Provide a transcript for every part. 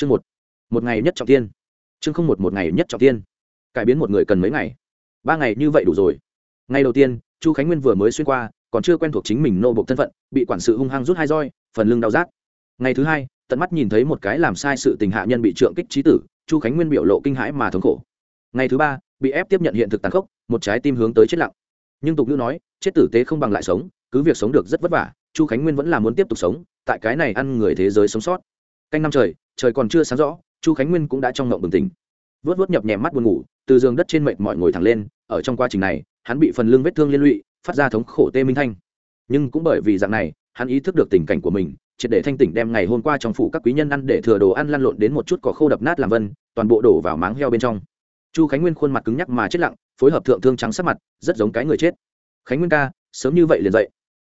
chương một. Một ngày nhất trọng tiên. Chương không một một ngày nhất trọng tiên. Cải biến một người cần mấy ngày. Ba ngày như vậy đủ rồi. Ngày đầu tiên, chu khánh nguyên vừa mới xuyên qua, còn chưa quen thuộc chính mình nô bộc thân phận, bị quản sự hung hăng rút hai roi, phần lưng đau rát. Ngày thứ hai, tận mắt nhìn thấy một cái làm sai sự tình hạ nhân bị trượng kích trí tử, chu khánh nguyên biểu lộ kinh hãi mà thống khổ. Ngày thứ ba, bị ép tiếp nhận hiện thực tàn khốc, một trái tim hướng tới chết lặng. Nhưng tục ngữ nói, chết tử tế không bằng lại sống, cứ việc sống được rất vất vả, chu khánh nguyên vẫn là muốn tiếp tục sống, tại cái này ăn người thế giới sống sót. Canh năm trời trời còn chưa sáng rõ, chu khánh nguyên cũng đã trong ngộng bừng tỉnh. Vớt vớt nhập nhèm mắt buồn ngủ, từ giường đất trên mệt mọi ngồi thẳng lên, ở trong quá trình này, hắn bị phần lưng vết thương liên lụy, phát ra thống khổ tê minh thanh. Nhưng cũng bởi vì dạng này, hắn ý thức được tình cảnh của mình, triệt để thanh tỉnh đem ngày hôm qua trong phủ các quý nhân ăn để thừa đồ ăn lăn lộn đến một chút cỏ khô đập nát làm vân, toàn bộ đổ vào máng heo bên trong. Chu khánh nguyên khuôn mặt cứng nhắc mà chết lặng, phối hợp thượng thương trắng sắc mặt, rất giống cái người chết. Khánh nguyên ca, sớm như vậy liền dậy.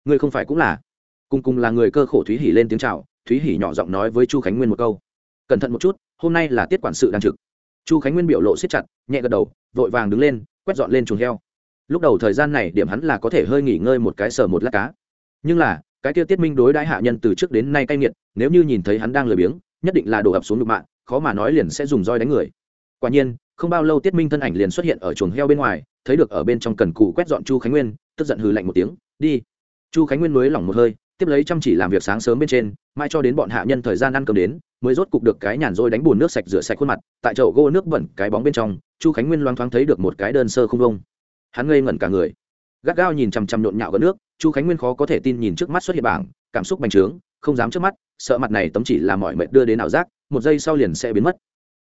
Ngươi không phải cũng là? Cùng cùng là người cơ khổ thúy hỉ lên tiếng chào, thúy hỉ nhỏ giọng nói với chu khánh nguyên một câu cẩn thận một chút, hôm nay là tiết quản sự đang trực. Chu khánh nguyên biểu lộ siết chặt, nhẹ gật đầu, vội vàng đứng lên, quét dọn lên chuồng heo. Lúc đầu thời gian này, điểm hắn là có thể hơi nghỉ ngơi một cái sờ một lát cá. Nhưng là, cái kia tiết minh đối đãi hạ nhân từ trước đến nay cay nghiệt, nếu như nhìn thấy hắn đang lười biếng, nhất định là đổ ập xuống đục mạng khó mà nói liền sẽ dùng roi đánh người. Quả nhiên, không bao lâu tiết minh thân ảnh liền xuất hiện ở chuồng heo bên ngoài, thấy được ở bên trong cần cù quét dọn chu khánh nguyên, tức giận hừ lạnh một tiếng, đi. Chu khánh nguyên mới lỏng một hơi tiếp lấy chăm chỉ làm việc sáng sớm bên trên, mai cho đến bọn hạ nhân thời gian ăn cơm đến, mới rốt cục được cái nhàn rôi đánh bùn nước sạch rửa sạch khuôn mặt, tại chậu gỗ nước bẩn cái bóng bên trong, chu khánh nguyên loang thoáng thấy được một cái đơn sơ không vông. Hắn ngây ngẩn cả người. Gắt gao nhìn chằm chằm nhộn nhạo gỡ nước, chu khánh nguyên khó có thể tin nhìn trước mắt xuất hiện bảng, cảm xúc bành trướng, không dám trước mắt, sợ mặt này tấm chỉ là mọi mệt đưa đến ảo giác, một giây sau liền sẽ biến mất.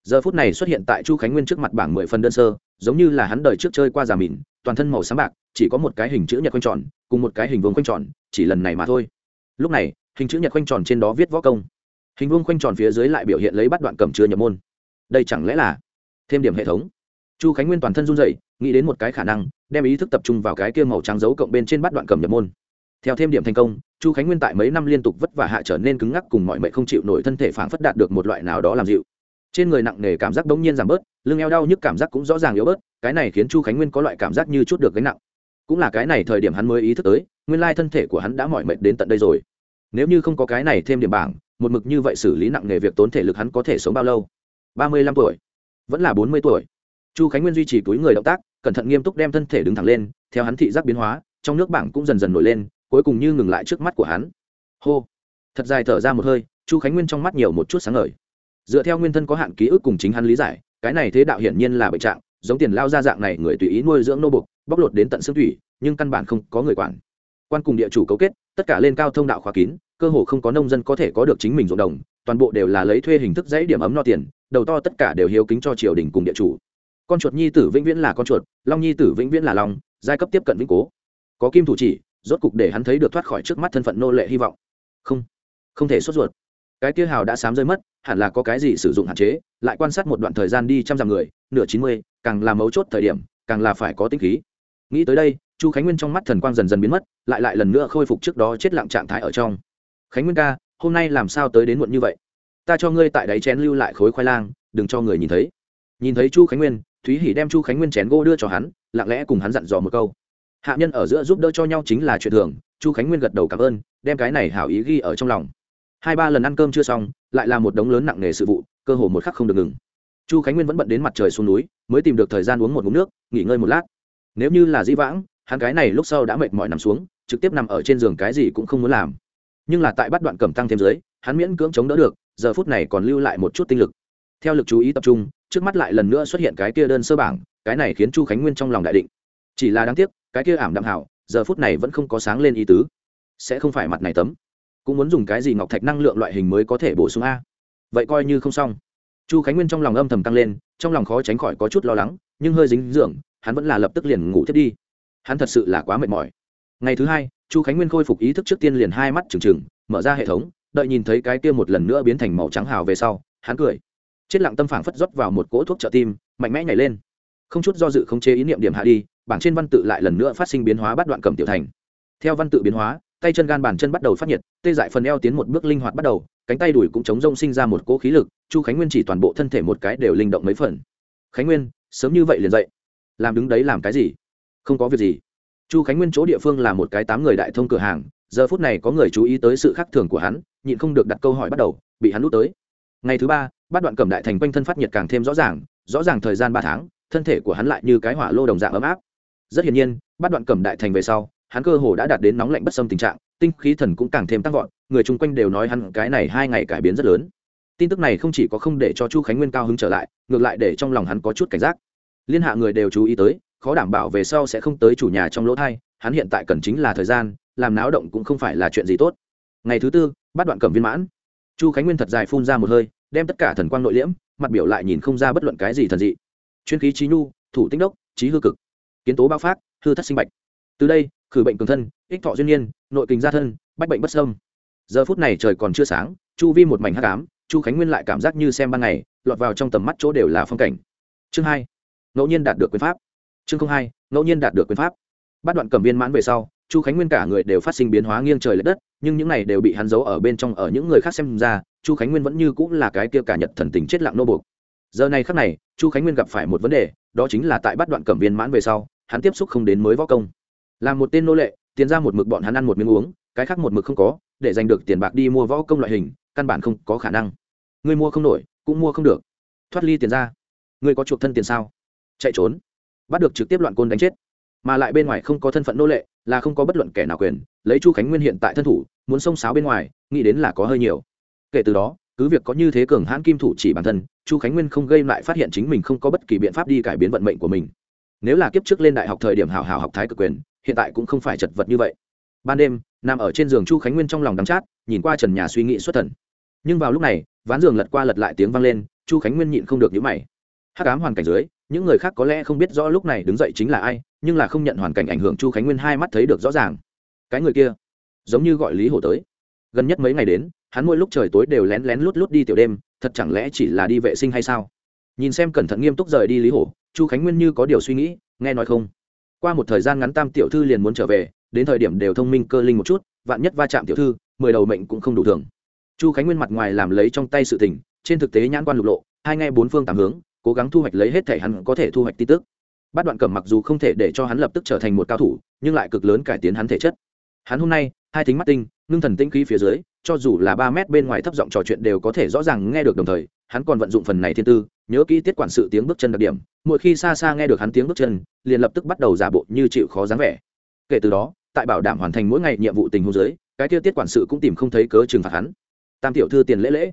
Giờ phút này xuất hiện tại chu khánh nguyên trước mặt bảng mười phần đơn sơ, giống như là hắn đời trước chơi qua già mịn toàn thân màu sáng bạc, chỉ có một cái hình chữ nhật quanh tròn, cùng một cái hình vuông quanh tròn, chỉ lần này mà thôi lúc này, hình chữ nhật quanh tròn trên đó viết võ công. Hình vuông quanh tròn phía dưới lại biểu hiện lấy bắt đoạn cầm chưa nhập môn. Đây chẳng lẽ là thêm điểm hệ thống? Chu khánh nguyên toàn thân run dậy nghĩ đến một cái khả năng, đem ý thức tập trung vào cái kia màu trắng dấu cộng bên trên bắt đoạn cầm nhập môn. Theo thêm điểm thành công, chu khánh nguyên tại mấy năm liên tục vất vả hạ trở nên cứng ngắc cùng mọi mệnh không chịu nổi thân thể phản phất đạt được một loại nào đó làm dịu. Trên người nặng nề cảm giác đống nhiên giảm bớt, lưng eo đau nhức cảm giác cũng rõ ràng yếu bớt, cái này khiến chu khánh nguyên có loại cảm giác như chút được gánh nặng cũng là cái này thời điểm hắn mới ý thức tới, nguyên lai thân thể của hắn đã mỏi mệt đến tận đây rồi. Nếu như không có cái này thêm điểm bảng, một mực như vậy xử lý nặng nghề việc tốn thể lực hắn có thể sống bao lâu? Ba mươi lăm tuổi. Vẫn là bốn mươi tuổi. Chu khánh nguyên duy trì túi người động tác, cẩn thận nghiêm túc đem thân thể đứng thẳng lên, theo hắn thị giác biến hóa, trong nước bảng cũng dần dần nổi lên, cuối cùng như ngừng lại trước mắt của hắn. Hô. Thật dài thở ra một hơi, chu khánh nguyên trong mắt nhiều một chút sáng ngời. Dựa theo nguyên thân có hạn ký ức cùng chính hắn lý giải, cái này thế đạo hiển nhiên là bệnh trạng giống tiền lao ra dạng này người tùy ý nuôi dưỡng nô bục, bóc lột đến tận xương thủy nhưng căn bản không có người quản. Quan cùng địa chủ cấu kết, tất cả lên cao thông đạo khóa kín, cơ hồ không có nông dân có thể có được chính mình ruộng đồng, toàn bộ đều là lấy thuê hình thức dãy điểm ấm no tiền, đầu to tất cả đều hiếu kính cho triều đình cùng địa chủ. Con chuột nhi tử vĩnh viễn là con chuột, long nhi tử vĩnh viễn là long, giai cấp tiếp cận vĩnh cố. Có kim thủ chỉ, rốt cục để hắn thấy được thoát khỏi trước mắt thân phận nô lệ hy vọng. Không không thể sốt ruột cái kia hào đã sám rơi mất, hẳn là có cái gì sử dụng hạn chế, lại quan sát một đoạn thời gian đi trăm dặm người, nửa chín mươi, càng là mấu chốt thời điểm, càng là phải có tinh khí. Nghĩ tới đây, chu khánh nguyên trong mắt thần quang dần dần biến mất, lại lại lần nữa khôi phục trước đó chết lặng trạng thái ở trong. Khánh nguyên ca, hôm nay làm sao tới đến muộn như vậy? Ta cho ngươi tại đáy chén lưu lại khối khoai lang, đừng cho người nhìn thấy. Nhìn thấy chu khánh nguyên, thúy hỉ đem chu khánh nguyên chén gỗ đưa cho hắn, lặng lẽ cùng hắn dặn dò một câu. Hạ nhân ở giữa giúp đỡ cho nhau chính là chuyện thường, chu khánh nguyên gật đầu cảm ơn, đem cái này hảo ý ghi ở trong lòng hai ba lần ăn cơm chưa xong, lại là một đống lớn nặng nề sự vụ, cơ hồ một khắc không được ngừng. Chu khánh nguyên vẫn bận đến mặt trời xuống núi, mới tìm được thời gian uống một ngụm nước, nghỉ ngơi một lát. Nếu như là dĩ vãng, hắn cái này lúc sau đã mệt mỏi nằm xuống, trực tiếp nằm ở trên giường cái gì cũng không muốn làm. Nhưng là tại bắt đoạn cẩm tăng thêm dưới, hắn miễn cưỡng chống đỡ được, giờ phút này còn lưu lại một chút tinh lực. Theo lực chú ý tập trung, trước mắt lại lần nữa xuất hiện cái kia đơn sơ bảng, cái này khiến chu khánh nguyên trong lòng đại định. Chỉ là đáng tiếc, cái kia ảm đạm hảo, giờ phút này vẫn không có sáng lên ý tứ. Sẽ không phải mặt này tấm cũng muốn dùng cái gì ngọc thạch năng lượng loại hình mới có thể bổ sung a? Vậy coi như không xong. Chu khánh nguyên trong lòng âm thầm tăng lên, trong lòng khó tránh khỏi có chút lo lắng, nhưng hơi dính dưỡng, hắn vẫn là lập tức liền ngủ thiết đi. Hắn thật sự là quá mệt mỏi. Ngày thứ hai, chu khánh nguyên khôi phục ý thức trước tiên liền hai mắt trừng trừng, mở ra hệ thống, đợi nhìn thấy cái kia một lần nữa biến thành màu trắng hào về sau, hắn cười. Chết lặng tâm phảng phất rót vào một cỗ thuốc trợ tim, mạnh mẽ nhảy lên. Không chút do dự không chế ý niệm điểm hạ đi, bảng trên văn tự lại lần nữa phát sinh biến hóa bắt đoạn cầm tiểu thành. Theo văn tự biến hóa tay chân gan bàn chân bắt đầu phát nhiệt, tê dại phần eo tiến một bước linh hoạt bắt đầu, cánh tay đùi cũng chống rông sinh ra một cỗ khí lực, chu khánh nguyên chỉ toàn bộ thân thể một cái đều linh động mấy phần. Khánh nguyên, sớm như vậy liền dậy. Làm đứng đấy làm cái gì? Không có việc gì. Chu khánh nguyên chỗ địa phương là một cái tám người đại thông cửa hàng, giờ phút này có người chú ý tới sự khác thường của hắn, nhịn không được đặt câu hỏi bắt đầu, bị hắn lút tới. Ngày thứ ba, bát đoạn cẩm đại thành quanh thân phát nhiệt càng thêm rõ ràng rõ ràng thời gian ba tháng, thân thể của hắn lại như cái hỏa lô đồng dạng ấm áp. Rất hiển nhiên, bát đoạn cẩm đại thành về sau hắn cơ hồ đã đạt đến nóng lạnh bất xâm tình trạng, tinh khí thần cũng càng thêm tăng vọt, người chung quanh đều nói hắn cái này hai ngày cải biến rất lớn. Tin tức này không chỉ có không để cho chu khánh nguyên cao hứng trở lại, ngược lại để trong lòng hắn có chút cảnh giác. Liên hạ người đều chú ý tới, khó đảm bảo về sau sẽ không tới chủ nhà trong lỗ thai, hắn hiện tại cần chính là thời gian, làm náo động cũng không phải là chuyện gì tốt. Ngày thứ tư, bắt đoạn cẩm viên mãn. Chu khánh nguyên thật dài phun ra một hơi, đem tất cả thần quang nội liễm, mặt biểu lại nhìn không ra bất luận cái gì thần dị. Chuyên khí trí nhu, thủ tinh đốc, trí hư cực. Kiến tố bao phát, hư thất sinh bạch. Từ đây khử bệnh cường thân, ích thọ duyên nhiên nội kình gia thân, bách bệnh bất sâm giờ phút này trời còn chưa sáng, chu vi một mảnh hắc ám, chu khánh nguyên lại cảm giác như xem ban ngày, lọt vào trong tầm mắt chỗ đều là phong cảnh. Chương hai, ngẫu nhiên đạt được quyền pháp. Chương hai, ngẫu nhiên đạt được quyền pháp. Bắt đoạn cầm viên mãn về sau, chu khánh nguyên cả người đều phát sinh biến hóa nghiêng trời l ệ đất, nhưng những này đều bị hắn giấu ở bên trong ở những người khác xem ra, chu khánh nguyên vẫn như cũng là cái kia cả nhật thần tình chết lặng nô buộc. Giờ này khác này, chu khánh nguyên gặp phải một vấn đề, đó chính là tại bắt đoạn cẩm viên mãn về sau, hắn tiếp xúc không đến mới võ công làm một tên nô lệ, tiền ra một mực bọn hắn ăn một miếng uống, cái khác một mực không có, để giành được tiền bạc đi mua võ công loại hình, căn bản không có khả năng. Người mua không nổi, cũng mua không được. Thoát ly tiền ra. Người có chuộc thân tiền sao? Chạy trốn. Bắt được trực tiếp loạn côn đánh chết. Mà lại bên ngoài không có thân phận nô lệ, là không có bất luận kẻ nào quyền, lấy chu khánh nguyên hiện tại thân thủ, muốn xông sáo bên ngoài, nghĩ đến là có hơi nhiều. Kể từ đó, cứ việc có như thế cường hãn kim thủ chỉ bản thân, chu khánh nguyên không gây lại phát hiện chính mình không có bất kỳ biện pháp đi cải biến vận mệnh của mình. Nếu là kiếp trước lên đại học thời điểm hào hào học thái cực quyền hiện tại cũng không phải chật vật như vậy. Ban đêm, nằm ở trên giường chu khánh nguyên trong lòng đắm chát, nhìn qua trần nhà suy nghĩ xuất thần. Nhưng vào lúc này, ván giường lật qua lật lại tiếng vang lên, chu khánh nguyên nhịn không được nhữ mày. Hắc ám hoàn cảnh dưới, những người khác có lẽ không biết rõ lúc này đứng dậy chính là ai, nhưng là không nhận hoàn cảnh ảnh hưởng chu khánh nguyên hai mắt thấy được rõ ràng. Cái người kia, giống như gọi lý hổ tới. Gần nhất mấy ngày đến, hắn mỗi lúc trời tối đều lén lén lút lút đi tiểu đêm, thật chẳng lẽ chỉ là đi vệ sinh hay sao? Nhìn xem cẩn thận nghiêm túc rời đi lý hổ, chu khánh nguyên như có điều suy nghĩ, nghe nói không? Qua một thời gian ngắn tam tiểu thư liền muốn trở về, đến thời điểm đều thông minh cơ linh một chút, vạn nhất va chạm tiểu thư, mười đầu mệnh cũng không đủ thường chu khánh nguyên mặt ngoài làm lấy trong tay sự tình, trên thực tế nhãn quan lục lộ, hai ngay bốn phương tám hướng, cố gắng thu hoạch lấy hết thể hắn có thể thu hoạch tin tức. Bát đoạn cẩm mặc dù không thể để cho hắn lập tức trở thành một cao thủ, nhưng lại cực lớn cải tiến hắn thể chất. Hắn hôm nay, hai thính mắt tinh, ngưng thần tinh khí phía dưới, cho dù là ba mét bên ngoài thấp giọng trò chuyện đều có thể rõ ràng nghe được đồng thời hắn còn vận dụng phần này thiên tư, nhớ kỹ tiết quản sự tiếng bước chân đặc điểm, mỗi khi xa xa nghe được hắn tiếng bước chân, liền lập tức bắt đầu giả bộ như chịu khó dáng vẻ. Kể từ đó, tại bảo đảm hoàn thành mỗi ngày nhiệm vụ tình huống dưới, cái tiêu tiết quản sự cũng tìm không thấy cớ trừng phạt hắn. Tam tiểu thư tiền lễ lễ.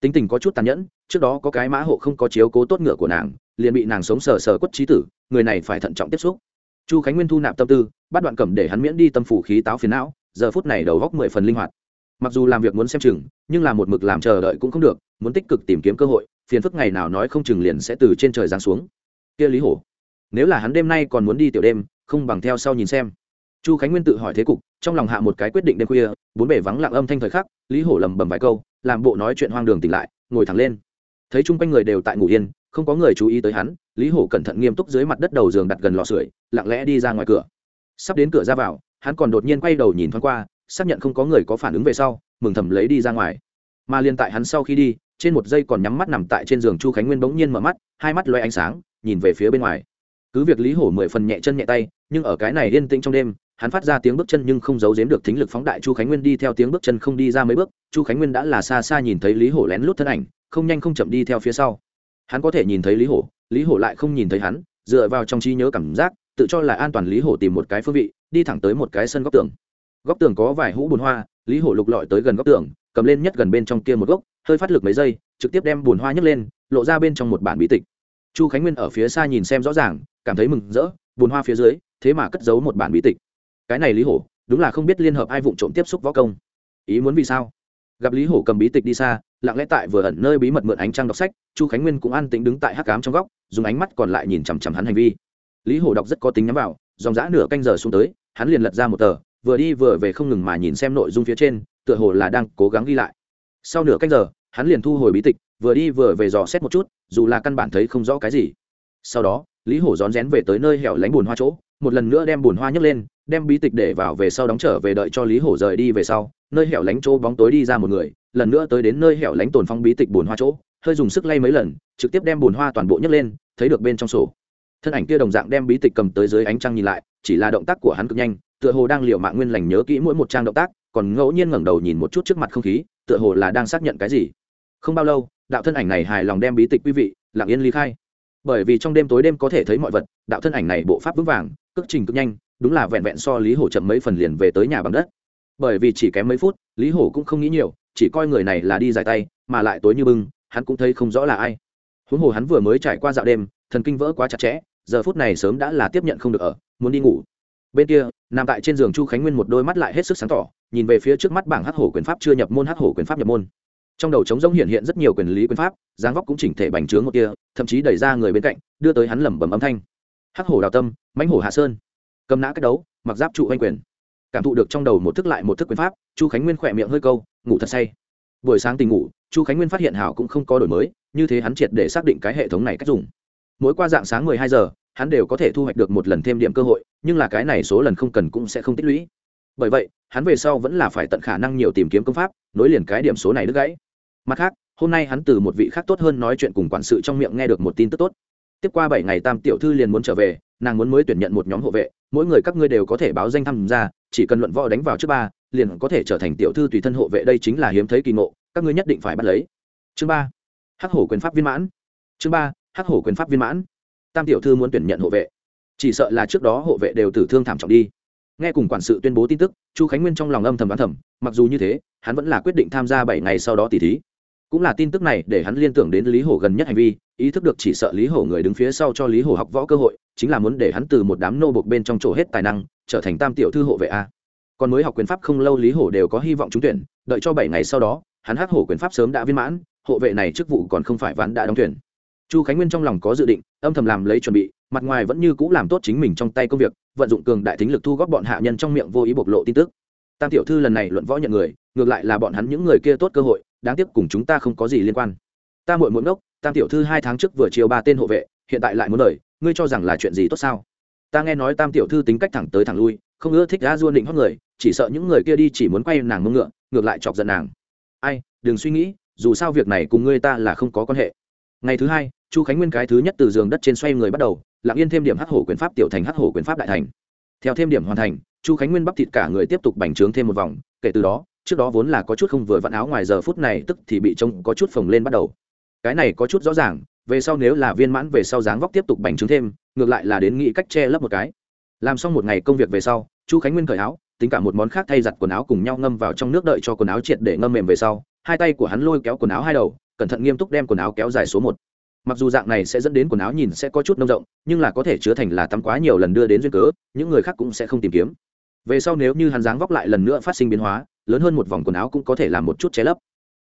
Tính tình có chút tàn nhẫn, trước đó có cái mã hộ không có chiếu cố tốt ngựa của nàng, liền bị nàng sống sờ sờ quất trí tử, người này phải thận trọng tiếp xúc. Chu khánh nguyên thu nạp tâm tư, bắt đoạn cẩm để hắn miễn đi tâm phủ khí táo phiền não, giờ phút này đầu góc mười phần linh hoạt. Mặc dù làm việc muốn xem chừng, nhưng là một mực làm chờ đợi cũng không được muốn tích cực tìm kiếm cơ hội, phiền phức ngày nào nói không chừng liền sẽ từ trên trời giáng xuống. Kia lý hổ, nếu là hắn đêm nay còn muốn đi tiểu đêm, không bằng theo sau nhìn xem. Chu khánh nguyên tự hỏi thế cục, trong lòng hạ một cái quyết định đêm khuya, bốn bể vắng lặng âm thanh thời khắc, lý hổ lầm bầm vài câu, làm bộ nói chuyện hoang đường tỉnh lại, ngồi thẳng lên. Thấy chung quanh người đều tại ngủ yên, không có người chú ý tới hắn, lý hổ cẩn thận nghiêm túc dưới mặt đất đầu giường đặt gần lò sưởi, lặng lẽ đi ra ngoài cửa. Sắp đến cửa ra vào, hắn còn đột nhiên quay đầu nhìn thoáng qua, xác nhận không có người có phản ứng về sau, mừng thầm lấy đi ra ngoài. Mà liên tại hắn sau khi đi trên một giây còn nhắm mắt nằm tại trên giường chu khánh nguyên bỗng nhiên mở mắt, hai mắt loay ánh sáng, nhìn về phía bên ngoài. Cứ việc lý hổ mười phần nhẹ chân nhẹ tay, nhưng ở cái này yên tĩnh trong đêm, hắn phát ra tiếng bước chân nhưng không giấu giếm được thính lực phóng đại chu khánh nguyên đi theo tiếng bước chân không đi ra mấy bước, chu khánh nguyên đã là xa xa nhìn thấy lý hổ lén lút thân ảnh, không nhanh không chậm đi theo phía sau. Hắn có thể nhìn thấy lý hổ lý hổ lại không nhìn thấy hắn, dựa vào trong trí nhớ cảm giác, tự cho là an toàn lý hổ tìm một cái phương vị, đi thẳng tới một cái sân góc tường. Góc tường có vài hũ bùn hoa, lý hổ lục lọi tới gần góc tường cầm lên nhất gần bên trong kia một gốc, hơi phát lực mấy giây, trực tiếp đem bùn hoa nhấc lên, lộ ra bên trong một bản bí tịch. Chu khánh nguyên ở phía xa nhìn xem rõ ràng, cảm thấy mừng rỡ, bùn hoa phía dưới, thế mà cất giấu một bản bí tịch. Cái này lý hổ, đúng là không biết liên hợp ai vụng trộm tiếp xúc võ công. Ý muốn vì sao? Gặp lý hổ cầm bí tịch đi xa, lặng lẽ tại vừa ẩn nơi bí mật mượn ánh trăng đọc sách, chu khánh nguyên cũng an tĩnh đứng tại hắc cám trong góc, dùng ánh mắt còn lại nhìn chằm chằm hắn hành vi. Lý hổ đọc rất có tính nhắm vào, dòng dã nửa canh giờ xuống tới, hắn liền lật ra một tờ, vừa đi vừa về không ngừng mà nhìn xem nội dung phía trên tựa hồ là đang cố gắng ghi lại. Sau nửa canh giờ, hắn liền thu hồi bí tịch, vừa đi vừa về dò xét một chút, dù là căn bản thấy không rõ cái gì. Sau đó, lý hổ rón rén về tới nơi hẻo lánh bùn hoa chỗ, một lần nữa đem bùn hoa nhấc lên, đem bí tịch để vào về sau đóng trở về đợi cho lý hổ rời đi về sau, nơi hẻo lánh chỗ bóng tối đi ra một người, lần nữa tới đến nơi hẻo lánh tồn phong bí tịch bùn hoa chỗ, hơi dùng sức lay mấy lần, trực tiếp đem bùn hoa toàn bộ nhấc lên, thấy được bên trong sổ. Thân ảnh kia đồng dạng đem bí tịch cầm tới dưới ánh trăng nhìn lại, chỉ là động tác của hắn cực nhanh, tựa hồ đang liệu mạng nguyên lành nhớ kỹ mỗi một trang động tác còn ngẫu nhiên ngẩng đầu nhìn một chút trước mặt không khí, tựa hồ là đang xác nhận cái gì. Không bao lâu, đạo thân ảnh này hài lòng đem bí tịch quý vị, lặng yên ly khai. Bởi vì trong đêm tối đêm có thể thấy mọi vật, đạo thân ảnh này bộ pháp vững vàng, cước trình cực nhanh, đúng là vẹn vẹn so lý hổ chậm mấy phần liền về tới nhà bằng đất. Bởi vì chỉ kém mấy phút, lý hổ cũng không nghĩ nhiều, chỉ coi người này là đi giải tay, mà lại tối như bưng, hắn cũng thấy không rõ là ai. Huống hồ hắn vừa mới trải qua dạo đêm, thần kinh vỡ quá chặt chẽ, giờ phút này sớm đã là tiếp nhận không được ở, muốn đi ngủ. Bên kia, nằm tại trên giường chu khánh nguyên một đôi mắt lại hết sức sáng tỏ nhìn về phía trước mắt bảng hắc hổ quyền pháp chưa nhập môn, hắc hổ quyền pháp nhập môn. Trong đầu trống rỗng hiện hiện rất nhiều quyền lý quyền pháp, dáng vóc cũng chỉnh thể bành trướng một kia thậm chí đẩy ra người bên cạnh, đưa tới hắn lẩm bẩm âm thanh. Hắc hổ đào tâm, mãnh hổ hạ sơn. Cầm nã cách đấu, mặc giáp trụ oanh quyền. Cảm thụ được trong đầu một thức lại một thức quyền pháp, chu khánh nguyên khỏe miệng hơi câu, ngủ thật say. Buổi sáng tỉnh ngủ, chu khánh nguyên phát hiện hảo cũng không có đổi mới, như thế hắn triệt để xác định cái hệ thống này cách dùng. Mỗi qua dạng sáng mười hai giờ, hắn đều có thể thu hoạch được một lần thêm điểm cơ hội, nhưng là cái này số lần không cần cũng sẽ không tích lũy bởi vậy, hắn về sau vẫn là phải tận khả năng nhiều tìm kiếm công pháp, nối liền cái điểm số này đứt gãy. Mặt khác, hôm nay hắn từ một vị khác tốt hơn nói chuyện cùng quản sự trong miệng nghe được một tin tức tốt. Tiếp qua bảy ngày tam tiểu thư liền muốn trở về, nàng muốn mới tuyển nhận một nhóm hộ vệ, mỗi người các ngươi đều có thể báo danh tham gia, chỉ cần luận võ đánh vào trước ba, liền có thể trở thành tiểu thư tùy thân hộ vệ, đây chính là hiếm thấy kỳ ngộ, các ngươi nhất định phải bắt lấy. Chương ba, hắc hổ quyền pháp viên mãn. Chương ba, hắc hổ quyền pháp viên mãn. Tam tiểu thư muốn tuyển nhận hộ vệ, chỉ sợ là trước đó hộ vệ đều tử thương thảm trọng đi nghe cùng quản sự tuyên bố tin tức, chu khánh nguyên trong lòng âm thầm đoán thầm, mặc dù như thế, hắn vẫn là quyết định tham gia bảy ngày sau đó tỷ thí. Cũng là tin tức này để hắn liên tưởng đến lý hổ gần nhất hành vi, ý thức được chỉ sợ lý hổ người đứng phía sau cho lý hổ học võ cơ hội, chính là muốn để hắn từ một đám nô bộc bên trong chỗ hết tài năng, trở thành tam tiểu thư hộ vệ a. Còn mới học quyền pháp không lâu lý hổ đều có hy vọng trúng tuyển, đợi cho bảy ngày sau đó, hắn hắc hổ quyền pháp sớm đã viên mãn, hộ vệ này chức vụ còn không phải ván đã đóng tuyển. Chu khánh nguyên trong lòng có dự định, âm thầm làm lấy chuẩn bị mặt ngoài vẫn như c ũ làm tốt chính mình trong tay công việc, vận dụng cường đại tính lực thu góp bọn hạ nhân trong miệng vô ý bộc lộ tin tức. Tam tiểu thư lần này luận võ nhận người, ngược lại là bọn hắn những người kia tốt cơ hội, đáng tiếc cùng chúng ta không có gì liên quan. Ta muội muội ngốc, tam tiểu thư hai tháng trước vừa chiều ba tên hộ vệ, hiện tại lại muốn lời, ngươi cho rằng là chuyện gì tốt sao? Ta nghe nói tam tiểu thư tính cách thẳng tới thẳng lui, không ưa thích đã duôn định hót người, chỉ sợ những người kia đi chỉ muốn quay nàng mông ngựa, ngược lại chọc giận nàng. Ai, đừng suy nghĩ, dù sao việc này cùng ngươi ta là không có quan hệ. Ngày thứ hai, chu khánh nguyên cái thứ nhất từ giường đất trên xoay người bắt đầu lặng yên thêm điểm hắc hổ quyền pháp tiểu thành hắc hổ quyền pháp đại thành. Theo thêm điểm hoàn thành, chu khánh nguyên bắp thịt cả người tiếp tục bành trướng thêm một vòng, kể từ đó, trước đó vốn là có chút không vừa vặn áo ngoài giờ phút này tức thì bị trông có chút phồng lên bắt đầu. Cái này có chút rõ ràng, về sau nếu là viên mãn về sau dáng vóc tiếp tục bành trướng thêm, ngược lại là đến nghĩ cách che lấp một cái. Làm xong một ngày công việc về sau, chu khánh nguyên cởi áo, tính cả một món khác thay giặt quần áo cùng nhau ngâm vào trong nước đợi cho quần áo triệt để ngâm mềm về sau, hai tay của hắn lôi kéo quần áo hai đầu, cẩn thận nghiêm túc đem quần áo kéo dài số một mặc dù dạng này sẽ dẫn đến quần áo nhìn sẽ có chút nông rộng, nhưng là có thể chứa thành là tắm quá nhiều lần đưa đến duyên cớ, những người khác cũng sẽ không tìm kiếm. Về sau nếu như hắn dáng vóc lại lần nữa phát sinh biến hóa, lớn hơn một vòng quần áo cũng có thể làm một chút che lấp.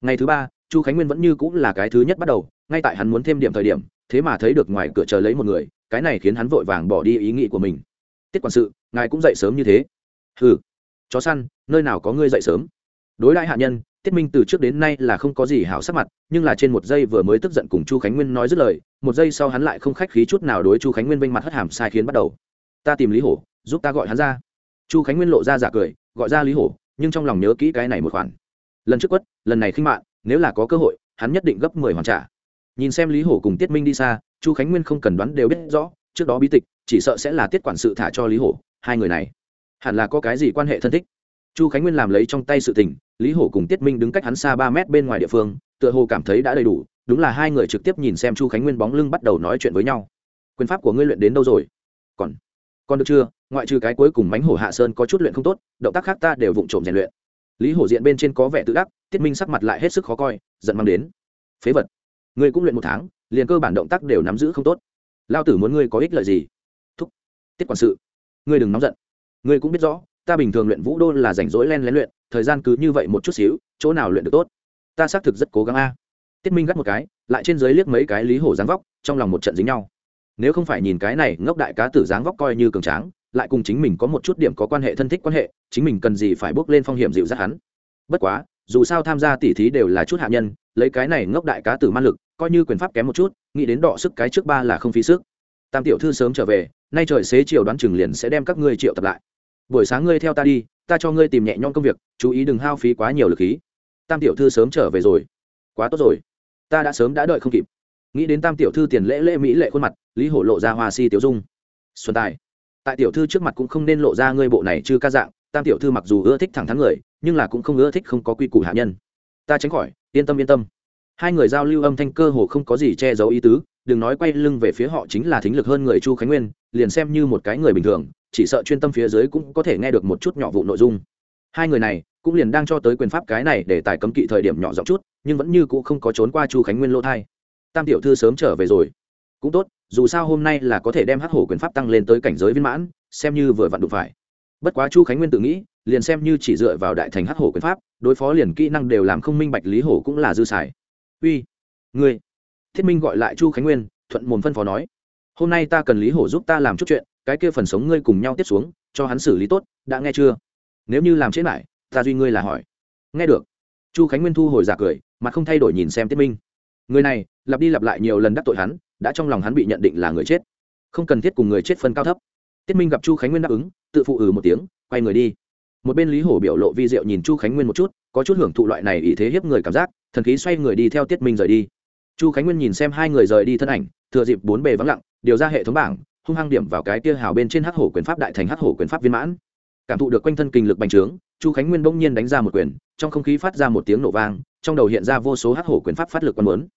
Ngày thứ ba, chu khánh nguyên vẫn như cũng là cái thứ nhất bắt đầu, ngay tại hắn muốn thêm điểm thời điểm, thế mà thấy được ngoài cửa chờ lấy một người, cái này khiến hắn vội vàng bỏ đi ý nghĩ của mình. Tiết quản sự, ngài cũng dậy sớm như thế. Ừ chó săn, nơi nào có ngươi dậy sớm? Đối lại hạ nhân tiết minh từ trước đến nay là không có gì hảo sắc mặt, nhưng là trên một giây vừa mới tức giận cùng chu khánh nguyên nói dứt lời, một giây sau hắn lại không khách khí chút nào đối chu khánh nguyên vinh mặt hất hàm sai khiến bắt đầu. Ta tìm lý hổ, giúp ta gọi hắn ra. Chu khánh nguyên lộ ra giả cười, gọi ra lý hổ, nhưng trong lòng nhớ kỹ cái này một khoản. Lần trước quất, lần này khinh mạng, nếu là có cơ hội, hắn nhất định gấp mười hoàn trả. Nhìn xem lý hổ cùng tiết minh đi xa, chu khánh nguyên không cần đoán đều biết rõ, trước đó bí tịch, chỉ sợ sẽ là tiết quản sự thả cho lý hổ, hai người này, hẳn là có cái gì quan hệ thân thích chu khánh nguyên làm lấy trong tay sự tình, lý hổ cùng tiết minh đứng cách hắn xa ba mét bên ngoài địa phương, tựa hồ cảm thấy đã đầy đủ, đúng là hai người trực tiếp nhìn xem chu khánh nguyên bóng lưng bắt đầu nói chuyện với nhau. Quyền pháp của ngươi luyện đến đâu rồi? Còn còn được chưa? Ngoại trừ cái cuối cùng mánh hổ hạ sơn có chút luyện không tốt, động tác khác ta đều vụng trộm rèn luyện. Lý hổ diện bên trên có vẻ tự đắc, tiết minh sắc mặt lại hết sức khó coi, giận mang đến. Phế vật. Ngươi cũng luyện một tháng, liền cơ bản động tác đều nắm giữ không tốt. Lao tử muốn ngươi có ích lợi gì? Thúc. Tiết quản sự. Ngươi đừng nóng giận. Ngươi cũng biết rõ ta bình thường luyện vũ đô là rảnh rỗi len lén luyện, thời gian cứ như vậy một chút xíu, chỗ nào luyện được tốt? Ta xác thực rất cố gắng a. Tiết minh gắt một cái, lại trên dưới liếc mấy cái lý hổ dáng vóc, trong lòng một trận dính nhau. Nếu không phải nhìn cái này ngốc đại cá tử dáng vóc coi như cường tráng, lại cùng chính mình có một chút điểm có quan hệ thân thích quan hệ, chính mình cần gì phải bước lên phong hiểm dịu dắt hắn. Bất quá, dù sao tham gia tỉ thí đều là chút hạ nhân, lấy cái này ngốc đại cá tử man lực, coi như quyền pháp kém một chút, nghĩ đến đọ sức cái trước ba là không phí sức. Tam tiểu thư sớm trở về, nay trời xế chiều đoán chừng liền sẽ đem các ngươi triệu tập lại buổi sáng ngươi theo ta đi, ta cho ngươi tìm nhẹ nhõm công việc, chú ý đừng hao phí quá nhiều lực khí. Tam tiểu thư sớm trở về rồi. Quá tốt rồi. Ta đã sớm đã đợi không kịp. Nghĩ đến tam tiểu thư tiền lễ lễ mỹ lệ khuôn mặt, lý hổ lộ ra hoa si tiểu dung. Xuân tài. Tại tiểu thư trước mặt cũng không nên lộ ra ngươi bộ này chưa ca dạng, tam tiểu thư mặc dù ưa thích thẳng thắn người, nhưng là cũng không ưa thích không có quy củ hạ nhân. Ta tránh khỏi, yên tâm yên tâm. Hai người giao lưu âm thanh cơ hồ không có gì che giấu ý tứ đừng nói quay lưng về phía họ chính là thính lực hơn người chu khánh nguyên, liền xem như một cái người bình thường, chỉ sợ chuyên tâm phía dưới cũng có thể nghe được một chút nhỏ vụ nội dung. Hai người này cũng liền đang cho tới quyền pháp cái này để tài cấm kỵ thời điểm nhỏ giọng chút, nhưng vẫn như cũ không có trốn qua chu khánh nguyên lỗ thai. Tam tiểu thư sớm trở về rồi. Cũng tốt, dù sao hôm nay là có thể đem hắc hổ quyền pháp tăng lên tới cảnh giới viên mãn, xem như vừa vặn đụng phải. Bất quá chu khánh nguyên tự nghĩ, liền xem như chỉ dựa vào đại thành hắc hổ quyền pháp, đối phó liền kỹ năng đều làm không minh bạch lý hổ cũng là dư xài. Uy, ngươi thiết minh gọi lại chu khánh nguyên, thuận mồm phân phó nói, hôm nay ta cần lý hổ giúp ta làm chút chuyện, cái kia phần sống ngươi cùng nhau tiếp xuống, cho hắn xử lý tốt, đã nghe chưa? Nếu như làm chết lại, ta duy ngươi là hỏi. Nghe được. Chu khánh nguyên thu hồi giả cười, mà không thay đổi nhìn xem tiết minh. Người này, lặp đi lặp lại nhiều lần đắc tội hắn, đã trong lòng hắn bị nhận định là người chết. Không cần thiết cùng người chết phân cao thấp. Tiết minh gặp chu khánh nguyên đáp ứng, tự phụ ừ một tiếng, quay người đi. Một bên lý hổ biểu lộ vi diệu nhìn chu khánh nguyên một chút, có chút hưởng thụ loại này ý thế hiếp người cảm giác, thần khí xoay người đi theo tiết minh rời đi chu khánh nguyên nhìn xem hai người rời đi thân ảnh, thừa dịp bốn bề vắng lặng, điều ra hệ thống bảng, hung hăng điểm vào cái kia hào bên trên hắc hổ quyền pháp đại thành hắc hổ quyền pháp viên mãn. Cảm thụ được quanh thân kinh lực bành trướng, chu khánh nguyên bỗng nhiên đánh ra một quyền, trong không khí phát ra một tiếng nổ vang, trong đầu hiện ra vô số hắc hổ quyền pháp phát lực quan muốn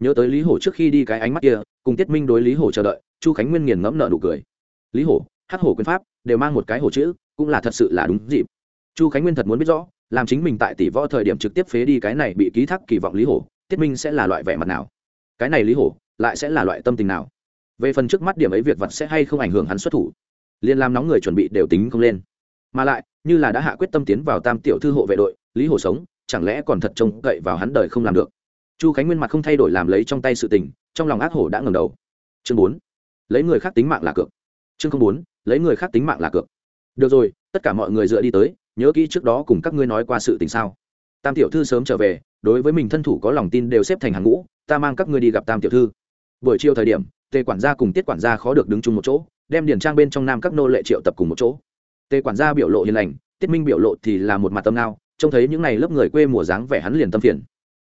nhớ tới lý hổ trước khi đi cái ánh mắt kia, cùng tiết minh đối lý hổ chờ đợi, chu khánh nguyên nghiền ngẫm nợ nụ cười. Lý hổ, hắc hổ quyền pháp đều mang một cái hổ chữ, cũng là thật sự là đúng dịp. Chu khánh nguyên thật muốn biết rõ, làm chính mình tại tỷ võ thời điểm trực tiếp phế đi cái này bị ký thác kỳ vọng lý hổ tiết minh sẽ là loại vẻ mặt nào? Cái này lý hổ lại sẽ là loại tâm tình nào? Về phần trước mắt điểm ấy việc vật sẽ hay không ảnh hưởng hắn xuất thủ liên làm nóng người chuẩn bị đều tính không lên. Mà lại, như là đã hạ quyết tâm tiến vào tam tiểu thư hộ vệ đội, lý hổ sống, chẳng lẽ còn thật trông cậy vào hắn đời không làm được? Chu khánh nguyên mặt không thay đổi làm lấy trong tay sự tình, trong lòng ác hổ đã ngầm đầu. Chương bốn, lấy người khác tính mạng là cược. Chương không bốn, lấy người khác tính mạng là cược. Được rồi, tất cả mọi người dựa đi tới, nhớ kỹ trước đó cùng các ngươi nói qua sự tình sao. Tam tiểu thư sớm trở về đối với mình thân thủ có lòng tin đều xếp thành hàng ngũ ta mang các ngươi đi gặp tam tiểu thư. Buổi chiều thời điểm tề quản gia cùng tiết quản gia khó được đứng chung một chỗ đem điển trang bên trong nam các nô lệ triệu tập cùng một chỗ. Tề quản gia biểu lộ hiền lành tiết minh biểu lộ thì là một mặt tâm nao, trông thấy những n à y lớp người quê mùa dáng vẻ hắn liền tâm phiền.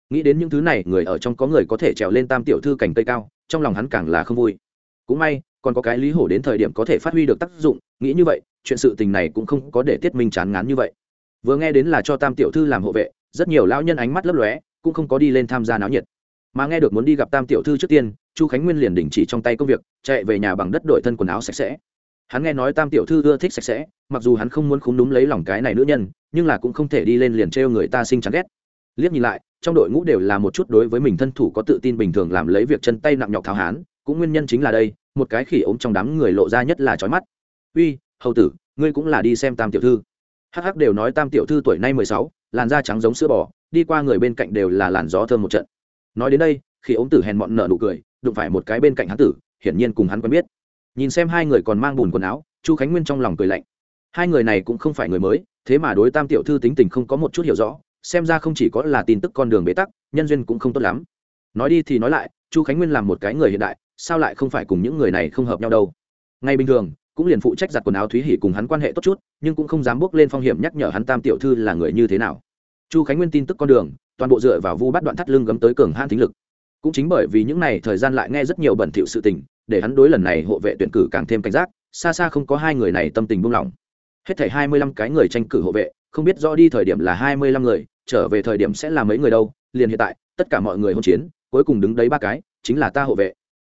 Nghĩ đến những thứ này người ở trong có người có thể trèo lên tam tiểu thư cành cây cao trong lòng hắn càng là không vui. Cũng may còn có cái lý hổ đến thời điểm có thể phát huy được tác dụng nghĩ như vậy chuyện sự tình này cũng không có để tiết minh chán ngán như vậy. Vừa nghe đến là cho tam tiểu thư làm hộ vệ rất nhiều lão nhân ánh mắt lấp lóe, cũng không có đi lên tham gia náo nhiệt. Mà nghe được muốn đi gặp tam tiểu thư trước tiên, chu khánh nguyên liền đình chỉ trong tay công việc, chạy về nhà bằng đất đổi thân quần áo sạch sẽ. Hắn nghe nói tam tiểu thư ưa thích sạch sẽ, mặc dù hắn không muốn khúng đúng lấy lòng cái này nữ nhân, nhưng là cũng không thể đi lên liền trêu người ta sinh chán ghét. Liếc nhìn lại, trong đội ngũ đều là một chút đối với mình thân thủ có tự tin bình thường làm lấy việc chân tay nặng nhọc tháo hán, cũng nguyên nhân chính là đây, một cái khỉ ốm trong đám người lộ ra nhất là trói mắt. Uy, hầu tử, ngươi cũng là đi xem tam tiểu thư. Hắc hắc đều nói tam tiểu thư tuổi nay mười sáu làn da trắng giống sữa bò, đi qua người bên cạnh đều là làn gió thơm một trận. Nói đến đây, khi ống tử hèn mọn nợ nụ cười, đụng phải một cái bên cạnh hắn tử, hiển nhiên cùng hắn quen biết. Nhìn xem hai người còn mang bùn quần áo, chu khánh nguyên trong lòng cười lạnh. Hai người này cũng không phải người mới, thế mà đối tam tiểu thư tính tình không có một chút hiểu rõ, xem ra không chỉ có là tin tức con đường bế tắc, nhân duyên cũng không tốt lắm. Nói đi thì nói lại, chu khánh nguyên làm một cái người hiện đại, sao lại không phải cùng những người này không hợp nhau đâu? Ngay bình thường cũng liền phụ trách giặt quần áo thúy hỉ cùng hắn quan hệ tốt chút, nhưng cũng không dám bước lên phong hiểm nhắc nhở hắn tam tiểu thư là người như thế nào. Chu khánh nguyên tin tức con đường, toàn bộ dựa vào vu bắt đoạn thắt lưng gấm tới cường han thính lực. Cũng chính bởi vì những này thời gian lại nghe rất nhiều bẩn thỉu sự tình, để hắn đối lần này hộ vệ tuyển cử càng thêm cảnh giác, xa xa không có hai người này tâm tình buông lỏng. Hết thảy hai mươi lăm cái người tranh cử hộ vệ, không biết rõ đi thời điểm là hai mươi lăm người, trở về thời điểm sẽ là mấy người đâu, liền hiện tại, tất cả mọi người hôn chiến, cuối cùng đứng đấy ba cái, chính là ta hộ vệ.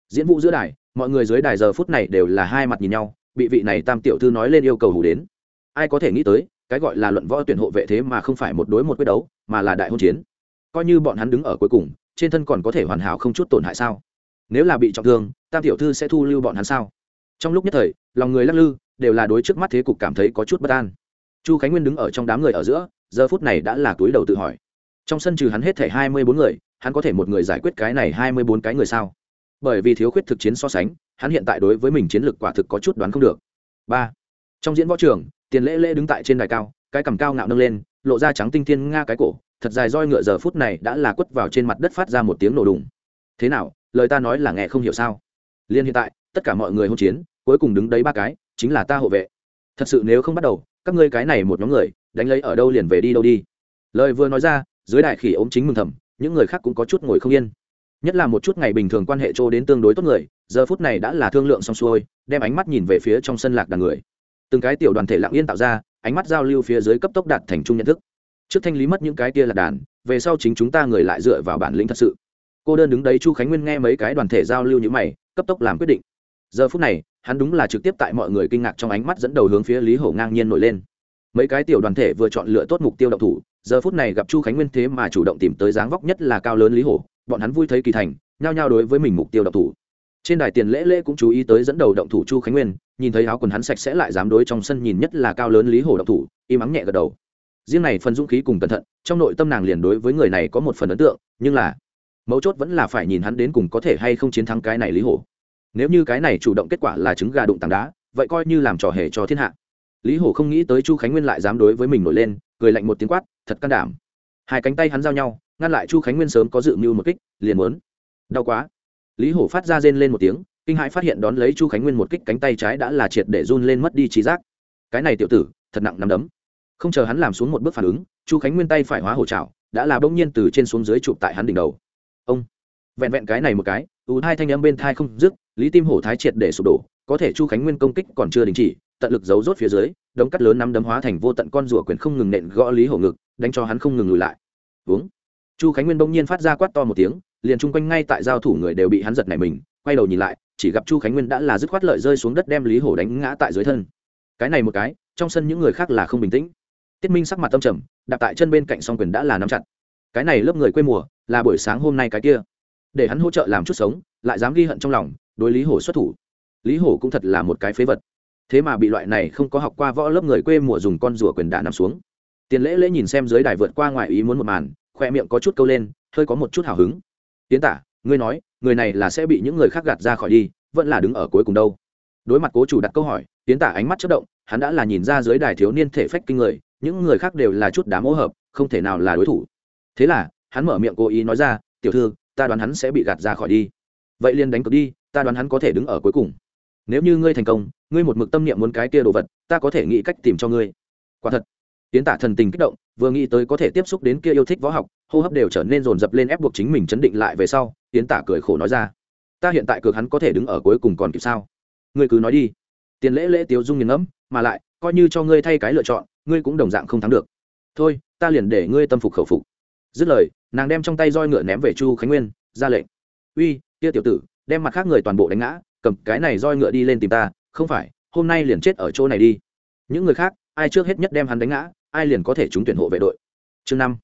Diễn vụ giữa đài, mọi người dưới đài giờ phút này đều là hai mặt nhìn nhau bị vị này tam tiểu thư nói lên yêu cầu hủ đến. Ai có thể nghĩ tới, cái gọi là luận võ tuyển hộ vệ thế mà không phải một đối một quyết đấu, mà là đại hôn chiến. Coi như bọn hắn đứng ở cuối cùng, trên thân còn có thể hoàn hảo không chút tổn hại sao? Nếu là bị trọng thương, tam tiểu thư sẽ thu lưu bọn hắn sao? Trong lúc nhất thời, lòng người lắc lư, đều là đối trước mắt thế cục cảm thấy có chút bất an. Chu khánh nguyên đứng ở trong đám người ở giữa, giờ phút này đã là túi đầu tự hỏi. Trong sân trừ hắn hết thể hai mươi bốn người, hắn có thể một người giải quyết cái này hai mươi bốn cái người sao? Bởi vì thiếu khuyết thực chiến so sánh hắn hiện tại đối với mình chiến lược quả thực có chút đoán không được. Ba, trong diễn võ trường, tiền lễ lễ đứng tại trên đài cao, cái cằm cao ngạo nâng lên, lộ ra trắng tinh thiên nga cái cổ, thật dài roi ngựa giờ phút này đã là quất vào trên mặt đất phát ra một tiếng nổ đùng. Thế nào, lời ta nói là nghe không hiểu sao? Liên hiện tại, tất cả mọi người hôn chiến, cuối cùng đứng đấy ba cái, chính là ta hộ vệ. Thật sự nếu không bắt đầu, các ngươi cái này một nhóm người, đánh lấy ở đâu liền về đi đâu đi. Lời vừa nói ra, dưới đại khỉ ống chính mừng thầm, những người khác cũng có chút ngồi không yên nhất là một chút ngày bình thường quan hệ trô đến tương đối tốt người, giờ phút này đã là thương lượng xong xuôi, đem ánh mắt nhìn về phía trong sân lạc đàn người. Từng cái tiểu đoàn thể lặng yên tạo ra, ánh mắt giao lưu phía dưới cấp tốc đạt thành chung nhận thức. Trước thanh lý mất những cái kia là đàn, về sau chính chúng ta người lại dựa vào bản lĩnh thật sự. Cô đơn đứng đấy chu khánh nguyên nghe mấy cái đoàn thể giao lưu như mày, cấp tốc làm quyết định. Giờ phút này, hắn đúng là trực tiếp tại mọi người kinh ngạc trong ánh mắt dẫn đầu hướng phía lý hổ ngang nhiên nổi lên. Mấy cái tiểu đoàn thể vừa chọn lựa tốt mục tiêu động thủ, giờ phút này gặp chu khánh nguyên thế mà chủ động tìm tới dáng vóc nhất là cao lớn lý hổ bọn hắn vui thấy kỳ thành, nhao nhao đối với mình mục tiêu động thủ. Trên đài tiền lễ lễ cũng chú ý tới dẫn đầu động thủ chu khánh nguyên, nhìn thấy áo quần hắn sạch sẽ lại dám đối trong sân nhìn nhất là cao lớn lý hổ động thủ, im ắng nhẹ gật đầu. Riêng này phần dũng khí cùng cẩn thận, trong nội tâm nàng liền đối với người này có một phần ấn tượng, nhưng là, mấu chốt vẫn là phải nhìn hắn đến cùng có thể hay không chiến thắng cái này lý hổ nếu như cái này chủ động kết quả là trứng gà đụng tảng đá, vậy coi như làm trò hề cho thiên hạ. Lý hổ không nghĩ tới chu khánh nguyên lại dám đối với mình nổi lên, cười lạnh một tiếng quát, thật can đảm. Hai cánh tay hắn giao nhau ngăn lại chu khánh nguyên sớm có dự mưu một kích, liền muốn. Đau quá. Lý hổ phát ra rên lên một tiếng, kinh hãi phát hiện đón lấy chu khánh nguyên một kích cánh tay trái đã là triệt để run lên mất đi trí giác. Cái này tiểu tử, thật nặng nắm đấm. Không chờ hắn làm xuống một bước phản ứng, chu khánh nguyên tay phải hóa hổ trào đã là bỗng nhiên từ trên xuống dưới chụp tại hắn đỉnh đầu. Ông. Vẹn vẹn cái này một cái, ù hai thanh âm bên thai không dứt, lý tim hổ thái triệt để sụp đổ, có thể chu khánh nguyên công kích còn chưa đình chỉ, tận lực giấu rốt phía dưới, đống cắt lớn nắm đấm hóa thành vô tận con rùa quyền không ngừng nện gõ lý hổ ngực, đánh cho hắn không ngừng lùi lại. Uống chu khánh nguyên bỗng nhiên phát ra quát to một tiếng, liền chung quanh ngay tại giao thủ người đều bị hắn giật này mình, quay đầu nhìn lại, chỉ gặp chu khánh nguyên đã là dứt khoát lợi rơi xuống đất đem lý hổ đánh ngã tại dưới thân. Cái này một cái, trong sân những người khác là không bình tĩnh. Tiết minh sắc mặt tâm trầm đặt tại chân bên cạnh song quyền đã là nắm chặt. Cái này lớp người quê mùa, là buổi sáng hôm nay cái kia. Để hắn hỗ trợ làm chút sống, lại dám ghi hận trong lòng, đối lý hổ xuất thủ. Lý hổ cũng thật là một cái phế vật. Thế mà bị loại này không có học qua võ lớp người quê mùa dùng con rùa quyền đả nằm xuống. Tiền lễ lễ nhìn xem dưới đài vượt qua ngoài ý muốn một màn khoe miệng có chút câu lên, hơi có một chút hào hứng. Tiến tả, ngươi nói, người này là sẽ bị những người khác gạt ra khỏi đi, vẫn là đứng ở cuối cùng đâu? Đối mặt cố chủ đặt câu hỏi, tiến tả ánh mắt chất động, hắn đã là nhìn ra dưới đài thiếu niên thể phách kinh người, những người khác đều là chút đá mỗ hợp, không thể nào là đối thủ. Thế là, hắn mở miệng cố ý nói ra, tiểu thư, ta đoán hắn sẽ bị gạt ra khỏi đi. Vậy liền đánh cược đi, ta đoán hắn có thể đứng ở cuối cùng. Nếu như ngươi thành công, ngươi một mực tâm niệm muốn cái kia đồ vật, ta có thể nghĩ cách tìm cho ngươi. Quả thật tiến tả thần tình kích động, vừa nghĩ tới có thể tiếp xúc đến kia yêu thích võ học, hô hấp đều trở nên rồn rập lên ép buộc chính mình chấn định lại về sau, tiến tả cười khổ nói ra. Ta hiện tại cược hắn có thể đứng ở cuối cùng còn kịp sao? Ngươi cứ nói đi. Tiền lễ lễ tiếu dung nghiền ngẫm, mà lại, coi như cho ngươi thay cái lựa chọn, ngươi cũng đồng dạng không thắng được. Thôi, ta liền để ngươi tâm phục khẩu phục. Dứt lời, nàng đem trong tay roi ngựa ném về chu khánh nguyên, ra lệnh. Uy, kia tiểu tử, đem mặt khác người toàn bộ đánh ngã, cầm cái này roi ngựa đi lên tìm ta, không phải, hôm nay liền chết ở chỗ này đi. Những người khác ai trước hết nhất đem hắn đánh ngã, ai liền có thể trúng tuyển hộ vệ đội. Chương năm,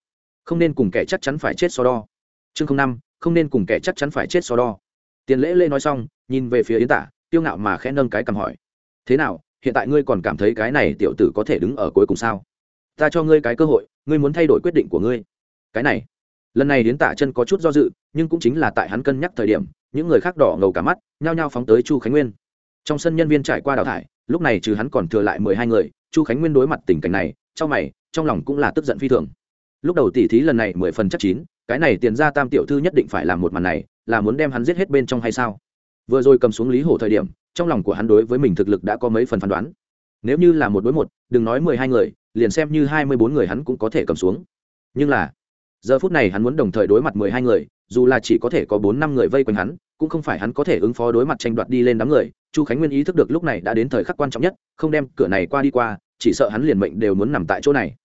không nên cùng kẻ chắc chắn phải chết so đo. Chương năm, không nên cùng kẻ chắc chắn phải chết so đo. Tiền lễ lê nói xong, nhìn về phía yến tả tiêu ngạo mà khẽ nâng cái cầm hỏi. Thế nào, hiện tại ngươi còn cảm thấy cái này tiểu tử có thể đứng ở cuối cùng sao? Ta cho ngươi cái cơ hội, ngươi muốn thay đổi quyết định của ngươi. Cái này. Lần này đến tả chân có chút do dự, nhưng cũng chính là tại hắn cân nhắc thời điểm, những người khác đỏ ngầu cả mắt, nhao nhao phóng tới chu khánh nguyên. Trong sân nhân viên trải qua đào thải lúc này trừ hắn còn thừa lại mười hai người, chu khánh nguyên đối mặt tình cảnh này, trong mày, trong lòng cũng là tức giận phi thường. Lúc đầu tỉ thí lần này mười phần chắc chín, cái này tiền ra tam tiểu thư nhất định phải làm một màn này, là muốn đem hắn giết hết bên trong hay sao? Vừa rồi cầm xuống lý hổ thời điểm, trong lòng của hắn đối với mình thực lực đã có mấy phần phán đoán. Nếu như là một đối một, đừng nói mười hai người, liền xem như hai mươi bốn người hắn cũng có thể cầm xuống. Nhưng là, giờ phút này hắn muốn đồng thời đối mặt mười hai người, dù là chỉ có thể có bốn năm người vây quanh hắn, cũng không phải hắn có thể ứng phó đối mặt tranh đoạt đi lên đám người chu khánh nguyên ý thức được lúc này đã đến thời khắc quan trọng nhất, không đem cửa này qua đi qua, chỉ sợ hắn liền mệnh đều muốn nằm tại chỗ này.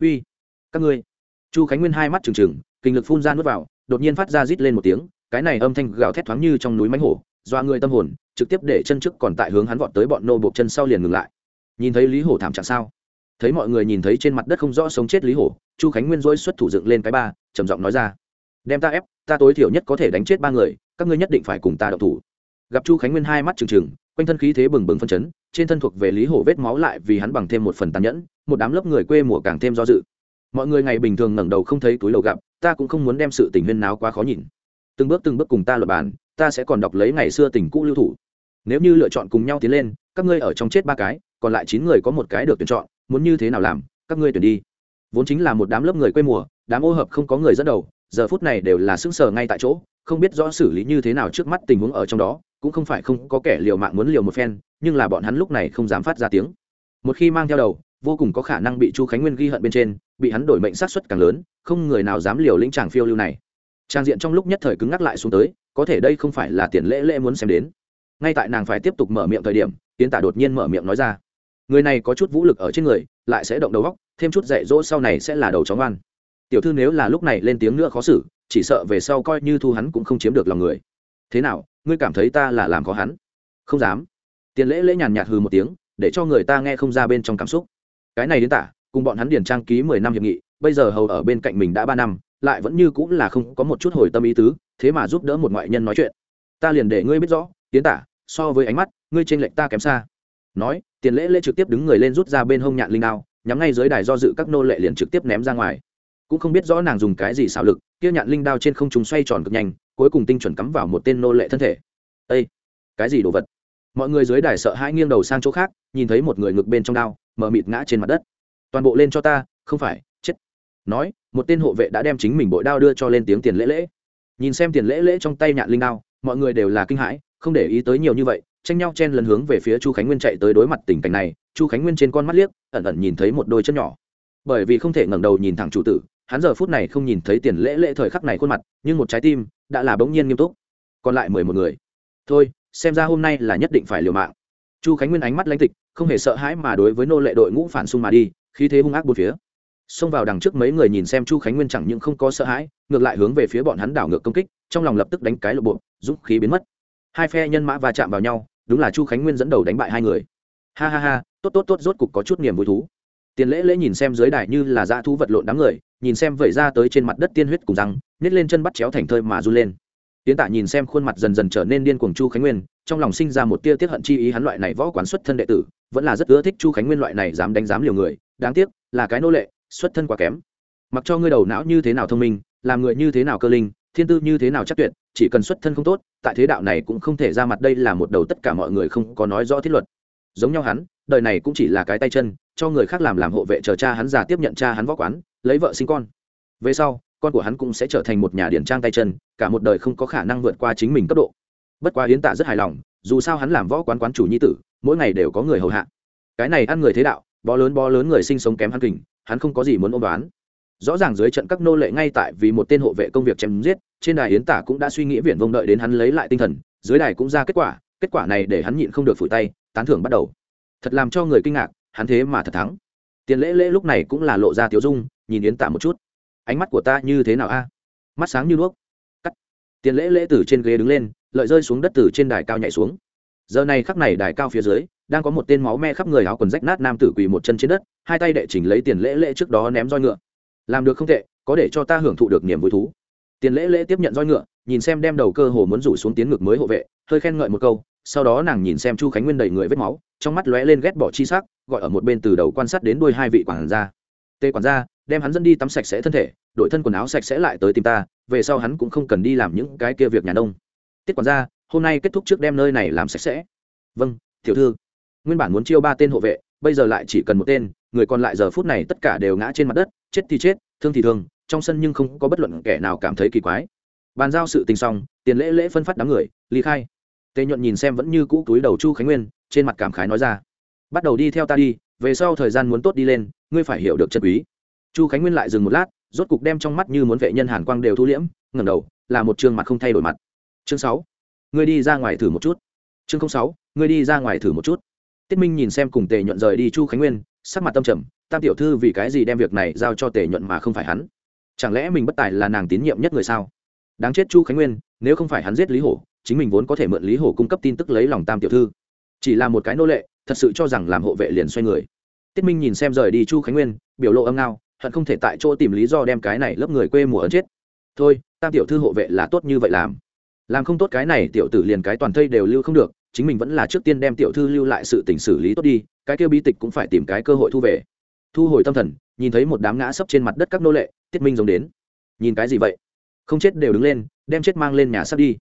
Uy, các ngươi. Chu khánh nguyên hai mắt trừng trừng, kinh lực phun ra nuốt vào, đột nhiên phát ra rít lên một tiếng, cái này âm thanh gào thét thoáng như trong núi mánh hổ doa người tâm hồn, trực tiếp để chân trước còn tại hướng hắn vọt tới bọn nô buộc chân sau liền ngừng lại. Nhìn thấy lý hổ thảm trạng sao? Thấy mọi người nhìn thấy trên mặt đất không rõ sống chết lý hổ, chu khánh nguyên dối xuất thủ dựng lên cái ba, trầm giọng nói ra, đem ta ép, ta tối thiểu nhất có thể đánh chết ba người, các ngươi nhất định phải cùng ta đậu thủ gặp chu khánh nguyên hai mắt trừng trừng, quanh thân khí thế bừng bừng phân chấn, trên thân thuộc về lý hổ vết máu lại vì hắn bằng thêm một phần tàn nhẫn, một đám lớp người quê mùa càng thêm do dự. Mọi người ngày bình thường ngẩng đầu không thấy túi lầu gặp, ta cũng không muốn đem sự tình huyên náo quá khó nhìn. Từng bước từng bước cùng ta luật bàn, ta sẽ còn đọc lấy ngày xưa tình cũ lưu thủ. Nếu như lựa chọn cùng nhau tiến lên, các ngươi ở trong chết ba cái, còn lại chín người có một cái được tuyển chọn, muốn như thế nào làm, các ngươi tuyển đi. Vốn chính là một đám lớp người quê mùa, đám ô hợp không có người dẫn đầu, giờ phút này đều là sững sờ ngay tại chỗ, không biết rõ xử lý như thế nào trước mắt tình huống ở trong đó cũng không phải không có kẻ liều mạng muốn liều một phen, nhưng là bọn hắn lúc này không dám phát ra tiếng. Một khi mang theo đầu, vô cùng có khả năng bị chu khánh nguyên ghi hận bên trên, bị hắn đổi mệnh sát xuất càng lớn, không người nào dám liều lĩnh tràng phiêu lưu này. Trang diện trong lúc nhất thời cứng ngắc lại xuống tới, có thể đây không phải là tiền lễ lễ muốn xem đến. Ngay tại nàng phải tiếp tục mở miệng thời điểm tiến tả đột nhiên mở miệng nói ra. Người này có chút vũ lực ở trên người, lại sẽ động đầu góc thêm chút dạy dỗ sau này sẽ là đầu chó ngoan. Tiểu thư nếu là lúc này lên tiếng nữa khó xử, chỉ sợ về sau coi như thu hắn cũng không chiếm được lòng người. Thế nào ngươi cảm thấy ta là làm khó hắn? Không dám. Tiền lễ lễ nhàn nhạt hừ một tiếng, để cho người ta nghe không ra bên trong cảm xúc. Cái này đến tả, cùng bọn hắn điền trang ký mười năm hiệp nghị, bây giờ hầu ở bên cạnh mình đã ba năm, lại vẫn như cũng là không có một chút hồi tâm ý tứ, thế mà giúp đỡ một ngoại nhân nói chuyện. Ta liền để ngươi biết rõ tiến tả, so với ánh mắt, ngươi t r ê n lệch ta kém xa. Nói, tiền lễ lễ trực tiếp đứng người lên rút ra bên hông nhạn linh đao, nhắm ngay dưới đài do dự các nô lệ liền trực tiếp ném ra ngoài. Cũng không biết rõ nàng dùng cái gì xảo lực, kia nhạn linh đao trên không chúng xoay tròn cực nhanh cuối cùng tinh chuẩn cắm vào một tên nô lệ thân thể. Ây cái gì đồ vật? Mọi người dưới đài sợ hãi nghiêng đầu sang chỗ khác, nhìn thấy một người ngực bên trong đao mờ mịt ngã trên mặt đất. Toàn bộ lên cho ta, không phải, chết. Nói, một tên hộ vệ đã đem chính mình bội đao đưa cho lên tiếng tiền lễ lễ. Nhìn xem tiền lễ lễ trong tay nhạn linh đao, mọi người đều là kinh hãi, không để ý tới nhiều như vậy, tranh nhau chen lần hướng về phía chu khánh nguyên chạy tới đối mặt tình cảnh này. Chu khánh nguyên trên con mắt liếc, ẩn ẩn nhìn thấy một đôi chân nhỏ. Bởi vì không thể ngẩng đầu nhìn thẳng chủ tử, hắn giờ phút này không nhìn thấy tiền lễ lễ thời khắc này khuôn mặt, nhưng một trái tim đã là bỗng nhiên nghiêm túc. Còn lại mười một người. Thôi, xem ra hôm nay là nhất định phải liều mạng. Chu khánh nguyên ánh mắt lãnh tịch, không hề sợ hãi mà đối với nô lệ đội ngũ phản xung mà đi, khí thế hung ác bốn phía. Xông vào đằng trước mấy người nhìn xem chu khánh nguyên chẳng những không có sợ hãi, ngược lại hướng về phía bọn hắn đảo ngược công kích, trong lòng lập tức đánh cái lộ bộ giúp khí biến mất. Hai phe nhân mã va chạm vào nhau, đúng là chu khánh nguyên dẫn đầu đánh bại hai người. Ha ha ha, tốt tốt tốt, rốt cục có chút niềm vui thú tiền lễ lễ nhìn xem dưới đài như là dã thú vật lộn đám người, nhìn xem vẩy ra tới trên mặt đất tiên huyết cùng răng, nhét lên chân bắt chéo thành thơi mà run lên. Tiến tạ nhìn xem khuôn mặt dần dần trở nên điên cuồng chu khánh nguyên, trong lòng sinh ra một tia tiết hận chi ý hắn loại này võ quán xuất thân đệ tử, vẫn là rất ưa thích chu khánh nguyên loại này dám đánh dám liều người, đáng tiếc, là cái nô lệ, xuất thân quá kém. Mặc cho ngươi đầu não như thế nào thông minh, làm người như thế nào cơ linh, thiên tư như thế nào chắc tuyệt, chỉ cần xuất thân không tốt, tại thế đạo này cũng không thể ra mặt đây là một đầu tất cả mọi người không có nói rõ thiết luật. Giống nhau hắn đời này cũng chỉ là cái tay chân, cho người khác làm làm hộ vệ chờ cha hắn già tiếp nhận cha hắn võ quán, lấy vợ sinh con. Về sau, con của hắn cũng sẽ trở thành một nhà điển trang tay chân, cả một đời không có khả năng vượt qua chính mình cấp độ. Bất quá hiến tạ rất hài lòng, dù sao hắn làm võ quán quán chủ nhi tử, mỗi ngày đều có người hầu hạ. Cái này ăn người thế đạo, bó lớn bó lớn người sinh sống kém hắn kình, hắn không có gì muốn ôm đoán. Rõ ràng dưới trận các nô lệ ngay tại vì một tên hộ vệ công việc chém giết, trên đài hiến tả cũng đã suy nghĩ viển vông đợi đến hắn lấy lại tinh thần, dưới đài cũng ra kết quả kết quả này để hắn nhịn không được phủi tay, tán thưởng bắt đầu thật làm cho người kinh ngạc, hắn thế mà thật thắng. Tiền lễ lễ lúc này cũng là lộ ra tiếu dung, nhìn yến tả một chút. Ánh mắt của ta như thế nào a? Mắt sáng như đuốc. Cắt. Tiền lễ lễ từ trên ghế đứng lên, lợi rơi xuống đất từ trên đài cao nhảy xuống. Giờ này khắc này đài cao phía dưới, đang có một tên máu me khắp người áo quần rách nát nam tử quỳ một chân trên đất, hai tay đệ chỉnh lấy tiền lễ lễ trước đó ném roi ngựa. Làm được không tệ, có để cho ta hưởng thụ được niềm vui thú. Tiền lễ lễ tiếp nhận roi ngựa, nhìn xem đem đầu cơ hồ muốn rủ xuống tiến ngực mới hộ vệ, hơi khen ngợi một câu sau đó nàng nhìn xem chu khánh nguyên đầy người vết máu, trong mắt lóe lên ghét bỏ chi sắc, gọi ở một bên từ đầu quan sát đến đuôi hai vị quản gia. Tê quản gia, đem hắn dẫn đi tắm sạch sẽ thân thể đổi thân quần áo sạch sẽ lại tới tìm ta, về sau hắn cũng không cần đi làm những cái kia việc nhà nông. Tiết quản gia, hôm nay kết thúc trước đem nơi này làm sạch sẽ. Vâng tiểu thư. Nguyên bản muốn chiêu ba tên hộ vệ, bây giờ lại chỉ cần một tên, người còn lại giờ phút này tất cả đều ngã trên mặt đất, chết thì chết, thương thì thương, trong sân nhưng không có bất luận kẻ nào cảm thấy kỳ quái. Bàn giao sự tình xong, tiền lễ lễ phân phát đám người, ly khai tề nhuận nhìn xem vẫn như cũ túi đầu chu khánh nguyên, trên mặt cảm khái nói ra. Bắt đầu đi theo ta đi, về sau thời gian muốn tốt đi lên, ngươi phải hiểu được chân quý. Chu khánh nguyên lại dừng một lát, rốt cục đem trong mắt như muốn vệ nhân hàn quang đều thu liễm, ngẩng đầu, là một chương mặt không thay đổi mặt. Chương sáu, ngươi đi ra ngoài thử một chút. Chương sáu, ngươi đi ra ngoài thử một chút. Tiết minh nhìn xem cùng tề nhuận rời đi chu khánh nguyên, sắc mặt tâm trầm, tam tiểu thư vì cái gì đem việc này giao cho tề nhuận mà không phải hắn? Chẳng lẽ mình bất tài là nàng tín nhiệm nhất người sao? Đáng chết chu khánh nguyên, nếu không phải hắn giết lý hổ chính mình vốn có thể mượn lý hổ cung cấp tin tức lấy lòng tam tiểu thư. Chỉ là một cái nô lệ, thật sự cho rằng làm hộ vệ liền xoay người. Tiết minh nhìn xem rời đi chu khánh nguyên, biểu lộ âm ngao, hận không thể tại chỗ tìm lý do đem cái này lớp người quê mùa ấn chết. Thôi, tam tiểu thư hộ vệ là tốt như vậy làm. Làm không tốt cái này tiểu tử liền cái toàn thây đều lưu không được, chính mình vẫn là trước tiên đem tiểu thư lưu lại sự tình xử lý tốt đi, cái kêu bi tịch cũng phải tìm cái cơ hội thu về. Thu hồi tâm thần, nhìn thấy một đám ngã sấp trên mặt đất các nô lệ, tiết minh giống đến. Nhìn cái gì vậy? Không chết đều đứng lên, đem chết mang lên nhà sắp đi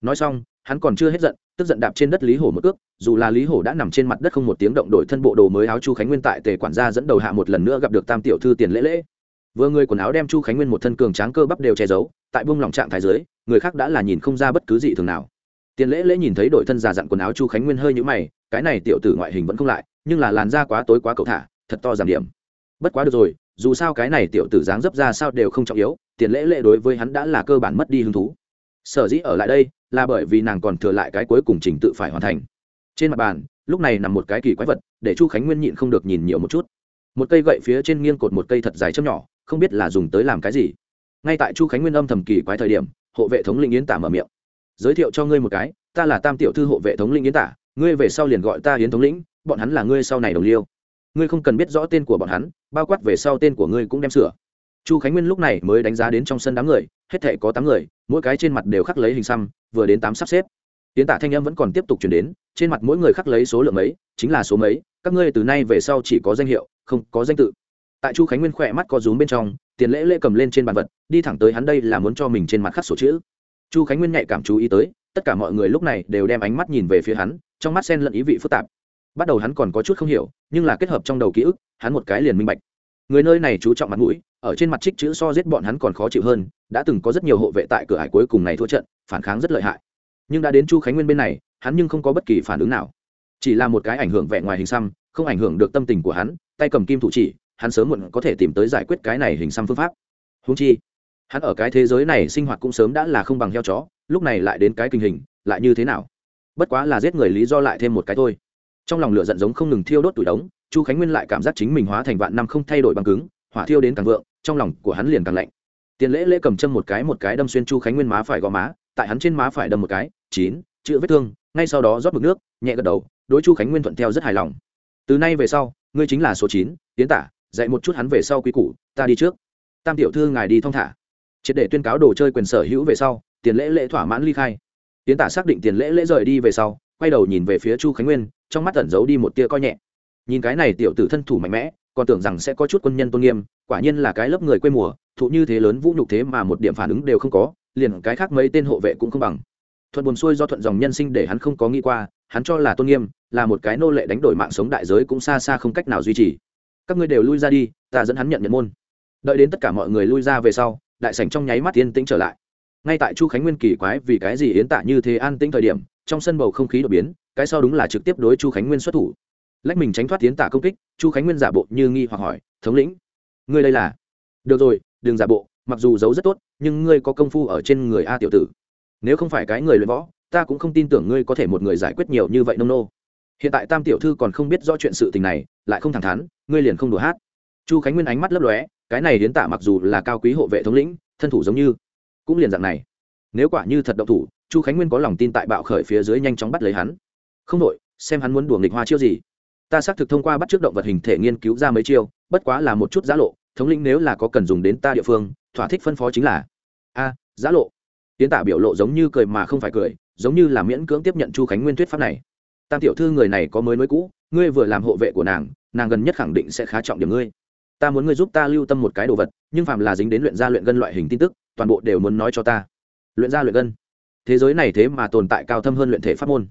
nói xong, hắn còn chưa hết giận, tức giận đạp trên đất lý hổ một cước, dù là lý hổ đã nằm trên mặt đất không một tiếng động đổi thân bộ đồ mới áo chu khánh nguyên tại tề quản gia dẫn đầu hạ một lần nữa gặp được tam tiểu thư tiền lễ lễ. Vừa người quần áo đem chu khánh nguyên một thân cường tráng cơ bắp đều che giấu, tại bông lòng trạng thái dưới, người khác đã là nhìn không ra bất cứ gì thường nào. Tiền lễ lễ nhìn thấy đội thân già dặn quần áo chu khánh nguyên hơi nhũ mày, cái này tiểu tử ngoại hình vẫn không lại, nhưng là làn da quá tối quá cầu thả, thật to giảm điểm. Bất quá được rồi, dù sao cái này tiểu tử dáng dấp ra sao đều không trọng yếu, tiền lễ lễ đối với hắn đã là cơ bản mất đi hứng thú sở dĩ ở lại đây là bởi vì nàng còn thừa lại cái cuối cùng trình tự phải hoàn thành. Trên mặt bàn, lúc này nằm một cái kỳ quái vật để chu khánh nguyên nhịn không được nhìn nhiều một chút. Một cây gậy phía trên nghiêng cột một cây thật dài châm nhỏ, không biết là dùng tới làm cái gì. Ngay tại chu khánh nguyên âm thầm kỳ quái thời điểm, hộ vệ thống linh yến tả mở miệng. Giới thiệu cho ngươi một cái, ta là tam tiểu thư hộ vệ thống linh yến tả, ngươi về sau liền gọi ta yến thống lĩnh, bọn hắn là ngươi sau này đồng liêu. Ngươi không cần biết rõ tên của bọn hắn, bao quát về sau tên của ngươi cũng đem sửa. Chu khánh nguyên lúc này mới đánh giá đến trong sân đám người hết thể có tám người, mỗi cái trên mặt đều khắc lấy hình xăm, vừa đến tám sắp xếp. Tiến tả thanh âm vẫn còn tiếp tục chuyển đến, trên mặt mỗi người khắc lấy số lượng mấy, chính là số mấy, các ngươi từ nay về sau chỉ có danh hiệu, không có danh tự. Tại chu khánh nguyên khỏe mắt có rúm bên trong, tiền lễ lễ cầm lên trên bàn vật, đi thẳng tới hắn đây là muốn cho mình trên mặt khắc sổ chữ. Chu khánh nguyên nhạy cảm chú ý tới, tất cả mọi người lúc này đều đem ánh mắt nhìn về phía hắn, trong mắt sen lẫn ý vị phức tạp. Bắt đầu hắn còn có chút không hiểu, nhưng là kết hợp trong đầu ký ức, hắn một cái liền minh bạch. Người nơi này chú trọng mặt mũi, ở trên mặt trích chữ so giết bọn hắn còn khó chịu hơn đã từng có rất nhiều hộ vệ tại cửa hải cuối cùng này thua trận, phản kháng rất lợi hại. Nhưng đã đến chu khánh nguyên bên này, hắn nhưng không có bất kỳ phản ứng nào. Chỉ là một cái ảnh hưởng vẻ ngoài hình xăm, không ảnh hưởng được tâm tình của hắn, tay cầm kim thủ chỉ, hắn sớm muộn có thể tìm tới giải quyết cái này hình xăm phương pháp. Húng chi, hắn ở cái thế giới này sinh hoạt cũng sớm đã là không bằng heo chó, lúc này lại đến cái kinh hình, lại như thế nào? Bất quá là giết người lý do lại thêm một cái thôi. Trong lòng lửa giận giống không ngừng thiêu đốt tủi đống, chu khánh nguyên lại cảm giác chính mình hóa thành vạn năm không thay đổi bằng cứng, hỏa thiêu đến càng vượng, trong lòng của hắn liền càng lạnh tiền lễ lễ cầm châm một cái một cái đâm xuyên chu khánh nguyên má phải gò má, tại hắn trên má phải đâm một cái, chín, chữ vết thương, ngay sau đó rót mực nước, nhẹ gật đầu, đối chu khánh nguyên thuận theo rất hài lòng. Từ nay về sau, ngươi chính là số chín, tiến tả, dạy một chút hắn về sau quy củ, ta đi trước. Tam tiểu thư ngài đi thong thả. Triệt để tuyên cáo đồ chơi quyền sở hữu về sau, tiền lễ lễ thỏa mãn ly khai. Tiến tả xác định tiền lễ lễ rời đi về sau, quay đầu nhìn về phía chu khánh nguyên, trong mắt tẩn giấu đi một tia coi nhẹ. Nhìn cái này tiểu tử thân thủ mạnh mẽ, còn tưởng rằng sẽ có chút quân nhân tôn nghiêm, quả nhiên là cái lớp người quê mùa thụ như thế lớn vũ nhục thế mà một điểm phản ứng đều không có, liền cái khác mấy tên hộ vệ cũng không bằng. Thuận buồn xuôi do thuận dòng nhân sinh để hắn không có nghĩ qua, hắn cho là tôn nghiêm, là một cái nô lệ đánh đổi mạng sống đại giới cũng xa xa không cách nào duy trì. Các ngươi đều lui ra đi, ta dẫn hắn nhận nhận môn. Đợi đến tất cả mọi người lui ra về sau, đại sảnh trong nháy mắt yên tĩnh trở lại. Ngay tại chu khánh nguyên kỳ quái vì cái gì yến tạ như thế an tĩnh thời điểm, trong sân bầu không khí đột biến, cái sau đúng là trực tiếp đối chu khánh nguyên xuất thủ. Lách mình tránh thoát tiến tạ công kích, chu khánh nguyên giả bộ như nghi hoặc hỏi, thống lĩnh, ngươi đây là? Được rồi đừng giả bộ, mặc dù giấu rất tốt, nhưng ngươi có công phu ở trên người a tiểu tử. Nếu không phải cái người luyện võ, ta cũng không tin tưởng ngươi có thể một người giải quyết nhiều như vậy nông nô. Hiện tại tam tiểu thư còn không biết rõ chuyện sự tình này, lại không thẳng thắn, ngươi liền không đùa hát. Chu khánh nguyên ánh mắt lấp lóe, cái này hiến tạ mặc dù là cao quý hộ vệ thống lĩnh, thân thủ giống như, cũng liền dạng này. Nếu quả như thật động thủ, chu khánh nguyên có lòng tin tại bạo khởi phía dưới nhanh chóng bắt lấy hắn. Không đội xem hắn muốn đùa nghịch hoa chiêu gì. Ta xác thực thông qua bắt trước động vật hình thể nghiên cứu ra mấy chiêu, bất quá là một chút giá lộ thống lĩnh nếu là có cần dùng đến ta địa phương, thỏa thích phân phó chính là, a giá lộ. Tiến tả biểu lộ giống như cười mà không phải cười, giống như là miễn cưỡng tiếp nhận chu khánh nguyên thuyết pháp này. Tam tiểu thư người này có mới mới cũ, ngươi vừa làm hộ vệ của nàng nàng gần nhất khẳng định sẽ khá trọng điểm ngươi. Ta muốn ngươi giúp ta lưu tâm một cái đồ vật, nhưng phạm là dính đến luyện gia luyện gân loại hình tin tức, toàn bộ đều muốn nói cho ta. Luyện gia luyện gân. Thế giới này thế mà tồn tại cao thâm hơn luyện thể pháp môn.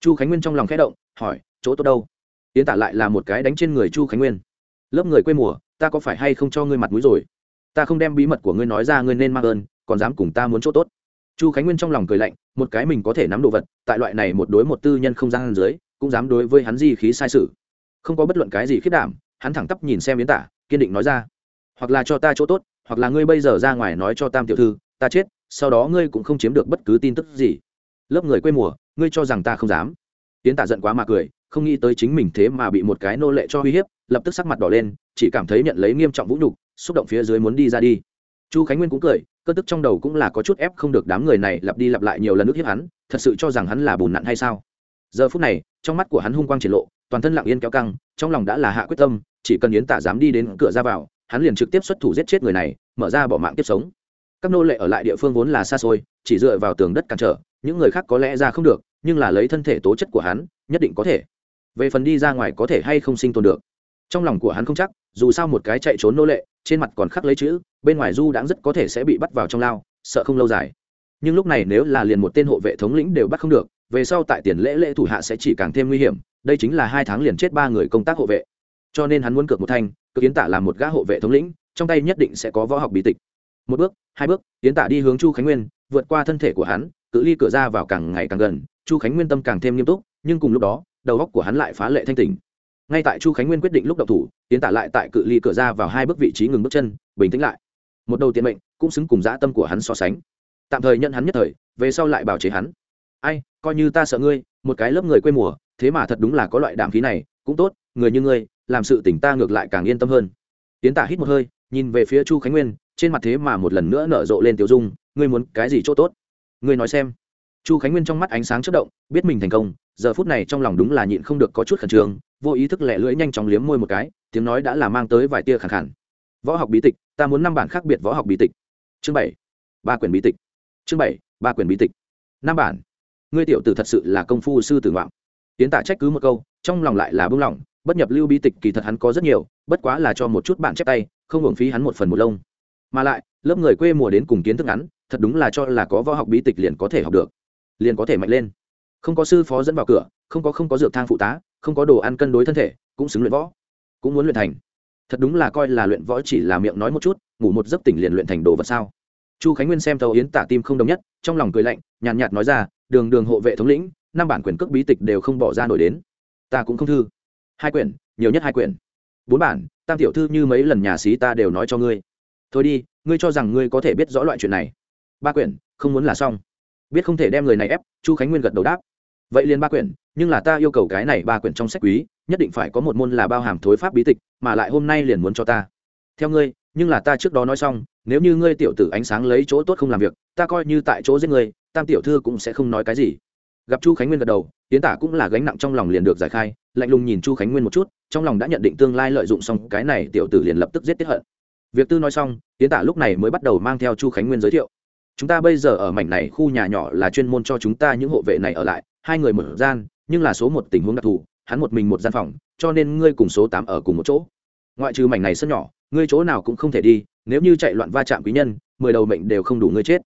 Chu khánh nguyên trong lòng khẽ động, hỏi, chỗ tốt đâu? Tiến tả lại là một cái đánh trên người chu khánh nguyên. Lớp người quê mùa ta có phải hay không cho ngươi mặt mũi rồi? Ta không đem bí mật của ngươi nói ra, ngươi nên mang ơn, còn dám cùng ta muốn chỗ tốt. Chu khánh nguyên trong lòng cười lạnh, một cái mình có thể nắm đồ vật, tại loại này một đối một tư nhân không gian dưới, cũng dám đối với hắn di khí sai sự. Không có bất luận cái gì khiết đảm, hắn thẳng tắp nhìn xem yến tả, kiên định nói ra, hoặc là cho ta chỗ tốt, hoặc là ngươi bây giờ ra ngoài nói cho tam tiểu thư, ta chết, sau đó ngươi cũng không chiếm được bất cứ tin tức gì. Lớp người quê mùa, ngươi cho rằng ta không dám? Yến tả giận quá mà cười, không nghĩ tới chính mình thế mà bị một cái nô lệ cho uy hiếp lập tức sắc mặt đỏ lên, chỉ cảm thấy nhận lấy nghiêm trọng vũ nhục, xúc động phía dưới muốn đi ra đi. Chu khánh nguyên cũng cười, cơ tức trong đầu cũng là có chút ép không được đám người này lặp đi lặp lại nhiều lần ức hiếp hắn, thật sự cho rằng hắn là bùn nặn hay sao? Giờ phút này, trong mắt của hắn hung quang triển lộ, toàn thân lặng yên kéo căng, trong lòng đã là hạ quyết tâm, chỉ cần yến tả dám đi đến cửa ra vào, hắn liền trực tiếp xuất thủ giết chết người này, mở ra bỏ mạng tiếp sống. Các nô lệ ở lại địa phương vốn là xa xôi, chỉ dựa vào tường đất cản trở, những người khác có lẽ ra không được, nhưng là lấy thân thể tố chất của hắn, nhất định có thể. Về phần đi ra ngoài có thể hay không sinh tồn được trong lòng của hắn không chắc, dù sao một cái chạy trốn nô lệ, trên mặt còn khắc lấy chữ, bên ngoài du đãng rất có thể sẽ bị bắt vào trong lao, sợ không lâu dài. Nhưng lúc này nếu là liền một tên hộ vệ thống lĩnh đều bắt không được, về sau tại tiền lễ lễ thủ hạ sẽ chỉ càng thêm nguy hiểm, đây chính là hai tháng liền chết ba người công tác hộ vệ. Cho nên hắn muốn cược một thanh cực yến tạ làm một gã hộ vệ thống lĩnh, trong tay nhất định sẽ có võ học bí tịch. Một bước, hai bước, yến tạ đi hướng chu khánh nguyên, vượt qua thân thể của hắn, cự ly cửa ra vào càng ngày càng gần, chu khánh nguyên tâm càng thêm nghiêm túc, nhưng cùng lúc đó, đầu óc của hắn lại phá lệ thanh tỉnh ngay tại chu khánh nguyên quyết định lúc đậu thủ tiến tả lại tại cự ly cửa ra vào hai bước vị trí ngừng bước chân, bình tĩnh lại. Một đầu tiện mệnh, cũng xứng cùng dã tâm của hắn so sánh. Tạm thời nhận hắn nhất thời, về sau lại bảo chế hắn. Ai, coi như ta sợ ngươi, một cái lớp người quê mùa, thế mà thật đúng là có loại đạm khí này, cũng tốt, người như ngươi, làm sự tỉnh ta ngược lại càng yên tâm hơn. Tiến tả hít một hơi, nhìn về phía chu khánh nguyên, trên mặt thế mà một lần nữa nở rộ lên tiểu dung, ngươi muốn cái gì chỗ tốt? Ngươi nói xem. Chu khánh nguyên trong mắt ánh sáng chất động, biết mình thành công, giờ phút này trong lòng đúng là nhịn không được có chút khẩn trương vô ý thức lẹ lưỡi nhanh chóng liếm môi một cái, tiếng nói đã là mang tới vài tia khẳng khẳng võ học bí tịch, ta muốn năm bản khác biệt võ học bí tịch. Chương bảy, ba quyển bí tịch. Chương bảy, ba quyển bí tịch. Năm bản. Ngươi tiểu tử thật sự là công phu sư tử ngoạm. Tiến tả trách cứ một câu, trong lòng lại là bưng lỏng bất nhập lưu bí tịch kỳ thật hắn có rất nhiều, bất quá là cho một chút bạn chép tay, không hưởng phí hắn một phần một lông. Mà lại, lớp người quê mùa đến cùng kiến thức ngắn, thật đúng là cho là có võ học bí tịch liền có thể học được, liền có thể mạnh lên không có sư phó dẫn vào cửa không có không có dược thang phụ tá không có đồ ăn cân đối thân thể cũng xứng luyện võ. Cũng muốn luyện thành. Thật đúng là coi là luyện võ chỉ là miệng nói một chút ngủ một giấc tỉnh liền luyện thành đồ vật sao? Chu khánh nguyên xem thấu yến tả tim không đồng nhất trong lòng cười lạnh nhàn nhạt, nhạt nói ra đường đường hộ vệ thống lĩnh năm bản quyền cước bí tịch đều không bỏ ra nổi đến. Ta cũng không thư. Hai quyển nhiều nhất hai quyển. Bốn bản tam tiểu thư như mấy lần nhà xí ta đều nói cho ngươi. Thôi đi ngươi cho rằng ngươi có thể biết rõ loại chuyện này. Ba quyển không muốn là xong. Biết không thể đem người này ép chu khánh nguyên gật đầu đáp vậy liền ba quyển, nhưng là ta yêu cầu cái này ba quyển trong sách quý, nhất định phải có một môn là bao hàm thối pháp bí tịch, mà lại hôm nay liền muốn cho ta. Theo ngươi, nhưng là ta trước đó nói xong, nếu như ngươi tiểu tử ánh sáng lấy chỗ tốt không làm việc, ta coi như tại chỗ giết ngươi, tam tiểu thư cũng sẽ không nói cái gì. Gặp chu khánh nguyên gật đầu tiến tả cũng là gánh nặng trong lòng liền được giải khai, lạnh lùng nhìn chu khánh nguyên một chút, trong lòng đã nhận định tương lai lợi dụng xong cái này tiểu tử liền lập tức giết tiết hận. Việc tư nói xong tiến tả lúc này mới bắt đầu mang theo chu khánh nguyên giới thiệu. Chúng ta bây giờ ở mảnh này khu nhà nhỏ là chuyên môn cho chúng ta những hộ vệ này ở lại hai người một gian, nhưng là số một tình huống đặc thù, hắn một mình một gian phòng, cho nên ngươi cùng số tám ở cùng một chỗ. Ngoại trừ mảnh này sân nhỏ, ngươi chỗ nào cũng không thể đi, nếu như chạy loạn va chạm quý nhân, mười đầu mệnh đều không đủ ngươi chết.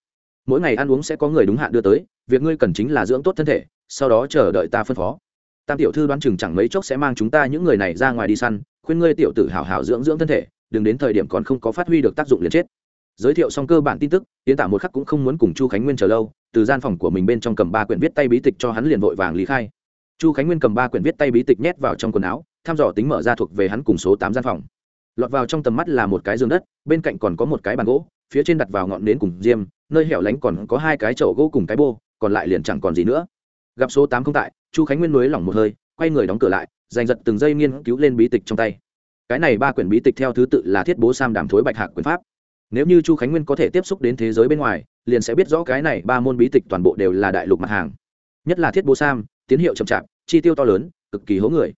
Mỗi ngày ăn uống sẽ có người đúng hạn đưa tới, việc ngươi cần chính là dưỡng tốt thân thể, sau đó chờ đợi ta phân phó. Tam tiểu thư đoán chừng chẳng mấy chốc sẽ mang chúng ta những người này ra ngoài đi săn, khuyên ngươi tiểu tử hảo hảo dưỡng dưỡng thân thể, đừng đến thời điểm còn không có phát huy được tác dụng liền chết. Giới thiệu xong cơ bản tin tức tiến tả một khắc cũng không muốn cùng chu khánh nguyên chờ lâu từ gian phòng của mình bên trong cầm ba quyển viết tay bí tịch cho hắn liền vội vàng lý khai. Chu khánh nguyên cầm ba quyển viết tay bí tịch nhét vào trong quần áo thăm dò tính mở ra thuộc về hắn cùng số tám gian phòng. Lọt vào trong tầm mắt là một cái giường đất, bên cạnh còn có một cái bàn gỗ, phía trên đặt vào ngọn nến cùng diêm, nơi hẻo lánh còn có hai cái chậu gỗ cùng cái bô, còn lại liền chẳng còn gì nữa. Gặp số tám không tại, chu khánh nguyên nới lỏng một hơi, quay người đóng cửa lại, giành giật từng giây nghiên cứu lên bí tịch trong tay. Cái này ba quyển bí tịch theo thứ tự là thiết bố sam đàm thối bạch hạc quyền pháp nếu như chu khánh nguyên có thể tiếp xúc đến thế giới bên ngoài, liền sẽ biết rõ cái này ba môn bí tịch toàn bộ đều là đại lục mặt hàng. Nhất là thiết bố sam tín hiệu chậm chạp, chi tiêu to lớn, cực kỳ hố người.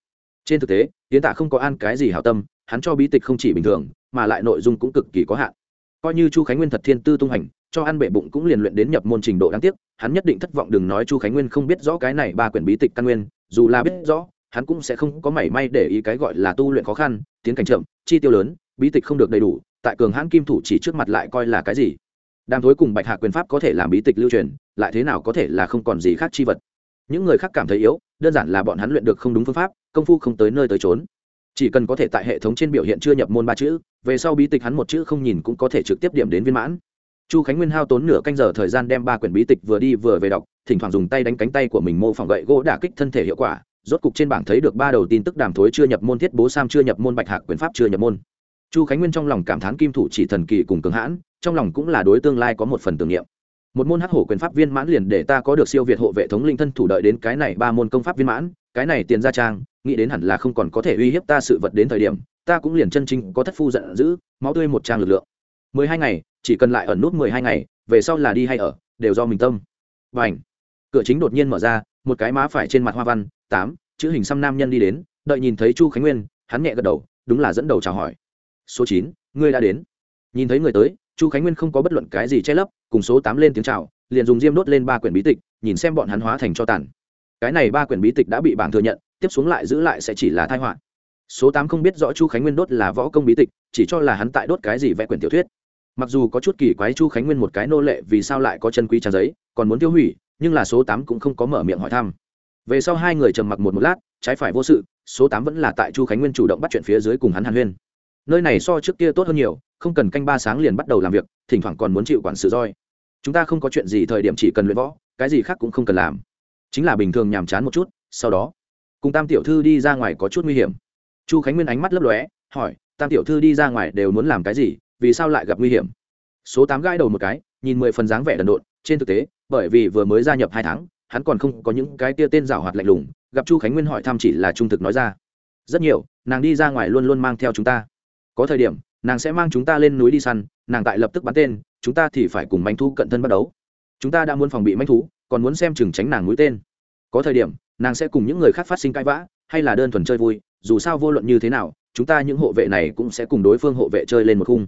Trên thực tế tiến tạ không có ăn cái gì hảo tâm, hắn cho bí tịch không chỉ bình thường, mà lại nội dung cũng cực kỳ có hạn. Coi như chu khánh nguyên thật thiên tư tung hành, cho ăn bệ bụng cũng liền luyện đến nhập môn trình độ đáng tiếc, hắn nhất định thất vọng đừng nói chu khánh nguyên không biết rõ cái này ba quyển bí tịch căn nguyên, dù là biết rõ, hắn cũng sẽ không có mảy may để ý cái gọi là tu luyện khó khăn, tiến cảnh chậm, chi tiêu lớn, bí tịch không được đầy đủ tại cường hãn kim thủ chỉ trước mặt lại coi là cái gì? Đàm thối cùng bạch hạ quyền pháp có thể làm bí tịch lưu truyền, lại thế nào có thể là không còn gì khác chi vật? Những người khác cảm thấy yếu, đơn giản là bọn hắn luyện được không đúng phương pháp, công phu không tới nơi tới trốn chỉ cần có thể tại hệ thống trên biểu hiện chưa nhập môn ba chữ, về sau bí tịch hắn một chữ không nhìn cũng có thể trực tiếp điểm đến viên mãn. Chu khánh nguyên hao tốn nửa canh giờ thời gian đem ba quyển bí tịch vừa đi vừa về đọc, thỉnh thoảng dùng tay đánh cánh tay của mình mô phỏng gậy gỗ đả kích thân thể hiệu quả. Rốt cục trên bảng thấy được ba đầu tin tức đàm thối chưa nhập môn, thiết bố sam chưa nhập môn, bạch hạc quyền pháp chưa nhập môn chu khánh nguyên trong lòng cảm thán kim thủ chỉ thần kỳ cùng cường hãn, trong lòng cũng là đối tương lai có một phần tưởng niệm. Một môn hắc hổ quyền pháp viên mãn liền để ta có được siêu việt hộ vệ thống linh thân thủ đợi đến cái này ba môn công pháp viên mãn, cái này tiền gia trang, nghĩ đến hẳn là không còn có thể uy hiếp ta sự vật đến thời điểm, ta cũng liền chân chính có thất phu giận dữ, máu tươi một trang lực lượng. Mười hai ngày, chỉ cần lại ẩn nút mười hai ngày, về sau là đi hay ở, đều do mình tâm. Và ảnh cửa chính đột nhiên mở ra, một cái má phải trên mặt hoa văn, tám, chữ hình xăm nam nhân đi đến, đợi nhìn thấy chu khánh nguyên, hắn nhẹ gật đầu, đúng là dẫn đầu chào hỏi số chín, ngươi đã đến. Nhìn thấy người tới, chu khánh nguyên không có bất luận cái gì che lấp, cùng số tám lên tiếng chào, liền dùng diêm đốt lên ba quyển bí tịch, nhìn xem bọn hắn hóa thành cho tàn. Cái này ba quyển bí tịch đã bị bảng thừa nhận, tiếp xuống lại giữ lại sẽ chỉ là thai họa. Số tám không biết rõ chu khánh nguyên đốt là võ công bí tịch, chỉ cho là hắn tại đốt cái gì vẽ quyển tiểu thuyết. Mặc dù có chút kỳ quái chu khánh nguyên một cái nô lệ vì sao lại có chân quý trang giấy, còn muốn tiêu hủy, nhưng là số tám cũng không có mở miệng hỏi thăm. Về sau hai người trầm mặc một một lát, trái phải vô sự, số tám vẫn là tại chu khánh nguyên chủ động bắt chuyện phía dưới cùng hắn hàn huyên nơi này so trước kia tốt hơn nhiều, không cần canh ba sáng liền bắt đầu làm việc, thỉnh thoảng còn muốn chịu quản sự roi. Chúng ta không có chuyện gì thời điểm chỉ cần luyện võ, cái gì khác cũng không cần làm. Chính là bình thường nhàm chán một chút, sau đó, cùng tam tiểu thư đi ra ngoài có chút nguy hiểm. Chu khánh nguyên ánh mắt lấp lóe, hỏi, tam tiểu thư đi ra ngoài đều muốn làm cái gì? Vì sao lại gặp nguy hiểm? Số tám gãi đầu một cái, nhìn mười phần dáng vẻ đần độn, trên thực tế, bởi vì vừa mới gia nhập hai tháng, hắn còn không có những cái tia tên rào hoạt lạnh lùng, gặp chu khánh nguyên hỏi thăm chỉ là trung thực nói ra. Rất nhiều, nàng đi ra ngoài luôn luôn mang theo chúng ta có thời điểm, nàng sẽ mang chúng ta lên núi đi săn, nàng tại lập tức bắn tên, chúng ta thì phải cùng manh thú cận thân bắt đấu chúng ta đã muốn phòng bị manh thú, còn muốn xem chừng tránh nàng mũi tên. Có thời điểm, nàng sẽ cùng những người khác phát sinh cãi vã, hay là đơn thuần chơi vui, dù sao vô luận như thế nào, chúng ta những hộ vệ này cũng sẽ cùng đối phương hộ vệ chơi lên một khung.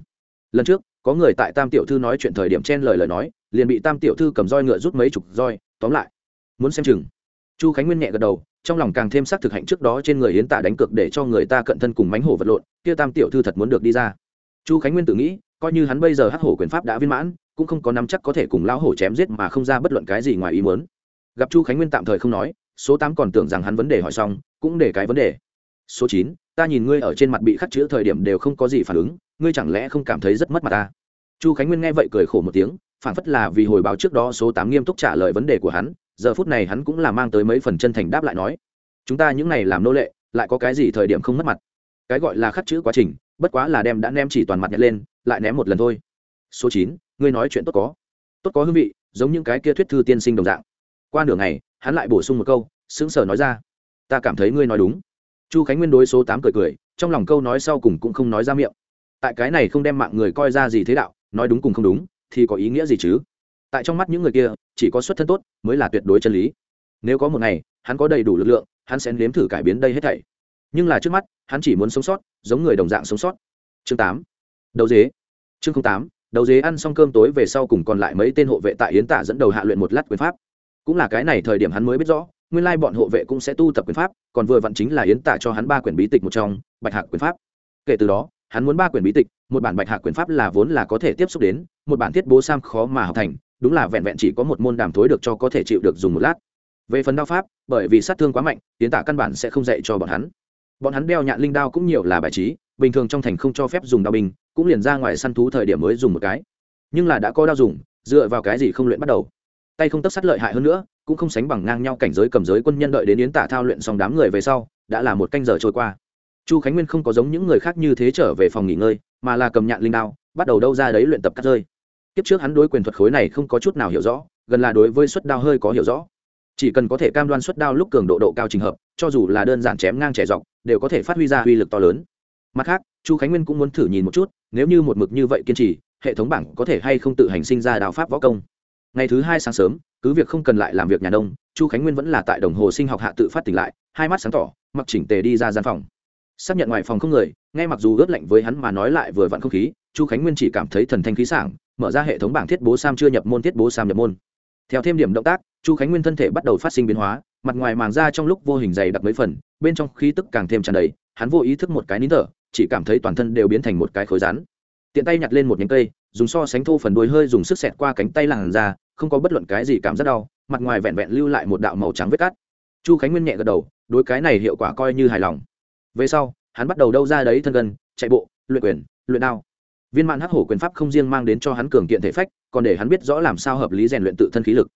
Lần trước, có người tại tam tiểu thư nói chuyện thời điểm chen lời lời nói, liền bị tam tiểu thư cầm roi ngựa rút mấy chục roi, tóm lại, muốn xem chừng. Chu khánh nguyên nhẹ gật đầu trong lòng càng thêm xác thực hạnh trước đó trên người hiến tạ đánh cược để cho người ta cận thân cùng mánh hổ vật lộn, kia tam tiểu thư thật muốn được đi ra. Chu khánh nguyên tự nghĩ, coi như hắn bây giờ hắc hổ quyền pháp đã viên mãn, cũng không có nắm chắc có thể cùng lão hổ chém giết mà không ra bất luận cái gì ngoài ý muốn. Gặp chu khánh nguyên tạm thời không nói, số tám còn tưởng rằng hắn vấn đề hỏi xong, cũng để cái vấn đề. Số chín, ta nhìn ngươi ở trên mặt bị khắc chữ thời điểm đều không có gì phản ứng, ngươi chẳng lẽ không cảm thấy rất mất mặt ta chu khánh nguyên nghe vậy cười khổ một tiếng, phản phất là vì hồi báo trước đó số tám nghiêm túc trả lời vấn đề của hắn giờ phút này hắn cũng là mang tới mấy phần chân thành đáp lại nói, chúng ta những này làm nô lệ, lại có cái gì thời điểm không mất mặt? Cái gọi là khắc chữ quá trình, bất quá là đem đã ném chỉ toàn mặt nhặt lên, lại ném một lần thôi. Số chín, ngươi nói chuyện tốt có. Tốt có hương vị, giống những cái kia thuyết thư tiên sinh đồng dạng. Qua nửa ngày, hắn lại bổ sung một câu, sững sờ nói ra, ta cảm thấy ngươi nói đúng. Chu khánh nguyên đối số tám cười cười, trong lòng câu nói sau cùng cũng không nói ra miệng. Tại cái này không đem mạng người coi ra gì thế đạo, nói đúng cùng không đúng, thì có ý nghĩa gì chứ? Tại trong mắt những người kia, chỉ có xuất thân tốt mới là tuyệt đối chân lý. Nếu có một ngày, hắn có đầy đủ lực lượng, hắn sẽ nếm thử cải biến đây hết thảy. Nhưng là trước mắt, hắn chỉ muốn sống sót, giống người đồng dạng sống sót. Chương tám. Đầu dế. Chương tám. Đầu dế ăn xong cơm tối về sau cùng còn lại mấy tên hộ vệ tại yến tả dẫn đầu hạ luyện một lát quyền pháp. Cũng là cái này thời điểm hắn mới biết rõ, nguyên lai bọn hộ vệ cũng sẽ tu tập quyền pháp, còn vừa vặn chính là yến tả cho hắn ba quyển bí tịch một trong, bạch hạc quyền pháp. Kể từ đó, hắn muốn ba quyển bí tịch, một bản bạch hạc quyền pháp là vốn là có thể tiếp xúc đến, một bản thiết bố sam khó mà học thành đúng là vẹn vẹn chỉ có một môn đàm thối được cho có thể chịu được dùng một lát. Về phần đao pháp, bởi vì sát thương quá mạnh, tiến tả căn bản sẽ không dạy cho bọn hắn. Bọn hắn đeo nhạn linh đao cũng nhiều là bài trí, bình thường trong thành không cho phép dùng đao binh, cũng liền ra ngoài săn thú thời điểm mới dùng một cái. Nhưng là đã có đao dùng, dựa vào cái gì không luyện bắt đầu? Tay không tất sát lợi hại hơn nữa, cũng không sánh bằng ngang nhau cảnh giới cầm giới quân nhân đợi đến yến tả thao luyện xong đám người về sau, đã là một canh giờ trôi qua. Chu khánh nguyên không có giống những người khác như thế trở về phòng nghỉ ngơi, mà là cầm nhạn linh đao, bắt đầu đâu ra đấy luyện tập cắt rơi kiếp trước hắn đối quyền thuật khối này không có chút nào hiểu rõ, gần là đối với suất đao hơi có hiểu rõ. Chỉ cần có thể cam đoan suất đao lúc cường độ độ cao trình hợp, cho dù là đơn giản chém ngang trẻ dọc, đều có thể phát huy ra uy lực to lớn. Mặt khác, chu khánh nguyên cũng muốn thử nhìn một chút, nếu như một mực như vậy kiên trì, hệ thống bảng có thể hay không tự hành sinh ra đào pháp võ công. Ngày thứ hai sáng sớm, cứ việc không cần lại làm việc nhà nông, chu khánh nguyên vẫn là tại đồng hồ sinh học hạ tự phát tỉnh lại, hai mắt sáng tỏ, mặc chỉnh tề đi ra gian phòng. Xác nhận ngoài phòng không người, nghe mặc dù ướt lạnh với hắn mà nói lại vừa vặn không khí chu khánh nguyên chỉ cảm thấy thần thanh khí sảng, mở ra hệ thống bảng thiết bố sam chưa nhập môn, thiết bố sam nhập môn. Theo thêm điểm động tác, chu khánh nguyên thân thể bắt đầu phát sinh biến hóa, mặt ngoài màng ra trong lúc vô hình dày đặc mấy phần, bên trong khí tức càng thêm tràn đầy, hắn vô ý thức một cái nín thở, chỉ cảm thấy toàn thân đều biến thành một cái khối rắn. Tiện tay nhặt lên một nhánh cây, dùng so sánh thô phần đuôi hơi dùng sức xẹt qua cánh tay làn ra không có bất luận cái gì cảm giác đau, mặt ngoài vẹn vẹn lưu lại một đạo màu trắng vết cắt. Chu khánh nguyên nhẹ gật đầu, đối cái này hiệu quả coi như hài lòng. Về sau, hắn bắt đầu đâu ra đấy thân gần, chạy bộ, luyện quyền, luyện đao viên mãn hắc hổ quyền pháp không riêng mang đến cho hắn cường kiện thể phách, còn để hắn biết rõ làm sao hợp lý rèn luyện tự thân khí lực.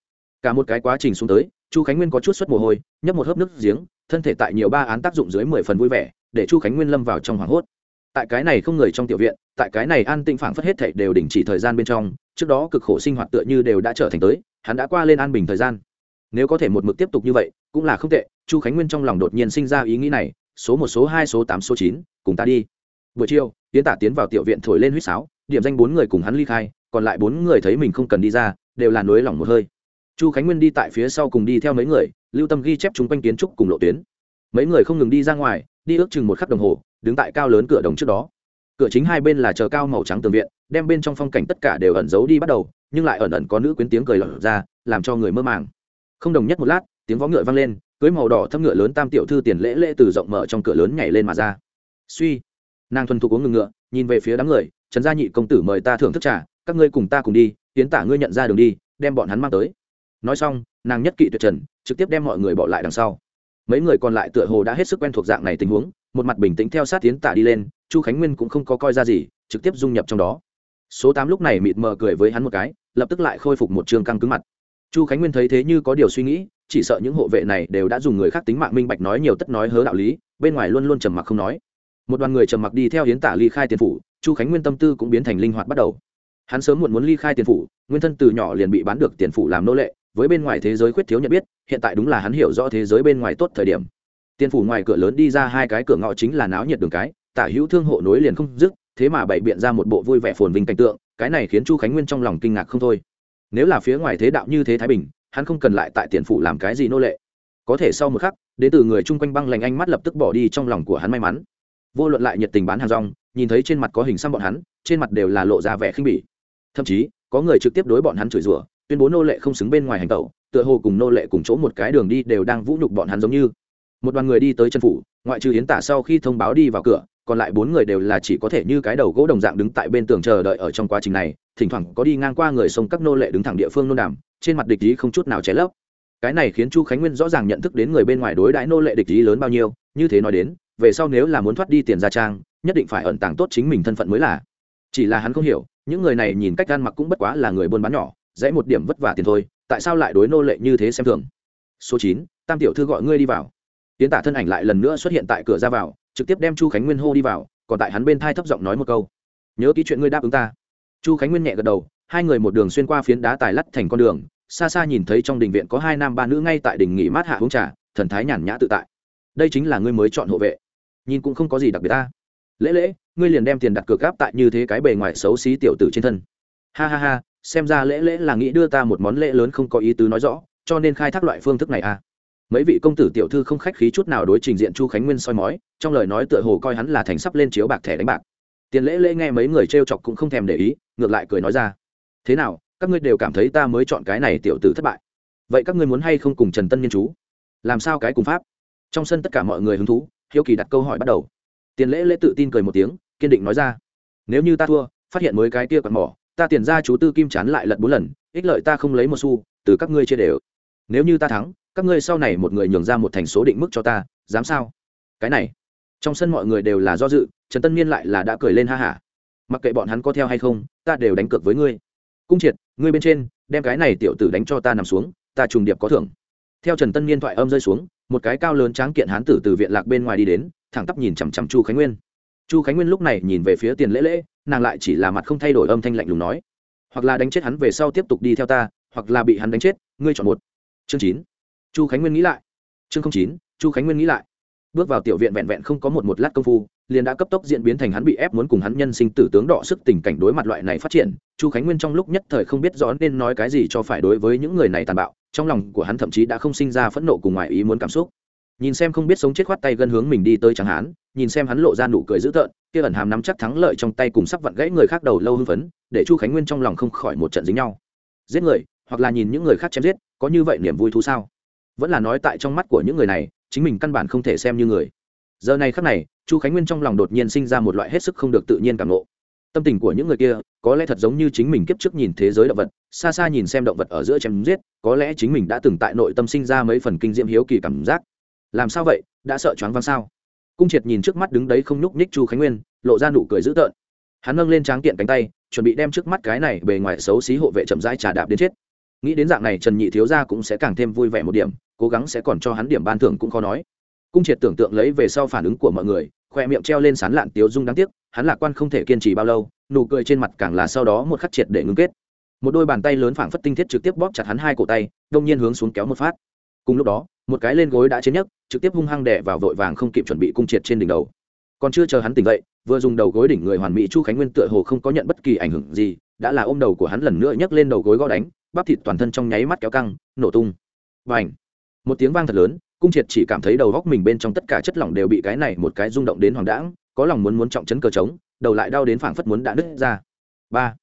Cả một cái quá trình xuống tới, chu khánh nguyên có chút suất mồ hôi, nhấp một hớp nước giếng, thân thể tại nhiều ba án tác dụng dưới mười phần vui vẻ, để chu khánh nguyên lâm vào trong hoảng hốt. Tại cái này không người trong tiểu viện, tại cái này an tĩnh phảng phất hết thảy đều đình chỉ thời gian bên trong, trước đó cực khổ sinh hoạt tựa như đều đã trở thành tới, hắn đã qua lên an bình thời gian. Nếu có thể một mực tiếp tục như vậy, cũng là không tệ, chu khánh nguyên trong lòng đột nhiên sinh ra ý nghĩ này, số một, số hai, số tám, số chín, cùng ta đi buổi chiều tiến tả tiến vào tiểu viện thổi lên huýt sáo, điểm danh bốn người cùng hắn ly khai, còn lại bốn người thấy mình không cần đi ra, đều là nối lỏng một hơi. Chu khánh nguyên đi tại phía sau cùng đi theo mấy người, lưu tâm ghi chép chung quanh kiến trúc cùng lộ tuyến. Mấy người không ngừng đi ra ngoài, đi ước chừng một khắc đồng hồ, đứng tại cao lớn cửa đồng trước đó. Cửa chính hai bên là chờ cao màu trắng tường viện, đem bên trong phong cảnh tất cả đều ẩn giấu đi bắt đầu, nhưng lại ẩn ẩn có nữ quyến tiếng cười lọt ra, làm cho người mơ màng. Không đồng nhất một lát, tiếng vó ngựa vang lên, cưới màu đỏ thâm ngựa lớn tam tiểu thư tiền lễ lễ từ rộng mở trong cửa lớn nhảy lên mà ra. Suy nàng thuần thục uống ngừng ngựa, nhìn về phía đám người, trần gia nhị công tử mời ta thưởng thức trà, các ngươi cùng ta cùng đi tiến tả ngươi nhận ra đường đi, đem bọn hắn mang tới. Nói xong, nàng nhất kỵ tuyệt trần, trực tiếp đem mọi người bỏ lại đằng sau. Mấy người còn lại tựa hồ đã hết sức quen thuộc dạng này tình huống, một mặt bình tĩnh theo sát tiến tả đi lên, chu khánh nguyên cũng không có coi ra gì, trực tiếp dung nhập trong đó. Số tám lúc này mịt mờ cười với hắn một cái, lập tức lại khôi phục một trường căng cứng mặt. Chu khánh nguyên thấy thế như có điều suy nghĩ, chỉ sợ những hộ vệ này đều đã dùng người khác tính mạng minh bạch nói nhiều tất nói hớ đạo lý, bên ngoài luôn luôn trầm mặc không nói một đoàn người trầm mặc đi theo hiến tả ly khai tiền phủ, chu khánh nguyên tâm tư cũng biến thành linh hoạt bắt đầu. Hắn sớm muộn muốn ly khai tiền phủ, nguyên thân từ nhỏ liền bị bán được tiền phủ làm nô lệ, với bên ngoài thế giới khuyết thiếu nhận biết, hiện tại đúng là hắn hiểu rõ thế giới bên ngoài tốt thời điểm. Tiền phủ ngoài cửa lớn đi ra hai cái cửa ngõ chính là náo nhiệt đường cái, tả hữu thương hộ nối liền không dứt, thế mà bày biện ra một bộ vui vẻ phồn vinh cảnh tượng, cái này khiến chu khánh nguyên trong lòng kinh ngạc không thôi. Nếu là phía ngoài thế đạo như thế thái bình, hắn không cần lại tại tiền phủ làm cái gì nô lệ. Có thể sau một khắc, đến từ người chung quanh băng lành anh mắt lập tức bỏ đi trong lòng của hắn may mắn vô luận lại nhiệt tình bán hàng rong, nhìn thấy trên mặt có hình xăm bọn hắn, trên mặt đều là lộ ra vẻ khinh bỉ. Thậm chí, có người trực tiếp đối bọn hắn chửi rủa, tuyên bố nô lệ không xứng bên ngoài hành tẩu, tựa hồ cùng nô lệ cùng chỗ một cái đường đi đều đang vũ nhục bọn hắn giống như. Một đoàn người đi tới chân phủ, ngoại trừ hiến tả sau khi thông báo đi vào cửa, còn lại bốn người đều là chỉ có thể như cái đầu gỗ đồng dạng đứng tại bên tường chờ đợi ở trong quá trình này, thỉnh thoảng có đi ngang qua người sông các nô lệ đứng thẳng địa phương nôn đàm, trên mặt địch ý không chút nào cháy lấp. Cái này khiến chu khánh nguyên rõ ràng nhận thức đến người bên ngoài đối đãi nô lệ địch ý lớn bao nhiêu, như thế nói đến về sau nếu là muốn thoát đi tiền gia trang, nhất định phải ẩn tàng tốt chính mình thân phận mới là. Chỉ là hắn không hiểu, những người này nhìn cách ăn mặc cũng bất quá là người buôn bán nhỏ, dễ một điểm vất vả tiền thôi, tại sao lại đối nô lệ như thế xem thường? Số chín, tam tiểu thư gọi ngươi đi vào. Tiến tả thân ảnh lại lần nữa xuất hiện tại cửa ra vào, trực tiếp đem chu khánh nguyên hô đi vào, còn tại hắn bên thai thấp giọng nói một câu. Nhớ ký chuyện ngươi đáp ứng ta. Chu khánh nguyên nhẹ gật đầu, hai người một đường xuyên qua phiến đá tài lắt thành con đường, xa xa nhìn thấy trong đình viện có hai nam ba nữ ngay tại đình nghỉ mát hạ uống trà, thần thái nhàn nhã tự tại. Đây chính là ngươi mới chọn hộ vệ nhìn cũng không có gì đặc biệt ta. Lễ lễ, ngươi liền đem tiền đặt cược gáp tại như thế cái bề ngoài xấu xí tiểu tử trên thân. Ha ha ha, xem ra lễ lễ là nghĩ đưa ta một món lễ lớn không có ý tứ nói rõ, cho nên khai thác loại phương thức này à. Mấy vị công tử tiểu thư không khách khí chút nào đối trình diện chu khánh nguyên soi mói, trong lời nói tựa hồ coi hắn là thành sắp lên chiếu bạc thẻ đánh bạc. Tiền lễ lễ nghe mấy người t r e o chọc cũng không thèm để ý, ngược lại cười nói ra. Thế nào, các ngươi đều cảm thấy ta mới chọn cái này tiểu tử thất bại. Vậy các ngươi muốn hay không cùng trần tân nghiên chú? Làm sao cái cùng pháp? Trong sân tất cả mọi người hứng thú hiếu kỳ đặt câu hỏi bắt đầu. Tiền lễ lễ tự tin cười một tiếng, kiên định nói ra. Nếu như ta thua, phát hiện mới cái kia còn mỏ, ta tiền ra chú tư kim chán lại lật bốn lần, ích lợi ta không lấy một xu, từ các ngươi chia đều. Nếu như ta thắng, các ngươi sau này một người nhường ra một thành số định mức cho ta, dám sao? Cái này, trong sân mọi người đều là do dự, trần tân niên lại là đã cười lên ha hả. Mặc kệ bọn hắn có theo hay không, ta đều đánh cược với ngươi. Cung triệt, ngươi bên trên, đem cái này tiểu tử đánh cho ta nằm xuống, ta trùng điệp có thưởng. Theo trần tân niên thoại âm rơi xuống một cái cao lớn tráng kiện hán tử từ viện lạc bên ngoài đi đến, thẳng tắp nhìn chằm chằm chu khánh nguyên. Chu khánh nguyên lúc này nhìn về phía tiền lễ lễ, nàng lại chỉ là mặt không thay đổi âm thanh lạnh lùng nói, hoặc là đánh chết hắn về sau tiếp tục đi theo ta, hoặc là bị hắn đánh chết, ngươi chọn một. Chương chín. Chu khánh nguyên nghĩ lại. Chương chín, chu khánh nguyên nghĩ lại. Bước vào tiểu viện vẹn vẹn không có một một lát công phu, liền đã cấp tốc diễn biến thành hắn bị ép muốn cùng hắn nhân sinh tử tướng đọ sức tình cảnh đối mặt loại này phát triển. Chu khánh nguyên trong lúc nhất thời không biết rõ nên nói cái gì cho phải đối với những người này tàn bạo trong lòng của hắn thậm chí đã không sinh ra phẫn nộ cùng ngoài ý muốn cảm xúc. Nhìn xem không biết sống chết khoát tay gân hướng mình đi tới chẳng hắn, nhìn xem hắn lộ ra nụ cười dữ tợn kia ẩn hàm nắm chắc thắng lợi trong tay cùng sắp vặn gãy người khác đầu lâu hưng phấn để chu khánh nguyên trong lòng không khỏi một trận dính nhau. Giết người hoặc là nhìn những người khác chém giết có như vậy niềm vui thú sao? Vẫn là nói tại trong mắt của những người này chính mình căn bản không thể xem như người. Giờ này khắc này chu khánh nguyên trong lòng đột nhiên sinh ra một loại hết sức không được tự nhiên cảm lộ tâm tình của những người kia có lẽ thật giống như chính mình kiếp trước nhìn thế giới động vật, xa xa nhìn xem động vật ở giữa chém giết, có lẽ chính mình đã từng tại nội tâm sinh ra mấy phần kinh diễm hiếu kỳ cảm giác. Làm sao vậy? Đã sợ choáng váng sao? Cung triệt nhìn trước mắt đứng đấy không nhúc nhích chu khánh nguyên, lộ ra nụ cười dữ tợn. Hắn nâng lên tráng kiện cánh tay, chuẩn bị đem trước mắt cái này bề ngoài xấu xí hộ vệ chậm rãi trà đạp đến chết. Nghĩ đến dạng này trần nhị thiếu gia cũng sẽ càng thêm vui vẻ một điểm, cố gắng sẽ còn cho hắn điểm ban thưởng cũng khó nói. Cung triệt tưởng tượng lấy về sau phản ứng của mọi người, khoe miệng treo lên sán lạn tiếu dung đáng tiếc, hắn lạc quan không thể kiên trì bao lâu nụ cười trên mặt càng là sau đó một khắc triệt để ngưng kết. Một đôi bàn tay lớn phảng phất tinh thiết trực tiếp bóp chặt hắn hai cổ tay, đông nhiên hướng xuống kéo một phát. Cùng lúc đó, một cái lên gối đã chiến nhấc, trực tiếp hung hăng đè vào vội vàng không kịp chuẩn bị cung triệt trên đỉnh đầu. Còn chưa chờ hắn tỉnh dậy, vừa dùng đầu gối đỉnh người hoàn mỹ chu khánh nguyên tựa hồ không có nhận bất kỳ ảnh hưởng gì, đã là ôm đầu của hắn lần nữa nhấc lên đầu gối gõ đánh, bắp thịt toàn thân trong nháy mắt kéo căng, nổ tung. Và ảnh một tiếng vang thật lớn, cung triệt chỉ cảm thấy đầu góc mình bên trong tất cả chất lỏng đều bị cái này một cái rung động đến hoàng đãng, có lòng muốn muốn trọng chấn cờ trống đầu lại đau đến phảng phất muốn đã nứt ra. Ba.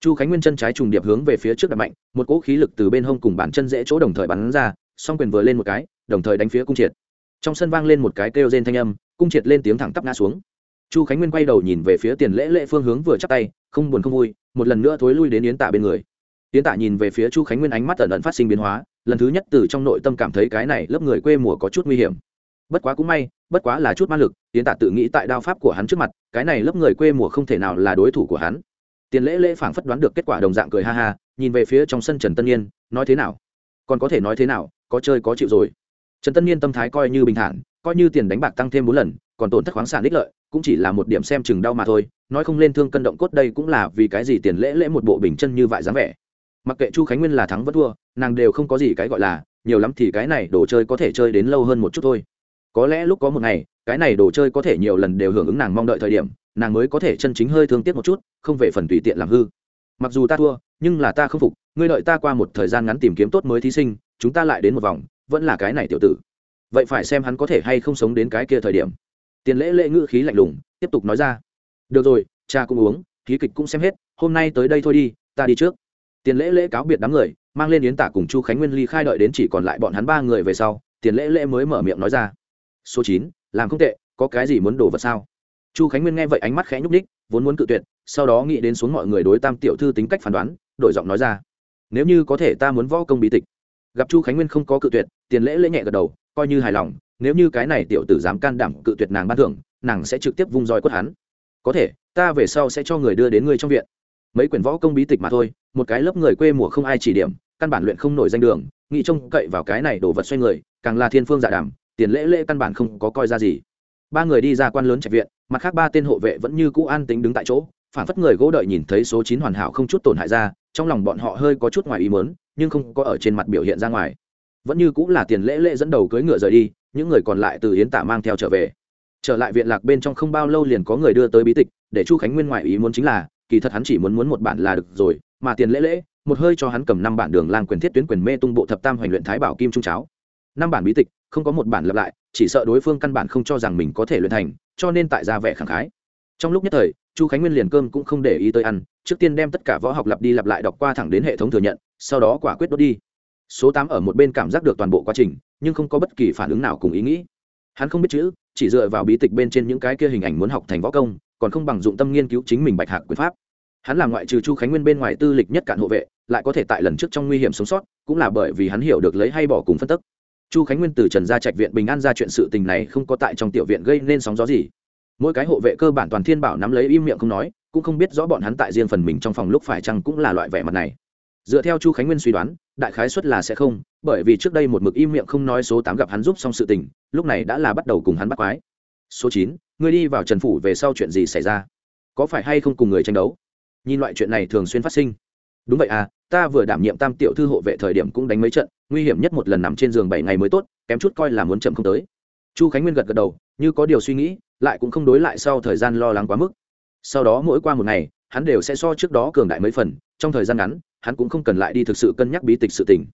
Chu khánh nguyên chân trái trùng điệp hướng về phía trước đập mạnh, một cỗ khí lực từ bên hông cùng bàn chân dễ chỗ đồng thời bắn ra, song quyền vừa lên một cái, đồng thời đánh phía cung triệt. Trong sân vang lên một cái kêu rên thanh âm, cung triệt lên tiếng thẳng tắp ngã xuống. Chu khánh nguyên quay đầu nhìn về phía tiền lễ lễ phương hướng vừa chắc tay, không buồn không vui, một lần nữa thối lui đến yến tạ bên người. Yến tạ nhìn về phía chu khánh nguyên ánh mắt ẩn ẩn phát sinh biến hóa, lần thứ nhất từ trong nội tâm cảm thấy cái này lớp người quê mùa có chút nguy hiểm. Bất quá cũng may bất quá là chút ma lực tiến tạ tự nghĩ tại đao pháp của hắn trước mặt, cái này lớp người quê mùa không thể nào là đối thủ của hắn. Tiền lễ lễ phảng phất đoán được kết quả đồng dạng cười ha ha, nhìn về phía trong sân trần tân nhiên nói thế nào? Còn có thể nói thế nào, có chơi có chịu rồi. Trần tân nhiên tâm thái coi như bình thản, coi như tiền đánh bạc tăng thêm bốn lần, còn tổn thất khoáng sản ích lợi, cũng chỉ là một điểm xem chừng đau mà thôi, nói không lên thương cân động cốt đây cũng là vì cái gì tiền lễ lễ một bộ bình chân như vậy dáng vẻ. Mặc kệ chu khánh nguyên là thắng vẫn thua, nàng đều không có gì cái gọi là, nhiều lắm thì cái này đồ chơi có thể chơi đến lâu hơn một chút thôi có lẽ lúc có một ngày, cái này đồ chơi có thể nhiều lần đều hưởng ứng nàng mong đợi thời điểm, nàng mới có thể chân chính hơi thương tiếc một chút, không về phần tùy tiện làm hư. Mặc dù ta thua, nhưng là ta không phục, ngươi đợi ta qua một thời gian ngắn tìm kiếm tốt mới thí sinh, chúng ta lại đến một vòng, vẫn là cái này tiểu tử. Vậy phải xem hắn có thể hay không sống đến cái kia thời điểm. Tiền lễ lễ ngữ khí lạnh lùng, tiếp tục nói ra. Được rồi, cha cũng uống, khí kịch cũng xem hết, hôm nay tới đây thôi đi, ta đi trước. Tiền lễ lễ cáo biệt đám người, mang lên yến tả cùng chu khánh nguyên ly khai đợi đến chỉ còn lại bọn hắn ba người về sau, tiền lễ lễ mới mở miệng nói ra số chín, làm không tệ, có cái gì muốn đổ vật sao? Chu khánh nguyên nghe vậy ánh mắt khẽ nhúc ních vốn muốn cự tuyệt, sau đó nghĩ đến xuống mọi người đối tam tiểu thư tính cách phán đoán, đổi giọng nói ra. Nếu như có thể ta muốn võ công bí tịch. Gặp chu khánh nguyên không có cự tuyệt, tiền lễ lễ nhẹ gật đầu, coi như hài lòng, nếu như cái này tiểu tử dám can đảm cự tuyệt nàng ban thưởng, nàng sẽ trực tiếp vung roi quất hắn. Có thể, ta về sau sẽ cho người đưa đến ngươi trong viện. Mấy quyển võ công bí tịch mà thôi, một cái lớp người quê mùa không ai chỉ điểm, căn bản luyện không nổi danh đường, nghĩ trông cậy vào cái này đổ vật xoay người, càng là thiên phương dạ đàm tiền lễ lễ căn bản không có coi ra gì. Ba người đi ra quan lớn trạch viện, mặt khác ba tên hộ vệ vẫn như cũ an tính đứng tại chỗ, phản phất người gỗ đợi nhìn thấy số chín hoàn hảo không chút tổn hại ra, trong lòng bọn họ hơi có chút ngoài ý mớn nhưng không có ở trên mặt biểu hiện ra ngoài. Vẫn như cũng là tiền lễ lễ dẫn đầu cưỡi ngựa rời đi, những người còn lại từ hiến tả mang theo trở về. Trở lại viện lạc bên trong không bao lâu liền có người đưa tới bí tịch, để chu khánh nguyên ngoại ý muốn chính là, kỳ thật hắn chỉ muốn muốn một bản là được rồi, mà tiền lễ lễ, một hơi cho hắn cầm năm bản đường lang quyền thiết tuyến quyền mê tung bộ thập tam hoành luyện thái bảo kim trung cháo. Năm bản bí tịch không có một bản lặp lại, chỉ sợ đối phương căn bản không cho rằng mình có thể luyện thành, cho nên tại ra vẻ khẳng khái. Trong lúc nhất thời, chu khánh nguyên liền cơm cũng không để ý tới ăn, trước tiên đem tất cả võ học lặp đi lặp lại đọc qua thẳng đến hệ thống thừa nhận, sau đó quả quyết đốt đi. Số tám ở một bên cảm giác được toàn bộ quá trình, nhưng không có bất kỳ phản ứng nào cùng ý nghĩ. Hắn không biết chữ, chỉ dựa vào bí tịch bên trên những cái kia hình ảnh muốn học thành võ công, còn không bằng dụng tâm nghiên cứu chính mình bạch hạc quyền pháp. Hắn là ngoại trừ chu khánh nguyên bên ngoài tư lịch nhất cạn hộ vệ, lại có thể tại lần trước trong nguy hiểm sống sót, cũng là bởi vì hắn hiểu được lấy hay bỏ cùng phân tức chu khánh nguyên từ trần gia trạch viện bình an ra chuyện sự tình này không có tại trong tiểu viện gây nên sóng gió gì. Mỗi cái hộ vệ cơ bản toàn thiên bảo nắm lấy im miệng không nói, cũng không biết rõ bọn hắn tại riêng phần mình trong phòng lúc phải chăng cũng là loại vẻ mặt này. Dựa theo chu khánh nguyên suy đoán, đại khái xuất là sẽ không, bởi vì trước đây một mực im miệng không nói số tám gặp hắn giúp xong sự tình, lúc này đã là bắt đầu cùng hắn bắt quái. Số chín người đi vào trần phủ về sau chuyện gì xảy ra? Có phải hay không cùng người tranh đấu? Nhìn loại chuyện này thường xuyên phát sinh. Đúng vậy à ta vừa đảm nhiệm tam tiểu thư hộ vệ thời điểm cũng đánh mấy trận, nguy hiểm nhất một lần nằm trên giường bảy ngày mới tốt, kém chút coi là muốn chậm không tới. Chu khánh nguyên gật gật đầu, như có điều suy nghĩ, lại cũng không đối lại sau thời gian lo lắng quá mức. Sau đó mỗi qua một ngày, hắn đều sẽ so trước đó cường đại mấy phần, trong thời gian ngắn, hắn cũng không cần lại đi thực sự cân nhắc bí tịch sự tình.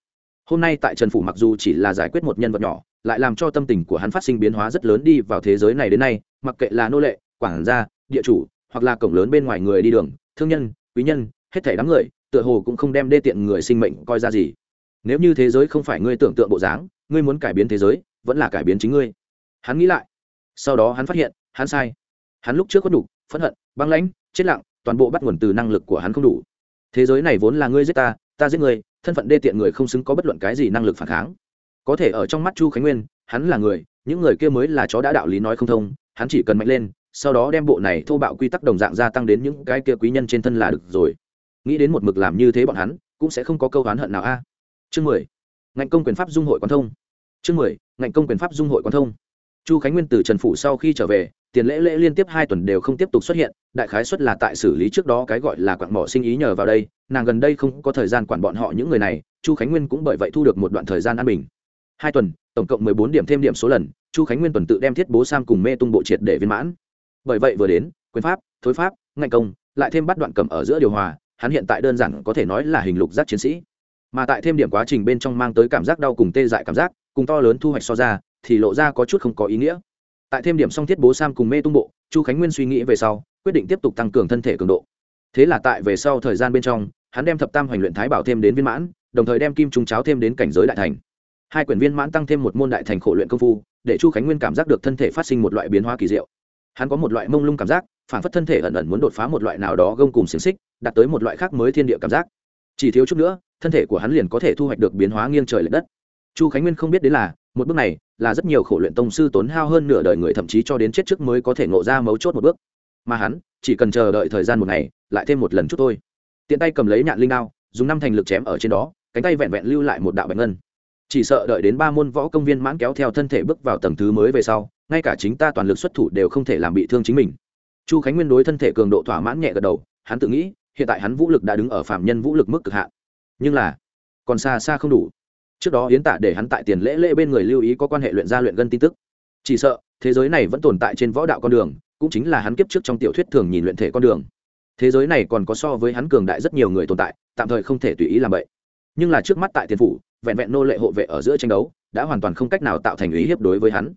Hôm nay tại trần phủ mặc dù chỉ là giải quyết một nhân vật nhỏ, lại làm cho tâm tình của hắn phát sinh biến hóa rất lớn đi vào thế giới này đến nay, mặc kệ là nô lệ, quản gia, địa chủ, hoặc là cổng lớn bên ngoài người đi đường, thương nhân, quý nhân, hết thảy đám người tựa hồ cũng không đem đê tiện người sinh mệnh coi ra gì. Nếu như thế giới không phải ngươi tưởng tượng bộ dáng, ngươi muốn cải biến thế giới, vẫn là cải biến chính ngươi. Hắn nghĩ lại. Sau đó hắn phát hiện, hắn sai. Hắn lúc trước có đủ, phẫn hận, băng lãnh, chết lặng, toàn bộ bắt nguồn từ năng lực của hắn không đủ. Thế giới này vốn là ngươi giết ta ta giết ngươi, thân phận đê tiện người không xứng có bất luận cái gì năng lực phản kháng. Có thể ở trong mắt chu khánh nguyên, hắn là người, những người kia mới là chó đã đạo lý nói không thông, hắn chỉ cần mạnh lên, sau đó đem bộ này thô bạo quy tắc đồng dạng gia tăng đến những cái kia quý nhân trên thân là được rồi nghĩ đến một mực làm như thế bọn hắn, cũng sẽ không có câu oán hận nào a. Chương mười. Ngành công quyền pháp dung hội quan thông. Chương mười ngành công quyền pháp dung hội quan thông. Chu khánh nguyên từ trần phủ sau khi trở về, tiền lễ lễ liên tiếp hai tuần đều không tiếp tục xuất hiện, đại khái xuất là tại xử lý trước đó cái gọi là quặng mỏ sinh ý nhờ vào đây, nàng gần đây không có thời gian quản bọn họ những người này, chu khánh nguyên cũng bởi vậy thu được một đoạn thời gian an bình. Hai tuần, tổng cộng mười bốn điểm thêm điểm số lần, chu khánh nguyên tuần tự đem thiết bố sam cùng mê tung bộ triệt để viên mãn. Bởi vậy vừa đến, quyền pháp, thối pháp ngành công, lại thêm bắt đoạn cầm ở giữa điều hòa hắn hiện tại đơn giản có thể nói là hình lục giác chiến sĩ. Mà tại thêm điểm quá trình bên trong mang tới cảm giác đau cùng tê dại cảm giác, cùng to lớn thu hoạch so ra, thì lộ ra có chút không có ý nghĩa. Tại thêm điểm song thiết bố sam cùng mê tung bộ, chu khánh nguyên suy nghĩ về sau, quyết định tiếp tục tăng cường thân thể cường độ. Thế là tại về sau thời gian bên trong, hắn đem thập tam hoành luyện thái bảo thêm đến viên mãn, đồng thời đem kim trung cháo thêm đến cảnh giới đại thành. Hai quyển viên mãn tăng thêm một môn đại thành khổ luyện công phu, để chu khánh nguyên cảm giác được thân thể phát sinh một loại biến hóa kỳ diệu. Hắn có một loại mông lung cảm giác phản phất thân thể ẩn ẩn muốn đột phá một loại nào đó gông cùng xiềng xích, đạt tới một loại khác mới thiên địa cảm giác. Chỉ thiếu chút nữa, thân thể của hắn liền có thể thu hoạch được biến hóa nghiêng trời l ệ đất. Chu khánh nguyên không biết đến là, một bước này là rất nhiều khổ luyện tông sư tốn hao hơn nửa đời người thậm chí cho đến chết trước mới có thể ngộ ra mấu chốt một bước. Mà hắn, chỉ cần chờ đợi thời gian một ngày, lại thêm một lần chút thôi. Tiện tay cầm lấy nhạn linh đao, dùng năm thành lực chém ở trên đó, cánh tay vẹn vẹn lưu lại một đạo bạch ngân. Chỉ sợ đợi đến ba môn võ công viên mãn kéo theo thân thể bước vào tầng thứ mới về sau, ngay cả chính ta toàn lực xuất thủ đều không thể làm bị thương chính mình chu khánh nguyên đối thân thể cường độ thỏa mãn nhẹ gật đầu, hắn tự nghĩ, hiện tại hắn vũ lực đã đứng ở phạm nhân vũ lực mức cực hạn. Nhưng là, còn xa xa không đủ. Trước đó yến tạ để hắn tại tiền lễ lễ bên người lưu ý có quan hệ luyện gia luyện gân tin tức. Chỉ sợ, thế giới này vẫn tồn tại trên võ đạo con đường, cũng chính là hắn kiếp trước trong tiểu thuyết thường nhìn luyện thể con đường. Thế giới này còn có so với hắn cường đại rất nhiều người tồn tại, tạm thời không thể tùy ý làm vậy. Nhưng là trước mắt tại tiền phủ, vẹn vẹn nô lệ hộ vệ ở giữa tranh đấu, đã hoàn toàn không cách nào tạo thành ý hiếp đối với hắn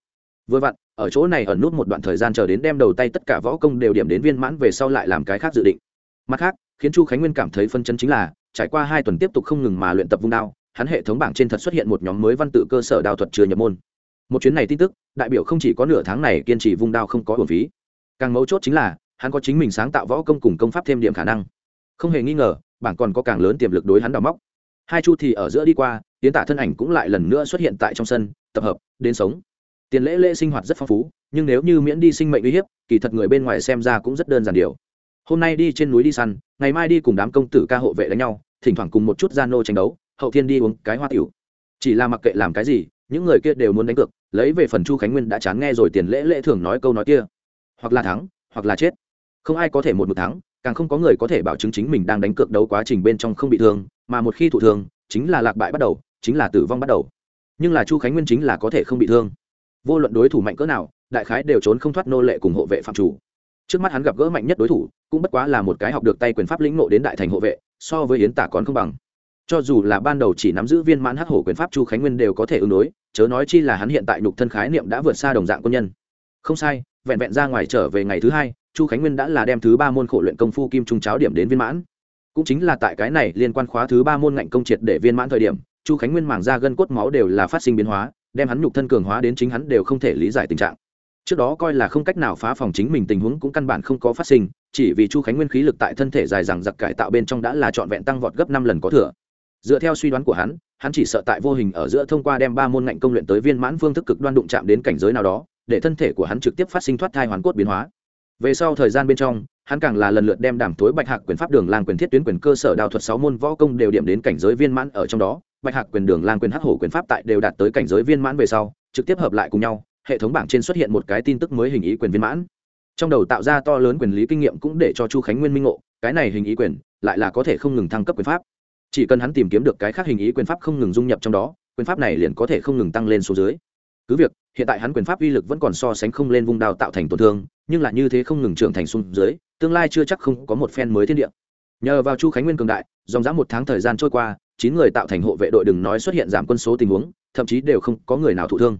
vừa vặn, ở chỗ này ẩn nút một đoạn thời gian chờ đến đem đầu tay tất cả võ công đều điểm đến viên mãn về sau lại làm cái khác dự định. Mặt khác, khiến chu khánh nguyên cảm thấy phân chân chính là, trải qua hai tuần tiếp tục không ngừng mà luyện tập vung đao, hắn hệ thống bảng trên thật xuất hiện một nhóm mới văn tự cơ sở đao thuật chưa nhập môn. Một chuyến này tin tức, đại biểu không chỉ có nửa tháng này kiên trì vung đao không có hồn phí. Càng mấu chốt chính là, hắn có chính mình sáng tạo võ công cùng công pháp thêm điểm khả năng. Không hề nghi ngờ, bảng còn có càng lớn tiềm lực đối hắn đào móc. Hai chu thì ở giữa đi qua, tiến tả thân ảnh cũng lại lần nữa xuất hiện tại trong sân, tập hợp, đến sống tiền lễ lễ sinh hoạt rất phong phú, nhưng nếu như miễn đi sinh mệnh uy hiếp, kỳ thật người bên ngoài xem ra cũng rất đơn giản điều. Hôm nay đi trên núi đi săn, ngày mai đi cùng đám công tử ca hộ vệ đánh nhau, thỉnh thoảng cùng một chút gian nô tranh đấu, hậu thiên đi uống cái hoa tiểu. Chỉ là mặc kệ làm cái gì, những người kia đều muốn đánh cược, lấy về phần chu khánh nguyên đã chán nghe rồi tiền lễ lễ thường nói câu nói kia. Hoặc là thắng, hoặc là chết. Không ai có thể một một thắng, càng không có người có thể bảo chứng chính mình đang đánh cược đấu quá trình bên trong không bị thương, mà một khi thụ thương, chính là lạc bại bắt đầu, chính là tử vong bắt đầu. Nhưng là chu khánh nguyên chính là có thể không bị thương vô luận đối thủ mạnh cỡ nào, đại khái đều trốn không thoát nô lệ cùng hộ vệ phạm chủ. Trước mắt hắn gặp gỡ mạnh nhất đối thủ, cũng bất quá là một cái học được tay quyền pháp lĩnh nộ đến đại thành hộ vệ, so với yến tả còn không bằng. Cho dù là ban đầu chỉ nắm giữ viên mãn hắc hổ quyền pháp chu khánh nguyên đều có thể ứng đối, chớ nói chi là hắn hiện tại nhục thân khái niệm đã vượt xa đồng dạng quân nhân. Không sai, vẹn vẹn ra ngoài trở về ngày thứ hai, chu khánh nguyên đã là đem thứ ba môn khổ luyện công phu kim trung cháo điểm đến viên mãn. Cũng chính là tại cái này liên quan khóa thứ ba môn ngạnh công triệt để viên mãn thời điểm, chu khánh nguyên mảng ra gân cốt máu đều là phát sinh biến hóa đem hắn nhục thân cường hóa đến chính hắn đều không thể lý giải tình trạng. Trước đó coi là không cách nào phá phòng chính mình tình huống cũng căn bản không có phát sinh, chỉ vì chu khánh nguyên khí lực tại thân thể dài dằng giặc cải tạo bên trong đã là trọn vẹn tăng vọt gấp năm lần có thừa. Dựa theo suy đoán của hắn hắn chỉ sợ tại vô hình ở giữa thông qua đem ba môn ngạnh công luyện tới viên mãn phương thức cực đoan đụng chạm đến cảnh giới nào đó, để thân thể của hắn trực tiếp phát sinh thoát thai hoàn cốt biến hóa. Về sau thời gian bên trong, hắn càng là lần lượt đem đảm thối bạch hạc quyền pháp đường lang quyền thiết tuyến quyền cơ sở đào thuật sáu môn võ công đều điểm đến cảnh giới viên mãn ở trong đó bạch hạc quyền đường lang quyền hắc hổ quyền pháp tại đều đạt tới cảnh giới viên mãn về sau, trực tiếp hợp lại cùng nhau, hệ thống bảng trên xuất hiện một cái tin tức mới hình ý quyền viên mãn. Trong đầu tạo ra to lớn quyền lý kinh nghiệm cũng để cho chu khánh nguyên minh ngộ, cái này hình ý quyền lại là có thể không ngừng thăng cấp quyền pháp. Chỉ cần hắn tìm kiếm được cái khác hình ý quyền pháp không ngừng dung nhập trong đó, quyền pháp này liền có thể không ngừng tăng lên số dưới. Cứ việc, hiện tại hắn quyền pháp uy lực vẫn còn so sánh không lên vùng đao tạo thành tổn thương, nhưng là như thế không ngừng trưởng thành xuống dưới, tương lai chưa chắc không có một phen mới thiên địa. Nhờ vào chu khánh nguyên cường đại, dòng dã một tháng thời gian trôi qua chín người tạo thành hộ vệ đội đừng nói xuất hiện giảm quân số tình huống, thậm chí đều không có người nào thụ thương.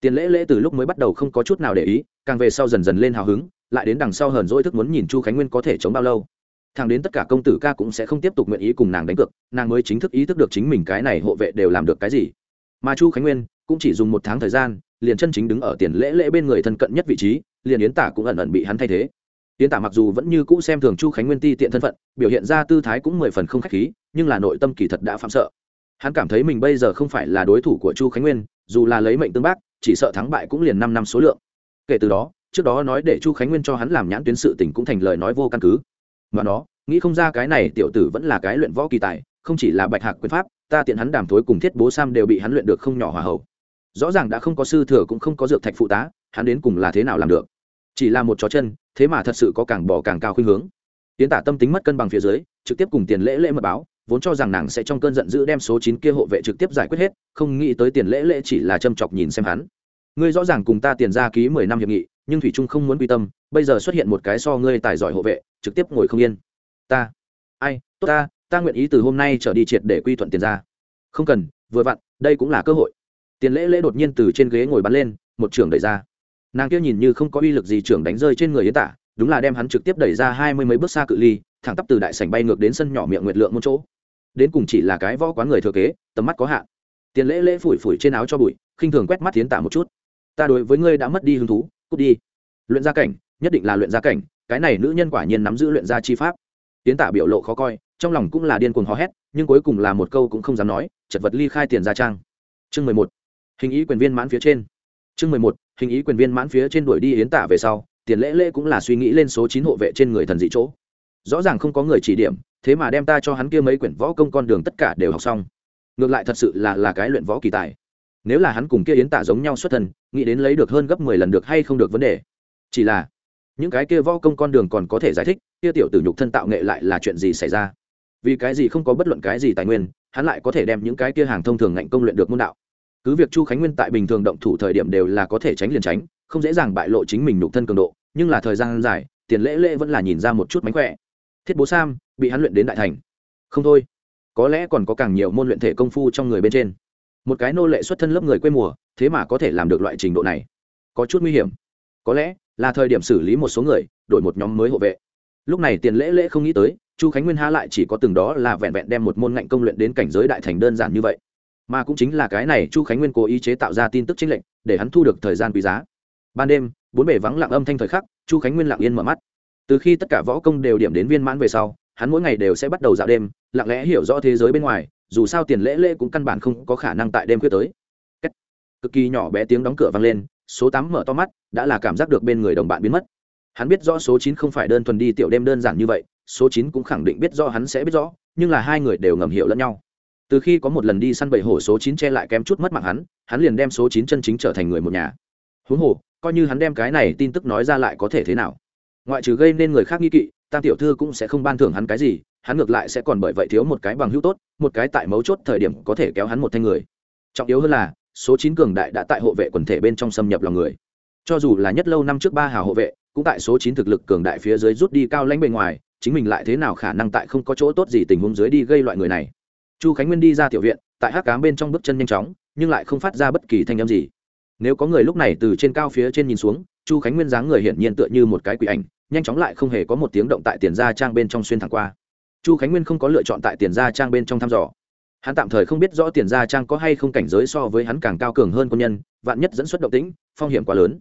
Tiền lễ lễ từ lúc mới bắt đầu không có chút nào để ý, càng về sau dần dần lên hào hứng, lại đến đằng sau hờn dỗi thức muốn nhìn chu khánh nguyên có thể chống bao lâu. Thằng đến tất cả công tử ca cũng sẽ không tiếp tục nguyện ý cùng nàng đánh cược, nàng mới chính thức ý thức được chính mình cái này hộ vệ đều làm được cái gì. Mà chu khánh nguyên cũng chỉ dùng một tháng thời gian, liền chân chính đứng ở tiền lễ lễ bên người thân cận nhất vị trí, liền yến tả cũng ẩn ẩn bị hắn thay thế yến tả mặc dù vẫn như cũ xem thường chu khánh nguyên ti tiện thân phận, biểu hiện ra tư thái cũng mười phần không khách khí, nhưng là nội tâm kỳ thật đã phạm sợ. Hắn cảm thấy mình bây giờ không phải là đối thủ của chu khánh nguyên, dù là lấy mệnh tương bác, chỉ sợ thắng bại cũng liền năm năm số lượng. Kể từ đó, trước đó nói để chu khánh nguyên cho hắn làm nhãn tuyến sự tình cũng thành lời nói vô căn cứ. Mà nó, nghĩ không ra cái này tiểu tử vẫn là cái luyện võ kỳ tài, không chỉ là bạch hạc quyền pháp, ta tiện hắn đàm thối cùng thiết bố sam đều bị hắn luyện được không nhỏ hòa hậu. Rõ ràng đã không có sư thừa cũng không có dược thạch phụ tá, hắn đến cùng là thế nào làm được? Chỉ là một chó chân thế mà thật sự có càng bỏ càng cao khuynh hướng. Tiến tả tâm tính mất cân bằng phía dưới, trực tiếp cùng tiền lễ lễ mật báo, vốn cho rằng nàng sẽ trong cơn giận dữ đem số chín kia hộ vệ trực tiếp giải quyết hết, không nghĩ tới tiền lễ lễ chỉ là châm chọc nhìn xem hắn. Ngươi rõ ràng cùng ta tiền ra ký mười năm hiệp nghị, nhưng thủy trung không muốn quy tâm, bây giờ xuất hiện một cái so ngươi tài giỏi hộ vệ, trực tiếp ngồi không yên. Ta, ai, tốt ta ta nguyện ý từ hôm nay trở đi triệt để quy thuận tiền ra không cần, vừa vặn, đây cũng là cơ hội. Tiền lễ lễ đột nhiên từ trên ghế ngồi bắn lên, một trưởng đẩy ra nàng kia nhìn như không có uy lực gì trưởng đánh rơi trên người yến tả, đúng là đem hắn trực tiếp đẩy ra hai mươi mấy bước xa cự ly, thẳng tắp từ đại sảnh bay ngược đến sân nhỏ miệng nguyệt lượng một chỗ. Đến cùng chỉ là cái võ quán người thừa kế, tầm mắt có hạn. Tiền lễ lễ phủi phủi trên áo cho bụi, khinh thường quét mắt tiến tả một chút. Ta đối với ngươi đã mất đi hứng thú, cút đi. Luyện gia cảnh, nhất định là luyện gia cảnh, cái này nữ nhân quả nhiên nắm giữ luyện gia chi pháp. Tiến tả biểu lộ khó coi, trong lòng cũng là điên cuồng hò hét, nhưng cuối cùng là một câu cũng không dám nói, chật vật ly khai tiền gia trang. Chương mười một. Hình ý quyền viên mãn phía trên. Chương mười một hình ý quyền viên mãn phía trên đuổi đi yến tả về sau, tiền lễ lễ cũng là suy nghĩ lên số chín hộ vệ trên người thần dị chỗ. Rõ ràng không có người chỉ điểm, thế mà đem ta cho hắn kia mấy quyển võ công con đường tất cả đều học xong. Ngược lại thật sự là là cái luyện võ kỳ tài. Nếu là hắn cùng kia yến tả giống nhau xuất thần nghĩ đến lấy được hơn gấp mười lần được hay không được vấn đề. Chỉ là, những cái kia võ công con đường còn có thể giải thích, kia tiểu tử nhục thân tạo nghệ lại là chuyện gì xảy ra? Vì cái gì không có bất luận cái gì tài nguyên, hắn lại có thể đem những cái kia hàng thông thường ngạnh công luyện được môn đạo? Cứ việc chu khánh nguyên tại bình thường động thủ thời điểm đều là có thể tránh liền tránh, không dễ dàng bại lộ chính mình nhục thân cường độ, nhưng là thời gian dài, tiền lễ lễ vẫn là nhìn ra một chút mánh khỏe. Thiết bố sam, bị hắn luyện đến đại thành. Không thôi. Có lẽ còn có càng nhiều môn luyện thể công phu trong người bên trên. Một cái nô lệ xuất thân lớp người quê mùa, thế mà có thể làm được loại trình độ này. Có chút nguy hiểm. Có lẽ là thời điểm xử lý một số người, đổi một nhóm mới hộ vệ. Lúc này tiền lễ lễ không nghĩ tới, chu khánh nguyên há lại chỉ có từng đó là vẹn vẹn đem một môn ngạnh công luyện đến cảnh giới đại thành đơn giản như vậy mà cũng chính là cái này chu khánh nguyên cố ý chế tạo ra tin tức chính lệnh, để hắn thu được thời gian quý giá. Ban đêm, bốn bể vắng lặng âm thanh thời khắc, chu khánh nguyên lặng yên mở mắt. Từ khi tất cả võ công đều điểm đến viên mãn về sau, hắn mỗi ngày đều sẽ bắt đầu dạo đêm, lặng lẽ hiểu rõ thế giới bên ngoài, dù sao tiền lễ lễ cũng căn bản không có khả năng tại đêm khuya tới. Cực kỳ nhỏ bé tiếng đóng cửa vang lên, số tám mở to mắt, đã là cảm giác được bên người đồng bạn biến mất. Hắn biết rõ số chín không phải đơn thuần đi tiểu đêm đơn giản như vậy, số chín cũng khẳng định biết rõ hắn sẽ biết rõ, nhưng là hai người đều ngầm hiểu lẫn nhau từ khi có một lần đi săn bầy hổ số chín che lại kém chút mất mạng hắn hắn liền đem số chín chân chính trở thành người một nhà. Huống hồ, coi như hắn đem cái này tin tức nói ra lại có thể thế nào? Ngoại trừ gây nên người khác nghi kỵ, tam tiểu thư cũng sẽ không ban thưởng hắn cái gì, hắn ngược lại sẽ còn bởi vậy thiếu một cái bằng hữu tốt, một cái tại mấu chốt thời điểm có thể kéo hắn một thanh người. Trọng yếu hơn là, số chín cường đại đã tại hộ vệ quần thể bên trong xâm nhập lòng người. Cho dù là nhất lâu năm trước ba hào hộ vệ, cũng tại số chín thực lực cường đại phía dưới rút đi cao lãnh bên ngoài, chính mình lại thế nào khả năng tại không có chỗ tốt gì tình huống dưới đi gây loại người này? Chu khánh nguyên đi ra tiểu viện, tại hắc cám bên trong bước chân nhanh chóng, nhưng lại không phát ra bất kỳ thanh âm gì. Nếu có người lúc này từ trên cao phía trên nhìn xuống, chu khánh nguyên dáng người hiển nhiên tựa như một cái quỷ ảnh, nhanh chóng lại không hề có một tiếng động tại tiền gia trang bên trong xuyên thẳng qua. Chu khánh nguyên không có lựa chọn tại tiền gia trang bên trong thăm dò. Hắn tạm thời không biết rõ tiền gia trang có hay không cảnh giới so với hắn càng cao cường hơn quân nhân, vạn nhất dẫn xuất động tĩnh, phong hiểm quá lớn.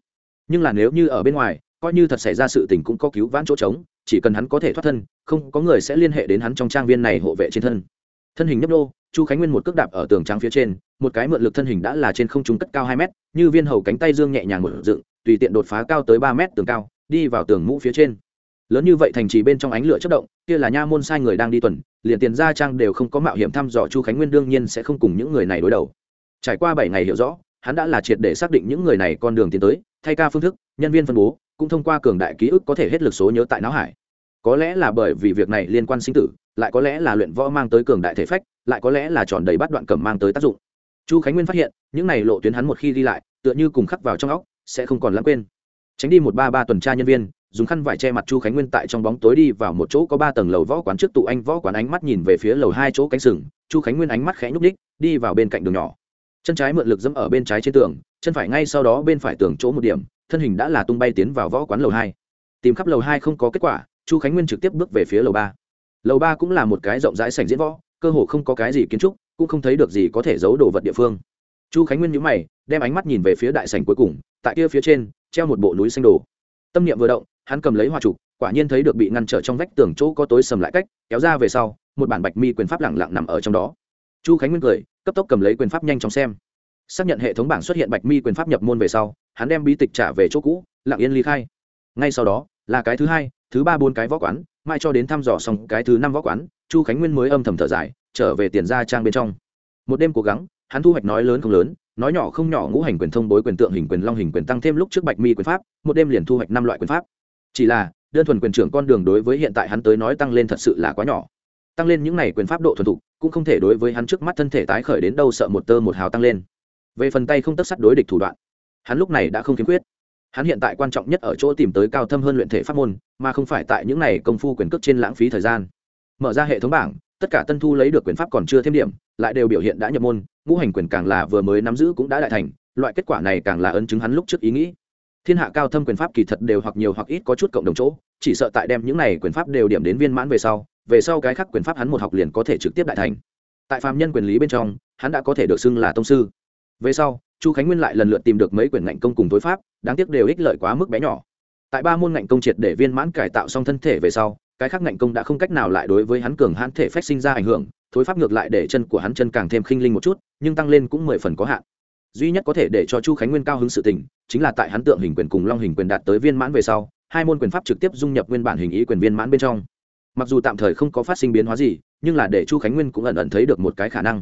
Nhưng là nếu như ở bên ngoài, coi như thật xảy ra sự tình cũng có cứu vãn chỗ trống, chỉ cần hắn có thể thoát thân, không có người sẽ liên hệ đến hắn trong trang viên này hộ vệ trên thân thân hình nhấp đô chu khánh nguyên một cước đạp ở tường trắng phía trên, một cái mượn lực thân hình đã là trên không trung cất cao hai mét, như viên hầu cánh tay dương nhẹ nhàng một dựng, tùy tiện đột phá cao tới ba mét tường cao, đi vào tường mũ phía trên. Lớn như vậy thành trì bên trong ánh lửa chất động, kia là nha môn sai người đang đi tuần, liền tiền gia trang đều không có mạo hiểm thăm dò chu khánh nguyên đương nhiên sẽ không cùng những người này đối đầu. Trải qua bảy ngày hiểu rõ, hắn đã là triệt để xác định những người này con đường tiến tới, thay ca phương thức, nhân viên phân bố, cũng thông qua cường đại ký ức có thể hết lực số nhớ tại não hải. Có lẽ là bởi vì việc này liên quan sinh tử lại có lẽ là luyện võ mang tới cường đại thể phách, lại có lẽ là tròn đầy bắt đoạn cầm mang tới tác dụng. Chu khánh nguyên phát hiện, những này lộ tuyến hắn một khi đi lại, tựa như cùng khắc vào trong óc, sẽ không còn lãng quên. Tránh đi một ba ba tuần tra nhân viên, dùng khăn vải che mặt chu khánh nguyên tại trong bóng tối đi vào một chỗ có ba tầng lầu võ quán trước tụ anh võ quán ánh mắt nhìn về phía lầu hai chỗ cánh sừng, chu khánh nguyên ánh mắt khẽ nhúc ních đi vào bên cạnh đường nhỏ. Chân trái mượn lực dẫm ở bên trái trên tường, chân phải ngay sau đó bên phải tường chỗ một điểm, thân hình đã là tung bay tiến vào võ quán lầu hai. Tìm khắp lầu hai không có kết quả, chu khánh nguyên trực tiếp bước về phía lầu ba lầu ba cũng là một cái rộng rãi sảnh diễn võ, cơ hồ không có cái gì kiến trúc, cũng không thấy được gì có thể giấu đồ vật địa phương. Chu khánh nguyên nhíu mày, đem ánh mắt nhìn về phía đại sảnh cuối cùng, tại kia phía trên, treo một bộ núi xanh đồ. Tâm niệm vừa động, hắn cầm lấy hoa trục, quả nhiên thấy được bị ngăn trở trong vách tường chỗ có tối sầm lại cách, kéo ra về sau, một bản bạch mi quyền pháp lẳng lặng nằm ở trong đó. Chu khánh nguyên cười, cấp tốc cầm lấy quyền pháp nhanh chóng xem. Xác nhận hệ thống bảng xuất hiện bạch mi quyền pháp nhập môn về sau, hắn đem bí tịch trả về chỗ cũ, lặng yên ly khai. Ngay sau đó, là cái thứ hai, thứ ba bốn cái võ quán mai cho đến thăm dò xong cái thứ năm võ quán, chu khánh nguyên mới âm thầm thở dài, trở về tiền ra trang bên trong. Một đêm cố gắng, hắn thu hoạch nói lớn không lớn, nói nhỏ không nhỏ ngũ hành quyền thông bối quyền tượng hình quyền long hình quyền tăng thêm lúc trước bạch mi quyền pháp, một đêm liền thu hoạch năm loại quyền pháp. Chỉ là, đơn thuần quyền trưởng con đường đối với hiện tại hắn tới nói tăng lên thật sự là quá nhỏ. Tăng lên những n à y quyền pháp độ thuần thục, cũng không thể đối với hắn trước mắt thân thể tái khởi đến đâu sợ một tơ một hào tăng lên. Về phần tay không tất sắt đối địch thủ đoạn, hắn lúc này đã không khiếm khuyết hắn hiện tại quan trọng nhất ở chỗ tìm tới cao thâm hơn luyện thể pháp môn, mà không phải tại những n à y công phu quyền cước trên lãng phí thời gian. Mở ra hệ thống bảng, tất cả tân thu lấy được quyền pháp còn chưa thêm điểm, lại đều biểu hiện đã nhập môn, ngũ hành quyền càng là vừa mới nắm giữ cũng đã đại thành, loại kết quả này càng là ấn chứng hắn lúc trước ý nghĩ. Thiên hạ cao thâm quyền pháp kỳ thật đều hoặc nhiều hoặc ít có chút cộng đồng chỗ, chỉ sợ tại đem những này quyền pháp đều điểm đến viên mãn về sau về sau cái khác quyền pháp hắn một học liền có thể trực tiếp đại thành. Tại phạm nhân quyền lý bên trong, hắn đã có thể được xưng là tông sư. Về sau chu khánh nguyên lại lần lượt tìm được mấy quyển ngạnh công cùng tối pháp, đáng tiếc đều ích lợi quá mức bé nhỏ. Tại ba môn ngạnh công triệt để viên mãn cải tạo xong thân thể về sau, cái khác ngạnh công đã không cách nào lại đối với hắn cường hãn thể phách sinh ra ảnh hưởng, thối pháp ngược lại để chân của hắn chân càng thêm khinh linh một chút, nhưng tăng lên cũng mười phần có hạn. Duy nhất có thể để cho chu khánh nguyên cao hứng sự tình, chính là tại hắn tượng hình quyền cùng long hình quyền đạt tới viên mãn về sau, hai môn quyền pháp trực tiếp dung nhập nguyên bản hình ý quyền viên mãn bên trong. Mặc dù tạm thời không có phát sinh biến hóa gì, nhưng là để chu khánh nguyên cũng ẩn ẩn thấy được một cái khả năng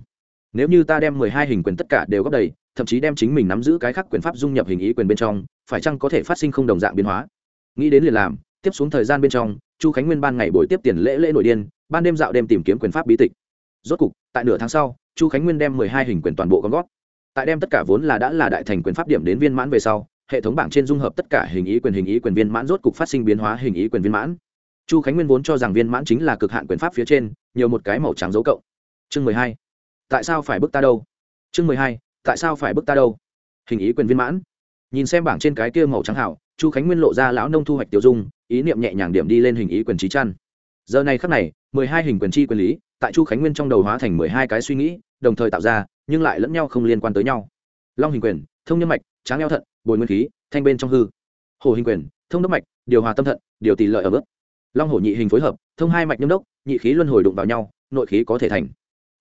nếu như ta đem mười hai hình quyền tất cả đều góp đầy, thậm chí đem chính mình nắm giữ cái khác quyền pháp dung nhập hình ý quyền bên trong, phải chăng có thể phát sinh không đồng dạng biến hóa? Nghĩ đến liền làm, tiếp xuống thời gian bên trong, chu khánh nguyên ban ngày buổi tiếp tiền lễ lễ nội điên, ban đêm dạo đêm tìm kiếm quyền pháp bí tịch. Rốt cục, tại nửa tháng sau, chu khánh nguyên đem mười hai hình quyền toàn bộ con gót tại đem tất cả vốn là đã là đại thành quyền pháp điểm đến viên mãn về sau, hệ thống bảng trên dung hợp tất cả hình ý quyền, hình ý quyền viên mãn rốt cục phát sinh biến hóa hình ý quyền viên mãn. Chu khánh nguyên vốn cho rằng viên mãn chính là cực hạn quyền pháp phía trên, nhiều một cái màu trắng dấu cộng. Chương mười hai tại sao phải bức ta đâu? Chương mười hai, tại sao phải bức ta đâu? Hình ý quyền viên mãn. Nhìn xem bảng trên cái kia màu trắng hảo, chu khánh nguyên lộ ra lão nông thu hoạch tiêu dung, ý niệm nhẹ nhàng điểm đi lên hình ý quyền trí chăn. Giờ này khắc này, mười hai hình quyền chi quyền lý, tại chu khánh nguyên trong đầu hóa thành mười hai cái suy nghĩ, đồng thời tạo ra, nhưng lại lẫn nhau không liên quan tới nhau. Long hình quyền, thông nhân mạch, tráng eo thận, bồi nguyên khí, thanh bên trong hư. Hồ hình quyền, thông đốc mạch, điều hòa tâm thận, điều tỷ lợi ở bước. Long hổ nhị hình phối hợp, thông hai mạch nhâm đốc, nhị khí luân hồi đụng vào nhau, nội khí có thể thành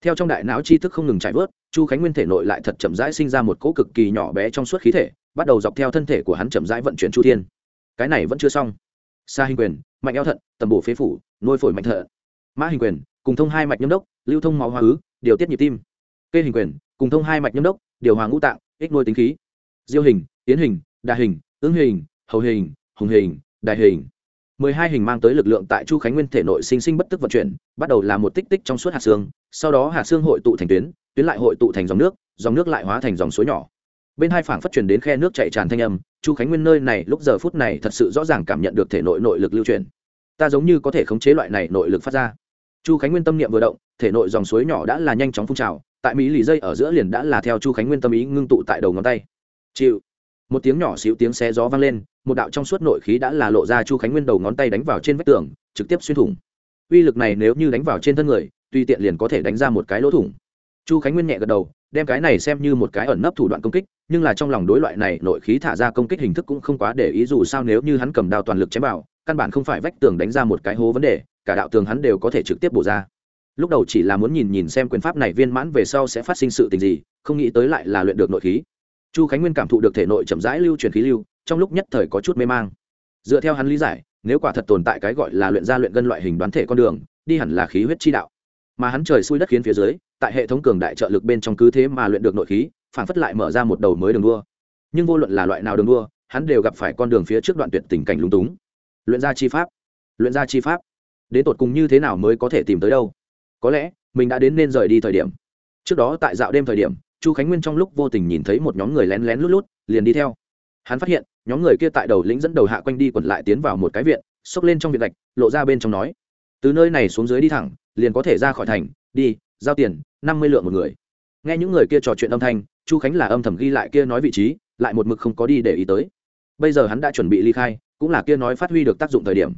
theo trong đại não chi thức không ngừng chạy vớt, chu khánh nguyên thể nội lại thật chậm rãi sinh ra một cỗ cực kỳ nhỏ bé trong suốt khí thể, bắt đầu dọc theo thân thể của hắn chậm rãi vận chuyển chu thiên. Cái này vẫn chưa xong. Sa hình quyền, mạnh eo thận, tầm bổ phế phủ, nuôi phổi mạnh thợ. Mã hình quyền, cùng thông hai mạch nhâm đốc, lưu thông máu hoa ứ, điều tiết nhịp tim. Kê hình quyền, cùng thông hai mạch nhâm đốc, điều hòa ngũ tạng, ích nuôi tính khí. Diêu hình, tiến hình, đa hình, ứng hình, hầu hình, hùng hình đại hình mười hai hình mang tới lực lượng tại chu khánh nguyên thể nội sinh sinh bất tức vận chuyển, bắt đầu là một tích tích trong suốt hạt xương, sau đó hạt xương hội tụ thành tuyến tuyến lại hội tụ thành dòng nước dòng nước lại hóa thành dòng suối nhỏ. Bên hai phảng phát truyền đến khe nước chạy tràn thanh âm, chu khánh nguyên nơi này lúc giờ phút này thật sự rõ ràng cảm nhận được thể nội nội lực lưu truyền ta giống như có thể khống chế loại này nội lực phát ra. Chu khánh nguyên tâm niệm vừa động, thể nội dòng suối nhỏ đã là nhanh chóng phun trào, tại mỹ lì dây ở giữa liền đã là theo chu khánh nguyên tâm ý ngưng tụ tại đầu ngón tay. Chịu một tiếng nhỏ xíu tiếng xé gió vang lên, một đạo trong suốt nội khí đã là lộ ra chu khánh nguyên đầu ngón tay đánh vào trên vách tường, trực tiếp xuyên thủng. Uy lực này nếu như đánh vào trên thân người, tùy tiện liền có thể đánh ra một cái lỗ thủng. Chu khánh nguyên nhẹ gật đầu, đem cái này xem như một cái ẩn nấp thủ đoạn công kích, nhưng là trong lòng đối loại này nội khí thả ra công kích hình thức cũng không quá để ý dù sao nếu như hắn cầm đao toàn lực chém vào, căn bản không phải vách tường đánh ra một cái hố vấn đề, cả đạo tường hắn đều có thể trực tiếp bổ ra. Lúc đầu chỉ là muốn nhìn nhìn xem quyền pháp này viên mãn về sau sẽ phát sinh sự tình gì, không nghĩ tới lại là luyện được nội khí chu khánh nguyên cảm thụ được thể nội chậm rãi lưu truyền khí lưu, trong lúc nhất thời có chút mê mang. Dựa theo hắn lý giải, nếu quả thật tồn tại cái gọi là luyện ra luyện gân loại hình đoán thể con đường, đi hẳn là khí huyết chi đạo. Mà hắn trời xui đất khiến phía dưới, tại hệ thống cường đại trợ lực bên trong cứ thế mà luyện được nội khí phản phất lại mở ra một đầu mới đường đua. Nhưng vô luận là loại nào đường đua, hắn đều gặp phải con đường phía trước đoạn tuyệt tình cảnh lúng túng. Luyện ra chi pháp. Luyện ra chi pháp. Đến tột cùng như thế nào mới có thể tìm tới đâu? Có lẽ, mình đã đến nên rời đi thời điểm. Trước đó tại dạo đêm thời điểm chu khánh nguyên trong lúc vô tình nhìn thấy một nhóm người lén lén lút lút, liền đi theo. Hắn phát hiện, nhóm người kia tại đầu lĩnh dẫn đầu hạ quanh đi quẩn lại tiến vào một cái viện, xốc lên trong viện gạch, lộ ra bên trong nói. Từ nơi này xuống dưới đi thẳng, liền có thể ra khỏi thành, đi, giao tiền, năm mươi lượng một người. Nghe những người kia trò chuyện âm thanh, chu khánh là âm thầm ghi lại kia nói vị trí, lại một mực không có đi để ý tới. Bây giờ hắn đã chuẩn bị ly khai, cũng là kia nói phát huy được tác dụng thời điểm.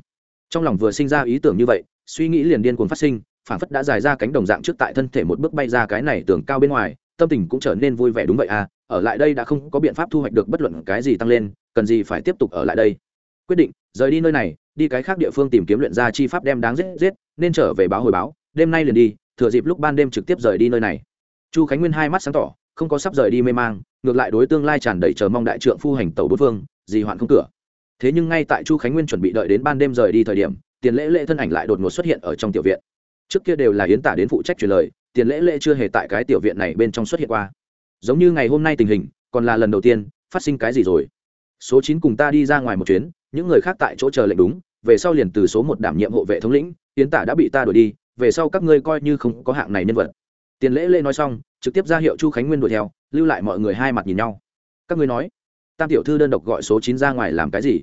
Trong lòng vừa sinh ra ý tưởng như vậy, suy nghĩ liền điên cuồng phát sinh phản phất đã dài ra cánh đồng dạng trước tại thân thể một bước bay ra cái này tưởng cao bên ngoài tâm tình cũng trở nên vui vẻ đúng vậy à ở lại đây đã không có biện pháp thu hoạch được bất luận cái gì tăng lên, cần gì phải tiếp tục ở lại đây. Quyết định, rời đi nơi này, đi cái khác địa phương tìm kiếm luyện ra chi pháp đem đáng giết giết, nên trở về báo hồi báo, đêm nay liền đi, thừa dịp lúc ban đêm trực tiếp rời đi nơi này. Chu khánh nguyên hai mắt sáng tỏ, không có sắp rời đi mê mang, ngược lại đối tương lai tràn đầy chờ mong đại trượng phu hành tàu bốn phương, gì hoạn không cửa. Thế nhưng ngay tại chu khánh nguyên chuẩn bị đợi đến ban đêm rời đi thời điểm, tiền lễ lễ thân ảnh lại đột ngột xuất hiện ở trong tiểu viện. Trước kia đều là yến tả đến phụ trách truyền lời tiền lễ lễ chưa hề tại cái tiểu viện này bên trong xuất hiện qua. Giống như ngày hôm nay tình hình, còn là lần đầu tiên, phát sinh cái gì rồi? Số chín cùng ta đi ra ngoài một chuyến, những người khác tại chỗ chờ lệnh đúng, về sau liền từ số một đảm nhiệm hộ vệ thống lĩnh, tiến tả đã bị ta đuổi đi, về sau các ngươi coi như không có hạng này nhân vật. Tiền lễ lễ nói xong, trực tiếp ra hiệu chu khánh nguyên đuổi theo, lưu lại mọi người hai mặt nhìn nhau. Các ngươi nói, tam tiểu thư đơn độc gọi số chín ra ngoài làm cái gì?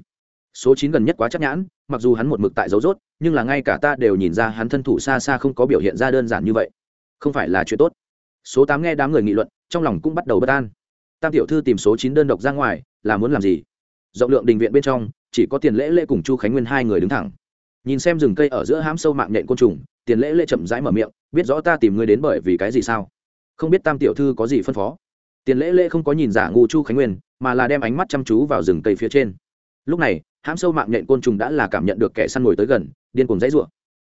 Số chín gần nhất quá chắc nhãn, mặc dù hắn một mực tại dấu rốt nhưng là ngay cả ta đều nhìn ra hắn thân thủ xa xa không có biểu hiện ra đơn giản như vậy không phải là chuyện tốt. Số tám nghe đám người nghị luận, trong lòng cũng bắt đầu bất an. Tam tiểu thư tìm số chín đơn độc ra ngoài, là muốn làm gì? Rộng lượng đình viện bên trong, chỉ có tiền lễ lễ cùng chu khánh nguyên hai người đứng thẳng. Nhìn xem rừng cây ở giữa hám sâu mạng nhện côn trùng, tiền lễ lễ chậm rãi mở miệng, biết rõ ta tìm ngươi đến bởi vì cái gì sao? Không biết tam tiểu thư có gì phân phó. Tiền lễ lễ không có nhìn giả ngu chu khánh nguyên, mà là đem ánh mắt chăm chú vào rừng cây phía trên. Lúc này hãm sâu mạng nhện côn trùng đã là cảm nhận được kẻ săn mồi tới gần, điên cùng dãy rủa.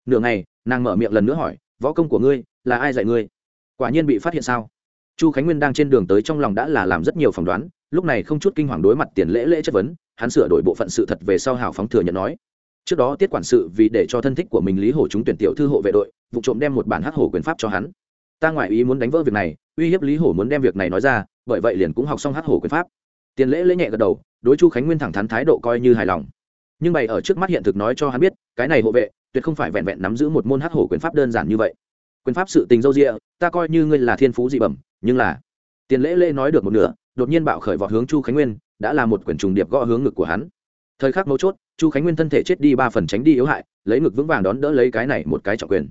Nửa ngày, nàng mở miệng lần nữa hỏi, võ công của ngươi là ai dạy ngươi? Quả nhiên bị phát hiện sao? Chu khánh nguyên đang trên đường tới trong lòng đã là làm rất nhiều phỏng đoán, lúc này không chút kinh hoàng đối mặt tiền lễ lễ chất vấn, hắn sửa đổi bộ phận sự thật về sau hào phóng thừa nhận nói. Trước đó tiết quản sự vì để cho thân thích của mình lý hổ chúng tuyển tiểu thư hộ vệ đội, vụ trộm đem một bản hát hổ quyền pháp cho hắn. Ta ngoại ý muốn đánh vỡ việc này, uy hiếp lý hổ muốn đem việc này nói ra, bởi vậy liền cũng học xong hát hổ quyền pháp. Tiền lễ lễ nhẹ gật đầu, đối chu khánh nguyên thẳng thắn thái độ coi như hài lòng. Nhưng bày ở trước mắt hiện thực nói cho hắn biết, cái này hộ vệ tuyệt không phải vẹn vẹn nắm giữ một môn hát hổ quyền pháp đơn giản như vậy quyền pháp sự tình dâu rịa ta coi như ngươi là thiên phú dị bẩm, nhưng là, tiền lễ lễ nói được một nửa, đột nhiên bạo khởi vọt hướng chu khánh nguyên, đã là một quyển trùng điệp gõ hướng ngực của hắn. Thời khắc mấu chốt, chu khánh nguyên thân thể chết đi ba phần tránh đi yếu hại, lấy ngực vững vàng đón đỡ lấy cái này một cái trọng quyền.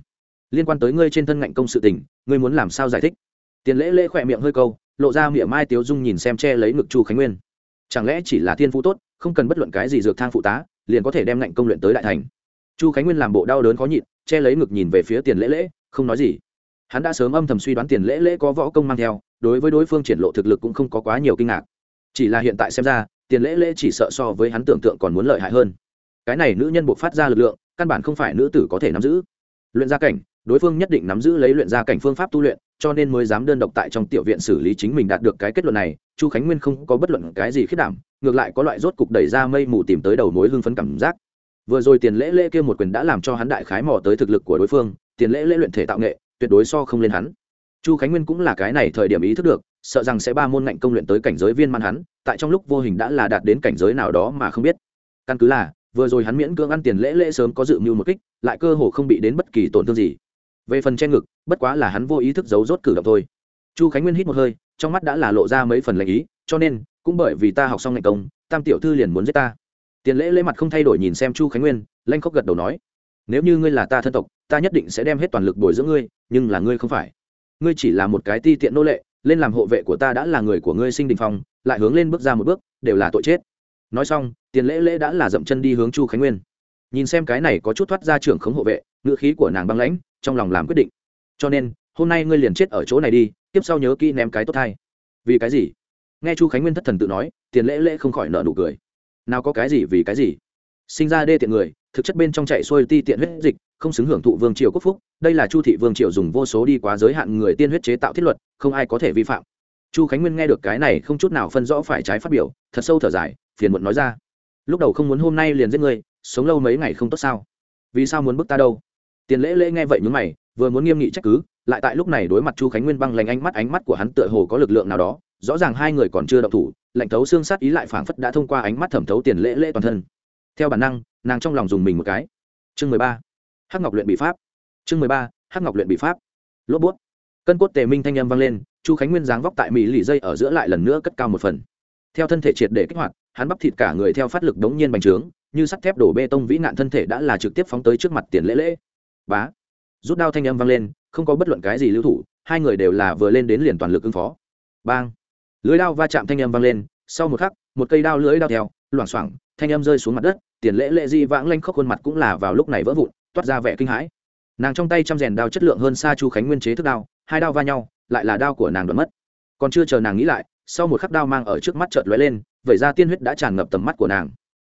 Liên quan tới ngươi trên thân ngạnh công sự tình, ngươi muốn làm sao giải thích? Tiền lễ lễ khỏe miệng hơi câu, lộ ra miệng mai tiếu dung nhìn xem che lấy ngực chu khánh nguyên. Chẳng lẽ chỉ là thiên phú tốt, không cần bất luận cái gì dược thang phụ tá, liền có thể đem ngạnh công luyện tới đại thành? Chu khánh nguyên làm bộ đau đớn khó nhịn, che lấy ngực nhìn về phía tiền lễ lễ không nói gì. Hắn đã sớm âm thầm suy đoán tiền lễ lễ có võ công mang theo, đối với đối phương triển lộ thực lực cũng không có quá nhiều kinh ngạc. Chỉ là hiện tại xem ra, tiền lễ lễ chỉ sợ so với hắn tưởng tượng còn muốn lợi hại hơn. Cái này nữ nhân buộc phát ra lực lượng, căn bản không phải nữ tử có thể nắm giữ. Luyện gia cảnh, đối phương nhất định nắm giữ lấy luyện gia cảnh phương pháp tu luyện, cho nên mới dám đơn độc tại trong tiểu viện xử lý chính mình đạt được cái kết luận này. Chu khánh nguyên không có bất luận cái gì khiết đảm, ngược lại có loại rốt cục đẩy ra mây mù tìm tới đầu mối hưng phấn cảm giác. Vừa rồi tiền lễ lễ kia một quyền đã làm cho hắn đại khái mò tới thực lực của đối phương tiền lễ lễ luyện thể tạo nghệ, tuyệt đối so không lên hắn. Chu khánh nguyên cũng là cái này thời điểm ý thức được, sợ rằng sẽ ba môn ngạnh công luyện tới cảnh giới viên man hắn, tại trong lúc vô hình đã là đạt đến cảnh giới nào đó mà không biết. Căn cứ là, vừa rồi hắn miễn cưỡng ăn tiền lễ lễ sớm có dự mưu một kích, lại cơ hồ không bị đến bất kỳ tổn thương gì. Về phần che ngực, bất quá là hắn vô ý thức giấu rốt cử động thôi. Chu khánh nguyên hít một hơi, trong mắt đã là lộ ra mấy phần lệnh ý, cho nên, cũng bởi vì ta học xong ngành công, tam tiểu thư liền muốn giết ta. Tiền lễ lễ mặt không thay đổi nhìn xem chu khánh nguyên, lanh khóc gật đầu nói nếu như ngươi là ta thân tộc, ta nhất định sẽ đem hết toàn lực bồi dưỡng ngươi, nhưng là ngươi không phải. Ngươi chỉ là một cái ti tiện nô lệ, lên làm hộ vệ của ta đã là người của ngươi sinh đình phong, lại hướng lên bước ra một bước, đều là tội chết. Nói xong, tiền lễ lễ đã là dậm chân đi hướng chu khánh nguyên. Nhìn xem cái này có chút thoát ra trưởng khống hộ vệ, ngữ khí của nàng băng lãnh, trong lòng làm quyết định. Cho nên, hôm nay ngươi liền chết ở chỗ này đi, tiếp sau nhớ kỹ ném cái tốt thay vì cái gì? Nghe chu khánh nguyên thất thần tự nói, tiền lễ lễ không khỏi nợ nụ cười. Nào có cái gì vì cái gì? Sinh ra đê tiện người thực chất bên trong chạy xuôi ti tiện huyết dịch, không xứng hưởng thụ vương triều quốc phúc, đây là chu thị vương triều dùng vô số đi quá giới hạn người tiên huyết chế tạo thiết luật, không ai có thể vi phạm. Chu khánh nguyên nghe được cái này không chút nào phân rõ phải trái phát biểu, thật sâu thở dài, phiền muộn nói ra. Lúc đầu không muốn hôm nay liền giết ngươi, sống lâu mấy ngày không tốt sao? Vì sao muốn bức ta đâu? Tiền lễ lễ nghe vậy nhướng mày, vừa muốn nghiêm nghị trách cứ, lại tại lúc này đối mặt chu khánh nguyên băng lành ánh mắt ánh mắt của hắn tựa hồ có lực lượng nào đó, rõ ràng hai người còn chưa động thủ, lạnh thấu xương sát ý lại phảng phất đã thông qua ánh mắt thẩm thấu tiền lễ lễ toàn thân. Theo bản năng nàng trong lòng dùng mình một cái. Chương mười ba. Hắc ngọc luyện bị pháp. Chương mười ba. Hắc ngọc luyện bị pháp. Lốp bút. Cân cốt tề minh thanh âm vang lên, chu khánh nguyên dáng vóc tại mỹ lì dây ở giữa lại lần nữa cất cao một phần. Theo thân thể triệt để kích hoạt, hắn bắp thịt cả người theo phát lực đống nhiên bành trướng, như sắt thép đổ bê tông vĩ nạn thân thể đã là trực tiếp phóng tới trước mặt tiền lễ lễ. Bá. Rút đao thanh âm vang lên, không có bất luận cái gì lưu thủ, hai người đều là vừa lên đến liền toàn lực ứng phó. Bang. Lưới đao va chạm thanh âm vang lên, sau một khắc, một cây đao lưới đao theo, loảng xoảng, thanh âm rơi xuống mặt đất tiền lễ lễ di vãng lanh khóc khuôn mặt cũng là vào lúc này vỡ vụn, toát ra vẻ kinh hãi. Nàng trong tay chăm rèn đao chất lượng hơn xa chu khánh nguyên chế thức đao, hai đao va nhau, lại là đao của nàng đoạn mất. Còn chưa chờ nàng nghĩ lại, sau một khắc đao mang ở trước mắt chợt lóe lên vậy ra tiên huyết đã tràn ngập tầm mắt của nàng.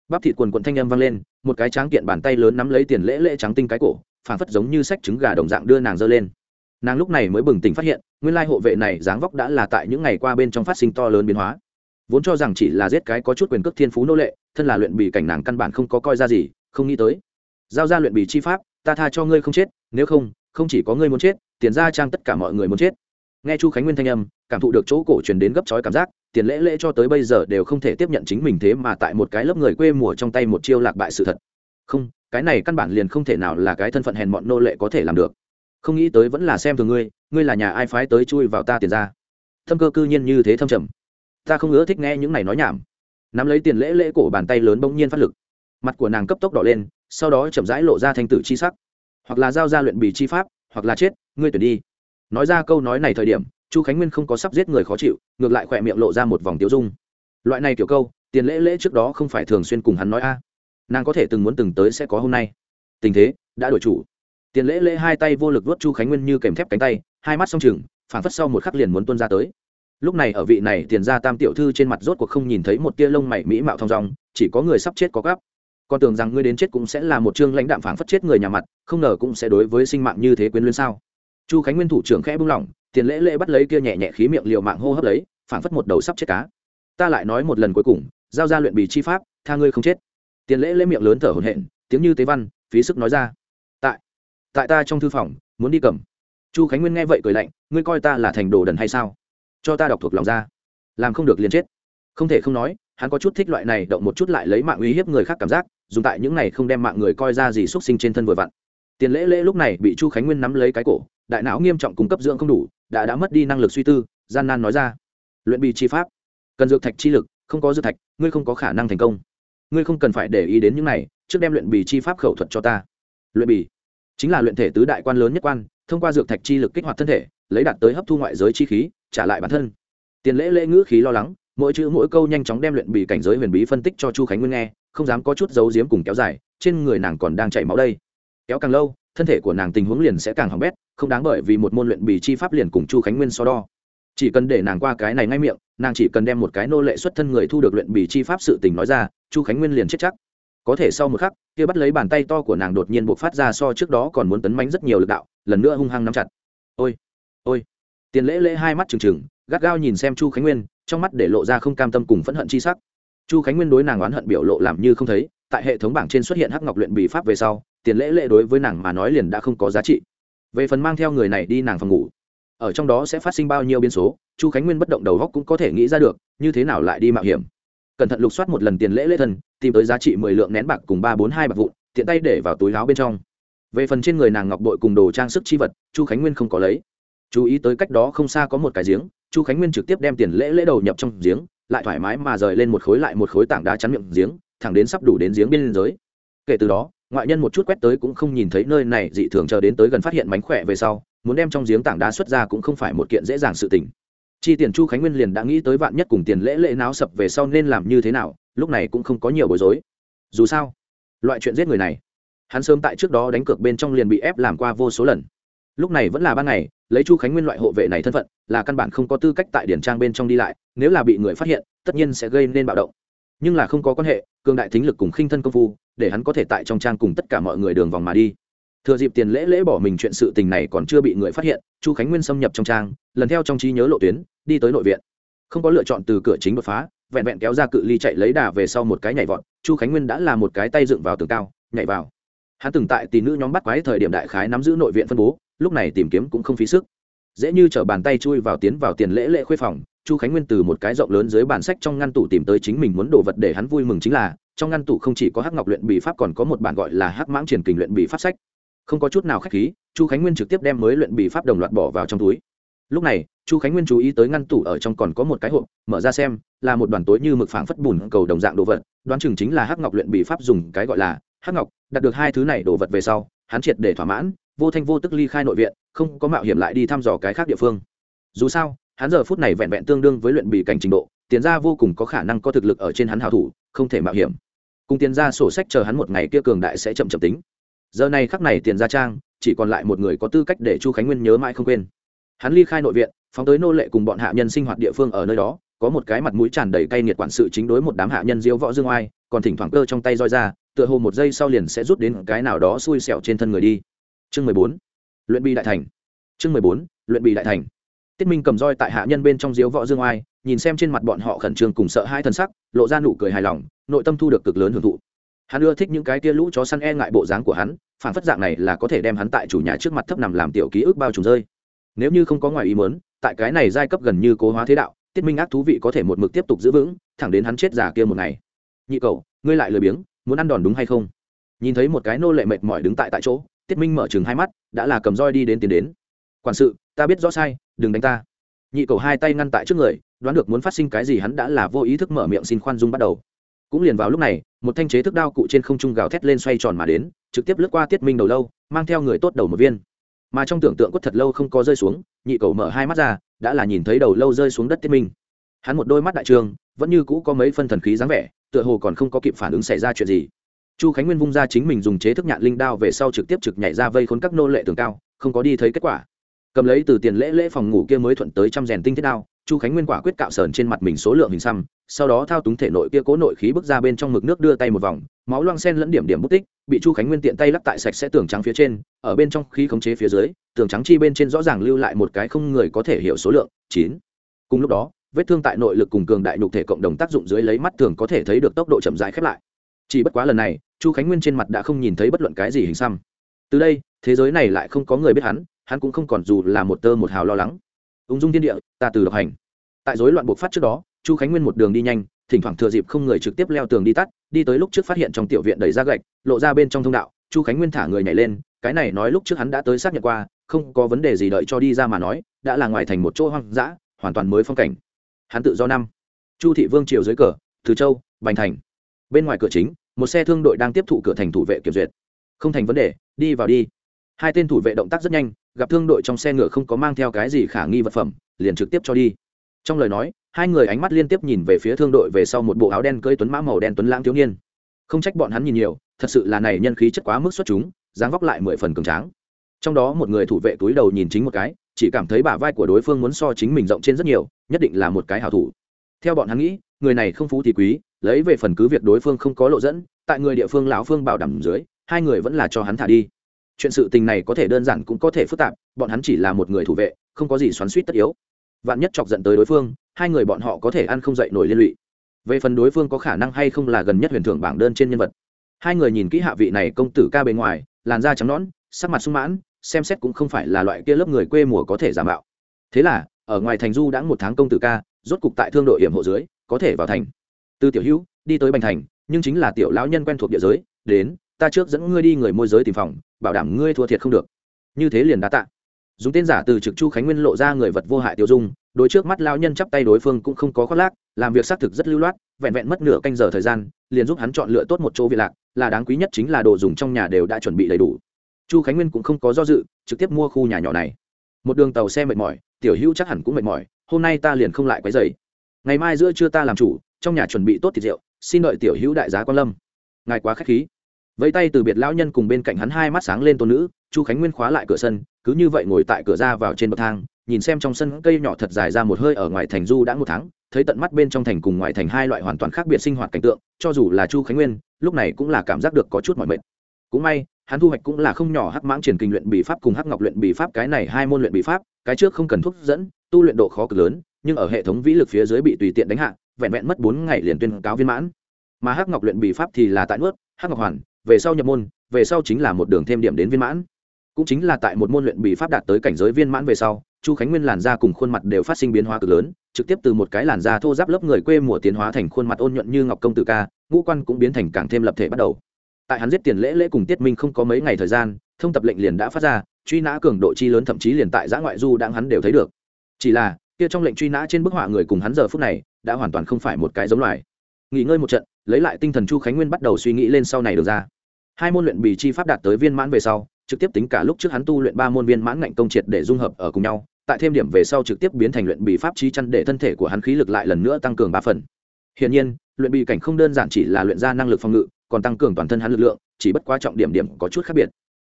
Bắp thịt quần quần thanh âm vang lên, một cái tráng kiện bàn tay lớn nắm lấy tiền lễ lễ trắng tinh cái cổ, phảng phất giống như sách trứng gà đồng dạng đưa nàng giơ lên. Nàng lúc này mới bừng tỉnh phát hiện, nguyên lai hộ vệ này dáng vóc đã là tại những ngày qua bên trong phát sinh to lớn biến hóa vốn cho rằng chỉ là giết cái có chút quyền cước thiên phú nô lệ, thân là luyện bì cảnh nàng căn bản không có coi ra gì, không nghĩ tới. Giao ra luyện bì chi pháp, ta tha cho ngươi không chết, nếu không không chỉ có ngươi muốn chết, tiền ra trang tất cả mọi người muốn chết. Nghe chu khánh nguyên thanh âm, cảm thụ được chỗ cổ truyền đến gấp chói cảm giác, tiền lễ lễ cho tới bây giờ đều không thể tiếp nhận chính mình thế mà tại một cái lớp người quê mùa trong tay một chiêu lạc bại sự thật. Không, cái này căn bản liền không thể nào là cái thân phận hèn mọn nô lệ có thể làm được. Không nghĩ tới vẫn là xem thường ngươi ngươi là nhà ai phái tới chui vào ta tiền ra thâm cơ cư nhiên như thế thâm trầm ta không ưa thích nghe những này nói nhảm. Nắm lấy tiền lễ lễ cổ bàn tay lớn bỗng nhiên phát lực. Mặt của nàng cấp tốc đỏ lên, sau đó chậm rãi lộ ra thanh tử chi sắc. Hoặc là giao ra luyện bì chi pháp, hoặc là chết, ngươi tuyển đi. Nói ra câu nói này thời điểm, chu khánh nguyên không có sắp giết người khó chịu, ngược lại khỏe miệng lộ ra một vòng tiêu dung. Loại này kiểu câu, tiền lễ lễ trước đó không phải thường xuyên cùng hắn nói a. Nàng có thể từng muốn từng tới sẽ có hôm nay. Tình thế, đã đổi chủ. Tiền lễ lễ hai tay vô lực vớt chu khánh nguyên như kèm thép cánh tay, hai mắt song chừng phản phất sau một khắc liền muốn tuân ra tới lúc này ở vị này tiền ra tam tiểu thư trên mặt rốt cuộc không nhìn thấy một tia lông mày mỹ mạo thong dong, chỉ có người sắp chết có gấp con tưởng rằng ngươi đến chết cũng sẽ là một chương lãnh đạm phảng phất chết người nhà mặt, không ngờ cũng sẽ đối với sinh mạng như thế quyến luyến sao? Chu khánh nguyên thủ trưởng khẽ buông lỏng, tiền lễ lễ bắt lấy kia nhẹ nhẹ khí miệng liều mạng hô hấp lấy, phảng phất một đầu sắp chết cá. Ta lại nói một lần cuối cùng, giao ra luyện bì chi pháp, tha ngươi không chết. Tiền lễ lễ miệng lớn thở hổn hển, tiếng như tế văn, phí sức nói ra. Tại tại ta trong thư phòng, muốn đi cầm. Chu khánh nguyên nghe vậy cười lạnh, ngươi coi ta là thành đồ đần hay sao? Cho ta đọc thuộc lòng ra. Làm không được liền chết. Không thể không nói, hắn có chút thích loại này động một chút lại lấy mạng uy hiếp người khác cảm giác, dùng tại những này không đem mạng người coi ra gì x u ấ t sinh trên thân vừa vặn. Tiền lễ lễ lúc này bị chu khánh nguyên nắm lấy cái cổ, đại não nghiêm trọng cung cấp dưỡng không đủ, đã đã mất đi năng lực suy tư, gian nan nói ra. Luyện bị chi pháp. Cần dược thạch chi lực, không có dược thạch, ngươi không có khả năng thành công. Ngươi không cần phải để ý đến những này, trước đem luyện bì chi pháp khẩu thuật cho ta. Luyện bì chính là luyện thể tứ đại quan lớn nhất quan, thông qua dược thạch chi lực kích hoạt thân thể lấy đạt tới hấp thu ngoại giới chi khí, trả lại bản thân. Tiền lễ lễ ngữ khí lo lắng, mỗi chữ mỗi câu nhanh chóng đem luyện bì cảnh giới huyền bí phân tích cho chu khánh nguyên nghe, không dám có chút giấu giếm cùng kéo dài, trên người nàng còn đang chảy máu đây. Kéo càng lâu, thân thể của nàng tình huống liền sẽ càng hỏng bét, không đáng bởi vì một môn luyện bì chi pháp liền cùng chu khánh nguyên so đo. Chỉ cần để nàng qua cái này ngay miệng, nàng chỉ cần đem một cái nô lệ xuất thân người thu được luyện bì chi pháp sự tình nói ra, chu khánh nguyên liền chết chắc. Có thể sau một khắc, kia bắt lấy bàn tay to của nàng đột nhiên buộc phát ra so trước đó còn muốn tấn mánh rất nhiều lực đạo, lần nữa hung hăng nắm chặt. Ôi! Ôi. Tiền lễ lễ hai mắt trừng trừng, gắt gao nhìn xem chu khánh nguyên, trong mắt để lộ ra không cam tâm cùng phẫn hận chi sắc. Chu khánh nguyên đối nàng oán hận biểu lộ làm như không thấy, tại hệ thống bảng trên xuất hiện hắc ngọc luyện bị pháp về sau, tiền lễ lễ đối với nàng mà nói liền đã không có giá trị. Về phần mang theo người này đi nàng phòng ngủ, ở trong đó sẽ phát sinh bao nhiêu biến số, chu khánh nguyên bất động đầu góc cũng có thể nghĩ ra được, như thế nào lại đi mạo hiểm. Cẩn thận lục soát một lần tiền lễ lễ thân tìm tới giá trị mười lượng nén bạc cùng ba bốn hai bạc vụn, tiện tay để vào túi láo bên trong. Về phần trên người nàng ngọc bội cùng đồ trang sức chi vật, chu khánh nguyên không có lấy chú ý tới cách đó không xa có một cái giếng, chu khánh nguyên trực tiếp đem tiền lễ lễ đầu nhập trong giếng, lại thoải mái mà rời lên một khối lại một khối tảng đá chắn miệng giếng, thẳng đến sắp đủ đến giếng bên giới. Kể từ đó, ngoại nhân một chút quét tới cũng không nhìn thấy nơi này, dị thường chờ đến tới gần phát hiện mánh khỏe về sau, muốn đem trong giếng tảng đá xuất ra cũng không phải một kiện dễ dàng sự tình. Chi tiền chu khánh nguyên liền đã nghĩ tới vạn nhất cùng tiền lễ lễ náo sập về sau nên làm như thế nào, lúc này cũng không có nhiều bối rối. Dù sao, loại chuyện giết người này, hắn sớm tại trước đó đánh cược bên trong liền bị ép làm qua vô số lần lúc này vẫn là ban ngày, lấy chu khánh nguyên loại hộ vệ này thân phận, là căn bản không có tư cách tại điển trang bên trong đi lại, nếu là bị người phát hiện, tất nhiên sẽ gây nên bạo động. Nhưng là không có quan hệ, cường đại thính lực cùng khinh thân công phu, để hắn có thể tại trong trang cùng tất cả mọi người đường vòng mà đi. Thừa dịp tiền lễ lễ bỏ mình chuyện sự tình này còn chưa bị người phát hiện, chu khánh nguyên xâm nhập trong trang, lần theo trong trí nhớ lộ tuyến, đi tới nội viện. Không có lựa chọn từ cửa chính đột phá, vẹn vẹn kéo ra cự ly chạy lấy đà về sau một cái nhảy vọt, chu khánh nguyên đã là một cái tay dựng vào tường cao, nhảy vào. Hắn từng tại tỷ nữ nhóm bắt quái thời điểm đại khái nắm giữ nội viện phân bố lúc này tìm kiếm cũng không phí sức. Dễ như chở bàn tay chui vào tiến vào tiền lễ lễ khuê phòng, chu khánh nguyên từ một cái rộng lớn dưới bản sách trong ngăn tủ tìm tới chính mình muốn đồ vật để hắn vui mừng chính là, trong ngăn tủ không chỉ có hắc ngọc luyện bị pháp còn có một bản gọi là hắc mãng triển kình luyện bị pháp sách. Không có chút nào khách khí, chu khánh nguyên trực tiếp đem mới luyện bị pháp đồng loạt bỏ vào trong túi. Lúc này, chu khánh nguyên chú ý tới ngăn tủ ở trong còn có một cái hộp, mở ra xem, là một đoàn tối như mực phảng phất bùn cầu đồng dạng đồ vật, đoán chừng chính là hắc ngọc luyện bị pháp dùng cái gọi là hắc ngọc, đạt được hai thứ này đồ vật về sau, hắn triệt để thỏa mãn vô thanh vô tức ly khai nội viện, không có mạo hiểm lại đi thăm dò cái khác địa phương. Dù sao, hắn giờ phút này vẹn vẹn tương đương với luyện bị cảnh trình độ, tiền ra vô cùng có khả năng có thực lực ở trên hắn hào thủ, không thể mạo hiểm. Cùng tiền ra sổ sách chờ hắn một ngày kia cường đại sẽ chậm chậm tính. Giờ này khắc này tiền ra trang, chỉ còn lại một người có tư cách để chu khánh nguyên nhớ mãi không quên. Hắn ly khai nội viện, phóng tới nô lệ cùng bọn hạ nhân sinh hoạt địa phương ở nơi đó, có một cái mặt mũi tràn đầy cay nghiệt quản sự chính đối một đám hạ nhân diễu võ dương oai, còn thỉnh thoảng cơ trong tay roi ra, tựa hồ một giây sau liền sẽ rút đến cái nào đó xui xẻo trên thân người đi chương mười bốn, luyện bi đại thành. Chương mười bốn, luyện bị đại thành. Tiết minh cầm roi tại hạ nhân bên trong diếu võ dương oai, nhìn xem trên mặt bọn họ khẩn trương cùng sợ hai thân sắc, lộ ra nụ cười hài lòng, nội tâm thu được cực lớn hưởng thụ. Hắn ưa thích những cái tia lũ chó săn e ngại bộ dáng của hắn, phản phất dạng này là có thể đem hắn tại chủ nhà trước mặt thấp nằm làm tiểu ký ức bao trùm rơi. Nếu như không có ngoài ý mớn tại cái này giai cấp gần như cố hóa thế đạo, tiết minh ác thú vị có thể một mực tiếp tục giữ vững, thẳng đến hắn chết già kia một ngày. Nhị cậu, ngươi lại lười biếng, muốn ăn đòn đúng hay không? Nhìn thấy một cái nô lệ mệt mỏi đứng tại tại chỗ tiết minh mở chừng hai mắt, đã là cầm roi đi đến tiến đến. Quản sự, ta biết rõ sai, đừng đánh ta. Nhị cầu hai tay ngăn tại trước người, đoán được muốn phát sinh cái gì hắn đã là vô ý thức mở miệng xin khoan dung bắt đầu. Cũng liền vào lúc này, một thanh chế thức đao cụ trên không trung gào thét lên xoay tròn mà đến, trực tiếp lướt qua tiết minh đầu lâu, mang theo người tốt đầu một viên. Mà trong tưởng tượng quất thật lâu không có rơi xuống, nhị cầu mở hai mắt ra, đã là nhìn thấy đầu lâu rơi xuống đất tiết minh. Hắn một đôi mắt đại trường, vẫn như cũ có mấy phân thần khí dáng vẻ, tựa hồ còn không có kịp phản ứng xảy ra chuyện gì chu khánh nguyên vung ra chính mình dùng chế thức nhạn linh đao về sau trực tiếp trực nhảy ra vây khốn các nô lệ tường cao, không có đi thấy kết quả. Cầm lấy từ tiền lễ lễ phòng ngủ kia mới thuận tới trăm rèn tinh thiết đao, chu khánh nguyên quả quyết cạo sờn trên mặt mình số lượng hình xăm, sau đó thao túng thể nội kia cố nội khí bước ra bên trong mực nước đưa tay một vòng, máu loang sen lẫn điểm điểm bút tích, bị chu khánh nguyên tiện tay lắc tại sạch sẽ tường trắng phía trên, ở bên trong khí khống chế phía dưới, tường trắng chi bên trên rõ ràng lưu lại một cái không người có thể hiểu số lượng, chín. Cùng lúc đó, vết thương tại nội lực cùng cường đại nhục thể cộng đồng tác dụng dưới lấy mắt thường có thể thấy được tốc độ chậm rãi khép lại chỉ bất quá lần này, chu khánh nguyên trên mặt đã không nhìn thấy bất luận cái gì hình xăm. Từ đây, thế giới này lại không có người biết hắn hắn cũng không còn dù là một tơ một hào lo lắng. Ung dung thiên địa, ta từ độc hành. Tại rối loạn bộc phát trước đó, chu khánh nguyên một đường đi nhanh, thỉnh thoảng thừa dịp không người trực tiếp leo tường đi tắt, đi tới lúc trước phát hiện trong tiểu viện đẩy ra gạch, lộ ra bên trong thông đạo, chu khánh nguyên thả người nhảy lên, cái này nói lúc trước hắn đã tới xác nhận qua, không có vấn đề gì đợi cho đi ra mà nói, đã là ngoài thành một chỗ hoang dã, hoàn toàn mới phong cảnh. Hắn tự do năm. Chu thị vương triều dưới cờ, từ châu, bành thành bên ngoài cửa chính, một xe thương đội đang tiếp thụ cửa thành thủ vệ kiểm duyệt. Không thành vấn đề, đi vào đi. Hai tên thủ vệ động tác rất nhanh, gặp thương đội trong xe ngựa không có mang theo cái gì khả nghi vật phẩm, liền trực tiếp cho đi. Trong lời nói, hai người ánh mắt liên tiếp nhìn về phía thương đội về sau một bộ áo đen cưỡi tuấn mã màu đen tuấn lãng thiếu niên. Không trách bọn hắn nhìn nhiều, thật sự là này nhân khí chất quá mức xuất chúng, dáng vóc lại mười phần cường tráng. Trong đó một người thủ vệ túi đầu nhìn chính một cái, chỉ cảm thấy bả vai của đối phương muốn so chính mình rộng trên rất nhiều, nhất định là một cái hảo thủ. Theo bọn hắn nghĩ, người này không phú thì quý lấy về phần cứ việc đối phương không có lộ dẫn, tại người địa phương lão phương bảo đảm dưới, hai người vẫn là cho hắn thả đi. Chuyện sự tình này có thể đơn giản cũng có thể phức tạp, bọn hắn chỉ là một người thủ vệ, không có gì xoắn suýt tất yếu. Vạn nhất chọc giận tới đối phương, hai người bọn họ có thể ăn không dậy nổi liên lụy. Về phần đối phương có khả năng hay không là gần nhất huyền thưởng bảng đơn trên nhân vật. Hai người nhìn kỹ hạ vị này công tử ca bề ngoài, làn da trắng nõn, sắc mặt sung mãn, xem xét cũng không phải là loại kia lớp người quê mùa có thể giả mạo. Thế là, ở ngoài thành du đã một tháng công tử ca, rốt cục tại thương đội hiểm hộ dưới, có thể vào thành từ tiểu hữu, đi tới bành thành, nhưng chính là tiểu lão nhân quen thuộc địa giới, đến, ta trước dẫn ngươi đi người môi giới tìm phòng, bảo đảm ngươi thua thiệt không được. Như thế liền đã tạ. Dùng tên giả từ trực chu khánh nguyên lộ ra người vật vô hại tiêu dung đôi trước mắt lao nhân chắp tay đối phương cũng không có khoác lác, làm việc xác thực rất lưu loát, vẹn vẹn mất nửa canh giờ thời gian, liền giúp hắn chọn lựa tốt một chỗ vị lạc, là đáng quý nhất chính là đồ dùng trong nhà đều đã chuẩn bị đầy đủ. Chu khánh nguyên cũng không có do dự, trực tiếp mua khu nhà nhỏ này. Một đường tàu xe mệt mỏi, tiểu hữu chắc hẳn cũng mệt mỏi, hôm nay ta liền không lại quấy dày ngày mai giữa trưa ta làm chủ trong nhà chuẩn bị tốt thịt rượu, xin đợi tiểu hữu đại giá quan lâm. Ngài quá k h á c h khí. Vẫy tay từ biệt lão nhân cùng bên cạnh hắn hai mắt sáng lên tôn nữ, chu khánh nguyên khóa lại cửa sân, cứ như vậy ngồi tại cửa ra vào trên bậc thang, nhìn xem trong sân cây nhỏ thật dài ra một hơi ở ngoài thành du đã một tháng, thấy tận mắt bên trong thành cùng ngoài thành hai loại hoàn toàn khác biệt sinh hoạt cảnh tượng, cho dù là chu khánh nguyên, lúc này cũng là cảm giác được có chút mỏi mệt. Cũng may, hắn thu hoạch cũng là không nhỏ hắc mãng triển kinh luyện bị pháp cùng hắc ngọc luyện bị pháp, cái này hai môn luyện bị pháp, cái trước không cần thuốc dẫn, tu luyện độ khó cực lớn, nhưng ở hệ thống vĩ lực phía dưới bị tùy tiện đánh hạ vẹn vẹn mất bốn ngày liền tuyên cáo viên mãn. Mà hắc ngọc luyện bị pháp thì là tại nuốt, hắc ngọc hoàn, về sau nhập môn, về sau chính là một đường thêm điểm đến viên mãn. Cũng chính là tại một môn luyện bị pháp đạt tới cảnh giới viên mãn về sau, chu khánh nguyên làn da cùng khuôn mặt đều phát sinh biến hóa cực lớn, trực tiếp từ một cái làn da thô giáp lớp người quê mùa tiến hóa thành khuôn mặt ôn nhuận như ngọc công tử ca, ngũ quan cũng biến thành càng thêm lập thể bắt đầu. Tại hắn giết tiền lễ lễ cùng tiết minh không có mấy ngày thời gian, thông tập lệnh liền đã phát ra, truy nã cường độ chi lớn thậm chí liền tại giã ngoại du đang hắn đều thấy được. Chỉ là, kia trong lệnh truy nã trên bức họa người cùng hắn giờ phút này đã hoàn toàn không phải một cái giống loài. Nghỉ ngơi một trận, lấy lại tinh thần chu khánh nguyên bắt đầu suy nghĩ lên sau này được ra. Hai môn luyện bì chi pháp đạt tới viên mãn về sau, trực tiếp tính cả lúc trước hắn tu luyện ba môn viên mãn ngạnh công triệt để dung hợp ở cùng nhau, tại thêm điểm về sau trực tiếp biến thành luyện bì pháp chi chăn để thân thể của hắn khí lực lại lần nữa tăng cường ba phần. Hiển nhiên, luyện bì cảnh không đơn giản chỉ là luyện ra năng lực phòng ngự, còn tăng cường toàn thân hắn lực lượng, chỉ bất quá trọng điểm điểm có chút khác biệt.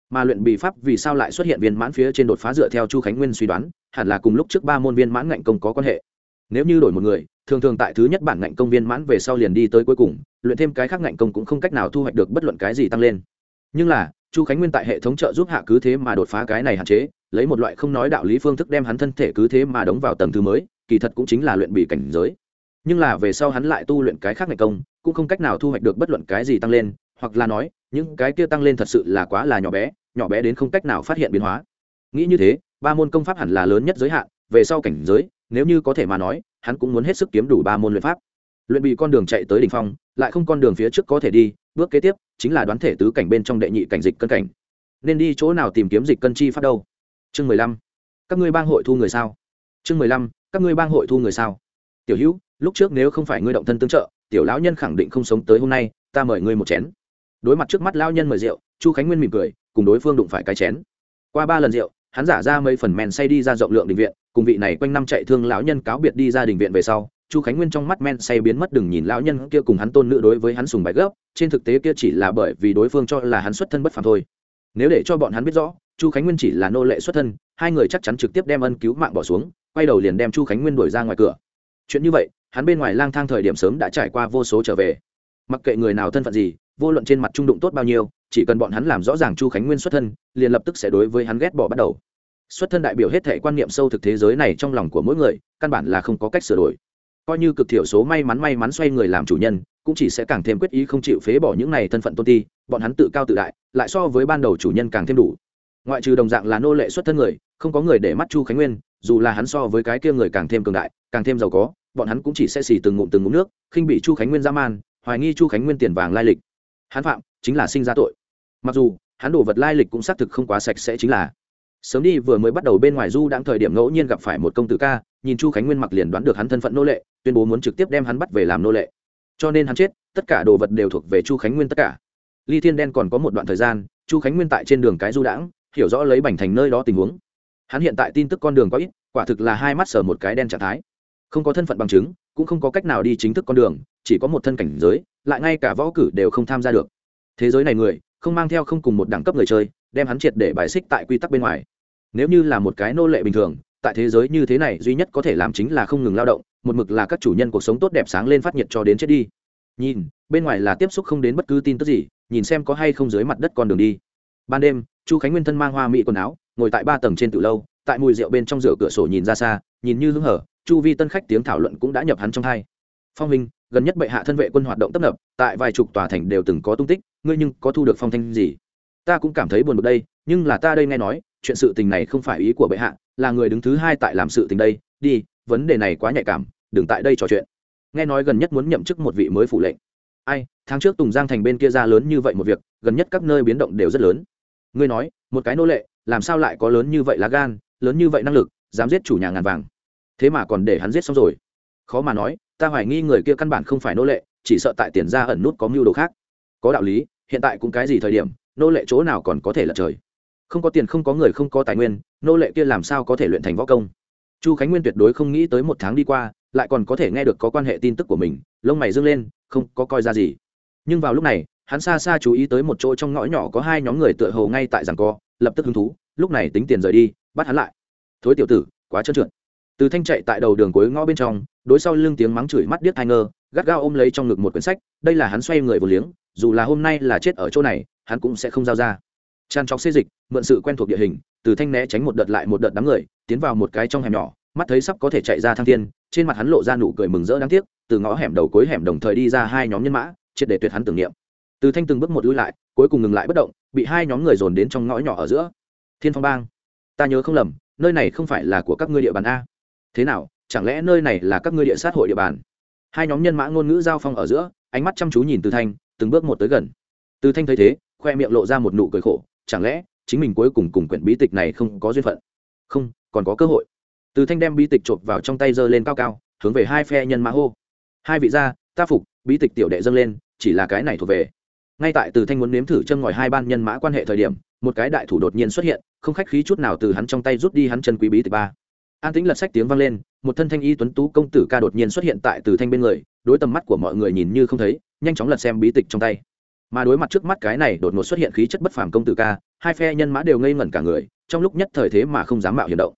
Mà luyện bì pháp vì sao lại xuất hiện viên mãn phía trên đột phá dựa theo chu khánh nguyên suy đoán, hẳn là cùng lúc trước ba môn viên mãn ngạnh công có quan hệ. Nếu như đổi một người thường thường tại thứ nhất bản ngạnh công viên mãn về sau liền đi tới cuối cùng, luyện thêm cái khác ngạnh công cũng không cách nào thu hoạch được bất luận cái gì tăng lên. Nhưng là, chu khánh nguyên tại hệ thống trợ giúp hạ cứ thế mà đột phá cái này hạn chế, lấy một loại không nói đạo lý phương thức đem hắn thân thể cứ thế mà đóng vào tầng thứ mới, kỳ thật cũng chính là luyện bị cảnh giới. Nhưng là về sau hắn lại tu luyện cái khác ngạnh công, cũng không cách nào thu hoạch được bất luận cái gì tăng lên, hoặc là nói, những cái kia tăng lên thật sự là quá là nhỏ bé nhỏ bé đến không cách nào phát hiện biến hóa. Nghĩ như thế, ba môn công pháp hẳn là lớn nhất giới hạn, về sau cảnh giới nếu như có thể mà nói, hắn cũng muốn hết sức kiếm đủ ba môn luyện pháp. Luyện bị con đường chạy tới đỉnh phong, lại không con đường phía trước có thể đi, bước kế tiếp chính là đoán thể tứ cảnh bên trong đệ nhị cảnh dịch cân cảnh. Nên đi chỗ nào tìm kiếm dịch cân chi pháp đâu? Chương mười lăm. Các ngươi bang hội thu người sao? Chương mười lăm. Các ngươi bang hội thu người sao? Tiểu hữu, lúc trước nếu không phải ngươi động thân tương trợ, tiểu lão nhân khẳng định không sống tới hôm nay, ta mời ngươi một chén. Đối mặt trước mắt lão nhân mời rượu, chu khánh nguyên mỉm cười, cùng đối phương đụng phải cái chén. Qua ba lần rượu hắn giả ra mấy phần men say đi ra rộng lượng đình viện, cùng vị này quanh năm chạy thương lão nhân cáo biệt đi ra đình viện về sau, chu khánh nguyên trong mắt men say biến mất, đừng nhìn lão nhân kia cùng hắn tôn nữ đối với hắn sùng bài gấp, trên thực tế kia chỉ là bởi vì đối phương cho là hắn xuất thân bất phàm thôi. Nếu để cho bọn hắn biết rõ, chu khánh nguyên chỉ là nô lệ xuất thân, hai người chắc chắn trực tiếp đem ân cứu mạng bỏ xuống, quay đầu liền đem chu khánh nguyên đuổi ra ngoài cửa. Chuyện như vậy, hắn bên ngoài lang thang thời điểm sớm đã trải qua vô số trở về. Mặc kệ người nào thân phận gì, vô luận trên mặt trung đụng tốt bao nhiêu chỉ cần bọn hắn làm rõ ràng chu khánh nguyên xuất thân, liền lập tức sẽ đối với hắn ghét bỏ bắt đầu. Xuất thân đại biểu hết thể quan niệm sâu thực thế giới này trong lòng của mỗi người, căn bản là không có cách sửa đổi. Coi như cực thiểu số may mắn may mắn xoay người làm chủ nhân, cũng chỉ sẽ càng thêm quyết ý không chịu phế bỏ những này thân phận tôn ti, bọn hắn tự cao tự đại, lại so với ban đầu chủ nhân càng thêm đủ. Ngoại trừ đồng dạng là nô lệ xuất thân người, không có người để mắt chu khánh nguyên, dù là hắn so với cái kia người càng thêm cường đại, càng thêm giàu có, bọn hắn cũng chỉ sẽ xì từng ngụm từng ngụm nước, khinh bị chu khánh nguyên ra man, hoài nghi chu khánh nguyên tiền vàng lai lịch. Hắn phạm chính là sinh ra tội mặc dù, hắn đổ vật lai lịch cũng xác thực không quá sạch sẽ chính là. Sớm đi vừa mới bắt đầu bên ngoài du đang thời điểm ngẫu nhiên gặp phải một công tử ca, nhìn chu khánh nguyên mặc liền đoán được hắn thân phận nô lệ, tuyên bố muốn trực tiếp đem hắn bắt về làm nô lệ. Cho nên hắn chết, tất cả đồ vật đều thuộc về chu khánh nguyên tất cả. Ly thiên đen còn có một đoạn thời gian, chu khánh nguyên tại trên đường cái du đãng, hiểu rõ lấy bành thành nơi đó tình huống. Hắn hiện tại tin tức con đường có ít, quả thực là hai mắt sở một cái đen trạng thái. Không có thân phận bằng chứng, cũng không có cách nào đi chính thức con đường, chỉ có một thân cảnh giới, lại ngay cả võ cử đều không tham gia được. Thế giới này người không mang theo không cùng một đẳng cấp người chơi, đem hắn triệt để bài xích tại quy tắc bên ngoài. Nếu như là một cái nô lệ bình thường, tại thế giới như thế này duy nhất có thể làm chính là không ngừng lao động, một mực là các chủ nhân cuộc sống tốt đẹp sáng lên phát nhiệt cho đến chết đi. Nhìn, bên ngoài là tiếp xúc không đến bất cứ tin tức gì, nhìn xem có hay không dưới mặt đất con đường đi. Ban đêm, chu khánh nguyên thân mang hoa mỹ quần áo, ngồi tại ba tầng trên tự lâu, tại mùi rượu bên trong rửa cửa sổ nhìn ra xa, nhìn như hưng hở, chu vi tân khách tiếng thảo luận cũng đã nhập hắn trong hai. Phong minh gần nhất bệ hạ thân vệ quân hoạt động tấp nập, tại vài chục tòa thành đều từng có tung tích, ngươi nhưng có thu được phong thanh gì? Ta cũng cảm thấy buồn bực đây, nhưng là ta đây nghe nói, chuyện sự tình này không phải ý của bệ hạ, là người đứng thứ hai tại làm sự tình đây. Đi, vấn đề này quá nhạy cảm, đừng tại đây trò chuyện. Nghe nói gần nhất muốn nhậm chức một vị mới phủ lệnh. Ai, tháng trước tùng giang thành bên kia ra lớn như vậy một việc, gần nhất các nơi biến động đều rất lớn. Ngươi nói, một cái nô lệ, làm sao lại có lớn như vậy lá gan, lớn như vậy năng lực, dám giết chủ nhà ngàn vàng? Thế mà còn để hắn giết xong rồi. Khó mà nói ta hoài nghi người kia căn bản không phải nô lệ, chỉ sợ tại tiền ra ẩn nút có mưu đồ khác. Có đạo lý, hiện tại cũng cái gì thời điểm, nô lệ chỗ nào còn có thể là trời? Không có tiền không có người không có tài nguyên, nô lệ kia làm sao có thể luyện thành võ công? Chu khánh nguyên tuyệt đối không nghĩ tới một tháng đi qua, lại còn có thể nghe được có quan hệ tin tức của mình, lông mày dâng lên, không có coi ra gì. Nhưng vào lúc này, hắn xa xa chú ý tới một chỗ trong ngõ nhỏ có hai nhóm người tựa hồ ngay tại giảng co, lập tức hứng thú, lúc này tính tiền rời đi, bắt hắn lại. Thối tiểu tử, quá trơn trượt từ thanh chạy tại đầu đường cuối ngõ bên trong, đối sau lưng tiếng mắng chửi mắt điếc hai ngơ, gắt gao ôm lấy trong ngực một quyển sách, đây là hắn xoay người vừa liếng, dù là hôm nay là chết ở chỗ này, hắn cũng sẽ không giao ra. Tràn trọc xê dịch, mượn sự quen thuộc địa hình, từ thanh né tránh một đợt lại một đợt đám người, tiến vào một cái trong hẻm nhỏ, mắt thấy sắp có thể chạy ra thang thiên, trên mặt hắn lộ ra nụ cười mừng rỡ đáng tiếc, từ ngõ hẻm đầu cuối hẻm đồng thời đi ra hai nhóm nhân mã, triệt để tuyệt hắn tưởng niệm. Từ thanh từng bước một lui lại, cuối cùng ngừng lại bất động, bị hai nhóm người dồn đến trong ngõ nhỏ ở giữa. Thiên phong bang, ta nhớ không lầm, nơi này không phải là của các ngươi địa bàn a thế nào, chẳng lẽ nơi này là các ngươi địa sát hội địa bàn? Hai nhóm nhân mã ngôn ngữ giao phong ở giữa, ánh mắt chăm chú nhìn từ thanh, từng bước một tới gần. Từ thanh thấy thế, khoe miệng lộ ra một nụ cười khổ, chẳng lẽ chính mình cuối cùng cùng quyển bí tịch này không có duyên phận? Không, còn có cơ hội. Từ thanh đem bí tịch chộp vào trong tay giơ lên cao cao, hướng về hai phe nhân mã hô. Hai vị gia, ta phục, bí tịch tiểu đệ dâng lên, chỉ là cái này thuộc về. Ngay tại từ thanh muốn nếm thử chân ngòi hai ban nhân mã quan hệ thời điểm, một cái đại thủ đột nhiên xuất hiện, không khách khí chút nào từ hắn trong tay rút đi hắn chân quý bí tịch ba an tĩnh lật sách tiếng vang lên, một thân thanh y tuấn tú công tử ca đột nhiên xuất hiện tại từ thanh bên người, đối tầm mắt của mọi người nhìn như không thấy, nhanh chóng lật xem bí tịch trong tay. Mà đối mặt trước mắt cái này đột ngột xuất hiện khí chất bất phàm công tử ca, hai phe nhân mã đều ngây ngẩn cả người, trong lúc nhất thời thế mà không dám mạo hiểm động.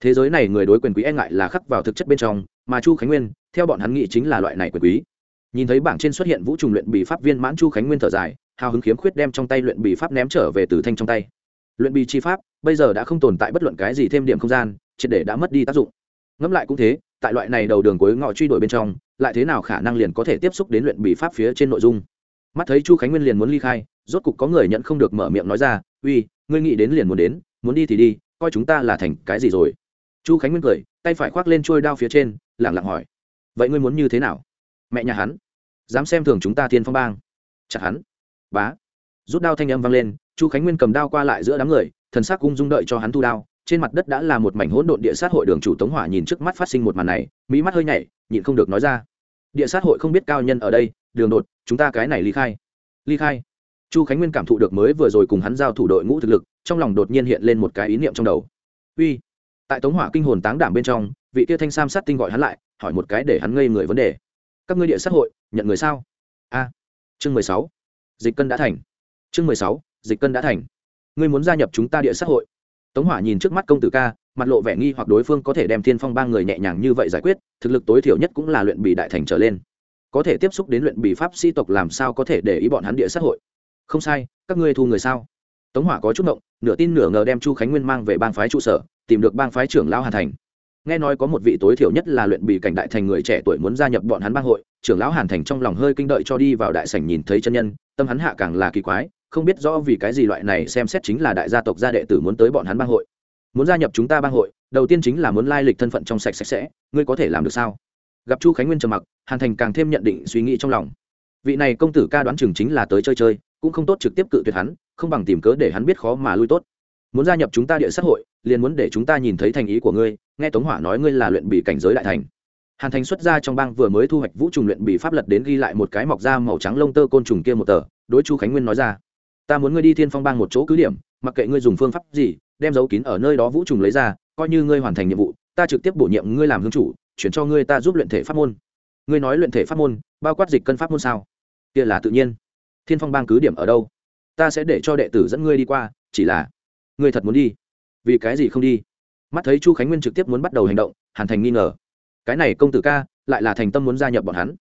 Thế giới này người đối quyền quý e ngại là khắc vào thực chất bên trong, mà chu khánh nguyên, theo bọn hắn nghĩ chính là loại này quyền quý. Nhìn thấy bảng trên xuất hiện vũ trùng luyện bị pháp viên mãn chu khánh nguyên thở dài, hào hứng khiếm khuyết đem trong tay luyện bị pháp ném trở về từ thanh trong tay. Luyện bị chi pháp, bây giờ đã không tồn tại bất luận cái gì thêm điểm không gian triệt để đã mất đi tác dụng. Ngẫm lại cũng thế, tại loại này đầu đường cuối ngõ truy đuổi bên trong, lại thế nào khả năng liền có thể tiếp xúc đến luyện bị pháp phía trên nội dung? Mắt thấy chu khánh nguyên liền muốn ly khai, rốt cục có người nhận không được mở miệng nói ra, uy, ngươi nghĩ đến liền muốn đến, muốn đi thì đi, coi chúng ta là thành cái gì rồi? Chu khánh nguyên cười, tay phải khoác lên trôi đao phía trên lẳng lặng hỏi, vậy ngươi muốn như thế nào? Mẹ nhà hắn. Dám xem thường chúng ta thiên phong bang. Chặt hắn. Bá. Rút đao thanh âm vang lên, chu khánh nguyên cầm đao qua lại giữa đám người, thần sắc ung dung đợi cho hắn thu đao trên mặt đất đã là một mảnh hỗn độn địa sát hội đường chủ tống hỏa nhìn trước mắt phát sinh một màn này, mỹ mắt hơi nhảy, nhịn không được nói ra. Địa sát hội không biết cao nhân ở đây, đường đột, chúng ta cái này ly khai. Ly khai. Chu khánh nguyên cảm thụ được mới vừa rồi cùng hắn giao thủ đội ngũ thực lực, trong lòng đột nhiên hiện lên một cái ý niệm trong đầu. Uy. Tại tống hỏa kinh hồn táng đảm bên trong, vị kia thanh sam sát tinh gọi hắn lại, hỏi một cái để hắn ngây người vấn đề. Các ngươi địa sát hội, nhận người sao? A. Chương mười sáu. Dịch cân đã thành. Chương mười sáu. Dịch cân đã thành. Ngươi muốn gia nhập chúng ta địa sát hội? Tống hỏa nhìn trước mắt công tử ca, mặt lộ vẻ nghi hoặc đối phương có thể đem thiên phong ba người nhẹ nhàng như vậy giải quyết, thực lực tối thiểu nhất cũng là luyện bị đại thành trở lên. Có thể tiếp xúc đến luyện bị pháp sĩ tộc làm sao có thể để ý bọn hắn địa sát hội? Không sai, các ngươi thu người sao? Tống hỏa có chút ngộng, nửa tin nửa ngờ đem chu khánh nguyên mang về bang phái trụ sở, tìm được bang phái trưởng lão hàn thành. Nghe nói có một vị tối thiểu nhất là luyện bị cảnh đại thành người trẻ tuổi muốn gia nhập bọn hắn bang hội, trưởng lão hàn thành trong lòng hơi kinh đợi cho đi vào đại sảnh nhìn thấy chân nhân, tâm hắn hạ càng là kỳ quái không biết rõ vì cái gì loại này xem xét chính là đại gia tộc gia đệ tử muốn tới bọn hắn bang hội. Muốn gia nhập chúng ta bang hội, đầu tiên chính là muốn lai lịch thân phận trong sạch sạch sẽ, ngươi có thể làm được sao? Gặp chu khánh nguyên trầm mặc, hàn thành càng thêm nhận định suy nghĩ trong lòng. Vị này công tử ca đoán chừng chính là tới chơi chơi, cũng không tốt trực tiếp cự tuyệt hắn, không bằng tìm cớ để hắn biết khó mà lui tốt. Muốn gia nhập chúng ta địa xã hội, liền muốn để chúng ta nhìn thấy thành ý của ngươi, nghe tống hỏa nói ngươi là luyện bị cảnh giới đại thành. Hàn thành xuất ra trong bang vừa mới thu hoạch vũ trùng luyện bị pháp lật đến ghi lại một cái mọc da màu trắng lông tơ côn trùng kia một tờ, đối chu khánh nguyên nói ra ta muốn ngươi đi thiên phong bang một chỗ cứ điểm, mặc kệ ngươi dùng phương pháp gì, đem dấu kín ở nơi đó vũ trùng lấy ra, coi như ngươi hoàn thành nhiệm vụ, ta trực tiếp bổ nhiệm ngươi làm hương chủ, chuyển cho ngươi ta giúp luyện thể pháp môn. Ngươi nói luyện thể pháp môn, bao quát dịch cân pháp môn sao? Kia là tự nhiên. Thiên phong bang cứ điểm ở đâu? Ta sẽ để cho đệ tử dẫn ngươi đi qua, chỉ là ngươi thật muốn đi. Vì cái gì không đi? Mắt thấy chu khánh nguyên trực tiếp muốn bắt đầu hành động, hàn thành nghi ngờ. Cái này công tử ca, lại là thành tâm muốn gia nhập bọn hắn.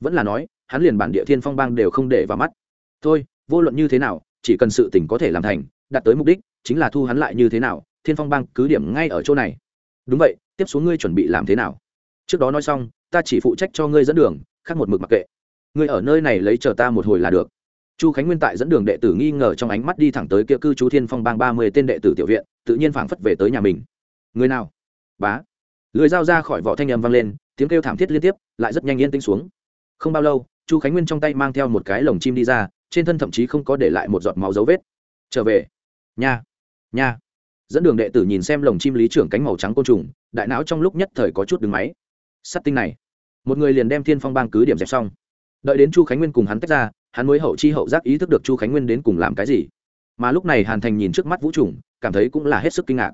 Vẫn là nói, hắn liền bản địa thiên phong bang đều không để vào mắt. Thôi, vô luận như thế nào chỉ cần sự tỉnh có thể làm thành, đạt tới mục đích, chính là thu hắn lại như thế nào, thiên phong bang cứ điểm ngay ở chỗ này. Đúng vậy, tiếp xuống ngươi chuẩn bị làm thế nào? Trước đó nói xong, ta chỉ phụ trách cho ngươi dẫn đường, khác một mực mặc kệ. Ngươi ở nơi này lấy chờ ta một hồi là được. Chu khánh nguyên tại dẫn đường đệ tử nghi ngờ trong ánh mắt đi thẳng tới kia cư chú thiên phong bang ba mươi tên đệ tử tiểu viện, tự nhiên phảng phất về tới nhà mình. Người nào? Bá. Lưới dao ra khỏi vỏ thanh âm vang lên, tiếng kêu thảm thiết liên tiếp, lại rất nhanh yên tĩnh xuống. Không bao lâu, chu khánh nguyên trong tay mang theo một cái lồng chim đi ra trên thân thậm chí không có để lại một giọt máu dấu vết. Trở về. Nha. Nha. Dẫn đường đệ tử nhìn xem lồng chim lý trưởng cánh màu trắng côn trùng, đại não trong lúc nhất thời có chút đứng máy. Sắt tinh này. Một người liền đem thiên phong bang cứ điểm dẹp xong. Đợi đến chu khánh nguyên cùng hắn tách ra, hắn mới hậu chi hậu giác ý thức được chu khánh nguyên đến cùng làm cái gì. Mà lúc này hàn thành nhìn trước mắt vũ trùng, cảm thấy cũng là hết sức kinh ngạc.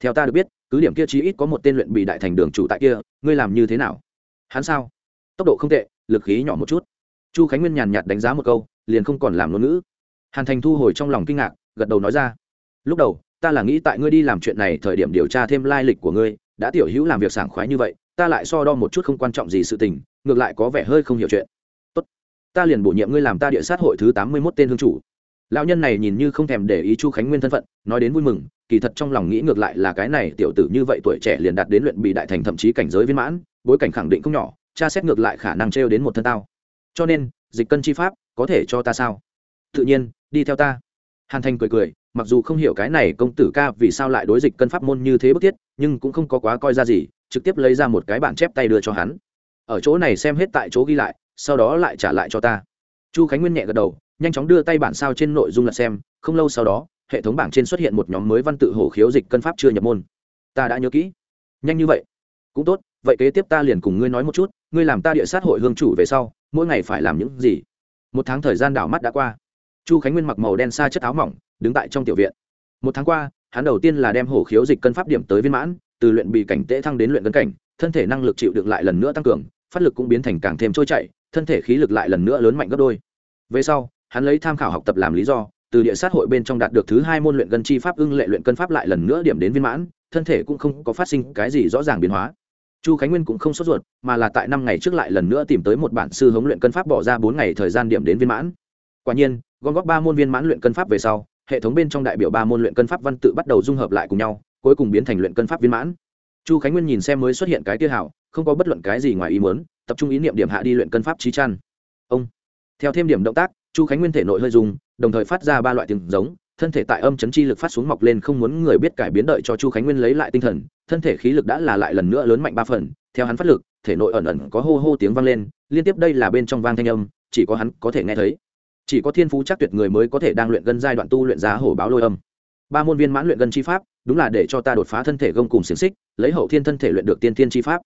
Theo ta được biết, cứ điểm kia chí ít có một tên luyện bị đại thành đường chủ tại kia, ngươi làm như thế nào? Hắn sao? Tốc độ không tệ, lực khí nhỏ một chút chu khánh nguyên nhàn nhạt đánh giá một câu, liền không còn làm ngôn ngữ. Hàn thành thu hồi trong lòng kinh ngạc, gật đầu nói ra, lúc đầu, ta là nghĩ tại ngươi đi làm chuyện này thời điểm điều tra thêm lai lịch của ngươi, đã tiểu hữu làm việc sảng khoái như vậy, ta lại so đo một chút không quan trọng gì sự tình, ngược lại có vẻ hơi không hiểu chuyện. Tốt, ta liền bổ nhiệm ngươi làm ta địa sát hội thứ tám mươi mốt tên hương chủ. Lão nhân này nhìn như không thèm để ý chu khánh nguyên thân phận, nói đến vui mừng, kỳ thật trong lòng nghĩ ngược lại là cái này tiểu tử như vậy tuổi trẻ liền đạt đến luyện bị đại thành thậm chí cảnh giới viên mãn, bối cảnh khẳng định không nhỏ cha xét ngược lại khả năng trêu đến một thân tao cho nên, dịch cân chi pháp có thể cho ta sao? Tự nhiên, đi theo ta. Hàn thành cười cười, mặc dù không hiểu cái này công tử ca vì sao lại đối dịch cân pháp môn như thế bức thiết, nhưng cũng không có quá coi ra gì, trực tiếp lấy ra một cái bản chép tay đưa cho hắn. Ở chỗ này xem hết tại chỗ ghi lại, sau đó lại trả lại cho ta. Chu khánh nguyên nhẹ gật đầu, nhanh chóng đưa tay bản sao trên nội dung là xem, không lâu sau đó, hệ thống bảng trên xuất hiện một nhóm mới văn tự hổ khiếu dịch cân pháp chưa nhập môn. Ta đã nhớ kỹ. Nhanh như vậy. Cũng tốt, vậy kế tiếp ta liền cùng ngươi nói một chút, ngươi làm ta địa sát hội hương chủ về sau mỗi ngày phải làm những gì? Một tháng thời gian đảo mắt đã qua. Chu khánh nguyên mặc màu đen xa chất áo mỏng, đứng tại trong tiểu viện. Một tháng qua, hắn đầu tiên là đem hổ khiếu dịch cân pháp điểm tới viên mãn, từ luyện bị cảnh tễ thăng đến luyện cân cảnh, thân thể năng lực chịu đựng lại lần nữa tăng cường, phát lực cũng biến thành càng thêm trôi chảy, thân thể khí lực lại lần nữa lớn mạnh gấp đôi. Về sau, hắn lấy tham khảo học tập làm lý do, từ địa sát hội bên trong đạt được thứ hai môn luyện cân chi pháp ưng lệ luyện cân pháp lại lần nữa điểm đến viên mãn, thân thể cũng không có phát sinh cái gì rõ ràng biến hóa chu khánh nguyên cũng không sốt ruột, mà là tại năm ngày trước lại lần nữa tìm tới một bản sư huấn luyện cân pháp bỏ ra bốn ngày thời gian điểm đến viên mãn. Quả nhiên, gom góp ba môn viên mãn luyện cân pháp về sau, hệ thống bên trong đại biểu ba môn luyện cân pháp văn tự bắt đầu dung hợp lại cùng nhau, cuối cùng biến thành luyện cân pháp viên mãn. Chu khánh nguyên nhìn xem mới xuất hiện cái tiêu hảo, không có bất luận cái gì ngoài ý muốn, tập trung ý niệm điểm hạ đi luyện cân pháp trí chăn. Ông, theo thêm điểm động tác, chu khánh nguyên thể nội hơi dùng đồng thời phát ra ba loại tiếng giống thân thể tại âm chấn chi lực phát xuống mọc lên không muốn người biết cải biến đợi cho chu khánh nguyên lấy lại tinh thần, thân thể khí lực đã là lại lần nữa lớn mạnh ba phần, theo hắn phát lực, thể nội ẩn ẩn có hô hô tiếng vang lên, liên tiếp đây là bên trong vang thanh âm, chỉ có hắn có thể nghe thấy. Chỉ có thiên phú chắc tuyệt người mới có thể đang luyện gân giai đoạn tu luyện giá hổ báo lôi âm. Ba môn viên mãn luyện gân chi pháp, đúng là để cho ta đột phá thân thể gông cùng xiềng xích, lấy hậu thiên thân thể luyện được tiên thiên chi pháp.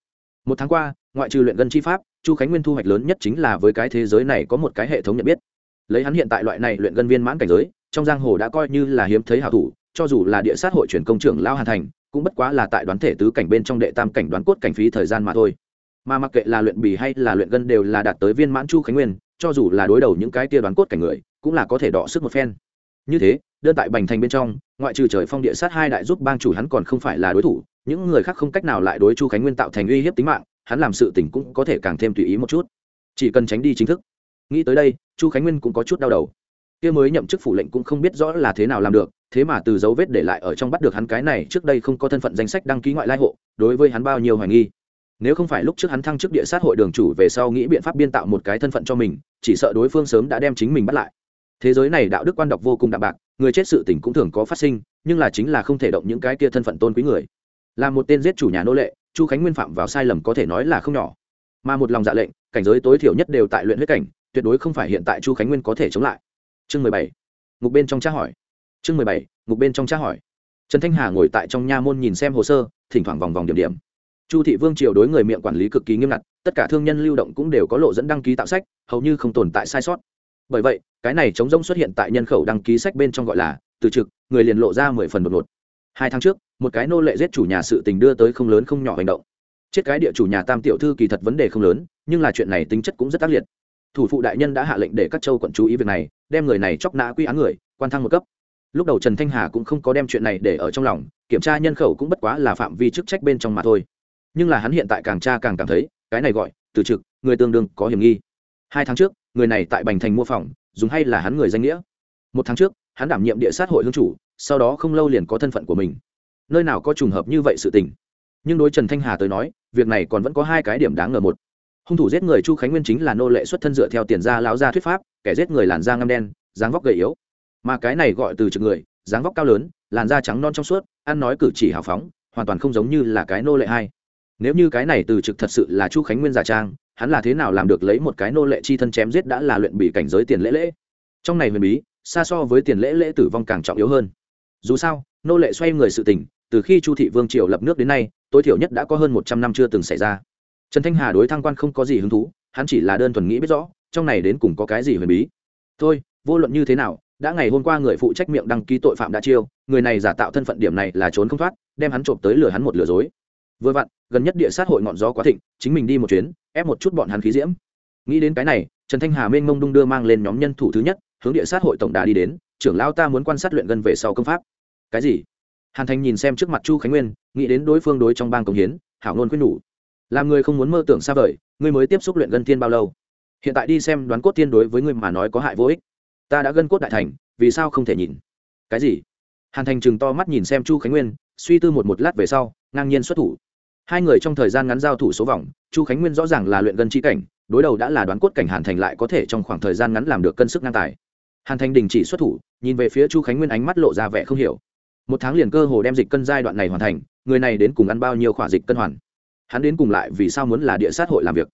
Một tháng qua, ngoại trừ luyện gân chi pháp, chu khánh nguyên thu hoạch lớn nhất chính là với cái thế giới này có một cái hệ thống nhận biết. Lấy hắn hiện tại loại này luyện gân viên mãn cảnh giới trong giang hồ đã coi như là hiếm thấy hảo thủ, cho dù là địa sát hội truyền công trưởng lao hàn thành, cũng bất quá là tại đoán thể tứ cảnh bên trong đệ tam cảnh đoán cốt cảnh phí thời gian mà thôi. Mà mặc kệ là luyện bì hay là luyện gân đều là đạt tới viên mãn chu khánh nguyên, cho dù là đối đầu những cái tia đoán cốt cảnh người, cũng là có thể đọ sức một phen. Như thế, đơn tại bành thành bên trong, ngoại trừ trời phong địa sát hai đại giúp bang chủ hắn còn không phải là đối thủ, những người khác không cách nào lại đối chu khánh nguyên tạo thành uy hiếp tính mạng, hắn làm sự tình cũng có thể càng thêm tùy ý một chút. Chỉ cần tránh đi chính thức. Nghĩ tới đây, chu khánh nguyên cũng có chút đau đầu kia mới nhậm chức phủ lệnh cũng không biết rõ là thế nào làm được, thế mà từ dấu vết để lại ở trong bắt được hắn cái này trước đây không có thân phận danh sách đăng ký ngoại lai hộ, đối với hắn bao nhiêu hoài nghi. Nếu không phải lúc trước hắn thăng chức địa sát hội đường chủ về sau nghĩ biện pháp biên tạo một cái thân phận cho mình, chỉ sợ đối phương sớm đã đem chính mình bắt lại. Thế giới này đạo đức quan đọc vô cùng đạm bạc, người chết sự tình cũng thường có phát sinh, nhưng là chính là không thể động những cái kia thân phận tôn quý người. Là một tên giết chủ nhà nô lệ, chu khánh nguyên phạm vào sai lầm có thể nói là không nhỏ. Mà một lòng dạ lệnh, cảnh giới tối thiểu nhất đều tại luyện huyết cảnh, tuyệt đối không phải hiện tại chu khánh nguyên có thể chống lại chương mười bảy. Ngục bên trong tra hỏi. Chương mười bảy, ngục bên trong tra hỏi. Trần thanh hà ngồi tại trong nha môn nhìn xem hồ sơ, thỉnh thoảng vòng vòng điểm điểm. Chu thị vương triều đối người miệng quản lý cực kỳ nghiêm ngặt, tất cả thương nhân lưu động cũng đều có lộ dẫn đăng ký tạo sách, hầu như không tồn tại sai sót. Bởi vậy, cái này chống rông xuất hiện tại nhân khẩu đăng ký sách bên trong gọi là từ trực, người liền lộ ra mười phần một một. hai tháng trước, một cái nô lệ giết chủ nhà sự tình đưa tới không lớn không nhỏ hành động. Chết cái địa chủ nhà tam tiểu thư kỳ thật vấn đề không lớn, nhưng là chuyện này tính chất cũng rất ác liệt. Thủ phụ đại nhân đã hạ lệnh để các châu quận chú ý việc này đem người này chóc nã quy án người, quan thăng một cấp. Lúc đầu trần thanh hà cũng không có đem chuyện này để ở trong lòng, kiểm tra nhân khẩu cũng bất quá là phạm vi chức trách bên trong mà thôi. Nhưng là hắn hiện tại càng tra càng cảm thấy, cái này gọi, từ trực, người tương đương có hiểm nghi. Hai tháng trước, người này tại bành thành mua phòng, dùng hay là hắn người danh nghĩa? Một tháng trước, hắn đảm nhiệm địa sát hội hương chủ, sau đó không lâu liền có thân phận của mình. Nơi nào có trùng hợp như vậy sự tình? Nhưng đối trần thanh hà tới nói, việc này còn vẫn có hai cái điểm đáng ngờ. Một, hung thủ giết người chu khánh nguyên chính là nô lệ xuất thân dựa theo tiền gia lão gia thuyết pháp kẻ giết người làn da ngăm đen, dáng vóc gầy yếu. Mà cái này gọi từ trực người, dáng vóc cao lớn, làn da trắng non trong suốt, ăn nói cử chỉ hào phóng, hoàn toàn không giống như là cái nô lệ hai. Nếu như cái này từ trực thật sự là chu khánh nguyên giả trang, hắn là thế nào làm được lấy một cái nô lệ chi thân chém giết đã là luyện bị cảnh giới tiền lễ lễ? Trong này huyền bí, xa so với tiền lễ lễ tử vong càng trọng yếu hơn. Dù sao, nô lệ xoay người sự tình, từ khi chu thị vương triều lập nước đến nay, tối thiểu nhất đã có hơn một trăm năm chưa từng xảy ra. Trần thanh hà đối thăng quan không có gì hứng thú, hắn chỉ là đơn thuần nghĩ biết rõ trong này đến cùng có cái gì huyền bí? Thôi, vô luận như thế nào, đã ngày hôm qua người phụ trách miệng đăng ký tội phạm đã chiêu, người này giả tạo thân phận điểm này là trốn không thoát, đem hắn trộm tới lừa hắn một lừa dối. Vừa vặn, gần nhất địa sát hội ngọn gió quá thịnh, chính mình đi một chuyến, ép một chút bọn hắn khí diễm. Nghĩ đến cái này, trần thanh hà mênh mông đung đưa mang lên nhóm nhân thủ thứ nhất, hướng địa sát hội tổng đà đi đến, trưởng lao ta muốn quan sát luyện gân về sau công pháp. Cái gì? Hàn thành nhìn xem trước mặt chu khánh nguyên, nghĩ đến đối phương đối trong bang công hiến, hảo nôn khuyên nhủ. Làm người không muốn mơ tưởng xa vời, ngươi mới tiếp xúc luyện gân thiên bao lâu? Hiện tại đi xem đoán cốt thiên đối với ngươi mà nói có hại vô ích. Ta đã gân cốt đại thành, vì sao không thể nhìn? Cái gì? Hàn thành chừng to mắt nhìn xem chu khánh nguyên, suy tư một một lát về sau, ngang nhiên xuất thủ. Hai người trong thời gian ngắn giao thủ số vòng, chu khánh nguyên rõ ràng là luyện gân chi cảnh, đối đầu đã là đoán cốt cảnh hàn thành lại có thể trong khoảng thời gian ngắn làm được cân sức ngang tài. Hàn thành đình chỉ xuất thủ, nhìn về phía chu khánh nguyên ánh mắt lộ ra vẻ không hiểu. Một tháng liền cơ hồ đem dịch cân giai đoạn này hoàn thành, người này đến cùng ăn bao nhiêu khỏa dịch cân hoàn? Hắn đến cùng lại vì sao muốn là địa sát hội làm việc?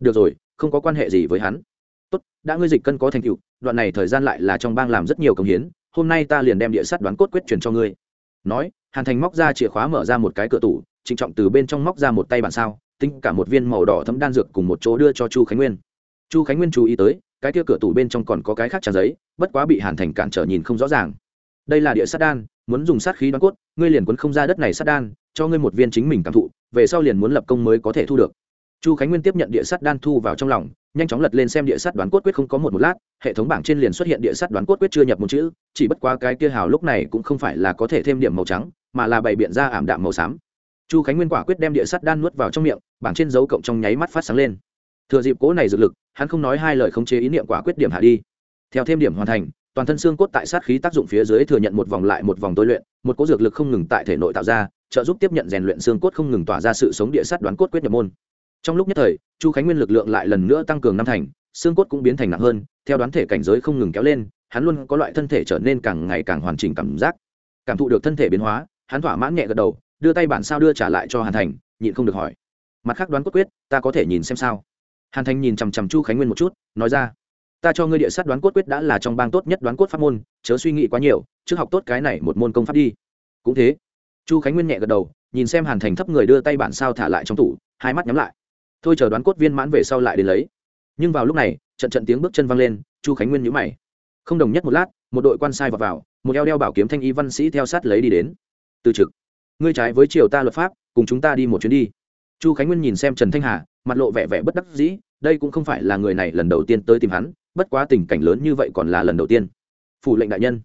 Được rồi không có quan hệ gì với hắn. Tốt, đã ngươi dịch cân có thành tựu, đoạn này thời gian lại là trong bang làm rất nhiều công hiến, hôm nay ta liền đem địa sát đoán cốt quyết truyền cho ngươi. Nói, hàn thành móc ra chìa khóa mở ra một cái cửa tủ, trịnh trọng từ bên trong móc ra một tay bản sao, tính cả một viên màu đỏ thấm đan dược cùng một chỗ đưa cho chu khánh nguyên. Chu khánh nguyên chú ý tới, cái kia cửa tủ bên trong còn có cái khác trang giấy, bất quá bị hàn thành cản trở nhìn không rõ ràng. Đây là địa sát đan, muốn dùng sát khí đoán cốt, ngươi liền quấn không ra đất này sát đan, cho ngươi một viên chính mình cảm thụ, về sau liền muốn lập công mới có thể thu được chu khánh nguyên tiếp nhận địa sắt đan thu vào trong lòng, nhanh chóng lật lên xem địa sắt đoán cốt quyết không có một một lát, hệ thống bảng trên liền xuất hiện địa sắt đoán cốt quyết chưa nhập một chữ, chỉ bất qua cái kia hào lúc này cũng không phải là có thể thêm điểm màu trắng, mà là bày biện ra ảm đạm màu xám. Chu khánh nguyên quả quyết đem địa sắt đan nuốt vào trong miệng, bảng trên dấu cộng trong nháy mắt phát sáng lên. Thừa dịp cố này dược lực, hắn không nói hai lời khống chế ý niệm quả quyết điểm hạ đi. Theo thêm điểm hoàn thành, toàn thân xương cốt tại sát khí tác dụng phía dưới thừa nhận một vòng lại một vòng tôi luyện, một cố dược lực không ngừng tại thể nội tạo ra, trợ giúp tiếp nhận rèn luyện xương cốt không ngừng tỏa ra sự sống địa sắt đoán cốt quyết nhập môn trong lúc nhất thời, chu khánh nguyên lực lượng lại lần nữa tăng cường năm thành, xương cốt cũng biến thành nặng hơn, theo đoán thể cảnh giới không ngừng kéo lên, hắn luôn có loại thân thể trở nên càng ngày càng hoàn chỉnh cảm giác. Cảm thụ được thân thể biến hóa, hắn thỏa mãn nhẹ gật đầu, đưa tay bản sao đưa trả lại cho hàn thành, nhịn không được hỏi. Mặt khác đoán cốt quyết, ta có thể nhìn xem sao? Hàn thành nhìn chằm chằm chu khánh nguyên một chút, nói ra. Ta cho ngươi địa sát đoán cốt quyết đã là trong bang tốt nhất đoán cốt pháp môn, chớ suy nghĩ quá nhiều, trước học tốt cái này một môn công pháp đi. Cũng thế. Chu khánh nguyên nhẹ gật đầu, nhìn xem hàn thành thấp người đưa tay bản sao thả lại trong tủ, hai mắt nhắm lại thôi chờ đoán cốt viên mãn về sau lại đến lấy. Nhưng vào lúc này trận trận tiếng bước chân văng lên chu khánh nguyên nhữ mày. Không đồng nhất một lát một đội quan sai vào, vào một eo đeo bảo kiếm thanh y văn sĩ theo sát lấy đi đến. Từ trực ngươi trái với triều ta luật pháp cùng chúng ta đi một chuyến đi. Chu khánh nguyên nhìn xem trần thanh hà mặt lộ vẻ vẻ bất đắc dĩ đây cũng không phải là người này lần đầu tiên tới tìm hắn bất quá tình cảnh lớn như vậy còn là lần đầu tiên. Phủ lệnh đại nhân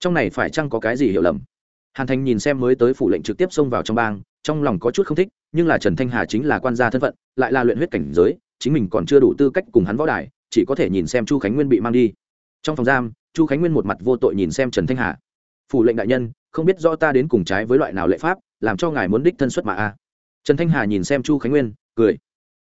trong này phải chăng có cái gì hiểu lầm? Hàn thành nhìn xem mới tới phủ lệnh trực tiếp xông vào trong bang trong lòng có chút không thích, nhưng là trần thanh hà chính là quan gia thân phận, lại là luyện huyết cảnh giới, chính mình còn chưa đủ tư cách cùng hắn võ đài, chỉ có thể nhìn xem chu khánh nguyên bị mang đi. Trong phòng giam, chu khánh nguyên một mặt vô tội nhìn xem trần thanh hà. Phủ lệnh đại nhân, không biết do ta đến cùng trái với loại nào lệ pháp, làm cho ngài muốn đích thân xuất mà a? Trần thanh hà nhìn xem chu khánh nguyên, cười.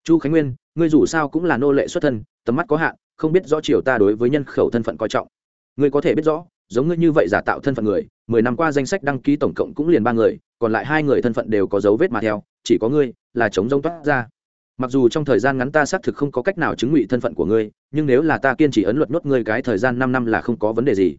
Chu khánh nguyên, ngươi dù sao cũng là nô lệ xuất thân, tầm mắt có hạn, không biết rõ chiều ta đối với nhân khẩu thân phận coi trọng. Ngươi có thể biết rõ, giống ngươi như vậy giả tạo thân phận người, mười năm qua danh sách đăng ký tổng cộng cũng liền ba người còn lại hai người thân phận đều có dấu vết mà theo, chỉ có ngươi là chống rông toát ra. Mặc dù trong thời gian ngắn ta xác thực không có cách nào chứng ngụy thân phận của ngươi, nhưng nếu là ta kiên trì ấn luật nhốt ngươi cái thời gian năm năm là không có vấn đề gì.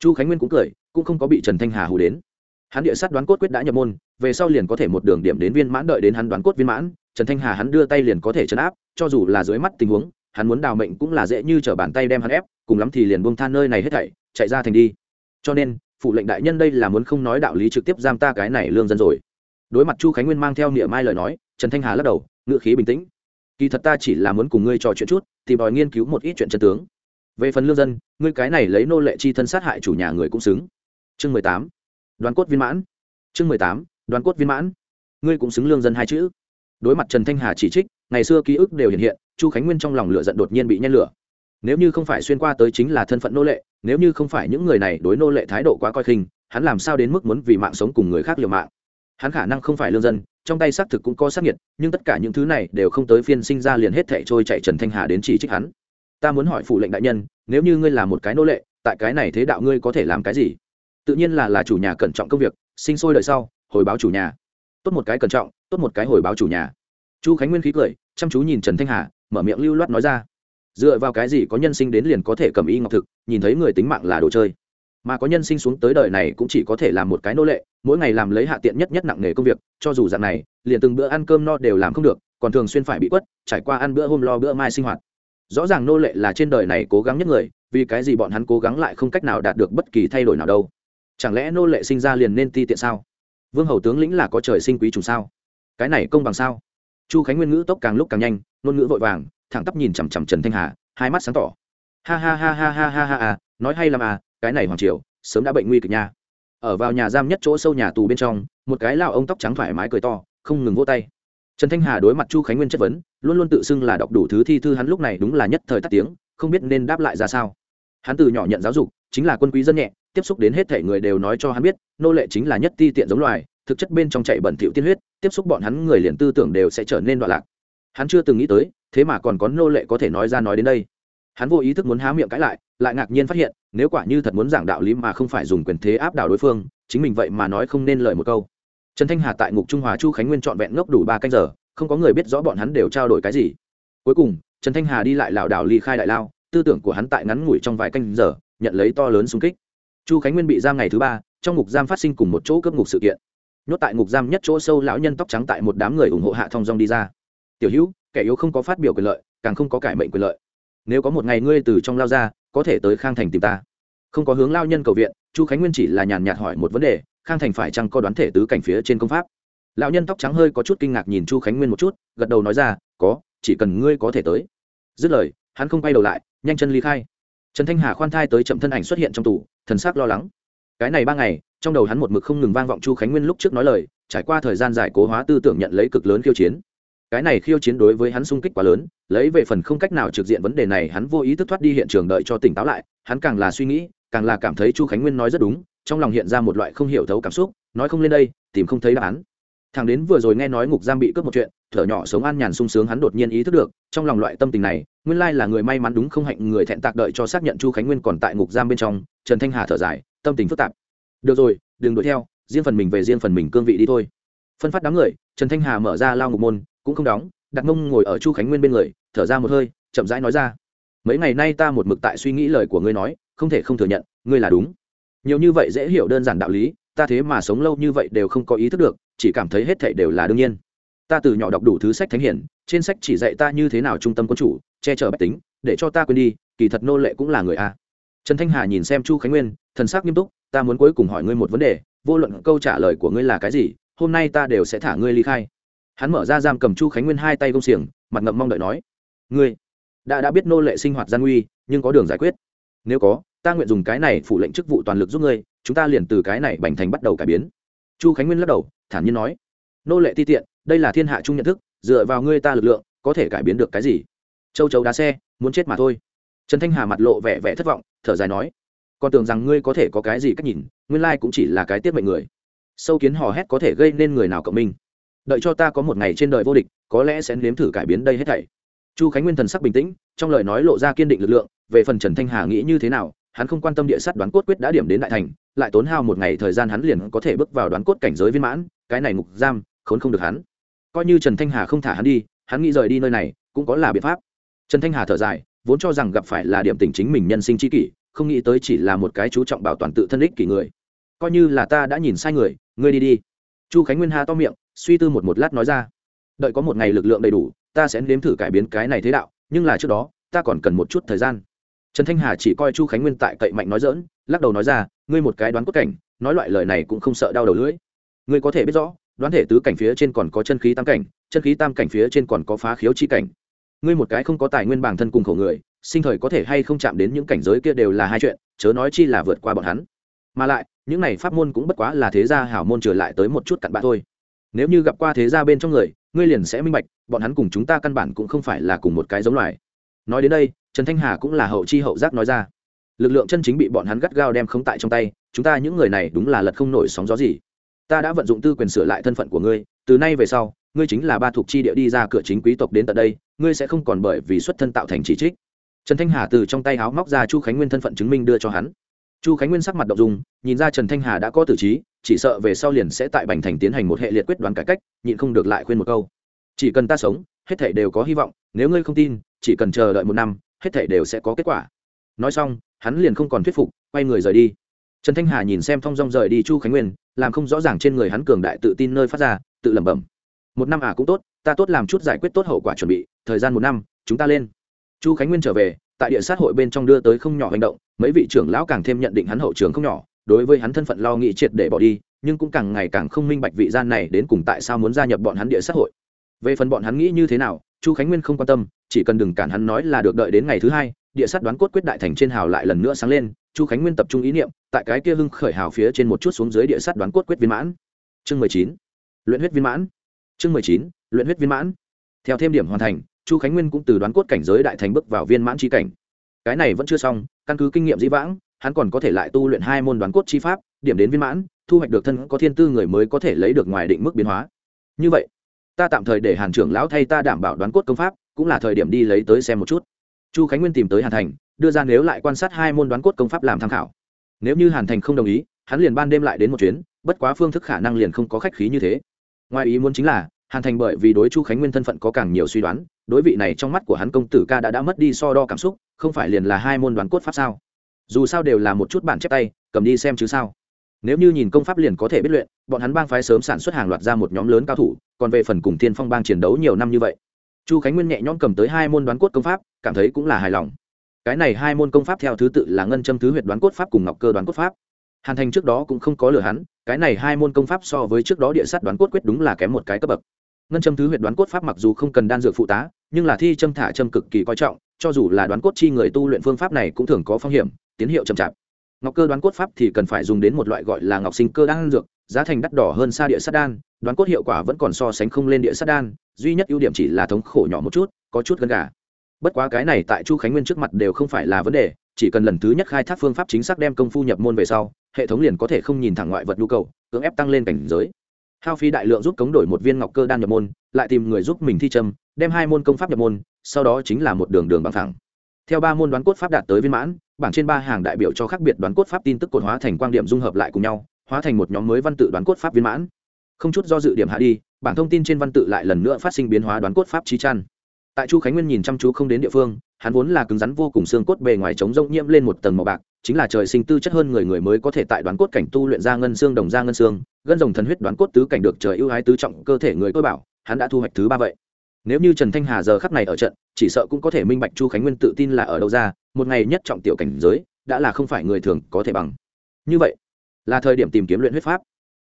Chu khánh nguyên cũng cười, cũng không có bị trần thanh hà hù đến. Hắn địa sát đoán cốt quyết đã nhập môn, về sau liền có thể một đường điểm đến viên mãn đợi đến hắn đoán cốt viên mãn, trần thanh hà hắn đưa tay liền có thể chấn áp, cho dù là dưới mắt tình huống, hắn muốn đào mệnh cũng là dễ như t r ở bàn tay đem hắn ép, cùng lắm thì liền buông than nơi này hết thảy, chạy ra thành đi. Cho nên phụ lệnh đại nhân đây là muốn không nói đạo lý trực tiếp giam ta cái này lương dân rồi. Đối mặt chu khánh nguyên mang theo niệm mai lời nói, trần thanh hà lắc đầu ngự khí bình tĩnh. Kỳ thật ta chỉ là muốn cùng ngươi trò chuyện chút thì đòi nghiên cứu một ít chuyện chân tướng. Về phần lương dân, ngươi cái này lấy nô lệ chi thân sát hại chủ nhà người cũng xứng. Chương mười tám, đoàn cốt viên mãn. Chương mười tám, đoàn cốt viên mãn. Ngươi cũng xứng lương dân hai chữ. Đối mặt trần thanh hà chỉ trích, ngày xưa ký ức đều hiện hiện, chu khánh nguyên trong lòng lửa giận đột nhiên bị nhen lửa nếu như không phải xuyên qua tới chính là thân phận nô lệ, nếu như không phải những người này đối nô lệ thái độ quá coi khinh, hắn làm sao đến mức muốn vì mạng sống cùng người khác liều mạng? Hắn khả năng không phải lương dân, trong tay xác thực cũng có xác nhiệt nhưng tất cả những thứ này đều không tới phiên sinh ra liền hết thảy trôi chạy trần thanh hà đến chỉ trích hắn. Ta muốn hỏi phụ lệnh đại nhân, nếu như ngươi là một cái nô lệ, tại cái này thế đạo ngươi có thể làm cái gì? Tự nhiên là là chủ nhà cẩn trọng công việc, sinh sôi đời sau, hồi báo chủ nhà. Tốt một cái cẩn trọng, tốt một cái hồi báo chủ nhà. Chu khánh nguyên khí cười, chăm chú nhìn trần thanh hà, mở miệng lưu loát nói ra dựa vào cái gì có nhân sinh đến liền có thể cầm y ngọc thực, nhìn thấy người tính mạng là đồ chơi. Mà có nhân sinh xuống tới đời này cũng chỉ có thể làm một cái nô lệ, mỗi ngày làm lấy hạ tiện nhất nhất nặng nghề công việc, cho dù dạng này, liền từng bữa ăn cơm no đều làm không được, còn thường xuyên phải bị quất, trải qua ăn bữa hôm lo bữa mai sinh hoạt. Rõ ràng nô lệ là trên đời này cố gắng nhất người, vì cái gì bọn hắn cố gắng lại không cách nào đạt được bất kỳ thay đổi nào đâu? Chẳng lẽ nô lệ sinh ra liền nên ti tiện sao? Vương hầu tướng lĩnh là có trời sinh quý chủ sao? Cái này công bằng sao? Chu khánh nguyên ngữ tốc càng lúc càng nhanh, ngôn ngữ vội vàng thẳng tắp nhìn chằm chằm trần thanh hà, hai mắt sáng tỏ. Ha ha ha ha ha ha ha à nói hay lắm à cái này hoàng triều, sớm đã bệnh nguy kịch nha. Ở vào nhà giam nhất chỗ sâu nhà tù bên trong, một cái lão ông tóc trắng thoải mái cười to, không ngừng vỗ tay. Trần thanh hà đối mặt chu khánh nguyên chất vấn, luôn luôn tự xưng là đọc đủ thứ thi thư hắn lúc này đúng là nhất thời tắt tiếng, không biết nên đáp lại ra sao. Hắn từ nhỏ nhận giáo dục, chính là quân quý dân nhẹ, tiếp xúc đến hết thể người đều nói cho hắn biết, nô lệ chính là nhất ti tiện giống loài, thực chất bên trong chạy bẩn thỉu tiên huyết, tiếp xúc bọn hắn người liền tư tưởng đều sẽ trở nên đoạn lạc. Hắn chưa từng nghĩ tới thế mà còn có nô lệ có thể nói ra nói đến đây. Hắn vô ý thức muốn há miệng cãi lại lại ngạc nhiên phát hiện, nếu quả như thật muốn giảng đạo lý mà không phải dùng quyền thế áp đảo đối phương, chính mình vậy mà nói không nên lời một câu. Trần thanh hà tại ngục trung hòa chu khánh nguyên trọn vẹn ngốc đủ ba canh giờ, không có người biết rõ bọn hắn đều trao đổi cái gì. Cuối cùng, trần thanh hà đi lại lảo đảo ly khai đại lao, tư tưởng của hắn tại ngắn ngủi trong vài canh giờ, nhận lấy to lớn xung kích. Chu khánh nguyên bị giam ngày thứ ba, trong ngục giam phát sinh cùng một chỗ cướp ngục sự kiện. Nhốt tại ngục giam nhất chỗ sâu lão nhân tóc trắng tại một đám người ủng hộ hạ thong dong đi ra. Tiểu hữu kẻ yếu không có phát biểu quyền lợi, càng không có cải mệnh quyền lợi. Nếu có một ngày ngươi từ trong lao ra, có thể tới khang thành tìm ta. Không có hướng lao nhân cầu viện, chu khánh nguyên chỉ là nhàn nhạt hỏi một vấn đề, khang thành phải chăng có đoán thể tứ cảnh phía trên công pháp? Lão nhân tóc trắng hơi có chút kinh ngạc nhìn chu khánh nguyên một chút, gật đầu nói ra, có, chỉ cần ngươi có thể tới. Dứt lời, hắn không quay đầu lại, nhanh chân ly khai. Trần thanh hà khoan thai tới chậm thân ảnh xuất hiện trong tủ thần sắc lo lắng. Cái này ba ngày, trong đầu hắn một mực không ngừng vang vọng chu khánh nguyên lúc trước nói lời, trải qua thời gian dài cố hóa tư tưởng nhận lấy cực lớn khiêu chiến cái này khiêu chiến đối với hắn sung kích quá lớn, lấy về phần không cách nào trực diện vấn đề này, hắn vô ý thức thoát đi hiện trường đợi cho tỉnh táo lại, hắn càng là suy nghĩ, càng là cảm thấy chu khánh nguyên nói rất đúng, trong lòng hiện ra một loại không hiểu thấu cảm xúc, nói không lên đây, tìm không thấy đáp án. Thằng đến vừa rồi nghe nói ngục giam bị cướp một chuyện, thở nhỏ sống an nhàn sung sướng hắn đột nhiên ý thức được, trong lòng loại tâm tình này, nguyên lai là người may mắn đúng không hạnh người thẹn tạc đợi cho xác nhận chu khánh nguyên còn tại ngục giam bên trong, trần thanh hà thở dài, tâm tình phức tạp. Được rồi, đừng đuổi theo, riêng phần mình về riêng phần mình cương vị đi thôi. Phân phát đám người, trần thanh hà mở ra lao ngục môn cũng không đóng, đặt mông ngồi ở chu khánh nguyên bên người, thở ra một hơi, chậm rãi nói ra. Mấy ngày nay ta một mực tại suy nghĩ lời của ngươi nói, không thể không thừa nhận, ngươi là đúng. Nhiều như vậy dễ hiểu đơn giản đạo lý, ta thế mà sống lâu như vậy đều không có ý thức được, chỉ cảm thấy hết thảy đều là đương nhiên. Ta từ nhỏ đọc đủ thứ sách thánh hiển, trên sách chỉ dạy ta như thế nào trung tâm quân chủ, che chở bách tính, để cho ta quên đi, kỳ thật nô lệ cũng là người a. Trần thanh hà nhìn xem chu khánh nguyên, thần sắc nghiêm túc, ta muốn cuối cùng hỏi ngươi một vấn đề, vô luận câu trả lời của ngươi là cái gì, hôm nay ta đều sẽ thả ngươi ly khai hắn mở ra giam cầm chu khánh nguyên hai tay công xiềng, mặt ngậm mong đợi nói, ngươi đã đã biết nô lệ sinh hoạt gian nguy, nhưng có đường giải quyết. Nếu có, ta nguyện dùng cái này phụ lệnh chức vụ toàn lực giúp ngươi, chúng ta liền từ cái này bành thành bắt đầu cải biến. Chu khánh nguyên lắc đầu, thản nhiên nói, nô lệ ti tiện, đây là thiên hạ chung nhận thức, dựa vào ngươi ta lực lượng, có thể cải biến được cái gì? Châu chấu đá xe, muốn chết mà thôi. Trần thanh hà mặt lộ vẻ vẻ thất vọng, thở dài nói còn tưởng rằng ngươi có thể có cái gì cách nhìn, nguyên lai cũng chỉ là cái tiết mệnh người. Sâu kiến hò hét có thể gây nên người nào cộng minh đợi cho ta có một ngày trên đời vô địch, có lẽ sẽ nếm thử cải biến đây hết thảy. Chu khánh nguyên thần sắc bình tĩnh, trong lời nói lộ ra kiên định lực lượng, về phần trần thanh hà nghĩ như thế nào, hắn không quan tâm địa sát đoán cốt quyết đã điểm đến đại thành, lại tốn hao một ngày thời gian hắn liền có thể bước vào đoán cốt cảnh giới viên mãn, cái này ngục giam, khốn không được hắn. Coi như trần thanh hà không thả hắn đi, hắn nghĩ rời đi nơi này, cũng có là biện pháp. Trần thanh hà thở dài, vốn cho rằng gặp phải là điểm tình chính mình nhân sinh c kỷ, không nghĩ tới chỉ là một cái chú trọng bảo toàn tự thân ích kỷ người. Coi như là ta đã nhìn sai người, ngươi đi đi. Chu khánh nguyên ha to miệng suy tư một một lát nói ra. Đợi có một ngày lực lượng đầy đủ, ta sẽ nếm thử cải biến cái này thế đạo, nhưng là trước đó, ta còn cần một chút thời gian. Trần thanh hà chỉ coi chu khánh nguyên tại cậy mạnh nói dỡn lắc đầu nói ra, ngươi một cái đoán cốt cảnh, nói loại lời này cũng không sợ đau đầu lưỡi. Ngươi có thể biết rõ, đoán thể tứ cảnh phía trên còn có chân khí tam cảnh, chân khí tam cảnh phía trên còn có phá khiếu chi cảnh. Ngươi một cái không có tài nguyên bản thân cùng khổ người, sinh thời có thể hay không chạm đến những cảnh giới kia đều là hai chuyện, chớ nói chi là vượt qua bọn hắn. Mà lại, những này pháp môn cũng bất quá là thế gia hảo môn trở lại tới một chút cặn bã thôi nếu như gặp qua thế gia bên trong người, ngươi liền sẽ minh bạch, bọn hắn cùng chúng ta căn bản cũng không phải là cùng một cái giống loài. Nói đến đây, trần thanh hà cũng là hậu chi hậu giác nói ra. Lực lượng chân chính bị bọn hắn gắt gao đem không tại trong tay, chúng ta những người này đúng là lật không nổi sóng gió gì. Ta đã vận dụng tư quyền sửa lại thân phận của ngươi, từ nay về sau, ngươi chính là ba thuộc chi địa đi ra cửa chính quý tộc đến tận đây, ngươi sẽ không còn bởi vì xuất thân tạo thành chỉ trích. Trần thanh hà từ trong tay háo móc ra chu khánh nguyên thân phận chứng minh đưa cho hắn chu khánh nguyên sắc mặt đ ộ n g nhìn ra trần thanh hà đã có tử trí, chỉ sợ về sau liền sẽ tại bành thành tiến hành một hệ liệt quyết đoán cải cách, nhịn không được lại khuyên một câu. Chỉ cần ta sống, hết thể đều có hy vọng, nếu ngươi không tin, chỉ cần chờ đợi một năm, hết thể đều sẽ có kết quả. Nói xong, hắn liền không còn thuyết phục, quay người rời đi. Trần thanh hà nhìn xem thong dong rời đi chu khánh nguyên, làm không rõ ràng trên người hắn cường đại tự tin nơi phát ra, tự lẩm bẩm. Một năm à cũng tốt, ta tốt làm chút giải quyết tốt hậu quả chuẩn bị, thời gian một năm, chúng ta lên. Chu khánh nguyên trở về tại địa sát hội bên trong đưa tới không nhỏ hành động, mấy vị trưởng lão càng thêm nhận định hắn hậu trường không nhỏ, đối với hắn thân phận lo nghĩ triệt để bỏ đi, nhưng cũng càng ngày càng không minh bạch vị gian này đến cùng tại sao muốn gia nhập bọn hắn địa sát hội. Về phần bọn hắn nghĩ như thế nào, chu khánh nguyên không quan tâm, chỉ cần đừng cản hắn nói là được đợi đến ngày thứ hai, địa sát đoán cốt quyết đại thành trên hào lại lần nữa sáng lên, chu khánh nguyên tập trung ý niệm, tại cái kia hưng khởi hào phía trên một chút xuống dưới địa sát đoán cốt quyết viên mãn. Chương mười chín. Luyện huyết viên mãn. Chương mười chín. Luyện huyết viên mãn. Theo thêm điểm hoàn thành chu khánh nguyên cũng từ đoán cốt cảnh giới đại thành bước vào viên mãn tri cảnh. Cái này vẫn chưa xong, căn cứ kinh nghiệm dĩ vãng, hắn còn có thể lại tu luyện hai môn đoán cốt chi pháp, điểm đến viên mãn, thu hoạch được thân có thiên tư người mới có thể lấy được ngoài định mức biến hóa. Như vậy, ta tạm thời để hàn trưởng lão thay ta đảm bảo đoán cốt công pháp, cũng là thời điểm đi lấy tới xem một chút. Chu khánh nguyên tìm tới hàn thành, đưa ra nếu lại quan sát hai môn đoán cốt công pháp làm tham khảo. Nếu như hàn thành không đồng ý, hắn liền ban đêm lại đến một chuyến, bất quá phương thức khả năng liền không có khách khí như thế. Ngoài ý muốn chính là, hàn thành bởi vì đối chu khánh nguyên thân phận có càng nhiều suy đoán đối vị này trong mắt của hắn công tử ca đã đã mất đi so đo cảm xúc, không phải liền là hai môn đoán cốt pháp sao? Dù sao đều là một chút bản chép tay, cầm đi xem chứ sao? Nếu như nhìn công pháp liền có thể biết luyện, bọn hắn bang phái sớm sản xuất hàng loạt ra một nhóm lớn cao thủ, còn về phần cùng thiên phong bang chiến đấu nhiều năm như vậy. Chu khánh nguyên nhẹ nhõm cầm tới hai môn đoán cốt công pháp, cảm thấy cũng là hài lòng. Cái này hai môn công pháp theo thứ tự là ngân châm thứ huyệt đoán cốt pháp cùng ngọc cơ đoán cốt pháp. Hàn thành trước đó cũng không có lừa hắn, cái này hai môn công pháp so với trước đó địa sát đoán cốt quyết đúng là kém một cái cấp bậc ngân châm thứ huyệt đoán cốt pháp mặc dù không cần đan dược phụ tá, nhưng là thi châm thả châm cực kỳ coi trọng, cho dù là đoán cốt chi người tu luyện phương pháp này cũng thường có phong hiểm, tiến hiệu chậm chạp. Ngọc cơ đoán cốt pháp thì cần phải dùng đến một loại gọi là ngọc sinh cơ đan dược, giá thành đắt đỏ hơn xa địa sát đan, đoán cốt hiệu quả vẫn còn so sánh không lên địa sát đan, duy nhất ưu điểm chỉ là thống khổ nhỏ một chút, có chút gần gà. Bất quá cái này tại chu khánh nguyên trước mặt đều không phải là vấn đề, chỉ cần lần thứ nhất khai thác phương pháp chính xác đem công phu nhập môn về sau, hệ thống liền có thể không nhìn thẳng ngoại vật nhu cầu, cưỡng ép tăng lên cảnh giới hao phí đại lượng giúp cống đổi một viên ngọc cơ đan nhập môn, lại tìm người giúp mình thi trâm đem hai môn công pháp nhập môn, sau đó chính là một đường đường bằng thẳng theo ba môn đoán cốt pháp đạt tới viên mãn, bảng trên ba hàng đại biểu cho khác biệt đoán cốt pháp tin tức cột hóa thành quan điểm dung hợp lại cùng nhau, hóa thành một nhóm mới văn tự đoán cốt pháp viên mãn. Không chút do dự điểm hạ đi, bảng thông tin trên văn tự lại lần nữa phát sinh biến hóa đoán cốt pháp trí chăn. Tại chu khánh nguyên nhìn chăm chú không đến địa phương, hắn vốn là cứng rắn vô cùng xương cốt bề ngoài trống rỗng nhiễm lên một tầng màu bạc chính là trời sinh tư chất hơn người người mới có thể tại đoán cốt cảnh tu luyện ra ngân xương đồng ra ngân xương, gân rồng thần huyết đoán cốt tứ cảnh được trời ưu ái tứ trọng cơ thể người tôi bảo, hắn đã thu hoạch thứ ba vậy. Nếu như trần thanh hà giờ khắp này ở trận, chỉ sợ cũng có thể minh bạch chu khánh nguyên tự tin là ở đâu ra, một ngày nhất trọng tiểu cảnh giới, đã là không phải người thường có thể bằng. Như vậy, là thời điểm tìm kiếm luyện huyết pháp.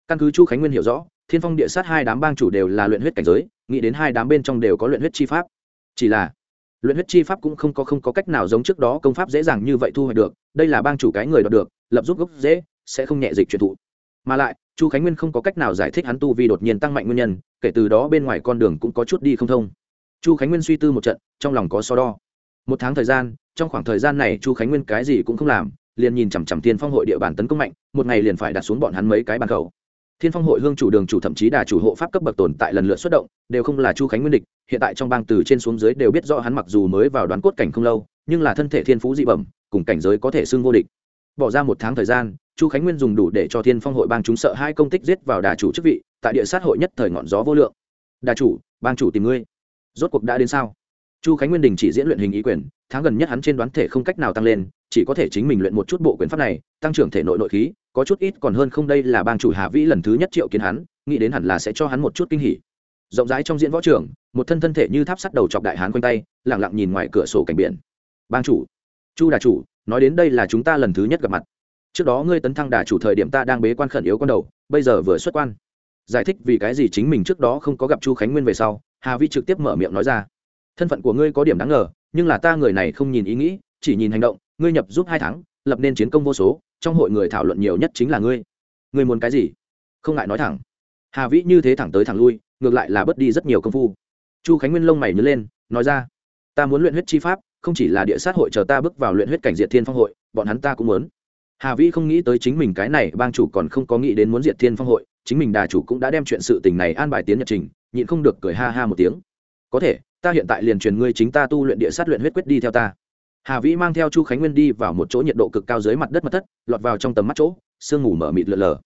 Căn cứ chu khánh nguyên hiểu rõ, thiên phong địa sát hai đám bang chủ đều là luyện huyết cảnh giới, nghĩ đến hai đám bên trong đều có luyện huyết chi pháp. Chỉ là luyện huyết chi pháp cũng không có không có cách nào giống trước đó công pháp dễ dàng như vậy thu hoạch được, đây là bang chủ cái người đọc được, lập giúp gốc dễ, sẽ không nhẹ dịch truyền thụ. Mà lại, chu khánh nguyên không có cách nào giải thích hắn tu vì đột nhiên tăng mạnh nguyên nhân, kể từ đó bên ngoài con đường cũng có chút đi không thông. Chu khánh nguyên suy tư một trận, trong lòng có so đo. Một tháng thời gian, trong khoảng thời gian này chu khánh nguyên cái gì cũng không làm, liền nhìn chằm chằm tiên phong hội địa bàn tấn công mạnh, một ngày liền phải đặt xuống bọn hắn mấy cái bàn khẩu thiên phong hội hương chủ đường chủ thậm chí đà chủ hộ pháp cấp bậc tồn tại lần lượt xuất động, đều không là chu khánh nguyên địch, hiện tại trong bang từ trên xuống dưới đều biết rõ hắn mặc dù mới vào đoán cốt cảnh không lâu, nhưng là thân thể thiên phú dị bẩm, cùng cảnh giới có thể xưng vô địch. Bỏ ra một tháng thời gian, chu khánh nguyên dùng đủ để cho thiên phong hội bang chúng sợ hai công tích giết vào đà chủ chức vị, tại địa sát hội nhất thời ngọn gió vô lượng. Đà chủ, bang chủ tìm ngươi. Rốt cuộc đã đến sao? Chu khánh nguyên đình chỉ diễn luyện hình ý quyền, tháng gần nhất hắn trên đoán thể không cách nào tăng lên, chỉ có thể chính mình luyện một chút bộ quyền pháp này, tăng trưởng thể nội nội khí có chút ít còn hơn không đây là bang chủ hà vĩ lần thứ nhất triệu kiến hắn, nghĩ đến hẳn là sẽ cho hắn một chút kinh hỉ. Rộng rãi trong diễn võ trường, một thân thân thể như tháp sắt đầu chọc đại hán quanh tay, lặng lặng nhìn ngoài cửa sổ cảnh biển. Bang chủ, chu đà chủ, nói đến đây là chúng ta lần thứ nhất gặp mặt. Trước đó ngươi tấn thăng đà chủ thời điểm ta đang bế quan khẩn yếu con đầu, bây giờ vừa xuất quan. Giải thích vì cái gì chính mình trước đó không có gặp chu khánh nguyên về sau, hà vĩ trực tiếp mở miệng nói ra. Thân phận của ngươi có điểm đáng ngờ, nhưng là ta người này không nhìn ý nghĩ, chỉ nhìn hành động, ngươi nhập giúp hai tháng, lập nên chiến công vô số trong hội người thảo luận nhiều nhất chính là ngươi. Ngươi muốn cái gì? Không ngại nói thẳng. Hà vĩ như thế thẳng tới thẳng lui, ngược lại là bớt đi rất nhiều công phu. Chu khánh nguyên lông mày nhớ lên, nói ra, ta muốn luyện huyết chi pháp, không chỉ là địa sát hội chờ ta bước vào luyện huyết cảnh diệt thiên phong hội, bọn hắn ta cũng muốn. Hà vĩ không nghĩ tới chính mình cái này bang chủ còn không có nghĩ đến muốn diệt thiên phong hội, chính mình đà chủ cũng đã đem chuyện sự tình này an bài tiến nhật trình, nhịn không được cười ha ha một tiếng. Có thể, ta hiện tại liền truyền ngươi chính ta tu luyện địa sát luyện huyết quyết đi theo ta hà vĩ mang theo chu khánh nguyên đi vào một chỗ nhiệt độ cực cao dưới mặt đất mặt thất, lọt vào trong tầm mắt chỗ, sương ngủ mở mịt lờ lờ.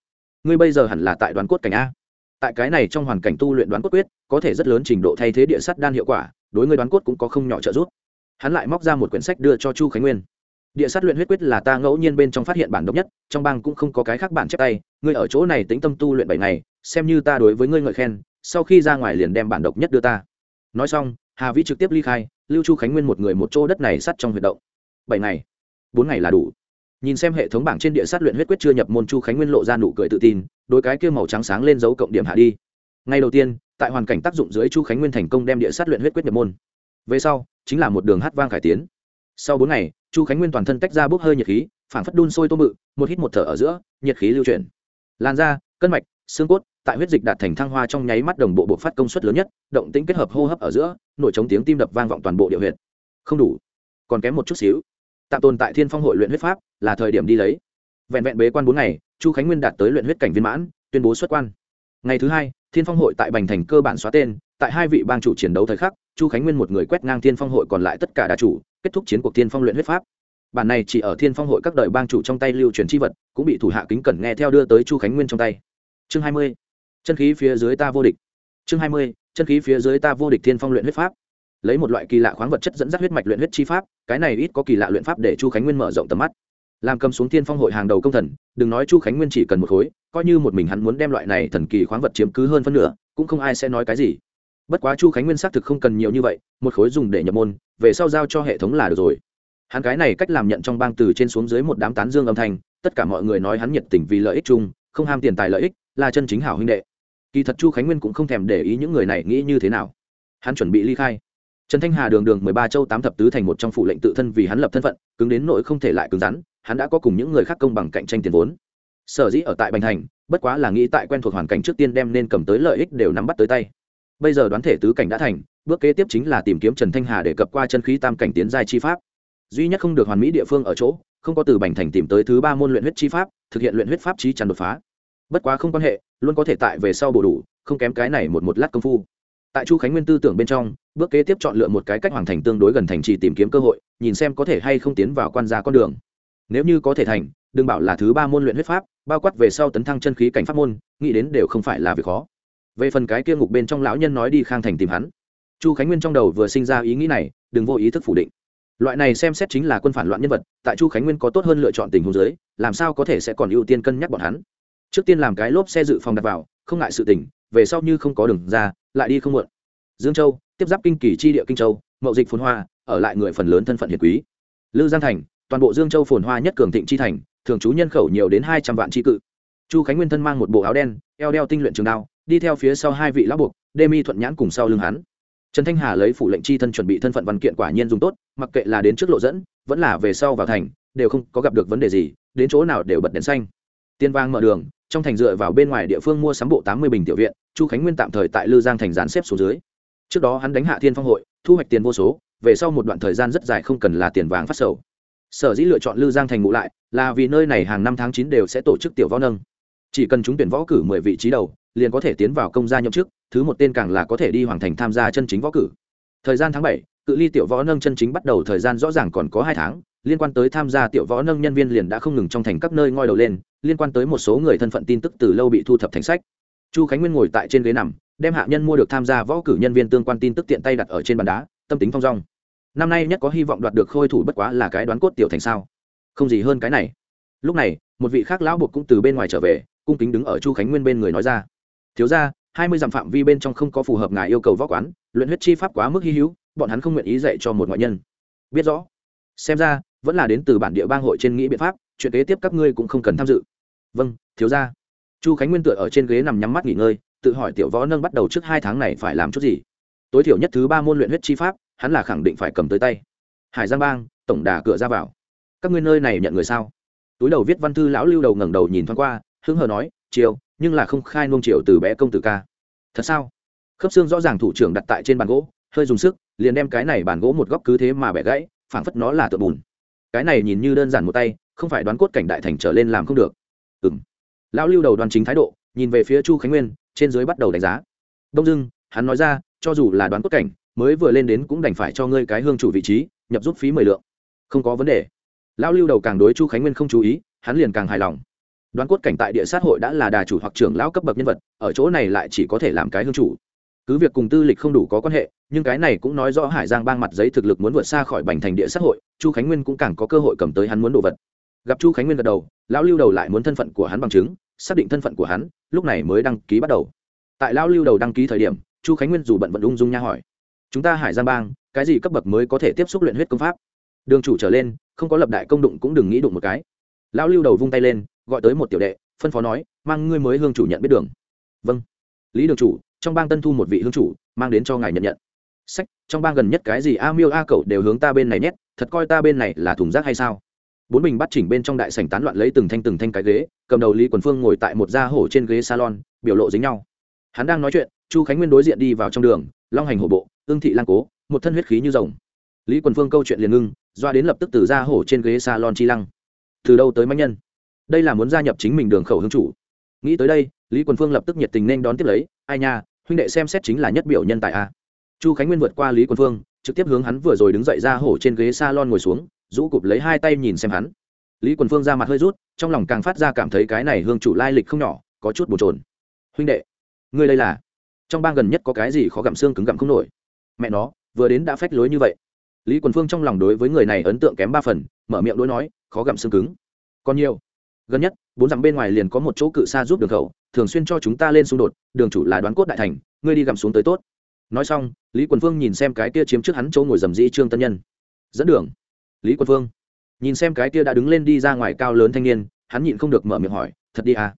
Ngươi bây giờ hẳn là tại đoán cốt cảnh a. Tại cái này trong hoàn cảnh tu luyện đoán cốt quyết, có thể rất lớn trình độ thay thế địa sắt đan hiệu quả, đối ngươi đoán cốt cũng có không nhỏ trợ giúp. Hắn lại móc ra một quyển sách đưa cho chu khánh nguyên. Địa sát luyện huyết quyết là ta ngẫu nhiên bên trong phát hiện bản độc nhất, trong bang cũng không có cái khác bản chép tay, ngươi ở chỗ này tính tâm tu luyện bảy ngày, xem như ta đối với ngươi ngợi khen, sau khi ra ngoài liền đem bản độc nhất đưa ta. Nói xong, hà vĩ trực tiếp ly khai lưu chu khánh nguyên một người một chỗ đất này sắt trong huyệt động. Bảy ngày. Bốn ngày là đủ. Nhìn xem hệ thống bảng trên địa sát luyện huyết quyết chưa nhập môn chu khánh nguyên lộ ra nụ cười tự tin, đôi cái kia màu trắng sáng lên dấu cộng điểm hạ đi. Ngay đầu tiên, tại hoàn cảnh tác dụng dưới chu khánh nguyên thành công đem địa sát luyện huyết quyết nhập môn. Về sau, chính là một đường hát vang cải tiến. Sau bốn ngày, chu khánh nguyên toàn thân tách ra bốc hơi nhiệt khí, phảng phất đun sôi tô mự, một hít một thở ở giữa, nhiệt khí lưu chuyển. Lan da, cân mạch, xương cốt tại huyết dịch đạt thành thăng hoa trong nháy mắt đồng bộ bộ phát công suất lớn nhất, động tĩnh kết hợp hô hấp ở giữa, nổi trống tiếng tim đập vang vọng toàn bộ địa huyệt. Không đủ. Còn kém một chút xíu. Tạm tồn tại thiên phong hội luyện huyết pháp là thời điểm đi lấy. Vẹn vẹn bế quan bốn ngày, chu khánh nguyên đạt tới luyện huyết cảnh viên mãn, tuyên bố xuất quan. Ngày thứ hai, thiên phong hội tại bành thành cơ bản xóa tên, tại hai vị bang chủ chiến đấu thời khắc, chu khánh nguyên một người quét ngang thiên phong hội còn lại tất cả đà chủ, kết thúc chiến cuộc thiên phong luyện huyết pháp. Bản này chỉ ở thiên phong hội các đời bang chủ trong tay lưu truyền chi vật, cũng bị thủ hạ kính cẩn nghe theo đưa tới chu khánh nguyên trong tay. Chương hai mươi chân khí phía dưới ta vô địch. Chương hai mươi, chân khí phía dưới ta vô địch thiên phong luyện huyết pháp. Lấy một loại kỳ lạ khoáng vật chất dẫn dắt huyết mạch luyện huyết chi pháp, cái này ít có kỳ lạ luyện pháp để chu khánh nguyên mở rộng tầm mắt. Làm cầm xuống thiên phong hội hàng đầu công thần, đừng nói chu khánh nguyên chỉ cần một khối, coi như một mình hắn muốn đem loại này thần kỳ khoáng vật chiếm cứ hơn phân nửa, cũng không ai sẽ nói cái gì. Bất quá chu khánh nguyên xác thực không cần nhiều như vậy, một khối dùng để nhập môn, về sau giao cho hệ thống là được rồi. Hắn cái này cách làm nhận trong bang từ trên xuống dưới một đám tán dương âm thanh, tất cả mọi người nói hắn nhiệt tình vì lợi ích chung, không ham tiền tài lợi ích, là chân chính hảo huynh đệ kỳ thật chu khánh nguyên cũng không thèm để ý những người này nghĩ như thế nào. Hắn chuẩn bị ly khai. Trần thanh hà đường đường mười ba châu tám thập tứ thành một trong phụ lệnh tự thân vì hắn lập thân phận, cứng đến nỗi không thể lại cứng rắn, hắn đã có cùng những người khác công bằng cạnh tranh tiền vốn. Sở dĩ ở tại bành thành, bất quá là nghĩ tại quen thuộc hoàn cảnh trước tiên đem nên cầm tới lợi ích đều nắm bắt tới tay. Bây giờ đoán thể tứ cảnh đã thành, bước kế tiếp chính là tìm kiếm trần thanh hà để cập qua chân khí tam cảnh tiến giai chi pháp. Duy nhất không được hoàn mỹ địa phương ở chỗ, không có từ bành thành tìm tới thứ ba môn luyện huyết chi pháp, thực hiện luyện huyết pháp trí tràn đột phá bất quá không quan hệ, luôn có thể tại về sau bổ đủ, không kém cái này một một lát công phu. Tại chu khánh nguyên tư tưởng bên trong, bước kế tiếp chọn lựa một cái cách hoàn thành tương đối gần thành trì tìm kiếm cơ hội, nhìn xem có thể hay không tiến vào quan gia con đường. Nếu như có thể thành, đừng bảo là thứ ba môn luyện huyết pháp, bao quát về sau tấn thăng chân khí cảnh pháp môn, nghĩ đến đều không phải là việc khó. Về phần cái kia ngục bên trong lão nhân nói đi khang thành tìm hắn. Chu khánh nguyên trong đầu vừa sinh ra ý nghĩ này, đừng vô ý thức phủ định. Loại này xem xét chính là quân phản loạn nhân vật, tại chu khánh nguyên có tốt hơn lựa chọn tình huống giới làm sao có thể sẽ còn ưu tiên cân nhắc bọn hắn? Trước tiên làm cái lốp xe dự phòng đặt vào, không ngại sự tỉnh về sau như không có đường ra, lại đi không muộn. Dương châu, tiếp giáp kinh kỳ chi địa kinh châu, mậu dịch phồn hoa, ở lại người phần lớn thân phận hiền quý. Lư giang thành, toàn bộ dương châu phồn hoa nhất cường thịnh chi thành, thường trú nhân khẩu nhiều đến hai trăm vạn tri cự. Chu khánh nguyên thân mang một bộ áo đen, eo đeo tinh luyện trường đao, đi theo phía sau hai vị lão buộc, đê mi thuận nhãn cùng sau lưng hắn. Trần thanh hà lấy phủ lệnh chi thân chuẩn bị thân phận văn kiện quả nhiên dùng tốt, mặc kệ là đến trước lộ dẫn, vẫn là về sau vào thành, đều không có gặp được vấn đề gì, đến chỗ nào đều bật đèn xanh. Tiên vang mở đường trong thành dựa vào bên ngoài địa phương mua sắm bộ tám mươi bình tiểu viện, chu khánh nguyên tạm thời tại lư giang thành gián xếp xuống dưới. Trước đó hắn đánh hạ thiên phong hội, thu hoạch tiền vô số, về sau một đoạn thời gian rất dài không cần là tiền vàng phát sầu. Sở dĩ lựa chọn lư giang thành ngụ lại, là vì nơi này hàng năm tháng chín đều sẽ tổ chức tiểu võ nâng. Chỉ cần chúng tuyển võ cử mười vị trí đầu, liền có thể tiến vào công gia nhậm chức, thứ một tên càng là có thể đi hoàng thành tham gia chân chính võ cử. Thời gian tháng bảy cự ly tiểu võ nâng chân chính bắt đầu thời gian rõ ràng còn có hai tháng, liên quan tới tham gia tiểu võ nâng nhân viên liền đã không ngừng trong thành các nơi ngoi đầu lên, liên quan tới một số người thân phận tin tức từ lâu bị thu thập thành sách. Chu khánh nguyên ngồi tại trên ghế nằm, đem hạ nhân mua được tham gia võ cử nhân viên tương quan tin tức tiện tay đặt ở trên bàn đá, tâm tính phong rong năm nay nhất có hy vọng đoạt được khôi thủ bất quá là cái đoán cốt tiểu thành sao. Không gì hơn cái này. Lúc này, một vị khác lão buộc cũng từ bên ngoài trở về, cung kính đứng ở chu khánh nguyên bên người nói ra. Thiếu ra hai mươi dặm phạm vi bên trong không có phù hợp ngài yêu cầu võ quán, luyện huyết chi pháp quá mức hy hữu bọn hắn không nguyện ý dạy cho một ngoại nhân. Biết rõ. Xem ra, vẫn là đến từ bản địa bang hội trên nghĩ biện pháp, chuyện kế tiếp các ngươi cũng không cần tham dự. Vâng thiếu ra chu khánh nguyên tựa ở trên ghế nằm nhắm mắt nghỉ ngơi, tự hỏi tiểu võ nâng bắt đầu trước hai tháng này phải làm chút gì. Tối thiểu nhất thứ ba môn luyện huyết chi pháp, hắn là khẳng định phải cầm tới tay. Hải giang bang, tổng đà cửa ra vào. Các ngươi nơi này nhận người sao? Túi đầu viết văn thư lão lưu đầu ngẩng đầu nhìn thoáng qua, hứng hờ nói chiều nhưng là không khai nung triều từ bé công tử ca. Thật sao? Khớp xương rõ ràng thủ trưởng đặt tại trên bàn gỗ, hơi dùng sức liền đem cái này bàn gỗ một góc cứ thế mà bẻ gãy, phảng phất nó là tượng bùn. Cái này nhìn như đơn giản một tay, không phải đoán cốt cảnh đại thành trở lên làm không được. Ừng lão lưu đầu đoàn chính thái độ, nhìn về phía chu khánh nguyên, trên dưới bắt đầu đánh giá. Đông dưng hắn nói ra, cho dù là đoán cốt cảnh, mới vừa lên đến cũng đành phải cho ngươi cái hương chủ vị trí, nhập rút phí mười lượng. Không có vấn đề. Lão lưu đầu càng đối chu khánh nguyên không chú ý, hắn liền càng hài lòng. Đoán cốt cảnh tại địa sát hội đã là đà chủ hoặc trưởng lão cấp bậc nhân vật, ở chỗ này lại chỉ có thể làm cái hương chủ cứ việc cùng tư lịch không đủ có quan hệ, nhưng cái này cũng nói rõ hải giang bang mặt giấy thực lực muốn vượt xa khỏi bành thành địa xã hội, chu khánh nguyên cũng càng có cơ hội cầm tới hắn muốn đồ vật. Gặp chu khánh nguyên gật đầu, lão lưu đầu lại muốn thân phận của hắn bằng chứng, xác định thân phận của hắn, lúc này mới đăng ký bắt đầu. Tại lão lưu đầu đăng ký thời điểm, chu khánh nguyên dù bận vận ung dung nha hỏi, chúng ta hải giang bang, cái gì cấp bậc mới có thể tiếp xúc luyện huyết công pháp? Đường chủ trở lên, không có lập đại công đụng cũng đừng nghĩ đụng một cái. Lão lưu đầu vung tay lên, gọi tới một tiểu đệ, phân phó nói, mang ngươi mới hương chủ nhận biết đường. Vâng. Lý đường chủ trong bang tân thu một vị hương chủ, mang đến cho ngài nhận nhận. Sách, trong bang gần nhất cái gì? A miêu a cậu đều hướng ta bên này nhét, thật coi ta bên này là thùng rác hay sao? Bốn bình bắt chỉnh bên trong đại sảnh tán loạn lấy từng thanh từng thanh cái ghế, cầm đầu lý quần phương ngồi tại một da hổ trên ghế salon, biểu lộ dính nhau. Hắn đang nói chuyện, chu khánh nguyên đối diện đi vào trong đường, long hành hổ bộ ương thị lang cố, một thân huyết khí như rồng. Lý quần phương câu chuyện liền ngưng, doa đến lập tức từ ra hổ trên ghế salon chi lăng. Từ đâu tới manh nhân? Đây là muốn gia nhập chính mình đường khẩu hương chủ. Nghĩ tới đây, lý quần phương lập tức nhiệt tình nên đón tiếp lấy ai nha, huynh đệ xem xét chính là nhất biểu nhân tại a. Chu khánh nguyên vượt qua lý quần phương, trực tiếp hướng hắn vừa rồi đứng dậy ra hổ trên ghế salon ngồi xuống, rũ cụp lấy hai tay nhìn xem hắn. Lý quần phương ra mặt hơi rút, trong lòng càng phát ra cảm thấy cái này hương chủ lai lịch không nhỏ, có chút bồn trồn huynh đệ, ngươi đây là? Trong bang gần nhất có cái gì khó gặm xương cứng gặm không nổi? Mẹ nó, vừa đến đã phách lối như vậy. Lý quần phương trong lòng đối với người này ấn tượng kém ba phần, mở miệng đối nói, khó gặm xương cứng. Còn nhiều. Gần nhất, bốn dặm bên ngoài liền có một chỗ cự xa giúp đường khẩu thường xuyên cho chúng ta lên xung đột, đường chủ là đoán cốt đại thành, ngươi đi gặm xuống tới tốt. Nói xong, lý quần phương nhìn xem cái kia chiếm trước hắn chỗ ngồi dầm dĩ trương tân nhân. Dẫn đường. Lý quần phương nhìn xem cái kia đã đứng lên đi ra ngoài cao lớn thanh niên, hắn nhịn không được mở miệng hỏi, thật đi à?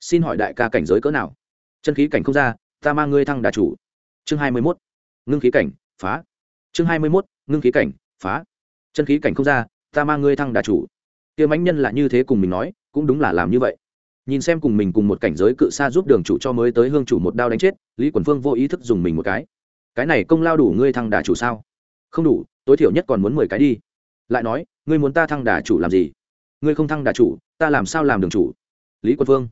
Xin hỏi đại ca cảnh giới cỡ nào? Chân khí cảnh không ra, ta mang ngươi thăng đà chủ. Chương hai mươi mốt. Ngưng khí cảnh, phá. Chương hai mươi mốt, ngưng khí cảnh, phá. Chân khí cảnh không ra, ta mang ngươi thăng đà chủ. Kia mãnh nhân là như thế cùng mình nói, cũng đúng là làm như vậy nhìn xem cùng mình cùng một cảnh giới cự xa giúp đường chủ cho mới tới hương chủ một đao đánh chết, lý quần phương vô ý thức dùng mình một cái. Cái này công lao đủ ngươi thăng đà chủ sao? Không đủ, tối thiểu nhất còn muốn mười cái đi. Lại nói, ngươi muốn ta thăng đà chủ làm gì? Ngươi không thăng đà chủ, ta làm sao làm đường chủ? Lý Quần phương,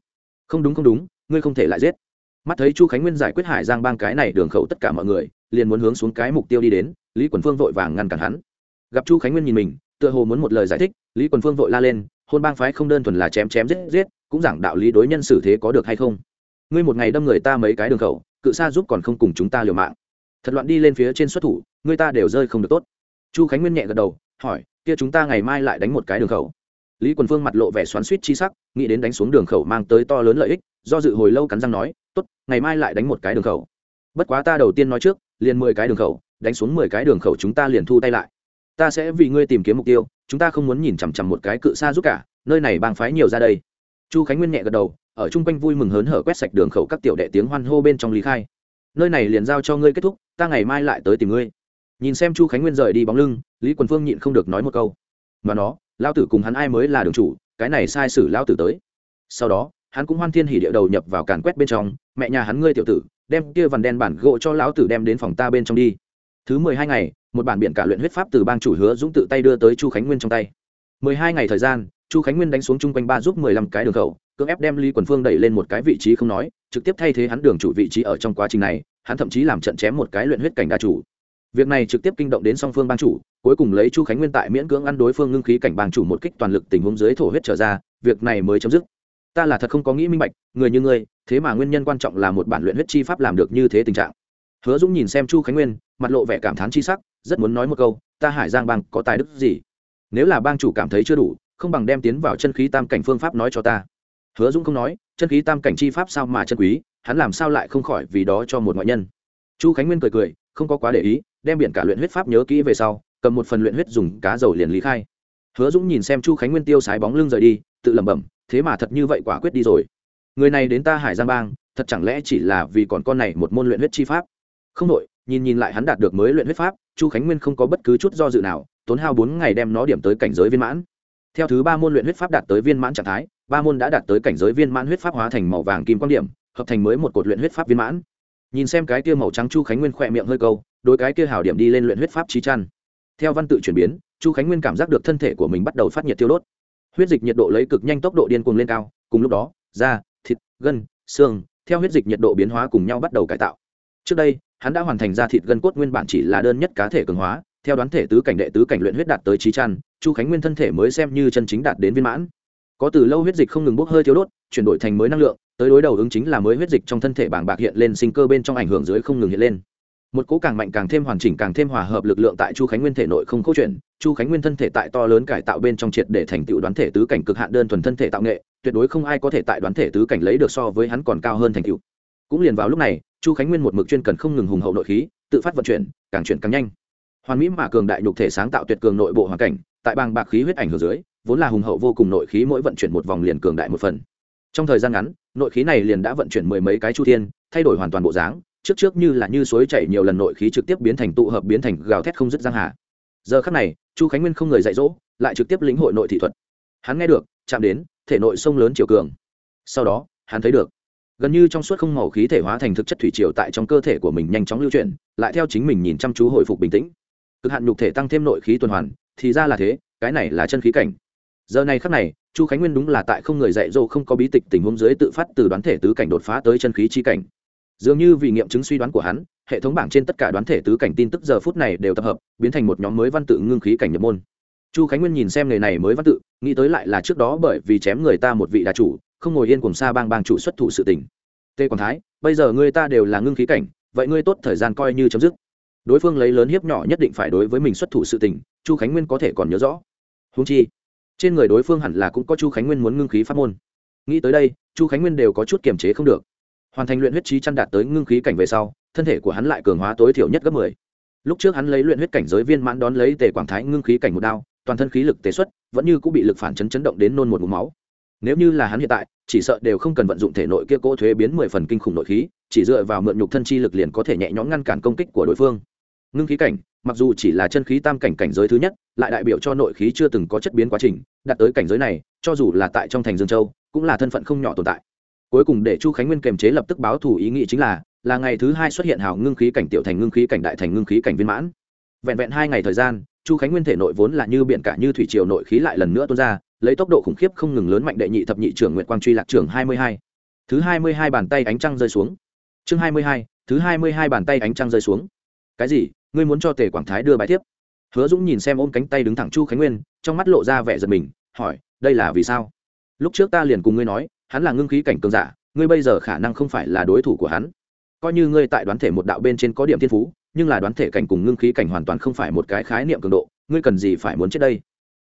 không đúng không đúng, ngươi không thể lại giết. Mắt thấy chu khánh nguyên giải quyết hải giang bang cái này đường khẩu tất cả mọi người, liền muốn hướng xuống cái mục tiêu đi đến, lý quần phương vội vàng ngăn cản hắn. Gặp chu khánh nguyên nhìn mình, tựa hồ muốn một lời giải thích, lý quần phương vội la lên, hôn bang phái không đơn thuần là chém chém giết giết cũng giảng đạo lý đối nhân xử thế có được hay không? Ngươi một ngày đâm người ta mấy cái đường khẩu, cự xa giúp còn không cùng chúng ta liều mạng. Thật loạn đi lên phía trên xuất thủ, người ta đều rơi không được tốt. Chu khánh nguyên nhẹ gật đầu, hỏi, kia chúng ta ngày mai lại đánh một cái đường khẩu. Lý quần phương mặt lộ vẻ xoắn suýt chi sắc, nghĩ đến đánh xuống đường khẩu mang tới to lớn lợi ích, do dự hồi lâu cắn răng nói, tốt, ngày mai lại đánh một cái đường khẩu. Bất quá ta đầu tiên nói trước, liền mười cái đường khẩu, đánh xuống mười cái đường khẩu chúng ta liền thu tay lại. Ta sẽ vì ngươi tìm kiếm mục tiêu, chúng ta không muốn nhìn chằm chằm một cái cự xa giúp cả, nơi này bang phái nhiều ra đây chu khánh nguyên nhẹ gật đầu, ở chung quanh vui mừng hớn hở quét sạch đường khẩu các tiểu đệ tiếng hoan hô bên trong lý khai. Nơi này liền giao cho ngươi kết thúc, ta ngày mai lại tới tìm ngươi. Nhìn xem chu khánh nguyên rời đi bóng lưng, lý quần phương nhịn không được nói một câu. Mà nó lao tử cùng hắn ai mới là đường chủ, cái này sai sử lao tử tới. Sau đó, hắn cũng hoan thiên hỉ địa đầu nhập vào càn quét bên trong, mẹ nhà hắn ngươi tiểu tử, đem kia vằn đen bản gỗ cho lão tử đem đến phòng ta bên trong đi. Thứ mười hai ngày, một bản biện cả luyện huyết pháp từ bang chủ hứa dũng tự tay đưa tới chu khánh nguyên trong tay. Mười hai ngày thời gian chu khánh nguyên đánh xuống chung quanh ba giúp mười lăm cái đường khẩu, cưỡng ép đem ly quần phương đẩy lên một cái vị trí không nói, trực tiếp thay thế hắn đường chủ vị trí ở trong quá trình này, hắn thậm chí làm trận chém một cái luyện huyết cảnh đa chủ. Việc này trực tiếp kinh động đến song phương bang chủ, cuối cùng lấy chu khánh nguyên tại miễn cưỡng ăn đối phương ngưng khí cảnh bang chủ một kích toàn lực tình huống dưới thổ huyết trở ra, việc này mới chấm dứt. Ta là thật không có nghĩ minh bạch, người như ngươi, thế mà nguyên nhân quan trọng là một bản luyện huyết chi pháp làm được như thế tình trạng. Hứa dũng nhìn xem chu khánh nguyên, mặt lộ vẻ cảm thán chi sắc, rất muốn nói một câu, ta hải giang bang có tài đức gì? Nếu là bang chủ cảm thấy chưa đủ không bằng đem tiến vào chân khí tam cảnh phương pháp nói cho ta. Hứa dũng không nói, chân khí tam cảnh chi pháp sao mà chân quý, hắn làm sao lại không khỏi vì đó cho một ngoại nhân. Chu khánh nguyên cười cười, không có quá để ý, đem biển cả luyện huyết pháp nhớ kỹ về sau, cầm một phần luyện huyết dùng cá dầu liền lý khai. Hứa dũng nhìn xem chu khánh nguyên tiêu sái bóng lưng rời đi, tự lẩm bẩm, thế mà thật như vậy quả quyết đi rồi. Người này đến ta hải giang bang, thật chẳng lẽ chỉ là vì còn con này một môn luyện huyết chi pháp? Không đội nhìn nhìn lại hắn đạt được mới luyện huyết pháp, chu khánh nguyên không có bất cứ chút do dự nào, tốn hao bốn ngày đem nó điểm tới cảnh giới viên mãn theo thứ ba môn luyện huyết pháp đạt tới viên mãn trạng thái, ba môn đã đạt tới cảnh giới viên mãn huyết pháp hóa thành màu vàng kim quan điểm, hợp thành mới một cột luyện huyết pháp viên mãn. Nhìn xem cái kia màu trắng chu khánh nguyên khỏe miệng hơi câu đôi cái kia hảo điểm đi lên luyện huyết pháp trí chăn. Theo văn tự chuyển biến, chu khánh nguyên cảm giác được thân thể của mình bắt đầu phát nhiệt tiêu đốt. Huyết dịch nhiệt độ lấy cực nhanh tốc độ điên cuồng lên cao, cùng lúc đó, da, thịt, gân, xương, theo huyết dịch nhiệt độ biến hóa cùng nhau bắt đầu cải tạo. Trước đây, hắn đã hoàn thành da thịt gân cốt nguyên bản chỉ là đơn nhất cá thể cường hóa theo đoán thể tứ cảnh đệ tứ cảnh luyện huyết đạt tới trí chăn chu khánh nguyên thân thể mới xem như chân chính đạt đến viên mãn. Có từ lâu huyết dịch không ngừng bốc hơi thiếu đốt, chuyển đổi thành mới năng lượng, tới đối đầu ứng chính là mới huyết dịch trong thân thể bảng bạc hiện lên sinh cơ bên trong ảnh hưởng dưới không ngừng hiện lên. Một cỗ càng mạnh càng thêm hoàn chỉnh càng thêm hòa hợp lực lượng tại chu khánh nguyên thể nội không câu chuyện chu khánh nguyên thân thể tại to lớn cải tạo bên trong triệt để thành tựu đoán thể tứ cảnh cực hạn đơn thuần thân thể tạo nghệ, tuyệt đối không ai có thể tại đoán thể tứ cảnh lấy được so với hắn còn cao hơn thành tựu. Cũng liền vào lúc này, chu khánh nguyên một mực chuyên cần không ngừng hùng hậu nội khí, tự phát vận chuyển, càng chuyển càng nhanh hoàn mỹ mà cường đại nhục thể sáng tạo tuyệt cường nội bộ hoàn cảnh, tại bàng bạc khí huyết ảnh hưởng dưới, vốn là hùng hậu vô cùng nội khí mỗi vận chuyển một vòng liền cường đại một phần. Trong thời gian ngắn, nội khí này liền đã vận chuyển mười mấy cái chu thiên, thay đổi hoàn toàn bộ dáng, trước trước như là như suối chảy nhiều lần nội khí trực tiếp biến thành tụ hợp biến thành gào thét không dứt giang hà. Giờ khắc này, chu khánh nguyên không người dạy dỗ, lại trực tiếp lĩnh hội nội thị thuật. Hắn nghe được, chạm đến, thể nội sông lớn chiều cường. Sau đó, hắn thấy được, gần như trong suốt không màu khí thể hóa thành thực chất thủy triều tại trong cơ thể của mình nhanh chóng lưu chuyển, lại theo chính mình nhìn chăm chú hồi phục bình tĩnh cực hạn nhục thể tăng thêm nội khí tuần hoàn, thì ra là thế, cái này là chân khí cảnh. Giờ này khắc này, chu khánh nguyên đúng là tại không người dạy dỗ, không có bí tịch tình huống dưới tự phát từ đoán thể tứ cảnh đột phá tới chân khí chi cảnh. Dường như vì nghiệm chứng suy đoán của hắn, hệ thống bảng trên tất cả đoán thể tứ cảnh tin tức giờ phút này đều tập hợp, biến thành một nhóm mới văn tự ngưng khí cảnh nhập môn. Chu khánh nguyên nhìn xem nghề này mới văn tự, nghĩ tới lại là trước đó bởi vì chém người ta một vị đà chủ, không ngồi yên cùng xa bang bang chủ xuất thủ sự tình. Tê quảng thái, bây giờ người ta đều là ngưng khí cảnh, vậy ngươi tốt thời gian coi như chấm dứt đối phương lấy lớn hiếp nhỏ nhất định phải đối với mình xuất thủ sự tình, chu khánh nguyên có thể còn nhớ rõ. Húng chi, trên người đối phương hẳn là cũng có chu khánh nguyên muốn ngưng khí phát môn. Nghĩ tới đây, chu khánh nguyên đều có chút kiềm chế không được. Hoàn thành luyện huyết trí chăn đạt tới ngưng khí cảnh về sau, thân thể của hắn lại cường hóa tối thiểu nhất gấp mười. Lúc trước hắn lấy luyện huyết cảnh giới viên mãn đón lấy tề quảng thái ngưng khí cảnh một đao, toàn thân khí lực tế xuất, vẫn như cũng bị lực phản chấn chấn động đến nôn một mũ máu. Nếu như là hắn hiện tại, chỉ sợ đều không cần vận dụng thể nội kia cỗ thuế biến mười phần kinh khủng nội khí, chỉ dựa vào mượn nhục thân chi lực liền có thể nhẹ nhõm ngăn cản công kích của đối phương ngưng khí cảnh, mặc dù chỉ là chân khí tam cảnh cảnh giới thứ nhất, lại đại biểu cho nội khí chưa từng có chất biến quá trình, đạt tới cảnh giới này, cho dù là tại trong thành dương châu, cũng là thân phận không nhỏ tồn tại. Cuối cùng để chu khánh nguyên kềm chế lập tức báo thủ ý nghĩ chính là là ngày thứ hai xuất hiện hào ngưng khí cảnh tiểu thành ngưng khí cảnh đại thành ngưng khí cảnh viên mãn. Vẹn vẹn hai ngày thời gian, chu khánh nguyên thể nội vốn là như biển cả như thủy triều nội khí lại lần nữa tuôn ra, lấy tốc độ khủng khiếp không ngừng lớn mạnh đệ nhị thập nhị trưởng nguyện quang truy lạc trưởng hai mươi hai. Thứ hai mươi hai bàn tay ánh trăng rơi xuống. Chương hai mươi hai, thứ hai mươi hai bàn tay ánh trăng rơi xuống cái gì? Ngươi muốn cho tề quảng thái đưa bài tiếp hứa dũng nhìn xem ôm cánh tay đứng thẳng chu khánh nguyên, trong mắt lộ ra vẻ giật mình, hỏi, đây là vì sao? Lúc trước ta liền cùng ngươi nói, hắn là ngưng khí cảnh cường giả, ngươi bây giờ khả năng không phải là đối thủ của hắn. Coi như ngươi tại đoán thể một đạo bên trên có điểm thiên phú, nhưng là đoán thể cảnh cùng ngưng khí cảnh hoàn toàn không phải một cái khái niệm cường độ, ngươi cần gì phải muốn chết đây?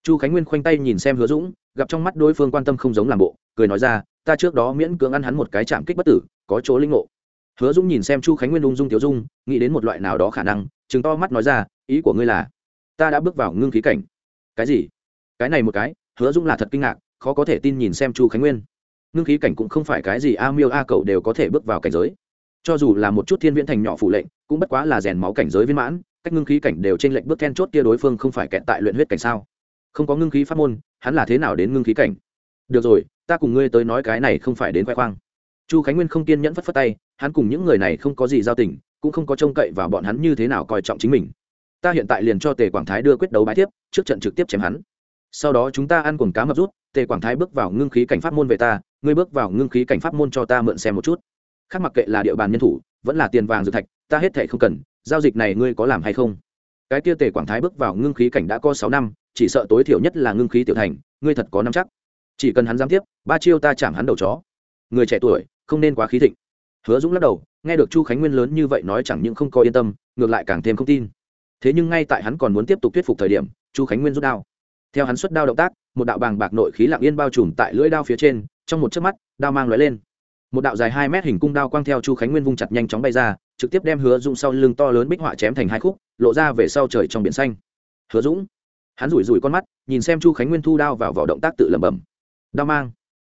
Chu khánh nguyên khoanh tay nhìn xem hứa dũng, gặp trong mắt đối phương quan tâm không giống làm bộ, cười nói ra, ta trước đó miễn cưỡng ăn hắn một cái chạm kích bất tử, có chỗ linh ngộ hứa dũng nhìn xem chu khánh nguyên ung dung tiểu dung, nghĩ đến một loại nào đó khả năng chừng to mắt nói ra, ý của ngươi là, ta đã bước vào ngưng khí cảnh. Cái gì? Cái này một cái, hứa dũng là thật kinh ngạc, khó có thể tin nhìn xem chu khánh nguyên. Ngưng khí cảnh cũng không phải cái gì a miêu a cậu đều có thể bước vào cảnh giới. Cho dù là một chút thiên viễn thành nhỏ phủ lệnh, cũng bất quá là rèn máu cảnh giới viên mãn, cách ngưng khí cảnh đều trên lệnh bước then chốt kia đối phương không phải kẹt tại luyện huyết cảnh sao? Không có ngưng khí pháp môn, hắn là thế nào đến ngưng khí cảnh? Được rồi, ta cùng ngươi tới nói cái này không phải đến khoe khoang chu khánh nguyên không kiên nhẫn phất phất tay, hắn cùng những người này không có gì giao tình, cũng không có trông cậy vào bọn hắn như thế nào coi trọng chính mình. Ta hiện tại liền cho tề quảng thái đưa quyết đấu bái tiếp trước trận trực tiếp chém hắn. Sau đó chúng ta ăn cuồng cá mập rút, tề quảng thái bước vào ngưng khí cảnh pháp môn về ta, ngươi bước vào ngưng khí cảnh pháp môn cho ta mượn xem một chút. Khác mặc kệ là địa bàn nhân thủ, vẫn là tiền vàng dự thạch, ta hết thệ không cần, giao dịch này ngươi có làm hay không? Cái kia tề quảng thái bước vào ngưng khí cảnh đã có sáu năm, chỉ sợ tối thiểu nhất là ngưng khí tiểu thành, ngươi thật có năm chắc. Chỉ cần hắn dám tiếp, ba chiêu ta chạm hắn đầu chó. Người trẻ tuổi không nên quá khí thịnh. Hứa dũng lắc đầu, nghe được chu khánh nguyên lớn như vậy nói chẳng những không có yên tâm, ngược lại càng thêm không tin. Thế nhưng ngay tại hắn còn muốn tiếp tục thuyết phục thời điểm, chu khánh nguyên rút đao. Theo hắn xuất đao động tác, một đạo bàng bạc nội khí lặng yên bao trùm tại lưỡi đao phía trên, trong một chớp mắt, đao mang lóe lên. Một đạo dài hai mét hình cung đao quang theo chu khánh nguyên vung chặt nhanh chóng bay ra, trực tiếp đem hứa dũng sau lưng to lớn bích họa chém thành hai khúc, lộ ra về sau trời trong biển xanh. Hứa dũng, hắn rủi rủi con mắt, nhìn xem chu khánh nguyên thu đao vào vỏ động tác tự lẩm bẩm. Đao mang,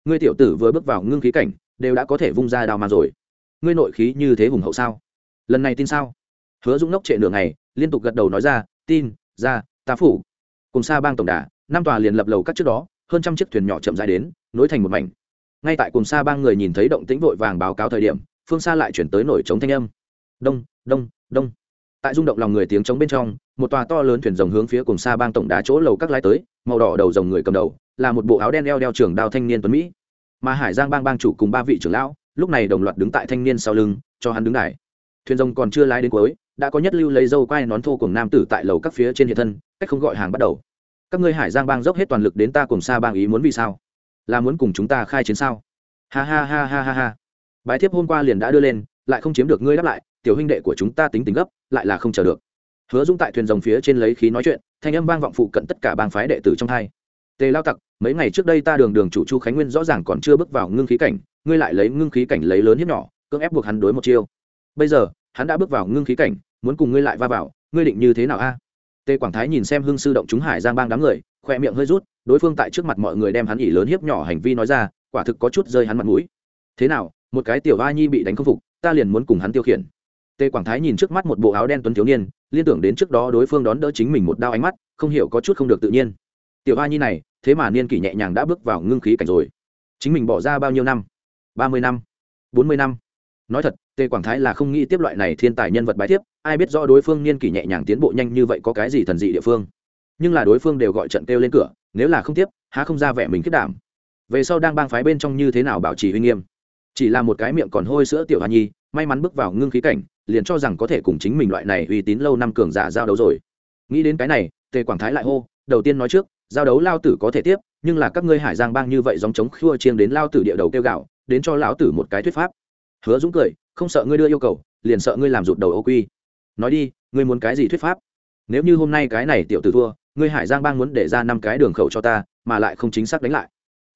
ngươi tiểu tử vừa bước vào ngưng khí cảnh đều đã có thể vung ra đao mang rồi. Ngươi nội khí như thế hùng hậu sao? Lần này tin sao? Hứa dũng Nốc trệ nửa ngày, liên tục gật đầu nói ra, tin, ra, ta phủ. Cùng xa bang tổng đà năm tòa liền lập lầu các trước đó, hơn trăm chiếc thuyền nhỏ chậm dài đến, nối thành một mảnh. Ngay tại cùng xa bang người nhìn thấy động tĩnh vội vàng báo cáo thời điểm, phương xa lại chuyển tới nổi trống thanh âm. Đông đông đông. Tại rung động lòng người tiếng trống bên trong, một tòa to lớn thuyền rồng hướng phía cùng xa bang tổng đá chỗ lầu các lái tới, màu đỏ đầu rồng người cầm đầu, là một bộ áo đen đeo đeo trưởng đao thanh niên tuấn mỹ mà hải giang bang bang chủ cùng ba vị trưởng lão, lúc này đồng loạt đứng tại thanh niên sau lưng, cho hắn đứng đài. Thuyền rồng còn chưa lái đến cuối, đã có nhất lưu lấy dâu quai nón thô cùng nam tử tại lầu các phía trên hiện thân, cách không gọi hàng bắt đầu. Các ngươi hải giang bang dốc hết toàn lực đến ta cùng xa bang ý muốn vì sao? Là muốn cùng chúng ta khai chiến sao? Ha ha ha ha ha ha. Bài thiếp hôm qua liền đã đưa lên, lại không chiếm được ngươi đáp lại, tiểu huynh đệ của chúng ta tính tình gấp, lại là không chờ được. Hứa dung tại thuyền rồng phía trên lấy khí nói chuyện, thanh âm vang vọng phụ cận tất cả bang phái đệ tử trong hai tề lao tặc, mấy ngày trước đây ta đường đường chủ chu khánh nguyên rõ ràng còn chưa bước vào ngưng khí cảnh, ngươi lại lấy ngưng khí cảnh lấy lớn hiếp nhỏ, cưỡng ép buộc hắn đối một chiêu. Bây giờ, hắn đã bước vào ngưng khí cảnh, muốn cùng ngươi lại va vào, ngươi định như thế nào a? Tề quảng thái nhìn xem hưng sư động chúng hải giang bang đám người khoe miệng hơi rút, đối phương tại trước mặt mọi người đem hắn ỉ lớn hiếp nhỏ hành vi nói ra, quả thực có chút rơi hắn mặt mũi. Thế nào, một cái tiểu a nhi bị đánh không phục, ta liền muốn cùng hắn tiêu khiển. Tề quảng thái nhìn trước mắt một bộ áo đen tuấn thiếu niên, liên tưởng đến trước đó đối phương đón đỡ chính mình một đao ánh mắt, không hiểu có chút không được tự nhiên tiểu hoa nhi này, thế mà niên kỷ nhẹ nhàng đã bước vào ngưng khí cảnh rồi. Chính mình bỏ ra bao nhiêu năm? Ba mươi năm? Bốn mươi năm? Nói thật, tề quảng thái là không nghĩ tiếp loại này thiên tài nhân vật bài tiếp ai biết rõ đối phương niên kỷ nhẹ nhàng tiến bộ nhanh như vậy có cái gì thần dị địa phương. Nhưng là đối phương đều gọi trận kêu lên cửa, nếu là không tiếp, há không ra vẻ mình kết đảm. Về sau đang bang phái bên trong như thế nào bảo trì uy nghiêm? Chỉ là một cái miệng còn hôi sữa tiểu hoa nhi, may mắn bước vào ngưng khí cảnh, liền cho rằng có thể cùng chính mình loại này uy tín lâu năm cường giả giao đấu rồi. Nghĩ đến cái này, tề quảng thái lại hô, đầu tiên nói trước giao đấu lao tử có thể tiếp, nhưng là các ngươi hải giang bang như vậy dòng chống khua chiêng đến lao tử địa đầu kêu gạo, đến cho lão tử một cái thuyết pháp. Hứa dũng cười, không sợ ngươi đưa yêu cầu, liền sợ ngươi làm rụt đầu ô quy. Nói đi, ngươi muốn cái gì thuyết pháp? Nếu như hôm nay cái này tiểu tử thua, ngươi hải giang bang muốn để ra năm cái đường khẩu cho ta, mà lại không chính xác đánh lại.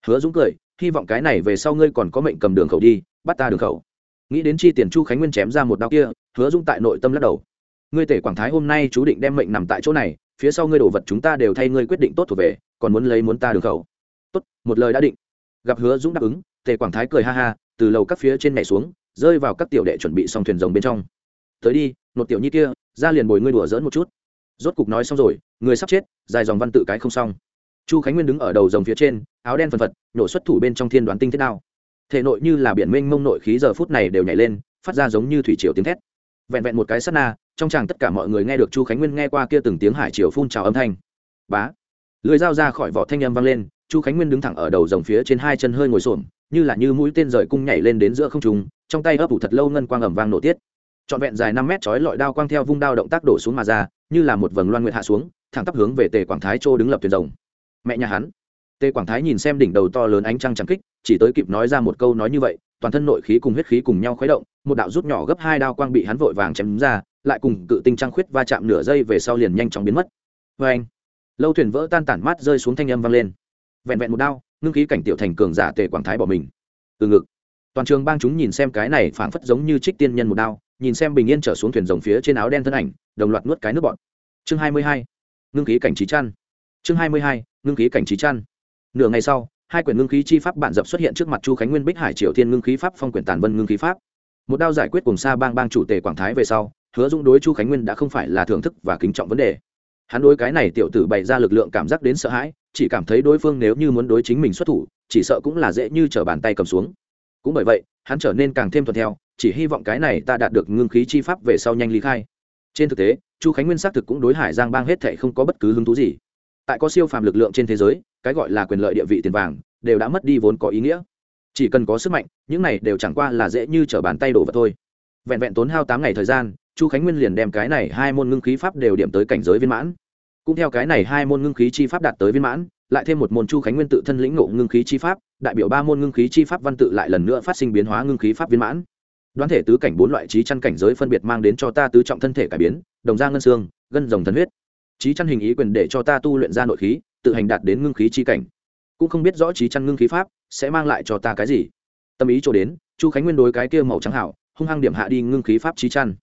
Hứa dũng cười, hy vọng cái này về sau ngươi còn có mệnh cầm đường khẩu đi, bắt ta đường khẩu. Nghĩ đến chi tiền chu khánh nguyên chém ra một đao kia, hứa dũng tại nội tâm lắc đầu. Ngươi tể quảng thái hôm nay chú định đem mệnh nằm tại chỗ này phía sau ngươi đổ vật chúng ta đều thay ngươi quyết định tốt thuộc về, còn muốn lấy muốn ta đường khẩu. Tốt, một lời đã định. Gặp hứa dũng đáp ứng, tề quảng thái cười ha ha, từ lầu các phía trên nhảy xuống, rơi vào các tiểu đệ chuẩn bị xong thuyền rồng bên trong. Tới đi một tiểu nhi kia, ra liền bồi ngươi đùa dỡn một chút. Rốt cục nói xong rồi, người sắp chết, dài dòng văn tự cái không xong. Chu khánh nguyên đứng ở đầu dòng phía trên, áo đen phần phật, nhổ xuất thủ bên trong thiên đoán tinh thế nào thể nội như là biển mênh mông nội khí giờ phút này đều nhảy lên, phát ra giống như thủy triều tiếng thét vẹn vẹn một cái sát na, trong chàng tất cả mọi người nghe được chu khánh nguyên nghe qua kia từng tiếng hải chiều phun trào âm thanh. Bá! Lưới dao ra khỏi vỏ thanh âm vang lên, chu khánh nguyên đứng thẳng ở đầu dòng phía trên hai chân hơi ngồi xổm, như là như mũi tên rời cung nhảy lên đến giữa không trung, trong tay ấp ủ thật lâu ngân quang ẩm vang nổ tiết. Trọn vẹn dài năm mét chói lọi đao quang theo vung đao động tác đổ xuống mà ra, như là một vầng loan nguyệt hạ xuống, thẳng tắp hướng về tề quảng thái châu đứng lập thuyền rồng. Mẹ nhà hắn! Tề quảng thái nhìn xem đỉnh đầu to lớn ánh trăng trắng kích, chỉ tới kịp nói ra một câu nói như vậy, toàn thân nội khí cùng huyết khí cùng nhau khuấy động một đạo rút nhỏ gấp hai đao quang bị hắn vội vàng chém ra, lại cùng cự tinh trăng khuyết va chạm nửa giây về sau liền nhanh chóng biến mất. Vê anh, lâu thuyền vỡ tan tản mát rơi xuống thanh âm vang lên. Vẹn vẹn một đao, ngưng khí cảnh tiểu thành cường giả tề quảng thái bỏ mình. Từ ngực, toàn trường bang chúng nhìn xem cái này phảng phất giống như trích tiên nhân một đao, nhìn xem bình yên trở xuống thuyền rồng phía trên áo đen thân ảnh, đồng loạt nuốt cái nước bọn chương hai mươi hai, ngưng khí cảnh trí chăn. Chương hai mươi hai, ngưng khí cảnh trí chăn. Nửa ngày sau, hai quyển ngưng khí chi pháp bản dập xuất hiện trước mặt chu khánh nguyên bích hải triều thiên ngưng khí pháp, phong quyển tàn vân ngưng khí pháp một đao giải quyết cùng xa bang bang chủ tề quảng thái về sau, hứa dung đối chu khánh nguyên đã không phải là thưởng thức và kính trọng vấn đề. Hắn đối cái này tiểu tử bày ra lực lượng cảm giác đến sợ hãi, chỉ cảm thấy đối phương nếu như muốn đối chính mình xuất thủ, chỉ sợ cũng là dễ như t r ở bàn tay cầm xuống. Cũng bởi vậy, hắn trở nên càng thêm thuận theo, chỉ hy vọng cái này ta đạt được ngưng khí chi pháp về sau nhanh lý khai. Trên thực tế, chu khánh nguyên xác thực cũng đối hải giang bang hết thệ không có bất cứ hứng thú gì. Tại có siêu phàm lực lượng trên thế giới, cái gọi là quyền lợi địa vị tiền vàng, đều đã mất đi vốn có ý nghĩa chỉ cần có sức mạnh, những này đều chẳng qua là dễ như t r ở bàn tay đổ vật thôi. Vẹn vẹn tốn hao tám ngày thời gian, chu khánh nguyên liền đem cái này hai môn ngưng khí pháp đều điểm tới cảnh giới viên mãn. Cũng theo cái này hai môn ngưng khí chi pháp đạt tới viên mãn, lại thêm một môn chu khánh nguyên tự thân lĩnh ngộ ngưng khí chi pháp, đại biểu ba môn ngưng khí chi pháp văn tự lại lần nữa phát sinh biến hóa ngưng khí pháp viên mãn. Đoán thể tứ cảnh bốn loại trí chăn cảnh giới phân biệt mang đến cho ta tứ trọng thân thể cải biến, đồng da ngân xương, gân rồng thần huyết. Trí chăn hình ý quyền để cho ta tu luyện ra nội khí, tự hành đạt đến ngưng khí chi cảnh. Cũng không biết rõ trí chăn ngưng khí pháp sẽ mang lại cho ta cái gì? Tâm ý cho đến, chu khánh nguyên đối cái kia màu trắng hảo, hung hăng điểm hạ đi ngưng khí pháp trí chăn.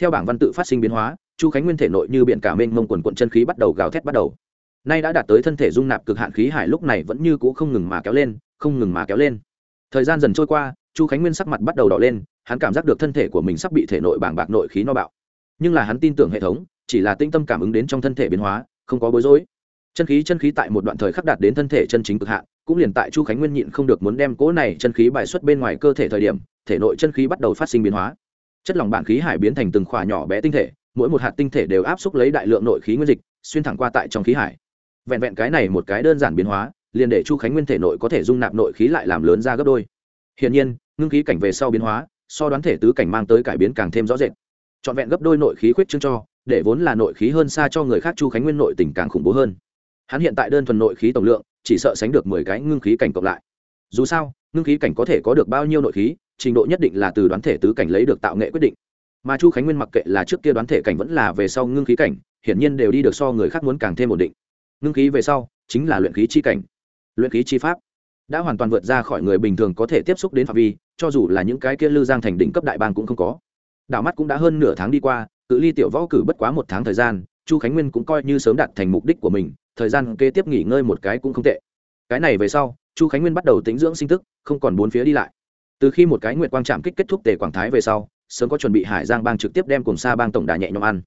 Theo bảng văn tự phát sinh biến hóa, chu khánh nguyên thể nội như biển cả mênh mông quần quận chân khí bắt đầu gào thét bắt đầu. Nay đã đạt tới thân thể dung nạp cực hạn khí hải lúc này vẫn như cũ không ngừng mà kéo lên, không ngừng mà kéo lên. Thời gian dần trôi qua, chu khánh nguyên sắc mặt bắt đầu đỏ lên, hắn cảm giác được thân thể của mình sắp bị thể nội bảng bạc nội khí no bạo. Nhưng là hắn tin tưởng hệ thống, chỉ là tinh tâm cảm ứng đến trong thân thể biến hóa, không có bối rối. Chân khí chân khí tại một đoạn thời khắc đạt đến thân thể chân chính cực hạn cũng liền tại chu khánh nguyên nhịn không được muốn đem cỗ này chân khí bài xuất bên ngoài cơ thể thời điểm, thể nội chân khí bắt đầu phát sinh biến hóa. Chất lỏng bản khí hải biến thành từng khỏa nhỏ bé tinh thể, mỗi một hạt tinh thể đều áp xúc lấy đại lượng nội khí nguyên dịch, xuyên thẳng qua tại trong khí hải. Vẹn vẹn cái này một cái đơn giản biến hóa, liền để chu khánh nguyên thể nội có thể dung nạp nội khí lại làm lớn ra gấp đôi. Hiển nhiên, ngưng khí cảnh về sau biến hóa, so đoán thể tứ cảnh mang tới cải biến càng thêm rõ rệt. Trọn vẹn gấp đôi nội khí khuyết trương cho, để vốn là nội khí hơn xa cho người khác chu khánh nguyên nội tình càng khủng bố hơn. Hắn hiện tại đơn thuần nội khí tổng lượng chỉ sợ sánh được mười cái ngưng khí cảnh cộng lại. Dù sao, ngưng khí cảnh có thể có được bao nhiêu nội khí, trình độ nhất định là từ đoán thể tứ cảnh lấy được tạo nghệ quyết định. Mà chu khánh nguyên mặc kệ là trước kia đoán thể cảnh vẫn là về sau ngưng khí cảnh, hiển nhiên đều đi được so người khác muốn càng thêm ổn định. Ngưng khí về sau chính là luyện khí chi cảnh, luyện khí chi pháp. Đã hoàn toàn vượt ra khỏi người bình thường có thể tiếp xúc đến phạm vi, cho dù là những cái kia lư giang thành đỉnh cấp đại bang cũng không có. Đảo mắt cũng đã hơn nửa tháng đi qua, cự ly tiểu võ cử bất quá một tháng thời gian, chu khánh nguyên cũng coi như sớm đạt thành mục đích của mình thời gian kế tiếp nghỉ ngơi một cái cũng không tệ. Cái này về sau, chu khánh nguyên bắt đầu tính dưỡng sinh tức, không còn bốn phía đi lại. Từ khi một cái nguyện quang trạm kích kết thúc tề quảng thái về sau, sớm có chuẩn bị hải giang bang trực tiếp đem cùng sa bang tổng đà nhẹ nhõm ăn.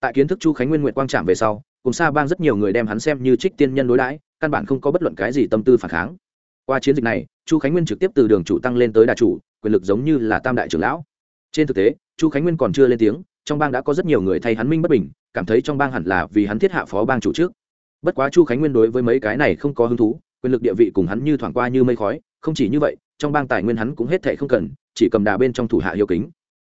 Tại kiến thức chu khánh nguyên nguyện quang trạm về sau, cùng sa bang rất nhiều người đem hắn xem như trích tiên nhân đối đãi, căn bản không có bất luận cái gì tâm tư phản kháng. Qua chiến dịch này, chu khánh nguyên trực tiếp từ đường chủ tăng lên tới đà chủ, quyền lực giống như là tam đại trưởng lão. Trên thực tế, chu khánh nguyên còn chưa lên tiếng, trong bang đã có rất nhiều người thay hắn minh bất bình, cảm thấy trong bang hẳn là vì hắn thiết hạ phó bang chủ trước bất quá chu khánh nguyên đối với mấy cái này không có hứng thú, quyền lực địa vị cùng hắn như thoảng qua như mây khói, không chỉ như vậy, trong bang tài nguyên hắn cũng hết thệ không cần, chỉ cầm đà bên trong thủ hạ hiếu kính.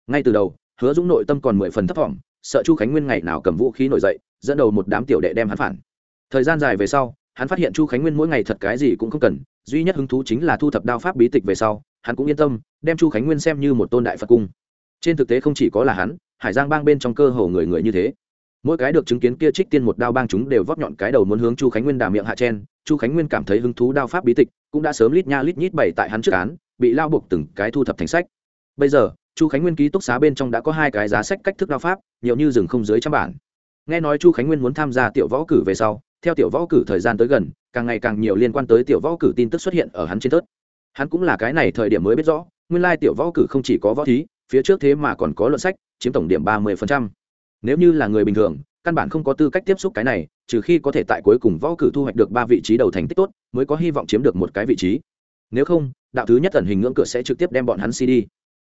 Ngay từ đầu, hứa dũng nội tâm còn mười phần thấp thỏm, sợ chu khánh nguyên ngày nào cầm vũ khí nổi dậy, dẫn đầu một đám tiểu đệ đem hắn phản. Thời gian dài về sau, hắn phát hiện chu khánh nguyên mỗi ngày thật cái gì cũng không cần, duy nhất hứng thú chính là thu thập đao pháp bí tịch về sau, hắn cũng yên tâm, đem chu khánh nguyên xem như một tôn đại phật cung. Trên thực tế không chỉ có là hắn, hải giang bang bên trong cơ hồ người người như thế mỗi cái được chứng kiến kia trích tiên một đao bang chúng đều vót nhọn cái đầu muốn hướng chu khánh nguyên đà miệng hạ chen. Chu khánh nguyên cảm thấy hứng thú đao pháp bí tịch, cũng đã sớm lít nha lít nhít bày tại hắn trước án, bị lao buộc từng cái thu thập thành sách. Bây giờ, chu khánh nguyên ký túc xá bên trong đã có hai cái giá sách cách thức đao pháp, nhiều như rừng không dưới trăm bản. Nghe nói chu khánh nguyên muốn tham gia tiểu võ cử về sau, theo tiểu võ cử thời gian tới gần, càng ngày càng nhiều liên quan tới tiểu võ cử tin tức xuất hiện ở hắn trên tớt hắn cũng là cái này thời điểm mới biết rõ, nguyên lai tiểu võ cử không chỉ có võ thí, phía trước thế mà còn có luận sách, chiếm tổng điểm ba mươi phần trăm nếu như là người bình thường, căn bản không có tư cách tiếp xúc cái này, trừ khi có thể tại cuối cùng võ cử thu hoạch được ba vị trí đầu thành tích tốt, mới có hy vọng chiếm được một cái vị trí. Nếu không, đạo thứ nhất ẩn hình ngưỡng cửa sẽ trực tiếp đem bọn hắn cd.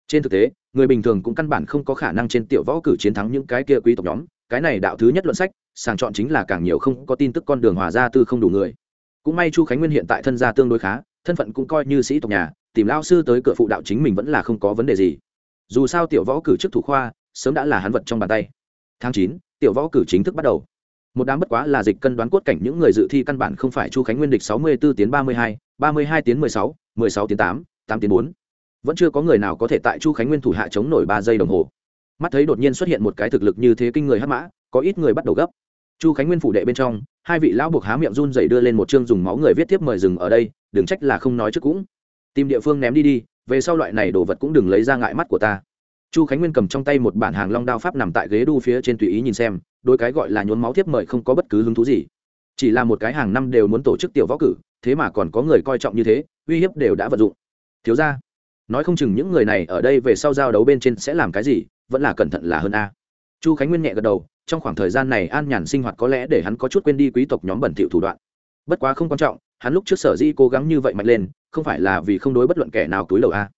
Trên thực tế, người bình thường cũng căn bản không có khả năng trên tiểu võ cử chiến thắng những cái kia quý tộc nhóm. Cái này đạo thứ nhất luận sách, sàng chọn chính là càng nhiều không có tin tức con đường hòa ra tư không đủ người. Cũng may chu khánh nguyên hiện tại thân gia tương đối khá, thân phận cũng coi như sĩ tộc nhà, tìm lao sư tới cửa phụ đạo chính mình vẫn là không có vấn đề gì. Dù sao tiểu võ cử chức thủ khoa, sớm đã là hắn vật trong bàn tay tháng chín, tiểu võ cử chính thức bắt đầu. Một đám bất quá là dịch cân đoán cốt cảnh những người dự thi căn bản không phải chu khánh nguyên địch sáu mươi 64 tiến ba mươi hai, ba mươi hai tiến mười sáu mười sáu tiến tám tám tiến bốn. Vẫn chưa có người nào có thể tại chu khánh nguyên thủ hạ chống nổi ba giây đồng hồ. Mắt thấy đột nhiên xuất hiện một cái thực lực như thế kinh người hắc mã, có ít người bắt đầu gấp. Chu khánh nguyên phủ đệ bên trong, hai vị lão buộc há miệng run dày đưa lên một chương dùng máu người viết tiếp mời dừng ở đây, đừng trách là không nói trước cũng. Tìm địa phương ném đi đi, về sau loại này đồ vật cũng đừng lấy ra ngại mắt của ta chu khánh nguyên cầm trong tay một bản hàng long đao pháp nằm tại ghế đu phía trên tùy ý nhìn xem đôi cái gọi là nhốn máu tiếp mời không có bất cứ hứng thú gì. Chỉ là một cái hàng năm đều muốn tổ chức tiểu võ cử, thế mà còn có người coi trọng như thế, uy hiếp đều đã vận dụng. Thiếu ra nói không chừng những người này ở đây về sau giao đấu bên trên sẽ làm cái gì, vẫn là cẩn thận là hơn a. Chu khánh nguyên nhẹ gật đầu, trong khoảng thời gian này an nhàn sinh hoạt có lẽ để hắn có chút quên đi quý tộc nhóm bẩn thiệu thủ đoạn. Bất quá không quan trọng, hắn lúc trước sở di cố gắng như vậy mạnh lên, không phải là vì không đối bất luận kẻ nào túi lầu a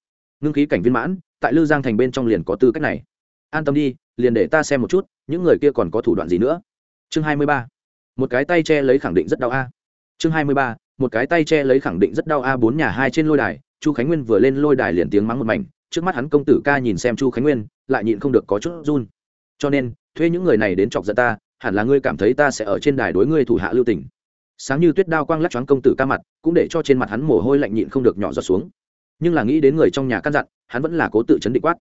ngưng khí cảnh viên mãn, tại lư giang thành bên trong liền có tư cách này. An tâm đi, liền để ta xem một chút, những người kia còn có thủ đoạn gì nữa. Chương hai mươi ba. Một cái tay che lấy khẳng định rất đau a. Chương hai mươi ba. Một cái tay che lấy khẳng định rất đau a bốn nhà hai trên lôi đài, chu khánh nguyên vừa lên lôi đài liền tiếng mắng một mảnh, trước mắt hắn công tử ca nhìn xem chu khánh nguyên, lại nhịn không được có chút run. Cho nên, thuê những người này đến chọc giận ta, hẳn là ngươi cảm thấy ta sẽ ở trên đài đối ngươi thủ hạ lưu tình. Sáng như tuyết đao quang lắc choáng công tử ca mặt, cũng để cho trên mặt hắn mồ hôi lạnh nhịn không được nhỏ giọt xuống nhưng là nghĩ đến người trong nhà căn dặn, hắn vẫn là cố tự chấn định quát.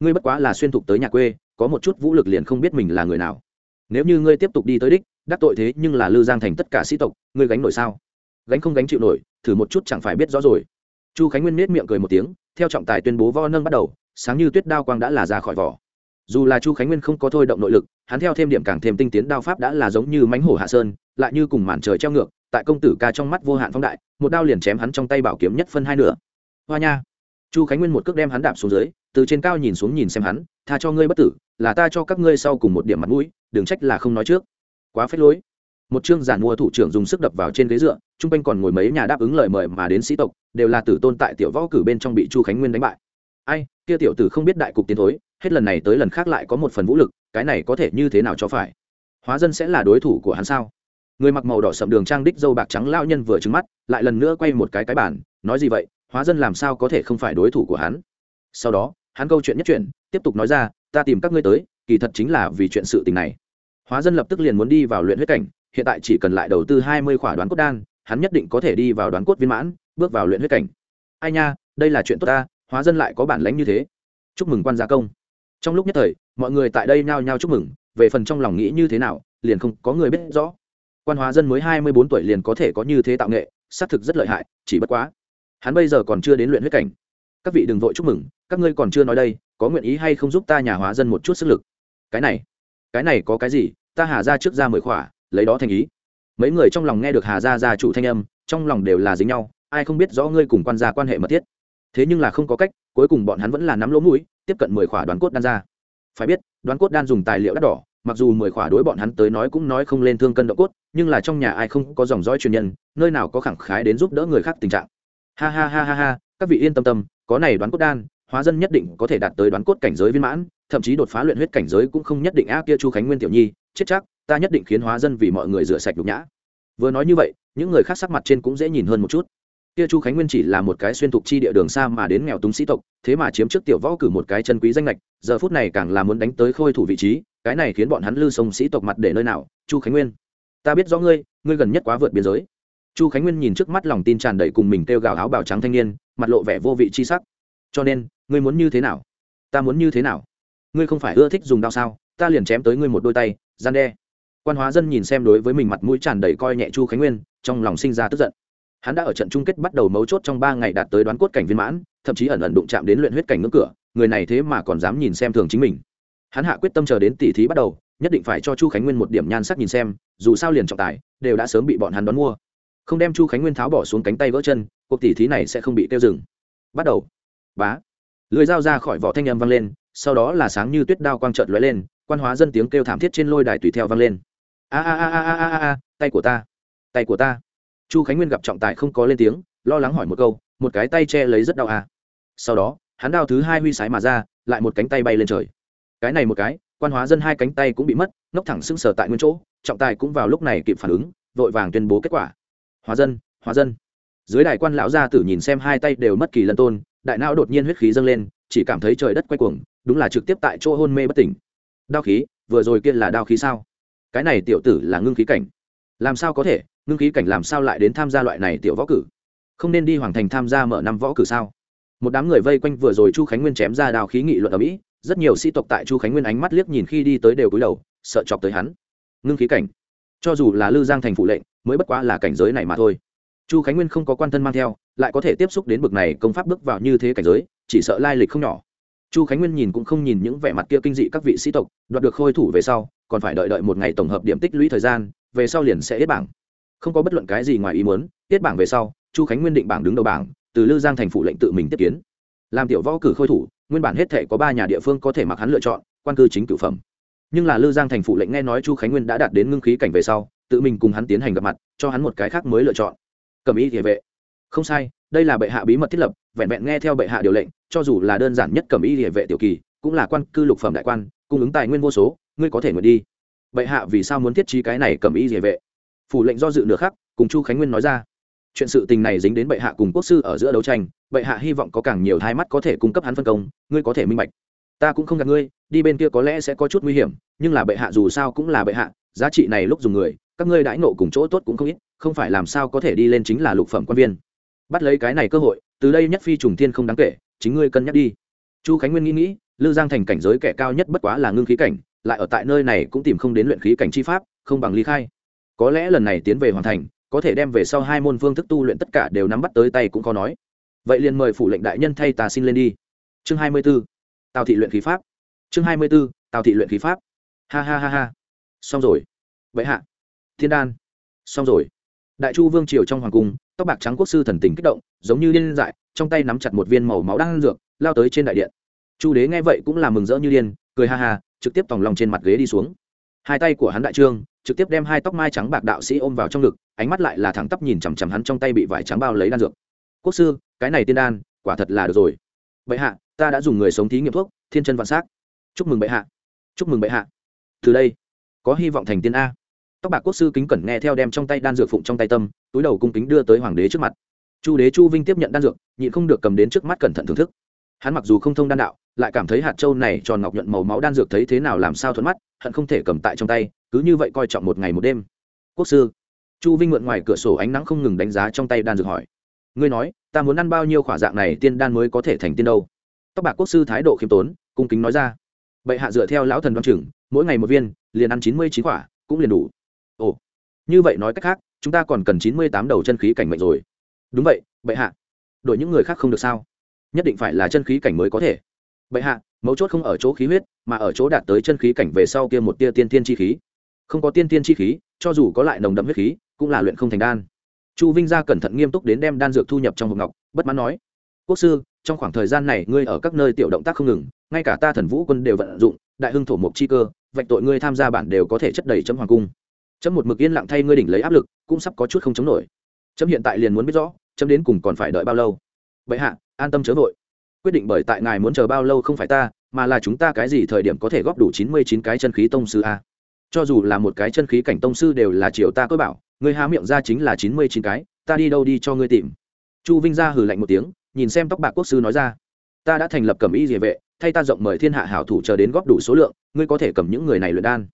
Ngươi bất quá là xuyên thục tới nhà quê, có một chút vũ lực liền không biết mình là người nào. Nếu như ngươi tiếp tục đi tới đích, đắc tội thế nhưng là lư giang thành tất cả sĩ tộc, ngươi gánh nổi sao? Gánh không gánh chịu nổi, thử một chút chẳng phải biết rõ rồi. Chu khánh nguyên nết miệng cười một tiếng, theo trọng tài tuyên bố vo nâng bắt đầu, sáng như tuyết đao quang đã là ra khỏi vỏ. Dù là chu khánh nguyên không có thôi động nội lực, hắn theo thêm điểm càng thêm tinh tiến đao pháp đã là giống như mánh hổ hạ sơn, lại như cùng màn trời treo ngược, tại công tử ca trong mắt vô hạn phong đại, một đao liền chém hắn trong tay bảo kiếm nhất phân hai nửa hoa nha. Chu khánh nguyên một cước đem hắn đạp xuống dưới, từ trên cao nhìn xuống nhìn xem hắn, tha cho ngươi bất tử, là ta cho các ngươi sau cùng một điểm mặt mũi, đừng trách là không nói trước. Quá phết lối. Một chương giản mua thủ trưởng dùng sức đập vào trên ghế dựa chung quanh còn ngồi mấy nhà đáp ứng lời mời mà đến sĩ tộc, đều là tử tôn tại tiểu võ cử bên trong bị chu khánh nguyên đánh bại. Ai, kia tiểu tử không biết đại cục tiến thối, hết lần này tới lần khác lại có một phần vũ lực, cái này có thể như thế nào cho phải? Hóa dân sẽ là đối thủ của hắn sao? Người mặc màu đỏ sậm đường trang đích dâu bạc trắng lao nhân vừa trứng mắt, lại lần nữa quay một cái cái bản nói gì vậy? Hóa dân làm sao có thể không phải đối thủ của hắn? Sau đó, hắn câu chuyện nhất chuyện, tiếp tục nói ra, ta tìm các ngươi tới, kỳ thật chính là vì chuyện sự tình này. Hóa dân lập tức liền muốn đi vào luyện huyết cảnh, hiện tại chỉ cần lại đầu tư hai mươi khỏa đoán cốt đan, hắn nhất định có thể đi vào đoán cốt viên mãn, bước vào luyện huyết cảnh. Ai nha, đây là chuyện tốt ta, hóa dân lại có bản lãnh như thế. Chúc mừng quan gia công. Trong lúc nhất thời, mọi người tại đây nhao nhao chúc mừng, về phần trong lòng nghĩ như thế nào, liền không có người biết rõ. Quan hóa dân mới hai mươi bốn tuổi liền có thể có như thế tạo nghệ, xác thực rất lợi hại, chỉ bất quá hắn bây giờ còn chưa đến luyện huyết cảnh. Các vị đừng vội chúc mừng, các ngươi còn chưa nói đây, có nguyện ý hay không giúp ta nhà hóa dân một chút sức lực? Cái này cái này có cái gì? Ta hà ra trước ra mười khỏa, lấy đó thành ý. Mấy người trong lòng nghe được hà gia gia chủ thanh âm, trong lòng đều là dính nhau, ai không biết rõ ngươi cùng quan gia quan hệ mật thiết. Thế nhưng là không có cách, cuối cùng bọn hắn vẫn là nắm lỗ mũi, tiếp cận mười khỏa đoán cốt đan ra. Phải biết, đoán cốt đan dùng tài liệu đắt đỏ, mặc dù mười khỏa đối bọn hắn tới nói cũng nói không lên thương cân độ cốt, nhưng là trong nhà ai không có dòng dõi truyền nhân, nơi nào có khẳng khái đến giúp đỡ người khác tình trạng ha ha ha ha ha, các vị yên tâm tâm, có này đoán cốt đan, hóa dân nhất định có thể đạt tới đoán cốt cảnh giới viên mãn, thậm chí đột phá luyện huyết cảnh giới cũng không nhất định a kia chu khánh nguyên tiểu nhi, chết chắc, ta nhất định khiến hóa dân vì mọi người rửa sạch nhục nhã. Vừa nói như vậy, những người khác sắc mặt trên cũng dễ nhìn hơn một chút. Kia chu khánh nguyên chỉ là một cái xuyên thục chi địa đường xa mà đến nghèo túng sĩ tộc, thế mà chiếm trước tiểu võ cử một cái chân quý danh lệch giờ phút này càng là muốn đánh tới khôi thủ vị trí, cái này khiến bọn hắn lư sông sĩ tộc mặt để nơi nào, chu khánh nguyên. Ta biết rõ ngươi ngươi gần nhất quá vượt biên giới chu khánh nguyên nhìn trước mắt lòng tin tràn đầy cùng mình kêu gào áo bào trắng thanh niên, mặt lộ vẻ vô vị chi sắc. Cho nên, ngươi muốn như thế nào? Ta muốn như thế nào? Ngươi không phải ưa thích dùng đao sao? Ta liền chém tới ngươi một đôi tay, gian đe. Quan hóa dân nhìn xem đối với mình mặt mũi tràn đầy coi nhẹ chu khánh nguyên, trong lòng sinh ra tức giận. Hắn đã ở trận chung kết bắt đầu mấu chốt trong ba ngày đạt tới đoán cốt cảnh viên mãn, thậm chí ẩn ẩn đụng chạm đến luyện huyết cảnh ngưỡng cửa, người này thế mà còn dám nhìn xem thường chính mình. Hắn hạ quyết tâm chờ đến tỷ thí bắt đầu, nhất định phải cho chu khánh nguyên một điểm nhan sắc nhìn xem, dù sao liền trọng tài, đều đã sớm bị bọn hắn đón mua không đem chu khánh nguyên tháo bỏ xuống cánh tay vỡ chân, cuộc tỷ thí này sẽ không bị tiêu dừng. Bắt đầu. Bá. Lưới dao ra khỏi vỏ thanh âm vang lên, sau đó là sáng như tuyết đao quang trợn lóe lên, quan hóa dân tiếng kêu thảm thiết trên lôi đài tùy theo vang lên. A a a a a a a tay của ta. Tay của ta. Chu khánh nguyên gặp trọng tài không có lên tiếng, lo lắng hỏi một câu, một cái tay che lấy rất đau à. sau đó, hắn đao thứ hai huy sái mà ra, lại một cánh tay bay lên trời. Cái này một cái, quan hóa dân hai cánh tay cũng bị mất nóc thẳng sưng sờ tại nguyên chỗ, trọng tài cũng vào lúc này kịp phản ứng, vội vàng tuyên bố kết quả hóa dân hóa dân. Dưới đại quan lão gia tử nhìn xem hai tay đều mất kỳ lân tôn, đại não đột nhiên huyết khí dâng lên, chỉ cảm thấy trời đất quay cuồng, đúng là trực tiếp tại chỗ hôn mê bất tỉnh. Đao khí, vừa rồi kia là đao khí sao? Cái này tiểu tử là ngưng khí cảnh. Làm sao có thể? Ngưng khí cảnh làm sao lại đến tham gia loại này tiểu võ cử? Không nên đi hoàng thành tham gia mở năm võ cử sao? Một đám người vây quanh vừa rồi chu khánh nguyên chém ra đao khí nghị luận ở mỹ, rất nhiều sĩ tộc tại chu khánh nguyên ánh mắt liếc nhìn khi đi tới đều cúi đầu, sợ chọc tới hắn. Ngưng khí cảnh cho dù là lư giang thành phụ lệnh, mới bất quá là cảnh giới này mà thôi. Chu khánh nguyên không có quan thân mang theo, lại có thể tiếp xúc đến bực này công pháp bước vào như thế cảnh giới, chỉ sợ lai lịch không nhỏ. Chu khánh nguyên nhìn cũng không nhìn những vẻ mặt kia kinh dị các vị sĩ tộc, đoạt được khôi thủ về sau, còn phải đợi đợi một ngày tổng hợp điểm tích lũy thời gian, về sau liền sẽ hết bảng. Không có bất luận cái gì ngoài ý muốn tiết bảng về sau, chu khánh nguyên định bảng đứng đầu bảng, từ lư giang thành phủ lệnh tự mình tiếp kiến. Làm tiểu võ cử khôi thủ, nguyên bản hết thể có ba nhà địa phương có thể mặc hắn lựa chọn, quan cư chính cửu phẩm nhưng là lư giang thành phụ lệnh nghe nói chu khánh nguyên đã đạt đến ngưng khí cảnh về sau, tự mình cùng hắn tiến hành gặp mặt, cho hắn một cái khác mới lựa chọn. Cầm ý địa vệ. Không sai, đây là bệ hạ bí mật thiết lập, vẹn vẹn nghe theo bệ hạ điều lệnh, cho dù là đơn giản nhất cầm ý địa vệ tiểu kỳ, cũng là quan cư lục phẩm đại quan, cung ứng tài nguyên vô số, ngươi có thể nguyện đi. Bệ hạ vì sao muốn thiết trí cái này cầm ý địa vệ? Phủ lệnh do dự nửa khắc, cùng chu khánh nguyên nói ra. Chuyện sự tình này dính đến bệ hạ cùng quốc sư ở giữa đấu tranh, bệ hạ hy vọng có càng nhiều thái mắt có thể cung cấp hắn phân công, ngươi có thể minh bạch. Ta cũng không gạt ngươi đi bên kia có lẽ sẽ có chút nguy hiểm, nhưng là bệ hạ dù sao cũng là bệ hạ, giá trị này lúc dùng người, các ngươi đãi nộ cùng chỗ tốt cũng không ít, không phải làm sao có thể đi lên chính là lục phẩm quan viên. Bắt lấy cái này cơ hội, từ đây nhất phi trùng thiên không đáng kể, chính ngươi cân nhắc đi. Chu khánh nguyên nghĩ nghĩ, lư giang thành cảnh giới kẻ cao nhất bất quá là ngưng khí cảnh, lại ở tại nơi này cũng tìm không đến luyện khí cảnh chi pháp, không bằng ly khai. Có lẽ lần này tiến về hoàn thành, có thể đem về sau hai môn phương thức tu luyện tất cả đều nắm bắt tới tay cũng có nói. Vậy liền mời phủ lệnh đại nhân thay ta xin lên đi. Chương hai mươi b ố tào thị luyện khí pháp chương hai mươi b ố tào thị luyện khí pháp. Ha ha ha ha. Xong rồi. Vậy hạ. Thiên đan. Xong rồi. Đại chu vương triều trong hoàng cung, tóc bạc trắng quốc sư thần tình kích động, giống như điên dại, trong tay nắm chặt một viên màu máu đang ăn dược, lao tới trên đại điện. Chu đế nghe vậy cũng là mừng rỡ như điên, cười ha ha, trực tiếp tòng lòng trên mặt ghế đi xuống. Hai tay của hắn đại trương, trực tiếp đem hai tóc mai trắng bạc đạo sĩ ôm vào trong ngực, ánh mắt lại là thẳng tắp nhìn chằm chằm hắn trong tay bị vải trắng bao lấy đan dược. Quốc sư, cái này tiên đan, quả thật là được rồi. Vậy hạ, ta đã dùng người sống thí nghiệm thuốc, thiên chân vạn s á c chúc mừng bệ hạ. Chúc mừng bệ hạ. Từ đây, có hy vọng thành tiên a. Tóc bạc quốc sư kính cẩn nghe theo đem trong tay đan dược phụng trong tay tâm, túi đầu cung kính đưa tới hoàng đế trước mặt. Chu đế chu vinh tiếp nhận đan dược, nhịn không được cầm đến trước mắt cẩn thận thưởng thức. Hắn mặc dù không thông đan đạo, lại cảm thấy hạt châu này tròn ngọc nhuận màu máu đan dược thấy thế nào làm sao thuận mắt, hận không thể cầm tại trong tay, cứ như vậy coi trọng một ngày một đêm. Quốc sư, chu vinh mượn ngoài cửa sổ ánh nắng không ngừng đánh giá trong tay đan dược hỏi. Ngươi nói, ta muốn ăn bao nhiêu khỏa dạng này tiên đan mới có thể thành tiên đâu? Tóc bạc quốc sư thái độ khiêm tốn, cung kính nói ra bệ hạ dựa theo lão thần đoan chừng, mỗi ngày một viên, liền ăn chín mươi chín quả, cũng liền đủ. Ồ, như vậy nói cách khác, chúng ta còn cần chín mươi tám đầu chân khí cảnh mệnh rồi. Đúng vậy, bệ hạ. Đổi những người khác không được sao? Nhất định phải là chân khí cảnh mới có thể. Bệ hạ, mấu chốt không ở chỗ khí huyết, mà ở chỗ đạt tới chân khí cảnh về sau kia một tia tiên tiên chi khí. Không có tiên tiên chi khí, cho dù có lại nồng đậm huyết khí, cũng là luyện không thành đan. Chu vinh gia cẩn thận nghiêm túc đến đem đan dược thu nhập trong hộp ngọc, bất mãn nói quốc sư, trong khoảng thời gian này ngươi ở các nơi tiểu động tác không ngừng, ngay cả ta thần vũ quân đều vận dụng, đại hưng thổ mộc chi cơ, vạch tội ngươi tham gia bản đều có thể chất đầy chấm hoàng cung. Chấm một mực yên lặng thay ngươi đỉnh lấy áp lực, cũng sắp có chút không chống nổi. Chấm hiện tại liền muốn biết rõ, chấm đến cùng còn phải đợi bao lâu. Vậy hạ, an tâm chớ vội. Quyết định bởi tại ngài muốn chờ bao lâu không phải ta, mà là chúng ta cái gì thời điểm có thể góp đủ chín mươi chín cái chân khí tông sư a. Cho dù là một cái chân khí cảnh tông sư đều là triệu ta cơ bảo, ngươi há miệng ra chính là chín mươi chín cái, ta đi đâu đi cho ngươi tìm. Chu vinh ra hừ lạnh một tiếng nhìn xem tóc bạc quốc sư nói ra. Ta đã thành lập cầm y địa vệ thay ta rộng mời thiên hạ hảo thủ chờ đến góp đủ số lượng ngươi có thể cầm những người này luyện đan.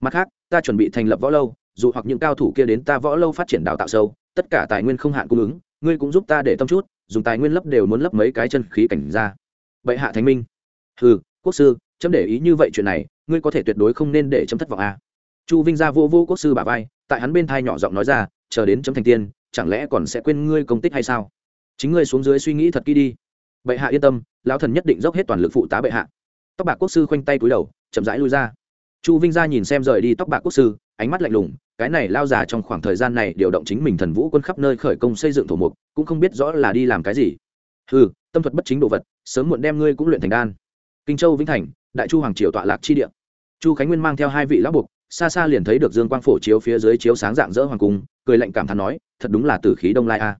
Mặt khác ta chuẩn bị thành lập võ lâu dù hoặc những cao thủ kia đến ta võ lâu phát triển đào tạo sâu tất cả tài nguyên không hạn cung ứng ngươi cũng giúp ta để tâm chút dùng tài nguyên lấp đều muốn lấp mấy cái chân khí cảnh ra. Bệ hạ thánh minh. Hừ, quốc sư chấm để ý như vậy chuyện này ngươi có thể tuyệt đối không nên để chấm thất vọng a à. chu vinh gia vô vô quốc sư bà vai tại hắn bên thai nhỏ giọng nói ra chờ đến chấm thành tiên chẳng lẽ còn sẽ quên ngươi công tích hay sao? Chính ngươi xuống dưới suy nghĩ thật kỹ đi bệ hạ yên tâm lão thần nhất định dốc hết toàn lực phụ tá bệ hạ tóc bạc quốc sư khoanh tay cúi đầu chậm rãi lui ra chu vinh gia nhìn xem rời đi tóc bạc quốc sư ánh mắt lạnh lùng cái này lao già trong khoảng thời gian này điều động chính mình thần vũ quân khắp nơi khởi công xây dựng thổ mục cũng không biết rõ là đi làm cái gì ừ tâm thuật bất chính đồ vật sớm muộn đem ngươi cũng luyện thành đan kinh châu vĩnh thành đại chu hoàng triều tọa lạc chi địa chu khánh nguyên mang theo hai vị lão buộc xa xa liền thấy được dương quang phổ chiếu phía dưới chiếu sáng dạng dỡ hoàng cung cười lạnh cảm thán nói thật đúng là tử khí đông lai a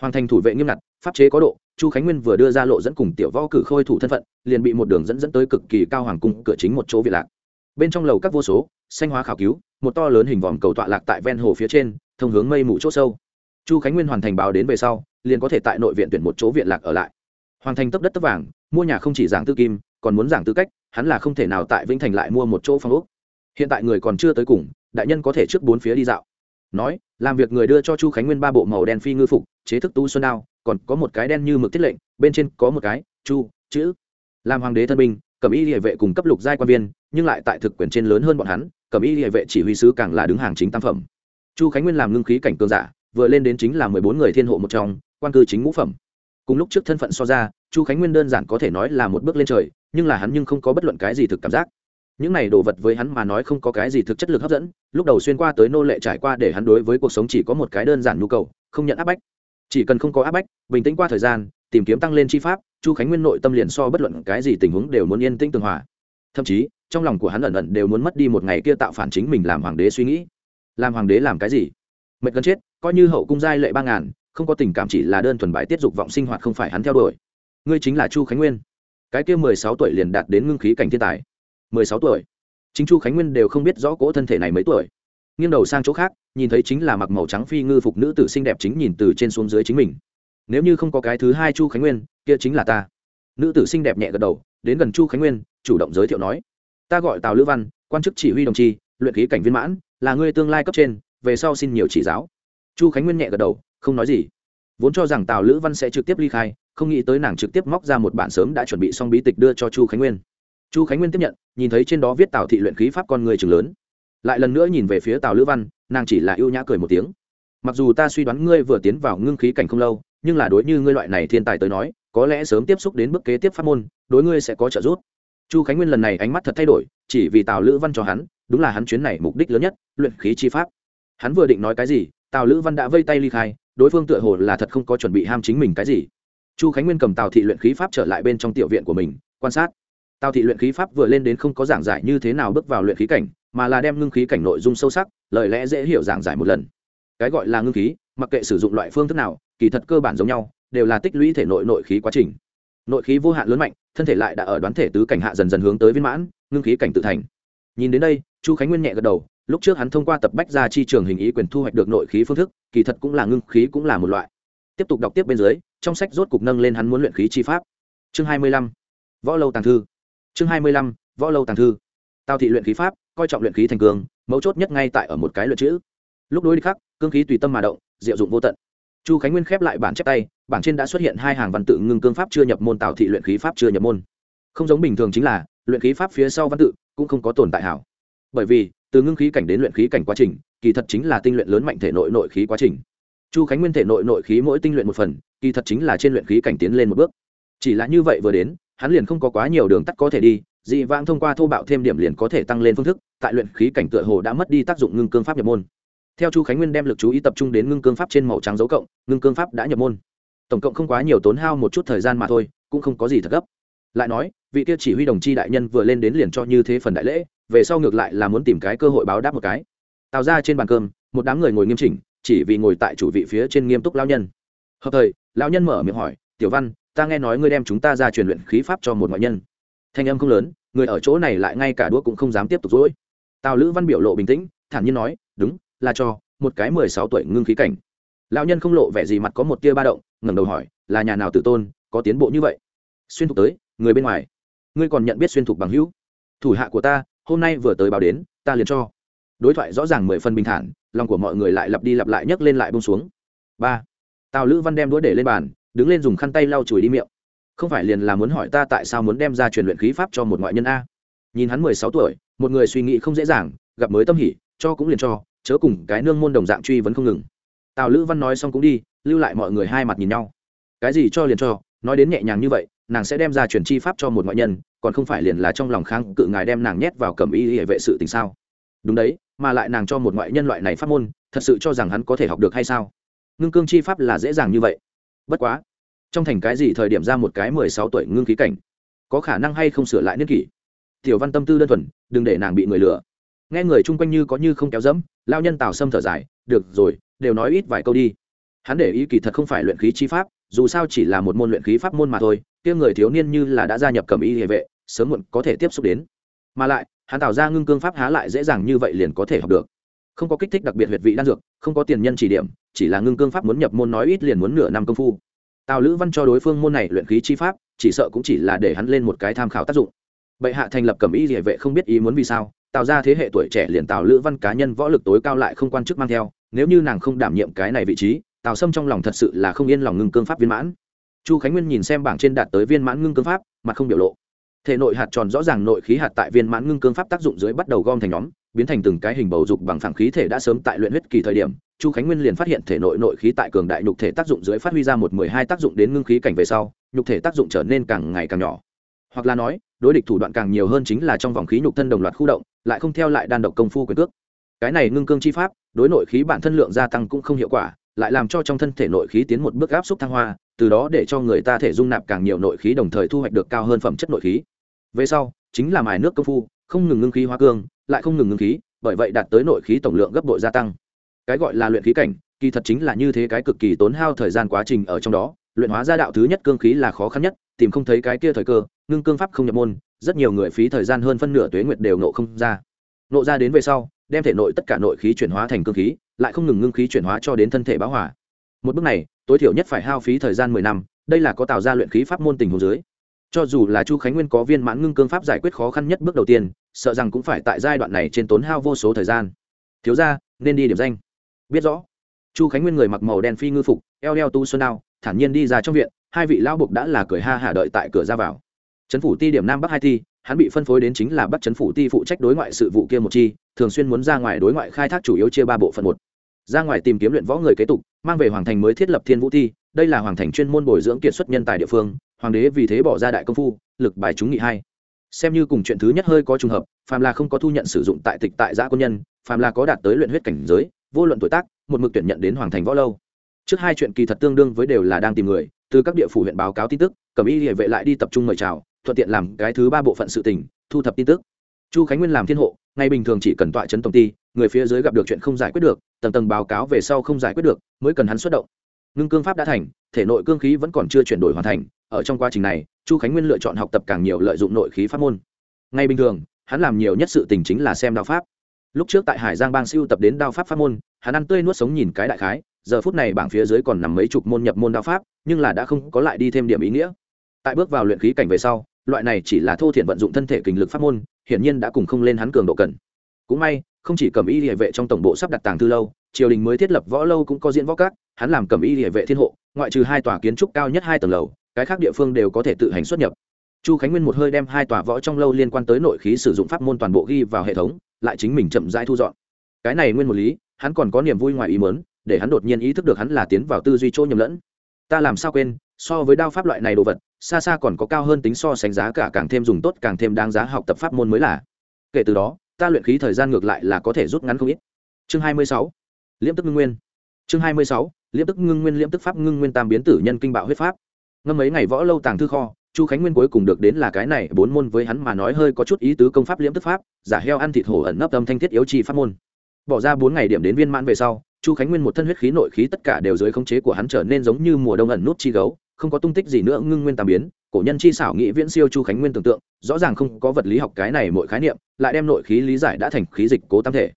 hoàng thành thủ vệ nghiêm ngặt, pháp chế có độ, chu khánh nguyên vừa đưa ra lộ dẫn cùng tiểu võ cử khôi thủ thân phận, liền bị một đường dẫn dẫn tới cực kỳ cao hoàng cung cửa chính một chỗ viện lạc. Bên trong lầu các vô số, xanh hóa khảo cứu, một to lớn hình vòm cầu tọa lạc tại ven hồ phía trên, thông hướng mây mù chỗ sâu. Chu khánh nguyên hoàn thành báo đến về sau, liền có thể tại nội viện tuyển một chỗ viện lạc ở lại. Hoàn thành tấp đất tấp vàng, mua nhà không chỉ giảng tư kim, còn muốn giảng tư cách, hắn là không thể nào tại vĩnh thành lại mua một chỗ phong úc hiện tại người còn chưa tới cùng, đại nhân có thể trước bốn phía đi dạo nói, làm việc người đưa cho chu khánh nguyên ba bộ màu đen phi ngư phục, chế thức tu xuân đao, còn có một cái đen như mực thiết lệnh, bên trên có một cái, chu, chữ. Làm hoàng đế thân binh cầm y địa vệ cùng cấp lục giai quan viên, nhưng lại tại thực quyền trên lớn hơn bọn hắn cầm y địa vệ chỉ huy sứ càng là đứng hàng chính tam phẩm. Chu khánh nguyên làm ngưng khí cảnh cường giả, vừa lên đến chính là mười bốn người thiên hộ một trong, quan cư chính ngũ phẩm. Cùng lúc trước thân phận so ra, chu khánh nguyên đơn giản có thể nói là một bước lên trời, nhưng là hắn nhưng không có bất luận cái gì thực cảm giác những này đồ vật với hắn mà nói không có cái gì thực chất lực hấp dẫn, lúc đầu xuyên qua tới nô lệ trải qua để hắn đối với cuộc sống chỉ có một cái đơn giản nhu cầu, không nhận áp bách. Chỉ cần không có áp bách, bình tĩnh qua thời gian, tìm kiếm tăng lên chi pháp, chu khánh nguyên nội tâm liền so bất luận cái gì tình huống đều muốn yên tĩnh tường hòa. Thậm chí, trong lòng của hắn ẩn ẩn đều muốn mất đi một ngày kia tạo phản chính mình làm hoàng đế suy nghĩ. Làm hoàng đế làm cái gì? Mệt gần chết, coi như hậu cung giai lệ ba ngàn, không có tình cảm chỉ là đơn thuần bài tiết dục vọng sinh hoạt không phải hắn theo đuổi. Ngươi chính là chu khánh nguyên. Cái kia mười sáu tuổi liền đạt đến ngưng khí cảnh thiên tài mười sáu tuổi. Chính chu khánh nguyên đều không biết rõ cỗ thân thể này mấy tuổi. Nghiêng đầu sang chỗ khác, nhìn thấy chính là mặc màu trắng phi ngư phục nữ tử xinh đẹp chính nhìn từ trên xuống dưới chính mình. Nếu như không có cái thứ hai chu khánh nguyên, kia chính là ta. Nữ tử xinh đẹp nhẹ gật đầu, đến gần chu khánh nguyên, chủ động giới thiệu nói, ta gọi tào lữ văn, quan chức chỉ huy đồng chi, luyện khí cảnh viên mãn, là người tương lai cấp trên, về sau xin nhiều chỉ giáo. Chu khánh nguyên nhẹ gật đầu, không nói gì. Vốn cho rằng tào lữ văn sẽ trực tiếp ly khai, không nghĩ tới nàng trực tiếp móc ra một bản sớm đã chuẩn bị xong bí tịch đưa cho chu khánh nguyên chu khánh nguyên tiếp nhận, nhìn thấy trên đó viết tào thị luyện khí pháp con người trường lớn. Lại lần nữa nhìn về phía tào lữ văn, nàng chỉ là ưu nhã cười một tiếng. Mặc dù ta suy đoán ngươi vừa tiến vào ngưng khí cảnh không lâu, nhưng là đối như ngươi loại này thiên tài tới nói, có lẽ sớm tiếp xúc đến bước kế tiếp pháp môn, đối ngươi sẽ có trợ giúp. Chu khánh nguyên lần này ánh mắt thật thay đổi, chỉ vì tào lữ văn cho hắn, đúng là hắn chuyến này mục đích lớn nhất, luyện khí chi pháp. Hắn vừa định nói cái gì, tào lữ văn đã vây tay ly khai, đối phương tựa hồ là thật không có chuẩn bị ham chính mình cái gì. Chu khánh nguyên cầm tào thị luyện khí pháp trở lại bên trong tiểu viện của mình, quan sát tào thị luyện khí pháp vừa lên đến không có giảng giải như thế nào bước vào luyện khí cảnh, mà là đem ngưng khí cảnh nội dung sâu sắc, lời lẽ dễ hiểu giảng giải một lần. Cái gọi là ngưng khí, mặc kệ sử dụng loại phương thức nào, kỳ thật cơ bản giống nhau, đều là tích lũy thể nội nội khí quá trình. Nội khí vô hạn lớn mạnh, thân thể lại đã ở đoán thể tứ cảnh hạ dần dần hướng tới viên mãn, ngưng khí cảnh tự thành. Nhìn đến đây, chu khánh nguyên nhẹ gật đầu, lúc trước hắn thông qua tập bách ra chi trường hình ý quyền thu hoạch được nội khí phương thức, kỳ thật cũng là ngưng khí cũng là một loại. Tiếp tục đọc tiếp bên dưới, trong sách rốt cục nâng lên hắn muốn luyện khí chi pháp. Chương hai mươi lăm. Võ lâu tàng thư chương hai mươi lăm, võ lâu tàng thư. Tao thị luyện khí pháp, coi trọng luyện khí thành cường, mấu chốt nhất ngay tại ở một cái luyện chữ. Lúc đối địch khắc, cương khí tùy tâm mà động, diệu dụng vô tận. Chu khánh nguyên khép lại bản chép tay bảng trên đã xuất hiện hai hàng văn tự ngưng cương pháp chưa nhập môn, tào thị luyện khí pháp chưa nhập môn. Không giống bình thường chính là, luyện khí pháp phía sau văn tự cũng không có tồn tại hảo. Bởi vì, từ ngưng khí cảnh đến luyện khí cảnh quá trình, kỳ thật chính là tinh luyện lớn mạnh thể nội nội khí quá trình. Chu khánh nguyên thể nội nội khí mỗi tinh luyện một phần, kỳ thật chính là trên luyện khí cảnh tiến lên một bước. Chỉ là như vậy vừa đến hắn liền không có quá nhiều đường tắt có thể đi, dị vãng thông qua thô bạo thêm điểm liền có thể tăng lên phương thức, tại luyện khí cảnh tựa hồ đã mất đi tác dụng ngưng cương pháp nhập môn. Theo chu khánh nguyên đem lực chú ý tập trung đến ngưng cương pháp trên màu trắng dấu cộng, ngưng cương pháp đã nhập môn. Tổng cộng không quá nhiều tốn hao một chút thời gian mà thôi, cũng không có gì thật gấp. Lại nói, vị kia chỉ huy đồng chi đại nhân vừa lên đến liền cho như thế phần đại lễ, về sau ngược lại là muốn tìm cái cơ hội báo đáp một cái. Tào ra trên bàn cơm, một đám người ngồi nghiêm chỉnh, chỉ vì ngồi tại chủ vị phía trên nghiêm túc lao nhân. Hợp thời, lão nhân mở miệng hỏi, tiểu văn ta nghe nói ngươi đem chúng ta ra truyền luyện khí pháp cho một ngoại nhân. Thanh âm không lớn, người ở chỗ này lại ngay cả đũa cũng không dám tiếp tục dỗi tào lữ văn biểu lộ bình tĩnh, thản nhiên nói, đúng, là cho, một cái mười sáu tuổi ngưng khí cảnh. Lão nhân không lộ vẻ gì mặt có một tia ba động, ngẩng đầu hỏi, là nhà nào tự tôn, có tiến bộ như vậy? Xuyên thục tới, người bên ngoài. Ngươi còn nhận biết xuyên thục bằng hữu? Thủ hạ của ta, hôm nay vừa tới báo đến, ta liền cho. Đối thoại rõ ràng mười phần bình thản, lòng của mọi người lại lặp đi lặp lại nhấc lên lại bông xuống. Ba. Tào lữ văn đem đũa để lên bàn đứng lên dùng khăn tay lau chùi đi miệng. Không phải liền là muốn hỏi ta tại sao muốn đem ra truyền luyện khí pháp cho một ngoại nhân a? Nhìn hắn mười sáu tuổi, một người suy nghĩ không dễ dàng, gặp mới tâm hỉ, cho cũng liền cho, chớ cùng cái nương môn đồng dạng truy vẫn không ngừng. Tào lữ văn nói xong cũng đi, lưu lại mọi người hai mặt nhìn nhau. Cái gì cho liền cho, nói đến nhẹ nhàng như vậy, nàng sẽ đem ra truyền chi pháp cho một ngoại nhân, còn không phải liền là trong lòng kháng cự ngài đem nàng nhét vào cầm y hệ vệ sự tình sao? Đúng đấy, mà lại nàng cho một ngoại nhân loại này pháp môn, thật sự cho rằng hắn có thể học được hay sao? Ngưng cương chi pháp là dễ dàng như vậy bất quá, trong thành cái gì thời điểm ra một cái mười sáu tuổi ngưng khí cảnh, có khả năng hay không sửa lại niên kỷ? Tiểu văn tâm tư đơn thuần, đừng để nàng bị người lừa. Nghe người chung quanh như có như không kéo dẫm lao nhân tào sâm thở dài, được rồi, đều nói ít vài câu đi. Hắn để ý kỳ thật không phải luyện khí chi pháp, dù sao chỉ là một môn luyện khí pháp môn mà thôi, kia người thiếu niên như là đã gia nhập cầm y hệ vệ, sớm muộn có thể tiếp xúc đến. Mà lại, hắn tạo ra ngưng cương pháp há lại dễ dàng như vậy liền có thể học được. Không có kích thích đặc biệt huyệt vị đan dược, không có tiền nhân chỉ điểm chỉ là ngưng cương pháp muốn nhập môn nói ít liền muốn nửa năm công phu. Tào lữ văn cho đối phương môn này luyện khí chi pháp, chỉ sợ cũng chỉ là để hắn lên một cái tham khảo tác dụng. Bệ hạ thành lập cẩm y địa vệ không biết ý muốn vì sao tạo ra thế hệ tuổi trẻ liền tào lữ văn cá nhân võ lực tối cao lại không quan chức mang theo, nếu như nàng không đảm nhiệm cái này vị trí, tào sâm trong lòng thật sự là không yên lòng ngưng cương pháp viên mãn. Chu khánh nguyên nhìn xem bảng trên đạt tới viên mãn ngưng cương pháp mà không biểu lộ. Thể nội hạt tròn rõ ràng nội khí hạt tại viên mãn ngưng cương pháp tác dụng dưới bắt đầu gom thành nhóm biến thành từng cái hình bầu dục bằng phẳng khí thể đã sớm tại luyện huyết kỳ thời điểm, chu khánh nguyên liền phát hiện thể nội nội khí tại cường đại nhục thể tác dụng dưới phát huy ra một mười hai tác dụng đến ngưng khí cảnh về sau, nhục thể tác dụng trở nên càng ngày càng nhỏ. Hoặc là nói, đối địch thủ đoạn càng nhiều hơn chính là trong vòng khí nhục thân đồng loạt khu động, lại không theo lại đan độc công phu quyền cước. Cái này ngưng cương chi pháp, đối nội khí bản thân lượng gia tăng cũng không hiệu quả, lại làm cho trong thân thể nội khí tiến một bước áp xúc thăng hoa, từ đó để cho người ta thể dung nạp càng nhiều nội khí đồng thời thu hoạch được cao hơn phẩm chất nội khí. Về sau, chính là mài nước công phu, không ngừng ngưng khí hóa cương lại không ngừng ngưng khí, bởi vậy đạt tới nội khí tổng lượng gấp bội gia tăng. Cái gọi là luyện khí cảnh, kỳ thật chính là như thế cái cực kỳ tốn hao thời gian quá trình ở trong đó, luyện hóa gia đạo thứ nhất cương khí là khó khăn nhất, tìm không thấy cái kia thời cơ, ngưng cương pháp không nhập môn, rất nhiều người phí thời gian hơn phân nửa tuế nguyệt đều nộ không ra. Nộ ra đến về sau, đem thể nội tất cả nội khí chuyển hóa thành cương khí, lại không ngừng ngưng khí chuyển hóa cho đến thân thể báo hỏa một bước này, tối thiểu nhất phải hao phí thời gian mười năm, đây là có tạo ra luyện khí pháp môn tình hồ dưới. Cho dù là chu khánh nguyên có viên mãn ngưng cương pháp giải quyết khó khăn nhất bước đầu tiên sợ rằng cũng phải tại giai đoạn này trên tốn hao vô số thời gian. Thiếu ra nên đi điểm danh. Biết rõ. Chu khánh nguyên người mặc màu đen phi ngư phục, eo đeo tu xuân đao, thản nhiên đi ra trong viện, hai vị lão buộc đã là cười ha hả đợi tại cửa ra vào. Trấn phủ ti điểm nam bắc hai thi hắn bị phân phối đến chính là bắc trấn phủ ti phụ trách đối ngoại sự vụ kia một chi, thường xuyên muốn ra ngoài đối ngoại khai thác chủ yếu chia ba bộ phận một. Ra ngoài tìm kiếm luyện võ người kế tục, mang về hoàng thành mới thiết lập thiên vũ thi đây là hoàng thành chuyên môn bồi dưỡng kiệt xuất nhân tài địa phương, hoàng đế vì thế bỏ ra đại công phu, lực bài chúng nghị hai xem như cùng chuyện thứ nhất hơi có trùng hợp, phàm là không có thu nhận sử dụng tại tịch tại giã quân nhân, phàm là có đạt tới luyện huyết cảnh giới, vô luận tuổi tác, một mực tuyển nhận đến hoàng thành võ lâu. Trước hai chuyện kỳ thật tương đương với đều là đang tìm người, từ các địa phủ huyện báo cáo tin tức, cẩm y địa vệ lại đi tập trung mời chào, thuận tiện làm cái thứ ba bộ phận sự tình, thu thập tin tức. Chu khánh nguyên làm thiên hộ ngày bình thường chỉ cần tọa chấn tổng ty, người phía dưới gặp được chuyện không giải quyết được, tầng tầng báo cáo về sau không giải quyết được, mới cần hắn xuất động. Ngưng cương pháp đã thành, thể nội cương khí vẫn còn chưa chuyển đổi hoàn thành ở trong quá trình này, chu khánh nguyên lựa chọn học tập càng nhiều lợi dụng nội khí pháp môn. Ngay bình thường, hắn làm nhiều nhất sự tình chính là xem đạo pháp. Lúc trước tại hải giang bang siêu tập đến đao pháp pháp môn, hắn ăn tươi nuốt sống nhìn cái đại khái, giờ phút này bảng phía dưới còn nằm mấy chục môn nhập môn đao pháp, nhưng là đã không có lại đi thêm điểm ý nghĩa. Tại bước vào luyện khí cảnh về sau, loại này chỉ là thô thiện vận dụng thân thể kinh lực pháp môn, hiển nhiên đã cùng không lên hắn cường độ cần. Cũng may, không chỉ cầm y địa vệ trong tổng bộ sắp đặt tàng thư lâu, triều đình mới thiết lập võ lâu cũng có diễn võ các, hắn làm cầm y địa vệ thiên hộ, ngoại trừ hai tòa kiến trúc cao nhất hai tầng lầu cái khác địa phương đều có thể tự hành xuất nhập. Chu khánh nguyên một hơi đem hai tòa võ trong lâu liên quan tới nội khí sử dụng pháp môn toàn bộ ghi vào hệ thống, lại chính mình chậm rãi thu dọn. Cái này nguyên một lý, hắn còn có niềm vui ngoài ý mớn để hắn đột nhiên ý thức được hắn là tiến vào tư duy chỗ nhầm lẫn. Ta làm sao quên, so với đao pháp loại này đồ vật, xa xa còn có cao hơn tính so sánh giá cả càng thêm dùng tốt, càng thêm đáng giá học tập pháp môn mới là. Kể từ đó, ta luyện khí thời gian ngược lại là có thể rút ngắn không ít. Chương 26. liễm tức ngưng nguyên. Chương 26. liễm tức ngưng nguyên, liễm tức pháp ngưng nguyên tam biến tử nhân kinh bạo huyết pháp ngâm mấy ngày võ lâu tàng thư kho, chu khánh nguyên cuối cùng được đến là cái này, bốn môn với hắn mà nói hơi có chút ý tứ công pháp liễm tức pháp, giả heo ăn thịt hổ ẩn nấp âm thanh thiết yếu chi pháp môn. Bỏ ra bốn ngày điểm đến viên mãn về sau, chu khánh nguyên một thân huyết khí nội khí tất cả đều dưới khống chế của hắn trở nên giống như mùa đông ẩn nút chi gấu, không có tung tích gì nữa, ngưng nguyên tam biến. Cổ nhân chi xảo nghĩ viễn siêu chu khánh nguyên tưởng tượng, rõ ràng không có vật lý học cái này mỗi khái niệm, lại đem nội khí lý giải đã thành khí dịch cố tam thể.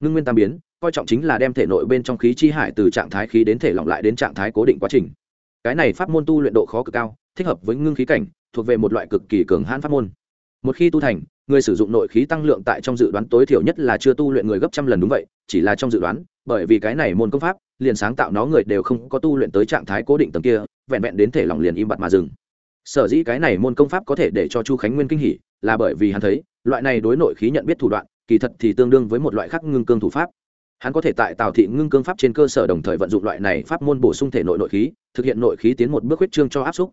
Ngưng nguyên tam biến, coi trọng chính là đem thể nội bên trong khí chi hải từ trạng thái khí đến thể lỏng lại đến trạng thái cố định quá trình cái này pháp môn tu luyện độ khó cực cao, thích hợp với ngưng khí cảnh, thuộc về một loại cực kỳ cường hãn pháp môn. Một khi tu thành, người sử dụng nội khí tăng lượng tại trong dự đoán tối thiểu nhất là chưa tu luyện người gấp trăm lần đúng vậy, chỉ là trong dự đoán, bởi vì cái này môn công pháp, liền sáng tạo nó người đều không có tu luyện tới trạng thái cố định tầng kia, vẹn vẹn đến thể lòng liền im bặt mà dừng. Sở dĩ cái này môn công pháp có thể để cho chu khánh nguyên kinh hỉ, là bởi vì hắn thấy, loại này đối nội khí nhận biết thủ đoạn, kỳ thật thì tương đương với một loại khác ngưng cương thủ pháp hắn có thể tại tào thị ngưng cương pháp trên cơ sở đồng thời vận dụng loại này pháp môn bổ sung thể nội nội khí, thực hiện nội khí tiến một bước huyết trương cho áp xúc.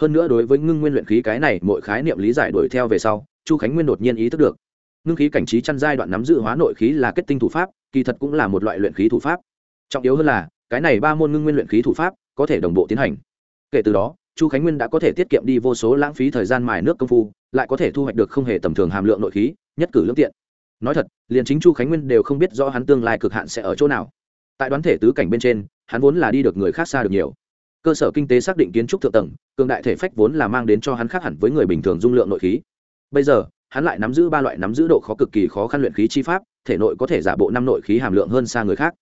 Hơn nữa đối với ngưng nguyên luyện khí cái này, mọi khái niệm lý giải đuổi theo về sau, chu khánh nguyên đột nhiên ý thức được. Ngưng khí cảnh trí chăn giai đoạn nắm giữ hóa nội khí là kết tinh thủ pháp, kỳ thật cũng là một loại luyện khí thủ pháp. Trọng yếu hơn là, cái này ba môn ngưng nguyên luyện khí thủ pháp có thể đồng bộ tiến hành. Kể từ đó, chu khánh nguyên đã có thể tiết kiệm đi vô số lãng phí thời gian mài nước công phu, lại có thể thu hoạch được không hề tầm thường hàm lượng nội khí, nhất cử lương tiện nói thật, liền chính chu khánh nguyên đều không biết rõ hắn tương lai cực hạn sẽ ở chỗ nào. Tại đoán thể tứ cảnh bên trên, hắn vốn là đi được người khác xa được nhiều. Cơ sở kinh tế xác định kiến trúc thượng tầng, cường đại thể phách vốn là mang đến cho hắn khác hẳn với người bình thường dung lượng nội khí. Bây giờ, hắn lại nắm giữ ba loại nắm giữ độ khó cực kỳ khó khăn luyện khí chi pháp, thể nội có thể giả bộ năm nội khí hàm lượng hơn xa người khác.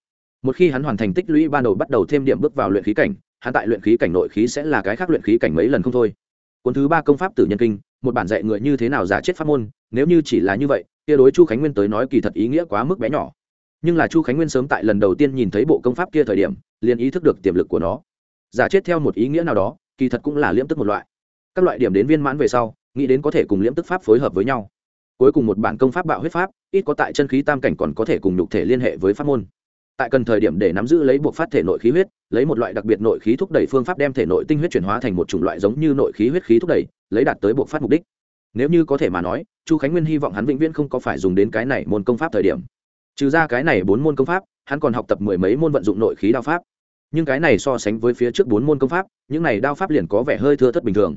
Một khi hắn hoàn thành tích lũy ban đầu bắt đầu thêm điểm bước vào luyện khí cảnh, hắn tại luyện khí cảnh nội khí sẽ là cái khác luyện khí cảnh mấy lần không thôi. Cuốn thứ ba công pháp tử nhân kinh một bản dạy người như thế nào giả chết pháp môn, nếu như chỉ là như vậy, kia đối chu khánh nguyên tới nói kỳ thật ý nghĩa quá mức bé nhỏ. Nhưng là chu khánh nguyên sớm tại lần đầu tiên nhìn thấy bộ công pháp kia thời điểm, liền ý thức được tiềm lực của nó. Giả chết theo một ý nghĩa nào đó, kỳ thật cũng là liễm tức một loại. Các loại điểm đến viên mãn về sau, nghĩ đến có thể cùng liễm tức pháp phối hợp với nhau. Cuối cùng một bản công pháp bạo huyết pháp, ít có tại chân khí tam cảnh còn có thể cùng nhục thể liên hệ với pháp môn tại cần thời điểm để nắm giữ lấy buộc phát thể nội khí huyết, lấy một loại đặc biệt nội khí thúc đẩy phương pháp đem thể nội tinh huyết chuyển hóa thành một chủng loại giống như nội khí huyết khí thúc đẩy, lấy đạt tới buộc phát mục đích. Nếu như có thể mà nói, chu khánh nguyên hy vọng hắn vĩnh viễn không có phải dùng đến cái này môn công pháp thời điểm. Trừ ra cái này bốn môn công pháp, hắn còn học tập mười mấy môn vận dụng nội khí đao pháp. Nhưng cái này so sánh với phía trước bốn môn công pháp, những này đao pháp liền có vẻ hơi thưa thất bình thường.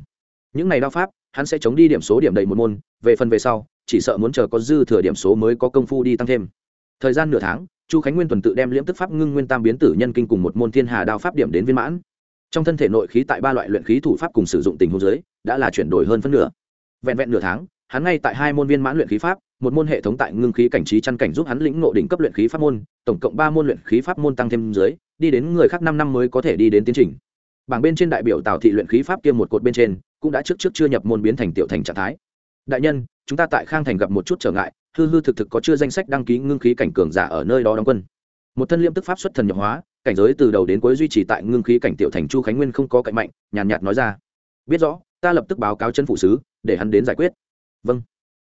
Những này đao pháp, hắn sẽ chống đi điểm số điểm đầy một môn, về phần về sau, chỉ sợ muốn chờ có dư thừa điểm số mới có công phu đi tăng thêm. Thời gian nửa tháng chu khánh nguyên tuần tự đem liễm tức pháp ngưng nguyên tam biến tử nhân kinh cùng một môn thiên hà đao pháp điểm đến viên mãn. Trong thân thể nội khí tại ba loại luyện khí thủ pháp cùng sử dụng tình huống giới đã là chuyển đổi hơn phân nửa. Vẹn vẹn nửa tháng, hắn ngay tại hai môn viên mãn luyện khí pháp, một môn hệ thống tại ngưng khí cảnh trí chăn cảnh giúp hắn lĩnh ngộ đỉnh cấp luyện khí pháp môn, tổng cộng ba môn luyện khí pháp môn tăng thêm dưới, đi đến người khác năm năm mới có thể đi đến tiến trình. Bảng bên trên đại biểu tào thị luyện khí pháp kia một cột bên trên, cũng đã trước trước chưa nhập môn biến thành tiểu thành trạng thái. Đại nhân, chúng ta tại khang thành gặp một chút trở ngại hư hư thực thực có chưa danh sách đăng ký ngưng khí cảnh cường giả ở nơi đó đóng quân. Một thân liêm tức pháp xuất thần nhập hóa cảnh giới từ đầu đến cuối duy trì tại ngưng khí cảnh tiểu thành chu khánh nguyên không có cạnh mạnh nhàn nhạt, nhạt nói ra. Biết rõ ta lập tức báo cáo chân phụ sứ để hắn đến giải quyết. Vâng.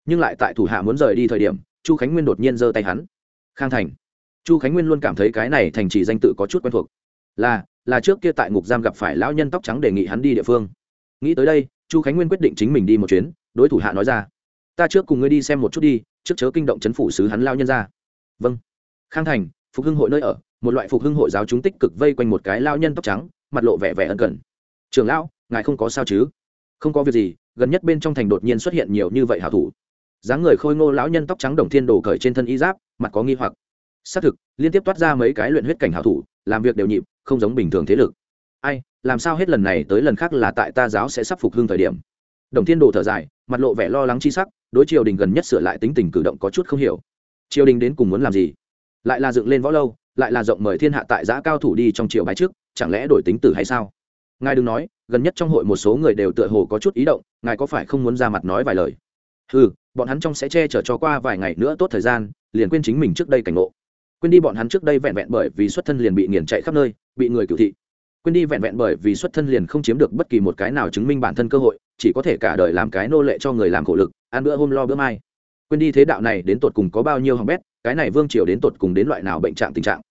Nhưng lại tại thủ hạ muốn rời đi thời điểm chu khánh nguyên đột nhiên giơ tay hắn. Khang thành. Chu khánh nguyên luôn cảm thấy cái này thành trì danh tự có chút quen thuộc. Là là trước kia tại ngục giam gặp phải lão nhân tóc trắng đề nghị hắn đi địa phương. Nghĩ tới đây chu khánh nguyên quyết định chính mình đi một chuyến đối thủ hạ nói ra. Ta trước cùng ngươi đi xem một chút đi trước chớ kinh động chấn phủ sứ hắn lao nhân ra. Vâng. Khang thành, phục hưng hội nơi ở, một loại phục hưng hội giáo chúng tích cực vây quanh một cái lao nhân tóc trắng, mặt lộ vẻ vẻ ân cần. Trường lão, ngài không có sao chứ? Không có việc gì, gần nhất bên trong thành đột nhiên xuất hiện nhiều như vậy hảo thủ. Dáng người khôi ngô lão nhân tóc trắng đồng thiên đồ cởi trên thân y giáp, mặt có nghi hoặc. Xác thực, liên tiếp toát ra mấy cái luyện huyết cảnh hảo thủ, làm việc đều nhịp, không giống bình thường thế lực. Ai, làm sao hết lần này tới lần khác là tại ta giáo sẽ sắp phục hưng thời điểm? Đồng thiên đồ thở dài, mặt lộ vẻ lo lắng chi sắc đối triều đình gần nhất sửa lại tính tình cử động có chút không hiểu. Triều đình đến cùng muốn làm gì? Lại là dựng lên võ lâu, lại là rộng mời thiên hạ tại giã cao thủ đi trong triều bái trước, chẳng lẽ đổi tính tử hay sao? Ngài đừng nói, gần nhất trong hội một số người đều tựa hồ có chút ý động, ngài có phải không muốn ra mặt nói vài lời? Ừ bọn hắn trong sẽ che chở cho qua vài ngày nữa tốt thời gian, liền quên chính mình trước đây cảnh ngộ. Quên đi bọn hắn trước đây vẹn vẹn bởi vì xuất thân liền bị nghiền chạy khắp nơi, bị người cựu thị quên đi vẹn vẹn bởi vì xuất thân liền không chiếm được bất kỳ một cái nào chứng minh bản thân cơ hội, chỉ có thể cả đời làm cái nô lệ cho người làm khổ lực, ăn bữa hôm lo bữa mai. Quên đi thế đạo này đến tột cùng có bao nhiêu hỏng bét, cái này vương triều đến tột cùng đến loại nào bệnh trạng tình trạng.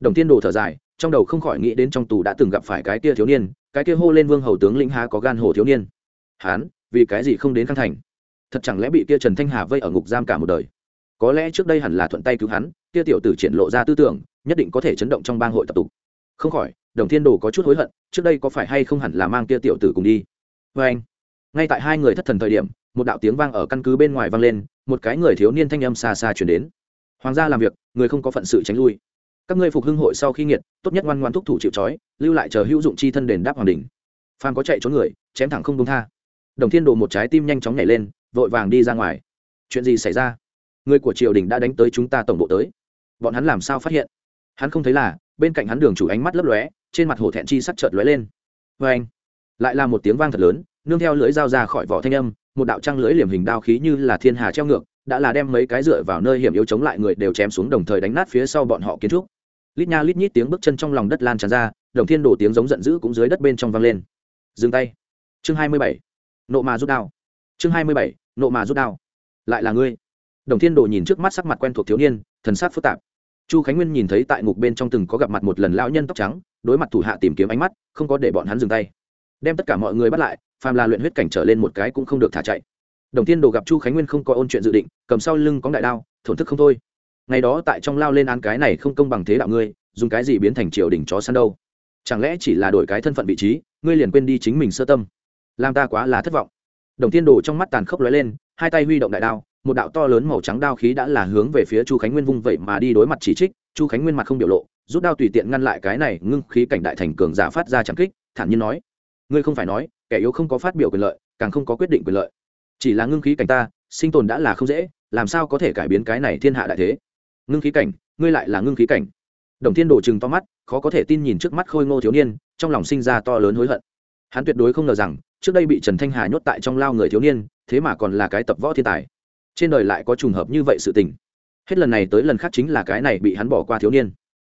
Đồng tiên đồ thở dài, trong đầu không khỏi nghĩ đến trong tù đã từng gặp phải cái kia thiếu niên, cái kia hô lên vương hầu tướng lĩnh há có gan hồ thiếu niên. Hán, vì cái gì không đến khang thành? Thật chẳng lẽ bị kia trần thanh hà vây ở ngục giam cả một đời? Có lẽ trước đây hẳn là thuận tay cứu hắn, kia tiểu tử triển lộ ra tư tưởng, nhất định có thể chấn động trong bang hội tập tục không khỏi, đồng thiên đồ có chút hối hận, trước đây có phải hay không hẳn là mang kia tiểu tử cùng đi? Vê anh, ngay tại hai người thất thần thời điểm, một đạo tiếng vang ở căn cứ bên ngoài vang lên, một cái người thiếu niên thanh âm xa xa chuyển đến. Hoàng gia làm việc, người không có phận sự tránh lui. Các ngươi phục hưng hội sau khi nghiệt, tốt nhất ngoan ngoan thúc thủ chịu trói, lưu lại chờ hữu dụng chi thân đền đáp hoàng đình phan có chạy trốn người, chém thẳng không công tha. Đồng thiên đồ một trái tim nhanh chóng nhảy lên, vội vàng đi ra ngoài. Chuyện gì xảy ra? Người của triều đình đã đánh tới chúng ta tổng bộ tới. Bọn hắn làm sao phát hiện? Hắn không thấy là bên cạnh hắn đường chủ ánh mắt lấp lóe, trên mặt hổ thẹn chi sắc chợt lóe lên. Vê anh, lại là một tiếng vang thật lớn, nương theo lưỡi dao ra khỏi vỏ thanh âm, một đạo trăng lưỡi liềm hình đao khí như là thiên hà treo ngược, đã là đem mấy cái dựa vào nơi hiểm yếu chống lại người đều chém xuống đồng thời đánh nát phía sau bọn họ kiến trúc. Lít nha lít nhít tiếng bước chân trong lòng đất lan tràn ra, đồng thiên đổ tiếng giống giận dữ cũng dưới đất bên trong vang lên. Dừng tay. Chương hai mươi bảy. Nộ mà rút đao. Chương hai mươi bảy. Nộ mà rút đao. Lại là ngươi. Đồng thiên đồ nhìn trước mắt sắc mặt quen thuộc thiếu niên, thần sắc phức tạp chu khánh nguyên nhìn thấy tại ngục bên trong từng có gặp mặt một lần lão nhân tóc trắng, đối mặt thủ hạ tìm kiếm ánh mắt, không có để bọn hắn dừng tay. Đem tất cả mọi người bắt lại, phàm là luyện huyết cảnh trở lên một cái cũng không được thả chạy. Đồng thiên đồ gặp chu khánh nguyên không có ôn chuyện dự định, cầm sau lưng có đại đao, thổn thức không thôi. Ngày đó tại trong lao lên án cái này không công bằng thế đạo ngươi, dùng cái gì biến thành triều đình chó săn đâu? Chẳng lẽ chỉ là đổi cái thân phận vị trí, ngươi liền quên đi chính mình sơ tâm? Làm ta quá là thất vọng. Đồng thiên đồ trong mắt tàn khốc lóe lên, hai tay huy động đại đao một đạo to lớn màu trắng đao khí đã là hướng về phía chu khánh nguyên vung vậy mà đi đối mặt chỉ trích. Chu khánh nguyên mặt không biểu lộ, rút đao tùy tiện ngăn lại cái này ngưng khí cảnh đại thành cường giả phát ra trắng kích, thản nhiên nói, ngươi không phải nói, kẻ yếu không có phát biểu quyền lợi, càng không có quyết định quyền lợi. Chỉ là ngưng khí cảnh ta, sinh tồn đã là không dễ, làm sao có thể cải biến cái này thiên hạ đại thế? Ngưng khí cảnh, ngươi lại là ngưng khí cảnh. Đồng thiên đồ chừng to mắt, khó có thể tin nhìn trước mắt khôi ngô thiếu niên, trong lòng sinh ra to lớn hối hận. Hắn tuyệt đối không ngờ rằng, trước đây bị trần thanh hà nhốt tại trong lao người thiếu niên, thế mà còn là cái tập võ thiên tài trên đời lại có trùng hợp như vậy sự tình. Hết lần này tới lần khác chính là cái này bị hắn bỏ qua thiếu niên.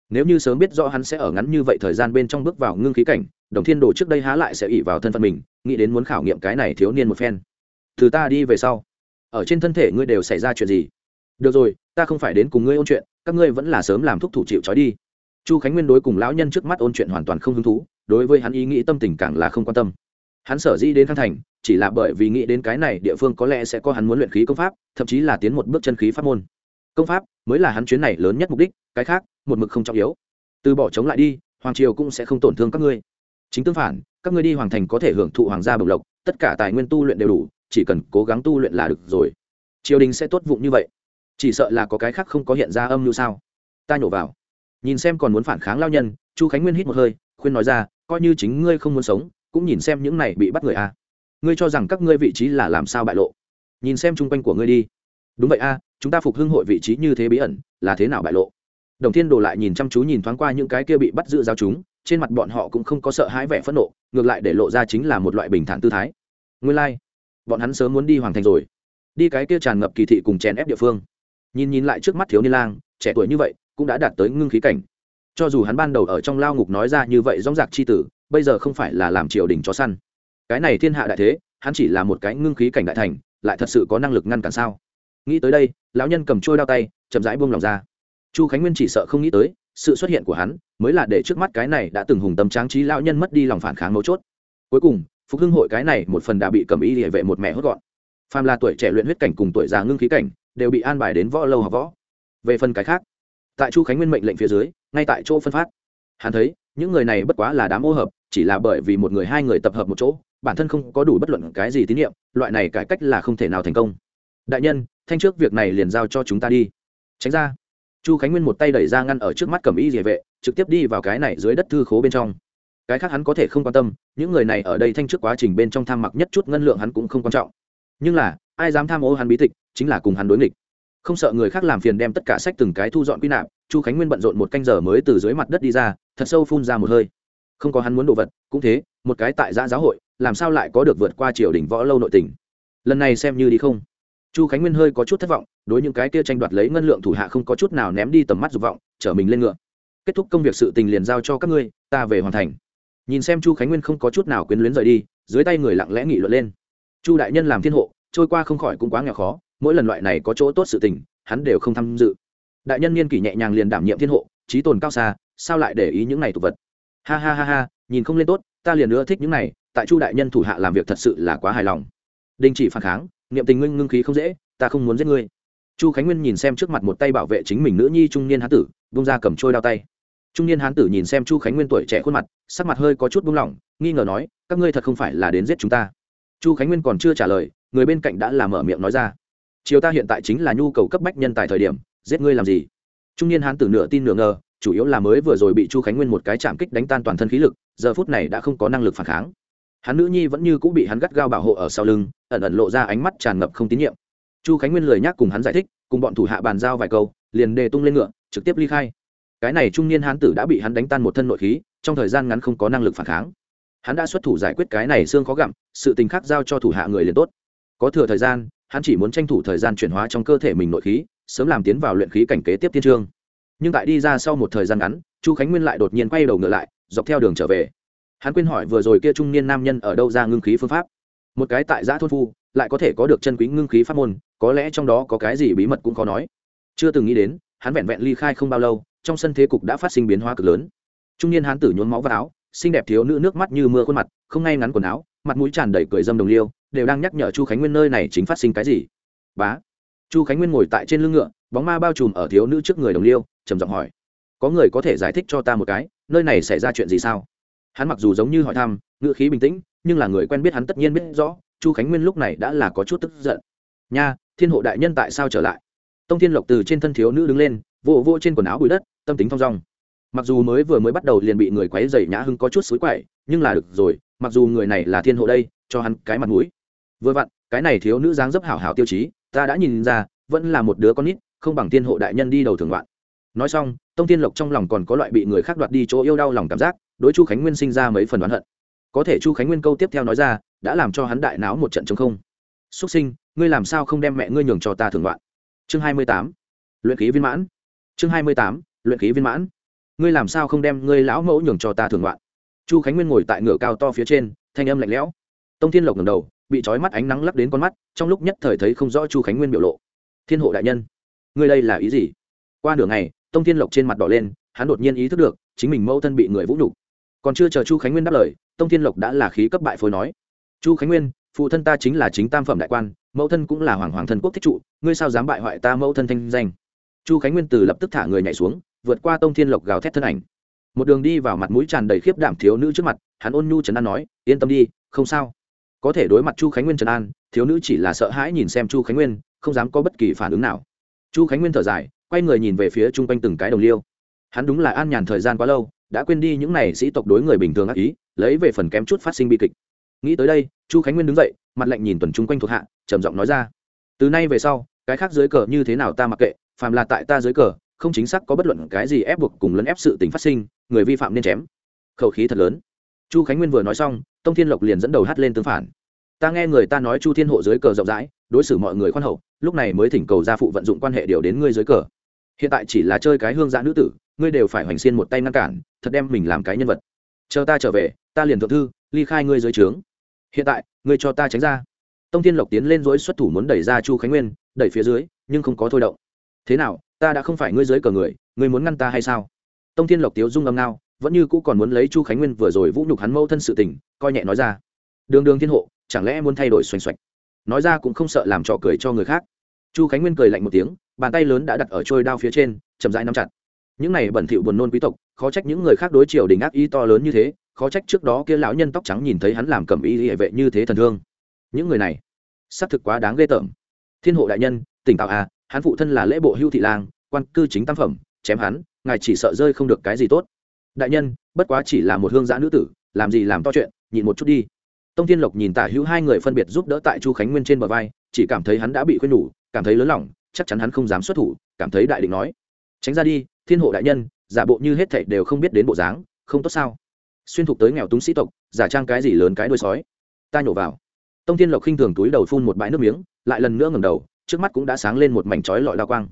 Nếu như sớm biết rõ hắn sẽ ở ngắn như vậy thời gian bên trong bước vào ngưng khí cảnh, đồng thiên đồ trước đây há lại sẽ ỉ vào thân phận mình, nghĩ đến muốn khảo nghiệm cái này thiếu niên một phen. Từ ta đi về sau. Ở trên thân thể ngươi đều xảy ra chuyện gì? Được rồi, ta không phải đến cùng ngươi ôn chuyện, các ngươi vẫn là sớm làm thúc thủ chịu trói đi. Chu khánh nguyên đối cùng lão nhân trước mắt ôn chuyện hoàn toàn không hứng thú, đối với hắn ý nghĩ tâm tình càng là không quan tâm. Hắn sở dĩ đến khang thành chỉ là bởi vì nghĩ đến cái này địa phương có lẽ sẽ có hắn muốn luyện khí công pháp, thậm chí là tiến một bước chân khí pháp môn. Công pháp mới là hắn chuyến này lớn nhất mục đích, cái khác, một mực không trọng yếu. Từ bỏ chống lại đi, hoàng triều cũng sẽ không tổn thương các ngươi. Chính tương phản, các ngươi đi hoàng thành có thể hưởng thụ hoàng gia bồng lộc, tất cả tài nguyên tu luyện đều đủ, chỉ cần cố gắng tu luyện là được rồi. Triều đình sẽ tốt vụng như vậy. Chỉ sợ là có cái khác không có hiện ra âm như sao? Ta nhổ vào. Nhìn xem còn muốn phản kháng lao nhân, chu khánh nguyên hít một hơi, khuyên nói ra, coi như chính ngươi không muốn sống, cũng nhìn xem những này bị bắt người à ngươi cho rằng các ngươi vị trí là làm sao bại lộ? Nhìn xem chung quanh của ngươi đi. Đúng vậy a, chúng ta phục hưng hội vị trí như thế bí ẩn, là thế nào bại lộ? Đồng thiên đồ lại nhìn chăm chú nhìn thoáng qua những cái kia bị bắt giữ giao chúng, trên mặt bọn họ cũng không có sợ hãi vẻ phẫn nộ, ngược lại để lộ ra chính là một loại bình thản tư thái. Ngươi lai、like. bọn hắn sớm muốn đi hoàn thành rồi. Đi cái kia tràn ngập kỳ thị cùng chèn ép địa phương. Nhìn nhìn lại trước mắt thiếu niên lang, trẻ tuổi như vậy, cũng đã đạt tới ngưng khí cảnh. Cho dù hắn ban đầu ở trong lao ngục nói ra như vậy dóng dạc c h i tử, bây giờ không phải là làm triều đình chó săn cái này thiên hạ đại thế, hắn chỉ là một cái ngưng khí cảnh đại thành, lại thật sự có năng lực ngăn cản sao? Nghĩ tới đây, lão nhân cầm trôi đao tay, chậm rãi buông lòng ra. Chu khánh nguyên chỉ sợ không nghĩ tới, sự xuất hiện của hắn mới là để trước mắt cái này đã từng hùng tâm tráng trí lão nhân mất đi lòng phản kháng mấu chốt. Cuối cùng, phục hưng hội cái này một phần đã bị cầm y địa vệ một mẹ hốt gọn. Phàm là tuổi trẻ luyện huyết cảnh cùng tuổi già ngưng khí cảnh, đều bị an bài đến võ lâu học võ. Về phần cái khác, tại chu khánh nguyên mệnh lệnh phía dưới, ngay tại chỗ phân phát. Hắn thấy, những người này bất quá là đám ô hợp, chỉ là bởi vì một người hai người tập hợp một chỗ bản thân không có đủ bất luận cái gì tín nhiệm, loại này cải cách là không thể nào thành công. Đại nhân, thanh trước việc này liền giao cho chúng ta đi. Tránh ra. Chu khánh nguyên một tay đẩy ra ngăn ở trước mắt cầm y địa vệ, trực tiếp đi vào cái này dưới đất thư khố bên trong. Cái khác hắn có thể không quan tâm, những người này ở đây thanh trước quá trình bên trong tham mặc nhất chút ngân lượng hắn cũng không quan trọng. Nhưng là, ai dám tham ô hắn bí tịch, chính là cùng hắn đối nghịch. Không sợ người khác làm phiền đem tất cả sách từng cái thu dọn quy nạp, chu khánh nguyên bận rộn một canh giờ mới từ dưới mặt đất đi ra, thật sâu phun ra một hơi. Không có hắn muốn đồ vật, cũng thế, một cái tại giã giáo hội làm sao lại có được vượt qua triều đình võ lâu nội tình? Lần này xem như đi không. Chu khánh nguyên hơi có chút thất vọng, đối những cái kia tranh đoạt lấy ngân lượng thủ hạ không có chút nào ném đi tầm mắt dục vọng chở mình lên ngựa. Kết thúc công việc sự tình liền giao cho các ngươi, ta về hoàn thành. Nhìn xem chu khánh nguyên không có chút nào quyến luyến rời đi, dưới tay người lặng lẽ nghị luận lên. Chu đại nhân làm thiên hộ, trôi qua không khỏi cũng quá nghèo khó, mỗi lần loại này có chỗ tốt sự tình, hắn đều không tham dự. Đại nhân niên kỷ nhẹ nhàng liền đảm nhiệm thiên hộ, trí tồn cao xa, sao lại để ý những này tục vật? Ha ha ha ha, nhìn không lên tốt ta liền nữa thích những này, tại chu đại nhân thủ hạ làm việc thật sự là quá hài lòng. Đình chỉ phản kháng, niệm tình ngưng ngưng khí không dễ, ta không muốn giết ngươi. Chu khánh nguyên nhìn xem trước mặt một tay bảo vệ chính mình nữ nhi trung niên hán tử bung ra cầm trôi đao tay. Trung niên hán tử nhìn xem chu khánh nguyên tuổi trẻ khuôn mặt, sắc mặt hơi có chút buông lỏng, nghi ngờ nói, các ngươi thật không phải là đến giết chúng ta. Chu khánh nguyên còn chưa trả lời, người bên cạnh đã làm mở miệng nói ra chiều ta hiện tại chính là nhu cầu cấp bách nhân tài thời điểm, giết ngươi làm gì? Trung niên hán tử nửa tin nửa ngờ chủ yếu là mới vừa rồi bị chu khánh nguyên một cái chạm kích đánh tan toàn thân khí lực, giờ phút này đã không có năng lực phản kháng. Hắn nữ nhi vẫn như cũng bị hắn gắt gao bảo hộ ở sau lưng, ẩn ẩn lộ ra ánh mắt tràn ngập không tín nhiệm. Chu khánh nguyên lời nhắc cùng hắn giải thích, cùng bọn thủ hạ bàn giao vài câu, liền đề tung lên ngựa, trực tiếp ly khai. Cái này trung niên hán tử đã bị hắn đánh tan một thân nội khí, trong thời gian ngắn không có năng lực phản kháng. Hắn đã xuất thủ giải quyết cái này xương khó gặm, sự tình khác giao cho thủ hạ người liền tốt. Có thừa thời gian, hắn chỉ muốn tranh thủ thời gian chuyển hóa trong cơ thể mình nội khí, sớm làm tiến vào luyện khí cảnh kế tiếp tiên trương nhưng tại đi ra sau một thời gian ngắn, chu khánh nguyên lại đột nhiên quay đầu ngựa lại, dọc theo đường trở về. Hắn quên hỏi vừa rồi kia trung niên nam nhân ở đâu ra ngưng khí phương pháp. Một cái tại giã thôn phu, lại có thể có được chân quý ngưng khí pháp môn, có lẽ trong đó có cái gì bí mật cũng khó nói. Chưa từng nghĩ đến, hắn vẹn vẹn ly khai không bao lâu, trong sân thế cục đã phát sinh biến hóa cực lớn. Trung niên hán tử nhốn máu vào áo, xinh đẹp thiếu nữ nước mắt như mưa khuôn mặt, không ngay ngắn quần áo, mặt mũi tràn đầy cười dâm đồng liêu, đều đang nhắc nhở chu khánh nguyên nơi này chính phát sinh cái gì. Bá. Chu khánh nguyên ngồi tại trên lưng ngựa, bóng ma bao trùm ở thiếu nữ trước người đồng liêu trầm giọng hỏi. Có người có thể giải thích cho ta một cái, nơi này xảy ra chuyện gì sao? Hắn mặc dù giống như hỏi thăm ngựa khí bình tĩnh, nhưng là người quen biết hắn tất nhiên biết rõ, chu khánh nguyên lúc này đã là có chút tức giận. Nha, thiên hộ đại nhân tại sao trở lại? Tông thiên lộc từ trên thân thiếu nữ đứng lên, vỗ vỗ trên quần áo bụi đất, tâm tính thong dong. Mặc dù mới vừa mới bắt đầu liền bị người quấy dày nhã hưng có chút xối quậy, nhưng là được rồi, mặc dù người này là thiên hộ đây, cho hắn cái mặt mũi. Vừa vặn, cái này thiếu nữ dáng dấp hảo hảo tiêu chí, ta đã nhìn ra, vẫn là một đứa con nít, không bằng thiên hộ đại nhân đi đầu thường loạn nói xong, tông thiên lộc trong lòng còn có loại bị người khác đoạt đi chỗ yêu đau lòng cảm giác, đối chu khánh nguyên sinh ra mấy phần đoán hận. Có thể chu khánh nguyên câu tiếp theo nói ra, đã làm cho hắn đại náo một trận chống không. Xuất sinh, ngươi làm sao không đem mẹ ngươi nhường cho ta thường đoạn chương hai mươi tám, luyện khí viên mãn. Chương hai mươi tám, luyện khí viên mãn. Ngươi làm sao không đem ngươi lão mẫu nhường cho ta thường đoạn chu khánh nguyên ngồi tại ngựa cao to phía trên, thanh âm lạnh lẽo. Tông thiên lộc ngầm đầu, bị trói mắt ánh nắng lắp đến con mắt, trong lúc nhất thời thấy không rõ chu khánh nguyên biểu lộ. Thiên hộ đại nhân, ngươi đây là ý gì? Qua nửa ngày tông thiên lộc trên mặt đỏ lên, hắn đột nhiên ý thức được, chính mình mẫu thân bị người vũ nhục. Còn chưa chờ chu khánh nguyên đáp lời, tông thiên lộc đã là khí cấp bại phối nói. Chu khánh nguyên, phụ thân ta chính là chính tam phẩm đại quan, mẫu thân cũng là hoàng hoàng thân quốc thích trụ, ngươi sao dám bại hoại ta mẫu thân thanh danh? Chu khánh nguyên từ lập tức thả người nhảy xuống, vượt qua tông thiên lộc gào thét thân ảnh. Một đường đi vào mặt mũi tràn đầy khiếp đảm thiếu nữ trước mặt, hắn ôn nhu trấn an nói, yên tâm đi, không sao. Có thể đối mặt chu khánh nguyên trấn an, thiếu nữ chỉ là sợ hãi nhìn xem chu khánh nguyên, không dám có bất kỳ phản ứng nào. Chu khánh nguyên thở dài quay người nhìn về phía chung quanh từng cái đồng liêu. Hắn đúng là an nhàn thời gian quá lâu, đã quên đi những n à y sĩ tộc đối người bình thường ác ý, lấy về phần kém chút phát sinh bi kịch. Nghĩ tới đây, chu khánh nguyên đứng dậy, mặt lạnh nhìn tuần chung quanh thuộc hạ, trầm giọng nói ra. Từ nay về sau, cái khác dưới cờ như thế nào ta mặc kệ, phàm là tại ta dưới cờ, không chính xác có bất luận cái gì ép buộc cùng lấn ép sự tình phát sinh, người vi phạm nên chém. Khẩu khí thật lớn. Chu khánh nguyên vừa nói xong, tông thiên lộc liền dẫn đầu hát lên tương phản. Ta nghe người ta nói chu thiên hộ dưới cờ rộng rãi, đối xử mọi người khoan hậu, lúc này mới thỉnh cầu gia phụ vận dụng quan hệ điều đến ngươi dưới cờ hiện tại chỉ là chơi cái hương giã nữ tử, ngươi đều phải hoành xiên một tay ngăn cản, thật đem mình làm cái nhân vật. Chờ ta trở về, ta liền thượng thư, ly khai ngươi dưới trướng. Hiện tại, ngươi cho ta tránh ra. Tông thiên lộc tiến lên dối xuất thủ muốn đẩy ra chu khánh nguyên, đẩy phía dưới, nhưng không có thôi động. Thế nào, ta đã không phải ngươi dưới cờ người, ngươi muốn ngăn ta hay sao? Tông thiên lộc tiếu dung âm nao vẫn như cũ còn muốn lấy chu khánh nguyên vừa rồi vũ nhục hắn mẫu thân sự tình, coi nhẹ nói ra. Đường đường thiên hộ, chẳng lẽ muốn thay đổi xoành xoạch? Nói ra cũng không sợ làm trò cười cho người khác chu khánh nguyên cười lạnh một tiếng, bàn tay lớn đã đặt ở trôi đao phía trên, chậm rãi nắm chặt. Những này bẩn thỉu buồn nôn quý tộc, khó trách những người khác đối triều đình ác ý to lớn như thế, khó trách trước đó kia lão nhân tóc trắng nhìn thấy hắn làm cầm y hệ vệ như thế thần thương. Những người này, xác thực quá đáng ghê tởm. Thiên hộ đại nhân, tỉnh táo à hắn phụ thân là lễ bộ hưu thị lang, quan cư chính tam phẩm, chém hắn, ngài chỉ sợ rơi không được cái gì tốt. Đại nhân, bất quá chỉ là một hương giã nữ tử, làm gì làm to chuyện, nhịn một chút đi. Tông thiên lộc nhìn tả hữu hai người phân biệt giúp đỡ tại chu khánh nguyên trên bờ vai, chỉ cảm thấy hắn đã bị khuyên nhủ cảm thấy lớn lỏng chắc chắn hắn không dám xuất thủ, cảm thấy đại định nói. Tránh ra đi, thiên hộ đại nhân, giả bộ như hết thảy đều không biết đến bộ dáng, không tốt sao? Xuyên thục tới nghèo túng sĩ tộc, giả trang cái gì lớn cái đuôi sói? Ta nhổ vào. Tông thiên lộc khinh thường túi đầu phun một bãi nước miếng, lại lần nữa ngầm đầu, trước mắt cũng đã sáng lên một mảnh chói lọi la quang.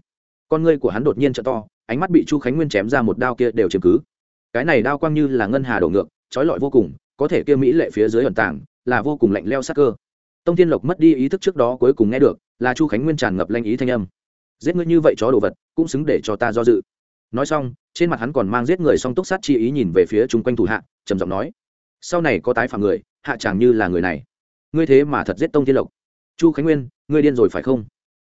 Con ngươi của hắn đột nhiên trợ to, ánh mắt bị chu khánh nguyên chém ra một đao kia đều chiếm cứ. Cái này đao quang như là ngân hà đổ ngược, chói lọi vô cùng, có thể kia mỹ lệ phía dưới ẩn tảng là vô cùng lạnh leo sắc cơ. Tông thiên lộc mất đi ý thức trước đó cuối cùng nghe được là chu khánh nguyên tràn ngập lanh ý thanh âm. Giết ngươi như vậy chó đồ vật, cũng xứng để cho ta do dự. Nói xong, trên mặt hắn còn mang giết người song túc sát chi ý nhìn về phía chung quanh thủ hạ, trầm giọng nói, sau này có tái phạm người, hạ chàng như là người này. Ngươi thế mà thật giết tông thiên lộc. Chu khánh nguyên, ngươi điên rồi phải không?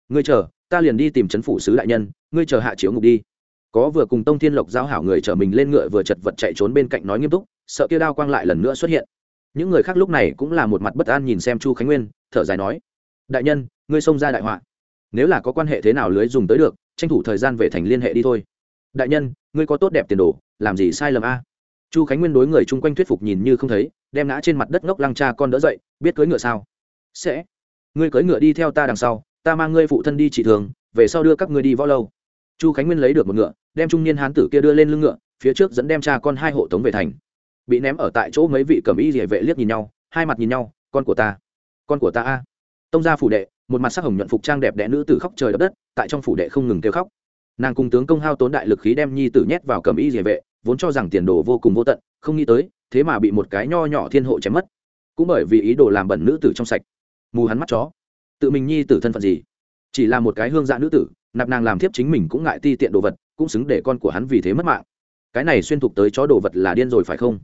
Ngươi chờ, ta liền đi tìm c h ấ n phủ sứ đại nhân, ngươi chờ hạ chiếu ngục đi. Có vừa cùng tông thiên lộc giao hảo người chở mình lên ngựa vừa chật vật chạy trốn bên cạnh nói nghiêm túc, sợ kia đao quang lại lần nữa xuất hiện. Những người khác lúc này cũng là một mặt bất an nhìn xem chu khánh nguyên, thở dài nói, đại nhân ngươi xông ra đại họa. Nếu là có quan hệ thế nào lưới dùng tới được, tranh thủ thời gian về thành liên hệ đi thôi. Đại nhân, ngươi có tốt đẹp tiền đồ, làm gì sai lầm a? Chu khánh nguyên đối người chung quanh thuyết phục nhìn như không thấy, đem ngã trên mặt đất ngốc lăng cha con đỡ dậy, biết cưỡi ngựa sao? Sẽ. Ngươi cưỡi ngựa đi theo ta đằng sau, ta mang ngươi phụ thân đi chỉ thường, về sau đưa các ngươi đi võ lâu. Chu khánh nguyên lấy được một ngựa, đem trung niên hán tử kia đưa lên lưng ngựa, phía trước dẫn đem cha con hai hộ tống về thành. Bị ném ở tại chỗ mấy vị cầm y địa vệ liếc nhìn nhau, hai mặt nhìn nhau, con của ta, con của ta a. Tông gia phủ đệ một mặt sắc hồng nhuận phục trang đẹp đẽ nữ tử khóc trời đất đất, tại trong phủ đệ không ngừng kêu khóc. Nàng cùng tướng công hao tốn đại lực khí đem nhi tử nhét vào cầm y địa vệ, vốn cho rằng tiền đồ vô cùng vô tận, không nghĩ tới, thế mà bị một cái nho nhỏ thiên hộ chém mất. Cũng bởi vì ý đồ làm bẩn nữ tử trong sạch, mù hắn mắt chó. Tự mình nhi tử thân phận gì? Chỉ là một cái hương dạ nữ tử, nạp nàng làm thiếp chính mình cũng ngại ti tiện đồ vật, cũng xứng để con của hắn vì thế mất mạng. Cái này xuyên thục tới chó đồ vật là điên rồi phải không?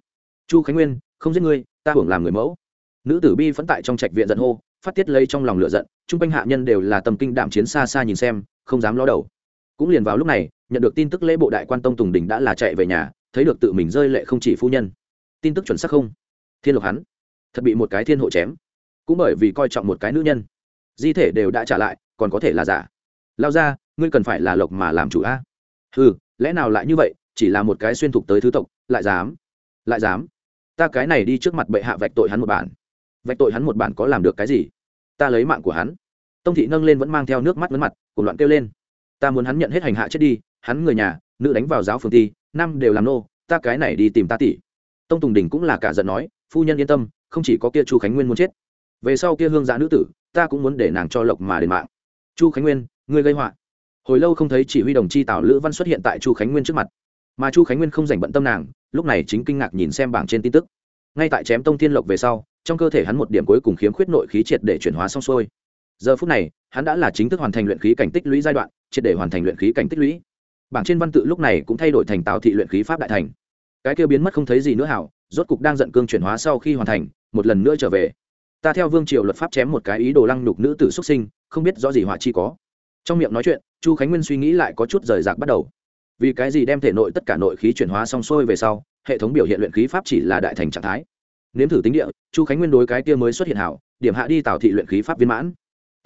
Chu khánh nguyên, không giết ngươi, ta hưởng làm người mẫu. Nữ tử bi phẫn tại trong trạch viện giận hô phát tiết lây trong lòng lửa giận, chung quanh hạ nhân đều là tầm kinh đạm chiến xa xa nhìn xem, không dám ló đầu. Cũng liền vào lúc này, nhận được tin tức lễ bộ đại quan tông tùng đình đã là chạy về nhà, thấy được tự mình rơi lệ không chỉ phu nhân. Tin tức chuẩn xác không? Thiên lộc hắn, thật bị một cái thiên hộ chém. Cũng bởi vì coi trọng một cái nữ nhân. Di thể đều đã trả lại, còn có thể là giả. Lao ra, ngươi cần phải là lộc mà làm chủ a. Ừ lẽ nào lại như vậy, chỉ là một cái xuyên thục tới thứ tộc, lại dám lại dám. Ta cái này đi trước mặt bệ hạ vạch tội hắn một bản. Vạch tội hắn một bản có làm được cái gì? Ta lấy mạng của hắn. Tông thị nâng lên vẫn mang theo nước mắt vấn mặt cùng loạn kêu lên. Ta muốn hắn nhận hết hành hạ chết đi, hắn người nhà, nữ đánh vào giáo phường ti năm đều làm nô, ta cái này đi tìm ta tỷ. Tông tùng đình cũng là cả giận nói, phu nhân yên tâm, không chỉ có kia chu khánh nguyên muốn chết. Về sau kia hương giã nữ tử, ta cũng muốn để nàng cho lộc mà đền mạng. Chu khánh nguyên, ngươi gây họa. Hồi lâu không thấy chỉ huy đồng chi tào lữ văn xuất hiện tại chu khánh nguyên trước mặt. Mà chu khánh nguyên không dành bận tâm nàng, lúc này chính kinh ngạc nhìn xem bảng trên tin tức. Ngay tại chém tông thiên lộc về sau trong cơ thể hắn một điểm cuối cùng khiếm khuyết nội khí triệt để chuyển hóa xong xuôi. Giờ phút này, hắn đã là chính thức hoàn thành luyện khí cảnh tích lũy giai đoạn, triệt để hoàn thành luyện khí cảnh tích lũy. Bảng trên văn tự lúc này cũng thay đổi thành tào thị luyện khí pháp đại thành. Cái kia biến mất không thấy gì nữa hảo, rốt cục đang giận cương chuyển hóa sau khi hoàn thành, một lần nữa trở về. Ta theo vương triều luật pháp chém một cái ý đồ lăng nhục nữ tử xuất sinh, không biết rõ gì họa chi có. Trong miệng nói chuyện, chu khánh nguyên suy nghĩ lại có chút rời rạc bắt đầu. Vì cái gì đem thể nội tất cả nội khí chuyển hóa xong xuôi về sau, hệ thống biểu hiện luyện khí pháp chỉ là đại thành trạng thái? Nếm thử tính địa chu khánh nguyên đối cái kia mới xuất hiện hảo điểm hạ đi tạo thị luyện khí pháp viên mãn.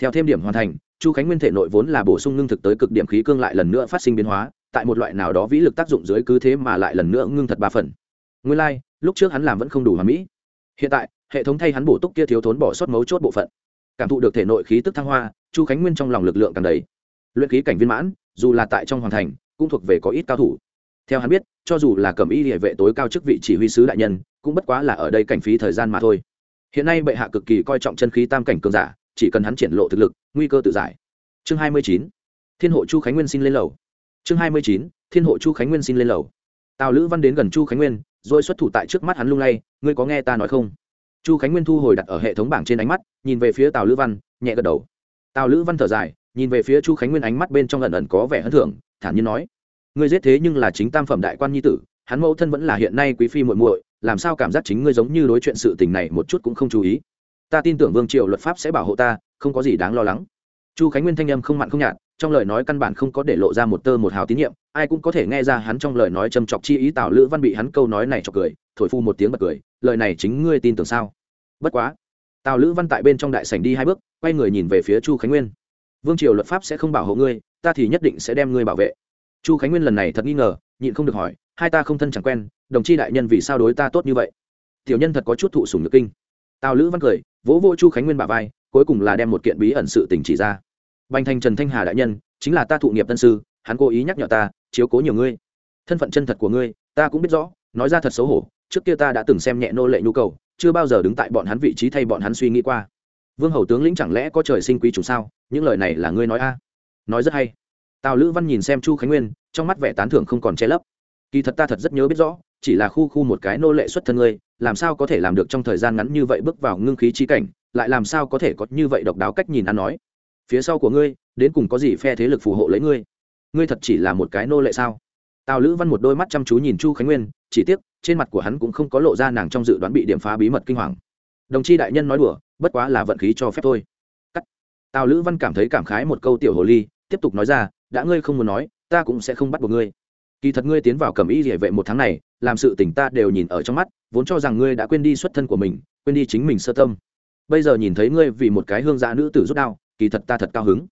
Theo thêm điểm hoàn thành chu khánh nguyên thể nội vốn là bổ sung ngưng thực tới cực điểm khí cương lại lần nữa phát sinh biến hóa tại một loại nào đó vĩ lực tác dụng dưới cứ thế mà lại lần nữa ngưng thật ba phần. Nguyên lai、like, lúc trước hắn làm vẫn không đủ hoàn mỹ. Hiện tại hệ thống thay hắn bổ túc kia thiếu thốn bỏ sót mấu chốt bộ phận. Cảm thụ được thể nội khí tức thăng hoa chu khánh nguyên trong lòng lực lượng càng đầy. Luyện khí cảnh viên mãn dù là tại trong hoàn thành cũng thuộc về có ít cao thủ theo hắn biết, cho dù là cầm y địa vệ tối cao chức vị chỉ huy sứ đại nhân, cũng bất quá là ở đây cảnh phí thời gian mà thôi. Hiện nay bệ hạ cực kỳ coi trọng chân khí tam cảnh cường giả, chỉ cần hắn triển lộ thực lực, nguy cơ tự giải. Chương hai mươi chín, thiên hộ chu khánh nguyên xin lên lầu. Chương hai mươi chín, thiên hộ chu khánh nguyên xin lên lầu. Tào lữ văn đến gần chu khánh nguyên, rồi xuất thủ tại trước mắt hắn lung lay, ngươi có nghe ta nói không? Chu khánh nguyên thu hồi đặt ở hệ thống bảng trên ánh mắt, nhìn về phía tào lữ văn, nhẹ gật đầu. Tào lữ văn thở dài, nhìn về phía chu khánh nguyên ánh mắt bên trong lần ẩn có vẻ hân thưởng, thản nhiên nói ngươi giết thế nhưng là chính tam phẩm đại quan nhi tử, hắn mẫu thân vẫn là hiện nay quý phi muội muội, làm sao cảm giác chính ngươi giống như đối chuyện sự tình này một chút cũng không chú ý. Ta tin tưởng vương triều luật pháp sẽ bảo hộ ta, không có gì đáng lo lắng. Chu khánh nguyên thanh âm không mặn không nhạt, trong lời nói căn bản không có để lộ ra một tơ một hào tín nhiệm, ai cũng có thể nghe ra hắn trong lời nói châm chọc chi ý tào lữ văn bị hắn câu nói này chọc cười, thổi phu một tiếng bật cười, lời này chính ngươi tin tưởng sao? Bất quá. Tào lữ văn tại bên trong đại sảnh đi hai bước, quay người nhìn về phía chu khánh nguyên. Vương triều luật pháp sẽ không bảo hộ ngươi, ta thì nhất định sẽ đem ngươi bảo vệ chu khánh nguyên lần này thật nghi ngờ, nhịn không được hỏi, hai ta không thân chẳng quen, đồng chi đại nhân vì sao đối ta tốt như vậy? Tiểu nhân thật có chút thụ sùng nhược kinh. Tào lữ văn cười, vỗ vô chu khánh nguyên bà vai, cuối cùng là đem một kiện bí ẩn sự tình chỉ ra. Bành thành trần thanh hà đại nhân, chính là ta thụ nghiệp tân sư, hắn cố ý nhắc nhở ta, chiếu cố nhiều ngươi. Thân phận chân thật của ngươi, ta cũng biết rõ, nói ra thật xấu hổ, trước kia ta đã từng xem nhẹ nô lệ nhu cầu, chưa bao giờ đứng tại bọn hắn vị trí thay bọn hắn suy nghĩ qua. Vương hầu tướng lĩnh chẳng lẽ có trời sinh quý chủ sao? Những lời này là ngươi nói a? Nói rất hay tào lữ văn nhìn xem chu khánh nguyên trong mắt vẻ tán thưởng không còn che lấp kỳ thật ta thật rất nhớ biết rõ chỉ là khu khu một cái nô lệ xuất thân ngươi làm sao có thể làm được trong thời gian ngắn như vậy bước vào ngưng khí trí cảnh lại làm sao có thể có như vậy độc đáo cách nhìn ăn nói phía sau của ngươi đến cùng có gì phe thế lực phù hộ lấy ngươi ngươi thật chỉ là một cái nô lệ sao tào lữ văn một đôi mắt chăm chú nhìn chu khánh nguyên chỉ tiếc trên mặt của hắn cũng không có lộ ra nàng trong dự đoán bị điểm phá bí mật kinh hoàng đồng chi đại nhân nói đùa bất quá là vận khí cho phép thôi Cắt. tào lữ văn cảm thấy cảm khái một câu tiểu hồ ly tiếp tục nói ra đã ngươi không muốn nói, ta cũng sẽ không bắt buộc ngươi. Kỳ thật ngươi tiến vào cầm y địa vệ một tháng này, làm sự tỉnh ta đều nhìn ở trong mắt, vốn cho rằng ngươi đã quên đi xuất thân của mình, quên đi chính mình sơ tâm. Bây giờ nhìn thấy ngươi vì một cái hương giã nữ tử rút đao, kỳ thật ta thật cao hứng.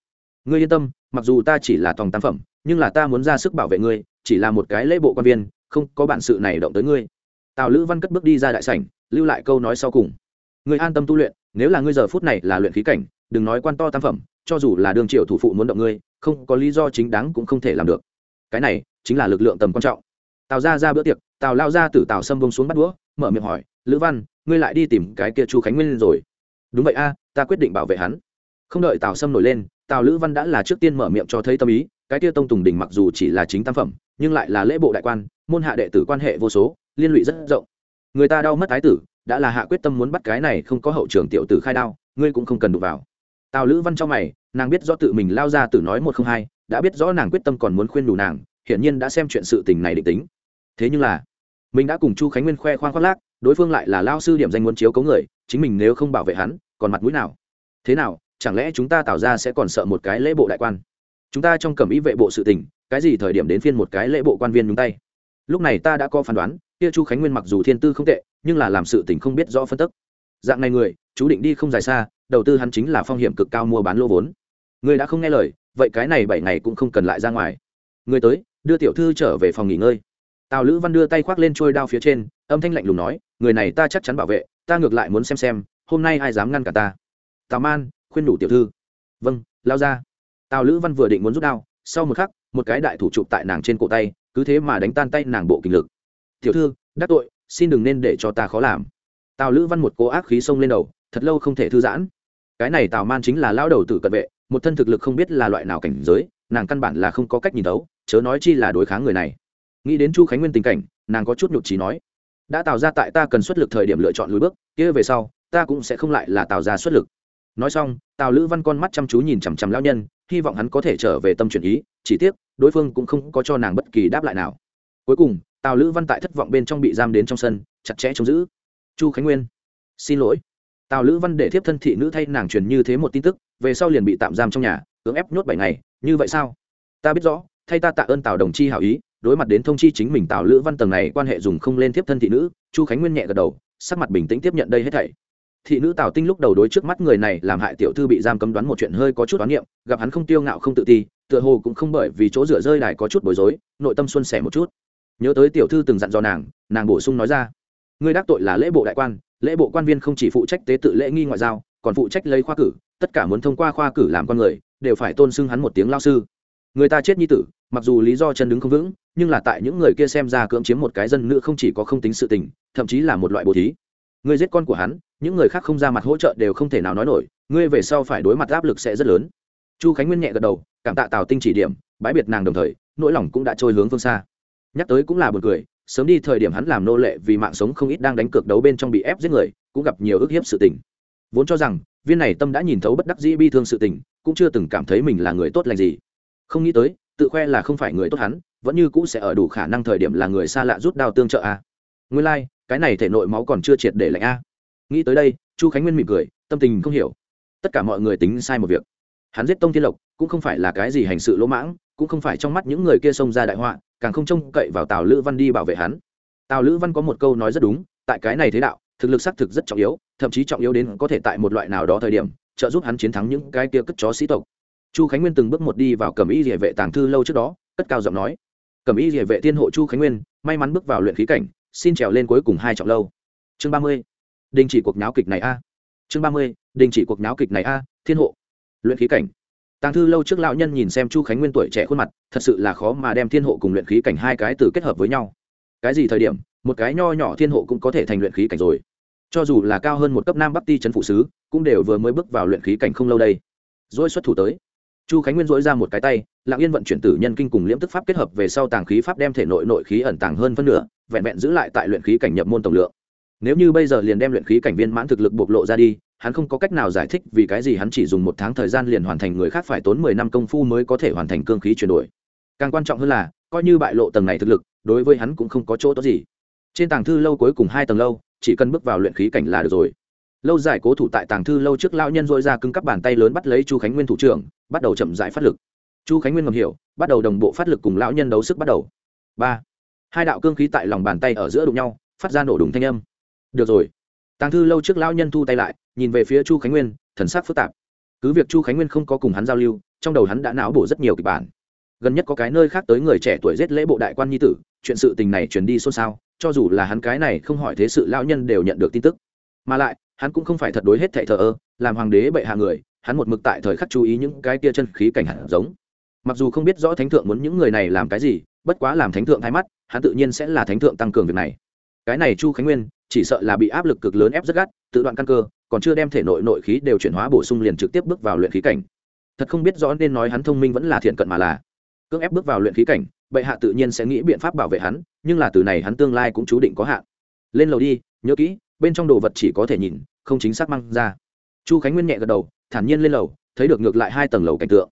Ngươi yên tâm, mặc dù ta chỉ là tòng tam phẩm, nhưng là ta muốn ra sức bảo vệ ngươi, chỉ là một cái lễ bộ quan viên, không có bản sự này động tới ngươi. Tào lữ văn cất bước đi ra đại sảnh, lưu lại câu nói sau cùng. Ngươi an tâm tu luyện, nếu là ngươi giờ phút này là luyện khí cảnh, đừng nói quan to tam phẩm cho dù là đường triều thủ phụ muốn động ngươi, không có lý do chính đáng cũng không thể làm được. Cái này chính là lực lượng tầm quan trọng. Tào ra ra bữa tiệc, tào lao ra từ tào sâm bông xuống bắt đũa, mở miệng hỏi, lữ văn, ngươi lại đi tìm cái kia chu khánh nguyên rồi? Đúng vậy a, ta quyết định bảo vệ hắn. Không đợi tào sâm nổi lên, tào lữ văn đã là trước tiên mở miệng cho thấy tâm ý, cái kia tông tùng đình mặc dù chỉ là chính tam phẩm, nhưng lại là lễ bộ đại quan, môn hạ đệ tử quan hệ vô số, liên lụy rất rộng. Người ta đau mất thái tử, đã là hạ quyết tâm muốn bắt cái này không có hậu trường tiểu tử khai đao, ngươi cũng không cần đụng vào. Tào lữ văn trong mày nàng biết rõ tự mình lao ra từ nói một không hai, đã biết rõ nàng quyết tâm còn muốn khuyên đủ nàng, hiển nhiên đã xem chuyện sự tình này định tính. Thế nhưng là, mình đã cùng chu khánh nguyên khoe khoang khoác lác, đối phương lại là lao sư điểm danh muốn chiếu cấu người, chính mình nếu không bảo vệ hắn, còn mặt mũi nào? Thế nào, chẳng lẽ chúng ta tạo ra sẽ còn sợ một cái lễ bộ đại quan? Chúng ta trong cầm ý vệ bộ sự tình, cái gì thời điểm đến phiên một cái lễ bộ quan viên nhúng tay? Lúc này ta đã có phán đoán, kia chu khánh nguyên mặc dù thiên tư không tệ, nhưng là làm sự tình không biết rõ phân tức. Dạng này người, chú định đi không dài xa đầu tư hắn chính là phong hiểm cực cao mua bán lô vốn. Người đã không nghe lời, vậy cái này bảy ngày cũng không cần lại ra ngoài. Người tới, đưa tiểu thư trở về phòng nghỉ ngơi. Tào lữ văn đưa tay khoác lên trôi đao phía trên, âm thanh lạnh lùng nói, người này ta chắc chắn bảo vệ, ta ngược lại muốn xem xem, hôm nay ai dám ngăn cả ta. Tào man, khuyên đủ tiểu thư. Vâng lao ra. Tào lữ văn vừa định muốn rút đao, sau một khắc, một cái đại thủ chụp tại nàng trên cổ tay, cứ thế mà đánh tan tay nàng bộ kinh lực. Tiểu thư, đắc tội, xin đừng nên để cho ta khó làm. Tào lữ văn một cố ác khí xông lên đầu, thật lâu không thể thư giãn cái này tào man chính là lao đầu tử cận vệ, một thân thực lực không biết là loại nào cảnh giới, nàng căn bản là không có cách nhìn đấu chớ nói chi là đối kháng người này. Nghĩ đến chu khánh nguyên tình cảnh, nàng có chút nhục trí nói, đã tạo ra tại ta cần xuất lực thời điểm lựa chọn lùi bước, kia về sau, ta cũng sẽ không lại là tạo ra xuất lực. Nói xong, tào lữ văn con mắt chăm chú nhìn chằm chằm lao nhân, hy vọng hắn có thể trở về tâm chuyển ý, chỉ tiếc, đối phương cũng không có cho nàng bất kỳ đáp lại nào. Cuối cùng, tào lữ văn tại thất vọng bên trong bị giam đến trong sân, chặt chẽ chống giữ. Chu khánh nguyên, xin lỗi tào lữ văn để thiếp thân thị nữ thay nàng truyền như thế một tin tức, về sau liền bị tạm giam trong nhà, cưỡng ép nhốt bảy ngày, như vậy sao? Ta biết rõ, thay ta tạ ơn tào đồng chi hảo ý, đối mặt đến thông chi chính mình tào lữ văn tầng này quan hệ dùng không lên thiếp thân thị nữ, chu khánh nguyên nhẹ gật đầu, sắc mặt bình tĩnh tiếp nhận đây hết thảy. Thị nữ tào tinh lúc đầu đối trước mắt người này làm hại tiểu thư bị giam cấm đoán một chuyện hơi có chút đoán niệm, gặp hắn không tiêu ngạo không tự ti, tựa hồ cũng không bởi vì chỗ rửa rơi đài có chút bối rối, nội tâm xuân sẻ một chút. Nhớ tới tiểu thư từng dặn dò nàng nàng bổ sung nói ra, ngươi đắc tội là lễ bộ đại quan lễ bộ quan viên không chỉ phụ trách tế tự lễ nghi ngoại giao, còn phụ trách lấy khoa cử, tất cả muốn thông qua khoa cử làm con người, đều phải tôn xưng hắn một tiếng lao sư. Người ta chết như tử, mặc dù lý do chân đứng không vững, nhưng là tại những người kia xem ra cưỡng chiếm một cái dân nữ không chỉ có không tính sự tình, thậm chí là một loại bồ thí. Ngươi giết con của hắn, những người khác không ra mặt hỗ trợ đều không thể nào nói nổi, ngươi về sau phải đối mặt áp lực sẽ rất lớn. Chu khánh nguyên nhẹ gật đầu, cảm tạ tào tinh chỉ điểm, bãi biệt nàng đồng thời, nỗi lòng cũng đã trôi hướng phương xa. Nhắc tới cũng là buồn cười sớm đi thời điểm hắn làm nô lệ vì mạng sống không ít đang đánh cược đấu bên trong bị ép giết người cũng gặp nhiều ức hiếp sự tình. Vốn cho rằng viên này tâm đã nhìn thấu bất đắc dĩ bi thương sự tình cũng chưa từng cảm thấy mình là người tốt lành gì. Không nghĩ tới tự khoe là không phải người tốt hắn vẫn như cũ sẽ ở đủ khả năng thời điểm là người xa lạ rút đao tương trợ a. Nguyên lai、like, cái này thể nội máu còn chưa triệt để lạnh a. Nghĩ tới đây chu khánh nguyên mỉm cười tâm tình không hiểu. Tất cả mọi người tính sai một việc. Hắn giết tông thiên lộc cũng không phải là cái gì hành sự lỗ mãng cũng không phải trong mắt những người kia xông ra đại họa càng không trông cậy vào tào lữ văn đi bảo vệ hắn. Tào lữ văn có một câu nói rất đúng, tại cái này thế đạo, thực lực xác thực rất trọng yếu, thậm chí trọng yếu đến có thể tại một loại nào đó thời điểm, trợ giúp hắn chiến thắng những cái kia cất chó sĩ tộc. Chu khánh nguyên từng bước một đi vào cầm y địa vệ tàng thư lâu trước đó, cất cao giọng nói cầm y địa vệ thiên hộ chu khánh nguyên, may mắn bước vào luyện khí cảnh, xin trèo lên cuối cùng hai trọng lâu. Chương ba mươi, đình chỉ cuộc nháo kịch này a. Chương ba mươi, đình chỉ cuộc nháo kịch này a, thiên hộ. Luyện khí cảnh tàng thư lâu trước lão nhân nhìn xem chu khánh nguyên tuổi trẻ khuôn mặt, thật sự là khó mà đem thiên hộ cùng luyện khí cảnh hai cái từ kết hợp với nhau. Cái gì thời điểm, một cái nho nhỏ thiên hộ cũng có thể thành luyện khí cảnh rồi. Cho dù là cao hơn một cấp nam bắc ti trấn phụ sứ, cũng đều vừa mới bước vào luyện khí cảnh không lâu đây. Dỗi xuất thủ tới. Chu khánh nguyên dỗi ra một cái tay lạng yên vận chuyển tử nhân kinh cùng liễm tức pháp kết hợp về sau tàng khí pháp đem thể nội nội khí ẩn tàng hơn phân nửa, vẹn vẹn giữ lại tại luyện khí cảnh nhập môn tổng lượng. Nếu như bây giờ liền đem luyện khí cảnh viên mãn thực lực bộc lộ ra đi hắn không có cách nào giải thích vì cái gì hắn chỉ dùng một tháng thời gian liền hoàn thành người khác phải tốn mười năm công phu mới có thể hoàn thành cương khí chuyển đổi. Càng quan trọng hơn là, coi như bại lộ tầng này thực lực, đối với hắn cũng không có chỗ tốt gì. Trên tàng thư lâu cuối cùng hai tầng lâu, chỉ cần bước vào luyện khí cảnh là được rồi. Lâu giải cố thủ tại tàng thư lâu trước lão nhân dội ra cứng các bàn tay lớn bắt lấy chu khánh nguyên thủ trưởng, bắt đầu chậm dại phát lực. Chu khánh nguyên ngầm hiểu, bắt đầu đồng bộ phát lực cùng lão nhân đấu sức bắt đầu. Ba. Hai đạo cương khí tại lòng bàn tay ở giữa đụng nhau, phát ra nổ đùng thanh âm. Được rồi tàng thư lâu trước lão nhân thu tay lại, nhìn về phía chu khánh nguyên, thần sắc phức tạp. Cứ việc chu khánh nguyên không có cùng hắn giao lưu, trong đầu hắn đã não bổ rất nhiều kịch bản. Gần nhất có cái nơi khác tới người trẻ tuổi giết lễ bộ đại quan nhi tử, chuyện sự tình này truyền đi xôn xao, cho dù là hắn cái này không hỏi thế sự lão nhân đều nhận được tin tức. Mà lại, hắn cũng không phải thật đối hết thệ thờ ơ, làm hoàng đế bệ hạ người, hắn một mực tại thời khắc chú ý những cái tia chân khí cảnh hạt giống. Mặc dù không biết rõ thánh thượng muốn những người này làm cái gì, bất quá làm thánh thượng thay mắt, hắn tự nhiên sẽ là thánh thượng tăng cường việc này cái này chu khánh nguyên, chỉ sợ là bị áp lực cực lớn ép rất gắt, tự đoạn căn cơ, còn chưa đem thể nội nội khí đều chuyển hóa bổ sung liền trực tiếp bước vào luyện khí cảnh. Thật không biết rõ nên nói hắn thông minh vẫn là thiện cận mà là. Cưỡng ép bước vào luyện khí cảnh, bệ hạ tự nhiên sẽ nghĩ biện pháp bảo vệ hắn, nhưng là từ này hắn tương lai cũng chú định có hạn. Lên lầu đi, nhớ kỹ, bên trong đồ vật chỉ có thể nhìn, không chính xác mang ra. Chu khánh nguyên nhẹ gật đầu, thản nhiên lên lầu, thấy được ngược lại hai tầng lầu cảnh tượng.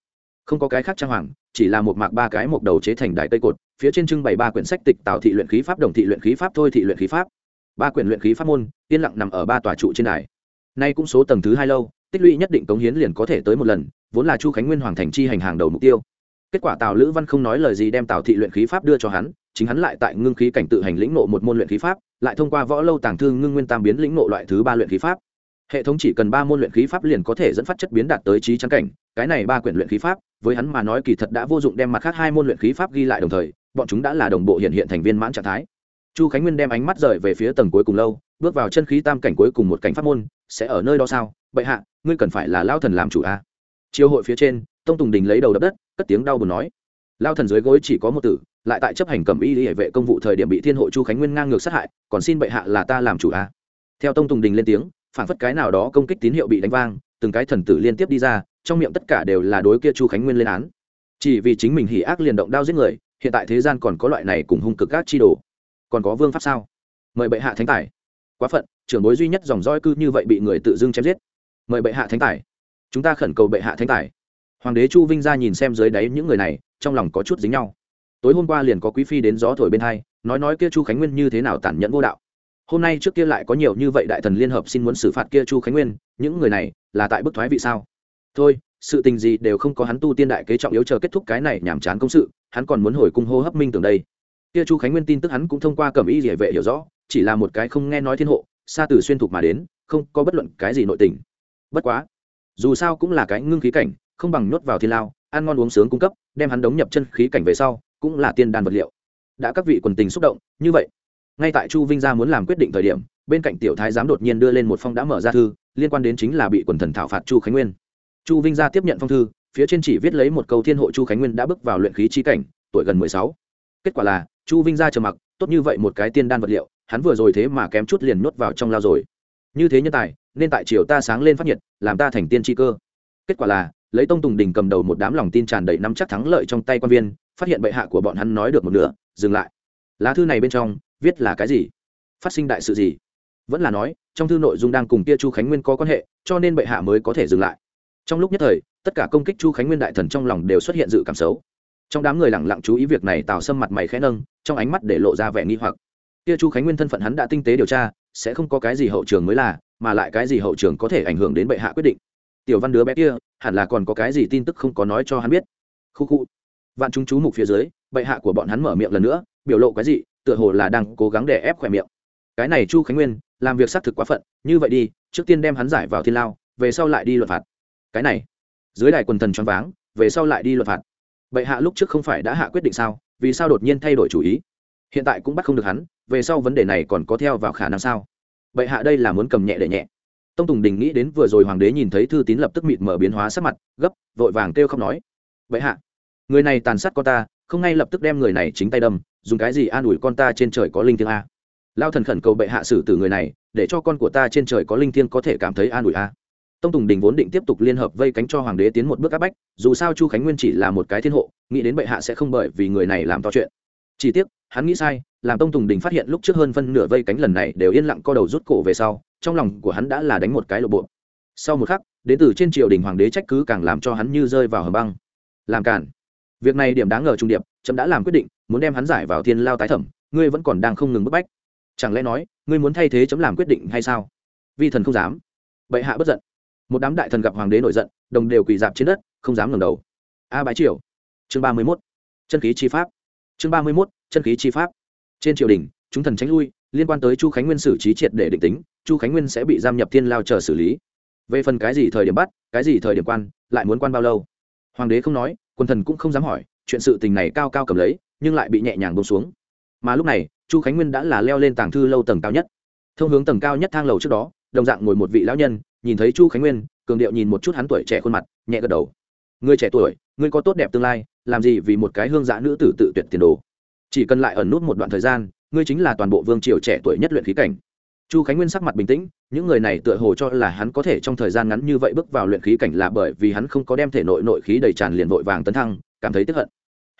Không có cái khác trang hoàng, chỉ là một mạc ba cái một đầu chế thành đại cây cột phía trên trưng bày ba quyển sách tịch tạo thị luyện khí pháp đồng thị luyện khí pháp thôi thị luyện khí pháp ba quyển luyện khí pháp môn yên lặng nằm ở ba tòa trụ trên đài nay cũng số tầng thứ hai lâu tích lũy nhất định cống hiến liền có thể tới một lần vốn là chu khánh nguyên hoàng thành chi hành hàng đầu mục tiêu kết quả tào lữ văn không nói lời gì đem tào thị luyện khí pháp đưa cho hắn chính hắn lại tại ngưng khí cảnh tự hành lĩnh nộ một môn luyện khí pháp lại thông qua võ lâu tàng thương ngưng nguyên tam biến lĩnh nộ loại thứ ba luyện khí pháp hệ thống chỉ cần ba môn luyện khí pháp liền có thể dẫn phát chất biến đạt tới trí trắng cảnh cái này ba quyển luyện khí pháp với hắn mà nói kỳ thật đã vô dụng đem mặt khác hai môn luyện khí pháp ghi lại đồng thời bọn chúng đã là đồng bộ hiện hiện thành viên mãn trạng thái chu khánh nguyên đem ánh mắt rời về phía tầng cuối cùng lâu, bước vào chân khí tam cảnh cuối cùng một cảnh pháp môn, sẽ ở nơi đó sao bệ hạ, ngươi cần phải là lao thần làm chủ a à? Chiêu hội phía trên, tông tùng đình lấy đầu đập đất, cất tiếng đau buồn nói, lao thần dưới gối chỉ có một tử, lại tại chấp hành cầm y hệ vệ công vụ thời điểm bị thiên hộ chu khánh nguyên ngang ngược sát hại, còn xin bệ hạ là ta làm chủ a à? theo tông tùng đình lên tiếng, phản phất cái nào đó công kích tín hiệu bị đánh vang, từng cái thần tử liên tiếp đi ra, trong miệng tất cả đều là đối kia chu khánh nguyên lên án chỉ vì chính mình hỉ ác liền động đao giết người hiện tại thế gian còn có loại này cùng hung cực các chi đồ. Còn có vương pháp sao? Mời bệ hạ thánh tài. Quá phận, trưởng bối duy nhất dòng roi cư như vậy bị người tự dưng chém giết. Mời bệ hạ thánh tài. Chúng ta khẩn cầu bệ hạ thánh tài. Hoàng đế chu vinh ra nhìn xem dưới đáy những người này, trong lòng có chút dính nhau. Tối hôm qua liền có quý phi đến gió thổi bên hai, nói nói kia chu khánh nguyên như thế nào tàn nhẫn vô đạo. Hôm nay trước kia lại có nhiều như vậy đại thần liên hợp xin muốn xử phạt kia chu khánh nguyên, những người này là tại bức thoái vị sao? Thôi sự tình gì đều không có hắn tu tiên đại kế trọng yếu chờ kết thúc cái này nhàm chán công sự, hắn còn muốn hồi cung hô hấp minh tưởng đây. Kia chu khánh nguyên tin tức hắn cũng thông qua cẩm y địa vệ hiểu rõ, chỉ là một cái không nghe nói thiên hộ xa từ xuyên thục mà đến, không có bất luận cái gì nội tình. Bất quá, dù sao cũng là cái ngưng khí cảnh, không bằng nhốt vào thiên lao, ăn ngon uống sướng cung cấp, đem hắn đống nhập chân khí cảnh về sau, cũng là tiên đan vật liệu. Đã các vị quần tình xúc động, như vậy, ngay tại chu vinh gia muốn làm quyết định thời điểm, bên cạnh tiểu thái giám đột nhiên đưa lên một phong đã mở ra thư, liên quan đến chính là bị quần thần thảo phạt chu khánh nguyên chu vinh gia tiếp nhận phong thư, phía trên chỉ viết lấy một câu thiên hộ chu khánh nguyên đã bước vào luyện khí chi cảnh, tuổi gần mười sáu. Kết quả là, chu vinh gia trầm mặc, tốt như vậy một cái tiên đan vật liệu, hắn vừa rồi thế mà kém chút liền nuốt vào trong lao rồi. Như thế nhân tài, nên tại triều ta sáng lên phát nhiệt, làm ta thành tiên tri cơ. Kết quả là, lấy tông tùng đình cầm đầu một đám lòng tin tràn đầy nắm chắc thắng lợi trong tay quan viên, phát hiện bệ hạ của bọn hắn nói được một nửa, dừng lại. Lá thư này bên trong, viết là cái gì? Phát sinh đại sự gì? Vẫn là nói, trong thư nội dung đang cùng kia chu khánh nguyên có quan hệ, cho nên bệ hạ mới có thể dừng lại trong lúc nhất thời, tất cả công kích chu khánh nguyên đại thần trong lòng đều xuất hiện dự cảm xấu. Trong đám người lẳng lặng chú ý việc này, tào sâm mặt mày khẽ nâng, trong ánh mắt để lộ ra vẻ nghi hoặc. Kia chu khánh nguyên thân phận hắn đã tinh tế điều tra, sẽ không có cái gì hậu trường mới là, mà lại cái gì hậu trường có thể ảnh hưởng đến bệ hạ quyết định. Tiểu văn đứa bé kia, hẳn là còn có cái gì tin tức không có nói cho hắn biết. Khu khu. Vạn chúng chú mục phía dưới, bệ hạ của bọn hắn mở miệng lần nữa, biểu lộ cái gì tựa hồ là đang cố gắng để ép khỏe miệng. Cái này chu khánh nguyên, làm việc xác thực quá phận, như vậy đi, trước tiên đem hắn giải vào thiên lao, về sau lại đi luật phạt cái này. Dưới đài quần thần choáng váng, về sau lại đi luật phạt. Bệ hạ lúc trước không phải đã hạ quyết định sao? Vì sao đột nhiên thay đổi chủ ý? Hiện tại cũng bắt không được hắn, về sau vấn đề này còn có theo vào khả năng sao? Bệ hạ đây là muốn cầm nhẹ để nhẹ. Tông tùng đình nghĩ đến vừa rồi hoàng đế nhìn thấy thư tín lập tức mịt mở biến hóa sắc mặt, gấp, vội vàng kêu không nói. Bệ hạ, người này tàn sát con ta, không ngay lập tức đem người này chính tay đâm, dùng cái gì an ủi con ta trên trời có linh thiêng a? Lao thần khẩn cầu bệ hạ xử tử người này, để cho con của ta trên trời có linh thiêng có thể cảm thấy an ủi a tông tùng đình vốn định tiếp tục liên hợp vây cánh cho hoàng đế tiến một bước áp bách, dù sao chu khánh nguyên chỉ là một cái thiên hộ, nghĩ đến bệ hạ sẽ không bởi vì người này làm to chuyện. Chỉ tiếc, hắn nghĩ sai, làm tông tùng đình phát hiện lúc trước hơn phân nửa vây cánh lần này đều yên lặng co đầu rút cổ về sau, trong lòng của hắn đã là đánh một cái lộ bộ. Sau một khắc, đến từ trên triều đình hoàng đế trách cứ càng làm cho hắn như rơi vào hầm băng. Làm cản việc này điểm đáng ngờ trung điệp, chấm đã làm quyết định, muốn đem hắn giải vào thiên lao tái thẩm, ngươi vẫn còn đang không ngừng bức bách. Chẳng lẽ nói, ngươi muốn thay thế chấm làm quyết định hay sao? Vi thần không dám. Bệ hạ bất giận một đám đại thần gặp hoàng đế nổi giận, đồng đều quỳ dạp trên đất, không dám ngẩng đầu. A bái triều. Chương ba mươi mốt. Chân khí chi pháp. Chương ba mươi mốt, chân khí chi pháp. Trên triều đình, chúng thần tránh lui, liên quan tới chu khánh nguyên xử trí triệt để định tính, chu khánh nguyên sẽ bị giam nhập thiên lao chờ xử lý. Về phần cái gì thời điểm bắt, cái gì thời điểm quan, lại muốn quan bao lâu? Hoàng đế không nói, quân thần cũng không dám hỏi, chuyện sự tình này cao cao cầm lấy, nhưng lại bị nhẹ nhàng bông xuống. Mà lúc này, chu khánh nguyên đã là leo lên tàng thư lâu tầng cao nhất. Thông hướng tầng cao nhất thang lầu trước đó, đồng dạng ngồi một vị lão nhân nhìn thấy chu khánh nguyên, cường điệu nhìn một chút hắn tuổi trẻ khuôn mặt, nhẹ gật đầu. Người trẻ tuổi, ngươi có tốt đẹp tương lai, làm gì vì một cái hương giã nữ tử tự tuyệt tiền đồ? Chỉ cần lại ẩn nút một đoạn thời gian, ngươi chính là toàn bộ vương triều trẻ tuổi nhất luyện khí cảnh. Chu khánh nguyên sắc mặt bình tĩnh, những người này tựa hồ cho là hắn có thể trong thời gian ngắn như vậy bước vào luyện khí cảnh là bởi vì hắn không có đem thể nội nội khí đầy tràn liền vội vàng tấn thăng, cảm thấy tức hận.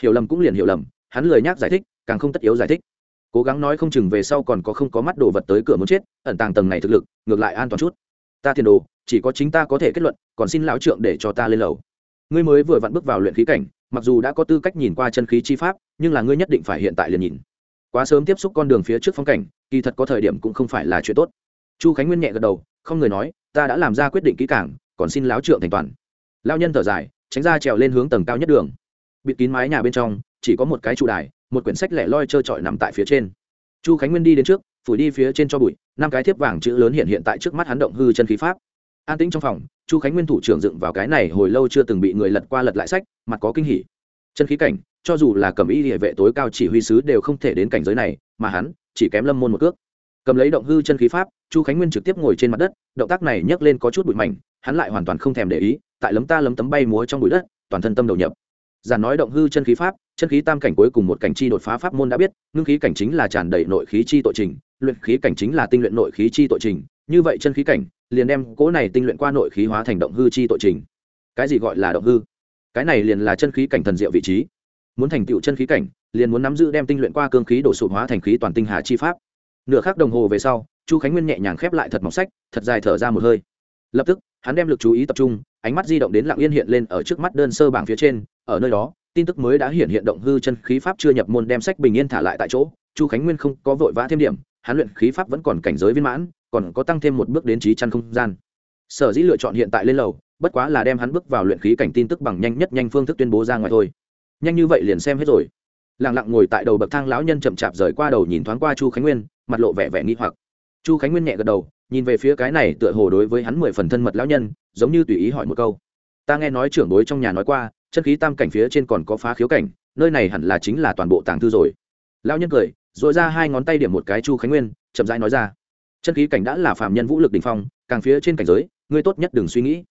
Hiểu lầm cũng liền hiểu lầm, hắn lười nhắc giải thích, càng không tất yếu giải thích. Cố gắng nói không chừng về sau còn có không có mắt đồ vật tới cửa muốn chết, ẩn tàng tầng này thực lực, ngược lại an toàn chút ta tiền đồ, chỉ có chính ta có thể kết luận, còn xin lão trượng để cho ta lên lầu. Ngươi mới vừa vặn bước vào luyện khí cảnh, mặc dù đã có tư cách nhìn qua chân khí chi pháp, nhưng là ngươi nhất định phải hiện tại liền nhìn. Quá sớm tiếp xúc con đường phía trước phong cảnh, kỳ thật có thời điểm cũng không phải là chuyện tốt. Chu khánh nguyên nhẹ gật đầu, không người nói, ta đã làm ra quyết định kỹ cảng còn xin láo trượng thành toàn. Lao nhân thở dài, tránh ra trèo lên hướng tầng cao nhất đường. Bịt kín mái nhà bên trong, chỉ có một cái trụ đài, một quyển sách lẻ loi trơ trọi nằm tại phía trên. Chu khánh nguyên đi đến trước phủi đi phía trên cho bụi, năm cái thiếp vàng chữ lớn hiện hiện tại trước mắt hắn động hư chân khí pháp. An tĩnh trong phòng, chu khánh nguyên thủ trưởng dựng vào cái này hồi lâu chưa từng bị người lật qua lật lại sách, mặt có kinh hỉ. Chân khí cảnh, cho dù là cầm y địa vệ tối cao chỉ huy sứ đều không thể đến cảnh giới này, mà hắn chỉ kém lâm môn một cước. Cầm lấy động hư chân khí pháp, chu khánh nguyên trực tiếp ngồi trên mặt đất, động tác này nhấc lên có chút bụi mảnh, hắn lại hoàn toàn không thèm để ý, tại lấm ta lấm tấm bay múa trong bụi đất, toàn thân tâm đầu nhập giản nói động hư chân khí pháp, chân khí tam cảnh cuối cùng một cảnh chi đột phá pháp môn đã biết, ngưng khí cảnh chính là tràn đầy nội khí chi tội trình, luyện khí cảnh chính là tinh luyện nội khí chi tội trình. Như vậy chân khí cảnh, liền đem cỗ này tinh luyện qua nội khí hóa thành động hư chi tội trình. Cái gì gọi là động hư? Cái này liền là chân khí cảnh thần diệu vị trí. Muốn thành tựu chân khí cảnh, liền muốn nắm giữ đem tinh luyện qua cương khí đổ sụt hóa thành khí toàn tinh hà chi pháp. Nửa khắc đồng hồ về sau, chu khánh nguyên nhẹ nhàng khép lại thật mỏng sách, thật dài thở ra một hơi. Lập tức, hắn đem lực chú ý tập trung, ánh mắt di động đến lặng yên hiện lên ở trước mắt đơn sơ bảng phía trên ở nơi đó, tin tức mới đã hiện hiện động hư chân khí pháp chưa nhập môn đem sách bình yên thả lại tại chỗ, chu khánh nguyên không có vội vã thêm điểm, hắn luyện khí pháp vẫn còn cảnh giới viên mãn, còn có tăng thêm một bước đến trí chăn không gian. Sở dĩ lựa chọn hiện tại lên lầu, bất quá là đem hắn bước vào luyện khí cảnh tin tức bằng nhanh nhất nhanh phương thức tuyên bố ra ngoài thôi. Nhanh như vậy liền xem hết rồi. Lẳng lặng ngồi tại đầu bậc thang lão nhân chậm chạp rời qua đầu nhìn thoáng qua chu khánh nguyên, mặt lộ vẻ vẻ nghi hoặc. Chu khánh nguyên nhẹ gật đầu, nhìn về phía cái này tựa hồ đối với hắn mười phần thân mật lão nhân, giống như tùy ý hỏi một câu. Ta nghe nói trưởng bối trong nhà nói qua chân khí tam cảnh phía trên còn có phá khiếu cảnh, nơi này hẳn là chính là toàn bộ tàng thư rồi. Lão nhân cười dội ra hai ngón tay điểm một cái chu khánh nguyên, chậm rãi nói ra. Chân khí cảnh đã là phạm nhân vũ lực đình phong, càng phía trên cảnh giới, ngươi tốt nhất đừng suy nghĩ.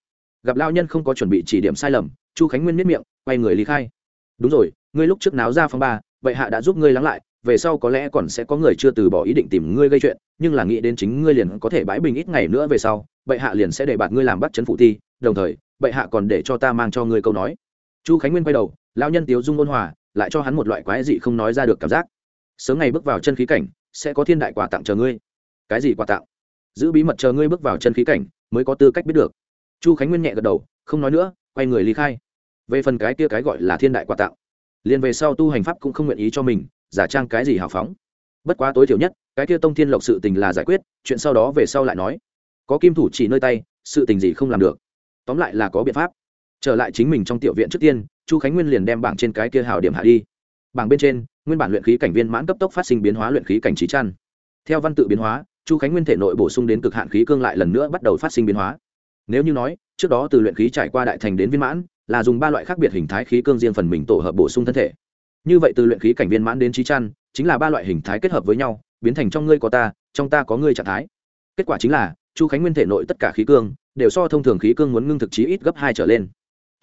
Gặp lao nhân không có chuẩn bị chỉ điểm sai lầm, chu khánh nguyên miết miệng, quay người lý khai. Đúng rồi, ngươi lúc trước náo ra phong ba, vậy hạ đã giúp ngươi lắng lại, về sau có lẽ còn sẽ có người chưa từ bỏ ý định tìm ngươi gây chuyện, nhưng là nghĩ đến chính ngươi liền có thể bãi bình ít ngày nữa về sau bệ hạ liền sẽ để bạt ngươi làm bắt chấn phụ thi, đồng thời bệ hạ còn để cho ta mang cho ngươi câu nói chu khánh nguyên quay đầu lao nhân tiếu dung ôn hòa, lại cho hắn một loại quái dị không nói ra được cảm giác. Sớm ngày bước vào chân khí cảnh, sẽ có thiên đại quà tặng chờ ngươi. Cái gì quà tặng? Giữ bí mật chờ ngươi bước vào chân khí cảnh, mới có tư cách biết được. Chu khánh nguyên nhẹ gật đầu, không nói nữa, quay người ly khai. Về phần cái kia cái gọi là thiên đại quà tặng, liền về sau tu hành pháp cũng không nguyện ý cho mình, giả trang cái gì hào phóng. Bất quá tối thiểu nhất, cái kia tông thiên lộc sự tình là giải quyết, chuyện sau đó về sau lại nói. Có kim thủ chỉ nơi tay, sự tình gì không làm được. Tóm lại là có biện pháp trở lại chính mình trong tiểu viện trước tiên, chu khánh nguyên liền đem bảng trên cái kia hào điểm hạ đi. Bảng bên trên, nguyên bản luyện khí cảnh viên mãn cấp tốc phát sinh biến hóa luyện khí cảnh trí chăn. Theo văn tự biến hóa, chu khánh nguyên thể nội bổ sung đến cực hạn khí cương lại lần nữa bắt đầu phát sinh biến hóa. Nếu như nói, trước đó từ luyện khí trải qua đại thành đến viên mãn, là dùng ba loại khác biệt hình thái khí cương riêng phần mình tổ hợp bổ sung thân thể. Như vậy từ luyện khí cảnh viên mãn đến trí chăn, chính là ba loại hình thái kết hợp với nhau, biến thành trong ngươi có ta, trong ta có ngươi trạng thái. Kết quả chính là, chu khánh nguyên thể nội tất cả khí cương, đều so thông thường khí cương muốn ngưng thực chí ít gấp hai trở lên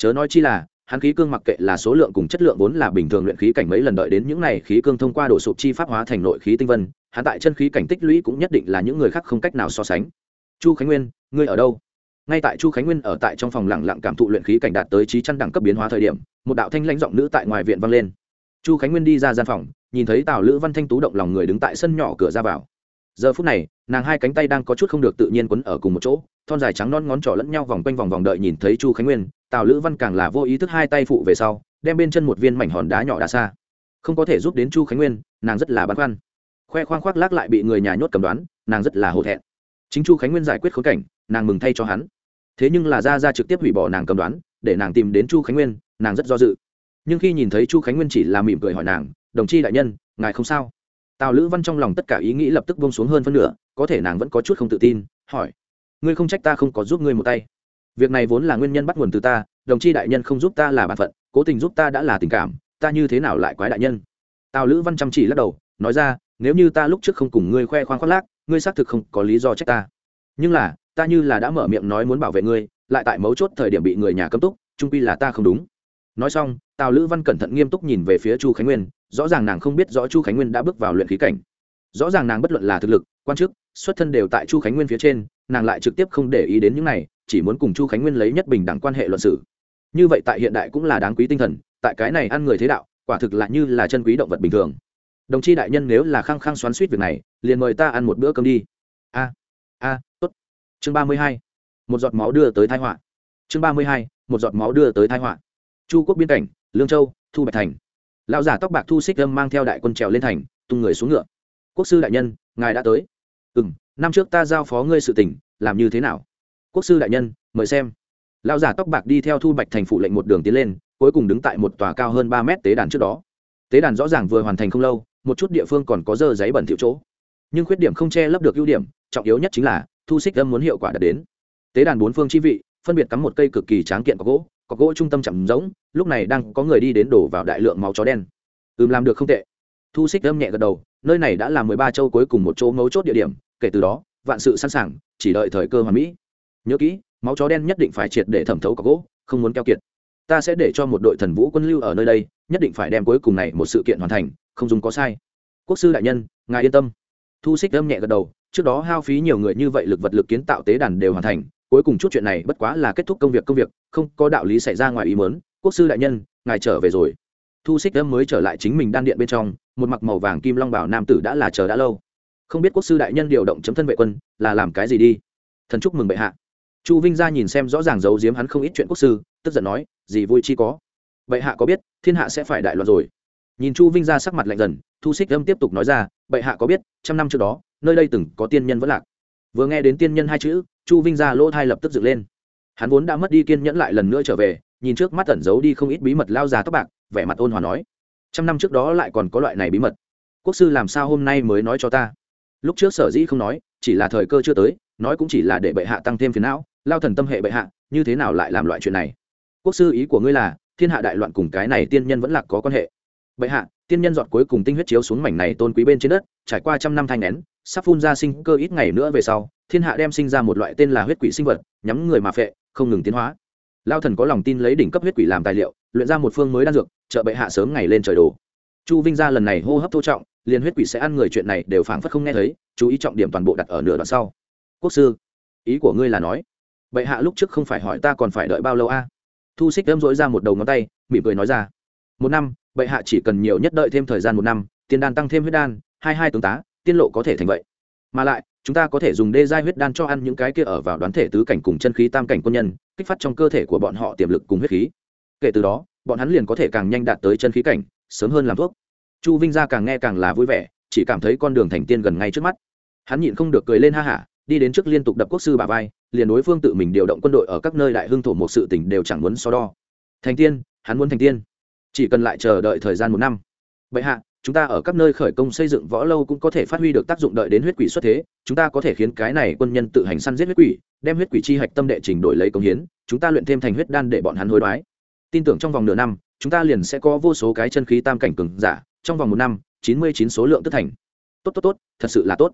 chớ nói chi là, hắn khí cương mặc kệ là số lượng cùng chất lượng vốn là bình thường luyện khí cảnh mấy lần đợi đến những này khí cương thông qua đổ sụp chi pháp hóa thành nội khí tinh vân, hắn tại chân khí cảnh tích lũy cũng nhất định là những người khác không cách nào so sánh. Chu khánh nguyên, ngươi ở đâu? Ngay tại chu khánh nguyên ở tại trong phòng lặng lặng cảm thụ luyện khí cảnh đạt tới trí chăn đẳng cấp biến hóa thời điểm, một đạo thanh lãnh giọng nữ tại ngoài viện vang lên. Chu khánh nguyên đi ra gian phòng, nhìn thấy tào lữ văn thanh tú động lòng người đứng tại sân nhỏ cửa ra vào. Giờ phút này, nàng hai cánh tay đang có chút không được tự nhiên quấn ở cùng một chỗ, thon dài trắng non ngón trỏ lẫn nhau vòng quanh vòng vòng đợi nhìn thấy chu khánh nguyên tào lữ văn càng là vô ý thức hai tay phụ về sau, đem bên chân một viên mảnh hòn đá nhỏ đá xa. Không có thể giúp đến chu khánh nguyên, nàng rất là băn khoăn. Khoe khoang khoác lác lại bị người nhà nhốt cầm đoán, nàng rất là hổ thẹn. Chính chu khánh nguyên giải quyết khốn cảnh, nàng mừng thay cho hắn. Thế nhưng là ra ra trực tiếp hủy bỏ nàng cầm đoán, để nàng tìm đến chu khánh nguyên, nàng rất do dự. Nhưng khi nhìn thấy chu khánh nguyên chỉ là mỉm cười hỏi nàng, đồng chi đại nhân, ngài không sao? Tào lữ văn trong lòng tất cả ý nghĩ lập tức bông xuống hơn phân nửa, có thể nàng vẫn có chút không tự tin, hỏi, ngươi không trách ta không có giúp ngươi một tay? Việc này vốn là nguyên nhân bắt nguồn từ ta, đồng chi đại nhân không giúp ta là b ả n phận, cố tình giúp ta đã là tình cảm, ta như thế nào lại quái đại nhân? Tào lữ văn chăm chỉ lắc đầu, nói ra, nếu như ta lúc trước không cùng ngươi khoe khoang khoác lác, ngươi xác thực không có lý do trách ta. Nhưng là, ta như là đã mở miệng nói muốn bảo vệ ngươi, lại tại mấu chốt thời điểm bị người nhà cấm túc, trung pi là ta không đúng. Nói xong, tào lữ văn cẩn thận nghiêm túc nhìn về phía chu khánh nguyên, rõ ràng nàng không biết rõ chu khánh nguyên đã bước vào luyện khí cảnh. Rõ ràng nàng bất luận là thực lực, quan chức, xuất thân đều tại chu khánh nguyên phía trên, nàng lại trực tiếp không để ý đến những này chỉ muốn cùng chu khánh nguyên lấy nhất bình đẳng quan hệ luận sử như vậy tại hiện đại cũng là đáng quý tinh thần, tại cái này ăn người thế đạo, quả thực là như là chân quý động vật bình thường. Đồng chi đại nhân nếu là khăng khăng xoắn suýt việc này, liền mời ta ăn một bữa cơm đi. A a, tốt. Chương ba mươi hai, một giọt máu đưa tới thái họa. Chương ba mươi hai, một giọt máu đưa tới thái họa. Chu quốc biên cảnh, lương châu, thu bạch thành. Lão giả tóc bạc thu xích âm mang theo đại quân trèo lên thành, tung người xuống ngựa. Quốc sư đại nhân, ngài đã tới. Ừ m năm trước ta giao phó ngươi sự tỉnh làm như thế nào? Quốc sư đại nhân, mời xem. Lão giả tóc bạc đi theo thu bạch thành phụ lệnh một đường tiến lên, cuối cùng đứng tại một tòa cao hơn ba mét tế đàn trước đó. Tế đàn rõ ràng vừa hoàn thành không lâu, một chút địa phương còn có dơ giấy bẩn thiệu chỗ. Nhưng khuyết điểm không che lấp được ưu điểm, trọng yếu nhất chính là thu xích âm muốn hiệu quả đạt đến. Tế đàn bốn phương chi vị, phân biệt cắm một cây cực kỳ tráng kiện có gỗ có gỗ trung tâm chậm rỗng lúc này đang có người đi đến đổ vào đại lượng máu chó đen. Ừm, làm được không tệ. Thu xích âm nhẹ gật đầu, nơi này đã là mười ba châu cuối cùng một chỗ mấu chốt địa điểm, kể từ đó, vạn sự sẵn sàng, chỉ đợi thời cơ hoàn mỹ nhớ kỹ, máu chó đen nhất định phải triệt để thẩm thấu có gỗ, không muốn keo kiệt. Ta sẽ để cho một đội thần vũ quân lưu ở nơi đây, nhất định phải đem cuối cùng này một sự kiện hoàn thành, không dùng có sai. Quốc sư đại nhân, ngài yên tâm. Thu xích âm nhẹ gật đầu, trước đó hao phí nhiều người như vậy lực vật lực kiến tạo tế đàn đều hoàn thành, cuối cùng chút chuyện này bất quá là kết thúc công việc công việc, không có đạo lý xảy ra ngoài ý mớn quốc sư đại nhân, ngài trở về rồi. Thu xích âm mới trở lại chính mình đan điện bên trong, một mặc màu vàng kim long bảo nam tử đã là chờ đã lâu. Không biết quốc sư đại nhân điều động chấm thân vệ quân, là làm cái gì đi? Thần chúc mừng bệ hạ chu vinh Gia nhìn xem rõ ràng giấu giếm hắn không ít chuyện quốc sư, tức giận nói, gì vui chi có? Bệ hạ có biết, thiên hạ sẽ phải đại loạn rồi. Nhìn chu vinh Gia sắc mặt lạnh dần, thu xích âm tiếp tục nói ra, bệ hạ có biết, trăm năm trước đó, nơi đây từng có tiên nhân vẫn lạc? Vừa nghe đến tiên nhân hai chữ, chu vinh Gia lỗ thai lập tức dựng lên. Hắn vốn đã mất đi kiên nhẫn lại lần nữa trở về, nhìn trước mắt tẩn giấu đi không ít bí mật lao già tóc bạc, vẻ mặt ôn hòa nói, trăm năm trước đó lại còn có loại này bí mật. Quốc sư làm sao hôm nay mới nói cho ta? Lúc trước sở dĩ không nói, chỉ là thời cơ chưa tới, nói cũng chỉ là để bệ hạ tăng thêm phiền não lao thần tâm hệ bệ hạ, như thế nào lại làm loại chuyện này? Quốc sư ý của ngươi là, thiên hạ đại loạn cùng cái này tiên nhân vẫn là có quan hệ. Bệ hạ, tiên nhân dọn cuối cùng tinh huyết chiếu xuống mảnh này tôn quý bên trên đất, trải qua trăm năm thanh nén, sắp phun ra sinh cơ ít ngày nữa về sau, thiên hạ đem sinh ra một loại tên là huyết quỷ sinh vật, nhắm người mà phệ, không ngừng tiến hóa. Lao thần có lòng tin lấy đỉnh cấp huyết quỷ làm tài liệu, luyện ra một phương mới đan dược, trợ bệ hạ sớm ngày lên trời đồ. Chu vinh gia lần này hô hấp thô trọng, liền huyết quỷ sẽ ăn người chuyện này đều phảng phất không nghe thấy, chú ý trọng điểm toàn bộ đặt ở nửa đoạn sau. Quốc sư, ý của ngươi là nói bệ hạ lúc trước không phải hỏi ta còn phải đợi bao lâu a? Thu xích đâm dỗi ra một đầu ngón tay, mỉm cười nói ra. Một năm, bệ hạ chỉ cần nhiều nhất đợi thêm thời gian một năm, tiền đan tăng thêm huyết đan, hai hai tướng tá, tiên lộ có thể thành vậy. Mà lại, chúng ta có thể dùng đê giai huyết đan cho ăn những cái kia ở vào đoán thể tứ cảnh cùng chân khí tam cảnh quân nhân, kích phát trong cơ thể của bọn họ tiềm lực cùng huyết khí. Kể từ đó, bọn hắn liền có thể càng nhanh đạt tới chân khí cảnh, sớm hơn làm thuốc. Chu vinh gia càng nghe càng là vui vẻ, chỉ cảm thấy con đường thành tiên gần ngay trước mắt. Hắn nhịn không được cười lên ha hả, đi đến trước liên tục đập quốc sư bà vai liền đối phương tự mình điều động quân đội ở các nơi đại hưng thổ một sự tỉnh đều chẳng muốn so đo. Thành tiên, hắn muốn thành tiên. Chỉ cần lại chờ đợi thời gian một năm. Bệ hạ, chúng ta ở các nơi khởi công xây dựng võ lâu cũng có thể phát huy được tác dụng đợi đến huyết quỷ xuất thế. Chúng ta có thể khiến cái này quân nhân tự hành săn giết huyết quỷ, đem huyết quỷ chi hạch tâm đệ trình đổi lấy công hiến. Chúng ta luyện thêm thành huyết đan để bọn hắn hối đoái. Tin tưởng trong vòng nửa năm, chúng ta liền sẽ có vô số cái chân khí tam cảnh cường giả. Trong vòng một năm, chín mươi chín số lượng tức thành. Tốt tốt tốt, thật sự là tốt.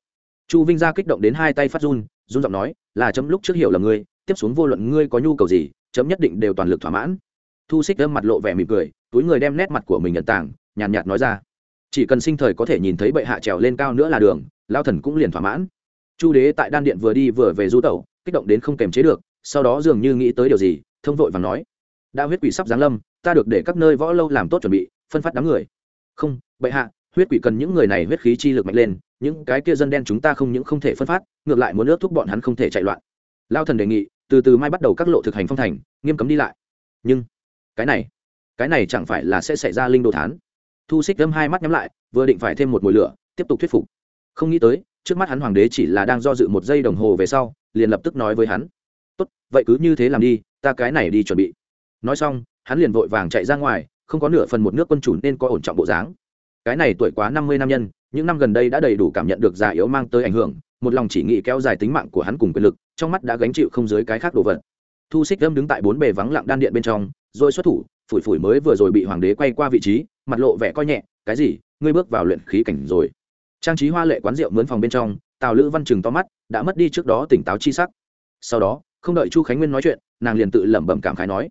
Chu vinh gia kích động đến hai tay phát run run giọng nói là chấm lúc trước hiểu là ngươi tiếp xuống vô luận ngươi có nhu cầu gì chấm nhất định đều toàn lực thỏa mãn. Thu xích đâm mặt lộ vẻ mỉm cười túi người đem nét mặt của mình nhận tảng nhàn nhạt, nhạt nói ra chỉ cần sinh thời có thể nhìn thấy bệ hạ trèo lên cao nữa là đường lao thần cũng liền thỏa mãn. Chu đế tại đan điện vừa đi vừa về du tẩu kích động đến không kềm chế được sau đó dường như nghĩ tới điều gì thông vội và nói đã huyết quỷ sắp giáng lâm ta được để các nơi võ lâu làm tốt chuẩn bị phân phát đám người. Không bệ hạ huyết quỷ cần những người này huyết khí chi lực mạnh lên, những cái kia dân đen chúng ta không những không thể phân phát, ngược lại muốn ước thúc bọn hắn không thể chạy loạn. Lao thần đề nghị, từ từ mai bắt đầu các lộ thực hành phong thành, nghiêm cấm đi lại. Nhưng, cái này cái này chẳng phải là sẽ xảy ra linh đồ thán. Thu xích đâm hai mắt nhắm lại, vừa định phải thêm một mùi lửa, tiếp tục thuyết phục. Không nghĩ tới, trước mắt hắn hoàng đế chỉ là đang do dự một giây đồng hồ về sau, liền lập tức nói với hắn. Tốt, vậy cứ như thế làm đi, ta cái này đi chuẩn bị. Nói xong, hắn liền vội vàng chạy ra ngoài, không có nửa phần một nước quân chủ nên có ổn trọng bộ dáng cái này tuổi quá năm mươi năm nhân, những năm gần đây đã đầy đủ cảm nhận được già yếu mang tới ảnh hưởng, một lòng chỉ nghĩ kéo dài tính mạng của hắn cùng quyền lực, trong mắt đã gánh chịu không dưới cái khác đồ vật. Thu xích lâm đứng tại bốn bề vắng lặng đan điện bên trong, rồi xuất thủ, phủi phủi mới vừa rồi bị hoàng đế quay qua vị trí, mặt lộ vẻ coi nhẹ, cái gì? Ngươi bước vào luyện khí cảnh rồi. Trang trí hoa lệ quán rượu mướn phòng bên trong, tào lữ văn chừng to mắt, đã mất đi trước đó tỉnh táo chi sắc. Sau đó, không đợi chu khánh nguyên nói chuyện, nàng liền tự lẩm bẩm cảm khái nói,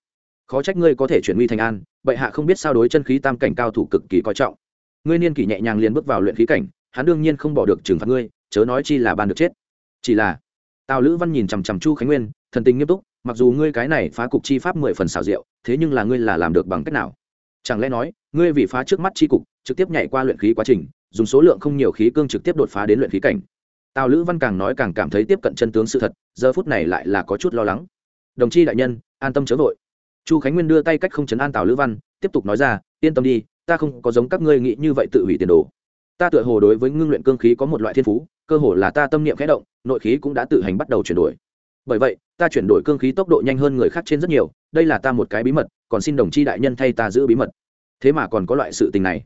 khó trách ngươi có thể chuyển nguy thành an, bệ hạ không biết sao đối chân khí tam cảnh cao thủ cực kỳ coi trọng ngươi niên kỷ nhẹ nhàng liền bước vào luyện khí cảnh, hắn đương nhiên không bỏ được trừng phạt ngươi, chớ nói chi là ban được chết. Chỉ là, tào lữ văn nhìn chằm chằm chu khánh nguyên, thần tình nghiêm túc, mặc dù ngươi cái này phá cục chi pháp mười phần xảo diệu, thế nhưng là ngươi là làm được bằng cách nào? Chẳng lẽ nói, ngươi vì phá trước mắt chi cục, trực tiếp nhảy qua luyện khí quá trình, dùng số lượng không nhiều khí cương trực tiếp đột phá đến luyện khí cảnh? Tào lữ văn càng nói càng cảm thấy tiếp cận chân tướng sự thật, giờ phút này lại là có chút lo lắng. Đồng chi đại nhân, an tâm chớ vội. Chu khánh nguyên đưa tay cách không chấn an tào lữ văn, tiếp tục nói ra, yên tâm đi ta không có giống các ngươi nghĩ như vậy tự hủy tiền đồ. Ta tựa hồ đối với ngưng luyện cương khí có một loại thiên phú, cơ hồ là ta tâm niệm khẽ động, nội khí cũng đã tự hành bắt đầu chuyển đổi. Bởi vậy, ta chuyển đổi cương khí tốc độ nhanh hơn người khác trên rất nhiều, đây là ta một cái bí mật, còn xin đồng chi đại nhân thay ta giữ bí mật. Thế mà còn có loại sự tình này.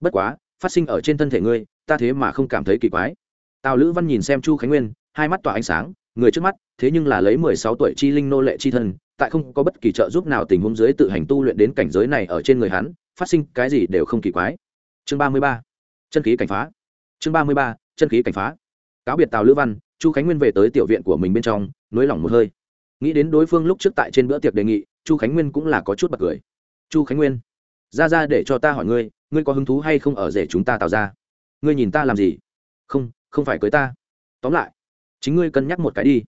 Bất quá, phát sinh ở trên thân thể ngươi, ta thế mà không cảm thấy kỳ quái. Tào lữ văn nhìn xem chu khánh nguyên, hai mắt tỏa ánh sáng, người trước mắt, thế nhưng là lấy mười sáu tuổi chi linh nô lệ chi thân, tại không có bất kỳ trợ giúp nào tình huống dưới tự hành tu luyện đến cảnh giới này ở trên người hắn phát sinh cái gì đều không kỳ quái. Chương ba mươi ba, chân khí cảnh phá. Chương ba mươi ba, chân khí cảnh phá. Cáo biệt tào lữ văn, chu khánh nguyên về tới tiểu viện của mình bên trong, nới lỏng một hơi. Nghĩ đến đối phương lúc trước tại trên bữa tiệc đề nghị, chu khánh nguyên cũng là có chút bật cười. Chu khánh nguyên, ra ra để cho ta hỏi ngươi ngươi có hứng thú hay không ở rể chúng ta tạo ra ngươi nhìn ta làm gì? Không không phải cưới ta. Tóm lại, chính ngươi cân nhắc một cái đi.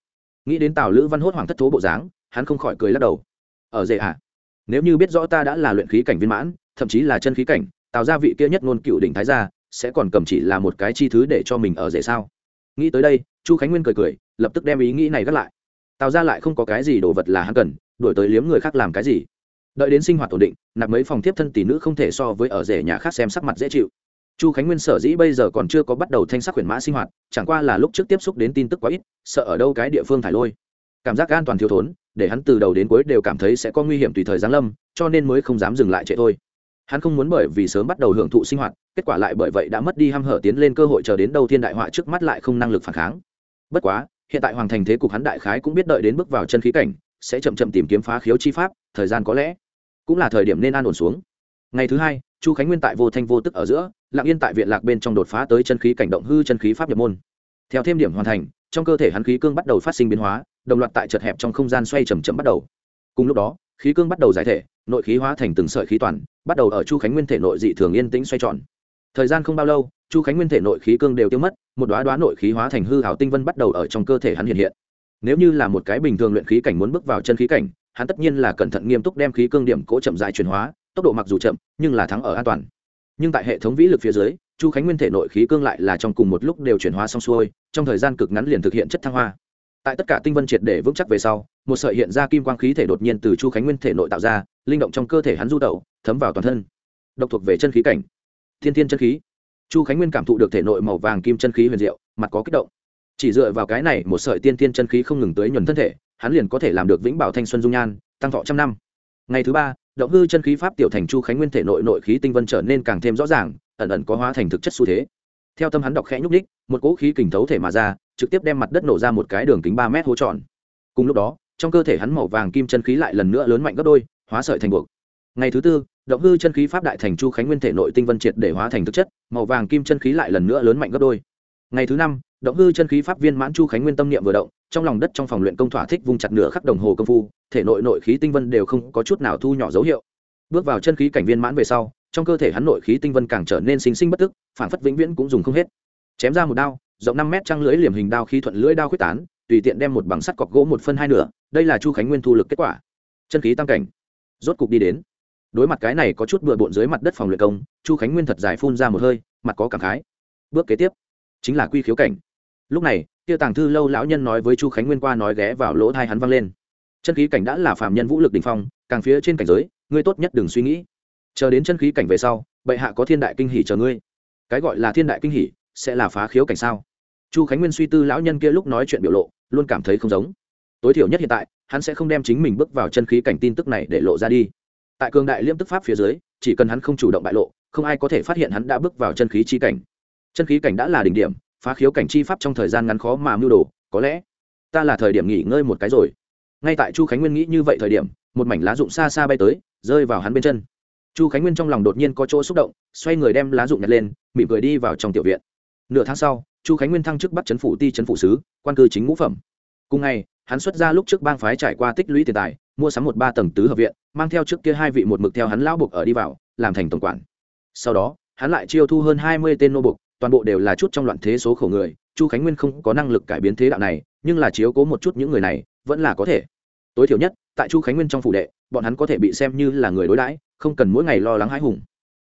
Nghĩ đến tào lữ văn hốt hoảng thất thố bộ dáng, hắn không khỏi cười lắc đầu. Ở rể ạ à? nếu như biết rõ ta đã là luyện khí cảnh viên mãn thậm chí là chân khí cảnh tạo ra vị kia nhất ngôn cựu đỉnh thái gia, sẽ còn cầm chỉ là một cái chi thứ để cho mình ở rể sao? Nghĩ tới đây, chu khánh nguyên cười cười, lập tức đem ý nghĩ này gác lại. Tạo ra lại không có cái gì đồ vật là hắn cần đổi tới liếm người khác làm cái gì? Đợi đến sinh hoạt ổn định, nạp mấy phòng tiếp thân tỷ nữ không thể so với ở rể nhà khác xem sắc mặt dễ chịu. Chu khánh nguyên sở dĩ bây giờ còn chưa có bắt đầu thanh sắc huyền mã sinh hoạt, chẳng qua là lúc trước tiếp xúc đến tin tức quá ít, sợ ở đâu cái địa phương thải lôi. Cảm giác an toàn thiếu thốn, để hắn từ đầu đến cuối đều cảm thấy sẽ có nguy hiểm tùy thời giáng lâm, cho nên mới không dám dừng lại chạy thôi hắn không muốn bởi vì sớm bắt đầu hưởng thụ sinh hoạt, kết quả lại bởi vậy đã mất đi h hở tiến lên cơ hội chờ đến đâu thiên đại họa trước mắt lại không năng lực phản kháng. Bất quá, hiện tại hoàng thành thế cục hắn đại khái cũng biết đợi đến bước vào chân khí cảnh, sẽ chậm chậm tìm kiếm phá khiếu chi pháp, thời gian có lẽ cũng là thời điểm nên an ổn xuống. Ngày thứ hai, chu khánh nguyên tại vô thanh vô tức ở giữa, lặng yên tại viện lạc bên trong đột phá tới chân khí cảnh động hư chân khí pháp nhập môn. Theo thêm điểm hoàn thành, trong cơ thể hắn khí cương bắt đầu phát sinh biến hóa, đồng loạt tại chật hẹp trong không gian xoay chầm chậm bắt đầu. Cùng lúc đó khí cương bắt đầu giải thể, nội khí hóa thành từng sợi khí toàn, bắt đầu ở chu khánh nguyên thể nội dị thường yên tĩnh xoay tròn. Thời gian không bao lâu, chu khánh nguyên thể nội khí cương đều tiêu mất, một đoá đoá nội khí hóa thành hư hảo tinh vân bắt đầu ở trong cơ thể hắn hiện hiện. Nếu như là một cái bình thường luyện khí cảnh muốn bước vào chân khí cảnh, hắn tất nhiên là cẩn thận nghiêm túc đem khí cương điểm cỗ chậm dài chuyển hóa, tốc độ mặc dù chậm, nhưng là thắng ở an toàn. Nhưng tại hệ thống vĩ lực phía dưới, chu khánh nguyên thể nội khí cương lại là trong cùng một lúc đều chuyển hóa xong xuôi, trong thời gian cực ngắn liền thực hiện chất thăng hoa. Tại tất cả tinh vân triệt để vững chắc về sau một sợi hiện ra kim quang khí thể đột nhiên từ chu khánh nguyên thể nội tạo ra, linh động trong cơ thể hắn du tẩu, thấm vào toàn thân. Độc thuộc về chân khí cảnh. Thiên thiên chân khí. Chu khánh nguyên cảm thụ được thể nội màu vàng kim chân khí huyền diệu, mặt có kích động. Chỉ dựa vào cái này, một sợi tiên tiên chân khí không ngừng tới nhuần thân thể, hắn liền có thể làm được vĩnh bảo thanh xuân dung nhan, tăng thọ trăm năm. Ngày thứ ba, động hư chân khí pháp tiểu thành chu khánh nguyên thể nội nội khí tinh vân trở nên càng thêm rõ ràng, ẩn ẩn có hóa thành thực chất xu thế. Theo tâm hắn đọc khẽ nhúc ních một cỗ khí kình thấu thể mà ra, trực tiếp đem mặt đất nổ ra một cái đường kính ba mét hố tròn. Cùng lúc đó trong cơ thể hắn màu vàng kim chân khí lại lần nữa lớn mạnh gấp đôi, hóa sợi thành buộc. Ngày thứ tư, động hư chân khí pháp đại thành chu khánh nguyên thể nội tinh vân triệt để hóa thành thực chất, màu vàng kim chân khí lại lần nữa lớn mạnh gấp đôi. Ngày thứ năm, động hư chân khí pháp viên mãn chu khánh nguyên tâm niệm vừa động, trong lòng đất trong phòng luyện công thỏa thích vung chặt nửa khắc đồng hồ công phu, thể nội nội khí tinh vân đều không có chút nào thu nhỏ dấu hiệu. Bước vào chân khí cảnh viên mãn về sau, trong cơ thể hắn nội khí tinh vân càng trở nên sinh sinh bất tức phản phất vĩnh viễn cũng dùng không hết. Chém ra một đao, rộng năm mét trăng lưới liềm hình đao khí thuận lưỡi đao quyết tán tùy tiện đem một bằng sắt cọc gỗ một phân hai nửa, đây là chu khánh nguyên thu lực kết quả. Chân khí tăng cảnh. Rốt cục đi đến. Đối mặt cái này có chút bừa bộn dưới mặt đất phòng luyện công, chu khánh nguyên thật dài phun ra một hơi, mặt có cảm khái. Bước kế tiếp. Chính là quy khiếu cảnh. Lúc này, tiêu tàng thư lâu lão nhân nói với chu khánh nguyên qua nói ghé vào lỗ thai hắn văng lên. Chân khí cảnh đã là phạm nhân vũ lực đình phong, càng phía trên cảnh giới, ngươi tốt nhất đừng suy nghĩ. Chờ đến chân khí cảnh về sau, bệ hạ có thiên đại kinh hỷ chờ ngươi. Cái gọi là thiên đại kinh hỷ sẽ là phá khiếu cảnh sao? Chu khánh nguyên suy tư lão nhân kia lúc nói chuyện biểu lộ luôn cảm thấy không giống. Tối thiểu nhất hiện tại, hắn sẽ không đem chính mình bước vào chân khí cảnh tin tức này để lộ ra đi. Tại cường đại liêm tức pháp phía dưới, chỉ cần hắn không chủ động bại lộ, không ai có thể phát hiện hắn đã bước vào chân khí chi cảnh. Chân khí cảnh đã là đỉnh điểm, phá khiếu cảnh chi pháp trong thời gian ngắn khó mà mưu đồ, có lẽ ta là thời điểm nghỉ ngơi một cái rồi. Ngay tại chu khánh nguyên nghĩ như vậy thời điểm, một mảnh lá rụng xa xa bay tới, rơi vào hắn bên chân. Chu khánh nguyên trong lòng đột nhiên có chỗ xúc động, xoay người đem lá rụng nhặt lên, mỉm cười đi vào trong tiểu viện. Nửa tháng sau chu khánh nguyên thăng chức bắt chấn phủ, ti chấn phủ sứ, quan cư chính ngũ phẩm. Cùng ngày, hắn xuất ra lúc trước bang phái trải qua tích lũy tiền tài, mua sắm một ba tầng tứ hợp viện, mang theo trước kia hai vị một mực theo hắn lão buộc ở đi vào, làm thành tổng quản. Sau đó, hắn lại chiêu thu hơn hai mươi tên nô buộc, toàn bộ đều là chút trong loạn thế số khổ người, chu khánh nguyên không có năng lực cải biến thế đạo này, nhưng là chiếu cố một chút những người này, vẫn là có thể. Tối thiểu nhất, tại chu khánh nguyên trong phủ đệ, bọn hắn có thể bị xem như là người đối đãi, không cần mỗi ngày lo lắng hãi hùng.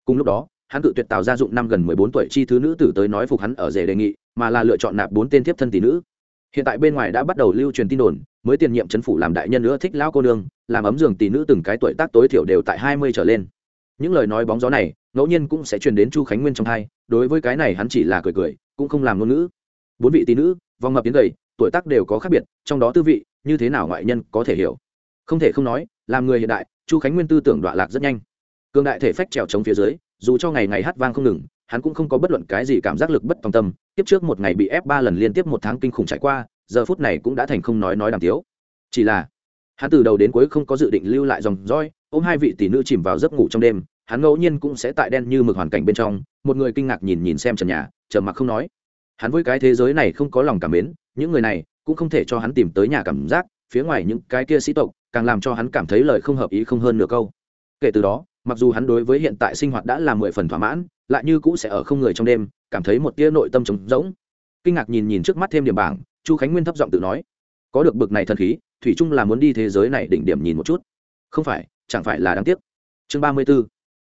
Cùng lúc đó hắn tự tuyệt tạo gia dụng năm gần mười bốn tuổi chi thứ nữ tử tới nói phục hắn ở rể đề nghị, mà là lựa chọn nạp bốn tên thiếp thân tỷ nữ. Hiện tại bên ngoài đã bắt đầu lưu truyền tin đồn, mới tiền nhiệm chấn phủ làm đại nhân nữa thích lão cô nương, làm ấm giường tỷ nữ từng cái tuổi tác tối thiểu đều tại hai mươi trở lên. Những lời nói bóng gió này, ngẫu nhiên cũng sẽ truyền đến chu khánh nguyên trong hai, đối với cái này hắn chỉ là cười cười, cũng không làm ngôn ngữ. Bốn vị tỷ nữ, vòng mập tiến gầy, tuổi tác đều có khác biệt, trong đó tư vị, như thế nào ngoại nhân có thể hiểu? Không thể không nói, làm người hiện đại, chu khánh nguyên tư tưởng đọa lạc rất nhanh. Cường đại thể phách trèo chống phía dưới dù cho ngày ngày hát vang không ngừng, hắn cũng không có bất luận cái gì cảm giác lực bất tòng tâm tiếp trước một ngày bị ép ba lần liên tiếp một tháng kinh khủng trải qua, giờ phút này cũng đã thành không nói nói đàm tiếu. Chỉ là, hắn từ đầu đến cuối không có dự định lưu lại dòng roi ôm hai vị tỷ nữ chìm vào giấc ngủ trong đêm, hắn ngẫu nhiên cũng sẽ tại đen như mực hoàn cảnh bên trong, một người kinh ngạc nhìn nhìn xem trần nhà, trầm mặc không nói. Hắn với cái thế giới này không có lòng cảm mến, những người này cũng không thể cho hắn tìm tới nhà cảm giác, phía ngoài những cái kia sĩ tộc, càng làm cho hắn cảm thấy lời không hợp ý không hơn nửa câu. Kể từ đó mặc dù hắn đối với hiện tại sinh hoạt đã là mười phần thỏa mãn, lại như cũ sẽ ở không người trong đêm, cảm thấy một tia nội tâm trống rỗng. Kinh ngạc nhìn nhìn trước mắt thêm điểm bảng, chu khánh nguyên thấp giọng tự nói, có được bực này thần khí, thủy trung là muốn đi thế giới này đỉnh điểm nhìn một chút. Không phải, chẳng phải là đáng tiếc. Chương ba mươi b ố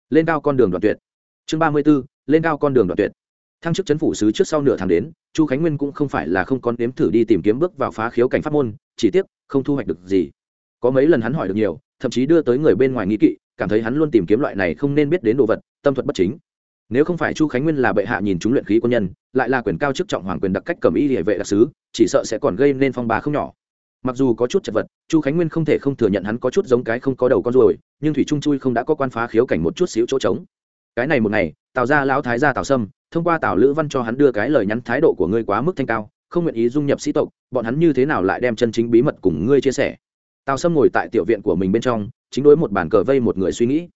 lên cao con đường đoạn tuyệt. Chương ba mươi b ố lên cao con đường đoạn tuyệt. Thăng chức chấn phủ sứ trước sau nửa tháng đến, chu khánh nguyên cũng không phải là không còn nếm thử đi tìm kiếm bước vào phá khiếu cảnh pháp môn, chỉ tiếc không thu hoạch được gì. Có mấy lần hắn hỏi được nhiều, thậm chí đưa tới người bên ngoài nghĩ kỵ cảm thấy hắn luôn tìm kiếm loại này không nên biết đến đồ vật, tâm thuật bất chính. Nếu không phải chu khánh nguyên là bệ hạ nhìn chúng luyện khí quân nhân, lại là quyền cao chức trọng hoàng quyền đặc cách cầm y địa vệ đặc sứ, chỉ sợ sẽ còn gây nên phong ba không nhỏ. Mặc dù có chút chật vật, chu khánh nguyên không thể không thừa nhận hắn có chút giống cái không có đầu con ruồi, nhưng thủy trung chui không đã có quan phá khiếu cảnh một chút xíu chỗ trống. Cái này một ngày, tào ra lão thái gia tào sâm, thông qua tào lữ văn cho hắn đưa cái lời nhắn thái độ của ngươi quá mức thanh cao, không nguyện ý dung nhập sĩ tộc, bọn hắn như thế nào lại đem chân chính bí mật cùng ngươi chia sẻ? Tào sâm ngồi tại tiểu viện của mình bên trong chính đối một bản cờ vây một người suy nghĩ.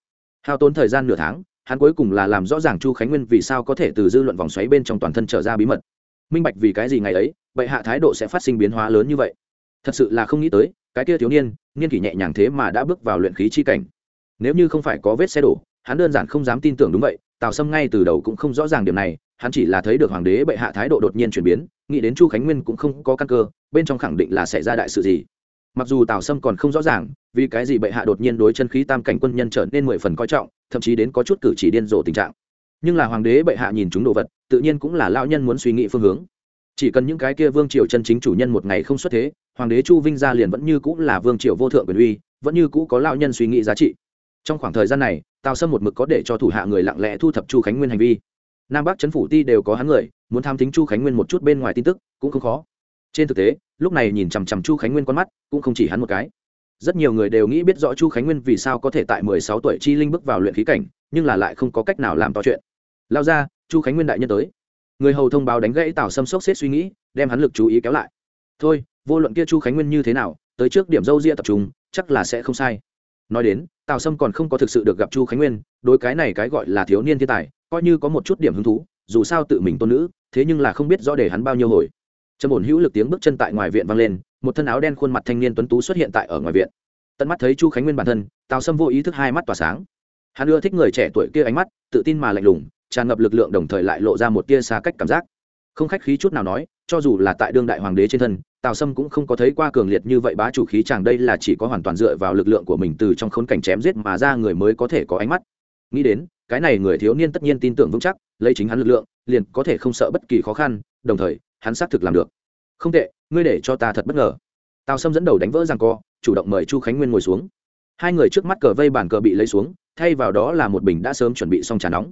Hao tốn thời gian nửa tháng, hắn cuối cùng là làm rõ ràng chu khánh nguyên vì sao có thể từ dư luận vòng xoáy bên trong toàn thân trở ra bí mật. Minh bạch vì cái gì ngày ấy, bệ hạ thái độ sẽ phát sinh biến hóa lớn như vậy? Thật sự là không nghĩ tới, cái kia thiếu niên niên kỷ nhẹ nhàng thế mà đã bước vào luyện khí chi cảnh. Nếu như không phải có vết xe đổ, hắn đơn giản không dám tin tưởng đúng vậy, tào sâm ngay từ đầu cũng không rõ ràng điểm này, hắn chỉ là thấy được hoàng đế bệ hạ thái độ đột nhiên chuyển biến, nghĩ đến chu khánh nguyên cũng không có căn cơ, bên trong khẳng định là xảy ra đại sự gì mặc dù tào sâm còn không rõ ràng, vì cái gì bệ hạ đột nhiên đối chân khí tam cảnh quân nhân trở nên mười phần coi trọng, thậm chí đến có chút cử chỉ điên rồ tình trạng. Nhưng là hoàng đế bệ hạ nhìn chúng đồ vật, tự nhiên cũng là lao nhân muốn suy nghĩ phương hướng. Chỉ cần những cái kia vương triều chân chính chủ nhân một ngày không xuất thế, hoàng đế chu vinh gia liền vẫn như cũ là vương triều vô thượng quyền uy, vẫn như cũ có lao nhân suy nghĩ giá trị. Trong khoảng thời gian này, tào sâm một mực có để cho thủ hạ người lặng lẽ thu thập chu khánh nguyên hành vi. Nam bắc chấn phủ ti đều có hắn người, muốn tham thính chu khánh nguyên một chút bên ngoài tin tức, cũng không khó trên thực tế, lúc này nhìn chằm chằm chu khánh nguyên con mắt, cũng không chỉ hắn một cái. Rất nhiều người đều nghĩ biết rõ chu khánh nguyên vì sao có thể tại mười sáu tuổi chi linh bước vào luyện khí cảnh, nhưng là lại không có cách nào làm to chuyện. Lao ra, chu khánh nguyên đại nhân tới. Người hầu thông báo đánh gãy tào sâm sốc xếp suy nghĩ, đem hắn lực chú ý kéo lại. Thôi, vô luận kia chu khánh nguyên như thế nào, tới trước điểm dâu ria tập trung, chắc là sẽ không sai. Nói đến, tào sâm còn không có thực sự được gặp chu khánh nguyên, đối cái này cái gọi là thiếu niên thiên tài, coi như có một chút điểm hứng thú, dù sao tự mình tôn nữ, thế nhưng là không biết rõ để hắn bao nhiêu hồi trầm ổn hữu lực tiếng bước chân tại ngoài viện vang lên, một thân áo đen khuôn mặt thanh niên tuấn tú xuất hiện tại ở ngoài viện. Tận mắt thấy chu khánh nguyên bản thân, tào sâm vô ý thức hai mắt tỏa sáng. Hắn ưa thích người trẻ tuổi kia ánh mắt, tự tin mà lạnh lùng, tràn ngập lực lượng đồng thời lại lộ ra một tia xa cách cảm giác. Không khách khí chút nào nói, cho dù là tại đương đại hoàng đế trên thân, tào sâm cũng không có thấy qua cường liệt như vậy bá chủ khí chàng đây là chỉ có hoàn toàn dựa vào lực lượng của mình từ trong khốn cảnh chém giết mà ra người mới có thể có ánh mắt. Nghĩ đến, cái này người thiếu niên tất nhiên tin tưởng vững chắc, lấy chính hắn lực lượng, liền có thể không sợ bất kỳ khó khăn, đồng thời hắn xác thực làm được. Không tệ, ngươi để cho ta thật bất ngờ. Tào sâm dẫn đầu đánh vỡ rằng co, chủ động mời chu khánh nguyên ngồi xuống. Hai người trước mắt cờ vây bàn cờ bị lấy xuống, thay vào đó là một bình đã sớm chuẩn bị xong trà nóng.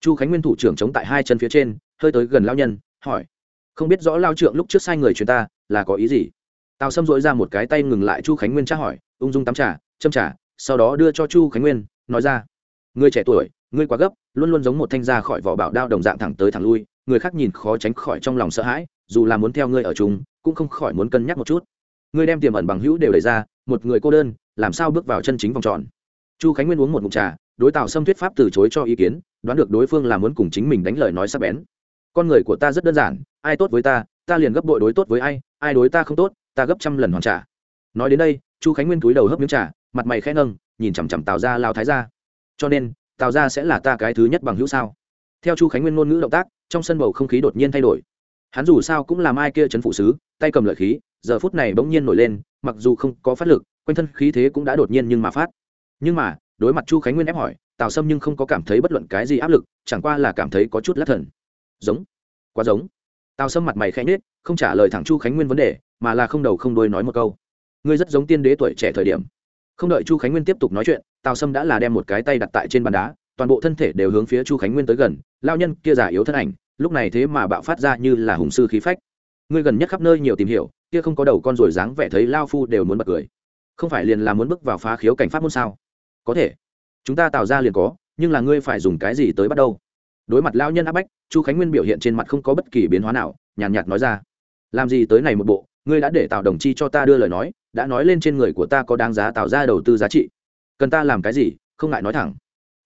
Chu khánh nguyên thủ trưởng chống tại hai chân phía trên, hơi tới gần lao nhân, hỏi, không biết rõ lao trượng lúc trước sai người truyền ta, là có ý gì? Tào sâm dội ra một cái tay ngừng lại chu khánh nguyên tra hỏi, ung dung tắm trà, châm trà, sau đó đưa cho chu khánh nguyên, nói ra, người trẻ tuổi, ngươi quá gấp, luôn luôn giống một thanh ra khỏi vỏ bảo đao đồng dạng thẳng tới thẳng lui người khác nhìn khó tránh khỏi trong lòng sợ hãi, dù là muốn theo ngươi ở chung, cũng không khỏi muốn cân nhắc một chút. Ngươi đem tiềm ẩn bằng hữu đều đẩy ra, một người cô đơn, làm sao bước vào chân chính vòng tròn? Chu khánh nguyên uống một mụn trà, đối tào xâm thuyết pháp từ chối cho ý kiến, đoán được đối phương là muốn cùng chính mình đánh lời nói sắc bén. Con người của ta rất đơn giản, ai tốt với ta ta liền gấp bội đối tốt với ai ai đối ta không tốt, ta gấp trăm lần hoàn trả. Nói đến đây, chu khánh nguyên cúi đầu hấp miếng trà, mặt mày khẽ nâng, nhìn chằm chằm tào ra lao thái ra cho nên, tào ra sẽ là ta cái thứ nhất bằng hữu sao? Theo chu khánh nguyên ngôn ngữ động tác trong sân bầu không khí đột nhiên thay đổi. Hắn dù sao cũng làm ai kia chấn phụ sứ, tay cầm lợi khí, giờ phút này bỗng nhiên nổi lên, mặc dù không có phát lực, quanh thân khí thế cũng đã đột nhiên nhưng mà phát. Nhưng mà, đối mặt chu khánh nguyên ép hỏi, tào sâm nhưng không có cảm thấy bất luận cái gì áp lực, chẳng qua là cảm thấy có chút lắc thần. Giống. Quá giống. Tào sâm mặt mày khẽ nhết không trả lời thẳng chu khánh nguyên vấn đề, mà là không đầu không đuôi nói một câu. Ngươi rất giống tiên đế tuổi trẻ thời điểm. Không đợi chu khánh nguyên tiếp tục nói chuyện, tào sâm đã là đem một cái tay đặt tại trên bàn đá, toàn bộ thân thể đều hướng phía chu khánh nguyên tới gần lao nhân kia giả yếu thân ảnh lúc này thế mà bạo phát ra như là hùng sư khí phách. Ngươi gần nhất khắp nơi nhiều tìm hiểu, kia không có đầu con rồi dáng vẻ thấy lao phu đều muốn bật cười. Không phải liền là muốn bước vào phá khiếu cảnh pháp môn sao? Có thể. Chúng ta tạo ra liền có, nhưng là ngươi phải dùng cái gì tới bắt đầu? Đối mặt lao nhân áp bách, chu khánh nguyên biểu hiện trên mặt không có bất kỳ biến hóa nào, nhàn nhạt nói ra. Làm gì tới này một bộ, ngươi đã để tạo đồng chi cho ta đưa lời nói, đã nói lên trên người của ta có đáng giá tạo ra đầu tư giá trị. Cần ta làm cái gì, không ngại nói thẳng.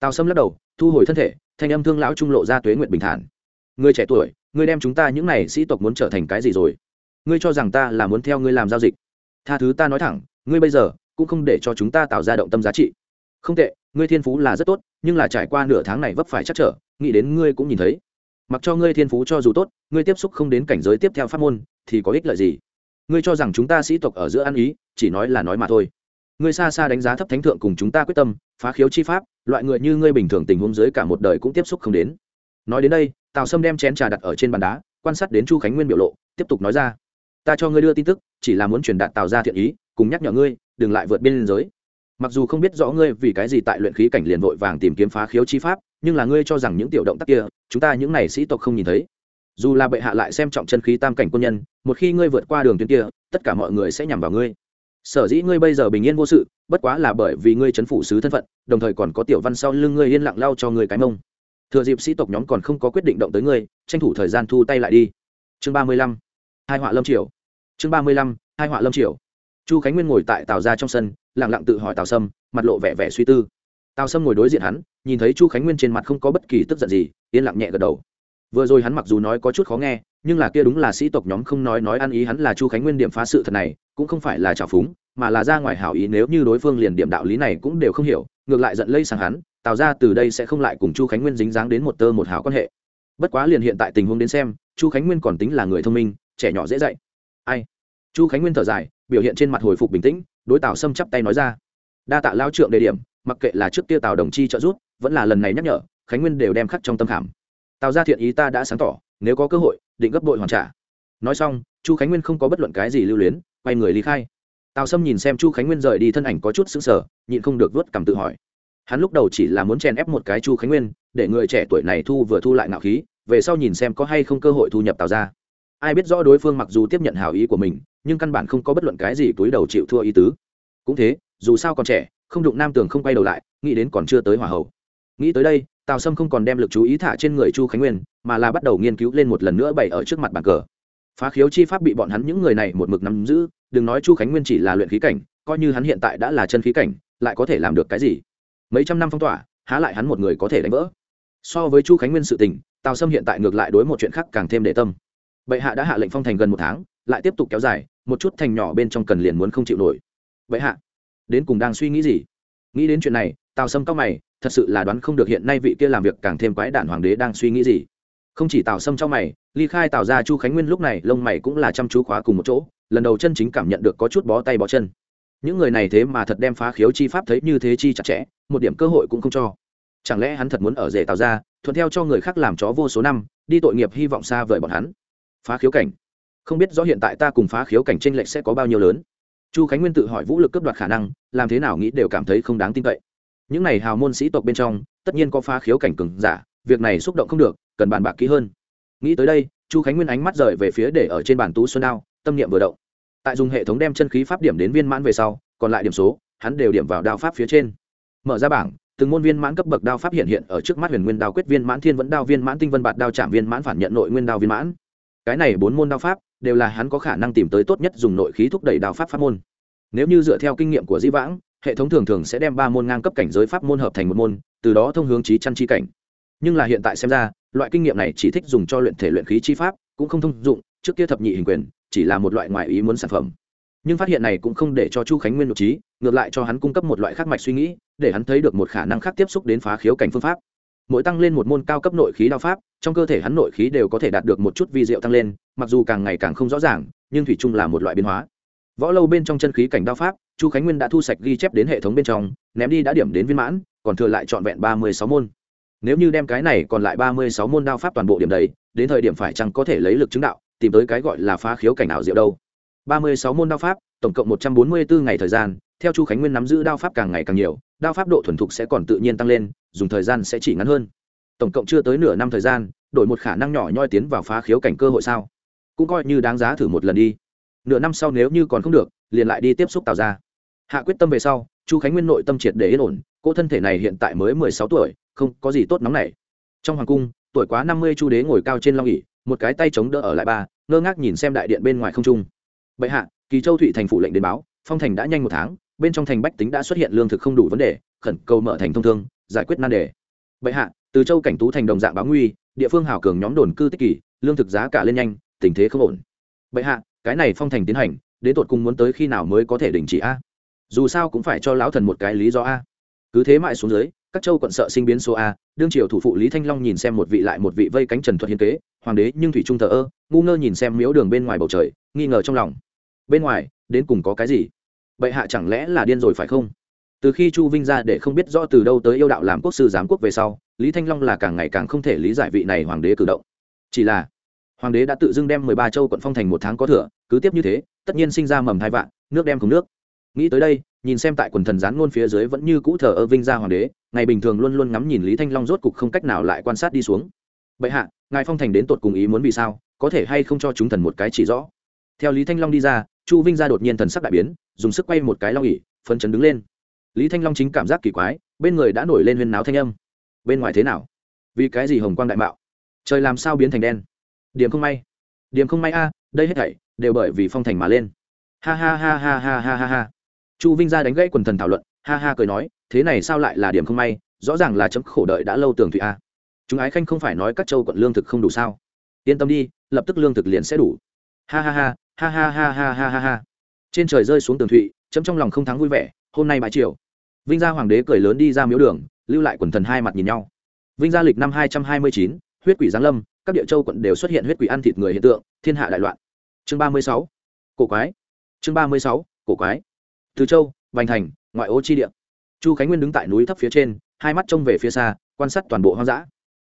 Tào sâm lắc đầu, thu hồi thân thể, thanh âm thương lão trung lộ ra tuế nguyện bình thản người trẻ tuổi, ngươi đem chúng ta những này sĩ tộc muốn trở thành cái gì rồi? Ngươi cho rằng ta là muốn theo ngươi làm giao dịch. Tha thứ ta nói thẳng, ngươi bây giờ cũng không để cho chúng ta tạo ra động tâm giá trị. Không tệ, ngươi thiên phú là rất tốt, nhưng là trải qua nửa tháng này vấp phải chắc trở, nghĩ đến ngươi cũng nhìn thấy. Mặc cho ngươi thiên phú cho dù tốt, ngươi tiếp xúc không đến cảnh giới tiếp theo pháp môn, thì có ích lợi gì? Ngươi cho rằng chúng ta sĩ tộc ở giữa ăn ý, chỉ nói là nói mà thôi. Ngươi xa xa đánh giá thấp thánh thượng cùng chúng ta quyết tâm, phá khiếu chi pháp, loại người như ngươi bình thường tình huống dưới cả một đời cũng tiếp xúc không đến nói đến đây, tào sâm đem chén trà đặt ở trên bàn đá, quan sát đến chu khánh nguyên biểu lộ, tiếp tục nói ra. Ta cho ngươi đưa tin tức, chỉ là muốn truyền đạt tào ra thiện ý, cùng nhắc nhở ngươi, đừng lại vượt biên giới. Mặc dù không biết rõ ngươi vì cái gì tại luyện khí cảnh liền vội vàng tìm kiếm phá khiếu chi pháp, nhưng là ngươi cho rằng những tiểu động tác kia, chúng ta những này sĩ tộc không nhìn thấy. Dù là bệ hạ lại xem trọng chân khí tam cảnh quân nhân, một khi ngươi vượt qua đường tuyến kia, tất cả mọi người sẽ nhằm vào ngươi. Sở dĩ ngươi bây giờ bình yên vô sự, bất quá là bởi vì ngươi chấn phủ sứ thân phận, đồng thời còn có tiểu văn sau lưng ngươi yên lặng lao cho ngươi cái mông thừa dịp sĩ tộc nhóm còn không có quyết định động tới ngươi, tranh thủ thời gian thu tay lại đi. Chương ba mươi lăm, hai họa lâm triều. Chương ba mươi lăm, hai họa lâm triều. Chu khánh nguyên ngồi tại tào ra trong sân lẳng lặng tự hỏi tào sâm, mặt lộ vẻ vẻ suy tư. Tào sâm ngồi đối diện hắn, nhìn thấy chu khánh nguyên trên mặt không có bất kỳ tức giận gì, yên lặng nhẹ gật đầu. Vừa rồi hắn mặc dù nói có chút khó nghe, nhưng là kia đúng là sĩ tộc nhóm không nói nói ăn ý hắn là chu khánh nguyên điểm phá sự thật này, cũng không phải là trào phúng, mà là ra ngoài hảo ý nếu như đối phương liền điểm đạo lý này cũng đều không hiểu, ngược lại giận lây sang hắn tào ra từ đây sẽ không lại cùng chu khánh nguyên dính dáng đến một tơ một hảo quan hệ. Bất quá liền hiện tại tình huống đến xem, chu khánh nguyên còn tính là người thông minh, trẻ nhỏ dễ dạy. Ai? Chu khánh nguyên thở dài, biểu hiện trên mặt hồi phục bình tĩnh, đối tào xâm chắp tay nói ra. Đa tạ lao trượng đề điểm, mặc kệ là trước kia tào đồng chi trợ giúp, vẫn là lần này nhắc nhở, khánh nguyên đều đem khắc trong tâm khảm. Tào ra thiện ý ta đã sáng tỏ, nếu có cơ hội, định gấp đội hoàn trả. Nói xong, chu khánh nguyên không có bất luận cái gì lưu luyến, quay người lý khai. Tào sâm nhìn xem chu khánh nguyên rời đi thân ảnh có chút xứng sở nhịn không được vớt cảm tự hỏi hắn lúc đầu chỉ là muốn chèn ép một cái chu khánh nguyên, để người trẻ tuổi này thu vừa thu lại nạo khí, về sau nhìn xem có hay không cơ hội thu nhập tào ra ai biết rõ đối phương mặc dù tiếp nhận hào ý của mình, nhưng căn bản không có bất luận cái gì túi đầu chịu thua ý tứ. Cũng thế, dù sao còn trẻ, không đụng nam tường không quay đầu lại, nghĩ đến còn chưa tới hòa hậu. Nghĩ tới đây, tào sâm không còn đem lực chú ý thả trên người chu khánh nguyên, mà là bắt đầu nghiên cứu lên một lần nữa bày ở trước mặt bàn cờ. Phá khiếu chi pháp bị bọn hắn những người này một mực nắm giữ, đừng nói chu khánh nguyên chỉ là luyện khí cảnh, coi như hắn hiện tại đã là chân khí cảnh, lại có thể làm được cái gì? Mấy trăm năm phong tỏa, há lại hắn một người có thể đánh vỡ. So với chu khánh nguyên sự tình, tào sâm hiện tại ngược lại đối một chuyện khác càng thêm để tâm. Bệ hạ đã hạ lệnh phong thành gần một tháng, lại tiếp tục kéo dài, một chút thành nhỏ bên trong cần liền muốn không chịu nổi. Bệ hạ, đến cùng đang suy nghĩ gì? Nghĩ đến chuyện này, tào sâm cao mày, thật sự là đoán không được hiện nay vị kia làm việc càng thêm quái đản hoàng đế đang suy nghĩ gì. Không chỉ tào sâm trong mày, ly khai tào ra chu khánh nguyên lúc này lông mày cũng là chăm chú khóa cùng một chỗ, lần đầu chân chính cảm nhận được có chút bó tay bó chân những người này thế mà thật đem phá khiếu chi pháp thấy như thế chi chặt chẽ, một điểm cơ hội cũng không cho. Chẳng lẽ hắn thật muốn ở rể tạo ra thuận theo cho người khác làm chó vô số năm, đi tội nghiệp hy vọng xa vời bọn hắn? Phá khiếu cảnh. Không biết rõ hiện tại ta cùng phá khiếu cảnh tranh lệch sẽ có bao nhiêu lớn. Chu khánh nguyên tự hỏi vũ lực cấp đoạt khả năng, làm thế nào nghĩ đều cảm thấy không đáng tin cậy. Những này hào môn sĩ tộc bên trong, tất nhiên có phá khiếu cảnh cừng giả, việc này xúc động không được, cần bàn bạc kỹ hơn. Nghĩ tới đây, chu khánh nguyên ánh mắt rời về phía để ở trên bàn tú xuân đao, tâm niệm vừa động tại dùng hệ thống đem chân khí pháp điểm đến viên mãn về sau, còn lại điểm số, hắn đều điểm vào đao pháp phía trên. Mở ra bảng, từng môn viên mãn cấp bậc đao pháp hiện hiện ở trước mắt huyền nguyên đao quyết viên mãn, thiên vẫn đao viên mãn, tinh vân bạt đao trạm viên mãn, phản nhận nội nguyên đao viên mãn. Cái này bốn môn đao pháp, đều là hắn có khả năng tìm tới tốt nhất dùng nội khí thúc đẩy đao pháp pháp môn. Nếu như dựa theo kinh nghiệm của di vãng, hệ thống thường thường sẽ đem ba môn ngang cấp cảnh giới pháp môn hợp thành một môn, từ đó thông hướng trí chăn chi cảnh. Nhưng là hiện tại xem ra, loại kinh nghiệm này chỉ thích dùng cho luyện thể luyện khí chi pháp, cũng không thông dụng, trước kia thập nhị hình quyền chỉ là một loại ngoại ý muốn sản phẩm. Nhưng phát hiện này cũng không để cho chu khánh nguyên nội trí, ngược lại cho hắn cung cấp một loại khác mạch suy nghĩ, để hắn thấy được một khả năng khác tiếp xúc đến phá khiếu cảnh phương pháp. Mỗi tăng lên một môn cao cấp nội khí đao pháp, trong cơ thể hắn nội khí đều có thể đạt được một chút vi diệu tăng lên, mặc dù càng ngày càng không rõ ràng, nhưng thủy chung là một loại biến hóa. Võ lâu bên trong chân khí cảnh đao pháp, chu khánh nguyên đã thu sạch ghi chép đến hệ thống bên trong, ném đi đã điểm đến viên mãn, còn thừa lại trọn vẹn ba mươi sáu môn. Nếu như đem cái này còn lại ba mươi sáu môn đao pháp toàn bộ điểm đầy, đến thời điểm phải chăng có thể lấy lực chứng đạo? Tìm tới cái gọi là phá khiếu cảnh ảo diệu đâu. Ba mươi sáu môn đao pháp, tổng cộng một trăm bốn mươi bốn ngày thời gian, theo chu khánh nguyên nắm giữ đao pháp càng ngày càng nhiều, đao pháp độ thuần thục sẽ còn tự nhiên tăng lên, dùng thời gian sẽ chỉ ngắn hơn. Tổng cộng chưa tới nửa năm thời gian, đổi một khả năng nhỏ nhoi tiến vào phá khiếu cảnh cơ hội sao? Cũng coi như đáng giá thử một lần đi. Nửa năm sau nếu như còn không được, liền lại đi tiếp xúc tạo ra hạ quyết tâm về sau, chu khánh nguyên nội tâm triệt để yên ổn cô thân thể này hiện tại mới mười sáu tuổi, không có gì tốt nóng này trong hoàng cung, tuổi quá năm mươi chu đế ngồi cao trên long ỉ một cái tay chống đỡ ở lại ba, ngơ ngác nhìn xem đại điện bên ngoài không trung. Bệ hạ, kỳ châu thụy thành phủ lệnh đến báo, phong thành đã nhanh một tháng, bên trong thành bách tính đã xuất hiện lương thực không đủ vấn đề, khẩn cầu mở thành thông thương, giải quyết nan đề. Bệ hạ, từ châu cảnh tú thành đồng dạng báo nguy, địa phương hảo cường nhóm đồn cư tích kỳ, lương thực giá cả lên nhanh, tình thế không ổn. Bệ hạ, cái này phong thành tiến hành, đến tột cùng muốn tới khi nào mới có thể đình chỉ a? Dù sao cũng phải cho lão thần một cái lý do a. Cứ thế mãi xuống dưới, các châu quận sợ sinh biến số a, đương triều thủ phụ lý thanh long nhìn xem một vị lại một vị vây cánh trần thuật hiến kế hoàng đế nhưng thủy trung thờ ơ, ngu ngơ nhìn xem miếu đường bên ngoài bầu trời, nghi ngờ trong lòng. Bên ngoài, đến cùng có cái gì? Bệ hạ chẳng lẽ là điên rồi phải không? Từ khi chu vinh ra để không biết rõ từ đâu tới yêu đạo làm quốc sư giám quốc về sau, lý thanh long là càng ngày càng không thể lý giải vị này hoàng đế cử động. Chỉ là, hoàng đế đã tự dưng đem mười ba châu quận phong thành một tháng có thừa, cứ tiếp như thế, tất nhiên sinh ra mầm hai vạn, nước đem cùng nước. Nghĩ tới đây, nhìn xem tại quần thần gián ngôn phía dưới vẫn như cũ thờ ơ vinh ra hoàng đế, ngày bình thường luôn luôn ngắm nhìn lý thanh long rốt cục không cách nào lại quan sát đi xuống. Bệ hạ ngài phong thành đến tột cùng ý muốn vì sao, có thể hay không cho chúng thần một cái chỉ rõ. Theo lý thanh long đi ra, chu vinh ra đột nhiên thần sắc đại biến, dùng sức quay một cái long ỉ phấn chấn đứng lên. Lý thanh long chính cảm giác kỳ quái, bên người đã nổi lên huyên náo thanh âm. Bên ngoài thế nào? Vì cái gì hồng quang đại mạo? Trời làm sao biến thành đen? Điểm không may. Điểm không may a, đây hết thảy đều bởi vì phong thành mà lên. Ha ha ha ha ha ha ha ha. Chu vinh ra đánh gãy quần thần thảo luận, ha ha cười nói, thế này sao lại là điểm không may, rõ ràng là chấm khổ đợi đã lâu tường thụy a chúng ái khanh không phải nói các châu quận lương thực không đủ sao? Yên tâm đi, lập tức lương thực liền sẽ đủ. Ha ha ha ha ha ha ha ha ha ha. Trên trời rơi xuống tường thụy, chấm trong lòng không thắng vui vẻ, hôm nay bãi triều. Vinh gia hoàng đế cười lớn đi ra miếu đường, lưu lại quần thần hai mặt nhìn nhau. Vinh gia lịch năm hai trăm hai mươi chín, huyết quỷ giáng lâm, các địa châu quận đều xuất hiện huyết quỷ ăn thịt người hiện tượng, thiên hạ đại loạn. Chương ba mươi sáu, cổ quái. Chương ba mươi sáu, cổ quái. Từ châu vành thành, ngoại ô chi địa. Chu khánh nguyên đứng tại núi thấp phía trên, hai mắt trông về phía xa, quan sát toàn bộ hoang dã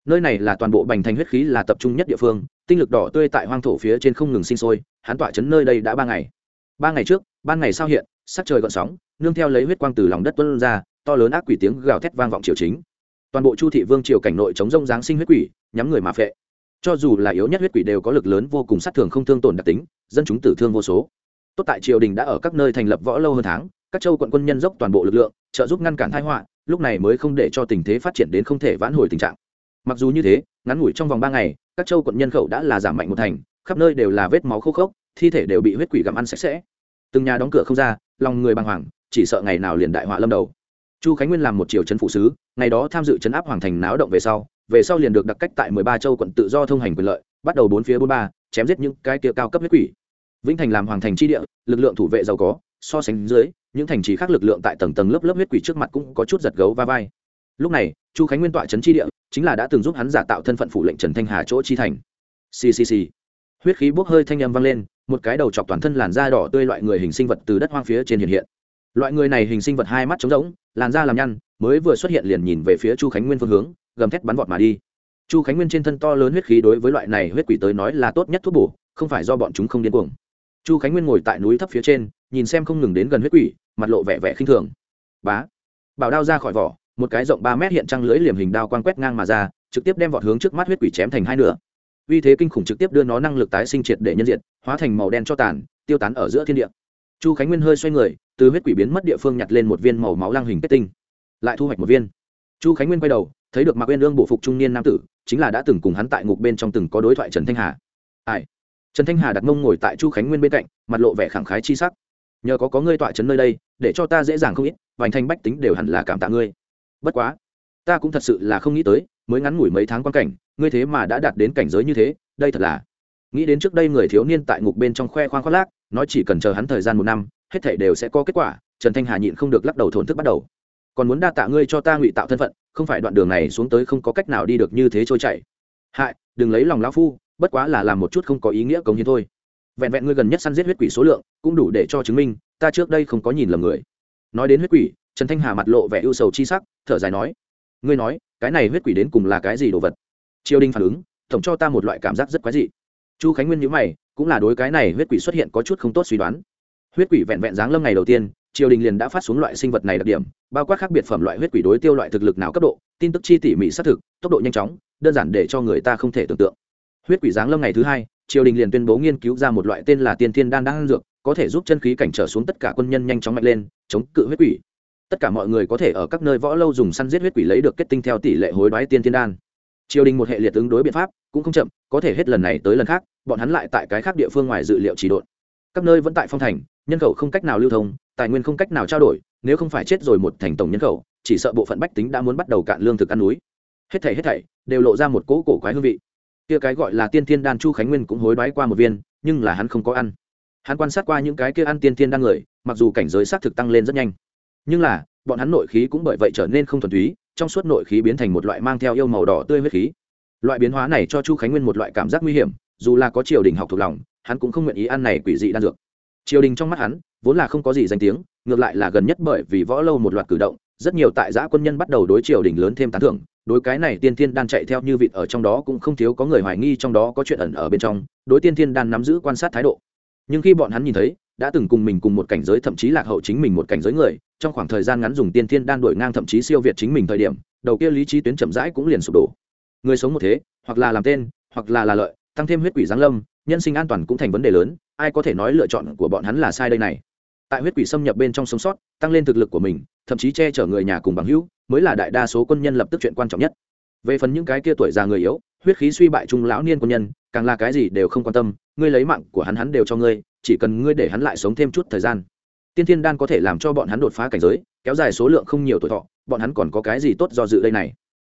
nơi này là toàn bộ bành thành huyết khí là tập trung nhất địa phương, tinh lực đỏ tươi tại hoang thổ phía trên không ngừng sinh sôi, hắn tỏa chấn nơi đây đã ba ngày. Ba ngày trước, ban ngày sao hiện, sắc trời gọn sóng, nương theo lấy huyết quang từ lòng đất tuân ra, to lớn ác quỷ tiếng gào thét vang vọng triều chính. Toàn bộ chu thị vương triều cảnh nội chống rông giáng sinh huyết quỷ, nhắm người mà phệ. Cho dù là yếu nhất huyết quỷ đều có lực lớn vô cùng sát thường không thương tổn đặc tính, dân chúng tử thương vô số. Tốt tại triều đình đã ở các nơi thành lập võ lâu hơn tháng, các châu quận quân nhân dốc toàn bộ lực lượng, trợ giúp ngăn cản thái họa, lúc này mới không để cho tình thế phát triển đến không thể vãn hồi tình trạng mặc dù như thế, ngắn ngủi trong vòng ba ngày, các châu quận nhân khẩu đã là giảm mạnh một thành, khắp nơi đều là vết máu khô khốc, thi thể đều bị huyết quỷ gặm ăn sạch sẽ. Từng nhà đóng cửa không ra, lòng người bàng hoàng, chỉ sợ ngày nào liền đại họa lâm đầu. Chu khánh nguyên làm một triều trấn phụ sứ, ngày đó tham dự trấn áp hoàng thành náo động về sau về sau liền được đặc cách tại mười ba châu quận tự do thông hành quyền lợi, bắt đầu bốn phía bốn ba, chém giết những cái kia cao cấp huyết quỷ. Vĩnh thành làm hoàng thành tri địa, lực lượng thủ vệ giàu có, so sánh dưới, những thành trì khác lực lượng tại tầng tầng lớp lớp huyết quỷ trước mặt cũng có chút giật gấu va vai. Lúc này, chu khánh nguyên tọa trấn tri địa chính là đã từng giúp hắn giả tạo thân phận phủ lệnh trần thanh hà chỗ chi thành. Ccc huyết khí bốc hơi thanh âm vang lên, một cái đầu chọc toàn thân làn da đỏ tươi loại người hình sinh vật từ đất hoang phía trên hiện hiện. Loại người này hình sinh vật hai mắt trống rỗng, làn da làm nhăn, mới vừa xuất hiện liền nhìn về phía chu khánh nguyên phương hướng, gầm thét bắn vọt mà đi. Chu khánh nguyên trên thân to lớn huyết khí đối với loại này huyết quỷ tới nói là tốt nhất thuốc bổ, không phải do bọn chúng không điên cuồng. Chu khánh nguyên ngồi tại núi thấp phía trên, nhìn xem không ngừng đến gần huyết quỷ, mặt lộ vẻ vẻ khinh thường. Bá. Bảo đao ra khỏi vỏ một cái rộng ba mét hiện trăng lưỡi liềm hình đao quang quét ngang mà ra, trực tiếp đem vọt hướng trước mắt huyết quỷ chém thành hai nửa. Uy thế kinh khủng trực tiếp đưa nó năng lực tái sinh triệt để nhân diện hóa thành màu đen cho tàn, tiêu tán ở giữa thiên địa. Chu khánh nguyên hơi xoay người, từ huyết quỷ biến mất địa phương nhặt lên một viên màu máu lang hình kết tinh, lại thu hoạch một viên. Chu khánh nguyên quay đầu, thấy được mạc uyên lương bộ phục trung niên nam tử, chính là đã từng cùng hắn tại ngục bên trong từng có đối thoại trần thanh hà. Ai? Trần thanh hà đặt mông ngồi tại chu khánh nguyên bên cạnh, mặt lộ vẻ khẳng khái chi sắc. Nhờ có có ngươi tọa trấn nơi đây, để cho ta dễ dàng không ít, vành thanh bách tính đều hẳn là cảm tạ ngươi bất quá, ta cũng thật sự là không nghĩ tới, mới ngắn ngủi mấy tháng quan cảnh, ngươi thế mà đã đạt đến cảnh giới như thế, đây thật là. Nghĩ đến trước đây người thiếu niên tại ngục bên trong khoe khoang khoác lác, nói chỉ cần chờ hắn thời gian một năm, hết thể đều sẽ có kết quả, trần thanh hà nhịn không được lắc đầu thổn thức bắt đầu. Còn muốn đa tạ ngươi cho ta ngụy tạo thân phận, không phải đoạn đường này xuống tới không có cách nào đi được như thế trôi chảy. Hại, đừng lấy lòng lão phu, bất quá là làm một chút không có ý nghĩa công hiến thôi. Vẹn vẹn ngươi gần nhất săn giết huyết quỷ số lượng, cũng đủ để cho chứng minh, ta trước đây không có nhìn lầm người. Nói đến huyết quỷ trần thanh hà mặt lộ vẻ ưu sầu chi sắc, thở dài nói, ngươi nói, cái này huyết quỷ đến cùng là cái gì đồ vật? Triều đình phản ứng, tổng cho ta một loại cảm giác rất quái dị. Chu khánh nguyên nhữ mày, cũng là đối cái này huyết quỷ xuất hiện có chút không tốt suy đoán. Huyết quỷ vẹn vẹn dáng lâm ngày đầu tiên, triều đình liền đã phát xuống loại sinh vật này đặc điểm, bao quát khác biệt phẩm loại huyết quỷ đối tiêu loại thực lực nào cấp độ, tin tức chi tỉ mỉ xác thực, tốc độ nhanh chóng, đơn giản để cho người ta không thể tưởng tượng. Huyết quỷ giáng lâm ngày thứ hai, triều đình liền tuyên bố nghiên cứu ra một loại tên là tiên thiên đan đang dược, có thể giúp chân khí cảnh trở xuống tất cả quân nhân nhanh chóng mạnh lên, chống cự huyết quỷ tất cả mọi người có thể ở các nơi võ lâu dùng săn giết huyết quỷ lấy được kết tinh theo tỷ lệ hối đoái tiên thiên đan. Triều đình một hệ liệt ứng đối biện pháp cũng không chậm, có thể hết lần này tới lần khác, bọn hắn lại tại cái khác địa phương ngoài dự liệu chỉ độn. Các nơi vẫn tại phong thành, nhân khẩu không cách nào lưu thông, tài nguyên không cách nào trao đổi, nếu không phải chết rồi một thành tổng nhân khẩu, chỉ sợ bộ phận bách tính đã muốn bắt đầu cạn lương thực ăn núi. Hết thảy hết thảy đều lộ ra một cỗ cổ quái hương vị. Kia cái gọi là tiên thiên đan chu khánh nguyên cũng hối đoái qua một viên, nhưng là hắn không có ăn. Hắn quan sát qua những cái kia ăn tiên thiên đan người, mặc dù cảnh giới xác thực tăng lên rất nhanh nhưng là, bọn hắn nội khí cũng bởi vậy trở nên không thuần túy, trong suốt nội khí biến thành một loại mang theo yêu màu đỏ tươi huyết khí. Loại biến hóa này cho chu khánh nguyên một loại cảm giác nguy hiểm, dù là có triều đình học thuộc lòng, hắn cũng không nguyện ý ăn này quỷ dị đan dược. Triều đình trong mắt hắn, vốn là không có gì danh tiếng, ngược lại là gần nhất bởi vì võ lâu một loạt cử động, rất nhiều tại giã quân nhân bắt đầu đối triều đình lớn thêm tán thưởng, đối cái này tiên thiên đan chạy theo như vịt ở trong đó cũng không thiếu có người hoài nghi trong đó có chuyện ẩn ở bên trong, đối tiên thiên đan nắm giữ quan sát thái độ. Nhưng khi bọn hắn nhìn thấy đã từng cùng mình cùng một cảnh giới, thậm chí lạc hậu chính mình một cảnh giới người. Trong khoảng thời gian ngắn dùng tiên thiên đan đổi ngang thậm chí siêu việt chính mình thời điểm, đầu kia lý trí tuyến chậm rãi cũng liền sụp đổ. Người sống một thế, hoặc là làm tên, hoặc là là lợi, tăng thêm huyết quỷ giáng lâm, nhân sinh an toàn cũng thành vấn đề lớn, ai có thể nói lựa chọn của bọn hắn là sai đây này? Tại huyết quỷ xâm nhập bên trong sống sót, tăng lên thực lực của mình, thậm chí che chở người nhà cùng bằng hữu, mới là đại đa số quân nhân lập tức chuyện quan trọng nhất. Về phần những cái kia tuổi già người yếu, huyết khí suy bại trung lão niên quân nhân, càng là cái gì đều không quan tâm, ngươi lấy mạng của hắn hắn đều cho ngươi chỉ cần ngươi để hắn lại sống thêm chút thời gian. Tiên thiên đan có thể làm cho bọn hắn đột phá cảnh giới, kéo dài số lượng không nhiều tuổi thọ, bọn hắn còn có cái gì tốt do dự đây này?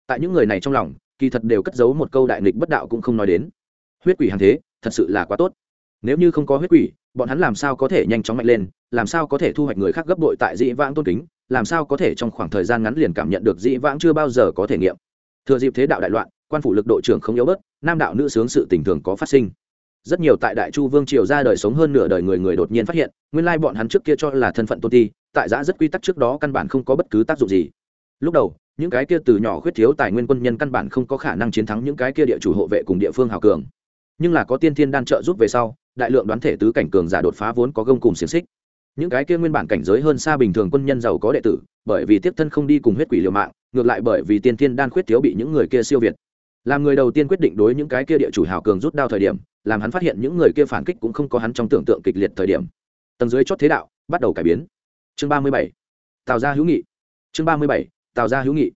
Tại những người này trong lòng, kỳ thật đều cất giấu một câu đại nghịch bất đạo cũng không nói đến. Huyết quỷ hàng thế, thật sự là quá tốt. Nếu như không có huyết quỷ, bọn hắn làm sao có thể nhanh chóng mạnh lên, làm sao có thể thu hoạch người khác gấp đội tại dĩ vãng tôn kính, làm sao có thể trong khoảng thời gian ngắn liền cảm nhận được dĩ vãng chưa bao giờ có thể nghiệm. Thừa dịp thế đạo đại loạn, quan phủ lực đội trưởng không yếu bớt, nam đạo nữ sướng sự tình thường có phát sinh rất nhiều tại đại chu vương triều ra đời sống hơn nửa đời người người đột nhiên phát hiện, nguyên lai bọn hắn trước kia cho là thân phận tôn ti, tại giã rất quy tắc trước đó căn bản không có bất cứ tác dụng gì. Lúc đầu, những cái kia từ nhỏ khuyết thiếu tài nguyên quân nhân căn bản không có khả năng chiến thắng những cái kia địa chủ hộ vệ cùng địa phương hào cường. Nhưng là có tiên thiên đan trợ giúp về sau, đại lượng đoán thể tứ cảnh cường giả đột phá vốn có gông cùng xiềng xích. Những cái kia nguyên bản cảnh giới hơn xa bình thường quân nhân giàu có đệ tử, bởi vì tiếp thân không đi cùng huyết quỷ liều mạng, ngược lại bởi vì tiên thiên đan khuyết thiếu bị những người kia siêu việt. Làm người đầu tiên quyết định đối những cái kia địa chủ hào cường rút đao thời điểm làm hắn phát hiện những người kia phản kích cũng không có hắn trong tưởng tượng kịch liệt thời điểm. Tầng dưới chót thế đạo bắt đầu cải biến. Chương ba mươi bảy. Tào ra hữu nghị. Chương ba mươi bảy. Tào ra hữu nghị.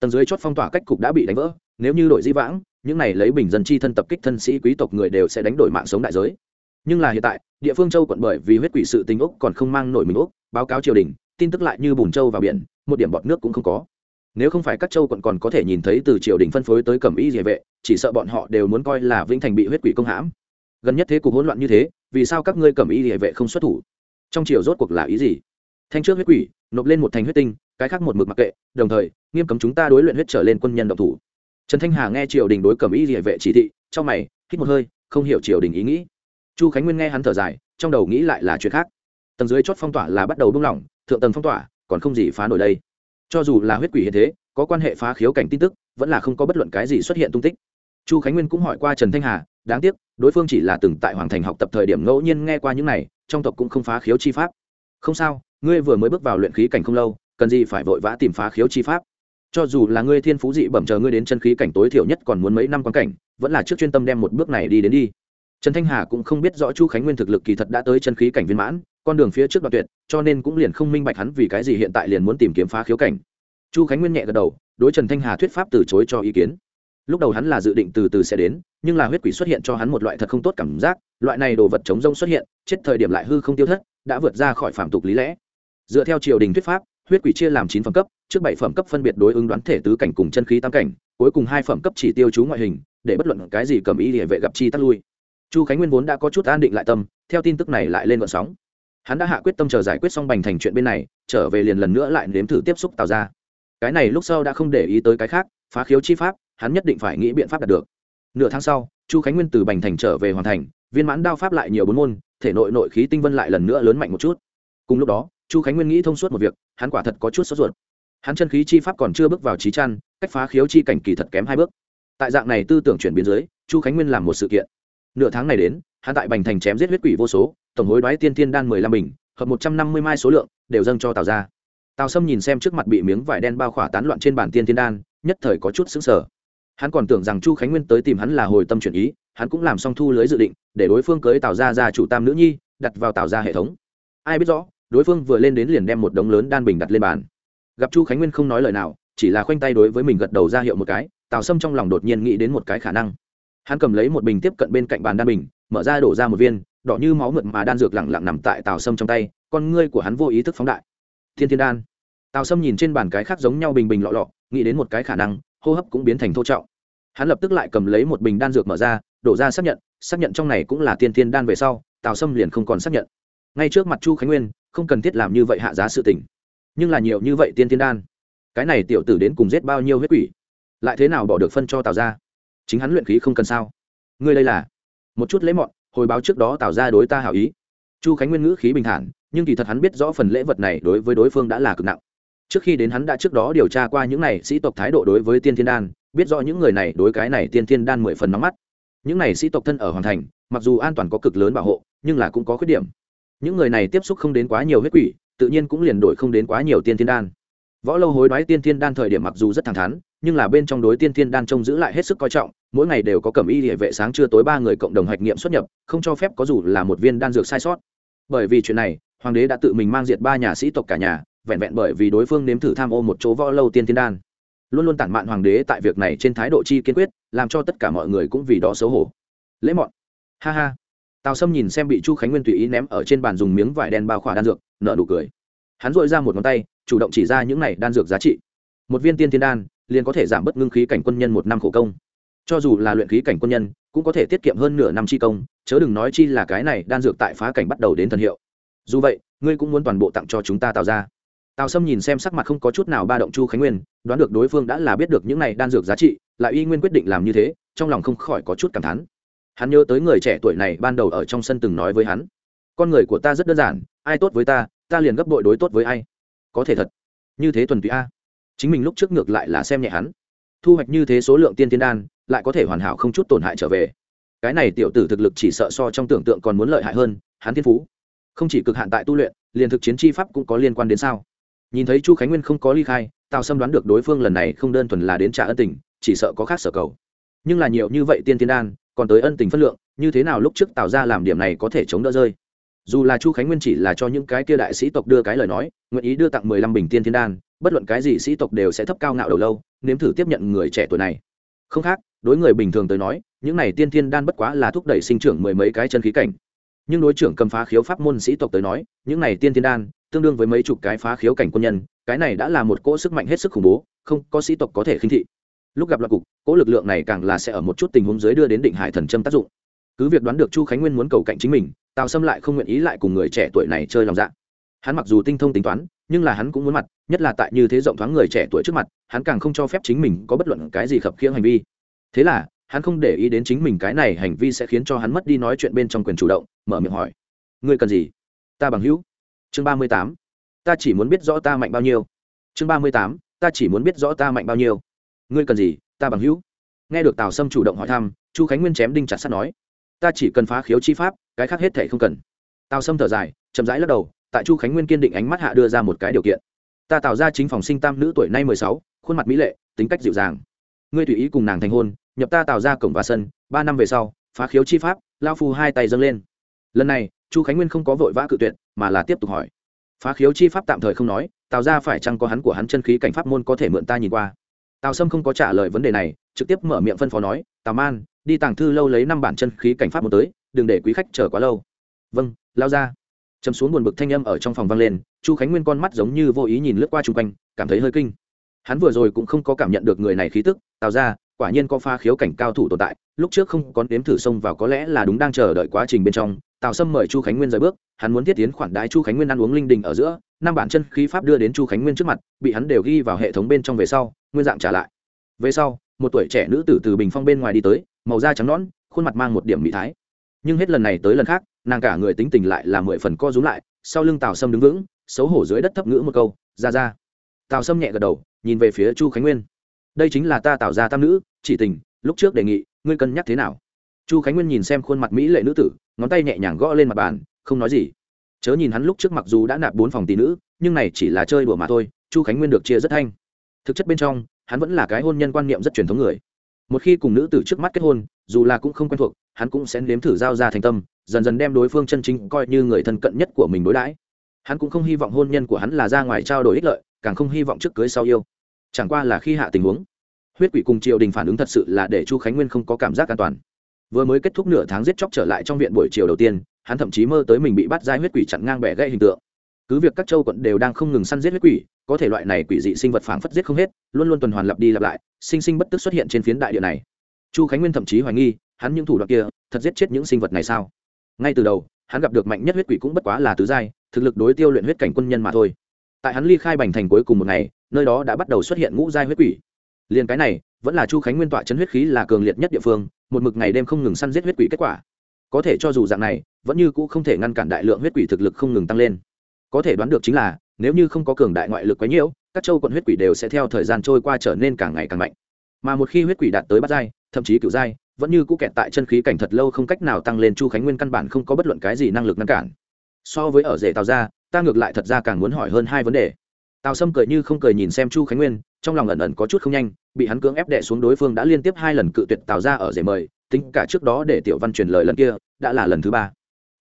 Tầng dưới chót phong tỏa cách cục đã bị đánh vỡ, nếu như đội di vãng, những này lấy bình dân chi thân tập kích thân sĩ quý tộc người đều sẽ đánh đổi mạng sống đại giới. Nhưng là hiện tại, địa phương châu quận bởi vì huyết quỷ sự tình úc còn không mang nổi mình úc, báo cáo triều đình, tin tức lại như bùn châu vào biển, một điểm bọt nước cũng không có nếu không phải các châu quận còn có thể nhìn thấy từ triều đình phân phối tới cẩm y địa vệ, chỉ sợ bọn họ đều muốn coi là vĩnh thành bị huyết quỷ công hãm. Gần nhất thế cục hỗn loạn như thế, vì sao các ngươi cẩm y địa vệ không xuất thủ? Trong triều rốt cuộc là ý gì? Thanh trước huyết quỷ, nộp lên một thành huyết tinh, cái khác một mực mặc kệ, đồng thời, nghiêm cấm chúng ta đối luyện huyết trở lên quân nhân độc thủ. Trần thanh hà nghe triều đình đối cẩm y địa vệ chỉ thị, trong mày, hít một hơi, không hiểu triều đình ý nghĩ. Chu khánh nguyên nghe hắn thở dài, trong đầu nghĩ lại là chuyện khác. Tầng dưới chót phong tỏa là bắt đầu buông lỏng, thượng tầng phong tỏa, còn không gì phá nổi đây cho dù là huyết quỷ hiện thế, có quan hệ phá khiếu cảnh tin tức, vẫn là không có bất luận cái gì xuất hiện tung tích. Chu khánh nguyên cũng hỏi qua trần thanh hà, đáng tiếc, đối phương chỉ là từng tại hoàng thành học tập thời điểm ngẫu nhiên nghe qua những này, trong tộc cũng không phá khiếu chi pháp. Không sao, ngươi vừa mới bước vào luyện khí cảnh không lâu, cần gì phải vội vã tìm phá khiếu chi pháp? Cho dù là ngươi thiên phú dị bẩm chờ ngươi đến chân khí cảnh tối thiểu nhất còn muốn mấy năm quan cảnh, vẫn là trước chuyên tâm đem một bước này đi đến đi. Trần thanh hà cũng không biết rõ chu khánh nguyên thực lực kỳ thật đã tới chân khí cảnh viên mãn con đường phía trước đoạn tuyệt, cho nên cũng liền không minh bạch hắn vì cái gì hiện tại liền muốn tìm kiếm phá khiếu cảnh. Chu khánh nguyên nhẹ gật đầu, đối trần thanh hà thuyết pháp từ chối cho ý kiến. Lúc đầu hắn là dự định từ từ sẽ đến, nhưng là huyết quỷ xuất hiện cho hắn một loại thật không tốt cảm giác, loại này đồ vật chống rông xuất hiện, chết thời điểm lại hư không tiêu thất, đã vượt ra khỏi phạm tục lý lẽ. Dựa theo triều đình thuyết pháp, huyết quỷ chia làm chín phẩm cấp, trước bảy phẩm cấp phân biệt đối ứng đoán thể tứ cảnh cùng chân khí tam cảnh, cuối cùng hai phẩm cấp chỉ tiêu chú ngoại hình, để bất luận cái gì cầm ý địa vệ gặp chi tắt lui. Chu khánh nguyên vốn đã có chút an định lại tâm, theo tin tức này lại lên vận sóng hắn đã hạ quyết tâm chờ giải quyết xong bành thành chuyện bên này, trở về liền lần nữa lại nếm thử tiếp xúc tạo ra cái này lúc sau đã không để ý tới cái khác, phá khiếu chi pháp, hắn nhất định phải nghĩ biện pháp đạt được. Nửa tháng sau, chu khánh nguyên từ bành thành trở về hoàn thành, viên mãn đao pháp lại nhiều bốn môn, thể nội nội khí tinh vân lại lần nữa lớn mạnh một chút. Cùng lúc đó, chu khánh nguyên nghĩ thông suốt một việc, hắn quả thật có chút sốt ruột. Hắn chân khí chi pháp còn chưa bước vào trí chăn, cách phá khiếu chi cảnh kỳ thật kém hai bước. Tại dạng này tư tưởng chuyển biến dưới, chu khánh nguyên làm một sự kiện. Nửa tháng này đến, hắn tại bành thành chém giết huyết quỷ vô số tổng hối đoái tiên tiên đan mười lăm bình, hợp một trăm năm mươi mai số lượng, đều dâng cho tào ra tào sâm nhìn xem trước mặt bị miếng vải đen bao khỏa tán loạn trên bản tiên tiên đan, nhất thời có chút xứng sở hắn còn tưởng rằng chu khánh nguyên tới tìm hắn là hồi tâm chuyển ý, hắn cũng làm xong thu lưới dự định, để đối phương cưới tào ra ra chủ tam nữ nhi, đặt vào tào ra hệ thống. Ai biết rõ, đối phương vừa lên đến liền đem một đống lớn đan bình đặt lên bàn. Gặp chu khánh nguyên không nói lời nào, chỉ là khoanh tay đối với mình gật đầu ra hiệu một cái, tào sâm trong lòng đột nhiên nghĩ đến một cái khả năng. Hắn cầm lấy một bình tiếp cận bên cạnh bàn đan bình, mở ra đổ ra một viên đỏ như máu mượt mà đan dược lẳng lặng nằm tại tào sâm trong tay, con ngươi của hắn vô ý thức phóng đại. Thiên thiên đan. Tào sâm nhìn trên bàn cái khác giống nhau bình bình lọ lọ, nghĩ đến một cái khả năng, hô hấp cũng biến thành thô trọng. Hắn lập tức lại cầm lấy một bình đan dược mở ra, đổ ra xác nhận xác nhận trong này cũng là tiên thiên đan về sau, tào sâm liền không còn xác nhận. Ngay trước mặt chu khánh nguyên, không cần thiết làm như vậy hạ giá sự tỉnh nhưng là nhiều như vậy tiên thiên đan. Cái này tiểu tử đến cùng giết bao nhiêu huyết quỷ? Lại thế nào bỏ được phân cho tào ra chính hắn luyện khí không cần sao? Ngươi đây là một chút lấy mọn hồi báo trước đó tạo ra đối ta hảo ý. Chu khánh nguyên ngữ khí bình thản, nhưng kỳ thật hắn biết rõ phần lễ vật này đối với đối phương đã là cực nặng. Trước khi đến hắn đã trước đó điều tra qua những này sĩ tộc thái độ đối với tiên thiên đan, biết rõ những người này đối cái này tiên thiên đan mười phần nóng mắt. Những này sĩ tộc thân ở hoàng thành, mặc dù an toàn có cực lớn bảo hộ, nhưng là cũng có khuyết điểm. Những người này tiếp xúc không đến quá nhiều huyết quỷ, tự nhiên cũng liền đổi không đến quá nhiều tiên thiên đan. Võ lâu hối đoái tiên thiên đan thời điểm mặc dù rất thẳng thắn nhưng là bên trong đối tiên thiên đan trông giữ lại hết sức coi trọng, mỗi ngày đều có cẩm y địa vệ sáng trưa tối ba người cộng đồng hạch nghiệm xuất nhập, không cho phép có dù là một viên đan dược sai sót. Bởi vì chuyện này, hoàng đế đã tự mình mang diệt ba nhà sĩ tộc cả nhà, vẹn vẹn bởi vì đối phương nếm thử tham ô một chỗ võ lâu tiên thiên đan. Luôn luôn tản mạn hoàng đế tại việc này trên thái độ chi kiên quyết, làm cho tất cả mọi người cũng vì đó xấu hổ. Lễ mọn. Ha ha. Tào sâm nhìn xem bị chu khánh nguyên tùy ý ném ở trên bàn dùng miếng vải đen bao khỏa đan dược nợ nụ cười. Hắn dội ra một ngón tay, chủ động chỉ ra những này đan dược giá trị. Một viên tiên thiên đan liền có thể giảm bớt ngưng khí cảnh quân nhân một năm khổ công. Cho dù là luyện khí cảnh quân nhân, cũng có thể tiết kiệm hơn nửa năm chi công, chớ đừng nói chi là cái này đan dược tại phá cảnh bắt đầu đến thần hiệu. Dù vậy, ngươi cũng muốn toàn bộ tặng cho chúng ta tạo ra tào sâm nhìn xem sắc mặt không có chút nào ba động chu khánh nguyên, đoán được đối phương đã là biết được những này đan dược giá trị, lại y nguyên quyết định làm như thế, trong lòng không khỏi có chút cảm thán. Hắn nhớ tới người trẻ tuổi này ban đầu ở trong sân từng nói với hắn, con người của ta rất đơn giản, ai tốt với ta ta liền gấp bội đối tốt với ai. Có thể thật. Như thế thuần túy a chính mình lúc trước ngược lại là xem nhẹ hắn. Thu hoạch như thế số lượng tiên tiên đan, lại có thể hoàn hảo không chút tổn hại trở về. Cái này tiểu tử thực lực chỉ sợ so trong tưởng tượng còn muốn lợi hại hơn, hắn thiên phú. Không chỉ cực hạn tại tu luyện, liền thực chiến chi pháp cũng có liên quan đến sao? Nhìn thấy chu khánh nguyên không có ly khai, tào xâm đoán được đối phương lần này không đơn thuần là đến trả ân tình, chỉ sợ có khác sở cầu. Nhưng là nhiều như vậy tiên tiên đan, còn tới ân tình phân lượng, như thế nào lúc trước tào ra làm điểm này có thể chống đỡ rơi? Dù là chu khánh nguyên chỉ là cho những cái kia đại sĩ tộc đưa cái lời nói, nguyện ý đưa tặng mười lăm bình tiên thiên đan bất luận cái gì sĩ tộc đều sẽ thấp cao ngạo đầu lâu, nếm thử tiếp nhận người trẻ tuổi này. Không khác, đối người bình thường tới nói, những này tiên thiên đan bất quá là thúc đẩy sinh trưởng mười mấy cái chân khí cảnh. Nhưng đối trưởng cầm phá khiếu pháp môn sĩ tộc tới nói, những này tiên thiên đan, tương đương với mấy chục cái phá khiếu cảnh quân nhân, cái này đã là một cỗ sức mạnh hết sức khủng bố, không có sĩ tộc có thể khinh thị. Lúc gặp loạt cục, cỗ lực lượng này càng là sẽ ở một chút tình huống dưới đưa đến định hải thần châm tác dụng. Cứ việc đoán được chu khánh nguyên muốn cầu cạnh chính mình, tào sâm lại không nguyện ý lại cùng người trẻ tuổi này chơi lòng dạ. Hắn mặc dù tinh thông tính toán nhưng là hắn cũng muốn mặt, nhất là tại như thế rộng thoáng người trẻ tuổi trước mặt, hắn càng không cho phép chính mình có bất luận cái gì khập khiễng hành vi. Thế là, hắn không để ý đến chính mình cái này hành vi sẽ khiến cho hắn mất đi nói chuyện bên trong quyền chủ động, mở miệng hỏi. Ngươi cần gì? Ta bằng hữu. Chương ba mươi tám. Ta chỉ muốn biết rõ ta mạnh bao nhiêu. Chương ba mươi tám. Ta chỉ muốn biết rõ ta mạnh bao nhiêu. Ngươi cần gì? Ta bằng hữu. Nghe được tào sâm chủ động hỏi thăm, chu khánh nguyên chém đinh chặt sắt nói. Ta chỉ cần phá khiếu chi pháp, cái khác hết thể không cần. Tào sâm thở dài, chậm rãi lắc đầu tại chu khánh nguyên kiên định ánh mắt hạ đưa ra một cái điều kiện. Ta tạo ra chính phòng sinh tam nữ tuổi nay mười sáu, khuôn mặt mỹ lệ, tính cách dịu dàng. Ngươi tùy ý cùng nàng thành hôn, nhập ta tạo ra cổng và sân, ba năm về sau, phá khiếu chi pháp, lao phu hai tay dâng lên. Lần này, chu khánh nguyên không có vội vã cự tuyệt, mà là tiếp tục hỏi. Phá khiếu chi pháp tạm thời không nói, tạo ra phải chăng có hắn của hắn chân khí cảnh pháp môn có thể mượn ta nhìn qua? Tào sâm không có trả lời vấn đề này, trực tiếp mở miệng phân phó nói, tào man, đi tàng thư lâu lấy năm bản chân khí cảnh pháp môn tới, đừng để quý khách chờ quá lâu. Vâng lao ra chấm xuống buồn bực thanh âm ở trong phòng vang lên, chu khánh nguyên con mắt giống như vô ý nhìn lướt qua chung quanh, cảm thấy hơi kinh. Hắn vừa rồi cũng không có cảm nhận được người này khí tức, tạo ra, quả nhiên có pha khiếu cảnh cao thủ tồn tại, lúc trước không có đếm thử xông vào có lẽ là đúng đang chờ đợi quá trình bên trong, tào sâm mời chu khánh nguyên rời bước, hắn muốn thiết tiến khoản đái chu khánh nguyên ăn uống linh đình ở giữa, năm bản chân khí pháp đưa đến chu khánh nguyên trước mặt, bị hắn đều ghi vào hệ thống bên trong về sau, nguyên dạng trả lại. Về sau, một tuổi trẻ nữ tử từ bình phong bên ngoài đi tới, màu da trắng nõn, khuôn mặt mang một điểm mỹ thái. Nhưng hết lần này tới lần khác nàng cả người tính tình lại là mười phần co rúm lại, sau lưng tào sâm đứng vững, xấu hổ dưới đất thấp ngữ một câu, ra ra. Tào sâm nhẹ gật đầu, nhìn về phía chu khánh nguyên. Đây chính là ta tạo ra tam nữ, chỉ tình, lúc trước đề nghị, ngươi cân nhắc thế nào? Chu khánh nguyên nhìn xem khuôn mặt mỹ lệ nữ tử, ngón tay nhẹ nhàng gõ lên mặt bàn, không nói gì. Chớ nhìn hắn lúc trước mặc dù đã nạp bốn phòng tỷ nữ, nhưng này chỉ là chơi đùa mà thôi, chu khánh nguyên được chia rất thanh. Thực chất bên trong, hắn vẫn là cái hôn nhân quan niệm rất truyền thống người. Một khi cùng nữ tử trước mắt kết hôn, dù là cũng không quen thuộc, hắn cũng sẽ nếm thử giao ra thành tâm dần dần đem đối phương chân chính coi như người thân cận nhất của mình đối đãi. Hắn cũng không hy vọng hôn nhân của hắn là ra ngoài trao đổi ích lợi, càng không hy vọng trước cưới sau yêu. Chẳng qua là khi hạ tình huống, huyết quỷ cùng triều đình phản ứng thật sự là để chu khánh nguyên không có cảm giác an toàn. Vừa mới kết thúc nửa tháng giết chóc trở lại trong viện buổi chiều đầu tiên, hắn thậm chí mơ tới mình bị bắt giai huyết quỷ chặn ngang bẻ gãy hình tượng. Cứ việc các châu quận đều đang không ngừng săn giết huyết quỷ, có thể loại này quỷ dị sinh vật phảng phất giết không hết, luôn luôn tuần hoàn lặp đi lặp lại, sinh sinh bất tức xuất hiện trên phiến đại địa này. Chu khánh nguyên thậm chí hoài nghi, hắn những thủ đoạn kia, thật giết chết những sinh vật này sao? Ngay từ đầu, hắn gặp được mạnh nhất huyết quỷ cũng bất quá là tứ giai, thực lực đối tiêu luyện huyết cảnh quân nhân mà thôi. Tại hắn ly khai bành thành cuối cùng một ngày, nơi đó đã bắt đầu xuất hiện ngũ giai huyết quỷ. Liền cái này, vẫn là chu khánh nguyên tọa chấn huyết khí là cường liệt nhất địa phương, một mực ngày đêm không ngừng săn giết huyết quỷ kết quả. Có thể cho dù dạng này, vẫn như cũ không thể ngăn cản đại lượng huyết quỷ thực lực không ngừng tăng lên. Có thể đoán được chính là, nếu như không có cường đại ngoại lực quấy nhiễu các châu quận huyết quỷ đều sẽ theo thời gian trôi qua trở nên càng ngày càng mạnh. Mà một khi huyết quỷ đạt tới bát giai, thậm chí cựu giai vẫn như cũ kẹt tại chân khí cảnh thật lâu không cách nào tăng lên, chu khánh nguyên căn bản không có bất luận cái gì năng lực ngăn cản. So với ở rể tàu ra ta ngược lại thật ra càng muốn hỏi hơn hai vấn đề. Tào sâm cười như không cười nhìn xem chu khánh nguyên, trong lòng ẩn ẩn có chút không nhanh, bị hắn cưỡng ép đệ xuống đối phương đã liên tiếp hai lần cự tuyệt tào ra ở rể mời, tính cả trước đó để tiểu văn truyền lời lần kia, đã là lần thứ ba.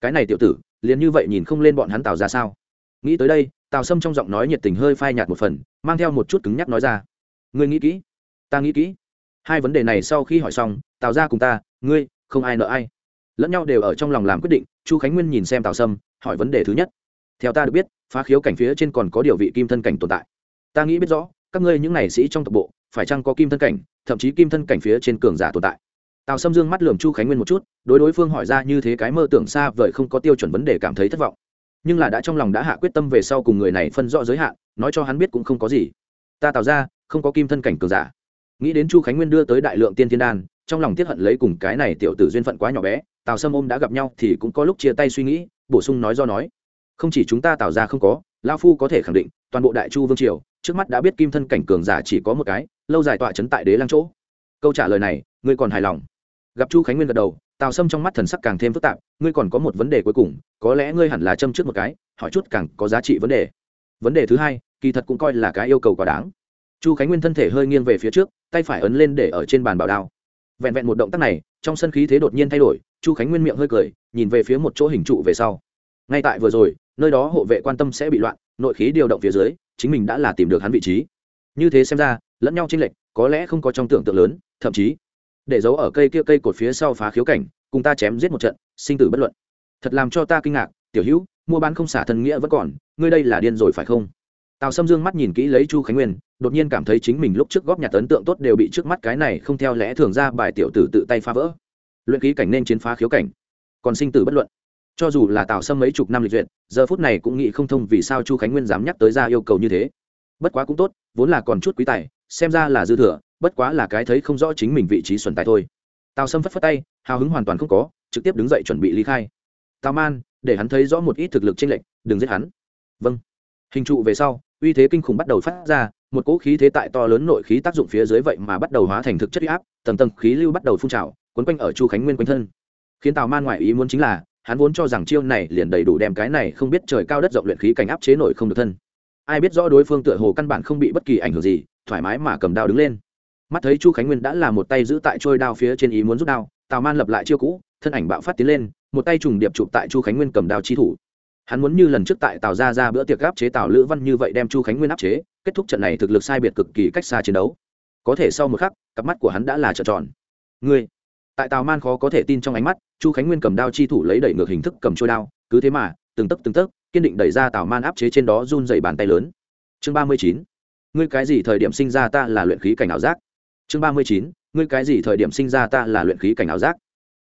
Cái này tiểu tử, liền như vậy nhìn không lên bọn hắn tào ra sao? Nghĩ tới đây, tào sâm trong giọng nói nhiệt tình hơi phai nhạt một phần, mang theo một chút cứng nhắc nói ra. Ngươi nghĩ kỹ. Ta nghĩ kỹ. Hai vấn đề này sau khi hỏi xong tào ra cùng ta, ngươi, không ai nợ ai. Lẫn nhau đều ở trong lòng làm quyết định, chu khánh nguyên nhìn xem tào sâm, hỏi vấn đề thứ nhất. Theo ta được biết, phá khiếu cảnh phía trên còn có điều vị kim thân cảnh tồn tại. Ta nghĩ biết rõ, các ngươi những này sĩ trong tộc bộ, phải chăng có kim thân cảnh, thậm chí kim thân cảnh phía trên cường giả tồn tại. Tào sâm dương mắt lườm chu khánh nguyên một chút, đối đối phương hỏi ra như thế cái mơ tưởng xa vời không có tiêu chuẩn vấn đề cảm thấy thất vọng. Nhưng là đã trong lòng đã hạ quyết tâm về sau cùng người này phân rõ giới hạn, nói cho hắn biết cũng không có gì. Ta tạo ra, không có kim thân cảnh cường giả. Nghĩ đến chu khánh nguyên đưa tới đại lượng tiên thiên đan trong lòng tiết hận lấy cùng cái này tiểu tử duyên phận quá nhỏ bé, tào sâm ôm đã gặp nhau thì cũng có lúc chia tay suy nghĩ, bổ sung nói do nói. Không chỉ chúng ta tạo ra không có lao phu có thể khẳng định, toàn bộ đại chu vương triều, trước mắt đã biết kim thân cảnh cường giả chỉ có một cái, lâu dài tọa chấn tại đế lăng chỗ. Câu trả lời này, ngươi còn hài lòng? Gặp chu khánh nguyên gật đầu, tào sâm trong mắt thần sắc càng thêm phức tạp, ngươi còn có một vấn đề cuối cùng, có lẽ ngươi hẳn là châm trước một cái, hỏi chút càng có giá trị vấn đề. Vấn đề thứ hai, kỳ thật cũng coi là cái yêu cầu quá đáng. Chu khánh nguyên thân thể hơi nghiêng về phía trước, tay phải ấn lên để ở trên bàn bảo đao vẹn vẹn một động tác này, trong sân khí thế đột nhiên thay đổi, chu khánh nguyên miệng hơi cười, nhìn về phía một chỗ hình trụ về sau. Ngay tại vừa rồi, nơi đó hộ vệ quan tâm sẽ bị loạn, nội khí điều động phía dưới, chính mình đã là tìm được hắn vị trí. Như thế xem ra, lẫn nhau tranh lệch, có lẽ không có trong tưởng tượng lớn, thậm chí, để giấu ở cây kia cây cột phía sau phá khiếu cảnh, cùng ta chém giết một trận, sinh tử bất luận. Thật làm cho ta kinh ngạc, tiểu hữu, mua bán không xả thân nghĩa vẫn còn, ngươi đây là điên rồi phải không? Tào sâm dương mắt nhìn kỹ lấy chu khánh nguyên, đột nhiên cảm thấy chính mình lúc trước góp nhặt ấn tượng tốt đều bị trước mắt cái này không theo lẽ thường ra bài tiểu tử tự tay phá vỡ. Luyện ký cảnh nên chiến phá khiếu cảnh, còn sinh tử bất luận. Cho dù là tào sâm mấy chục năm lịch duyệt, giờ phút này cũng nghĩ không thông vì sao chu khánh nguyên dám nhắc tới ra yêu cầu như thế. Bất quá cũng tốt, vốn là còn chút quý tài, xem ra là dư thừa, bất quá là cái thấy không rõ chính mình vị trí xuẩn tài thôi. Tào sâm phất phất tay, hào hứng hoàn toàn không có, trực tiếp đứng dậy chuẩn bị ly khai. Tào man, để hắn thấy rõ một ít thực lực tranh lệch, đừng giết hắn. Vâng. Hình trụ về sau uy thế kinh khủng bắt đầu phát ra, một cỗ khí thế tại to lớn nội khí tác dụng phía dưới vậy mà bắt đầu hóa thành thực chất huy áp, tầng tầng khí lưu bắt đầu phun trào quấn quanh ở chu khánh nguyên quanh thân. Khiến tào man ngoại ý muốn chính là, hắn vốn cho rằng chiêu này liền đầy đủ đem cái này không biết trời cao đất rộng luyện khí cảnh áp chế nổi không được thân. Ai biết rõ đối phương tựa hồ căn bản không bị bất kỳ ảnh hưởng gì, thoải mái mà cầm đao đứng lên. Mắt thấy chu khánh nguyên đã là một tay giữ tại trôi đao phía trên ý muốn rút đao, tào man lập lại chiêu cũ, thân ảnh bạo phát tiến lên, một tay trùng điệp chụp tại chu khánh nguyên cầm đao chi thủ hắn muốn như lần trước tại tào ra ra bữa tiệc áp chế tào lữ văn như vậy đem chu khánh nguyên áp chế, kết thúc trận này thực lực sai biệt cực kỳ cách xa chiến đấu. Có thể sau một khắc, cặp mắt của hắn đã là trợn tròn. Ngươi, tại tào man khó có thể tin trong ánh mắt, chu khánh nguyên cầm đao chi thủ lấy đẩy ngược hình thức cầm trôi đao, cứ thế mà, từng tấc từng tấc, kiên định đẩy ra tào man áp chế trên đó run dày bàn tay lớn. Chương ba mươi chín, ngươi cái gì thời điểm sinh ra ta là luyện khí cảnh ảo giác? Chương ba mươi chín, ngươi cái gì thời điểm sinh ra ta là luyện khí cảnh ảo giác?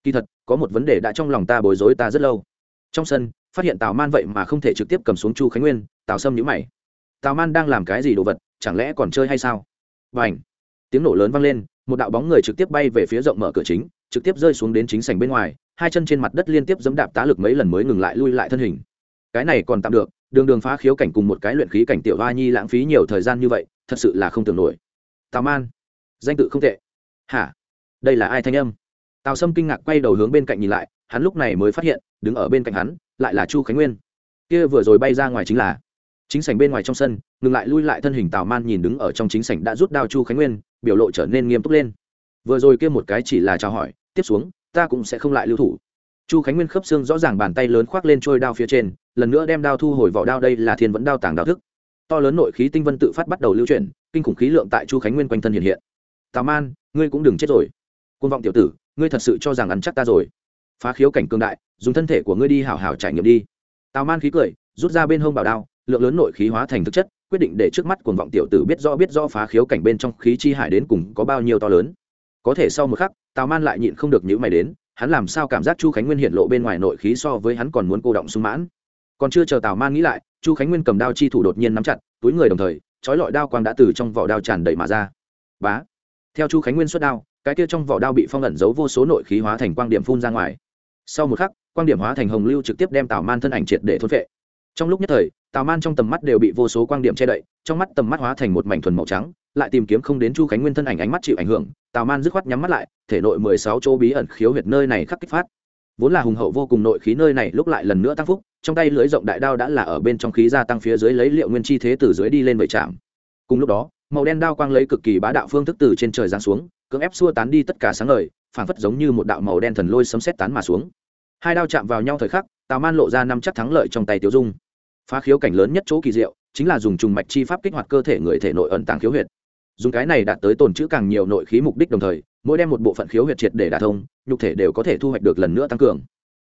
Kỳ thật, có một vấn đề đã trong lòng ta bối rối ta rất lâu. Trong sân phát hiện tào man vậy mà không thể trực tiếp cầm xuống chu khánh nguyên tào sâm nhữ mày tào man đang làm cái gì đồ vật chẳng lẽ còn chơi hay sao và ảnh tiếng nổ lớn vang lên một đạo bóng người trực tiếp bay về phía rộng mở cửa chính trực tiếp rơi xuống đến chính sảnh bên ngoài hai chân trên mặt đất liên tiếp dẫm đạp tá lực mấy lần mới ngừng lại lui lại thân hình cái này còn tạm được đường đường phá khiếu cảnh cùng một cái luyện khí cảnh tiểu hoa nhi lãng phí nhiều thời gian như vậy thật sự là không tưởng nổi tào man danh tự không tệ hả đây là ai thanh âm tào sâm kinh ngạc quay đầu hướng bên cạnh nhìn lại hắn lúc này mới phát hiện đứng ở bên cạnh hắn lại là chu khánh nguyên. Kia vừa rồi bay ra ngoài chính là chính sảnh bên ngoài trong sân, ngừng lại lui lại thân hình tào man nhìn đứng ở trong chính sảnh đã rút đao chu khánh nguyên, biểu lộ trở nên nghiêm túc lên. Vừa rồi kia một cái chỉ là chào hỏi, tiếp xuống, ta cũng sẽ không lại lưu thủ. Chu khánh nguyên khớp xương rõ ràng bàn tay lớn khoác lên trôi đao phía trên, lần nữa đem đao thu hồi vỏ đao đây là thiên vẫn đao tàng đao thức. To lớn nội khí tinh vân tự phát bắt đầu lưu chuyển, kinh khủng khí lượng tại chu khánh nguyên quanh thân hiện hiện. Tào man, ngươi cũng đừng chết rồi. Côn vọng tiểu tử, ngươi thật sự cho rằng ăn chắc ta rồi phá khiếu cảnh cương đại, dùng thân thể của ngươi đi hảo hảo trải nghiệm đi. Tào man khí cười, rút ra bên hông bảo đao, lượng lớn nội khí hóa thành thực chất, quyết định để trước mắt cuồng vọng tiểu tử biết rõ biết rõ phá khiếu cảnh bên trong khí chi hải đến cùng có bao nhiêu to lớn. Có thể sau một khắc, tào man lại nhịn không được những mày đến, hắn làm sao cảm giác chu khánh nguyên hiện lộ bên ngoài nội khí so với hắn còn muốn cô động sung mãn? Còn chưa chờ tào man nghĩ lại, chu khánh nguyên cầm đao chi thủ đột nhiên nắm chặt, túi người đồng thời, trói lọi đao quang đã từ trong vỏ đao tràn đầy mà ra. Bá! Theo chu khánh nguyên xuất đao cái kia trong vỏ đao bị phong ẩn giấu vô số nội khí hóa thành quang điểm phun ra ngoài. Sau một khắc, quang điểm hóa thành hồng lưu trực tiếp đem tào man thân ảnh triệt để thôn vệ trong lúc nhất thời, tào man trong tầm mắt đều bị vô số quang điểm che đậy, trong mắt tầm mắt hóa thành một mảnh thuần màu trắng, lại tìm kiếm không đến chu khánh nguyên thân ảnh ánh mắt chịu ảnh hưởng, tào man dứt khoát nhắm mắt lại, thể nội mười sáu chỗ bí ẩn khiếu huyệt nơi này khắc kích phát. Vốn là hùng hậu vô cùng nội khí nơi này lúc lại lần nữa tăng phúc, trong tay lưới rộng đại đao đã là ở bên trong khí gia tăng phía dưới lấy liệu nguyên chi thế từ dưới đi lên vẩy chạm cùng lúc đó, màu đen đao quang lấy cực kỳ bá đạo phương thức từ trên trời giáng xuống cưỡng ép xua tán đi tất cả sáng ngời, phảng phất giống như một đạo màu đen thần lôi sấm sét tán mà xuống. Hai đao chạm vào nhau thời khắc, tào man lộ ra năm chắc thắng lợi trong tay tiêu dung. Phá khiếu cảnh lớn nhất chỗ kỳ diệu, chính là dùng trùng mạch chi pháp kích hoạt cơ thể người thể nội ẩn tàng khiếu huyệt. Dùng cái này đạt tới tồn chữ càng nhiều nội khí mục đích đồng thời, mỗi đem một bộ phận khiếu huyệt triệt để đả thông, nhục thể đều có thể thu hoạch được lần nữa tăng cường.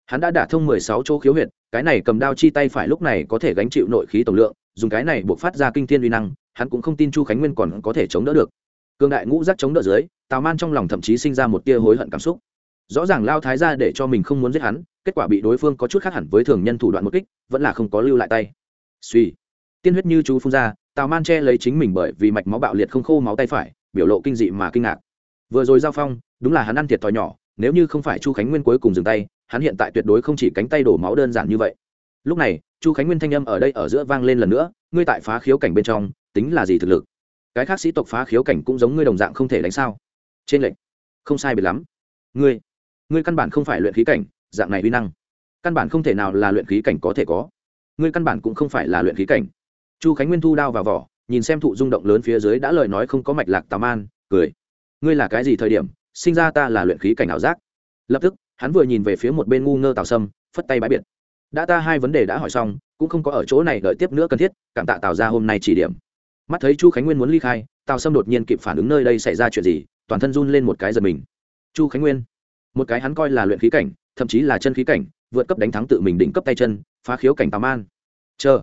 Hắn đã đả thông mười sáu chỗ khiếu huyệt, cái này cầm đao chi tay phải lúc này có thể gánh chịu nội khí tổng lượng, dùng cái này buộc phát ra kinh thiên uy năng, hắn cũng không tin chu khánh nguyên còn có thể chống đỡ được. Cương đại ngũ giác chống đỡ dưới tào man trong lòng thậm chí sinh ra một tia hối hận cảm xúc. Rõ ràng lao thái ra để cho mình không muốn giết hắn, kết quả bị đối phương có chút khác hẳn với thường nhân thủ đoạn một kích, vẫn là không có lưu lại tay. Suy. Tiên huyết như chú phun ra, tào man che lấy chính mình bởi vì mạch máu bạo liệt không khô máu tay phải, biểu lộ kinh dị mà kinh ngạc. Vừa rồi giao phong, đúng là hắn ăn thiệt thòi nhỏ, nếu như không phải chu khánh nguyên cuối cùng dừng tay, hắn hiện tại tuyệt đối không chỉ cánh tay đổ máu đơn giản như vậy. Lúc này, chu khánh nguyên thanh âm ở đây ở giữa vang lên lần nữa, ngươi tại phá khiếu cảnh bên trong, tính là gì thực lực? Cái khác sĩ tộc phá khiếu cảnh cũng giống ngươi đồng dạng không thể đánh sao trên lệnh không sai biệt lắm. Ngươi ngươi căn bản không phải luyện khí cảnh, dạng này uy năng. Căn bản không thể nào là luyện khí cảnh có thể có. Ngươi căn bản cũng không phải là luyện khí cảnh. Chu khánh nguyên thu đao vào vỏ, nhìn xem thụ rung động lớn phía dưới đã lời nói không có mạch lạc tà man, cười. Ngươi là cái gì thời điểm, sinh ra ta là luyện khí cảnh ảo giác? Lập tức, hắn vừa nhìn về phía một bên ngu ngơ tào sâm, phất tay bãi biệt. Đã ta hai vấn đề đã hỏi xong, cũng không có ở chỗ này đợi tiếp nữa cần thiết, cảm tạ tào ra hôm nay chỉ điểm. Mắt thấy chu khánh nguyên muốn ly khai, tào sâm đột nhiên kịp phản ứng nơi đây xảy ra chuyện gì toàn thân run lên một cái giật mình. Chu khánh nguyên, một cái hắn coi là luyện khí cảnh, thậm chí là chân khí cảnh, vượt cấp đánh thắng tự mình đỉnh cấp tay chân, phá khiếu cảnh tào man. Chờ,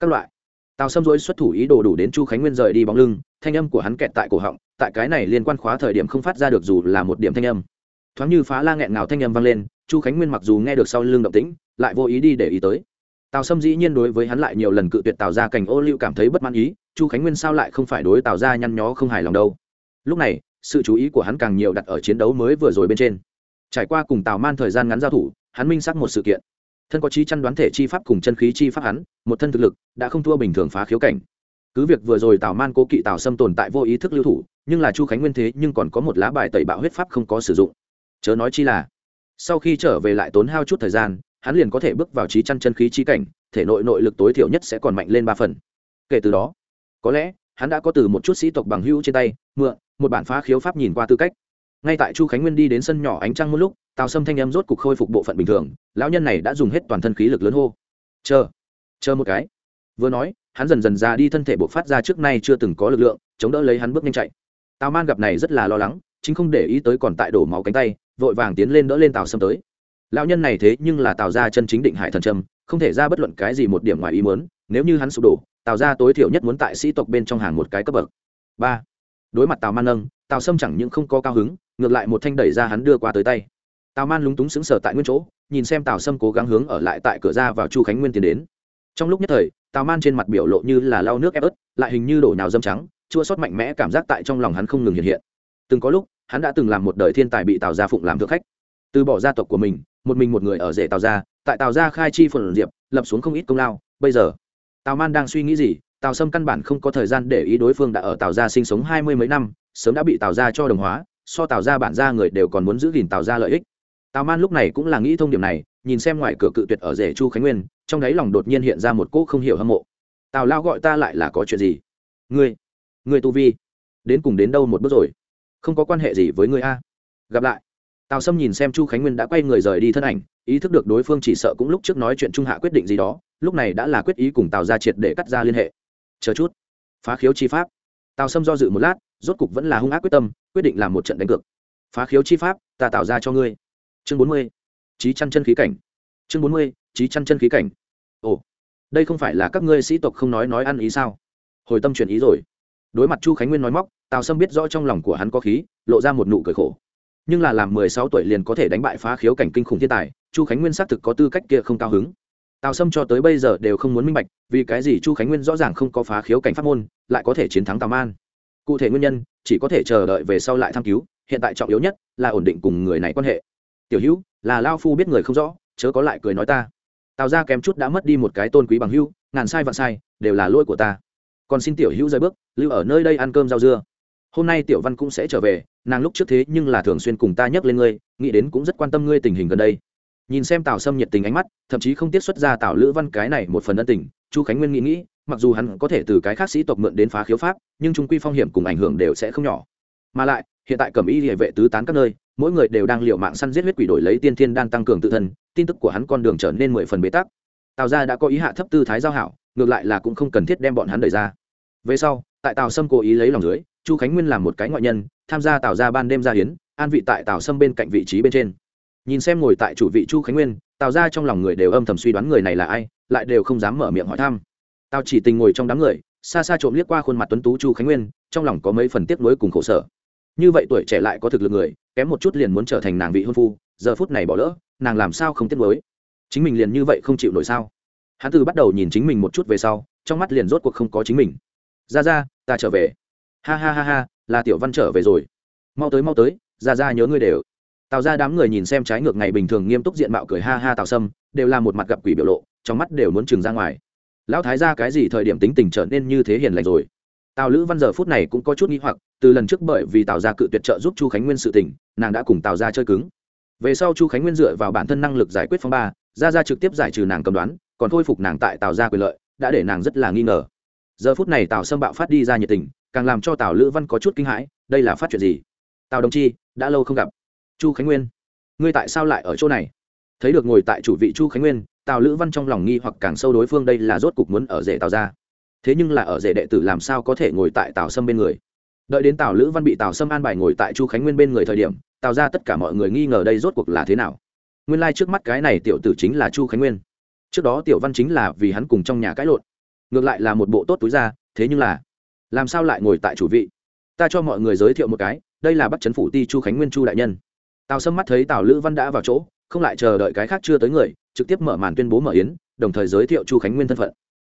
các loại. Tào sâm dối xuất thủ ý đồ đủ đến chu khánh nguyên rời đi bóng lưng, thanh âm của hắn kẹt tại cổ họng, tại cái này liên quan khóa thời điểm không phát ra được dù là một điểm thanh âm. Thoáng như phá la nghẹn ngào thanh âm vang lên, chu khánh nguyên mặc dù nghe được sau lưng động tĩnh, lại vô ý đi để ý tới. Tào sâm dĩ nhiên đối với hắn lại nhiều lần cự tuyệt tào ra cảnh ô liu cảm thấy bất mãn ý, chu khánh nguyên sao lại không phải đối tào ra nhăn nhó không hài lòng đâu. Lúc này sự chú ý của hắn càng nhiều đặt ở chiến đấu mới vừa rồi bên trên. Trải qua cùng tào man thời gian ngắn giao thủ, hắn minh xác một sự kiện. Thân có trí chăn đoán thể chi pháp cùng chân khí chi pháp hắn, một thân thực lực, đã không thua bình thường phá khiếu cảnh. Cứ việc vừa rồi tào man cố kỵ tào xâm tồn tại vô ý thức lưu thủ, nhưng là chu khánh nguyên thế nhưng còn có một lá bài tẩy bạo huyết pháp không có sử dụng. Chớ nói chi là, sau khi trở về lại tốn hao chút thời gian, hắn liền có thể bước vào trí chăn chân khí chi cảnh, thể nội nội lực tối thiểu nhất sẽ còn mạnh lên ba phần. Kể từ đó, có lẽ, hắn đã có từ một chút sĩ tộc bằng hữu trên tay, mượn một bản phá khiếu pháp nhìn qua tư cách. Ngay tại chu khánh nguyên đi đến sân nhỏ ánh trăng một lúc, tào sâm thanh em rốt cục khôi phục bộ phận bình thường, lão nhân này đã dùng hết toàn thân khí lực lớn hô. Chờ chờ một cái. Vừa nói, hắn dần dần ra đi thân thể buộc phát ra trước nay chưa từng có lực lượng, chống đỡ lấy hắn bước nhanh chạy. Tào man gặp này rất là lo lắng, chính không để ý tới còn tại đổ máu cánh tay, vội vàng tiến lên đỡ lên tào sâm tới. Lão nhân này thế nhưng là tào ra chân chính định hải thần trâm, không thể ra bất luận cái gì một điểm ngoài ý muốn, nếu như hắn sụp đổ, tào ra tối thiểu nhất muốn tại sĩ tộc bên trong hàng một cái cấp bậc. Ba đối mặt tào man nâng, tào sâm chẳng những không có cao hứng, ngược lại một thanh đẩy ra hắn đưa qua tới tay. Tào man lúng túng sững sờ tại nguyên chỗ, nhìn xem tào sâm cố gắng hướng ở lại tại cửa ra vào chu khánh nguyên tiến đến. Trong lúc nhất thời, tào man trên mặt biểu lộ như là lau nước ép ớt, lại hình như đổ nhào dâm trắng, chua sót mạnh mẽ cảm giác tại trong lòng hắn không ngừng hiện hiện. Từng có lúc, hắn đã từng làm một đời thiên tài bị tào gia phụng làm thượng khách. Từ bỏ gia tộc của mình, một mình một người ở rể tào gia, tại tào gia khai chi phần diệp, lập xuống không ít công lao. Bây giờ, tào man đang suy nghĩ gì tào sâm căn bản không có thời gian để ý đối phương đã ở tào gia sinh sống hai mươi mấy năm, sớm đã bị tào gia cho đồng hóa, so tào gia bản gia người đều còn muốn giữ gìn tào gia lợi ích. Tào man lúc này cũng là nghĩ thông điểm này, nhìn xem ngoài cửa cự tuyệt ở rể chu khánh nguyên, trong đáy lòng đột nhiên hiện ra một cỗ không hiểu hâm mộ. Tào lao gọi ta lại là có chuyện gì? Ngươi ngươi tu vi, đến cùng đến đâu một bước rồi? Không có quan hệ gì với ngươi a. Gặp lại. Tào sâm nhìn xem chu khánh nguyên đã quay người rời đi thân ảnh, ý thức được đối phương chỉ sợ cũng lúc trước nói chuyện trung hạ quyết định gì đó, lúc này đã là quyết ý cùng tào ra triệt để cắt ra liên hệ chờ chút. Phá khiếu chi pháp. Tào sâm do dự một lát, rốt cục vẫn là hung ác quyết tâm, quyết định làm một trận đánh cược. Phá khiếu chi pháp, ta tạo ra cho ngươi. Chương bốn mươi. Trí chăn chân khí cảnh. Chương bốn mươi trí chăn chân khí cảnh. Ồ, đây không phải là các ngươi sĩ tộc không nói nói ăn ý sao? Hồi tâm chuyển ý rồi. Đối mặt chu khánh nguyên nói móc, tào sâm biết rõ trong lòng của hắn có khí, lộ ra một nụ cười khổ. Nhưng là làm mười sáu tuổi liền có thể đánh bại phá khiếu cảnh kinh khủng thiên tài, chu khánh nguyên xác thực có tư cách kia không cao hứng tào sâm cho tới bây giờ đều không muốn minh bạch, vì cái gì chu khánh nguyên rõ ràng không có phá khiếu cảnh pháp môn, lại có thể chiến thắng tào man. Cụ thể nguyên nhân, chỉ có thể chờ đợi về sau lại tham cứu, hiện tại trọng yếu nhất là ổn định cùng người này quan hệ. Tiểu hữu, là lao phu biết người không rõ, chớ có lại cười nói ta. Tào ra kém chút đã mất đi một cái tôn quý bằng hữu, ngàn sai vạn sai, đều là lỗi của ta. Còn xin tiểu hữu rời bước, lưu ở nơi đây ăn cơm rau dưa. Hôm nay tiểu văn cũng sẽ trở về, nàng lúc trước thế nhưng là thường xuyên cùng ta nhắc lên ngươi, nghĩ đến cũng rất quan tâm ngươi tình hình gần đây nhìn xem tào sâm nhiệt tình ánh mắt, thậm chí không tiết xuất ra tào lữ văn cái này một phần ân tình, chu khánh nguyên nghĩ nghĩ, mặc dù hắn có thể từ cái khác sĩ tộc mượn đến phá khiếu pháp, nhưng trung quy phong hiểm cùng ảnh hưởng đều sẽ không nhỏ. Mà lại, hiện tại cầm y địa vệ tứ tán các nơi, mỗi người đều đang liệu mạng săn giết huyết quỷ đổi lấy tiên thiên đang tăng cường tự thân, tin tức của hắn con đường trở nên mười phần bế tắc. Tào gia đã có ý hạ thấp tư thái giao hảo, ngược lại là cũng không cần thiết đem bọn hắn đẩy ra. Về sau, tại tào sâm cố ý lấy lòng dưới, chu khánh nguyên làm một cái ngoại nhân, tham gia tào ra ban đêm ra hiến, an vị tại tào sâm bên cạnh vị trí bên trên nhìn xem ngồi tại chủ vị chu khánh nguyên, tào ra trong lòng người đều âm thầm suy đoán người này là ai, lại đều không dám mở miệng hỏi thăm. Tào chỉ tình ngồi trong đám người, xa xa trộm liếc qua khuôn mặt tuấn tú chu khánh nguyên, trong lòng có mấy phần tiếc nuối cùng khổ sở. Như vậy tuổi trẻ lại có thực lực người, kém một chút liền muốn trở thành nàng vị hôn phu, giờ phút này bỏ lỡ, nàng làm sao không tiếc nuối? Chính mình liền như vậy không chịu nổi sao? Hắn từ bắt đầu nhìn chính mình một chút về sau, trong mắt liền rốt cuộc không có chính mình. Ra ra ta trở về. Ha ha ha ha, là tiểu văn trở về rồi. Mau tới mau tới ra ra nhớ ngươi đều tào ra đám người nhìn xem trái ngược ngày bình thường nghiêm túc diện mạo cười ha ha tào sâm, đều là một mặt gặp quỷ biểu lộ, trong mắt đều muốn trừng ra ngoài. Lão thái ra cái gì thời điểm tính tình trở nên như thế hiền lành rồi? Tào lữ văn giờ phút này cũng có chút n g h i hoặc, từ lần trước bởi vì tào ra cự tuyệt trợ giúp chu khánh nguyên sự tỉnh nàng đã cùng tào ra chơi cứng. Về sau chu khánh nguyên dựa vào bản thân năng lực giải quyết phong ba ra ra trực tiếp giải trừ nàng cầm đoán, còn khôi phục nàng tại tào ra quyền lợi, đã để nàng rất là nghi ngờ. Giờ phút này tào sâm bạo phát đi ra nhiệt tình, càng làm cho tào lữ văn có chút kinh hãi, đây là phát chuyện gì? Tào đồng chi, đã lâu không gặp chu khánh nguyên ngươi tại sao lại ở chỗ này thấy được ngồi tại chủ vị chu khánh nguyên tào lữ văn trong lòng nghi hoặc càng sâu đối phương đây là rốt cục muốn ở rể tào ra thế nhưng là ở rể đệ tử làm sao có thể ngồi tại tào sâm bên người đợi đến tào lữ văn bị tào sâm an bài ngồi tại chu khánh nguyên bên người thời điểm tào ra tất cả mọi người nghi ngờ đây rốt cuộc là thế nào nguyên lai、like、trước mắt cái này tiểu tử chính là chu khánh nguyên trước đó tiểu văn chính là vì hắn cùng trong nhà cãi lộn ngược lại là một bộ tốt túi ra thế nhưng là làm sao lại ngồi tại chủ vị ta cho mọi người giới thiệu một cái đây là bắt chấn phủ ti chu khánh nguyên chu đại nhân tào sâm mắt thấy tào lữ văn đã vào chỗ, không lại chờ đợi cái khác chưa tới người, trực tiếp mở màn tuyên bố mở yến, đồng thời giới thiệu chu khánh nguyên thân phận.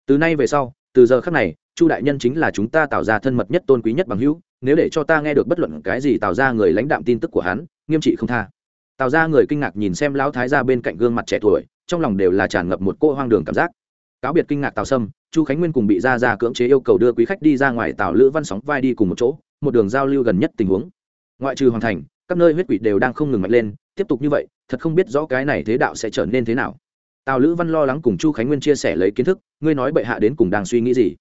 Từ nay về sau, từ giờ khác này, chu đại nhân chính là chúng ta tạo ra thân mật nhất tôn quý nhất bằng hữu, nếu để cho ta nghe được bất luận cái gì tạo ra người lãnh đạm tin tức của hắn, nghiêm trị không tha. Tạo ra người kinh ngạc nhìn xem lão thái ra bên cạnh gương mặt trẻ tuổi, trong lòng đều là tràn ngập một cô hoang đường cảm giác. Cáo biệt kinh ngạc tào sâm, chu khánh nguyên cùng bị ra ra cưỡng chế yêu cầu đưa quý khách đi ra ngoài tào lữ văn sóng vai đi cùng một chỗ, một đường giao lưu gần nhất tình huống. Ngoại trừ hoàn thành các nơi huyết quỷ đều đang không ngừng mạnh lên, tiếp tục như vậy, thật không biết rõ cái này thế đạo sẽ trở nên thế nào. Tào lữ văn lo lắng cùng chu khánh nguyên chia sẻ lấy kiến thức, ngươi nói bệ hạ đến cùng đang suy nghĩ gì?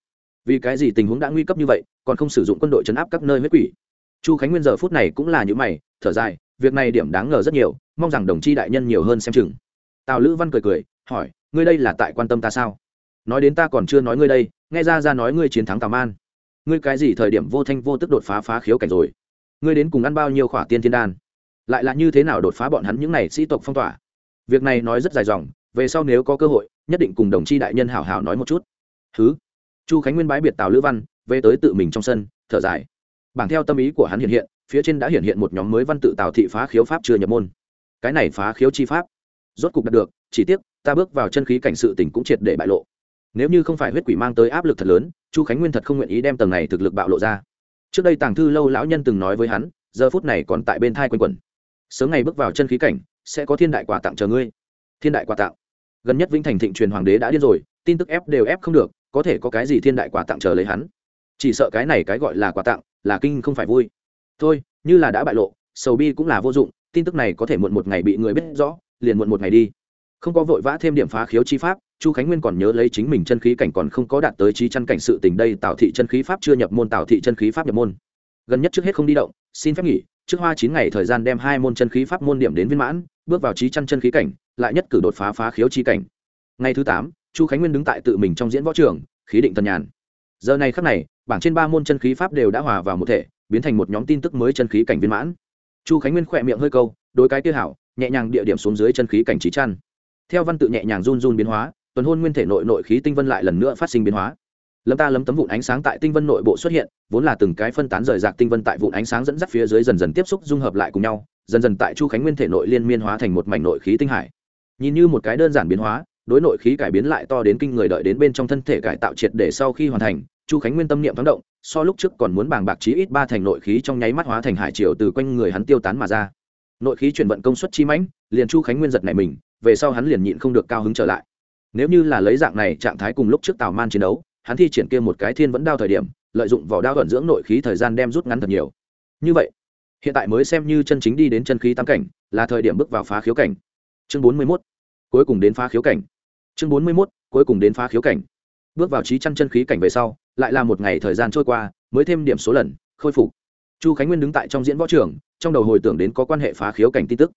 Vì cái gì tình huống đã nguy cấp như vậy, còn không sử dụng quân đội chấn áp các nơi huyết quỷ? Chu khánh nguyên giờ phút này cũng là những mày, thở dài, việc này điểm đáng ngờ rất nhiều, mong rằng đồng chi đại nhân nhiều hơn xem chừng. Tào lữ văn cười cười, hỏi, ngươi đây là tại quan tâm ta sao? Nói đến ta còn chưa nói ngươi đây, nghe ra ra nói ngươi chiến thắng tào man. Ngươi cái gì thời điểm vô thanh vô tức đột phá phá khiếu cảnh rồi? Ngươi đến cùng ăn bao nhiêu khỏa tiên thiên đan? Lại là như thế nào đột phá bọn hắn những này sĩ tộc phong tỏa? Việc này nói rất dài dòng, về sau nếu có cơ hội, nhất định cùng đồng chi đại nhân hảo hảo nói một chút. Thứ chu khánh nguyên bái biệt tào lữ văn, về tới tự mình trong sân, thở dài. Bảng theo tâm ý của hắn hiện hiện, phía trên đã hiện hiện một nhóm mới văn tự tào thị phá khiếu pháp chưa nhập môn. Cái này phá khiếu chi pháp, rốt cục đạt được, chỉ tiếc, ta bước vào chân khí cảnh sự tỉnh cũng triệt để bại lộ. Nếu như không phải huyết quỷ mang tới áp lực thật lớn, chu khánh nguyên thật không nguyện ý đem tầng này thực lực bạo lộ ra trước đây tàng thư lâu lão nhân từng nói với hắn, giờ phút này còn tại bên thai quanh quẩn. Sớm ngày bước vào chân khí cảnh, sẽ có thiên đại quà tặng chờ ngươi. Thiên đại quà tặng. Gần nhất vĩnh thành thịnh truyền hoàng đế đã điên rồi, tin tức ép đều ép không được, có thể có cái gì thiên đại quà tặng chờ lấy hắn. Chỉ sợ cái này cái gọi là quà tặng, là kinh không phải vui. Thôi, như là đã bại lộ, sầu bi cũng là vô dụng, tin tức này có thể muộn một ngày bị người biết rõ, liền muộn một ngày đi. Không có vội vã thêm điểm phá khiếu chi pháp chu khánh nguyên còn nhớ lấy chính mình chân khí cảnh còn không có đạt tới trí chăn cảnh sự tình đây tạo thị chân khí pháp chưa nhập môn tạo thị chân khí pháp nhập môn. Gần nhất trước hết không đi động, xin phép nghỉ, trước hoa chín ngày thời gian đem hai môn chân khí pháp môn điểm đến viên mãn, bước vào trí chăn chân khí cảnh, lại nhất cử đột phá phá khiếu chi cảnh. Ngày thứ tám, chu khánh nguyên đứng tại tự mình trong diễn võ trường, khí định tần nhàn. Giờ này khắc này, bảng trên ba môn chân khí pháp đều đã hòa vào một thể, biến thành một nhóm tin tức mới chân khí cảnh viên mãn. Chu khánh nguyên khỏe miệng hơi câu, đôi cái kia hảo, nhẹ nhàng địa điểm xuống dưới chân khí cảnh trí chăn. Theo văn tự nhẹ nhàng run run biến hóa tuần hôn nguyên thể nội nội khí tinh vân lại lần nữa phát sinh biến hóa. Lâm ta lấm tấm vụn ánh sáng tại tinh vân nội bộ xuất hiện, vốn là từng cái phân tán rời rạc tinh vân tại vụn ánh sáng dẫn dắt phía dưới dần dần tiếp xúc dung hợp lại cùng nhau, dần dần tại chu khánh nguyên thể nội liên miên hóa thành một mảnh nội khí tinh hải. Nhìn như một cái đơn giản biến hóa, đối nội khí cải biến lại to đến kinh người đợi đến bên trong thân thể cải tạo triệt để sau khi hoàn thành, chu khánh nguyên tâm niệm thoáng động, so lúc trước còn muốn bàng bạc chí ít ba thành nội khí trong nháy mắt hóa thành hải triều từ quanh người hắn tiêu tán mà ra. Nội khí chuyển vận công suất chi mãnh, liền chu khánh nguyên giật này mình, về sau hắn liền nhịn không được cao hứng trở lại nếu như là lấy dạng này trạng thái cùng lúc trước tào man chiến đấu, hắn thi triển kia một cái thiên vẫn đao thời điểm, lợi dụng vỏ đao vận dưỡng nội khí thời gian đem rút ngắn thật nhiều như vậy, hiện tại mới xem như chân chính đi đến chân khí tam cảnh, là thời điểm bước vào phá khiếu cảnh chương bốn mươi 41. cuối cùng đến phá khiếu cảnh chương bốn mươi 41. cuối cùng đến phá khiếu cảnh bước vào trí chăn chân khí cảnh về sau, lại là một ngày thời gian trôi qua, mới thêm điểm số lần, khôi phục chu khánh nguyên đứng tại trong diễn võ trường, trong đầu hồi tưởng đến có quan hệ phá khiếu cảnh tin tức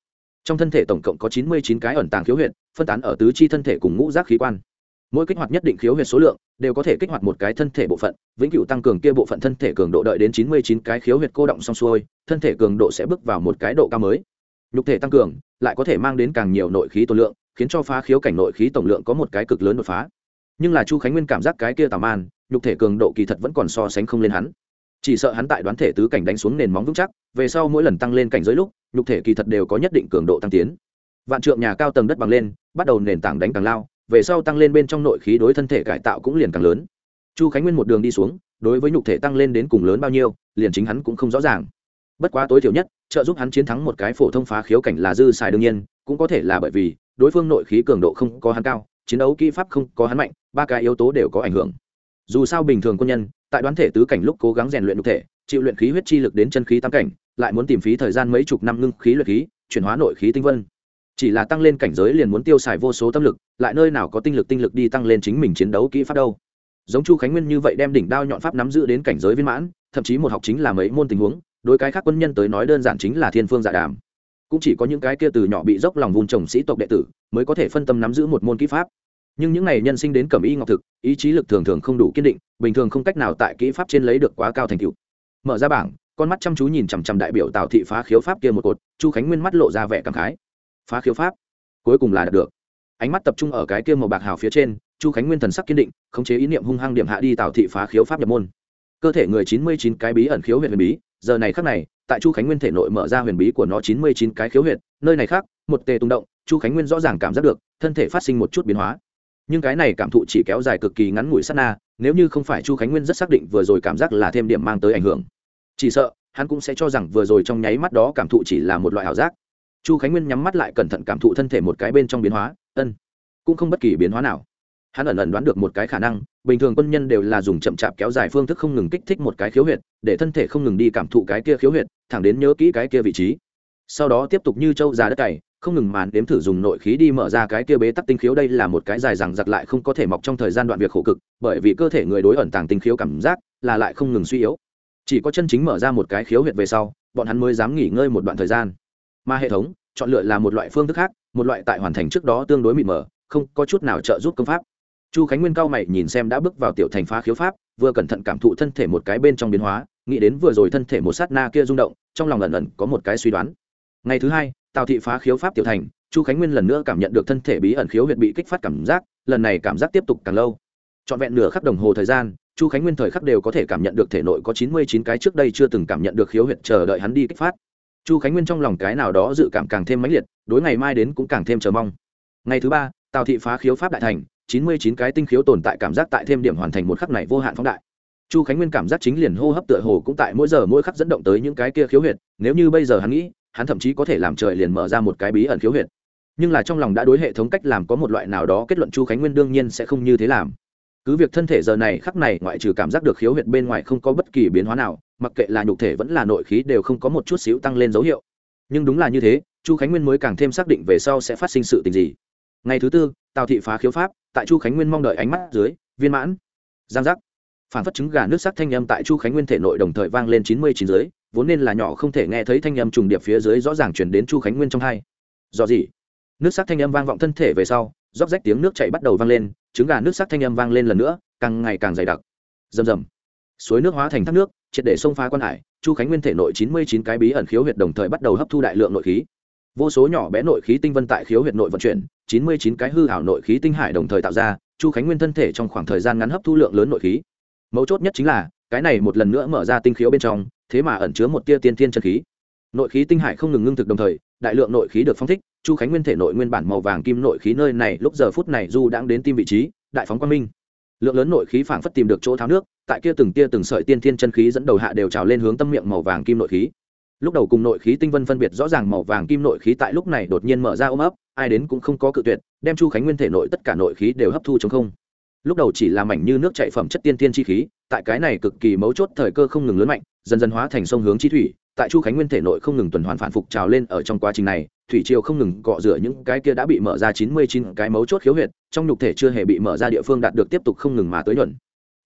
trong thân thể tổng cộng có chín mươi chín cái ẩn tàng khiếu huyệt, phân tán ở tứ chi thân thể cùng ngũ giác khí quan. Mỗi kích hoạt nhất định khiếu huyệt số lượng đều có thể kích hoạt một cái thân thể bộ phận, vĩnh cửu tăng cường kia bộ phận thân thể cường độ đợi đến chín mươi chín cái khiếu huyệt cô động xong xuôi, thân thể cường độ sẽ bước vào một cái độ cao mới. Nhục thể tăng cường lại có thể mang đến càng nhiều nội khí tổng lượng, khiến cho phá khiếu cảnh nội khí tổng lượng có một cái cực lớn đột phá. Nhưng là chu khánh nguyên cảm giác cái kia tà man nhục thể cường độ kỳ thật vẫn còn so sánh không lên hắn chỉ sợ hắn tại đoán thể tứ cảnh đánh xuống nền móng vững chắc, về sau mỗi lần tăng lên cảnh giới lúc, nhục thể kỳ thật đều có nhất định cường độ tăng tiến. Vạn trượng nhà cao tầng đất bằng lên, bắt đầu nền tảng đánh càng lao, về sau tăng lên bên trong nội khí đối thân thể cải tạo cũng liền càng lớn. Chu khánh nguyên một đường đi xuống, đối với nhục thể tăng lên đến cùng lớn bao nhiêu, liền chính hắn cũng không rõ ràng. Bất quá tối thiểu nhất, trợ giúp hắn chiến thắng một cái phổ thông phá khiếu cảnh là dư xài đương nhiên, cũng có thể là bởi vì, đối phương nội khí cường độ không có hắn cao, chiến đấu kỹ pháp không có hắn mạnh, ba cái yếu tố đều có ảnh hưởng. Dù sao bình thường quân nhân tại đoán thể tứ cảnh lúc cố gắng rèn luyện nhục thể, chịu luyện khí huyết chi lực đến chân khí tam cảnh, lại muốn tìm phí thời gian mấy chục năm ngưng khí luyện khí, chuyển hóa nội khí tinh vân. Chỉ là tăng lên cảnh giới liền muốn tiêu xài vô số tâm lực, lại nơi nào có tinh lực tinh lực đi tăng lên chính mình chiến đấu kỹ pháp đâu. Giống chu khánh nguyên như vậy đem đỉnh đao nhọn pháp nắm giữ đến cảnh giới viên mãn, thậm chí một học chính là mấy môn tình huống, đối cái khác quân nhân tới nói đơn giản chính là thiên phương dạ đàm. Cũng chỉ có những cái kia từ nhỏ bị dốc lòng vun trồng sĩ tộc đệ tử, mới có thể phân tâm nắm giữ một môn kỹ pháp nhưng những này nhân sinh đến cẩm y ngọc thực, ý chí lực thường thường không đủ kiên định, bình thường không cách nào tại kỹ pháp trên lấy được quá cao thành tựu. Mở ra bảng, con mắt chăm chú nhìn chằm chằm đại biểu tào thị phá khiếu pháp kia một cột, chu khánh nguyên mắt lộ ra vẻ cảm khái. Phá khiếu pháp? Cuối cùng là đạt được. Ánh mắt tập trung ở cái kia màu bạc hào phía trên, chu khánh nguyên thần sắc kiên định, khống chế ý niệm hung hăng điểm hạ đi tào thị phá khiếu pháp nhập môn. Cơ thể người chín mươi chín cái bí ẩn khiếu huyện huyền bí, giờ này khác này, tại chu khánh nguyên thể nội mở ra huyền bí của nó chín mươi chín cái khiếu huyện nơi này khác, một tề tung động, chu khánh nguyên rõ ràng cảm giác được, thân thể phát sinh một chút biến hóa nhưng cái này cảm thụ chỉ kéo dài cực kỳ ngắn ngủi sát na, nếu như không phải chu khánh nguyên rất xác định vừa rồi cảm giác là thêm điểm mang tới ảnh hưởng. Chỉ sợ, hắn cũng sẽ cho rằng vừa rồi trong nháy mắt đó cảm thụ chỉ là một loại ảo giác. Chu khánh nguyên nhắm mắt lại cẩn thận cảm thụ thân thể một cái bên trong biến hóa, ân, cũng không bất kỳ biến hóa nào. Hắn ẩn ẩn đoán được một cái khả năng, bình thường quân nhân đều là dùng chậm chạp kéo dài phương thức không ngừng kích thích một cái khiếu huyệt, để thân thể không ngừng đi cảm thụ cái kia khiếu huyệt, thẳng đến nhớ kỹ cái kia vị trí sau đó tiếp tục như châu già đất cày, không ngừng màn đếm thử dùng nội khí đi mở ra cái kia bế tắc tinh khiếu đây là một cái dài rằng giặc lại không có thể mọc trong thời gian đoạn việc khổ cực, bởi vì cơ thể người đối ẩn tàng tinh khiếu cảm giác là lại không ngừng suy yếu. Chỉ có chân chính mở ra một cái khiếu huyệt về sau, bọn hắn mới dám nghỉ ngơi một đoạn thời gian. Mà hệ thống, chọn lựa là một loại phương thức khác, một loại tại hoàn thành trước đó tương đối mịt mờ, không có chút nào trợ giúp công pháp. Chu khánh nguyên cao mày nhìn xem đã bước vào tiểu thành phá khiếu pháp, vừa cẩn thận cảm thụ thân thể một cái bên trong biến hóa, nghĩ đến vừa rồi thân thể một sát na kia rung động, trong lòng ẩn ẩn có một cái suy đoán ngày thứ hai, tào thị phá khiếu pháp tiểu thành, chu khánh nguyên lần nữa cảm nhận được thân thể bí ẩn khiếu huyệt bị kích phát cảm giác, lần này cảm giác tiếp tục càng lâu. Trọn vẹn nửa khắc đồng hồ thời gian, chu khánh nguyên thời khắc đều có thể cảm nhận được thể nội có chín mươi chín cái trước đây chưa từng cảm nhận được khiếu huyệt chờ đợi hắn đi kích phát. Chu khánh nguyên trong lòng cái nào đó dự cảm càng thêm mãnh liệt, đối ngày mai đến cũng càng thêm chờ mong. Ngày thứ ba, tào thị phá khiếu pháp đại thành, chín mươi chín cái tinh khiếu tồn tại cảm giác tại thêm điểm hoàn thành một khắc này vô hạn phóng đại. Chu khánh nguyên cảm giác chính liền hô hấp tựa hồ cũng tại mỗi giờ mỗi khắc dẫn động tới những cái kia khiếu huyệt, nếu như bây giờ hắn nghĩ hắn thậm chí có thể làm trời liền mở ra một cái bí ẩn khiếu huyệt. Nhưng là trong lòng đã đối hệ thống cách làm có một loại nào đó kết luận chu khánh nguyên đương nhiên sẽ không như thế làm. Cứ việc thân thể giờ này khắc này ngoại trừ cảm giác được khiếu huyệt bên ngoài không có bất kỳ biến hóa nào, mặc kệ là nhục thể vẫn là nội khí đều không có một chút xíu tăng lên dấu hiệu. Nhưng đúng là như thế, chu khánh nguyên mới càng thêm xác định về sau sẽ phát sinh sự tình gì. Ngày thứ tư, tào thị phá khiếu pháp, tại chu khánh nguyên mong đợi ánh mắt dưới, viên mãn. Giang giác. Phản phất trứng gà nước sắc thanh âm tại chu khánh nguyên thể nội đồng thời vang lên chín mươi chín dưới vốn nên là nhỏ không thể nghe thấy thanh âm trùng điệp phía dưới rõ ràng chuyển đến chu khánh nguyên trong hai. Do gì nước sắc thanh âm vang vọng thân thể về sau, róc rách tiếng nước chảy bắt đầu vang lên, trứng gà nước sắc thanh âm vang lên lần nữa, càng ngày càng dày đặc. Rầm rầm. Suối nước hóa thành thác nước, triệt để xông phá quan hải, chu khánh nguyên thể nội chín mươi chín cái bí ẩn khiếu huyệt đồng thời bắt đầu hấp thu đại lượng nội khí. Vô số nhỏ bé nội khí tinh vân tại khiếu huyệt nội vận chuyển, chín mươi chín cái hư hảo nội khí tinh hải đồng thời tạo ra, chu khánh nguyên thân thể trong khoảng thời gian ngắn hấp thu lượng lớn nội khí. Mấu chốt nhất chính là, cái này một lần nữa mở ra tinh khiếu bên trong thế mà ẩn chứa một tia tiên thiên chân khí. Nội khí tinh hải không ngừng ngưng thực đồng thời, đại lượng nội khí được phong thích, chu khánh nguyên thể nội nguyên bản màu vàng kim nội khí nơi này lúc giờ phút này du đang đến tim vị trí, đại phóng quang minh. Lượng lớn nội khí phảng phất tìm được chỗ tháo nước, tại kia từng tia từng sợi tiên thiên chân khí dẫn đầu hạ đều trào lên hướng tâm miệng màu vàng kim nội khí. Lúc đầu cùng nội khí tinh vân phân biệt rõ ràng màu vàng kim nội khí tại lúc này đột nhiên mở ra ôm ấp, ai đến cũng không có cự tuyệt, đem chu khánh nguyên thể nội tất cả nội khí đều hấp thu chống không lúc đầu chỉ là mảnh như nước chạy phẩm chất tiên tiên chi khí, tại cái này cực kỳ mấu chốt thời cơ không ngừng lớn mạnh, dần dần hóa thành sông hướng chi thủy, tại chu khánh nguyên thể nội không ngừng tuần hoàn phản phục trào lên ở trong quá trình này, thủy triều không ngừng cọ rửa những cái kia đã bị mở ra chín mươi chín cái mấu chốt khiếu huyệt, trong nhục thể chưa hề bị mở ra địa phương đạt được tiếp tục không ngừng mà tới nhuận.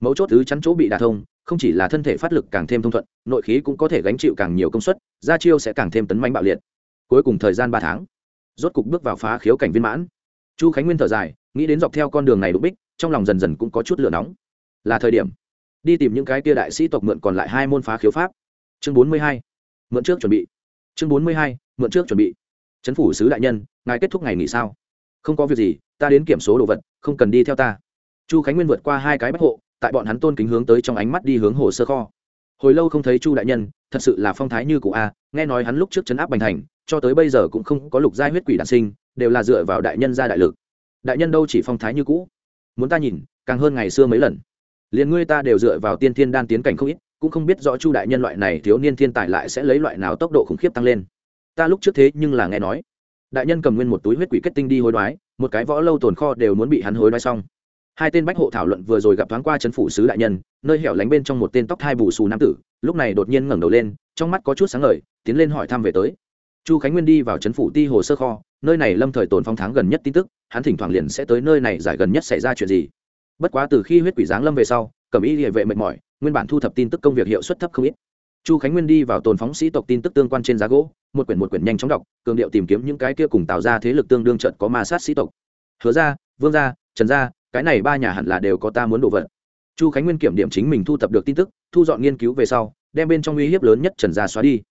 Mấu chốt thứ chắn chỗ bị đả thông, không chỉ là thân thể phát lực càng thêm thông thuận, nội khí cũng có thể gánh chịu càng nhiều công suất ra chiêu sẽ càng thêm tấn mãnh bạo liệt. Cuối cùng thời gian ba tháng, rốt cục bước vào phá khiếu cảnh viên mãn. Chu khánh nguyên thở dài, nghĩ đến dọc theo con đường này đục bích trong lòng dần dần cũng có chút lửa nóng. Là thời điểm, đi tìm những cái kia đại sĩ tộc mượn còn lại hai môn phá khiếu pháp. Chương bốn mươi hai, mượn trước chuẩn bị. Chương bốn mươi hai, mượn trước chuẩn bị. Chấn phủ sứ đại nhân, ngài kết thúc ngày nghỉ sao? Không có việc gì, ta đến kiểm số đồ vật, không cần đi theo ta. Chu khánh nguyên vượt qua hai cái bách hộ, tại bọn hắn tôn kính hướng tới trong ánh mắt đi hướng hồ sơ kho. Hồi lâu không thấy chu đại nhân, thật sự là phong thái như cụ a, nghe nói hắn lúc trước chấn áp bành thành, cho tới bây giờ cũng không có lục giai huyết quỷ đản sinh, đều là dựa vào đại nhân ra đại lực. Đại nhân đâu chỉ phong thái như cũ muốn ta nhìn, càng hơn ngày xưa mấy lần. Liền ngươi ta đều dựa vào tiên thiên đan tiến cảnh không ít, cũng không biết rõ chu đại nhân loại này thiếu niên thiên tài lại sẽ lấy loại nào tốc độ khủng khiếp tăng lên. Ta lúc trước thế nhưng là nghe nói, đại nhân cầm nguyên một túi huyết quỷ kết tinh đi hối đoái, một cái võ lâu tồn kho đều muốn bị hắn hối đoái xong. Hai tên bách hộ thảo luận vừa rồi gặp thoáng qua c phủ sứ đại nhân, nơi hẻo lánh bên trong một tên tóc hai bù xù nam tử, lúc này đột nhiên ngẩng đầu lên, trong mắt có chút sáng ngời, tiến lên hỏi thăm về tới. Chu khánh nguyên đi vào c phủ ti hồ sơ kho nơi này lâm thời tồn phong tháng gần nhất tin tức, hắn thỉnh thoảng liền sẽ tới nơi này giải gần nhất xảy ra chuyện gì. Bất quá từ khi huyết quỷ giáng lâm về sau, cẩm y địa vệ mệt mỏi, nguyên bản thu thập tin tức công việc hiệu suất thấp không ít. Chu khánh nguyên đi vào tồn phóng sĩ tộc tin tức tương quan trên giá gỗ, một quyển một quyển nhanh chóng đọc, cường điệu tìm kiếm những cái kia cùng tạo ra thế lực tương đương trận có ma sát sĩ tộc. Hứa ra vương gia, trần gia, cái này ba nhà hẳn là đều có ta muốn đồ vật. Chu khánh nguyên kiểm điểm chính mình thu thập được tin tức, thu dọn nghiên cứu về sau, đem bên trong uy hiếp lớn nhất trần gia xóa đi.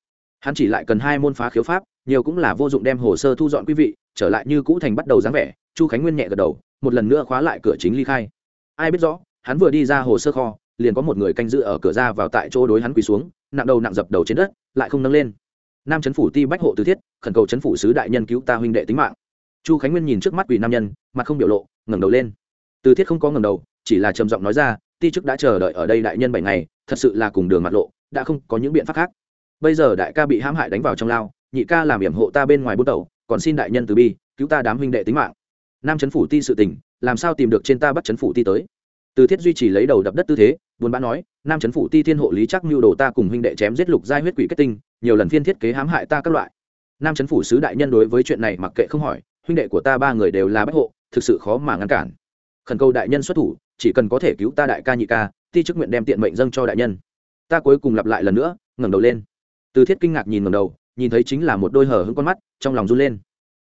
Hắn chỉ lại cần hai môn phá khiếu pháp nhiều cũng là vô dụng đem hồ sơ thu dọn quý vị, trở lại như cũ thành bắt đầu dáng vẻ, chu khánh nguyên nhẹ gật đầu, một lần nữa khóa lại cửa chính ly khai. Ai biết rõ, hắn vừa đi ra hồ sơ kho, liền có một người canh giữ ở cửa ra vào tại chỗ đối hắn quỳ xuống, nặng đầu nặng dập đầu trên đất, lại không nâng lên. Nam chấn phủ ti bách hộ từ thiết, khẩn cầu chấn phủ sứ đại nhân cứu ta huynh đệ tính mạng. Chu khánh nguyên nhìn trước mắt quỳ nam nhân, mặt không biểu lộ, ngẩng đầu lên. Từ thiết không có ngẩng đầu, chỉ là trầm giọng nói ra, ti chức đã chờ đợi ở đây đại nhân bảy ngày, thật sự là cùng đường mặt lộ, đã không có những biện pháp khác. Bây giờ đại ca bị hãm hại đánh vào trong lao nhị ca làm hiểm hộ ta bên ngoài bút đầu còn xin đại nhân từ bi, cứu ta đám huynh đệ tính mạng. Nam chấn phủ ti sự tình, làm sao tìm được trên ta bắt chấn phủ ti tới? Từ thiết duy trì lấy đầu đập đất tư thế, buồn bã nói, nam chấn phủ ti thiên hộ lý chắc mưu đồ ta cùng huynh đệ chém giết lục giai huyết quỷ kết tinh, nhiều lần phiên thiết kế hãm hại ta các loại. Nam chấn phủ sứ đại nhân đối với chuyện này mặc kệ không hỏi, huynh đệ của ta ba người đều là bách hộ, thực sự khó mà ngăn cản. Khẩn cầu đại nhân xuất thủ, chỉ cần có thể cứu ta đại ca nhị ca, ti chức nguyện đem tiện mệnh dâng cho đại nhân. Ta cuối cùng lặp lại lần nữa, ngẩng đầu lên. Từ thiết kinh ngạc nhìn ngẩng đầu nhìn thấy chính là một đôi hở hững con mắt, trong lòng run lên.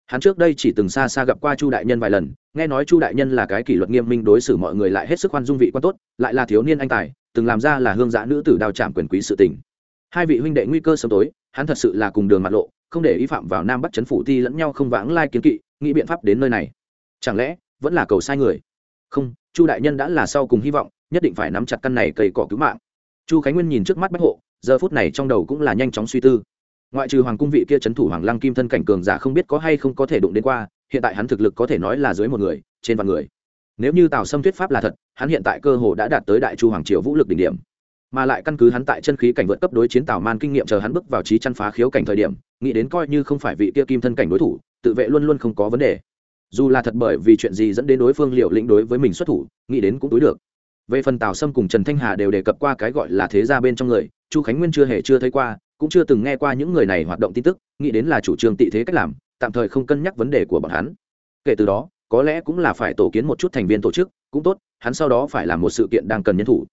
Hắn trước đây chỉ từng xa xa gặp qua chu đại nhân vài lần, nghe nói chu đại nhân là cái kỷ luật nghiêm minh đối xử mọi người lại hết sức khoan dung vị quan tốt, lại là thiếu niên anh tài, từng làm ra là hương giã nữ tử đào trạm quyền quý sự tình. Hai vị huynh đệ nguy cơ sớm tối, hắn thật sự là cùng đường mặt lộ, không để ý phạm vào nam bắc chấn phủ thi lẫn nhau không vãng lai kiến kỵ, nghĩ biện pháp đến nơi này. Chẳng lẽ, vẫn là cầu sai người? Không, chu đại nhân đã là sau cùng hy vọng, nhất định phải nắm chặt căn này cây cỏ cứu mạng. Chu khánh nguyên nhìn trước mắt bách hộ, giờ phút này trong đầu cũng là nhanh chóng suy tư ngoại trừ hoàng cung vị kia c h ấ n thủ hoàng lăng kim thân cảnh cường giả không biết có hay không có thể đụng đến qua, hiện tại hắn thực lực có thể nói là dưới một người, trên vạn người. Nếu như tào sâm thuyết pháp là thật, hắn hiện tại cơ hồ đã đạt tới đại chu hoàng triều vũ lực đỉnh điểm. Mà lại căn cứ hắn tại chân khí cảnh vượt cấp đối chiến tào man kinh nghiệm chờ hắn bước vào trí chăn phá khiếu cảnh thời điểm, nghĩ đến coi như không phải vị kia kim thân cảnh đối thủ, tự vệ luôn luôn không có vấn đề. Dù là thật bởi vì chuyện gì dẫn đến đối phương liệu lĩnh đối với mình xuất thủ, nghĩ đến cũng túi được. Về phần tào sâm cùng trần thanh hà đều đề cập qua cái gọi là thế gia bên trong người, chu khánh nguyên chưa hề chưa thấy qua cũng chưa từng nghe qua những người này hoạt động tin tức, nghĩ đến là chủ trương tị thế cách làm, tạm thời không cân nhắc vấn đề của bọn hắn. Kể từ đó, có lẽ cũng là phải tổ kiến một chút thành viên tổ chức, cũng tốt, hắn sau đó phải làm một sự kiện đang cần nhân thủ.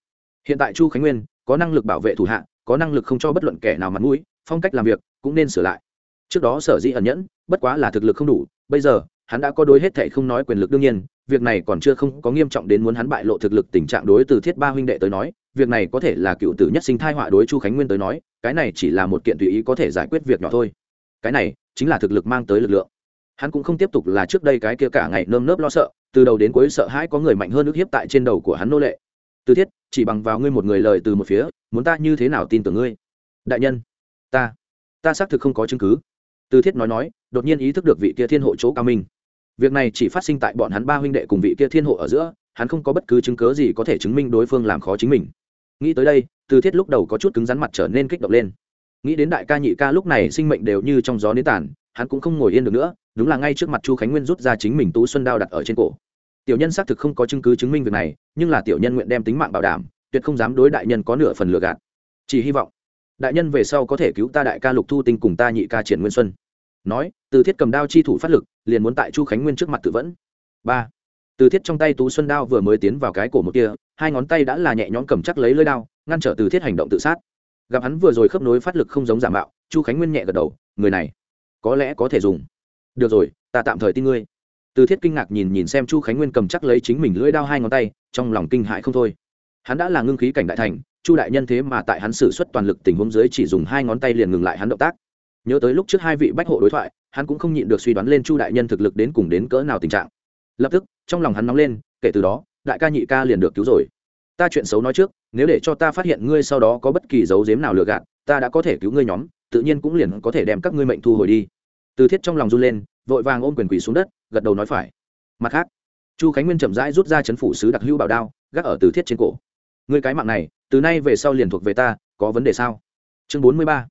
Hiện tại chu khánh nguyên, có năng lực bảo vệ thủ hạ, có năng lực không cho bất luận kẻ nào mặt mũi, phong cách làm việc cũng nên sửa lại. Trước đó sở dĩ ẩn nhẫn, bất quá là thực lực không đủ, bây giờ, hắn đã có đối hết thệ không nói quyền lực đương nhiên, việc này còn chưa không có nghiêm trọng đến muốn hắn bại lộ thực lực tình trạng đối từ thiết ba huynh đệ tới nói, việc này có thể là cựu tử nhất sinh thai họa đối chu khánh nguyên tới nói cái này chỉ là một kiện tùy ý có thể giải quyết việc nhỏ thôi. Cái này chính là thực lực mang tới lực lượng. Hắn cũng không tiếp tục là trước đây cái kia cả ngày nơm nớp lo sợ, từ đầu đến cuối sợ hãi có người mạnh hơn ức hiếp tại trên đầu của hắn nô lệ. Từ thiết, chỉ bằng vào ngươi một người lời từ một phía, muốn ta như thế nào tin tưởng ngươi? Đại nhân, ta ta xác thực không có chứng cứ. Từ thiết nói nói, đột nhiên ý thức được vị kia thiên hộ chỗ cao minh. Việc này chỉ phát sinh tại bọn hắn ba huynh đệ cùng vị kia thiên hộ ở giữa, hắn không có bất cứ chứng cớ gì có thể chứng minh đối phương làm khó chính mình nghĩ tới đây, từ thiết lúc đầu có chút cứng rắn mặt trở nên kích động lên. Nghĩ đến đại ca nhị ca lúc này sinh mệnh đều như trong gió nến tàn, hắn cũng không ngồi yên được nữa, đúng là ngay trước mặt chu khánh nguyên rút ra chính mình tú xuân đao đặt ở trên cổ. Tiểu nhân xác thực không có chứng cứ chứng minh việc này, nhưng là tiểu nhân nguyện đem tính mạng bảo đảm, tuyệt không dám đối đại nhân có nửa phần lừa gạt. Chỉ hy vọng, đại nhân về sau có thể cứu ta đại ca lục thu tinh cùng ta nhị ca triển nguyên xuân. Nói, từ thiết cầm đao chi thủ phát lực, liền muốn tại chu khánh nguyên trước mặt tự vẫn. Ba từ thiết trong tay tú xuân đao vừa mới tiến vào cái cổ một kia, hai ngón tay đã là nhẹ nhõm cầm chắc lấy lơi đao, ngăn trở từ thiết hành động tự sát. Gặp hắn vừa rồi khớp nối phát lực không giống giả mạo, chu khánh nguyên nhẹ gật đầu, người này, có lẽ có thể dùng. Được rồi, ta tạm thời tin ngươi. Từ thiết kinh ngạc nhìn nhìn xem chu khánh nguyên cầm chắc lấy chính mình lưỡi đao hai ngón tay, trong lòng kinh hại không thôi. Hắn đã là ngưng khí cảnh đại thành, chu đại nhân thế mà tại hắn xử suất toàn lực tình huống dưới chỉ dùng hai ngón tay liền ngừng lại hắn động tác. Nhớ tới lúc trước hai vị bách hộ đối thoại, hắn cũng không nhịn được suy đoán lên chu đại nhân thực lực đến cùng đến cỡ nào tình trạng lập tức, trong lòng hắn nóng lên, kể từ đó, đại ca nhị ca liền được cứu rồi. Ta chuyện xấu nói trước, nếu để cho ta phát hiện ngươi sau đó có bất kỳ dấu dếm nào lừa gạt, ta đã có thể cứu ngươi nhóm, tự nhiên cũng liền có thể đem các ngươi mệnh thu hồi đi. Từ thiết trong lòng run lên, vội vàng ôm quyền quỳ xuống đất, gật đầu nói phải. Mặt khác, chu khánh nguyên chậm rãi rút ra chấn phủ sứ đặc hữu bảo đao, gác ở từ thiết trên cổ. Ngươi cái mạng này, từ nay về sau liền thuộc về ta, có vấn đề sao? Chương bốn mươi ba,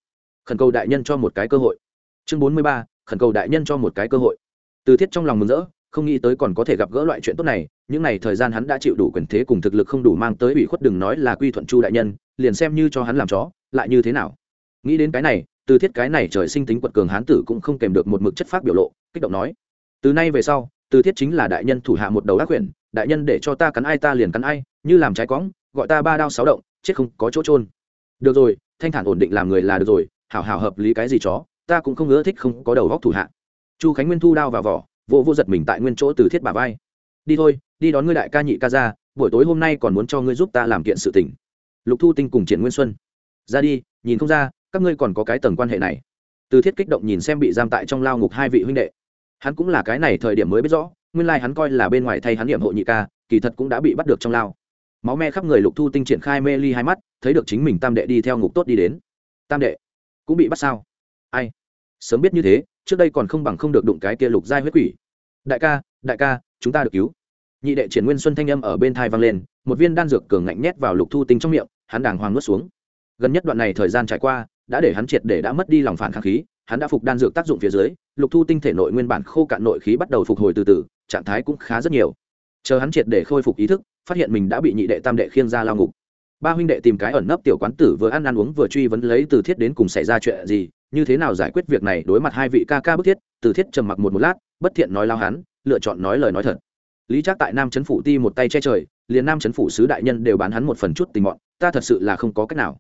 khẩn cầu đại nhân cho một cái cơ hội. Chương bốn mươi ba, khẩn cầu đại nhân cho một cái cơ hội. Từ thiết trong lòng mừng rỡ không nghĩ tới còn có thể gặp gỡ loại chuyện tốt này, những n à y thời gian hắn đã chịu đủ quyền thế cùng thực lực không đủ mang tới ủy khuất đừng nói là quy thuận chu đại nhân, liền xem như cho hắn làm chó, lại như thế nào. Nghĩ đến cái này, từ thiết cái này trời sinh tính quật cường hán tử cũng không kèm được một mực chất phát biểu lộ, kích động nói. Từ nay về sau, từ thiết chính là đại nhân thủ hạ một đầu ác quyển đại nhân để cho ta cắn ai ta liền cắn ai, như làm trái cóng gọi ta ba đao sáu động, chết không có chỗ trôn được rồi, thanh thản ổn định làm người là được rồi, hảo hảo hợp lý cái gì chó, ta cũng không ngớ thích không có đầu góc thủ hạ. Chu khánh nguyên thu đao vào vỏ vô vô giật mình tại nguyên chỗ từ thiết bà vai. Đi thôi, đi đón ngươi đại ca nhị ca ra, buổi tối hôm nay còn muốn cho ngươi giúp ta làm kiện sự tình. Lục thu tinh cùng triển nguyên xuân. Ra đi, nhìn không ra, các ngươi còn có cái tầng quan hệ này. Từ thiết kích động nhìn xem bị giam tại trong lao ngục hai vị huynh đệ. Hắn cũng là cái này thời điểm mới biết rõ, nguyên lai hắn coi là bên ngoài thay hắn điểm hộ nhị ca, kỳ thật cũng đã bị bắt được trong lao. Máu me khắp người lục thu tinh triển khai mê ly hai mắt, thấy được chính mình tam đệ đi theo ngục tốt đi đến. Tam đệ, cũng bị bắt sao? Ai? Sớm biết như thế, trước đây còn không bằng không được đụng cái kia lục giai huyết quỷ. Đại ca đại ca, chúng ta được cứu. Nhị đệ triển nguyên xuân thanh âm ở bên thai vang lên, một viên đan dược cường ngạnh nhét vào lục thu tinh trong miệng, hắn đàng hoàng nuốt xuống. Gần nhất đoạn này thời gian trải qua, đã để hắn triệt để đã mất đi lòng phản kháng khí, hắn đã phục đan dược tác dụng phía dưới, lục thu tinh thể nội nguyên bản khô cạn nội khí bắt đầu phục hồi từ từ, trạng thái cũng khá rất nhiều. Chờ hắn triệt để khôi phục ý thức, phát hiện mình đã bị nhị đệ tam đệ khiêng ra lao ngục. Ba huynh đệ tìm cái ẩn nấp tiểu quán tử vừa ăn ăn uống vừa truy vấn lấy từ thiết đến cùng xảy ra chuyện gì như thế nào giải quyết việc này đối mặt hai vị ca ca bức thiết, từ thiết trầm mặc một một lát, bất thiện nói lao hắn, lựa chọn nói lời nói thật. Lý trác tại nam trấn phủ ti một tay che trời, liền nam trấn phủ sứ đại nhân đều bán hắn một phần chút tình mọn ta thật sự là không có cách nào.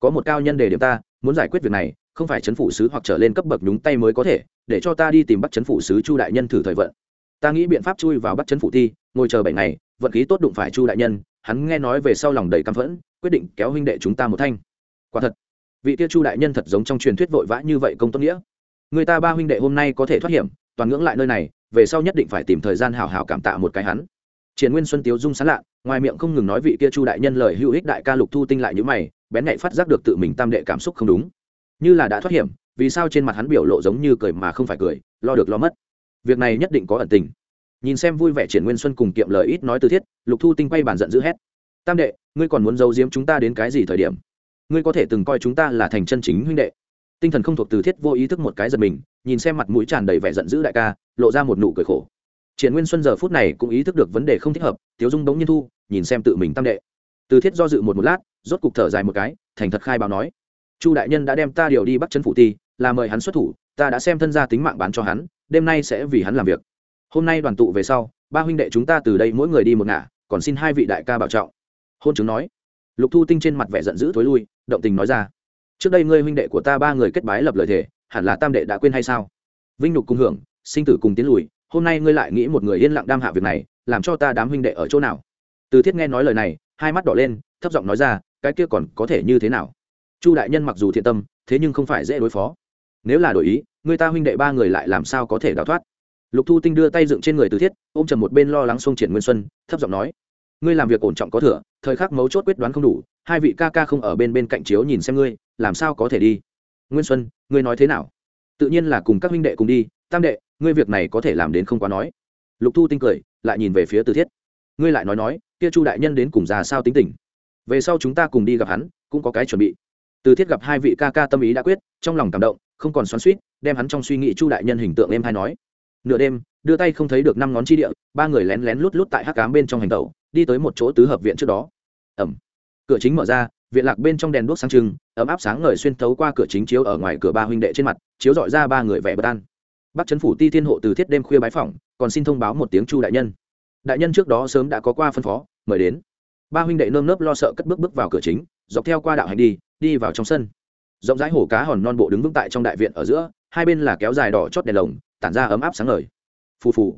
Có một cao nhân đề điểm ta, muốn giải quyết việc này, không phải trấn phủ sứ hoặc trở lên cấp bậc nhúng tay mới có thể, để cho ta đi tìm bắt trấn phủ sứ chu đại nhân thử thời vận. Ta nghĩ biện pháp chui vào bắt trấn phủ ti, ngồi chờ bảy ngày, vận khí tốt đụng phải chu đại nhân, hắn nghe nói về sau lòng đầy căm phẫn, quyết định kéo huynh đệ chúng ta một thanh. Quả thật vị tiêu chu đại nhân thật giống trong truyền thuyết vội vã như vậy công tốt nghĩa. Người ta ba huynh đệ hôm nay có thể thoát hiểm, toàn ngưỡng lại nơi này, về sau nhất định phải tìm thời gian hào hào cảm tạ một cái hắn. Triển nguyên xuân tiếu dung sán lạ, ngoài miệng không ngừng nói vị kia chu đại nhân lời hữu ích đại ca lục thu tinh lại như mày, bén nhạy phát giác được tự mình tam đệ cảm xúc không đúng. Như là đã thoát hiểm, vì sao trên mặt hắn biểu lộ giống như cười mà không phải cười, lo được lo mất. Việc này nhất định có ẩn tình. Nhìn xem vui vẻ triển nguyên xuân cùng kiệm lời ít nói từ thiết, lục thu tinh quay bàn giận dữ hét. Tam đệ, ngươi còn muốn giấu giếm chúng ta đến cái gì thời điểm? Ngươi có thể từng coi chúng ta là thành chân chính huynh đệ. Tinh thần không thuộc từ thiết vô ý thức một cái giật mình, nhìn xem mặt mũi tràn đầy vẻ giận dữ đại ca, lộ ra một nụ cười khổ. Triển nguyên xuân giờ phút này cũng ý thức được vấn đề không thích hợp, tiếu dung đống nhiên thu, nhìn xem tự mình tam đệ. Từ thiết do dự một một lát, rốt cục thở dài một cái, thành thật khai báo nói, chu đại nhân đã đem ta điều đi bắt chân phủ ti, là mời hắn xuất thủ, ta đã xem thân gia tính mạng bán cho hắn, đêm nay sẽ vì hắn làm việc. Hôm nay đoàn tụ về sau, ba huynh đệ chúng ta từ đây mỗi người đi một ngả, còn xin hai vị đại ca bảo trọng. Hôn chứng nói. Lục thu tinh trên mặt vẻ giận dữ thối lui động tình nói ra. Trước đây ngươi huynh đệ của ta ba người kết bái lập lời thề, hẳn là tam đệ đã quên hay sao? Vinh nhục cùng hưởng, sinh tử cùng tiến lùi, hôm nay ngươi lại nghĩ một người yên lặng đam hạ việc này, làm cho ta đám huynh đệ ở chỗ nào? Từ thiết nghe nói lời này, hai mắt đỏ lên, thấp giọng nói ra, cái kia còn có thể như thế nào? Chu đại nhân mặc dù thiện tâm, thế nhưng không phải dễ đối phó. Nếu là đổi ý, người ta huynh đệ ba người lại làm sao có thể đào thoát? Lục thu tinh đưa tay dựng trên người từ thiết, ôm trầm một bên lo lắng xuông triển nguyên xuân, thấp giọng nói, ngươi làm việc ổn trọng có thừa, thời khắc mấu chốt quyết đoán không đủ hai vị ca ca không ở bên bên cạnh chiếu nhìn xem ngươi, làm sao có thể đi? Nguyên xuân, ngươi nói thế nào? Tự nhiên là cùng các huynh đệ cùng đi, tam đệ, ngươi việc này có thể làm đến không quá nói. Lục thu tinh cười, lại nhìn về phía từ thiết. Ngươi lại nói nói, kia chu đại nhân đến cùng già sao tính tình? Về sau chúng ta cùng đi gặp hắn, cũng có cái chuẩn bị. Từ thiết gặp hai vị ca ca tâm ý đã quyết, trong lòng cảm động, không còn xoắn suýt đem hắn trong suy nghĩ chu đại nhân hình tượng em hay nói. Nửa đêm, đưa tay không thấy được năm ngón chi địa, ba người lén lén lút lút tại hắc cám bên trong hành tẩu, đi tới một chỗ tứ hợp viện trước đó. Ẩm cửa chính mở ra, viện lạc bên trong đèn đuốc sáng trưng, ấm áp sáng ngời xuyên thấu qua cửa chính chiếu ở ngoài cửa ba huynh đệ trên mặt, chiếu dọi ra ba người vẻ bất an. Bắc trấn phủ ti thiên hộ từ thiết đêm khuya bái phỏng, còn xin thông báo một tiếng chu đại nhân. Đại nhân trước đó sớm đã có qua phân phó, mời đến. Ba huynh đệ nơm nớp lo sợ cất bước bước vào cửa chính, dọc theo qua đạo hành đi đi vào trong sân. Rộng rãi hồ cá hòn non bộ đứng vững tại trong đại viện ở giữa, hai bên là kéo dài đỏ chót đèn lồng, tản ra ấm áp sáng ngời. Phù phù.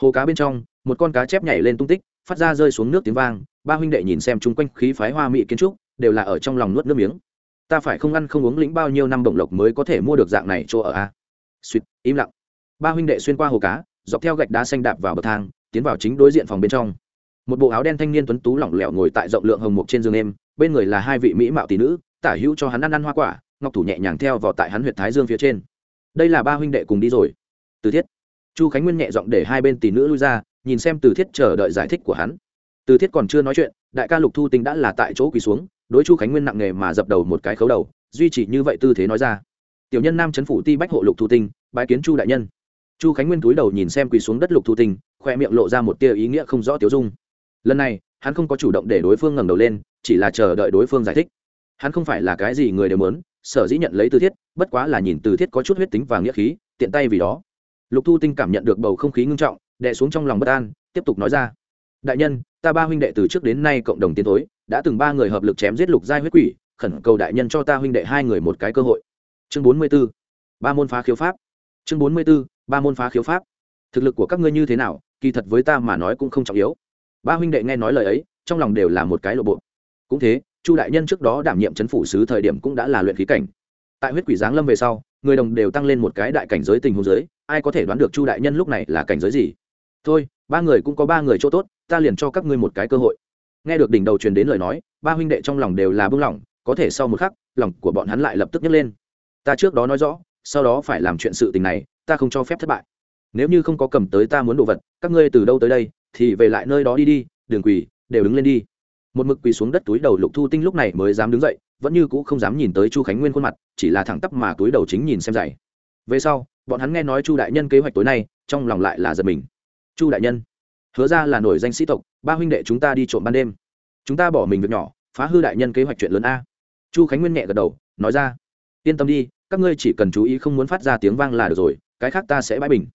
Hồ cá bên trong, một con cá chép nhảy lên tung tích, phát ra rơi xuống nước tiếng vang ba huynh đệ nhìn xem chung quanh khí phái hoa mỹ kiến trúc, đều là ở trong lòng nuốt nước miếng. Ta phải không ăn không uống lĩnh bao nhiêu năm bổng lộc mới có thể mua được dạng này chỗ ở a? Suýt im lặng. Ba huynh đệ xuyên qua hồ cá, dọc theo gạch đá xanh đạp vào bậc thang, tiến vào chính đối diện phòng bên trong. Một bộ áo đen thanh niên tuấn tú lỏng lẻo ngồi tại rộng lượng hồng mục trên giường em, bên người là hai vị mỹ mạo tỷ nữ, tả hữu cho hắn ăn ăn hoa quả, ngọc thủ nhẹ nhàng theo vào tại hắn huyệt thái dương phía trên. Đây là ba huynh đệ cùng đi rồi. Từ thiết. Chu khánh nguyên nhẹ giọng để hai bên tỷ nữ lui ra, nhìn xem từ thiết chờ đợi giải thích của hắn từ thiết còn chưa nói chuyện, đại ca lục thu tinh đã là tại chỗ quỳ xuống, đối chu khánh nguyên nặng nề mà dập đầu một cái khấu đầu, duy trì như vậy tư thế nói ra. Tiểu nhân nam trấn phủ ti bách hộ lục thu tinh, bái kiến chu đại nhân. Chu khánh nguyên túi đầu nhìn xem quỳ xuống đất lục thu tinh, khoe miệng lộ ra một tia ý nghĩa không rõ tiểu dung. Lần này, hắn không có chủ động để đối phương ngẩng đầu lên, chỉ là chờ đợi đối phương giải thích. Hắn không phải là cái gì người đều muốn, sở dĩ nhận lấy từ thiết, bất quá là nhìn từ thiết có chút huyết tính và nghĩa khí, tiện tay vì đó. Lục thu tinh cảm nhận được bầu không khí ngưng trọng, đè xuống trong lòng bất an, tiếp tục nói ra. Đại nhân ta ba huynh đệ từ trước đến nay cộng đồng tiến thối, đã từng ba người hợp lực chém giết lục giai huyết quỷ, khẩn cầu đại nhân cho ta huynh đệ hai người một cái cơ hội. Chương bốn mươi b ố ba môn phá khiếu pháp. Chương bốn mươi b ố ba môn phá khiếu pháp. Thực lực của các ngươi như thế nào, kỳ thật với ta mà nói cũng không trọng yếu. Ba huynh đệ nghe nói lời ấy, trong lòng đều là một cái lộ bộ. Cũng thế, chu đại nhân trước đó đảm nhiệm c h ấ n phủ sứ thời điểm cũng đã là luyện khí cảnh. Tại huyết quỷ giáng lâm về sau, người đồng đều tăng lên một cái đại cảnh giới tình huống giới, ai có thể đoán được chu đại nhân lúc này là cảnh giới gì? Thôi ba người cũng có ba người chỗ tốt, ta liền cho các ngươi một cái cơ hội. Nghe được đỉnh đầu truyền đến lời nói, ba huynh đệ trong lòng đều là bưng lỏng có thể sau một khắc, lòng của bọn hắn lại lập tức nhấc lên. Ta trước đó nói rõ, sau đó phải làm chuyện sự tình này, ta không cho phép thất bại. Nếu như không có cầm tới ta muốn đồ vật, các ngươi từ đâu tới đây, thì về lại nơi đó đi đi, đường quỳ, đều đứng lên đi. Một mực quỳ xuống đất túi đầu lục thu tinh lúc này mới dám đứng dậy, vẫn như cũ không dám nhìn tới chu khánh nguyên khuôn mặt, chỉ là thẳng tắp mà túi đầu chính nhìn xem dày về sau, bọn hắn nghe nói chu đại nhân kế hoạch tối nay, trong lòng lại là giật mình chu đại nhân, hứa ra là nổi danh sĩ tộc, ba huynh đệ chúng ta đi trộm ban đêm. Chúng ta bỏ mình việc nhỏ, phá hư đại nhân kế hoạch chuyện lớn a. Chu khánh nguyên nhẹ gật đầu, nói ra, yên tâm đi, các ngươi chỉ cần chú ý không muốn phát ra tiếng vang là được rồi, cái khác ta sẽ bãi bình.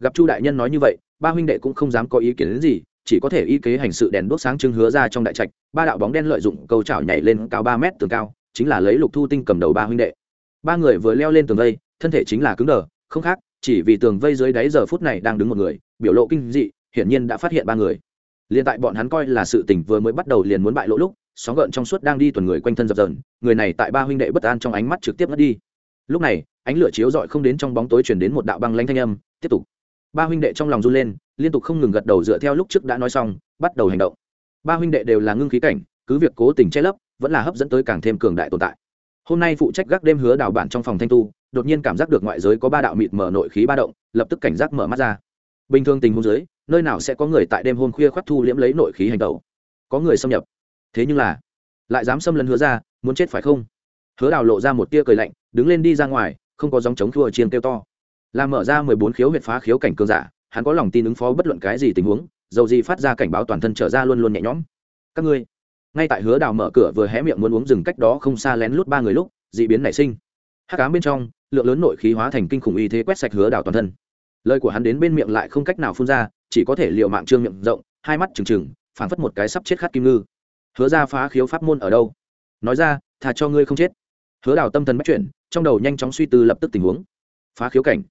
Gặp chu đại nhân nói như vậy, ba huynh đệ cũng không dám có ý kiến đến gì, chỉ có thể y kế hành sự đèn đốt sáng trưng hứa ra trong đại trạch, ba đạo bóng đen lợi dụng câu chảo nhảy lên cao ba mét tường cao, chính là lấy lục thu tinh cầm đầu ba huynh đệ. Ba người vừa leo lên tường vây, thân thể chính là cứng đờ, không khác, chỉ vì tường vây dưới đáy giờ phút này đang đứng một người biểu lộ kinh dị, hiển nhiên đã phát hiện ba người. Liền tại bọn hắn coi là sự tình vừa mới bắt đầu liền muốn bại lỗ lúc, sóng gợn trong suốt đang đi tuần người quanh thân dập dờn, người này tại ba huynh đệ bất an trong ánh mắt trực tiếp mất đi. Lúc này, ánh lửa chiếu rọi không đến trong bóng tối chuyển đến một đạo băng lanh thanh âm, tiếp tục. Ba huynh đệ trong lòng run lên, liên tục không ngừng gật đầu dựa theo lúc trước đã nói xong, bắt đầu hành động. Ba huynh đệ đều là ngưng khí cảnh, cứ việc cố tình che lấp, vẫn là hấp dẫn tới càng thêm cường đại tồn tại. Hôm nay phụ trách gác đêm hứa đào bản trong phòng thanh tu, đột nhiên cảm giác được ngoại giới có ba đạo mịt mở nội khí ba động, lập tức cảnh giác mở mắt ra bình thường tình huống dưới, nơi nào sẽ có người tại đêm hôm khuya khoác thu liễm lấy nội khí hành tẩu? Có người xâm nhập. Thế nhưng là lại dám xâm lấn hứa ra muốn chết phải không? Hứa đào lộ ra một tia cười lạnh đứng lên đi ra ngoài không có dòng chống thua chiên kêu to. Làm mở ra mười bốn khiếu huyệt phá khiếu cảnh cường giả hắn có lòng tin ứng phó bất luận cái gì tình huống dầu gì phát ra cảnh báo toàn thân trở ra luôn luôn nhẹ nhõm. Các ngươi ngay tại hứa đào mở cửa vừa hé miệng muốn uống rừng cách đó không xa lén lút ba người lúc d ị biến nảy sinh. Hắc ám bên trong lượng lớn nội khí hóa thành kinh khủng y thế quét sạch hứa đào toàn thân lời của hắn đến bên miệng lại không cách nào phun ra, chỉ có thể liệu mạng trương miệng rộng, hai mắt trừng trừng, phảng phất một cái sắp chết khát kim ngư. Hứa ra phá khiếu pháp môn ở đâu? Nói ra, thà cho ngươi không chết. Hứa đào tâm thần bắt chuyển, trong đầu nhanh chóng suy tư lập tức tình huống. Phá khiếu cảnh.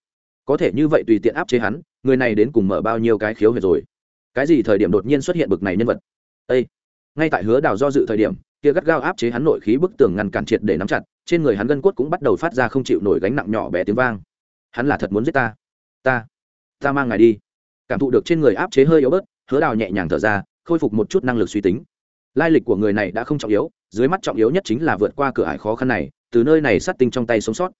Có thể như vậy tùy tiện áp chế hắn, người này đến cùng mở bao nhiêu cái khiếu huyệt rồi? Cái gì thời điểm đột nhiên xuất hiện bực này nhân vật? Ê! ngay tại hứa đào do dự thời điểm, kia gắt gao áp chế hắn nội khí bức tường ngăn cản triệt để nắm chặt, trên người hắn gân cốt cũng bắt đầu phát ra không chịu nổi gánh nặng nhỏ bé tiếng vang. Hắn là thật muốn giết ta ta ta mang ngài đi. Cảm thụ được trên người áp chế hơi yếu bớt, hứa đào nhẹ nhàng thở ra, khôi phục một chút năng lực suy tính. Lai lịch của người này đã không trọng yếu, dưới mắt trọng yếu nhất chính là vượt qua cửa ải khó khăn này, từ nơi này sát tinh trong tay sống sót.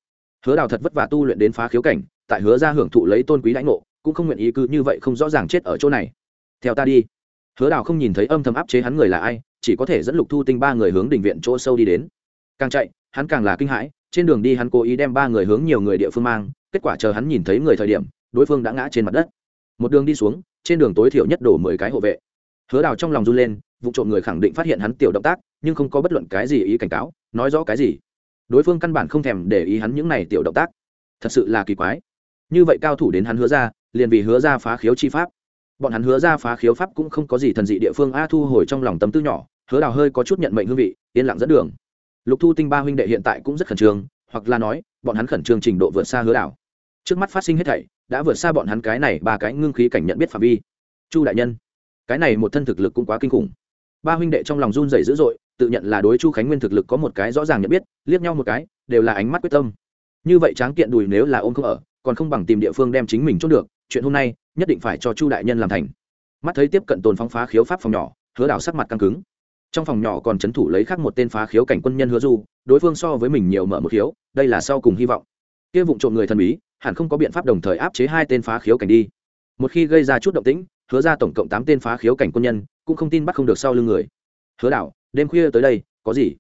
Hứa đào thật vất vả tu luyện đến phá khiếu cảnh, tại hứa ra hưởng thụ lấy tôn quý lãnh ngộ, cũng không nguyện ý cứ như vậy không rõ ràng chết ở chỗ này. Theo ta đi. Hứa đào không nhìn thấy âm thầm áp chế hắn người là ai, chỉ có thể dẫn lục thu tinh ba người hướng đình viện chỗ sâu đi đến. Càng chạy, hắn càng là kinh hãi, trên đường đi hắn cố ý đem ba người hướng nhiều người địa phương mang, kết quả chờ hắn nhìn thấy người thời điểm đối phương đã ngã trên mặt đất. Một đường đi xuống, trên đường tối thiểu nhất đổ mười cái hộ vệ. Hứa đào trong lòng run lên, vụ trộm người khẳng định phát hiện hắn tiểu động tác, nhưng không có bất luận cái gì ý cảnh cáo, nói rõ cái gì. Đối phương căn bản không thèm để ý hắn những này tiểu động tác. Thật sự là kỳ quái. Như vậy cao thủ đến hắn hứa ra, liền vì hứa ra phá khiếu chi pháp. Bọn hắn hứa ra phá khiếu pháp cũng không có gì thần dị địa phương, a thu hồi trong lòng tâm tư nhỏ, hứa đào hơi có chút nhận mệnh hương vị, yên lặng dẫn đường. Lục thu tinh ba huynh đệ hiện tại cũng rất khẩn trương, hoặc là nói, bọn hắn khẩn trương trình độ vượt xa hứa đào. Trước mắt phát sinh hết thảy đã vượt xa bọn hắn cái này ba cái ngưng khí cảnh nhận biết phạm vi. Chu đại nhân, cái này một thân thực lực cũng quá kinh khủng. Ba huynh đệ trong lòng run rẩy dữ dội, tự nhận là đối chu khánh nguyên thực lực có một cái rõ ràng nhận biết, liếc nhau một cái, đều là ánh mắt quyết tâm. Như vậy tráng kiện đùi nếu là ôm không ở, còn không bằng tìm địa phương đem chính mình chốt được, chuyện hôm nay, nhất định phải cho chu đại nhân làm thành. Mắt thấy tiếp cận tồn phóng phá khiếu pháp phòng nhỏ, hứa đào sắc mặt căng cứng. Trong phòng nhỏ còn c h ấ n thủ lấy khác một tên phá khiếu cảnh quân nhân hứa du, đối phương so với mình nhiều mở một khiếu, đây là sau cùng hy vọng. Kia vụ trộm người thần bí hẳn không có biện pháp đồng thời áp chế hai tên phá khiếu cảnh đi. Một khi gây ra chút động tĩnh, hứa ra tổng cộng tám tên phá khiếu cảnh quân nhân, cũng không tin bắt không được sau lưng người. Hứa đảo đêm khuya tới đây, có gì?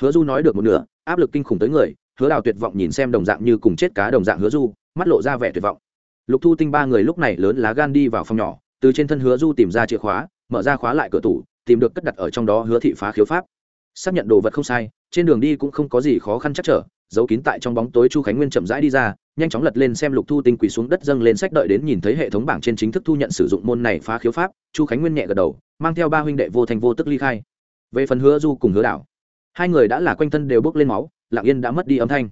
Hứa du nói được một nửa, áp lực kinh khủng tới người, hứa đào tuyệt vọng nhìn xem đồng dạng như cùng chết cá đồng dạng hứa du, mắt lộ ra vẻ tuyệt vọng. Lục thu tinh ba người lúc này lớn lá gan đi vào phòng nhỏ, từ trên thân hứa du tìm ra chìa khóa, mở ra khóa lại cửa tủ, tìm được cất đặt ở trong đó hứa thị phá khiếu pháp. Xác nhận đồ vật không sai, trên đường đi cũng không có gì khó khăn chắc trở giấu kín tại trong bóng tối chu khánh nguyên chậm rãi đi ra, nhanh chóng lật lên xem lục thu tinh quỳ xuống đất dâng lên sách đợi đến nhìn thấy hệ thống bảng trên chính thức thu nhận sử dụng môn này phá khiếu pháp, chu khánh nguyên nhẹ gật đầu, mang theo ba huynh đệ vô thành vô tức ly khai. Về phần hứa du cùng hứa đảo, hai người đã là quanh thân đều bước lên máu lạng yên đã mất đi âm thanh.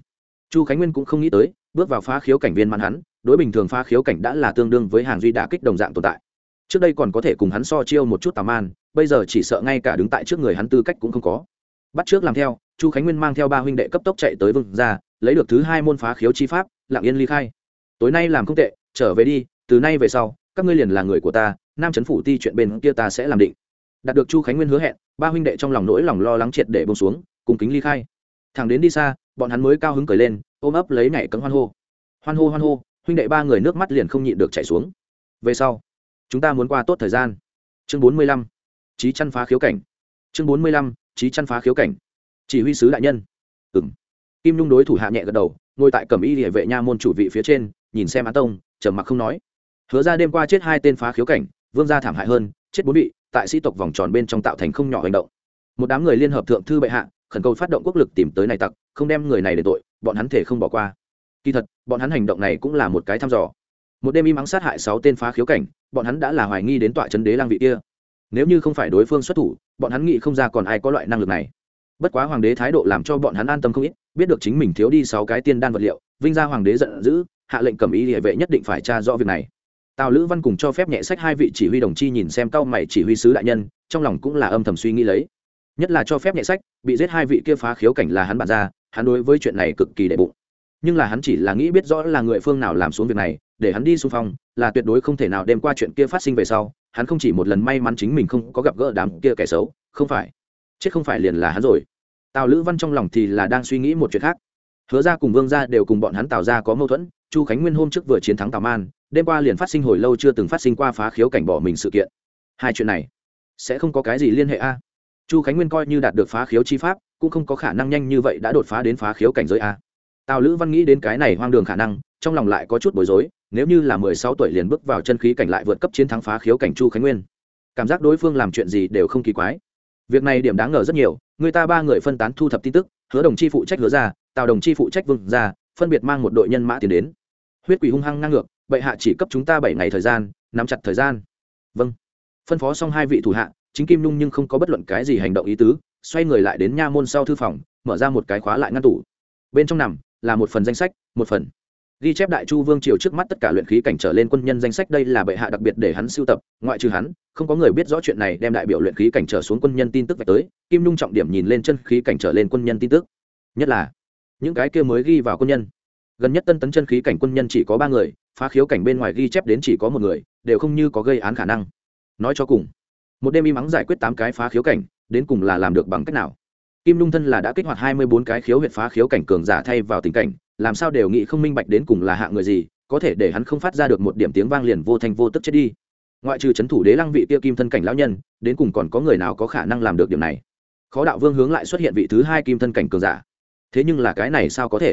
Chu khánh nguyên cũng không nghĩ tới, bước vào phá khiếu cảnh viên mãn hắn, đối bình thường phá khiếu cảnh đã là tương đương với hàng duy đả kích đồng dạng tồn tại. Trước đây còn có thể cùng hắn so chiêu một chút tà man, bây giờ chỉ sợ ngay cả đứng tại trước người hắn tư cách cũng không có. Bắt trước làm theo chu khánh nguyên mang theo ba huynh đệ cấp tốc chạy tới vương ra lấy được thứ hai môn phá khiếu chi pháp lạng yên ly khai. Tối nay làm không tệ, trở về đi, từ nay về sau, các ngươi liền là người của ta, nam trấn phủ ti chuyện bên kia ta sẽ làm định. Đạt được chu khánh nguyên hứa hẹn, ba huynh đệ trong lòng nỗi lòng lo lắng triệt để bông xuống, cùng kính ly khai. Thằng đến đi xa, bọn hắn mới cao hứng cười lên, ôm ấp lấy nhảy cấm hoan hô. Hoan hô hoan hô, huynh đệ ba người nước mắt liền không nhịn được chảy xuống. Về sau, chúng ta muốn qua tốt thời gian. Chương bốn mươi lăm trí chăn phá khiếu cảnh. Chương bốn mươi lăm trí chăn phá khiếu cảnh chỉ huy sứ đại nhân. Ừng kim nhung đối thủ hạ nhẹ gật đầu, ngồi tại cẩm y địa vệ nha môn chủ vị phía trên, nhìn xem an tông, trầm mặc không nói. Hứa ra đêm qua chết hai tên phá khiếu cảnh, vương gia thảm hại hơn, chết bốn vị, tại sĩ tộc vòng tròn bên trong tạo thành không nhỏ hành động. Một đám người liên hợp thượng thư bệ hạ, khẩn cầu phát động quốc lực tìm tới này tặc, không đem người này để tội, bọn hắn thể không bỏ qua. Kỳ thật, bọn hắn hành động này cũng là một cái thăm dò. Một đêm im ắng sát hại sáu tên phá khiếu cảnh, bọn hắn đã là hoài nghi đến tọa chân đế lang vị kia. Nếu như không phải đối phương xuất thủ, bọn hắn nghĩ không ra còn ai có loại năng lực này bất quá hoàng đế thái độ làm cho bọn hắn an tâm không ít, biết được chính mình thiếu đi sáu cái tiên đan vật liệu, vinh ra hoàng đế giận dữ, hạ lệnh cầm ý địa vệ nhất định phải tra rõ việc này. Tào lữ văn cùng cho phép nhẹ sách hai vị chỉ huy đồng chi nhìn xem cao mày chỉ huy sứ đại nhân, trong lòng cũng là âm thầm suy nghĩ lấy. Nhất là cho phép nhẹ sách, bị giết hai vị kia phá khiếu cảnh là hắn bản ra, hắn đối với chuyện này cực kỳ đệ bụng. Nhưng là hắn chỉ là nghĩ biết rõ là người phương nào làm xuống việc này, để hắn đi xung phong, là tuyệt đối không thể nào đem qua chuyện kia phát sinh về sau, hắn không chỉ một lần may mắn chính mình không có gặp gỡ đám kia kẻ xấu, không phải chết không phải liền là hắn rồi. Tào lữ văn trong lòng thì là đang suy nghĩ một chuyện khác. Hứa ra cùng vương ra đều cùng bọn hắn tào ra có mâu thuẫn, chu khánh nguyên hôm trước vừa chiến thắng tào man, đêm qua liền phát sinh hồi lâu chưa từng phát sinh qua phá khiếu cảnh bỏ mình sự kiện. Hai chuyện này sẽ không có cái gì liên hệ a. Chu khánh nguyên coi như đạt được phá khiếu chi pháp, cũng không có khả năng nhanh như vậy đã đột phá đến phá khiếu cảnh giới a. Tào lữ văn nghĩ đến cái này hoang đường khả năng, trong lòng lại có chút bối rối, nếu như là mười sáu tuổi liền bước vào chân khí cảnh lại vượt cấp chiến thắng phá khiếu cảnh chu khánh nguyên, cảm giác đối phương làm chuyện gì đều không kỳ quái việc này điểm đáng ngờ rất nhiều, người ta ba người phân tán thu thập tin tức, hứa đồng chi phụ trách hứa ra, tào đồng chi phụ trách vương ra, phân biệt mang một đội nhân mã tiến đến. Huyết quỷ hung hăng ngang ngược, bệ hạ chỉ cấp chúng ta bảy ngày thời gian, nắm chặt thời gian. Vâng. Phân phó xong hai vị thủ hạ, chính kim nhung nhưng không có bất luận cái gì hành động ý tứ, xoay người lại đến nha môn sau thư phòng, mở ra một cái khóa lại ngăn tủ. Bên trong nằm là một phần danh sách, một phần ghi chép đại chu vương triều trước mắt tất cả luyện khí cảnh trở lên quân nhân danh sách đây là bệ hạ đặc biệt để hắn sưu tập, ngoại trừ hắn, không có người biết rõ chuyện này đem đại biểu luyện khí cảnh trở xuống quân nhân tin tức về tới, kim nhung trọng điểm nhìn lên chân khí cảnh trở lên quân nhân tin tức. Nhất là, những cái kia mới ghi vào quân nhân. Gần nhất tân tấn chân khí cảnh quân nhân chỉ có ba người, phá khiếu cảnh bên ngoài ghi chép đến chỉ có một người, đều không như có gây án khả năng. Nói cho cùng, một đêm im ắng giải quyết tám cái phá khiếu cảnh, đến cùng là làm được bằng cách nào? Kim nhung thân là đã kích hoạt hai mươi bốn cái khiếu huyện phá khiếu cảnh cường giả thay vào tình cảnh làm sao đều nghĩ không minh bạch đến cùng là hạ người gì, có thể để hắn không phát ra được một điểm tiếng vang liền vô thành vô tức chết đi. Ngoại trừ c h ấ n thủ đế lăng vị kia kim thân cảnh lão nhân, đến cùng còn có người nào có khả năng làm được điểm này? Khó đạo vương hướng lại xuất hiện vị thứ hai kim thân cảnh cường giả. Thế nhưng là cái này sao có thể?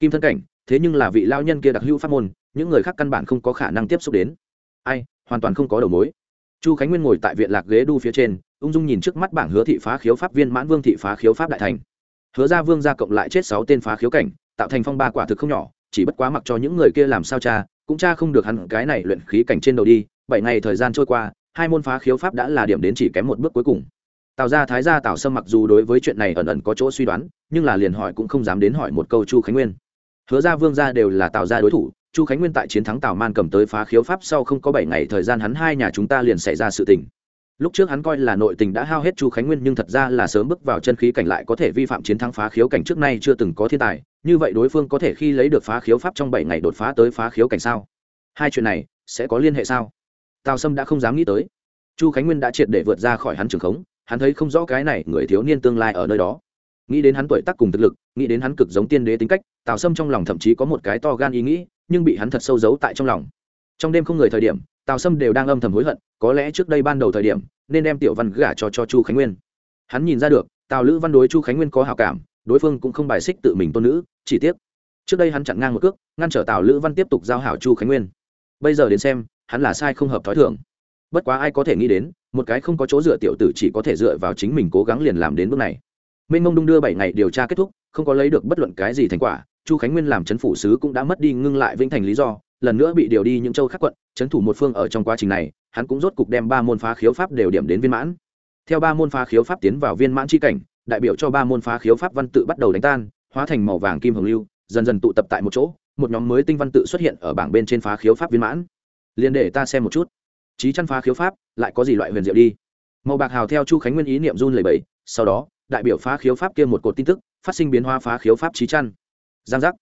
Kim thân cảnh, thế nhưng là vị lao nhân kia đặc hữu pháp môn, những người khác căn bản không có khả năng tiếp xúc đến. Ai, hoàn toàn không có đầu mối. Chu khánh nguyên ngồi tại viện lạc ghế đu phía trên, ung dung nhìn trước mắt bảng hứa thị phá khiếu pháp viên mãn vương thị phá khiếu pháp đại thành. Hứa ra vương gia cộng lại chết sáu tên phá khiếu cảnh tạo thành phong ba quả thực không nhỏ, chỉ bất quá mặc cho những người kia làm sao cha, cũng cha không được hắn cái này luyện khí cảnh trên đầu đi. Bảy ngày thời gian trôi qua, hai môn phá khiếu pháp đã là điểm đến chỉ kém một bước cuối cùng. Tào gia, thái gia, tào sâm mặc dù đối với chuyện này ẩn ẩn có chỗ suy đoán, nhưng là liền hỏi cũng không dám đến hỏi một câu chu khánh nguyên. Hứa ra vương gia đều là tào gia đối thủ, chu khánh nguyên tại chiến thắng tào man cầm tới phá khiếu pháp sau không có bảy ngày thời gian hắn hai nhà chúng ta liền xảy ra sự tình lúc trước hắn coi là nội tình đã hao hết chu khánh nguyên nhưng thật ra là sớm bước vào chân khí cảnh lại có thể vi phạm chiến thắng phá khiếu cảnh trước nay chưa từng có thiên tài. Như vậy đối phương có thể khi lấy được phá khiếu pháp trong bảy ngày đột phá tới phá khiếu cảnh sao? Hai chuyện này, sẽ có liên hệ sao? Tào sâm đã không dám nghĩ tới. Chu khánh nguyên đã triệt để vượt ra khỏi hắn trường khống, hắn thấy không rõ cái này người thiếu niên tương lai ở nơi đó. Nghĩ đến hắn tuổi tác cùng thực lực, nghĩ đến hắn cực giống tiên đế tính cách, tào sâm trong lòng thậm chí có một cái to gan ý nghĩ, nhưng bị hắn thật sâu giấu tại trong lòng. Trong đêm không người thời điểm tào sâm đều đang âm thầm hối hận, có lẽ trước đây ban đầu thời điểm, nên đem tiểu văn gả cho cho chu khánh nguyên. Hắn nhìn ra được, tào lữ văn đối chu khánh nguyên có hào cảm, đối phương cũng không bài xích tự mình tôn nữ, chỉ tiếc. Trước đây hắn chặn ngang một cước, ngăn trở tào lữ văn tiếp tục giao hảo chu khánh nguyên. Bây giờ đến xem, hắn là sai không hợp t h ó i thưởng bất quá ai có thể nghĩ đến, một cái không có chỗ dựa tiểu tử chỉ có thể dựa vào chính mình cố gắng liền làm đến bước này. Minh mông đung đưa bảy ngày điều tra kết thúc, không có lấy được bất luận cái gì thành quả, chu khánh nguyên làm chấn phủ sứ cũng đã mất đi ngưng lại vĩnh thành lý do lần nữa bị điều đi những châu khác quận, chấn thủ một phương ở trong quá trình này, hắn cũng rốt cục đem ba môn phá khiếu pháp đều điểm đến viên mãn. Theo ba môn phá khiếu pháp tiến vào viên mãn c cảnh, đại biểu cho ba môn phá khiếu pháp văn tự bắt đầu đánh tan, hóa thành màu vàng kim hồng lưu, dần dần tụ tập tại một chỗ, một nhóm mới tinh văn tự xuất hiện ở bảng bên trên phá khiếu pháp viên mãn. Liền để ta xem một chút. Trí chăn phá khiếu pháp, lại có gì loại huyền diệu đi? Màu bạc hào theo chu khánh nguyên ý niệm run lầy bẫy sau đó, đại biểu phá khiếu pháp kia một cột tin tức, phát sinh biến hoa phá khiếu pháp trí chăn. Giang giác.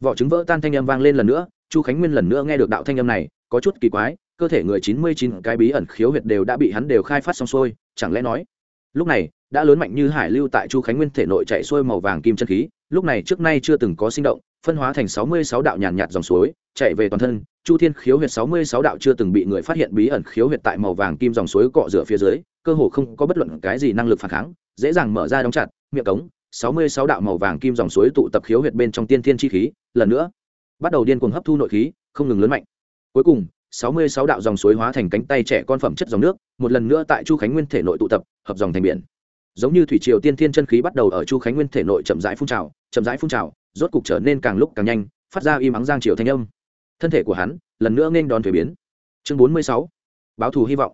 Vỏ trứng vỡ tan thanh âm vang lên lần nữa chu khánh nguyên lần nữa nghe được đạo thanh âm này, có chút kỳ quái, cơ thể người chín mươi chín cái bí ẩn khiếu huyệt đều đã bị hắn đều khai phát xong xuôi, chẳng lẽ nói, lúc này, đã lớn mạnh như hải lưu tại chu khánh nguyên thể nội chạy xuôi màu vàng kim chân khí, lúc này trước nay chưa từng có sinh động, phân hóa thành sáu mươi sáu đạo nhàn nhạt dòng suối, chạy về toàn thân, chu thiên khiếu huyệt sáu mươi sáu đạo chưa từng bị người phát hiện bí ẩn khiếu huyệt tại màu vàng kim dòng suối cọ rửa phía dưới, cơ hồ không có bất luận cái gì năng lực phản kháng, dễ dàng mở ra đóng chặt, miệng cống, sáu mươi sáu đạo màu vàng kim dòng suối tụ tập khiếu huyệt bên trong tiên thiên chi khí, lần nữa bắt đầu điên cuồng hấp thu nội khí, không ngừng lớn mạnh. Cuối cùng, sáu mươi sáu đạo dòng suối hóa thành cánh tay trẻ con phẩm chất dòng nước, một lần nữa tại chu khánh nguyên thể nội tụ tập, hợp dòng thành biển. Giống như thủy triều tiên thiên chân khí bắt đầu ở chu khánh nguyên thể nội chậm rãi phun trào, chậm rãi phun trào, rốt cục trở nên càng lúc càng nhanh, phát ra im ắng giang triều thanh âm. Thân thể của hắn, lần nữa nghênh đón thuế biến. Chương bốn mươi sáu, báo thù hy vọng.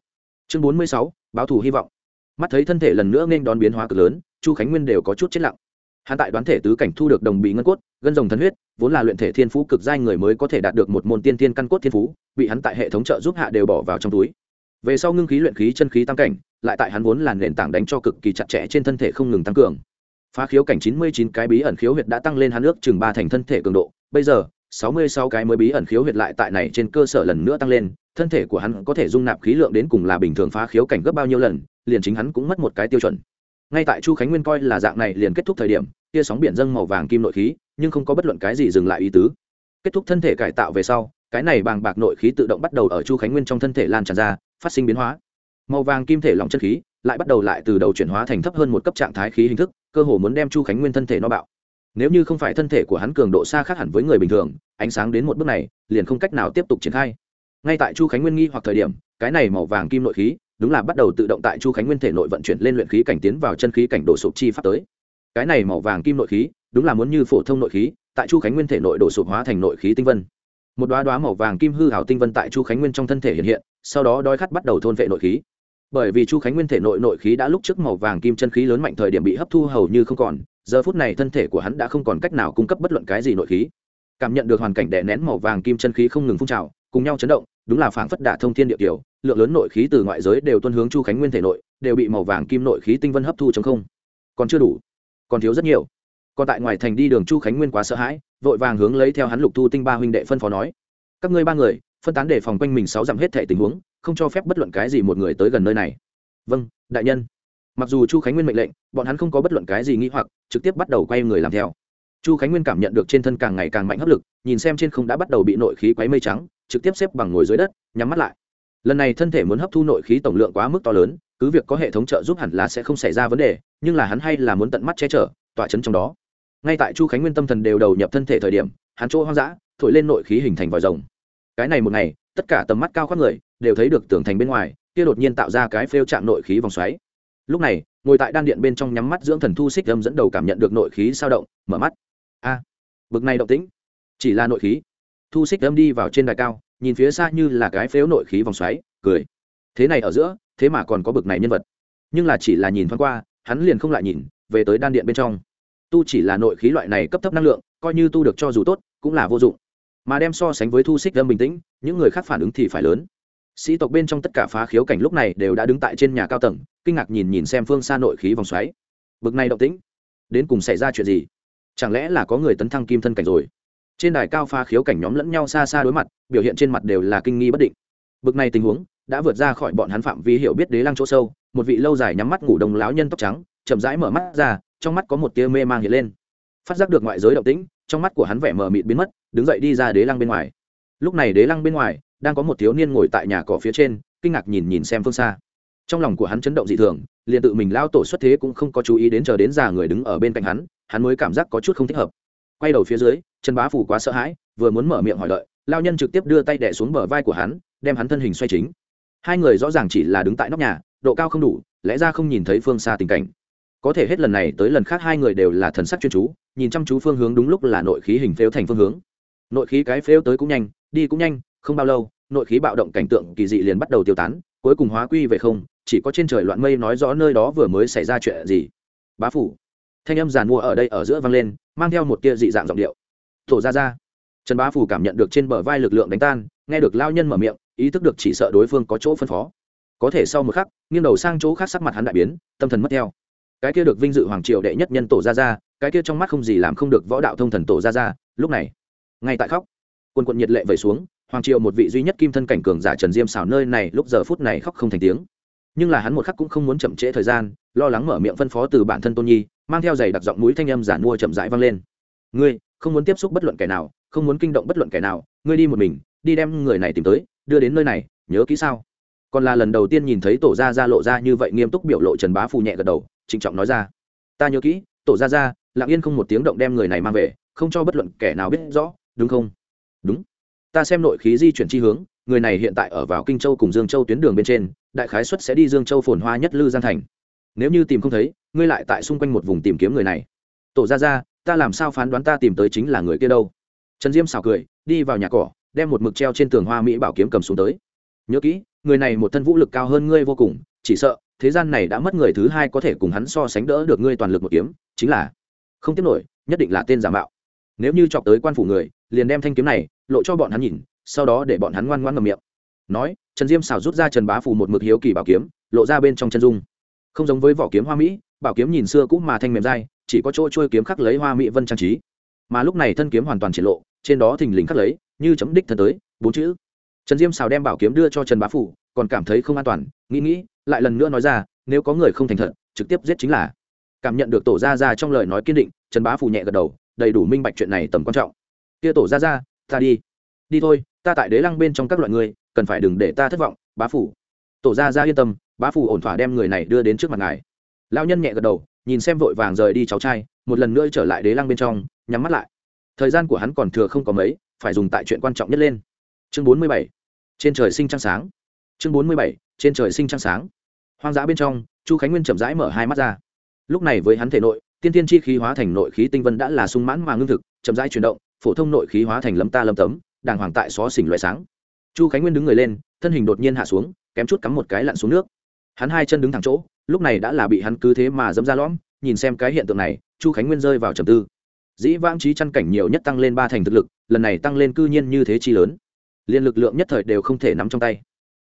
Chương bốn mươi sáu, báo thù hy vọng. Mắt thấy thân thể lần nữa nghênh đón biến hóa cực lớn, chu khánh nguyên đều có chút chết lặng hắn tại đoán thể tứ cảnh thu được đồng bị ngân cốt, gân rồng thần huyết, vốn là luyện thể thiên phú cực giai người mới có thể đạt được một môn tiên tiên căn cốt thiên phú, bị hắn tại hệ thống trợ giúp hạ đều bỏ vào trong túi. Về sau ngưng khí luyện khí chân khí tam cảnh, lại tại hắn vốn là nền tảng đánh cho cực kỳ chặt chẽ trên thân thể không ngừng tăng cường. Phá khiếu cảnh chín mươi chín cái bí ẩn khiếu huyệt đã tăng lên hắn ước chừng ba thành thân thể cường độ, bây giờ, sáu mươi sáu cái mới bí ẩn khiếu huyệt lại tại này trên cơ sở lần nữa tăng lên, thân thể của hắn có thể dung nạp khí lượng đến cùng là bình thường phá khiếu cảnh gấp bao nhiêu lần, liền chính hắn cũng mất một cái tiêu chuẩn ngay tại chu khánh nguyên coi là dạng này liền kết thúc thời điểm kia sóng biển dâng màu vàng kim nội khí, nhưng không có bất luận cái gì dừng lại ý tứ. Kết thúc thân thể cải tạo về sau, cái này bàng bạc nội khí tự động bắt đầu ở chu khánh nguyên trong thân thể lan tràn ra, phát sinh biến hóa. Màu vàng kim thể lỏng chân khí lại bắt đầu lại từ đầu chuyển hóa thành thấp hơn một cấp trạng thái khí hình thức, cơ hồ muốn đem chu khánh nguyên thân thể nó bạo. Nếu như không phải thân thể của hắn cường độ xa khác hẳn với người bình thường, ánh sáng đến một bước này liền không cách nào tiếp tục triển khai. Ngay tại chu khánh nguyên nghi hoặc thời điểm, cái này màu vàng kim nội khí đúng là bắt đầu tự động tại chu khánh nguyên thể nội vận chuyển lên luyện khí cảnh tiến vào chân khí cảnh đổ sụp chi pháp tới. Cái này màu vàng kim nội khí, đúng là muốn như phổ thông nội khí, tại chu khánh nguyên thể nội đổ sụp hóa thành nội khí tinh vân. Một đoá đoá màu vàng kim hư hảo tinh vân tại chu khánh nguyên trong thân thể hiện hiện, sau đó đói khát bắt đầu thôn vệ nội khí. Bởi vì chu khánh nguyên thể nội nội khí đã lúc trước màu vàng kim chân khí lớn mạnh thời điểm bị hấp thu hầu như không còn, giờ phút này thân thể của hắn đã không còn cách nào cung cấp bất luận cái gì nội khí. Cảm nhận được hoàn cảnh đè nén màu vàng kim chân khí không ngừng phun trào, cùng nhau chấn động, đúng là phảng phất đả thông thiên địa kiểu lượng lớn nội khí từ ngoại giới đều tuân hướng chu khánh nguyên thể nội, đều bị màu vàng kim nội khí tinh vân hấp thu chống không. Còn chưa đủ, còn thiếu rất nhiều. Còn tại ngoài thành đi đường chu khánh nguyên quá sợ hãi, vội vàng hướng lấy theo hắn lục thu tinh ba huynh đệ phân phó nói, các ngươi ba người, phân tán để phòng quanh mình sáu dặm hết thể tình huống, không cho phép bất luận cái gì một người tới gần nơi này. Vâng đại nhân. Mặc dù chu khánh nguyên mệnh lệnh, bọn hắn không có bất luận cái gì nghĩ hoặc, trực tiếp bắt đầu quay người làm theo. Chu khánh nguyên cảm nhận được trên thân càng ngày càng mạnh hấp lực, nhìn xem trên không đã bắt đầu bị nội khí quấy mây trắng, trực tiếp xếp bằng ngồi dưới đất, nhắm mắt lại lần này thân thể muốn hấp thu nội khí tổng lượng quá mức to lớn cứ việc có hệ thống trợ giúp hẳn là sẽ không xảy ra vấn đề nhưng là hắn hay là muốn tận mắt che chở tỏa chấn trong đó. Ngay tại chu khánh nguyên tâm thần đều đầu nhập thân thể thời điểm hắn chỗ hoang dã thổi lên nội khí hình thành vòi rồng. Cái này một ngày tất cả tầm mắt cao khắp người đều thấy được tường thành bên ngoài kia đột nhiên tạo ra cái phêu chạm nội khí vòng xoáy. Lúc này ngồi tại đan điện bên trong nhắm mắt dưỡng thần thu xích âm dẫn đầu cảm nhận được nội khí sao động mở mắt. A à, bực này động tĩnh. Chỉ là nội khí. Thu xích âm đi vào trên đài cao nhìn phía xa như là cái phếu nội khí vòng xoáy, cười. Thế này ở giữa, thế mà còn có bực này nhân vật. Nhưng là chỉ là nhìn thoáng qua, hắn liền không lại nhìn, về tới đan điện bên trong. Tu chỉ là nội khí loại này cấp thấp năng lượng, coi như tu được cho dù tốt, cũng là vô dụng. Mà đem so sánh với thu xích lâm bình tĩnh, những người khác phản ứng thì phải lớn. Sĩ tộc bên trong tất cả phá khiếu cảnh lúc này đều đã đứng tại trên nhà cao tầng, kinh ngạc nhìn nhìn xem phương xa nội khí vòng xoáy. Bực này động tĩnh. Đến cùng xảy ra chuyện gì? Chẳng lẽ là có người tấn thăng kim thân cảnh rồi? Trên đài cao pha khiếu cảnh nhóm lẫn nhau xa xa đối mặt, biểu hiện trên mặt đều là kinh nghi bất định. Bực này tình huống, đã vượt ra khỏi bọn hắn phạm vi hiểu biết đế lăng chỗ sâu, một vị lâu dài nhắm mắt ngủ đồng láo nhân tóc trắng, chậm rãi mở mắt ra, trong mắt có một tia mê mang hiện lên. Phát giác được ngoại giới động tĩnh, trong mắt của hắn vẻ mờ mịt biến mất, đứng dậy đi ra đế lăng bên ngoài. Lúc này đế lăng bên ngoài, đang có một thiếu niên ngồi tại nhà cỏ phía trên, kinh ngạc nhìn nhìn xem phương xa. Trong lòng của hắn chấn động dị thường, liền tự mình lao tổ xuất thế cũng không có chú ý đến chờ đến già người đứng ở bên cạnh hắn hắn mới cảm giác có chút không thích hợp. Quay đầu phía dưới chân bá phủ quá sợ hãi vừa muốn mở miệng hỏi lợi, lao nhân trực tiếp đưa tay đẻ xuống bờ vai của hắn đem hắn thân hình xoay chính. Hai người rõ ràng chỉ là đứng tại nóc nhà độ cao không đủ lẽ ra không nhìn thấy phương xa tình cảnh. Có thể hết lần này tới lần khác hai người đều là thần sắc chuyên chú nhìn chăm chú phương hướng đúng lúc là nội khí hình phếu thành phương hướng. Nội khí cái phếu tới cũng nhanh đi cũng nhanh không bao lâu nội khí bạo động cảnh tượng kỳ dị liền bắt đầu tiêu tán cuối cùng hóa quy về không chỉ có trên trời loạn mây nói rõ nơi đó vừa mới xảy ra chuyện gì. Bá phủ thanh âm giàn mua ở đây ở giữa vang lên mang theo một tia dị dạng giọng điệu thổ ra ra. Trần bá phủ cảm nhận được trên bờ vai lực lượng đánh tan, nghe được lao nhân mở miệng, ý thức được chỉ sợ đối phương có chỗ phân phó. Có thể sau một khắc, nghiêng đầu sang chỗ khác sắc mặt hắn đại biến, tâm thần mất theo. Cái kia được vinh dự hoàng triều đệ nhất nhân tổ ra ra, cái kia trong mắt không gì làm không được võ đạo thông thần tổ ra ra, lúc này, ngay tại khóc. Quân quận nhiệt lệ vẩy xuống, hoàng triều một vị duy nhất kim thân cảnh cường giả trần diêm xảo nơi này lúc giờ phút này khóc không thành tiếng. Nhưng là hắn một khắc cũng không muốn chậm trễ thời gian, lo lắng mở miệng phân phó từ bản thân tôn nhi, mang theo giày đặc giọng mũi thanh âm giản mua chậm rãi vang lên. Ngươi không muốn tiếp xúc bất luận kẻ nào, không muốn kinh động bất luận kẻ nào, ngươi đi một mình, đi đem người này tìm tới, đưa đến nơi này, nhớ kỹ sao? Còn là lần đầu tiên nhìn thấy tổ gia gia lộ ra như vậy nghiêm túc biểu lộ trần bá phù nhẹ gật đầu, trịnh trọng nói ra. Ta nhớ kỹ, tổ gia gia, lặng yên không một tiếng động đem người này mang về, không cho bất luận kẻ nào biết rõ, đúng không? Đúng. Ta xem nội khí di chuyển chi hướng, người này hiện tại ở vào kinh châu cùng dương châu tuyến đường bên trên, đại khái xuất sẽ đi dương châu phồn hoa nhất lư giang thành. Nếu như tìm không thấy, ngươi lại tại xung quanh một vùng tìm kiếm người này. Tổ gia gia ta làm sao phán đoán ta tìm tới chính là người kia đâu? Trần diêm xào cười, đi vào nhà cỏ, đem một mực treo trên tường hoa mỹ bảo kiếm cầm xuống tới. Nhớ kỹ, người này một thân vũ lực cao hơn ngươi vô cùng, chỉ sợ, thế gian này đã mất người thứ hai có thể cùng hắn so sánh đỡ được ngươi toàn lực một kiếm, chính là không tiếp nổi, nhất định là tên giả mạo. Nếu như chọc tới quan phủ người, liền đem thanh kiếm này lộ cho bọn hắn nhìn, sau đó để bọn hắn ngoan ngoan ngầm miệng. Nói, trần diêm xào rút ra trần bá phủ một mực hiếu kỳ bảo kiếm, lộ ra bên trong chân dung. Không giống với vỏ kiếm hoa mỹ, bảo kiếm nhìn xưa cũ mà thanh mềm dai chỉ có chỗ trôi kiếm khắc lấy hoa mỹ vân trang trí. Mà lúc này thân kiếm hoàn toàn triển lộ trên đó thình lình khắc lấy như chấm đích thân tới bốn chữ. Trần diêm xào đem bảo kiếm đưa cho trần bá phủ còn cảm thấy không an toàn nghĩ nghĩ lại lần nữa nói ra nếu có người không thành thật trực tiếp giết chính là. Cảm nhận được tổ gia Gia trong lời nói kiên định trần bá phủ nhẹ gật đầu đầy đủ minh bạch chuyện này tầm quan trọng. Kia tổ gia Gia, ta đi. Đi thôi ta tại đế lăng bên trong các loại người cần phải đừng để ta thất vọng bá phủ. Tổ gia Gia yên tâm bá phủ ổn thỏa đem người này đưa đến trước mặt ngài. Lao nhân nhẹ gật đầu nhìn xem vội vàng rời đi cháu trai, một lần nữa trở lại đế lăng bên trong, nhắm mắt lại. Thời gian của hắn còn thừa không có mấy, phải dùng tại chuyện quan trọng nhất lên. Chương bốn mươi bảy, trên trời sinh trăng sáng. Chương bốn mươi bảy, trên trời sinh trăng sáng. Hoang dã bên trong, chu khánh nguyên chậm rãi mở hai mắt ra. Lúc này với hắn thể nội, tiên tiên chi khí hóa thành nội khí tinh vân đã là sung mãn mà ngưng thực, chậm rãi chuyển động, phổ thông nội khí hóa thành lâm ta lâm tấm, đàng hoàng tại xó xỉnh loại sáng. Chu khánh nguyên đứng người lên, thân hình đột nhiên hạ xuống, kém chút cắm một cái lặn xuống nước. Hắn hai chân đứng thẳng chỗ lúc này đã là bị hắn cứ thế mà dẫm ra lõm, nhìn xem cái hiện tượng này, chu khánh nguyên rơi vào trầm tư. Dĩ vãng trí chăn cảnh nhiều nhất tăng lên ba thành thực lực, lần này tăng lên cư nhiên như thế chi lớn. Liên lực lượng nhất thời đều không thể nắm trong tay.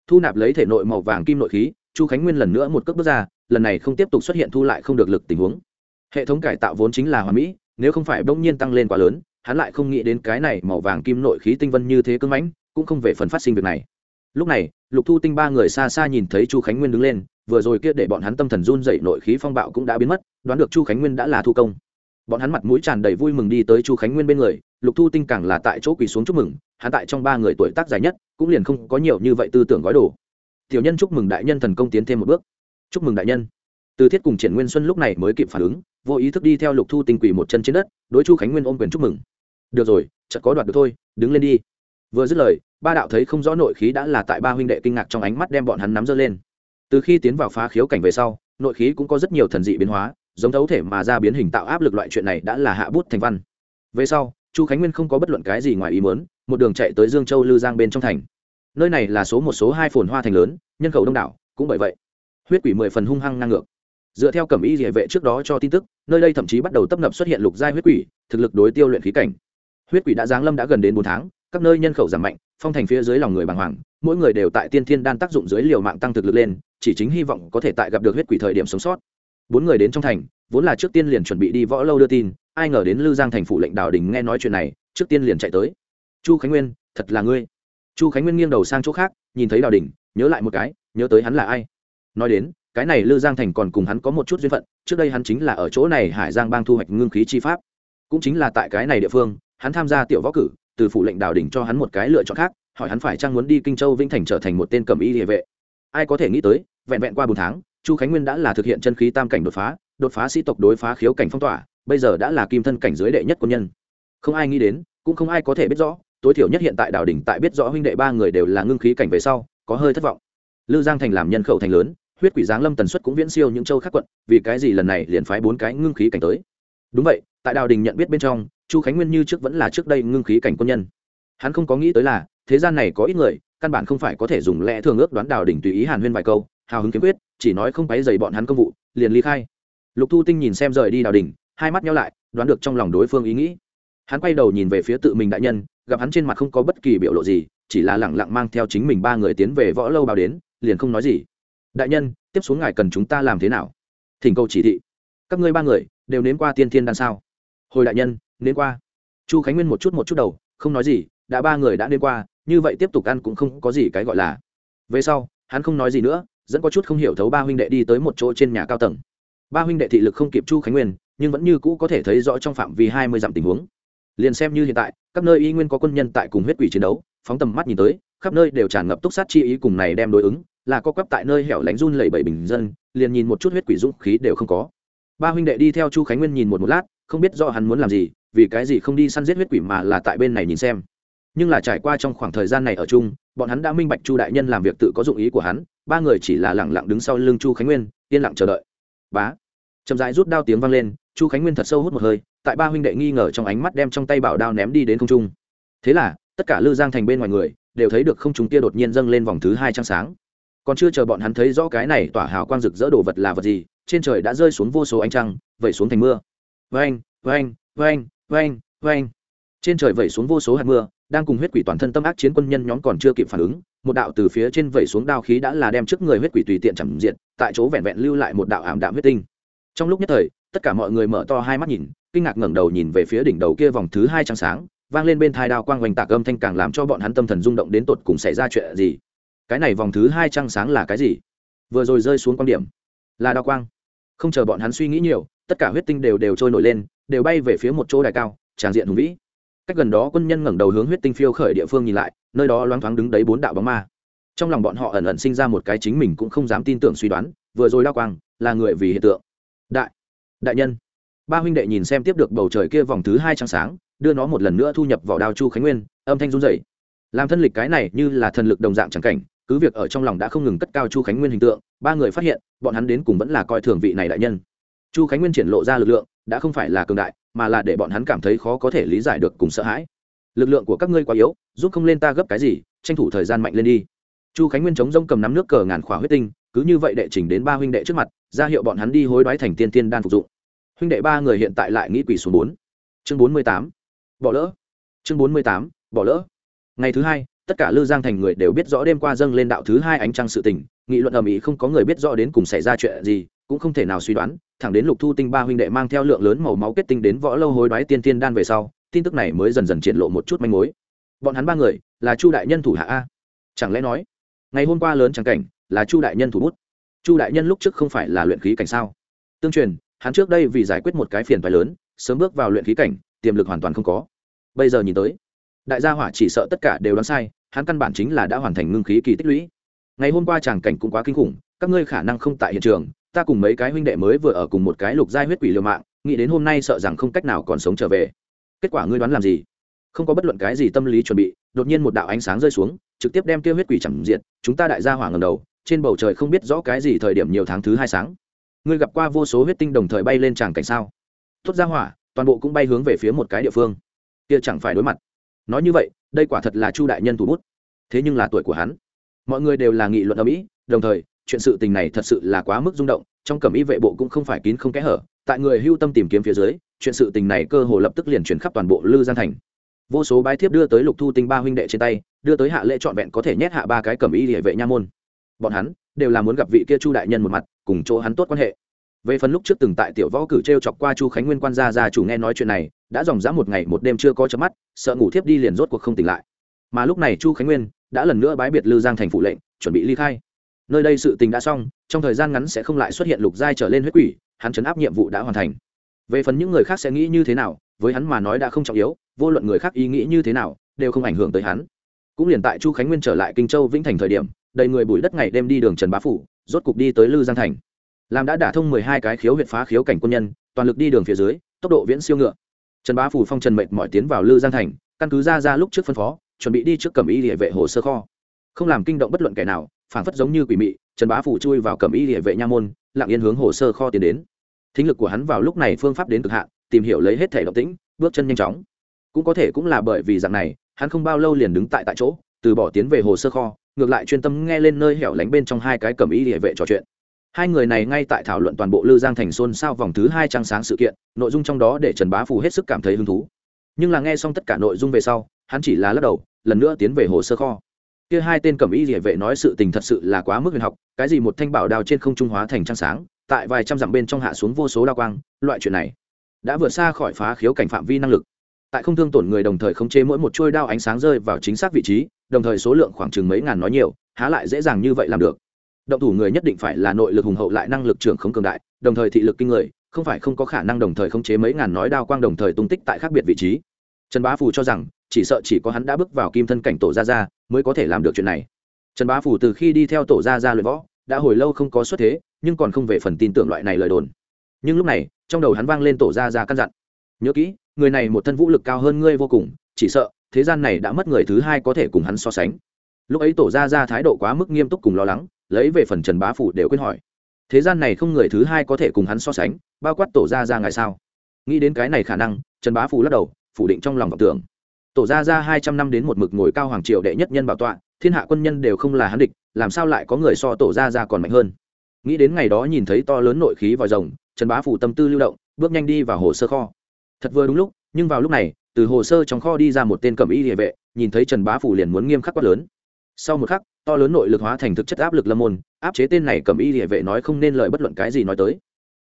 Thu nạp lấy thể nội màu vàng kim nội khí, chu khánh nguyên lần nữa một cước bước ra, lần này không tiếp tục xuất hiện thu lại không được lực tình huống. Hệ thống cải tạo vốn chính là hoàn mỹ, nếu không phải bỗng nhiên tăng lên quá lớn, hắn lại không nghĩ đến cái này màu vàng kim nội khí tinh vân như thế cưng mãnh, cũng không về phần phát sinh việc này lúc này, lục thu tinh ba người xa xa nhìn thấy chu khánh nguyên đứng lên, vừa rồi kia để bọn hắn tâm thần run dậy nội khí phong bạo cũng đã biến mất, đoán được chu khánh nguyên đã là thu công. Bọn hắn mặt mũi tràn đầy vui mừng đi tới chu khánh nguyên bên người, lục thu tinh càng là tại chỗ quỳ xuống chúc mừng, hắn tại trong ba người tuổi tác dài nhất, cũng liền không có nhiều như vậy tư tưởng gói đồ. Tiểu nhân chúc mừng đại nhân thần công tiến thêm một bước. Chúc mừng đại nhân. Từ thiết cùng triển nguyên xuân lúc này mới kịp phản ứng, vô ý thức đi theo lục thu tinh quỳ một chân trên đất, đối chu khánh nguyên ôm quyền chúc mừng. Được rồi, chợt có đoạt được thôi, đứng lên đi vừa dứt lời, ba đạo thấy không rõ nội khí đã là tại ba huynh đệ kinh ngạc trong ánh mắt đem bọn hắn nắm dơ lên. Từ khi tiến vào phá khiếu cảnh về sau, nội khí cũng có rất nhiều thần dị biến hóa, giống thấu thể mà ra biến hình tạo áp lực loại chuyện này đã là hạ bút thành văn. Về sau, chu khánh nguyên không có bất luận cái gì ngoài ý muốn, một đường chạy tới dương châu lư giang bên trong thành. Nơi này là số một, số hai phồn hoa thành lớn, nhân khẩu đông đảo, cũng bởi vậy, huyết quỷ mười phần hung hăng ngang ngược. Dựa theo cẩm y địa vệ trước đó cho tin tức, nơi đây thậm chí bắt đầu tấp nập xuất hiện lục giai huyết quỷ, thực lực đối tiêu luyện khí cảnh. Huyết quỷ đã giáng lâm đã gần đến bốn tháng các nơi nhân khẩu giảm mạnh, phong thành phía dưới lòng người bàng hoàng, mỗi người đều tại tiên thiên đan tác dụng dưới liều mạng tăng thực lực lên, chỉ chính hy vọng có thể tại gặp được huyết quỷ thời điểm sống sót. Bốn người đến trong thành, vốn là trước tiên liền chuẩn bị đi võ lâu đưa tin, ai ngờ đến lư giang thành phủ lệnh đào đình nghe nói chuyện này, trước tiên liền chạy tới. Chu khánh nguyên, thật là ngươi. Chu khánh nguyên nghiêng đầu sang chỗ khác, nhìn thấy đào đình, nhớ lại một cái, nhớ tới hắn là ai. Nói đến, cái này lư giang thành còn cùng hắn có một chút duyên phận, trước đây hắn chính là ở chỗ này hải giang bang thu hoạch ngưng khí chi pháp. Cũng chính là tại cái này địa phương, hắn tham gia tiểu võ cử từ phủ lệnh đào đình cho hắn một cái lựa chọn khác, hỏi hắn phải chăng muốn đi kinh châu vĩnh thành trở thành một tên cầm y địa vệ. Ai có thể nghĩ tới, vẹn vẹn qua bốn tháng, chu khánh nguyên đã là thực hiện chân khí tam cảnh đột phá đột phá sĩ tộc đối phá khiếu cảnh phong tỏa, bây giờ đã là kim thân cảnh giới đệ nhất quân nhân. Không ai nghĩ đến, cũng không ai có thể biết rõ, tối thiểu nhất hiện tại đảo đỉnh tại biết rõ huynh đệ ba người đều là ngưng khí cảnh về sau, có hơi thất vọng. Lư giang thành làm nhân khẩu thành lớn, huyết quỷ giáng lâm tần suất cũng viễn siêu những châu khác quận, vì cái gì lần này liền phái bốn cái ngưng khí cảnh tới? Đúng vậy, tại đào đình nhận biết bên trong chu khánh nguyên như trước vẫn là trước đây ngưng khí cảnh quân nhân. Hắn không có nghĩ tới là thế gian này có ít người căn bản không phải có thể dùng lẽ thường ước đoán đào đỉnh tùy ý hàn huyên vài câu hào hứng kiếm quyết chỉ nói không quấy dày bọn hắn công vụ liền ly khai. Lục thu tinh nhìn xem rời đi đào đỉnh, hai mắt nhau lại đoán được trong lòng đối phương ý nghĩ. Hắn quay đầu nhìn về phía tự mình đại nhân gặp hắn trên mặt không có bất kỳ biểu lộ gì chỉ là lẳng lặng mang theo chính mình ba người tiến về võ lâu bào đến liền không nói gì. Đại nhân tiếp xuống ngài cần chúng ta làm thế nào? Thỉnh cầu chỉ thị. Các ngươi ba người đều nếm qua tiên thiên đan sao? Hồi đại nhân nên qua. Chu khánh nguyên một chút một chút đầu, không nói gì, đã ba người đã nên qua, như vậy tiếp tục ăn cũng không có gì cái gọi là. Về sau, hắn không nói gì nữa, dẫn có chút không hiểu thấu ba huynh đệ đi tới một chỗ trên nhà cao tầng. Ba huynh đệ thị lực không kịp chu khánh nguyên, nhưng vẫn như cũ có thể thấy rõ trong phạm vi hai mươi dặm tình huống. Liền xem như hiện tại, các nơi y nguyên có quân nhân tại cùng huyết quỷ chiến đấu, phóng tầm mắt nhìn tới, khắp nơi đều tràn ngập túc sát chi ý cùng này đem đối ứng, là có quắp tại nơi hẻo lánh run lẩy bẩy bình dân, liền nhìn một chút huyết quỷ dũng khí đều không có. Ba huynh đệ đi theo chu khánh nguyên nhìn một một lát, không biết do hắn muốn làm gì vì cái gì không đi săn giết huyết quỷ mà là tại bên này nhìn xem. Nhưng là trải qua trong khoảng thời gian này ở chung, bọn hắn đã minh bạch chu đại nhân làm việc tự có dụng ý của hắn, ba người chỉ là lẳng lặng đứng sau lưng chu khánh nguyên, yên lặng chờ đợi. Bá. Chậm rãi rút đao tiếng vang lên, chu khánh nguyên thật sâu hút một hơi, tại ba huynh đệ nghi ngờ trong ánh mắt đem trong tay bảo đao ném đi đến không trung. Thế là, tất cả lư giang thành bên ngoài người, đều thấy được không chúng kia đột nhiên dâng lên vòng thứ hai trăng sáng. Còn chưa chờ bọn hắn thấy rõ cái này tỏa hào quang rực rỡ đồ vật là vật gì, trên trời đã rơi xuống vô số ánh trăng, vẩy xuống thành mưa. Vang vang vang vang vang trên trời vẩy xuống vô số hạt mưa, đang cùng huyết quỷ toàn thân tâm ác chiến quân nhân nhóm còn chưa kịp phản ứng, một đạo từ phía trên vẩy xuống đao khí đã là đem trước người huyết quỷ tùy tiện chẳng diện tại chỗ vẹn vẹn lưu lại một đạo ảm đạm huyết tinh. Trong lúc nhất thời, tất cả mọi người mở to hai mắt nhìn, kinh ngạc ngẩng đầu nhìn về phía đỉnh đầu kia vòng thứ hai trăng sáng, vang lên bên thai đao quang hoành tạc âm thanh càng làm cho bọn hắn tâm thần rung động đến tột cùng xảy ra chuyện gì. Cái này vòng thứ hai trăng sáng là cái gì? Vừa rồi rơi xuống quan điểm là đao quang. Không chờ bọn hắn suy nghĩ nhiều, tất cả huyết tinh đều đều trôi nổi lên đều bay về phía một chỗ đài cao tràng diện hùng vĩ. Cách gần đó quân nhân ngẩng đầu hướng huyết tinh phiêu khởi địa phương nhìn lại, nơi đó loáng thoáng đứng đấy bốn đạo bóng ma. Trong lòng bọn họ ẩn ẩn sinh ra một cái chính mình cũng không dám tin tưởng suy đoán, vừa rồi lao quang, là người vì hiện tượng. Đại đại nhân. Ba huynh đệ nhìn xem tiếp được bầu trời kia vòng thứ hai trăng sáng, đưa nó một lần nữa thu nhập vào đao chu khánh nguyên, âm thanh run rẩy. Làm thân lịch cái này như là thần lực đồng dạng chẳng cảnh, cứ việc ở trong lòng đã không ngừng cất cao chu khánh nguyên hình tượng, ba người phát hiện, bọn hắn đến cùng vẫn là coi thường vị này đại nhân. Chu khánh nguyên triển lộ ra lực lượng đã không phải là cường đại, mà là để bọn hắn cảm thấy khó có thể lý giải được cùng sợ hãi. Lực lượng của các ngươi quá yếu, giúp không lên ta gấp cái gì, tranh thủ thời gian mạnh lên đi. Chu khánh nguyên chống rông cầm nắm nước cờ ngàn khỏa huyết tinh, cứ như vậy đệ trình đến ba huynh đệ trước mặt, ra hiệu bọn hắn đi hối đoái thành tiên tiên đan phục dụng. Huynh đệ ba người hiện tại lại nghĩ quỷ số bốn. Chương bốn mươi tám, bỏ lỡ. Chương bốn mươi tám, bỏ lỡ. Ngày thứ hai, tất cả lư giang thành người đều biết rõ đêm qua dâng lên đạo thứ hai ánh trăng sự tình, nghị luận ầm ĩ không có người biết rõ đến cùng xảy ra chuyện gì, cũng không thể nào suy đoán thẳng đến lục thu tinh ba huynh đệ mang theo lượng lớn màu máu kết tinh đến võ lâu hối đoái tiên tiên đan về sau, tin tức này mới dần dần triển lộ một chút manh mối. Bọn hắn ba người, là chu đại nhân thủ hạ a? Chẳng lẽ nói, ngày hôm qua lớn trắng cảnh, là chu đại nhân thủ bút? Chu đại nhân lúc trước không phải là luyện khí cảnh sao? Tương truyền, hắn trước đây vì giải quyết một cái phiền phái lớn, sớm bước vào luyện khí cảnh, tiềm lực hoàn toàn không có. Bây giờ nhìn tới, đại gia hỏa chỉ sợ tất cả đều đoán sai, hắn căn bản chính là đã hoàn thành ngưng khí kỳ tích lũy. Ngày hôm qua tràng cảnh cũng quá kinh khủng, các ngươi khả năng không tại hiện trường ta cùng mấy cái huynh đệ mới vừa ở cùng một cái lục giai huyết quỷ liều mạng, nghĩ đến hôm nay sợ rằng không cách nào còn sống trở về. Kết quả ngươi đoán làm gì? Không có bất luận cái gì tâm lý chuẩn bị, đột nhiên một đạo ánh sáng rơi xuống, trực tiếp đem tiêu huyết quỷ chẳng diện chúng ta đại gia hỏa ngầm đầu, trên bầu trời không biết rõ cái gì thời điểm nhiều tháng thứ hai sáng. Ngươi gặp qua vô số huyết tinh đồng thời bay lên tràng cảnh sao? Thốt ra hỏa, toàn bộ cũng bay hướng về phía một cái địa phương. Kia chẳng phải đối mặt. Nói như vậy, đây quả thật là chu đại nhân thủ bút. Thế nhưng là tuổi của hắn. Mọi người đều là nghị luận ở mỹ đồng thời chuyện sự tình này thật sự là quá mức rung động, trong cẩm y vệ bộ cũng không phải kín không kẽ hở, tại người hưu tâm tìm kiếm phía dưới, chuyện sự tình này cơ hồ lập tức liền chuyển khắp toàn bộ lư giang thành. Vô số bái thiếp đưa tới lục thu tinh ba huynh đệ trên tay, đưa tới hạ lễ trọn vẹn có thể nhét hạ ba cái cẩm y địa vệ nha môn. Bọn hắn đều là muốn gặp vị kia chu đại nhân một mặt, cùng chỗ hắn tốt quan hệ. Về phần lúc trước từng tại tiểu võ cử t r e o chọc qua chu khánh nguyên quan gia gia chủ nghe nói chuyện này, đã dòng dã một ngày một đêm chưa có chớp mắt, sợ ngủ thiếp đi liền rốt cuộc không tỉnh lại. Mà lúc này chu khánh nguyên đã lần nữa bái biệt lư giang thành phụ lệnh, chuẩn bị ly khai nơi đây sự tình đã xong, trong thời gian ngắn sẽ không lại xuất hiện lục giai trở lên huyết quỷ, hắn chấn áp nhiệm vụ đã hoàn thành. Về phần những người khác sẽ nghĩ như thế nào, với hắn mà nói đã không trọng yếu, vô luận người khác ý nghĩ như thế nào, đều không ảnh hưởng tới hắn. Cũng liền tại chu khánh nguyên trở lại kinh châu vĩnh thành thời điểm, đầy người bùi đất ngày đêm đi đường trần bá phủ, rốt cục đi tới lư giang thành. Làm đã đả thông mười hai cái khiếu huyệt phá khiếu cảnh quân nhân, toàn lực đi đường phía dưới, tốc độ viễn siêu ngựa. Trần bá phủ phong trần Mệnh mọi tiến vào lư giang thành, căn cứ ra ra lúc trước phân phó, chuẩn bị đi trước cầm y địa vệ hồ sơ kho không làm kinh động bất luận kẻ nào, phảng phất giống như quỷ mị, trần bá phủ chui vào cầm y địa vệ nha môn, lặng yên hướng hồ sơ kho tiến đến. Thính lực của hắn vào lúc này phương pháp đến cực hạn, tìm hiểu lấy hết thể động tĩnh, bước chân nhanh chóng. Cũng có thể cũng là bởi vì dạng này, hắn không bao lâu liền đứng tại tại chỗ, từ bỏ tiến về hồ sơ kho, ngược lại chuyên tâm nghe lên nơi hẻo lánh bên trong hai cái cầm y địa vệ trò chuyện. Hai người này ngay tại thảo luận toàn bộ lư giang thành xôn xao vòng thứ hai trang sáng sự kiện, nội dung trong đó để trần bá phù hết sức cảm thấy hứng thú. Nhưng là nghe xong tất cả nội dung về sau, hắn chỉ là lắc đầu, lần nữa tiến về hồ sơ kho kia hai tên cẩm y địa vệ nói sự tình thật sự là quá mức huyền học, cái gì một thanh bảo đao trên không trung hóa thành trăng sáng, tại vài trăm dặm bên trong hạ xuống vô số đao quang, loại chuyện này đã vượt xa khỏi phá khiếu cảnh phạm vi năng lực. Tại không thương tổn người đồng thời khống chế mỗi một chuôi đao ánh sáng rơi vào chính xác vị trí, đồng thời số lượng khoảng chừng mấy ngàn nói nhiều, há lại dễ dàng như vậy làm được. Động thủ người nhất định phải là nội lực hùng hậu lại năng lực trưởng không cường đại, đồng thời thị lực kinh người, không phải không có khả năng đồng thời khống chế mấy ngàn nói đao quang đồng thời tung tích tại khác biệt vị trí trần bá phù cho rằng, chỉ sợ chỉ có hắn đã bước vào kim thân cảnh tổ gia gia mới có thể làm được chuyện này. Trần bá phù từ khi đi theo tổ gia gia luyện võ, đã hồi lâu không có xuất thế, nhưng còn không về phần tin tưởng loại này lời đồn. Nhưng lúc này, trong đầu hắn vang lên tổ gia gia căn dặn. Nhớ kỹ, người này một thân vũ lực cao hơn ngươi vô cùng, chỉ sợ, thế gian này đã mất người thứ hai có thể cùng hắn so sánh. Lúc ấy tổ gia gia thái độ quá mức nghiêm túc cùng lo lắng, lấy về phần trần bá phủ đều quên hỏi. Thế gian này không người thứ hai có thể cùng hắn so sánh, bao quát tổ gia gia ngài sao? Nghĩ đến cái này khả năng, trần bá phủ lắc đầu phủ định trong lòng vọng tưởng. Tổ gia gia hai trăm năm đến một mực ngồi cao hoàng triều đệ nhất nhân bảo tọa, thiên hạ quân nhân đều không là hắn địch, làm sao lại có người so tổ gia gia còn mạnh hơn? Nghĩ đến ngày đó nhìn thấy to lớn nội khí vòi rồng, trần bá phủ tâm tư lưu động, bước nhanh đi vào hồ sơ kho. Thật vừa đúng lúc, nhưng vào lúc này, từ hồ sơ trong kho đi ra một tên cẩm y địa vệ, nhìn thấy trần bá phủ liền muốn nghiêm khắc quát lớn. Sau một khắc, to lớn nội lực hóa thành thực chất áp lực lâm môn, áp chế tên này cầm y địa vệ nói không nên lời bất luận cái gì nói tới.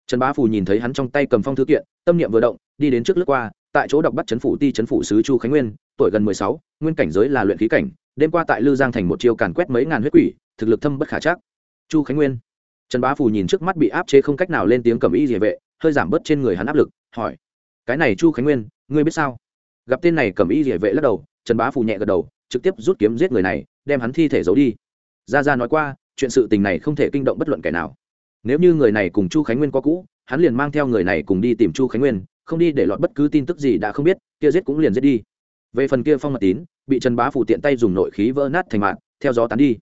Trần bá Phủ nhìn thấy hắn trong tay cầm phong thư kiện, tâm niệm vừa động, đi đến trước lướt qua tại chỗ đọc bắt chấn phủ ti chấn phủ sứ chu khánh nguyên, tuổi gần mười sáu, nguyên cảnh giới là luyện khí cảnh, đêm qua tại lư giang thành một chiêu càn quét mấy ngàn huyết quỷ, thực lực thâm bất khả chắc. Chu khánh nguyên. Trần bá phù nhìn trước mắt bị áp chế không cách nào lên tiếng cầm y địa vệ, hơi giảm bớt trên người hắn áp lực, hỏi, cái này chu khánh nguyên, ngươi biết sao? Gặp tên này cầm y địa vệ lắc đầu, trần bá phù nhẹ gật đầu, trực tiếp rút kiếm giết người này, đem hắn thi thể giấu đi. Ra ra nói qua, chuyện sự tình này không thể kinh động bất luận kẻ nào. Nếu như người này cùng chu khánh nguyên có cũ, hắn liền mang theo người này cùng đi tìm chu khánh nguyên không đi để lọt bất cứ tin tức gì đã không biết, kia giết cũng liền giết đi. Về phần kia phong mật tín, bị trần bá phủ tiện tay dùng nội khí vỡ nát thành mạng theo gió tán đi.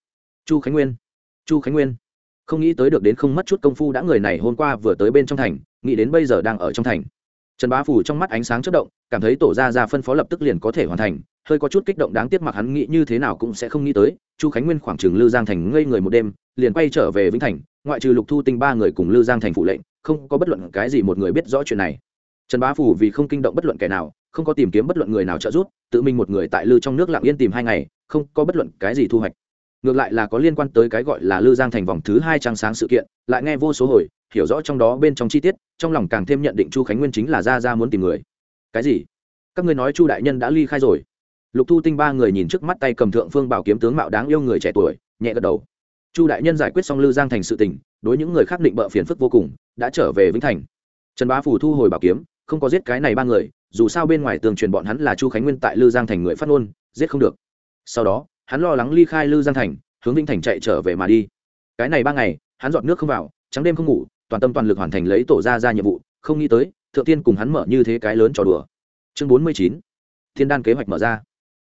Chu khánh nguyên, chu khánh nguyên. Không nghĩ tới được đến không mất chút công phu đã người này hôm qua vừa tới bên trong thành, nghĩ đến bây giờ đang ở trong thành. Trần bá phủ trong mắt ánh sáng chất động, cảm thấy tổ ra ra phân phó lập tức liền có thể hoàn thành, hơi có chút kích động đáng tiếc mặc hắn nghĩ như thế nào cũng sẽ không nghĩ tới, chu khánh nguyên khoảng chừng lư giang thành ngây người một đêm, liền quay trở về vĩnh thành, ngoại trừ lục thu tinh ba người cùng lư giang thành phụ lệnh, không có bất luận cái gì một người biết rõ chuyện này trần bá phủ vì không kinh động bất luận kẻ nào, không có tìm kiếm bất luận người nào trợ giúp, tự mình một người tại lư trong nước lặng yên tìm hai ngày, không có bất luận cái gì thu hoạch. Ngược lại là có liên quan tới cái gọi là lư giang thành vòng thứ hai trang sáng sự kiện, lại nghe vô số hồi, hiểu rõ trong đó bên trong chi tiết, trong lòng càng thêm nhận định chu khánh nguyên chính là ra ra muốn tìm người. Cái gì? Các ngươi nói chu đại nhân đã ly khai rồi. Lục thu tinh ba người nhìn trước mắt tay cầm thượng phương bảo kiếm tướng mạo đáng yêu người trẻ tuổi, nhẹ gật đầu. Chu đại nhân giải quyết xong lư giang thành sự tình, đối những người khác định bợ phiền phức vô cùng, đã trở về vĩnh thành. Trần bá phủ thu hồi bảo kiếm không có giết cái này ba người, dù sao bên ngoài tường truyền bọn hắn là chu khánh nguyên tại lư giang thành người phát ngôn, giết không được. Sau đó, hắn lo lắng ly khai lư giang thành, hướng vĩnh thành chạy trở về mà đi. Cái này ba ngày, hắn dọn nước không vào, trắng đêm không ngủ, toàn tâm toàn lực hoàn thành lấy tổ ra ra nhiệm vụ, không nghĩ tới, thượng tiên cùng hắn mở như thế cái lớn trò đùa. Chương bốn mươi chín, thiên đan kế hoạch mở ra.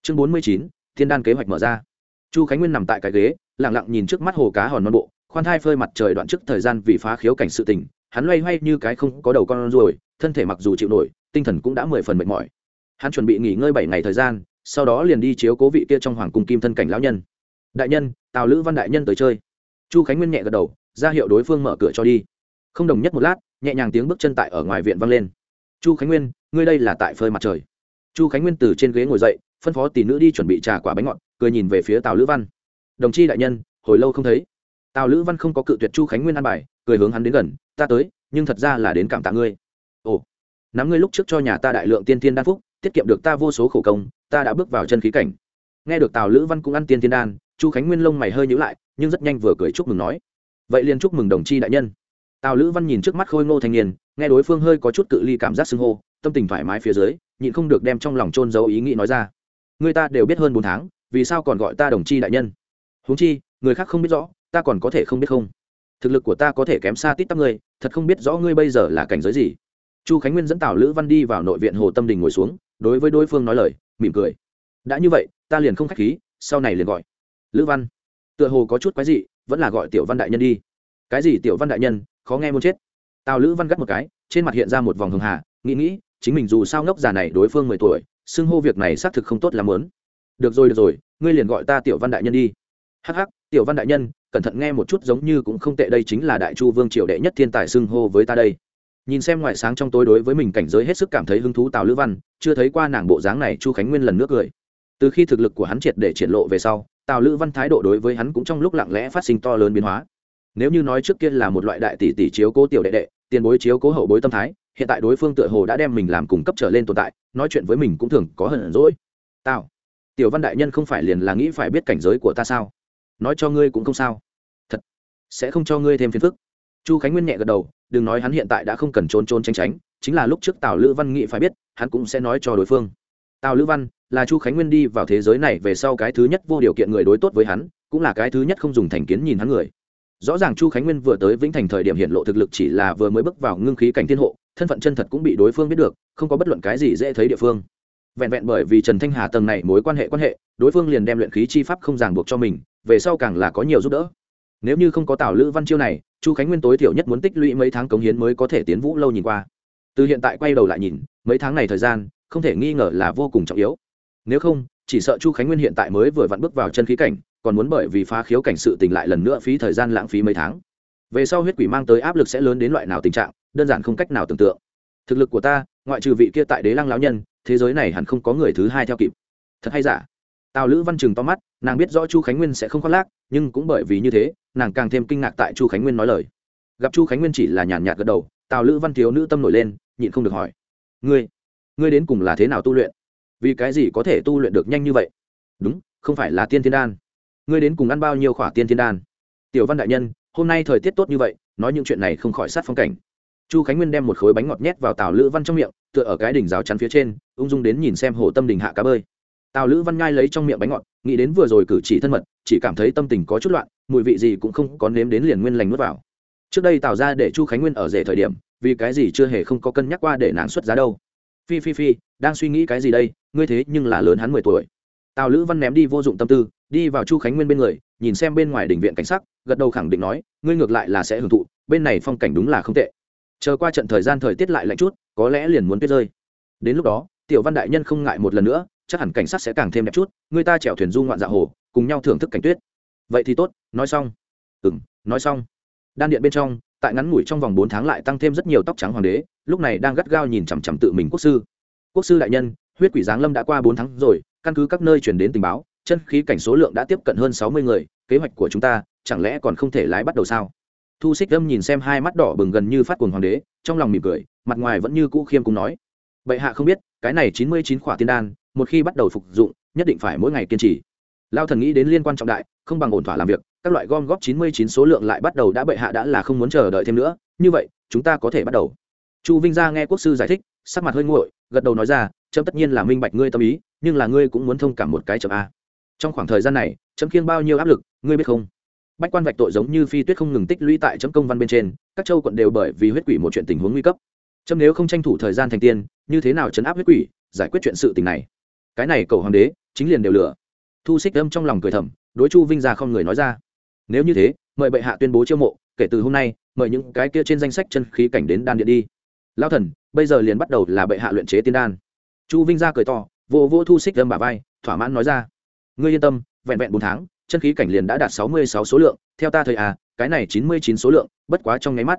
Chương bốn mươi chín, thiên đan kế hoạch mở ra. Chu khánh nguyên nằm tại cái ghế lẳng lặng nhìn trước mắt hồ cá hòn non bộ, khoan thai phơi mặt trời đoạn trước thời gian vì phá khiếu cảnh sự tình, hắn loay hoay như cái không có đầu con ruồi thân thể mặc dù chịu nổi, tinh thần cũng đã mười phần mệt mỏi. Hắn chuẩn bị nghỉ ngơi bảy ngày thời gian, sau đó liền đi chiếu cố vị kia trong hoàng cung kim thân cảnh lão nhân. Đại nhân, tào lữ văn đại nhân tới chơi. Chu khánh nguyên nhẹ gật đầu, ra hiệu đối phương mở cửa cho đi. Không đồng nhất một lát, nhẹ nhàng tiếng bước chân tại ở ngoài viện vang lên. Chu khánh nguyên, ngươi đây là tại phơi mặt trời. Chu khánh nguyên từ trên ghế ngồi dậy, phân phó tỷ nữ đi chuẩn bị trà quả bánh ngọt, cười nhìn về phía tào lữ văn. Đồng chi đại nhân, hồi lâu không thấy. Tào lữ văn không có cự tuyệt chu khánh nguyên ăn bài, cười hướng hắn đến gần, ta tới, nhưng thật ra là đến cảm tạ ngươi ồ, nắm ngươi lúc trước cho nhà ta đại lượng tiên tiên đan phúc, tiết kiệm được ta vô số khổ công, ta đã bước vào chân khí cảnh. Nghe được tào lữ văn cũng ăn tiên tiên đan, chu khánh nguyên lông mày hơi nhữ lại, nhưng rất nhanh vừa cười chúc mừng nói. Vậy liền chúc mừng đồng chi đại nhân. Tào lữ văn nhìn trước mắt khôi ngô thanh niên, nghe đối phương hơi có chút cự ly cảm giác xưng hô, tâm tình thoải mái phía dưới, nhịn không được đem trong lòng trôn giấu ý nghĩ nói ra. Người ta đều biết hơn bốn tháng, vì sao còn gọi ta đồng chi đại nhân? Huống chi, người khác không biết rõ, ta còn có thể không biết không? Thực lực của ta có thể kém xa tít tắp ngươi, thật không biết rõ ngươi bây giờ là cảnh giới gì chu khánh nguyên dẫn tào lữ văn đi vào nội viện hồ tâm đình ngồi xuống đối với đối phương nói lời mỉm cười. Đã như vậy ta liền không k h á c h khí sau này liền gọi. Lữ văn? Tựa hồ có chút quái gì, vẫn là gọi tiểu văn đại nhân đi. Cái gì tiểu văn đại nhân khó nghe muốn chết. Tào lữ văn gắt một cái trên mặt hiện ra một vòng hường hà nghĩ nghĩ chính mình dù sao ngốc già này đối phương mười tuổi xưng hô việc này xác thực không tốt làm lớn được rồi được rồi ngươi liền gọi ta tiểu văn đại nhân đi. Hắc hắc tiểu văn đại nhân cẩn thận nghe một chút giống như cũng không tệ đây chính là đại chu vương triều đệ nhất thiên tài xưng hô với ta đây nhìn xem ngoại sáng trong tối đối với mình cảnh giới hết sức cảm thấy hứng thú tào lữ văn, chưa thấy qua nàng bộ dáng này, chu khánh nguyên lần nước cười. Từ khi thực lực của hắn triệt để triển lộ về sau, tào lữ văn thái độ đối với hắn cũng trong lúc lặng lẽ phát sinh to lớn biến hóa. Nếu như nói trước kia là một loại đại tỷ tỷ chiếu cố tiểu đệ đệ, tiền bối chiếu cố hậu bối tâm thái, hiện tại đối phương tựa hồ đã đem mình làm cùng cấp trở lên tồn tại, nói chuyện với mình cũng thường có hận rỗi Tào, tiểu văn đại nhân không phải liền là nghĩ phải biết cảnh giới của ta sao? Nói cho ngươi cũng không sao. Thật, sẽ không cho ngươi thêm phiền phức chu khánh nguyên nhẹ gật đầu, đừng nói hắn hiện tại đã không cần trốn trốn tránh tránh, chính là lúc trước tào lữ văn Nghị phải biết, hắn cũng sẽ nói cho đối phương. Tào lữ văn là chu khánh nguyên đi vào thế giới này về sau cái thứ nhất vô điều kiện người đối tốt với hắn, cũng là cái thứ nhất không dùng thành kiến nhìn hắn người. Rõ ràng chu khánh nguyên vừa tới vĩnh thành thời điểm hiện lộ thực lực chỉ là vừa mới bước vào ngưng khí cảnh thiên hộ, thân phận chân thật cũng bị đối phương biết được, không có bất luận cái gì dễ thấy địa phương. Vẹn vẹn bởi vì trần thanh hà tầng này mối quan hệ quan hệ, đối phương liền đem luyện khí chi pháp không ràng buộc cho mình, về sau càng là có nhiều giúp đỡ nếu như không có tào lữ văn chiêu này, chu khánh nguyên tối thiểu nhất muốn tích lũy mấy tháng cống hiến mới có thể tiến vũ lâu nhìn qua. Từ hiện tại quay đầu lại nhìn, mấy tháng này thời gian, không thể nghi ngờ là vô cùng trọng yếu. Nếu không, chỉ sợ chu khánh nguyên hiện tại mới vừa vặn bước vào chân khí cảnh, còn muốn bởi vì phá khiếu cảnh sự tình lại lần nữa phí thời gian lãng phí mấy tháng. Về sau huyết quỷ mang tới áp lực sẽ lớn đến loại nào tình trạng, đơn giản không cách nào tưởng tượng. Thực lực của ta, ngoại trừ vị kia tại đế lăng lão nhân, thế giới này hẳn không có người thứ hai theo kịp. Thật hay giả? Tào lữ văn trừng to mắt, nàng biết rõ chu khánh nguyên sẽ không khoác lác, nhưng cũng bởi vì như thế nàng càng thêm kinh ngạc tại chu khánh nguyên nói lời. Gặp chu khánh nguyên chỉ là nhàn nhạt gật đầu, tào lữ văn thiếu nữ tâm nổi lên, nhịn không được hỏi. Ngươi ngươi đến cùng là thế nào tu luyện? Vì cái gì có thể tu luyện được nhanh như vậy? Đúng, không phải là tiên thiên đan. Ngươi đến cùng ăn bao nhiêu khỏa tiên thiên đan? Tiểu văn đại nhân, hôm nay thời tiết tốt như vậy, nói những chuyện này không khỏi sát phong cảnh. Chu khánh nguyên đem một khối bánh ngọt nhét vào tào lữ văn trong miệng, tựa ở cái đỉnh rào chắn phía trên, ung dung đến nhìn xem hồ tâm đình hạ cá bơi. Tào lữ văn ngai lấy trong miệng bánh ngọt, nghĩ đến vừa rồi cử chỉ thân mật chỉ cảm thấy tâm tình có chút loạn, mùi vị gì cũng không có nếm đến liền nguyên lành nuốt vào. Trước đây tạo ra để chu khánh nguyên ở rể thời điểm, vì cái gì chưa hề không có cân nhắc qua để nàng xuất giá đâu. Phi phi phi, đang suy nghĩ cái gì đây, ngươi thế nhưng là lớn hắn mười tuổi. Tào lữ văn ném đi vô dụng tâm tư, đi vào chu khánh nguyên bên người, nhìn xem bên ngoài đỉnh viện cảnh sắc, gật đầu khẳng định nói, ngươi ngược lại là sẽ hưởng thụ, bên này phong cảnh đúng là không tệ. Chờ qua trận thời gian thời tiết lại lạnh chút, có lẽ liền muốn tuyết rơi. Đến lúc đó, tiểu văn đại nhân không ngại một lần nữa, chắc hẳn cảnh sát sẽ càng thêm đẹp chút, người ta chèo thuyền du ngoạn dạ hồ cùng nhau thưởng thức cảnh tuyết. Vậy thì tốt, nói xong. Ừ m nói xong. Đan điện bên trong, tại ngắn ngủi trong vòng bốn tháng lại tăng thêm rất nhiều tóc trắng hoàng đế, lúc này đang gắt gao nhìn chằm chằm tự mình quốc sư. Quốc sư đại nhân, huyết quỷ giáng lâm đã qua bốn tháng rồi, căn cứ các nơi chuyển đến tình báo, chân khí cảnh số lượng đã tiếp cận hơn sáu mươi người, kế hoạch của chúng ta chẳng lẽ còn không thể lái bắt đầu sao? Thu xích âm nhìn xem hai mắt đỏ bừng gần như phát cuồng hoàng đế, trong lòng mỉm cười, mặt ngoài vẫn như cũ khiêm cùng nói. Bệ hạ không biết, cái này chín mươi chín khỏa tiên đan, một khi bắt đầu phục dụng, nhất định phải mỗi ngày kiên trì lao thần nghĩ đến liên quan trọng đại, không bằng ổn thỏa làm việc, các loại gom góp chín mươi chín số lượng lại bắt đầu đã bệ hạ đã là không muốn chờ đợi thêm nữa, như vậy, chúng ta có thể bắt đầu. Chu vinh gia nghe quốc sư giải thích, sắc mặt hơi nguội, gật đầu nói ra trâm tất nhiên là minh bạch ngươi tâm ý, nhưng là ngươi cũng muốn thông cảm một cái chậm a. Trong khoảng thời gian này trâm khiêng bao nhiêu áp lực, ngươi biết không? Bách quan vạch tội giống như phi tuyết không ngừng tích lũy tại chấm công văn bên trên, các châu quận đều bởi vì huyết quỷ một chuyện tình huống nguy cấp. Trâm nếu không tranh thủ thời gian thành tiên, như thế nào chấn áp huyết quỷ, giải quyết chuyện sự tình này? Cái này cầu hoàng đế, chính liền đều lửa thu xích âm trong lòng cười thầm, đối chu vinh ra không người nói ra. Nếu như thế, mời bệ hạ tuyên bố chiêu mộ, kể từ hôm nay, mời những cái kia trên danh sách chân khí cảnh đến đan điện đi. Lao thần, bây giờ liền bắt đầu là bệ hạ luyện chế tiên đan. Chu vinh ra cười to, vô vô thu xích âm bà vai, thỏa mãn nói ra. Ngươi yên tâm, vẹn vẹn bốn tháng, chân khí cảnh liền đã đạt sáu mươi sáu số lượng, theo ta thời à cái này chín mươi chín số lượng, bất quá trong nháy mắt.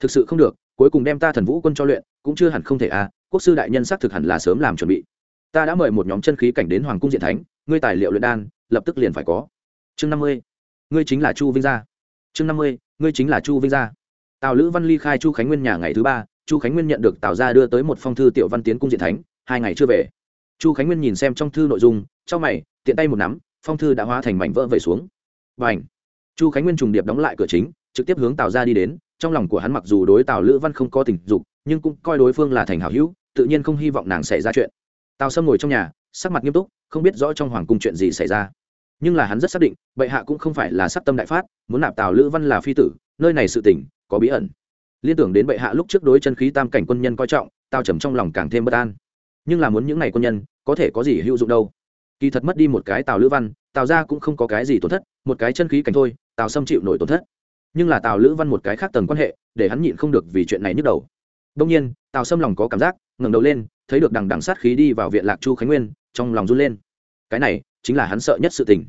Thực sự không được, cuối cùng đem ta thần vũ quân cho luyện, cũng chưa hẳn không thể à quốc sư đại nhân xác thực hẳn là sớm làm chuẩn bị ta đã mời một nhóm chân khí cảnh đến hoàng cung diện thánh, ngươi tài liệu luyện đan, lập tức liền phải có. Chương năm mươi, ngươi chính là chu vinh gia. Chương năm mươi, ngươi chính là chu vinh gia. Tào lữ văn ly khai chu khánh nguyên nhà ngày thứ ba, chu khánh nguyên nhận được tào gia đưa tới một phong thư tiểu văn tiến cung diện thánh, hai ngày chưa về. Chu khánh nguyên nhìn xem trong thư nội dung, trong mày, tiện tay một nắm, phong thư đã hóa thành mảnh vỡ về xuống. Và ảnh chu khánh nguyên trùng điệp đóng lại cửa chính, trực tiếp hướng tào ra đi đến, trong lòng của hắn mặc dù đối tào lữ văn không có tình dục, nhưng cũng coi đối phương là thành hảo hữu, tự nhiên không hy vọng nàng xảy ra chuyện tào sâm ngồi trong nhà, sắc mặt nghiêm túc, không biết rõ trong hoàng cung chuyện gì xảy ra. Nhưng là hắn rất xác định, bệ hạ cũng không phải là sắc tâm đại phát, muốn nạp tào lữ văn là phi tử, nơi này sự tỉnh có bí ẩn. Liên tưởng đến bệ hạ lúc trước đối chân khí tam cảnh quân nhân coi trọng tao trầm trong lòng càng thêm bất an. Nhưng là muốn những ngày quân nhân, có thể có gì hữu dụng đâu? Kỳ thật mất đi một cái tào lữ văn, tào ra cũng không có cái gì tổn thất, một cái chân khí cảnh thôi, tào sâm chịu nổi tổn thất. Nhưng là tào lữ văn một cái khác tầng quan hệ, để hắn nhịn không được vì chuyện này nhức đầu. Đông nhiên, tào sâm lòng có cảm giác, ngẩng đầu lên thấy được đằng đằng sát khí đi vào viện lạc chu khánh nguyên, trong lòng run lên. Cái này chính là hắn sợ nhất sự tình.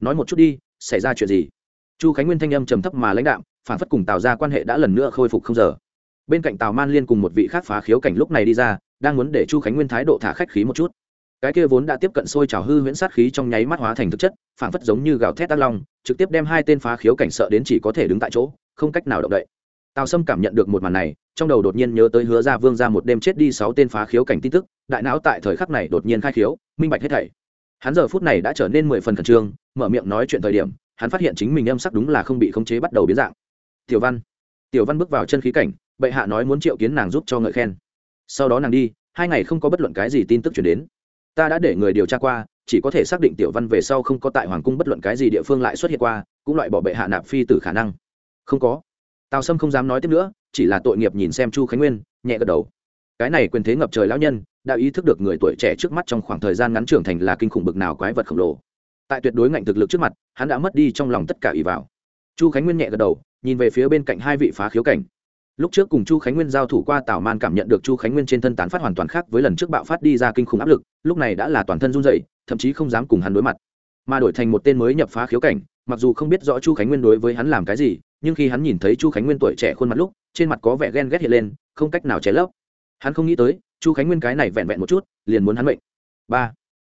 Nói một chút đi, xảy ra chuyện gì? Chu khánh nguyên thanh âm trầm thấp mà lãnh đạm, phản phất cùng tào ra quan hệ đã lần nữa khôi phục không giờ. Bên cạnh tào man liên cùng một vị khác phá khiếu cảnh lúc này đi ra, đang muốn để chu khánh nguyên thái độ thả khách khí một chút. Cái kia vốn đã tiếp cận sôi trào hư huyễn sát khí trong nháy mắt hóa thành thực chất, phản phất giống như gào thét tác long, trực tiếp đem hai tên phá khiếu cảnh sợ đến chỉ có thể đứng tại chỗ, không cách nào động đậy tào sâm cảm nhận được một màn này, trong đầu đột nhiên nhớ tới hứa ra vương ra một đêm chết đi sáu tên phá khiếu cảnh tin tức, đại não tại thời khắc này đột nhiên khai khiếu, minh bạch hết thảy. Hắn giờ phút này đã trở nên mười phần khẩn trương, mở miệng nói chuyện thời điểm, hắn phát hiện chính mình âm sắc đúng là không bị khống chế bắt đầu biến dạng. Tiểu văn tiểu văn bước vào chân khí cảnh, bệ hạ nói muốn triệu kiến nàng giúp cho ngợi khen. Sau đó nàng đi, hai ngày không có bất luận cái gì tin tức chuyển đến. Ta đã để người điều tra qua, chỉ có thể xác định tiểu văn về sau không có tại hoàng cung bất luận cái gì địa phương lại xuất hiện qua, cũng loại bỏ bệ hạ nạp phi từ khả năng. Không có tào sâm không dám nói tiếp nữa, chỉ là tội nghiệp nhìn xem chu khánh nguyên, nhẹ gật đầu. Cái này quyền thế ngập trời lão nhân, đã ý thức được người tuổi trẻ trước mắt trong khoảng thời gian ngắn trưởng thành là kinh khủng bực nào quái vật khổng lồ. Tại tuyệt đối ngạnh thực lực trước mặt, hắn đã mất đi trong lòng tất cả ý vào. Chu khánh nguyên nhẹ gật đầu, nhìn về phía bên cạnh hai vị phá khiếu cảnh. Lúc trước cùng chu khánh nguyên giao thủ qua, tào man cảm nhận được chu khánh nguyên trên thân tán phát hoàn toàn khác với lần trước bạo phát đi ra kinh khủng áp lực, lúc này đã là toàn thân run dậy thậm chí không dám cùng hắn đối mặt. Mà đổi thành một tên mới nhập phá khiếu cảnh, mặc dù không biết rõ chu khánh nguyên đối với hắn làm cái gì nhưng khi hắn nhìn thấy chu khánh nguyên tuổi trẻ khuôn mặt lúc, trên mặt có vẻ ghen ghét hiện lên, không cách nào che lấp. Hắn không nghĩ tới, chu khánh nguyên cái này vẹn vẹn một chút, liền muốn hắn mệnh. Ba.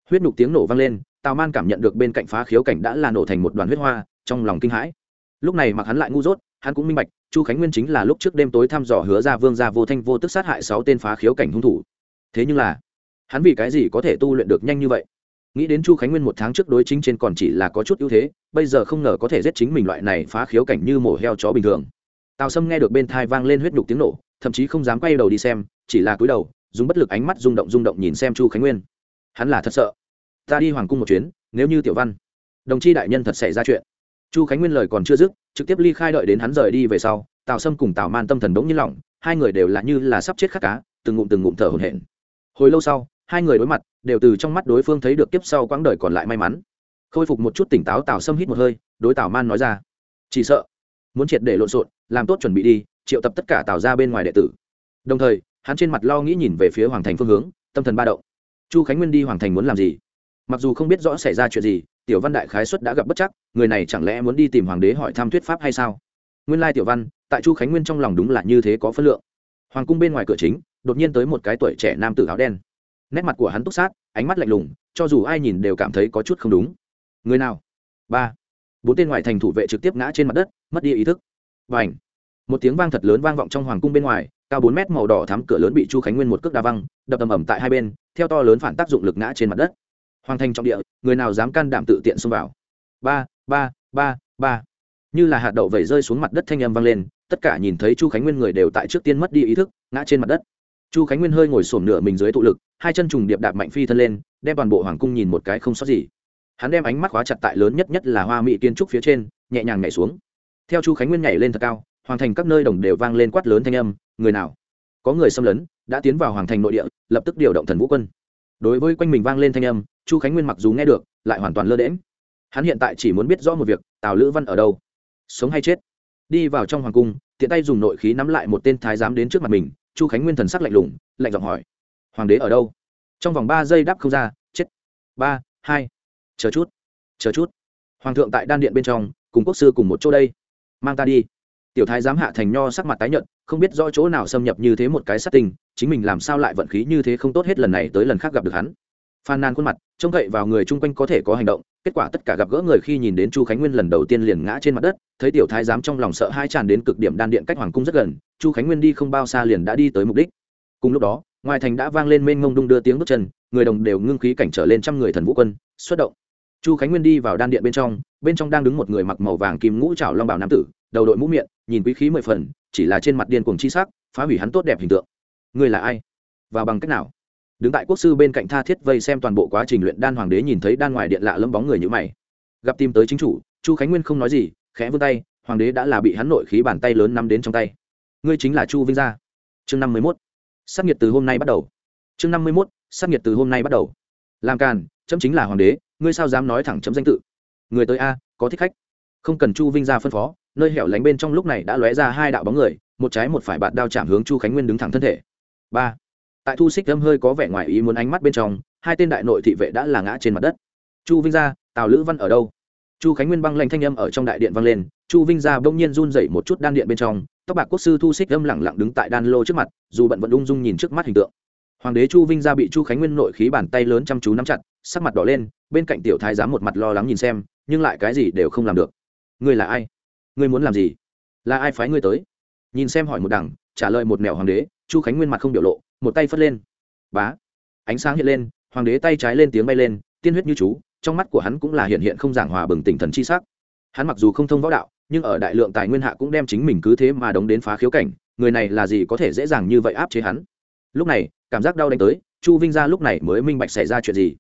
Huyết nhục tiếng nổ vang lên, tào man cảm nhận được bên cạnh phá khiếu cảnh đã là nổ thành một đoàn huyết hoa, trong lòng kinh hãi. Lúc này mặc hắn lại ngu dốt, hắn cũng minh bạch, chu khánh nguyên chính là lúc trước đêm tối thăm dò hứa ra vương gia vô thanh vô tức sát hại sáu tên phá khiếu cảnh hung thủ. Thế nhưng là, hắn vì cái gì có thể tu luyện được nhanh như vậy? Nghĩ đến chu khánh nguyên một tháng trước đối chính trên còn chỉ là có chút ưu thế, bây giờ không ngờ có thể giết chính mình loại này phá khiếu cảnh như mổ heo chó bình thường. Tào sâm nghe được bên thai vang lên huyết nhục tiếng nổ, thậm chí không dám quay đầu đi xem, chỉ là cúi đầu, dùng bất lực ánh mắt rung động rung động nhìn xem chu khánh nguyên. Hắn là thật sợ. Ta đi hoàng cung một chuyến, nếu như tiểu văn, đồng chi đại nhân thật xảy ra chuyện. Chu khánh nguyên lời còn chưa dứt, trực tiếp ly khai đợi đến hắn rời đi về sau, tào sâm cùng tào man tâm thần đống như lỏng, hai người đều là như là sắp chết khát cá, từng ngụm từng ngụm thở hổn hển. Hồi lâu sau hai người đối mặt, đều từ trong mắt đối phương thấy được kiếp sau quãng đời còn lại may mắn. Khôi phục một chút tỉnh táo, tào sâm hít một hơi, đối tào man nói ra, chỉ sợ, muốn triệt để lộn xộn, làm tốt chuẩn bị đi, triệu tập tất cả tào ra bên ngoài đệ tử. Đồng thời, hắn trên mặt lo nghĩ nhìn về phía hoàng thành phương hướng, tâm thần ba động. Chu khánh nguyên đi hoàng thành muốn làm gì? Mặc dù không biết rõ xảy ra chuyện gì, tiểu văn đại khái xuất đã gặp bất chắc, người này chẳng lẽ muốn đi tìm hoàng đế hỏi thăm thuyết pháp hay sao? Nguyên lai tiểu văn, tại chu khánh nguyên trong lòng đúng là như thế có phân lượng. Hoàng cung bên ngoài cửa chính, đột nhiên tới một cái tuổi trẻ nam tử áo đen nét mặt của hắn túc sát, ánh mắt lạnh lùng, cho dù ai nhìn đều cảm thấy có chút không đúng. Người nào? Ba. Bốn tên ngoại thành thủ vệ trực tiếp ngã trên mặt đất, mất đi ý thức. Và ảnh một tiếng vang thật lớn vang vọng trong hoàng cung bên ngoài, cao bốn mét màu đỏ thắm cửa lớn bị chu khánh nguyên một cước đa văng, đập tầm ẩm tại hai bên, theo to lớn phản tác dụng lực ngã trên mặt đất. Hoàng thành trong địa, người nào dám can đảm tự tiện xông vào? Ba ba ba ba. Như là hạt đậu vẩy rơi xuống mặt đất thanh âm vang lên, tất cả nhìn thấy chu khánh nguyên người đều tại trước tiên mất đi ý thức, ngã trên mặt đất chu khánh nguyên hơi ngồi sổm nửa mình dưới tụ lực, hai chân trùng điệp đạp mạnh phi thân lên, đem toàn bộ hoàng cung nhìn một cái không sót gì. Hắn đem ánh mắt khóa chặt tại lớn nhất nhất là hoa mỹ kiến trúc phía trên, nhẹ nhàng nhảy xuống. Theo chu khánh nguyên nhảy lên thật cao, hoàng thành các nơi đồng đều vang lên quát lớn thanh âm, người nào? Có người xâm lấn, đã tiến vào hoàng thành nội địa, lập tức điều động thần vũ quân. Đối với quanh mình vang lên thanh âm, chu khánh nguyên mặc dù nghe được, lại hoàn toàn lơ đễm hắn hiện tại chỉ muốn biết rõ một việc, tào lữ văn ở đâu? Sống hay chết? Đi vào trong hoàng cung, tiện tay dùng nội khí nắm lại một tên thái giám đến trước mặt mình chu khánh nguyên thần sắc lạnh lùng, lạnh giọng hỏi, hoàng đế ở đâu? Trong vòng ba giây đáp không ra, chết. Ba, hai, chờ chút chờ chút. Hoàng thượng tại đan điện bên trong, cùng quốc sư cùng một chỗ đây. Mang ta đi. Tiểu thái giám hạ thành nho sắc mặt tái nhợt, không biết rõ chỗ nào xâm nhập như thế một cái sát tình, chính mình làm sao lại vận khí như thế không tốt hết lần này tới lần khác gặp được hắn. Phàn nàn khuôn mặt, trông cậy vào người chung quanh có thể có hành động kết quả tất cả gặp gỡ người khi nhìn đến chu khánh nguyên lần đầu tiên liền ngã trên mặt đất, thấy tiểu thái giám trong lòng sợ hai tràn đến cực điểm đan điện cách hoàng cung rất gần, chu khánh nguyên đi không bao xa liền đã đi tới mục đích. Cùng lúc đó, ngoài thành đã vang lên mênh ngông đung đưa tiếng bước chân, người đồng đều ngưng khí cảnh trở lên trăm người thần vũ quân, xuất động. Chu khánh nguyên đi vào đan điện bên trong bên trong đang đứng một người mặc màu vàng kim ngũ trảo long bảo nam tử, đầu đội mũ miệng, nhìn quý khí mười phần, chỉ là trên mặt điên cuồng chi sắc, phá hủy hắn tốt đẹp hình tượng. Người là ai? Và bằng cách nào? Đứng tại quốc sư bên cạnh tha thiết vây xem toàn bộ quá trình luyện đan hoàng đế nhìn thấy đan ngoài điện lạ lẫm bóng người như mày. Gặp tìm tới chính chủ, chu khánh nguyên không nói gì, khẽ vươn tay, hoàng đế đã là bị hắn nội khí bàn tay lớn nắm đến trong tay. Ngươi chính là chu vinh gia. Chương năm mươi mốt. Sắc nhiệt từ hôm nay bắt đầu. Chương năm mươi mốt. Sắc nhiệt từ hôm nay bắt đầu. Làm càn, chấm chính là hoàng đế, ngươi sao dám nói thẳng chấm danh tự? Người tới a, có thích khách. Không cần chu vinh gia phân phó, nơi hẻo lánh bên trong lúc này đã lóe ra hai đạo bóng người, một trái một phải bạt đao chạm hướng chu khánh nguyên đứng thẳng thân thể. Ba tại thu xích âm hơi có vẻ ngoài ý muốn ánh mắt bên trong, hai tên đại nội thị vệ đã là ngã trên mặt đất. Chu vinh gia, tào lữ văn ở đâu? Chu khánh nguyên băng lanh thanh âm ở trong đại điện vang lên, chu vinh gia bỗng nhiên run dậy một chút đan điện bên trong, tóc bạc quốc sư thu xích âm lẳng lặng đứng tại đan lô trước mặt, dù bận vẫn ung dung nhìn trước mắt hình tượng. Hoàng đế chu vinh gia bị chu khánh nguyên nội khí bàn tay lớn chăm chú nắm chặt, sắc mặt đỏ lên, bên cạnh tiểu thái giám một mặt lo lắng nhìn xem, nhưng lại cái gì đều không làm được. Ngươi là ai? Ngươi muốn làm gì? Là ai phái ngươi tới? Nhìn xem hỏi một đằng, trả lời một mẹo hoàng đế, chu khánh nguyên mặt không biểu lộ một tay phất lên. Bá. Ánh sáng hiện lên, hoàng đế tay trái lên tiếng bay lên, tiên huyết như chú, trong mắt của hắn cũng là hiện hiện không giảng hòa bừng tỉnh thần chi sắc. Hắn mặc dù không thông võ đạo, nhưng ở đại lượng tài nguyên hạ cũng đem chính mình cứ thế mà đóng đến phá khiếu cảnh, người này là gì có thể dễ dàng như vậy áp chế hắn? Lúc này, cảm giác đau đánh tới, chu vinh ra lúc này mới minh bạch xảy ra chuyện gì.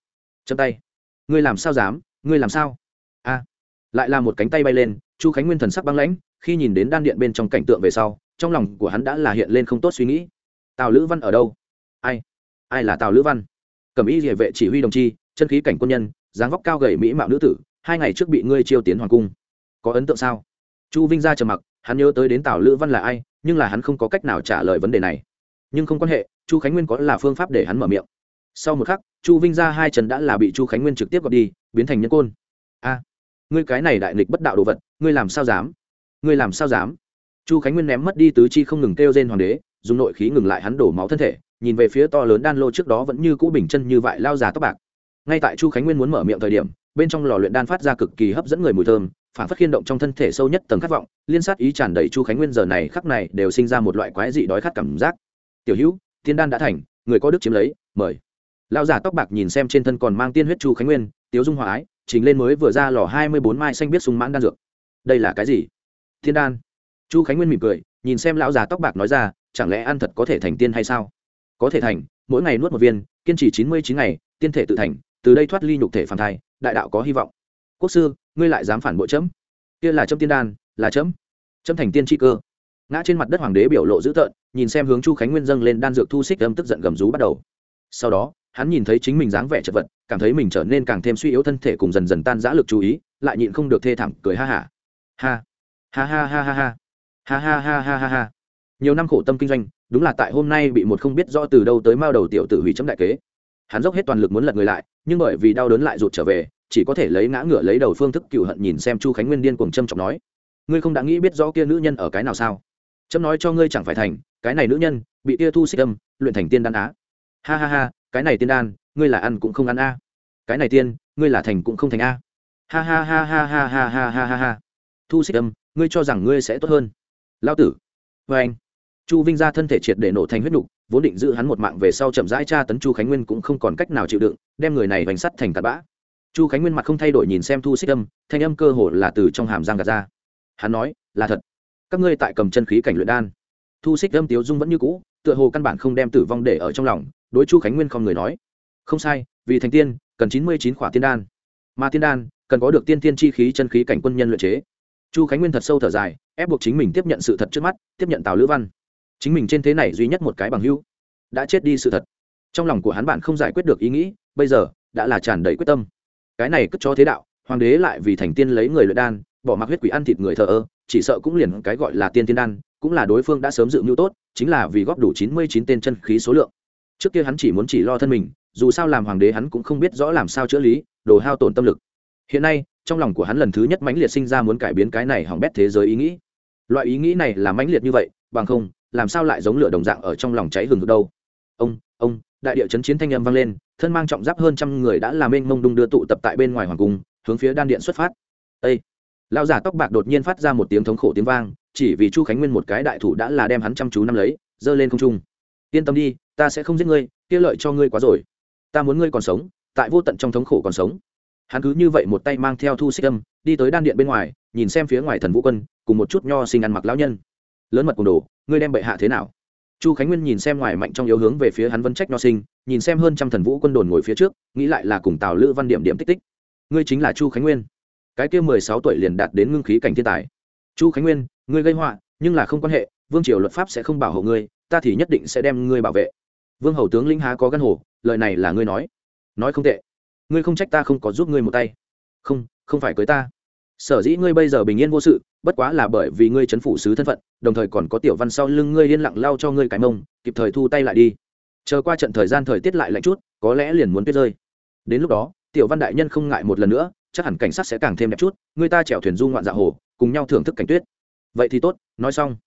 Châm tay. Ngươi làm sao dám, ngươi làm sao? A. Lại là một cánh tay bay lên, chu khánh nguyên thần sắc băng lãnh, khi nhìn đến đan điện bên trong cảnh tượng về sau, trong lòng của hắn đã là hiện lên không tốt suy nghĩ tào lữ văn ở đâu? Ai? Ai là tào lữ văn? Cẩm Y địa vệ chỉ huy đồng chi, chân khí cảnh quân nhân, dáng vóc cao gầy mỹ mạo nữ tử, hai ngày trước bị ngươi chiêu tiến hoàng cung. Có ấn tượng sao? Chu vinh ra trầm mặc, hắn nhớ tới đến tào lữ văn là ai, nhưng là hắn không có cách nào trả lời vấn đề này. Nhưng không quan hệ, chu khánh nguyên có là phương pháp để hắn mở miệng. Sau một khắc, chu vinh ra hai chân đã là bị chu khánh nguyên trực tiếp gọt đi, biến thành nhân côn. A! Ngươi cái này đại nghịch bất đạo đồ vật, ngươi làm sao dám? Ngươi làm sao dám? Chu khánh nguyên ném mất đi tứ chi không ngừng kêu trên hoàng đế dùng nội khí ngừng lại hắn đổ máu thân thể, nhìn về phía to lớn đan lô trước đó vẫn như cũ bình chân như vậy lao già tóc bạc. Ngay tại chu khánh nguyên muốn mở miệng thời điểm, bên trong lò luyện đan phát ra cực kỳ hấp dẫn người mùi thơm, phản phát khiên động trong thân thể sâu nhất tầng khát vọng, liên sát ý tràn đầy chu khánh nguyên giờ này khắc này đều sinh ra một loại quái dị đói khát cảm giác. Tiểu hữu, tiên đan đã thành, người có đức chiếm lấy, mời. Lao giả tóc bạc nhìn xem trên thân còn mang tiên huyết chu khánh nguyên, tiếu dung hòa ái chính lên mới vừa ra lò hai mươi bốn mai xanh biết sung mãn đan dược. Đây là cái gì? Thiên đan. Chu khánh nguyên mỉm cười, nhìn xem lão già tóc bạc nói ra chẳng lẽ ăn thật có thể thành tiên hay sao? Có thể thành, mỗi ngày nuốt một viên, kiên trì chín mươi chín ngày, tiên thể tự thành, từ đây thoát ly nhục thể phản thai, đại đạo có hy vọng. Quốc sư, ngươi lại dám phản bội chấm? Kia là chấm tiên đan, là chấm. Chấm thành tiên tri cơ. Ngã trên mặt đất hoàng đế biểu lộ dữ tợn, nhìn xem hướng chu khánh nguyên dâng lên đan dược thu xích âm tức giận gầm rú bắt đầu. Sau đó, hắn nhìn thấy chính mình dáng vẻ chật vật, cảm thấy mình trở nên càng thêm suy yếu thân thể cùng dần dần tan giã lực chú ý, lại nhịn không được thê thảm, cười ha hả. Ha. Ha ha ha ha ha. Ha ha ha ha ha ha nhiều năm khổ tâm kinh doanh, đúng là tại hôm nay bị một không biết do từ đâu tới mao đầu tiểu tử hủy chấm đại kế. Hắn dốc hết toàn lực muốn lật người lại, nhưng bởi vì đau đớn lại rụt trở về, chỉ có thể lấy ngã ngựa lấy đầu phương thức cựu hận nhìn xem chu khánh nguyên điên cuồng trâm trọng nói, ngươi không đã nghĩ biết rõ kia nữ nhân ở cái nào sao? Trâm nói cho ngươi chẳng phải thành, cái này nữ nhân bị kia thu xích âm, luyện thành tiên đan á. Ha ha ha, cái này tiên đan, ngươi là ăn cũng không ăn a cái này tiên, ngươi là thành cũng không thành a ha ha ha ha ha ha ha ha ha ha. Thu xích âm, ngươi cho rằng ngươi sẽ tốt hơn. Lao tử. Vê anh chu vinh ra thân thể triệt để nổ thành huyết nục, vốn định giữ hắn một mạng về sau chậm rãi tra tấn chu khánh nguyên cũng không còn cách nào chịu đựng, đem người này vành sắt thành tạt bã. Chu khánh nguyên mặt không thay đổi nhìn xem thu xích âm, thanh âm cơ hồ là từ trong hàm giang gạt ra. Hắn nói, là thật. Các ngươi tại cầm chân khí cảnh luyện đan. Thu xích âm, tiếu dung vẫn như cũ, tựa hồ căn bản không đem tử vong để ở trong lòng, đối chu khánh nguyên không người nói, không sai, vì thành tiên, cần chín mươi chín khỏa tiên đan. Mà tiên đan, cần có được tiên tiên chi khí chân khí cảnh quân nhân luyện chế. Chu khánh nguyên thật sâu thở dài, ép buộc chính mình tiếp nhận sự thật trước mắt, tiếp nhận tào lữ văn chính mình trên thế này duy nhất một cái bằng hữu, đã chết đi sự thật. Trong lòng của hắn bạn không giải quyết được ý nghĩ, bây giờ, đã là tràn đầy quyết tâm. Cái này cất cho thế đạo, hoàng đế lại vì thành tiên lấy người luyện đan, bỏ mặc huyết quỷ ăn thịt người thờ ơ, chỉ sợ cũng liền cái gọi là tiên tiên đan, cũng là đối phương đã sớm dự mưu tốt, chính là vì góp đủ chín mươi chín tên chân khí số lượng. Trước kia hắn chỉ muốn chỉ lo thân mình, dù sao làm hoàng đế hắn cũng không biết rõ làm sao chữa lý, đồ hao tổn tâm lực. Hiện nay, trong lòng của hắn lần thứ nhất mãnh liệt sinh ra muốn cải biến cái này hỏng bét thế giới ý nghĩ. Loại ý nghĩ này là mãnh liệt như vậy, bằng không làm sao lại giống lửa đồng dạng ở trong lòng cháy hừng hực đâu? Ông ông, đại địa chấn chiến thanh âm vang lên, thân mang trọng giáp hơn trăm người đã làm mênh mông đung đưa tụ tập tại bên ngoài hoàng cung, hướng phía đan điện xuất phát. Ê! lão giả tóc bạc đột nhiên phát ra một tiếng thống khổ tiếng vang, chỉ vì chu khánh nguyên một cái đại thủ đã là đem hắn chăm chú năm lấy, giơ lên không trung. Yên tâm đi, ta sẽ không giết ngươi, kia lợi cho ngươi quá rồi. Ta muốn ngươi còn sống, tại vô tận trong thống khổ còn sống. Hắn cứ như vậy một tay mang theo thu xích âm, đi tới đan điện bên ngoài, nhìn xem phía ngoài thần vũ quân, cùng một chút nho sinh ăn mặc lão nhân. Lớn mật cùng đồ ngươi đem bệ hạ thế nào? Chu khánh nguyên nhìn xem ngoài mạnh trong yếu hướng về phía hắn vân trách nho sinh, nhìn xem hơn trăm thần vũ quân đồn ngồi phía trước, nghĩ lại là cùng tào lữ văn điểm điểm tích tích. Ngươi chính là chu khánh nguyên. Cái kia mười sáu tuổi liền đạt đến ngưng khí cảnh thiên tài. Chu khánh nguyên, ngươi gây họa, nhưng là không quan hệ, vương triều luật pháp sẽ không bảo hộ ngươi, ta thì nhất định sẽ đem ngươi bảo vệ. Vương hầu tướng linh há có căn hồ lời này là ngươi nói. Nói không tệ. Ngươi không trách ta không có giúp ngươi một tay. Không không phải cưới ta sở dĩ ngươi bây giờ bình yên vô sự, bất quá là bởi vì ngươi chấn phủ sứ thân phận, đồng thời còn có tiểu văn sau lưng ngươi yên lặng lao cho ngươi cái mông, kịp thời thu tay lại đi. Chờ qua trận thời gian thời tiết lại lạnh chút, có lẽ liền muốn tuyết rơi. Đến lúc đó, tiểu văn đại nhân không ngại một lần nữa, chắc hẳn cảnh sát sẽ càng thêm đẹp chút, người ta chèo thuyền du ngoạn dạ hồ, cùng nhau thưởng thức cảnh tuyết. Vậy thì tốt, nói xong.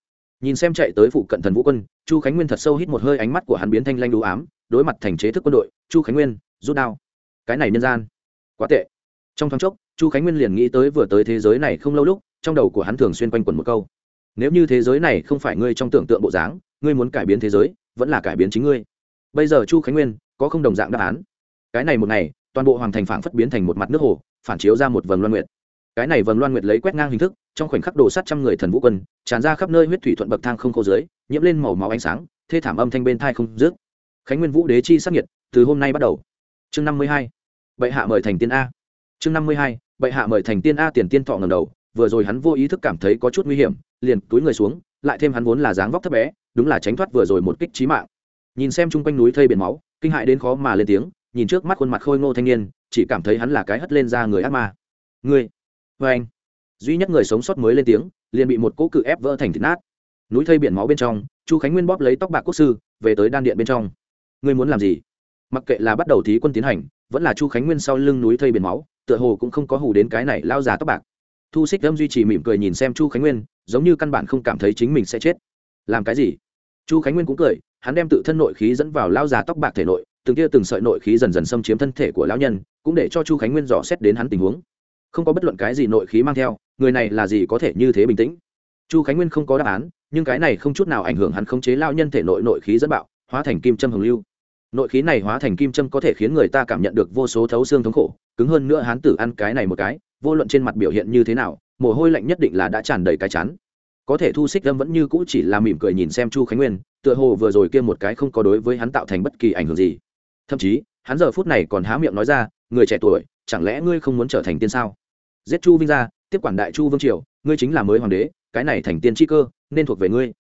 Nhìn xem chạy tới phụ cận thần vũ quân, chu khánh nguyên thật sâu hít một hơi ánh mắt của hắn biến thanh lanh đũ ám, đối mặt thành chế thức quân đội, chu khánh nguyên, rút đao. Cái này nhân gian, quá tệ. Trong thoáng chốc chu khánh nguyên liền nghĩ tới vừa tới thế giới này không lâu lúc, trong đầu của hắn thường xuyên quanh quẩn một câu. Nếu như thế giới này không phải ngươi trong tưởng tượng bộ dáng, ngươi muốn cải biến thế giới, vẫn là cải biến chính ngươi. Bây giờ chu khánh nguyên có không đồng dạng đáp án. Cái này một ngày, toàn bộ hoàng thành phảng phất biến thành một mặt nước hồ, phản chiếu ra một vầng loan nguyệt. Cái này vầng loan nguyệt lấy quét ngang hình thức, trong khoảnh khắc đổ sát trăm người thần vũ quân, tràn ra khắp nơi huyết thủy thuận bậc thang không khô dưới, nhiễm lên màu máu ánh sáng, thê thảm âm thanh bên thai không rước khánh nguyên vũ đế chi sắc nhiệt, từ hôm nay bắt đầu. Chương năm mươi hai. Bệ hạ mời thành tiên a. Chương năm mươi hai bệ hạ mời thành tiên a tiền tiên thọ ngầm đầu, vừa rồi hắn vô ý thức cảm thấy có chút nguy hiểm, liền túi người xuống, lại thêm hắn vốn là dáng vóc thấp bé, đúng là tránh thoát vừa rồi một kích trí mạng. Nhìn xem chung quanh núi thây biển máu, kinh hại đến khó mà lên tiếng, nhìn trước mắt khuôn mặt khôi ngô thanh niên, chỉ cảm thấy hắn là cái hất lên ra người ác ma. Người vê vâng anh. Duy nhất người sống sót mới lên tiếng, liền bị một cỗ cự ép vỡ thành thịt nát. Núi thây biển máu bên trong, chu khánh nguyên bóp lấy tóc bạc quốc sư, về tới đan điện bên trong. Ngươi muốn làm gì? Mặc kệ là bắt đầu thí quân tiến hành, vẫn là chu khánh nguyên sau lưng núi thây biển máu tựa hồ cũng không có hù đến cái này lao già tóc bạc. Thu xích lâm duy trì mỉm cười nhìn xem chu khánh nguyên, giống như căn bản không cảm thấy chính mình sẽ chết. Làm cái gì? Chu khánh nguyên cũng cười, hắn đem tự thân nội khí dẫn vào lao già tóc bạc thể nội, từng tia từng sợi nội khí dần dần xâm chiếm thân thể của lão nhân, cũng để cho chu khánh nguyên dò xét đến hắn tình huống. Không có bất luận cái gì nội khí mang theo, người này là gì có thể như thế bình tĩnh? Chu khánh nguyên không có đáp án, nhưng cái này không chút nào ảnh hưởng hắn khống chế lao nhân thể nội nội khí dẫn bạo, hóa thành kim châm hồng lưu nội khí này hóa thành kim châm có thể khiến người ta cảm nhận được vô số thấu xương thống khổ, cứng hơn nữa hắn tử ăn cái này một cái, vô luận trên mặt biểu hiện như thế nào, mồ hôi lạnh nhất định là đã tràn đầy cái chắn có thể thu xích lâm vẫn như cũ chỉ là mỉm cười nhìn xem chu khánh nguyên, tựa hồ vừa rồi kia một cái không có đối với hắn tạo thành bất kỳ ảnh hưởng gì. Thậm chí, hắn giờ phút này còn há miệng nói ra, người trẻ tuổi, chẳng lẽ ngươi không muốn trở thành tiên sao? Giết chu vinh ra, tiếp quản đại chu vương triều, ngươi chính là mới hoàng đế, cái này thành tiên chi cơ, nên thuộc về ngươi.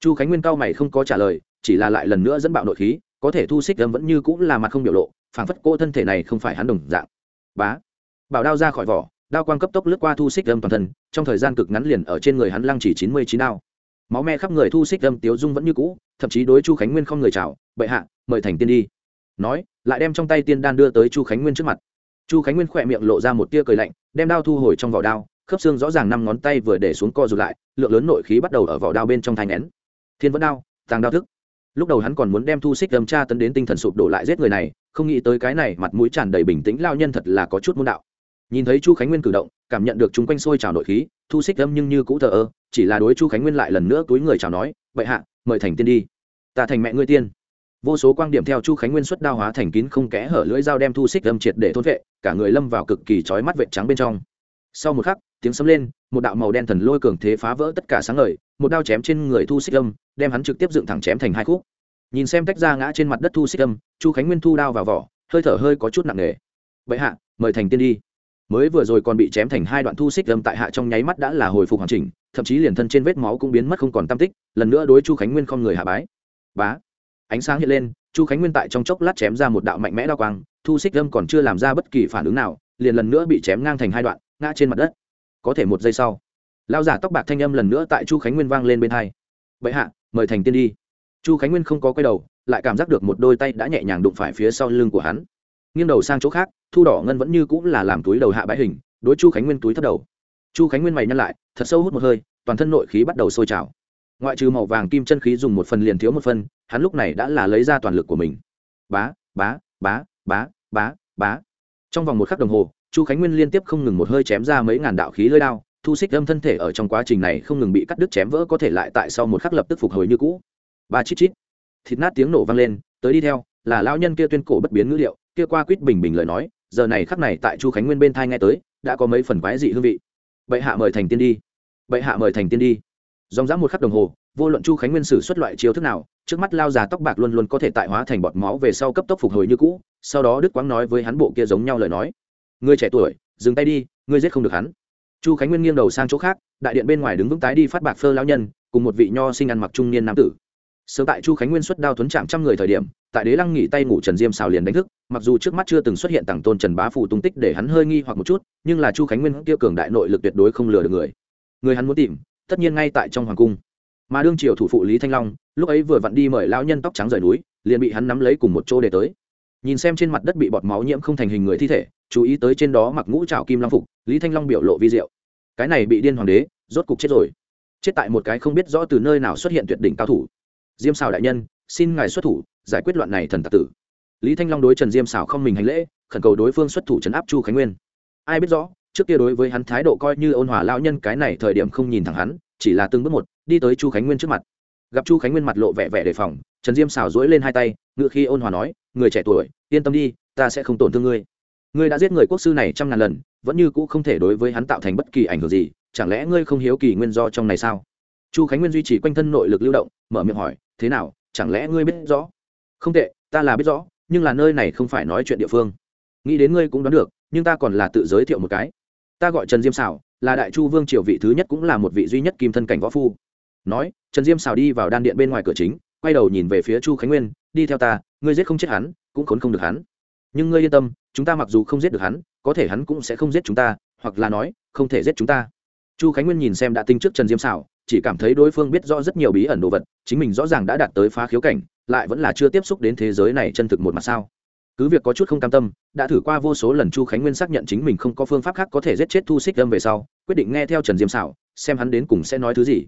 Chu khánh nguyên cao mày không có trả lời, chỉ là lại lần nữa dẫn bạo nội khí có thể thu xích âm vẫn như cũng là mặt không biểu lộ, phảng phất cô thân thể này không phải hắn đồng dạng. Bá. Bảo đao ra khỏi vỏ, đao quang cấp tốc lướt qua thu xích âm toàn thân, trong thời gian cực ngắn liền ở trên người hắn lăng chỉ chín mươi chín đao. Máu me khắp người thu xích âm tiếu dung vẫn như cũ, thậm chí đối chu khánh nguyên không người chào, bệ hạ, mời thành tiên đi. Nói, lại đem trong tay tiên đan đưa tới chu khánh nguyên trước mặt. Chu khánh nguyên khỏe miệng lộ ra một tia cười lạnh, đem đao thu hồi trong vỏ đao, khớp xương rõ ràng năm ngón tay vừa để xuống co rụt lại, lượng lớn nội khí bắt đầu ở vỏ đao bên trong thanh nén. Thiên vẫn đao, tàng đao thức lúc đầu hắn còn muốn đem thu xích đâm tra tấn đến tinh thần sụp đổ lại giết người này, không nghĩ tới cái này mặt mũi tràn đầy bình tĩnh lao nhân thật là có chút môn đạo. Nhìn thấy chu khánh nguyên cử động, cảm nhận được chúng quanh sôi trào nội khí, thu xích đâm nhưng như cũ thờ ơ, chỉ là đối chu khánh nguyên lại lần nữa túi người chào nói, bệ hạ, mời thành tiên đi. Ta thành mẹ ngươi tiên. Vô số quan điểm theo chu khánh nguyên xuất đao hóa thành kín không kẽ hở lưỡi dao đem thu xích đâm triệt để thôn vệ, cả người lâm vào cực kỳ trói mắt vệ trắng bên trong. Sau một khắc, tiếng sấm lên, một đạo màu đen thần lôi cường thế phá vỡ tất cả sáng ngời, một đao chém trên người thu xích âm đem hắn trực tiếp dựng thẳng chém thành hai khúc. Nhìn xem tách ra ngã trên mặt đất thu xích âm, chu khánh nguyên thu đao vào vỏ, hơi thở hơi có chút nặng nề. Vậy hạ, mời thành tiên đi. Mới vừa rồi còn bị chém thành hai đoạn thu xích âm tại hạ trong nháy mắt đã là hồi phục hoàn chỉnh, thậm chí liền thân trên vết máu cũng biến mất không còn tam tích, lần nữa đối chu khánh nguyên không người hạ bái. Bá. Ánh sáng hiện lên, chu khánh nguyên tại trong chốc lát chém ra một đạo mạnh mẽ đao quang, thu xích âm còn chưa làm ra bất kỳ phản ứng nào, liền lần nữa bị chém ngang thành hai đoạn, ngã trên mặt đất. Có thể một giây sau, lao giả tóc bạc thanh âm lần nữa tại chu khánh nguyên vang lên bên hai. Bệ hạ mời thành tiên đi. Chu khánh nguyên không có quay đầu, lại cảm giác được một đôi tay đã nhẹ nhàng đụng phải phía sau lưng của hắn. Nghiêng đầu sang chỗ khác, thu đỏ ngân vẫn như cũng là làm túi đầu hạ bãi hình, đối chu khánh nguyên túi thất đầu. Chu khánh nguyên mày nhăn lại, thật sâu hút một hơi, toàn thân nội khí bắt đầu sôi trào. Ngoại trừ màu vàng kim chân khí dùng một phần liền thiếu một phần, hắn lúc này đã là lấy ra toàn lực của mình. Bá bá bá bá bá bá. Trong vòng một khắc đồng hồ, chu khánh nguyên liên tiếp không ngừng một hơi chém ra mấy ngàn đạo khí lơi đao thu xích âm thân thể ở trong quá trình này không ngừng bị cắt đứt chém vỡ có thể lại tại sau một khắc lập tức phục hồi như cũ. Ba chít chít. Thịt nát tiếng nổ vang lên, tới đi theo, là lão nhân kia tuyên cổ bất biến ngữ liệu, kia qua quýt bình bình lời nói, giờ này khắc này tại chu khánh nguyên bên thai nghe tới, đã có mấy phần quái dị hương vị. Bệ hạ mời thành tiên đi. Bệ hạ mời thành tiên đi. Dòng dã một khắc đồng hồ, vô luận chu khánh nguyên sử xuất loại chiêu thức nào, trước mắt lao già tóc bạc luôn luôn có thể tại hóa thành bọt máu về sau cấp tốc phục hồi như cũ, sau đó đức quang nói với hắn bộ kia giống nhau lời nói. Người trẻ tuổi, dừng tay đi, ngươi giết không được hắn chu khánh nguyên nghiêng đầu sang chỗ khác, đại điện bên ngoài đứng vững tái đi phát bạc phơ lao nhân, cùng một vị nho sinh ăn mặc trung niên nam tử. Sớm tại chu khánh nguyên xuất đao tuấn chạm trăm người thời điểm, tại đế lăng nghỉ tay ngủ trần diêm xào liền đánh thức, mặc dù trước mắt chưa từng xuất hiện tặng tôn trần bá phủ tung tích để hắn hơi nghi hoặc một chút, nhưng là chu khánh nguyên kia cường đại nội lực tuyệt đối không lừa được người. Người hắn muốn tìm, tất nhiên ngay tại trong hoàng cung. Mà đương triều thủ phụ lý thanh long, lúc ấy vừa vặn đi mời lão nhân tóc trắng rời núi, liền bị hắn nắm lấy cùng một chỗ để tới. Nhìn xem trên mặt đất bị bọt máu nhiễm không thành hình người thi thể, chú ý tới trên đó mặc ngũ trào kim long phục lý thanh long biểu lộ vi diệu. Cái này bị điên hoàng đế, rốt cục chết rồi. Chết tại một cái không biết rõ từ nơi nào xuất hiện tuyệt đỉnh cao thủ. Diêm xào đại nhân, xin ngài xuất thủ, giải quyết loạn này thần tạc tử. Lý thanh long đối trần diêm xào không mình hành lễ, khẩn cầu đối phương xuất thủ trấn áp chu khánh nguyên. Ai biết rõ, trước kia đối với hắn thái độ coi như ôn hòa lão nhân cái này thời điểm không nhìn thẳng hắn, chỉ là từng bước một, đi tới chu khánh nguyên trước mặt. Gặp chu khánh nguyên mặt lộ vẻ vẻ đề phòng, trần diêm xào dỗi lên hai tay, ngựa khi ôn hòa nói, người trẻ tuổi, yên tâm đi, ta sẽ không tổn thương ngươi. Ngươi đã giết người quốc sư này trăm ngàn lần vẫn như cũ không thể đối với hắn tạo thành bất kỳ ảnh hưởng gì, chẳng lẽ ngươi không hiếu kỳ nguyên do trong này sao? Chu khánh nguyên duy trì quanh thân nội lực lưu động, mở miệng hỏi, thế nào, chẳng lẽ ngươi biết rõ? Không tệ, ta là biết rõ, nhưng là nơi này không phải nói chuyện địa phương. Nghĩ đến ngươi cũng đoán được, nhưng ta còn là tự giới thiệu một cái. Ta gọi trần diêm xảo là đại chu vương triều vị thứ nhất cũng là một vị duy nhất kim thân cảnh võ phu. Nói, trần diêm xảo đi vào đan điện bên ngoài cửa chính, quay đầu nhìn về phía chu khánh nguyên, đi theo ta, ngươi giết không chết hắn, cũng khốn không được hắn. Nhưng ngươi yên tâm chúng ta mặc dù không giết được hắn, có thể hắn cũng sẽ không giết chúng ta, hoặc là nói, không thể giết chúng ta. Chu khánh nguyên nhìn xem đã tinh trước trần diêm xảo chỉ cảm thấy đối phương biết rõ rất nhiều bí ẩn đồ vật, chính mình rõ ràng đã đạt tới phá khiếu cảnh, lại vẫn là chưa tiếp xúc đến thế giới này chân thực một mặt sao. Cứ việc có chút không cam tâm, đã thử qua vô số lần chu khánh nguyên xác nhận chính mình không có phương pháp khác có thể giết chết thu xích lâm về sau, quyết định nghe theo trần diêm xảo xem hắn đến cùng sẽ nói thứ gì.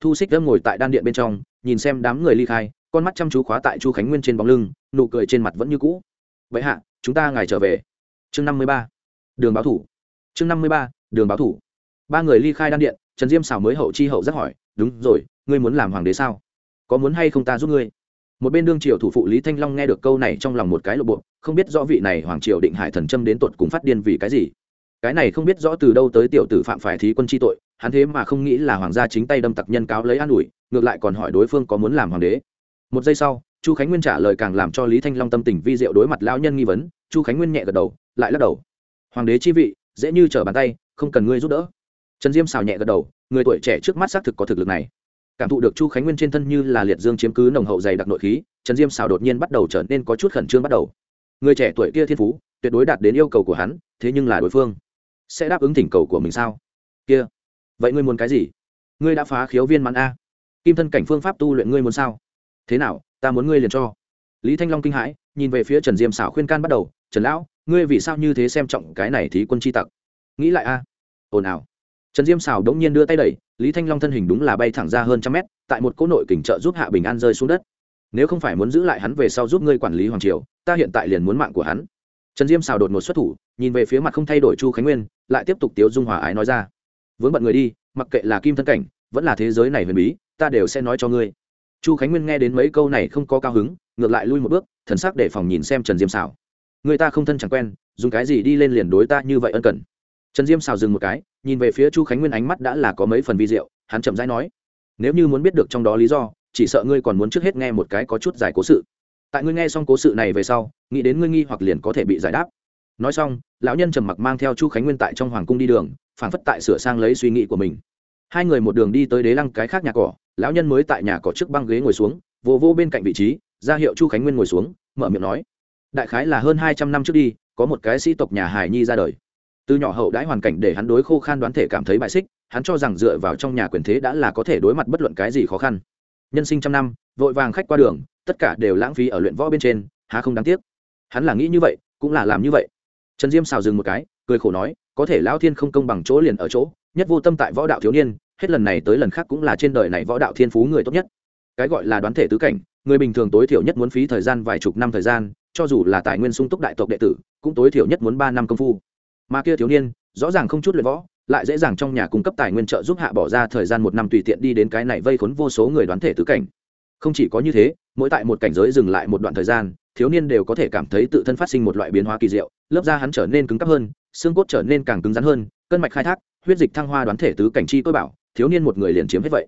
Thu xích lâm ngồi tại đan điện bên trong, nhìn xem đám người ly khai, con mắt chăm chú khóa tại chu khánh nguyên trên bóng lưng, nụ cười trên mặt vẫn như cũ. Vậy hạ chúng ta ngài trở về. Chương năm mươi ba, đường báo thủ. Chương năm mươi ba, đường báo thủ. Ba người ly khai đan điện, trần diêm xảo mới hậu chi hậu rất hỏi, đúng rồi, ngươi muốn làm hoàng đế sao? Có muốn hay không ta giúp ngươi? Một bên đương triều thủ phụ lý thanh long nghe được câu này trong lòng một cái lộ bộ, không biết rõ vị này hoàng triều định hải thần châm đến tột cùng phát điên vì cái gì. Cái này không biết rõ từ đâu tới tiểu tử phạm phải thí quân chi tội, hắn thế mà không nghĩ là hoàng gia chính tay đâm tặc nhân cáo lấy an ủi, ngược lại còn hỏi đối phương có muốn làm hoàng đế. Một giây sau chu khánh nguyên trả lời càng làm cho lý thanh long tâm tình vi diệu đối mặt lão nhân nghi vấn, chu khánh nguyên nhẹ gật đầu, lại lắc đầu. Hoàng đế chi vị, dễ như trở bàn tay, không cần ngươi giúp đỡ. Trần diêm xào nhẹ gật đầu, người tuổi trẻ trước mắt xác thực có thực lực này. Cảm thụ được chu khánh nguyên trên thân như là liệt dương chiếm cứ nồng hậu dày đặc nội khí, trần diêm xào đột nhiên bắt đầu trở nên có chút khẩn trương bắt đầu. Người trẻ tuổi kia thiên phú, tuyệt đối đạt đến yêu cầu của hắn, thế nhưng là đối phương sẽ đáp ứng thỉnh cầu của mình sao? Kia, vậy ngươi muốn cái gì? Ngươi đã phá khiếu viên mãn a. Kim thân cảnh phương pháp tu luyện ngươi muốn sao? Thế nào? Ta muốn ngươi liền cho. Lý thanh long kinh hãi, nhìn về phía trần diêm xảo khuyên can bắt đầu, trần lão, ngươi vì sao như thế xem trọng cái này thì quân chi tặc? Nghĩ lại a. Ồn ào. Trần diêm xảo đống nhiên đưa tay đẩy, lý thanh long thân hình đúng là bay thẳng ra hơn trăm mét, tại một cỗ nội kỉnh trợ giúp hạ bình an rơi xuống đất. Nếu không phải muốn giữ lại hắn về sau giúp ngươi quản lý hoàng triều, ta hiện tại liền muốn mạng của hắn. Trần diêm xào đột ngột xuất thủ, nhìn về phía mặt không thay đổi chu khánh nguyên, lại tiếp tục tiếu dung hòa ái nói ra, vướng bận người đi, mặc kệ là kim thân cảnh, vẫn là thế giới này huyền bí, ta đều sẽ nói cho ngươi chu khánh nguyên nghe đến mấy câu này không có cao hứng, ngược lại lui một bước, thần sắc để phòng nhìn xem trần diêm xảo người ta không thân chẳng quen, dùng cái gì đi lên liền đối ta như vậy ân cần. Trần diêm xào dừng một cái, nhìn về phía chu khánh nguyên ánh mắt đã là có mấy phần vi diệu, hắn chậm rãi nói, nếu như muốn biết được trong đó lý do, chỉ sợ ngươi còn muốn trước hết nghe một cái có chút dài cố sự. Tại ngươi nghe xong cố sự này về sau, nghĩ đến ngươi nghi hoặc liền có thể bị giải đáp. Nói xong, lão nhân trầm mặc mang theo chu khánh nguyên tại trong hoàng cung đi đường phản phất tại sửa sang lấy suy nghĩ của mình hai người một đường đi tới đế lăng cái khác nhà cỏ, lão nhân mới tại nhà cỏ trước băng ghế ngồi xuống, vô vô bên cạnh vị trí, ra hiệu chu khánh nguyên ngồi xuống, mở miệng nói, đại khái là hơn hai trăm năm trước đi, có một cái sĩ tộc nhà hải nhi ra đời. Từ nhỏ hậu đãi hoàn cảnh để hắn đối khô khan đoán thể cảm thấy bại xích, hắn cho rằng dựa vào trong nhà quyền thế đã là có thể đối mặt bất luận cái gì khó khăn. Nhân sinh trăm năm, vội vàng khách qua đường, tất cả đều lãng phí ở luyện võ bên trên, há không đáng tiếc. Hắn là nghĩ như vậy, cũng là làm như vậy. Trần diêm xào dừng một cái, cười khổ nói, có thể lão thiên không công bằng chỗ liền ở chỗ nhất vô tâm tại võ đạo thiếu niên, hết lần này tới lần khác cũng là trên đời này võ đạo thiên phú người tốt nhất. Cái gọi là đoán thể tứ cảnh, người bình thường tối thiểu nhất muốn phí thời gian vài chục năm thời gian, cho dù là tài nguyên sung túc đại tộc đệ tử, cũng tối thiểu nhất muốn ba năm công phu. Mà kia thiếu niên, rõ ràng không chút luyện võ, lại dễ dàng trong nhà cung cấp tài nguyên trợ giúp hạ bỏ ra thời gian một năm tùy tiện đi đến cái này vây khốn vô số người đoán thể tứ cảnh. Không chỉ có như thế, mỗi tại một cảnh giới dừng lại một đoạn thời gian, thiếu niên đều có thể cảm thấy tự thân phát sinh một loại biến hóa kỳ diệu, lớp da hắn trở nên cứng cắp hơn, xương cốt trở nên càng cứng rắn hơn, cân mạch khai thác huyết dịch thăng hoa đoán thể tứ cảnh chi tôi bảo, thiếu niên một người liền chiếm hết vậy.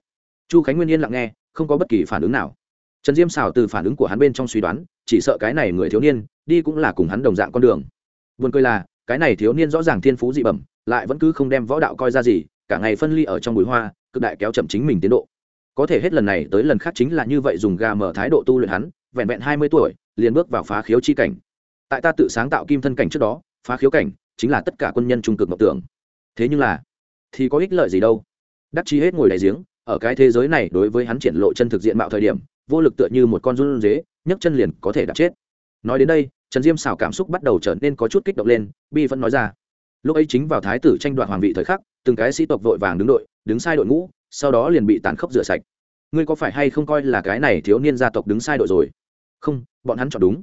Chu khánh nguyên yên lặng nghe, không có bất kỳ phản ứng nào. Trần diêm xào từ phản ứng của hắn bên trong suy đoán, chỉ sợ cái này người thiếu niên, đi cũng là cùng hắn đồng dạng con đường. Vườn cười là, cái này thiếu niên rõ ràng thiên phú dị bẩm, lại vẫn cứ không đem võ đạo coi ra gì, cả ngày phân ly ở trong bụi hoa, cực đại kéo chậm chính mình tiến độ. Có thể hết lần này tới lần khác chính là như vậy dùng gà mở thái độ tu luyện hắn, vẹn vẹn hai mươi tuổi, liền bước vào phá khiếu chi cảnh. Tại ta tự sáng tạo kim thân cảnh trước đó, phá khiếu cảnh chính là tất cả quân nhân trung cực mộng tưởng. Thế nhưng là thì có ích lợi gì đâu. Đắc chi hết ngồi đại giếng, ở cái thế giới này đối với hắn triển lộ chân thực diện mạo thời điểm, vô lực tựa như một con run dế nhấc chân liền có thể đạp chết. Nói đến đây, trần diêm xảo cảm xúc bắt đầu trở nên có chút kích động lên, bi vẫn nói ra. Lúc ấy chính vào thái tử tranh đoạt hoàng vị thời khắc, từng cái sĩ tộc vội vàng đứng đội, đứng sai đội ngũ, sau đó liền bị tàn khốc rửa sạch. Ngươi có phải hay không coi là cái này thiếu niên gia tộc đứng sai đội rồi? Không, bọn hắn chọn đúng.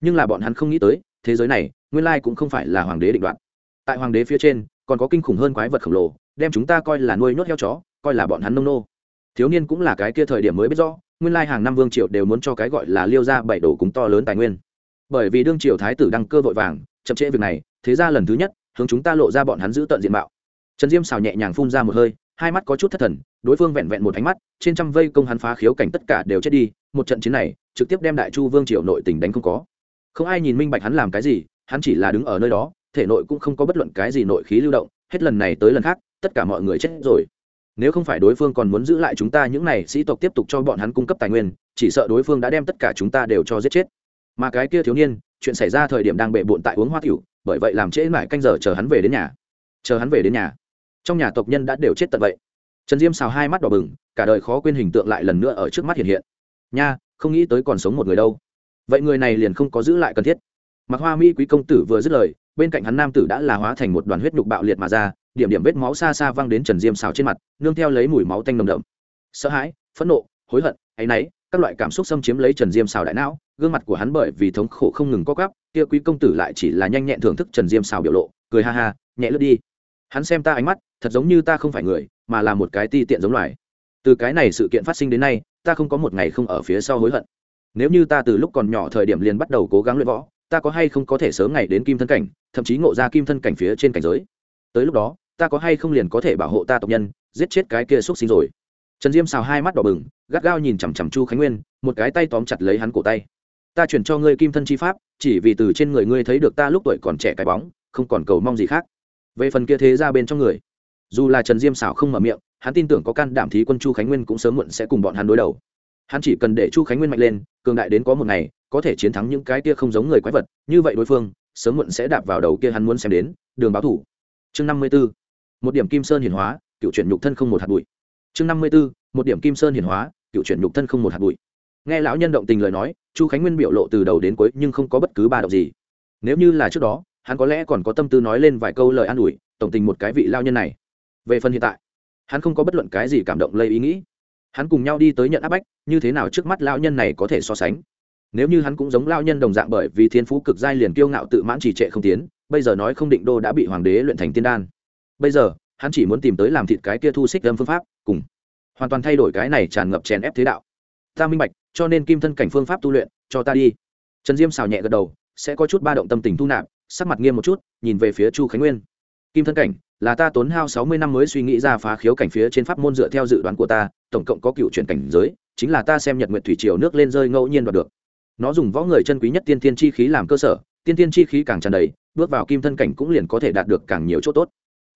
Nhưng là bọn hắn không nghĩ tới, thế giới này, nguyên lai cũng không phải là hoàng đế định đoạt. Tại hoàng đế phía trên, còn có kinh khủng hơn quái vật khổng lồ đem chúng ta coi là nuôi nhốt heo chó, coi là bọn hắn nông nô. Thiếu niên cũng là cái kia thời điểm mới biết rõ, nguyên lai hàng năm vương triều đều muốn cho cái gọi là liêu ra bảy đồ cúng to lớn tài nguyên. Bởi vì đương triều thái tử đăng cơ vội vàng, chậm trễ việc này, thế ra lần thứ nhất, hướng chúng ta lộ ra bọn hắn giữ tận diện mạo. Trần diêm xào nhẹ nhàng phun ra một hơi, hai mắt có chút thất thần, đối phương vẹn vẹn một ánh mắt, trên trăm vây công hắn phá khiếu cảnh tất cả đều chết đi, một trận chiến này, trực tiếp đem đại chu vương triều nội tỉnh đánh không có. Không ai nhìn minh bạch hắn làm cái gì, hắn chỉ là đứng ở nơi đó, thể nội cũng không có bất luận cái gì nội khí lưu động, hết lần này tới lần khác tất cả mọi người chết rồi. Nếu không phải đối phương còn muốn giữ lại chúng ta, những này sĩ tộc tiếp tục cho bọn hắn cung cấp tài nguyên, chỉ sợ đối phương đã đem tất cả chúng ta đều cho giết chết. Mà cái kia thiếu niên, chuyện xảy ra thời điểm đang bệ bộn tại uống hoa tiểu, bởi vậy làm trễ mãi canh giờ chờ hắn về đến nhà. Chờ hắn về đến nhà, trong nhà tộc nhân đã đều chết tận vậy. Trần diêm xào hai mắt đỏ bừng, cả đời khó quên hình tượng lại lần nữa ở trước mắt hiện hiện. Nha, không nghĩ tới còn sống một người đâu. Vậy người này liền không có giữ lại cần thiết. Mặc hoa mỹ quý công tử vừa dứt lời, bên cạnh hắn nam tử đã là hóa thành một đoàn huyết nhục bạo liệt mà ra điểm điểm vết máu xa xa văng đến trần diêm xào trên mặt, nương theo lấy mùi máu tanh nồng đậm. Sợ hãi, phẫn nộ, hối hận, áy náy, các loại cảm xúc xâm chiếm lấy trần diêm xào đại não, gương mặt của hắn bởi vì thống khổ không ngừng co cắp kia quý công tử lại chỉ là nhanh nhẹn thưởng thức trần diêm xào biểu lộ, cười ha ha, nhẹ lướt đi. Hắn xem ta ánh mắt, thật giống như ta không phải người, mà là một cái ti tiện giống loài. Từ cái này sự kiện phát sinh đến nay, ta không có một ngày không ở phía sau hối hận. Nếu như ta từ lúc còn nhỏ thời điểm liền bắt đầu cố gắng luyện võ, ta có hay không có thể sớm ngày đến kim thân cảnh, thậm chí ngộ ra kim thân cảnh phía trên cảnh giới? Tới lúc đó, ta có hay không liền có thể bảo hộ ta tộc nhân, giết chết cái kia xúc sinh rồi. Trần diêm xào hai mắt đỏ bừng, gắt gao nhìn chằm chằm chu khánh nguyên, một cái tay tóm chặt lấy hắn cổ tay. Ta chuyển cho ngươi kim thân chi pháp, chỉ vì từ trên người ngươi thấy được ta lúc tuổi còn trẻ cái bóng, không còn cầu mong gì khác. Về phần kia thế ra bên trong người, dù là trần diêm xảo không mở miệng, hắn tin tưởng có can đảm thí quân chu khánh nguyên cũng sớm muộn sẽ cùng bọn hắn đối đầu. Hắn chỉ cần để chu khánh nguyên mạnh lên, cường đại đến có một ngày, có thể chiến thắng những cái kia không giống người quái vật, như vậy đối phương sớm muộn sẽ đạp vào đầu kia hắn muốn xem đến, đường báo thủ chương năm mươi b ố một điểm kim sơn hiển hóa, cựu chuyển nhục thân không một hạt bụi. Chương năm mươi b ố một điểm kim sơn hiển hóa, cựu chuyển nhục thân không một hạt bụi. Nghe lão nhân động tình lời nói, chu khánh nguyên biểu lộ từ đầu đến cuối nhưng không có bất cứ ba động gì. Nếu như là trước đó, hắn có lẽ còn có tâm tư nói lên vài câu lời an ủi, tổng tình một cái vị lao nhân này. Về phần hiện tại, hắn không có bất luận cái gì cảm động lây ý nghĩ. Hắn cùng nhau đi tới nhận áp bách, như thế nào trước mắt lao nhân này có thể so sánh? Nếu như hắn cũng giống lao nhân đồng dạng bởi vì thiên phú cực giai liền kiêu ngạo tự mãn trì trệ không tiến bây giờ nói không định đô đã bị hoàng đế luyện thành tiên đan. Bây giờ, hắn chỉ muốn tìm tới làm thịt cái kia thu xích âm phương pháp, cùng hoàn toàn thay đổi cái này tràn ngập chèn ép thế đạo. Ta minh bạch, cho nên kim thân cảnh phương pháp tu luyện, cho ta đi. Trần diêm xào nhẹ gật đầu, sẽ có chút ba động tâm tình thu nạp, sắc mặt nghiêm một chút, nhìn về phía chu khánh nguyên. Kim thân cảnh, là ta tốn hao sáu mươi năm mới suy nghĩ ra phá khiếu cảnh phía trên pháp môn dựa theo dự đoán của ta, tổng cộng có cựu chuyển cảnh giới, chính là ta xem nhật nguyện thủy triều nước lên rơi ngẫu nhiên đoạt được. Nó dùng võ người chân quý nhất tiên tiên chi khí làm cơ sở, tiên tiên chi khí càng tràn đầy bước vào kim thân cảnh cũng liền có thể đạt được càng nhiều chỗ tốt.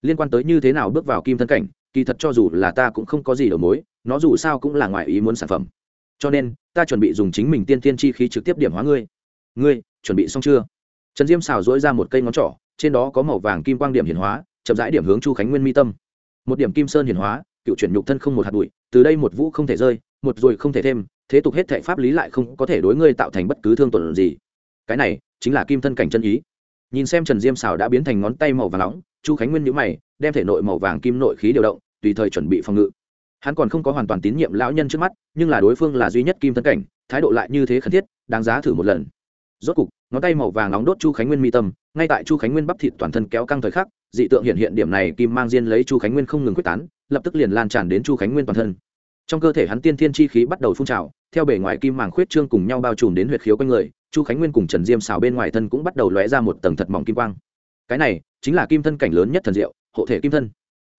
Liên quan tới như thế nào bước vào kim thân cảnh, kỳ thật cho dù là ta cũng không có gì đầu mối, nó dù sao cũng là ngoài ý muốn sản phẩm. Cho nên, ta chuẩn bị dùng chính mình tiên tiên chi khí trực tiếp điểm hóa ngươi. Ngươi, chuẩn bị xong chưa? Trần diêm xào dỗi ra một cây ngón trỏ, trên đó có màu vàng kim quang điểm hiển hóa, chậm rãi điểm hướng chu khánh nguyên mi tâm. Một điểm kim sơn hiển hóa, cựu chuyển nhục thân không một hạt bụi, từ đây một vũ không thể rơi, một rồi không thể thêm, thế tục hết thệ pháp lý lại không có thể đối ngươi tạo thành bất cứ thương tổn gì. Cái này chính là kim thân cảnh chân ý nhìn xem trần diêm xào đã biến thành ngón tay màu vàng nóng, chu khánh nguyên nhữ mày, đem thể nội màu vàng kim nội khí điều động, tùy thời chuẩn bị phòng ngự. Hắn còn không có hoàn toàn tín nhiệm lão nhân trước mắt, nhưng là đối phương là duy nhất kim thân cảnh, thái độ lại như thế khẩn thiết, đáng giá thử một lần. Rốt cục, ngón tay màu vàng nóng đốt chu khánh nguyên mi tâm, ngay tại chu khánh nguyên bắp thịt toàn thân kéo căng thời khắc, dị tượng hiện hiện điểm này kim mang diên lấy chu khánh nguyên không ngừng quyết tán, lập tức liền lan tràn đến chu khánh nguyên toàn thân. Trong cơ thể hắn tiên thiên chi khí bắt đầu phun trào theo bề ngoài kim màng khuyết trương cùng nhau bao trùm đến huyệt khiếu quanh người, chu khánh nguyên cùng trần diêm xào bên ngoài thân cũng bắt đầu lóe ra một tầng thật mỏng kim quang. Cái này chính là kim thân cảnh lớn nhất thần diệu, hộ thể kim thân.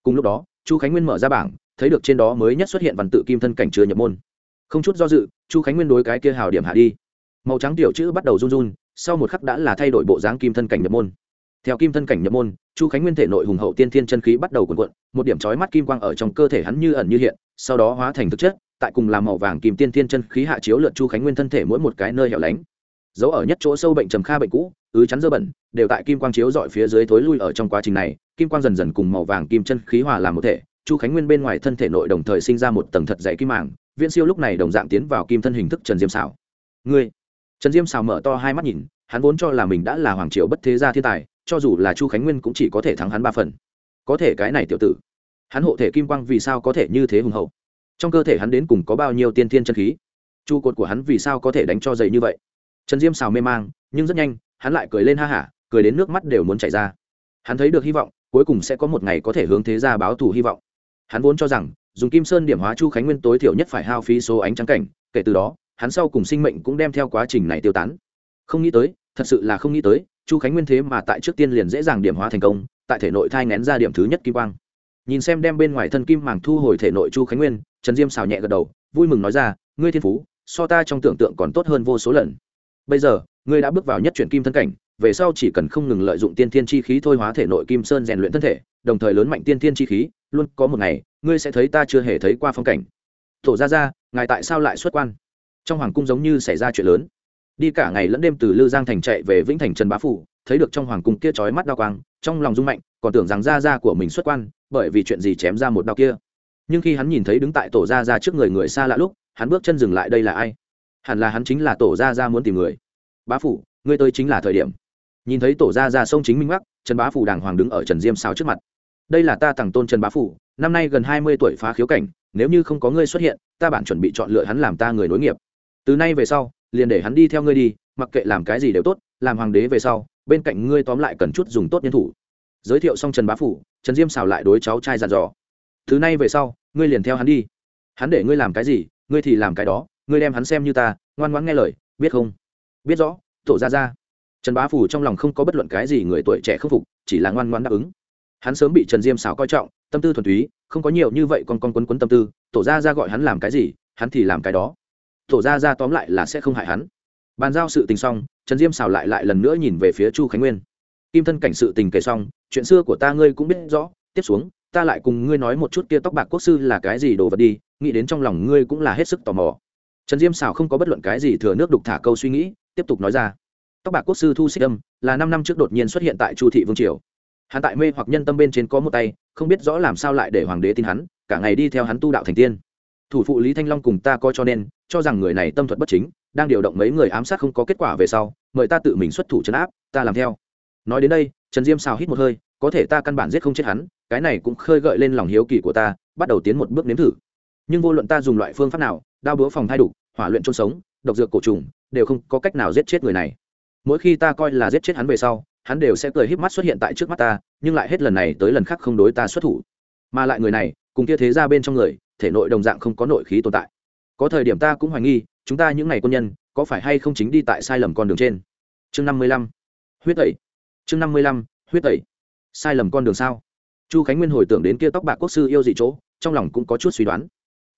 Cùng lúc đó, chu khánh nguyên mở ra bảng, thấy được trên đó mới nhất xuất hiện văn tự kim thân cảnh chưa nhập môn. Không chút do dự, chu khánh nguyên đối cái kia hào điểm hạ đi. Màu trắng tiểu chữ bắt đầu run run, sau một khắc đã là thay đổi bộ dáng kim thân cảnh nhập môn. Theo kim thân cảnh nhập môn, chu khánh nguyên thể nội hùng hậu tiên thiên chân khí bắt đầu cuộn cuộn, một điểm trói mắt kim quang ở trong cơ thể hắn như ẩn như hiện, sau đó hóa thành thực chất tại cùng làm màu vàng kim tiên thiên chân khí hạ chiếu lượt chu khánh nguyên thân thể mỗi một cái nơi hẻo lánh. Dấu ở nhất chỗ sâu bệnh trầm kha bệnh cũ, ứ chắn dơ bẩn, đều tại kim quang chiếu dọi phía dưới thối lui ở trong quá trình này, kim quang dần dần cùng màu vàng kim chân khí hòa làm một thể, chu khánh nguyên bên ngoài thân thể nội đồng thời sinh ra một tầng thật dày kim màng, viễn siêu lúc này đồng dạng tiến vào kim thân hình thức trần diêm xảo ngươi? Trần diêm xảo mở to hai mắt nhìn, hắn vốn cho là mình đã là hoàng triều bất thế gia thiên tài, cho dù là chu khánh nguyên cũng chỉ có thể thắng hắn ba phần. Có thể cái này tiểu tử, hắn hộ thể kim quang vì sao có thể như thế hùng hậu? Trong cơ thể hắn đến cùng có bao nhiêu tiên thiên chân khí? Chu cột của hắn vì sao có thể đánh cho dày như vậy? Trần diêm xào mê mang, nhưng rất nhanh, hắn lại cười lên ha hả, cười đến nước mắt đều muốn chảy ra. Hắn thấy được hy vọng, cuối cùng sẽ có một ngày có thể hướng thế gia báo thù hy vọng. Hắn vốn cho rằng, dùng kim sơn điểm hóa chu khánh nguyên tối thiểu nhất phải hao phí số ánh trắng cảnh, kể từ đó, hắn sau cùng sinh mệnh cũng đem theo quá trình này tiêu tán. Không nghĩ tới, thật sự là không nghĩ tới, chu khánh nguyên thế mà tại trước tiên liền dễ dàng điểm hóa thành công, tại thể nội thai ngén ra điểm thứ nhất kim quang. Nhìn xem đem bên ngoài thân kim màng thu hồi thể nội chu khánh nguyên trần diêm xào nhẹ gật đầu, vui mừng nói ra, ngươi thiên phú, so ta trong tưởng tượng còn tốt hơn vô số lần. Bây giờ, ngươi đã bước vào nhất chuyển kim thân cảnh, về sau chỉ cần không ngừng lợi dụng tiên thiên chi khí thôi hóa thể nội kim sơn rèn luyện thân thể, đồng thời lớn mạnh tiên thiên chi khí, luôn có một ngày, ngươi sẽ thấy ta chưa hề thấy qua phong cảnh. Tổ ra ra ngài tại sao lại xuất quan? Trong hoàng cung giống như xảy ra chuyện lớn. Đi cả ngày lẫn đêm từ lư giang thành chạy về vĩnh thành trần bá phủ, thấy được trong hoàng cung kia trói mắt đao quang, trong lòng rung mạnh, còn tưởng rằng gia gia của mình xuất quan, bởi vì chuyện gì chém ra một đao kia nhưng khi hắn nhìn thấy đứng tại tổ gia gia trước người người xa lạ lúc, hắn bước chân dừng lại đây là ai? Hẳn là hắn chính là tổ gia gia muốn tìm người. Bá phủ, ngươi tới chính là thời điểm. Nhìn thấy tổ gia gia sông chính minh mắc, trần bá phủ đàng hoàng đứng ở trần diêm sao trước mặt. Đây là ta tặng tôn trần bá phủ, năm nay gần hai mươi tuổi phá khiếu cảnh, nếu như không có ngươi xuất hiện, ta bản chuẩn bị chọn lựa hắn làm ta người nối nghiệp. Từ nay về sau, liền để hắn đi theo ngươi đi, mặc kệ làm cái gì đều tốt, làm hoàng đế về sau, bên cạnh ngươi tóm lại cần chút dùng tốt nhân thủ. Giới thiệu xong trần bá phủ, trần diêm xào lại đối cháu trai dặn dò thứ nay về sau, ngươi liền theo hắn đi. Hắn để ngươi làm cái gì, ngươi thì làm cái đó, ngươi đem hắn xem như ta, ngoan ngoãn nghe lời, biết không? Biết rõ, tổ ra ra trần bá phủ trong lòng không có bất luận cái gì người tuổi trẻ khâm phục, chỉ là ngoan ngoãn đáp ứng. Hắn sớm bị trần diêm xào coi trọng, tâm tư thuần túy, không có nhiều như vậy con con quấn quấn tâm tư, tổ ra ra gọi hắn làm cái gì, hắn thì làm cái đó. Tổ ra ra tóm lại là sẽ không hại hắn. Bàn giao sự tình xong, trần diêm xào lại lại lần nữa nhìn về phía chu khánh nguyên. Kim thân cảnh sự tình kể xong, chuyện xưa của ta ngươi cũng biết rõ, tiếp xuống ta lại cùng ngươi nói một chút kia tóc bạc quốc sư là cái gì đồ vật đi, nghĩ đến trong lòng ngươi cũng là hết sức tò mò. Trần diêm xảo không có bất luận cái gì thừa nước đục thả câu suy nghĩ, tiếp tục nói ra. Tóc bạc quốc sư thu xích âm, là năm năm trước đột nhiên xuất hiện tại chu thị vương triều. Hắn tại mê hoặc nhân tâm bên trên có một tay, không biết rõ làm sao lại để hoàng đế tin hắn, cả ngày đi theo hắn tu đạo thành tiên. Thủ phụ lý thanh long cùng ta coi cho nên, cho rằng người này tâm thuật bất chính, đang điều động mấy người ám sát không có kết quả về sau, mời ta tự mình xuất thủ chấn áp, ta làm theo. Nói đến đây, trần diêm xào hít một hơi, có thể ta căn bản giết không chết hắn cái này cũng khơi gợi lên lòng hiếu kỳ của ta, bắt đầu tiến một bước nếm thử. Nhưng vô luận ta dùng loại phương pháp nào, đao búa phòng thay đủ hỏa luyện trôn sống, độc dược cổ trùng, đều không có cách nào giết chết người này. Mỗi khi ta coi là giết chết hắn về sau, hắn đều sẽ cười híp mắt xuất hiện tại trước mắt ta, nhưng lại hết lần này tới lần khác không đối ta xuất thủ. Mà lại người này, cùng kia thế ra bên trong người, thể nội đồng dạng không có nội khí tồn tại. Có thời điểm ta cũng hoài nghi, chúng ta những ngày quân nhân, có phải hay không chính đi tại sai lầm con đường trên? Chương năm mươi lăm, huyết tẩy. Chương năm mươi lăm, huyết tẩy. Sai lầm con đường sao? Chu khánh nguyên hồi tưởng đến kia tóc bạc quốc sư yêu dị chỗ, trong lòng cũng có chút suy đoán.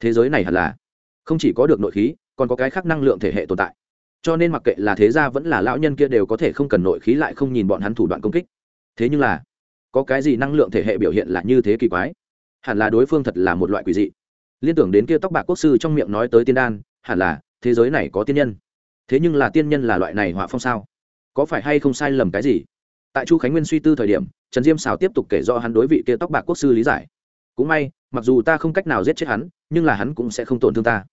Thế giới này hẳn là không chỉ có được nội khí, còn có cái khác năng lượng thể hệ tồn tại. Cho nên mặc kệ là thế gia vẫn là lão nhân kia đều có thể không cần nội khí lại không nhìn bọn hắn thủ đoạn công kích. Thế nhưng là, có cái gì năng lượng thể hệ biểu hiện là như thế kỳ quái? Hẳn là đối phương thật là một loại quỷ dị. Liên tưởng đến kia tóc bạc quốc sư trong miệng nói tới tiên đan, hẳn là thế giới này có tiên nhân. Thế nhưng là tiên nhân là loại này họa phong sao? Có phải hay không sai lầm cái gì? Tại chu khánh nguyên suy tư thời điểm trần diêm xào tiếp tục kể do hắn đối vị kia tóc bạc quốc sư lý giải. Cũng may, mặc dù ta không cách nào giết chết hắn, nhưng là hắn cũng sẽ không tổn thương ta.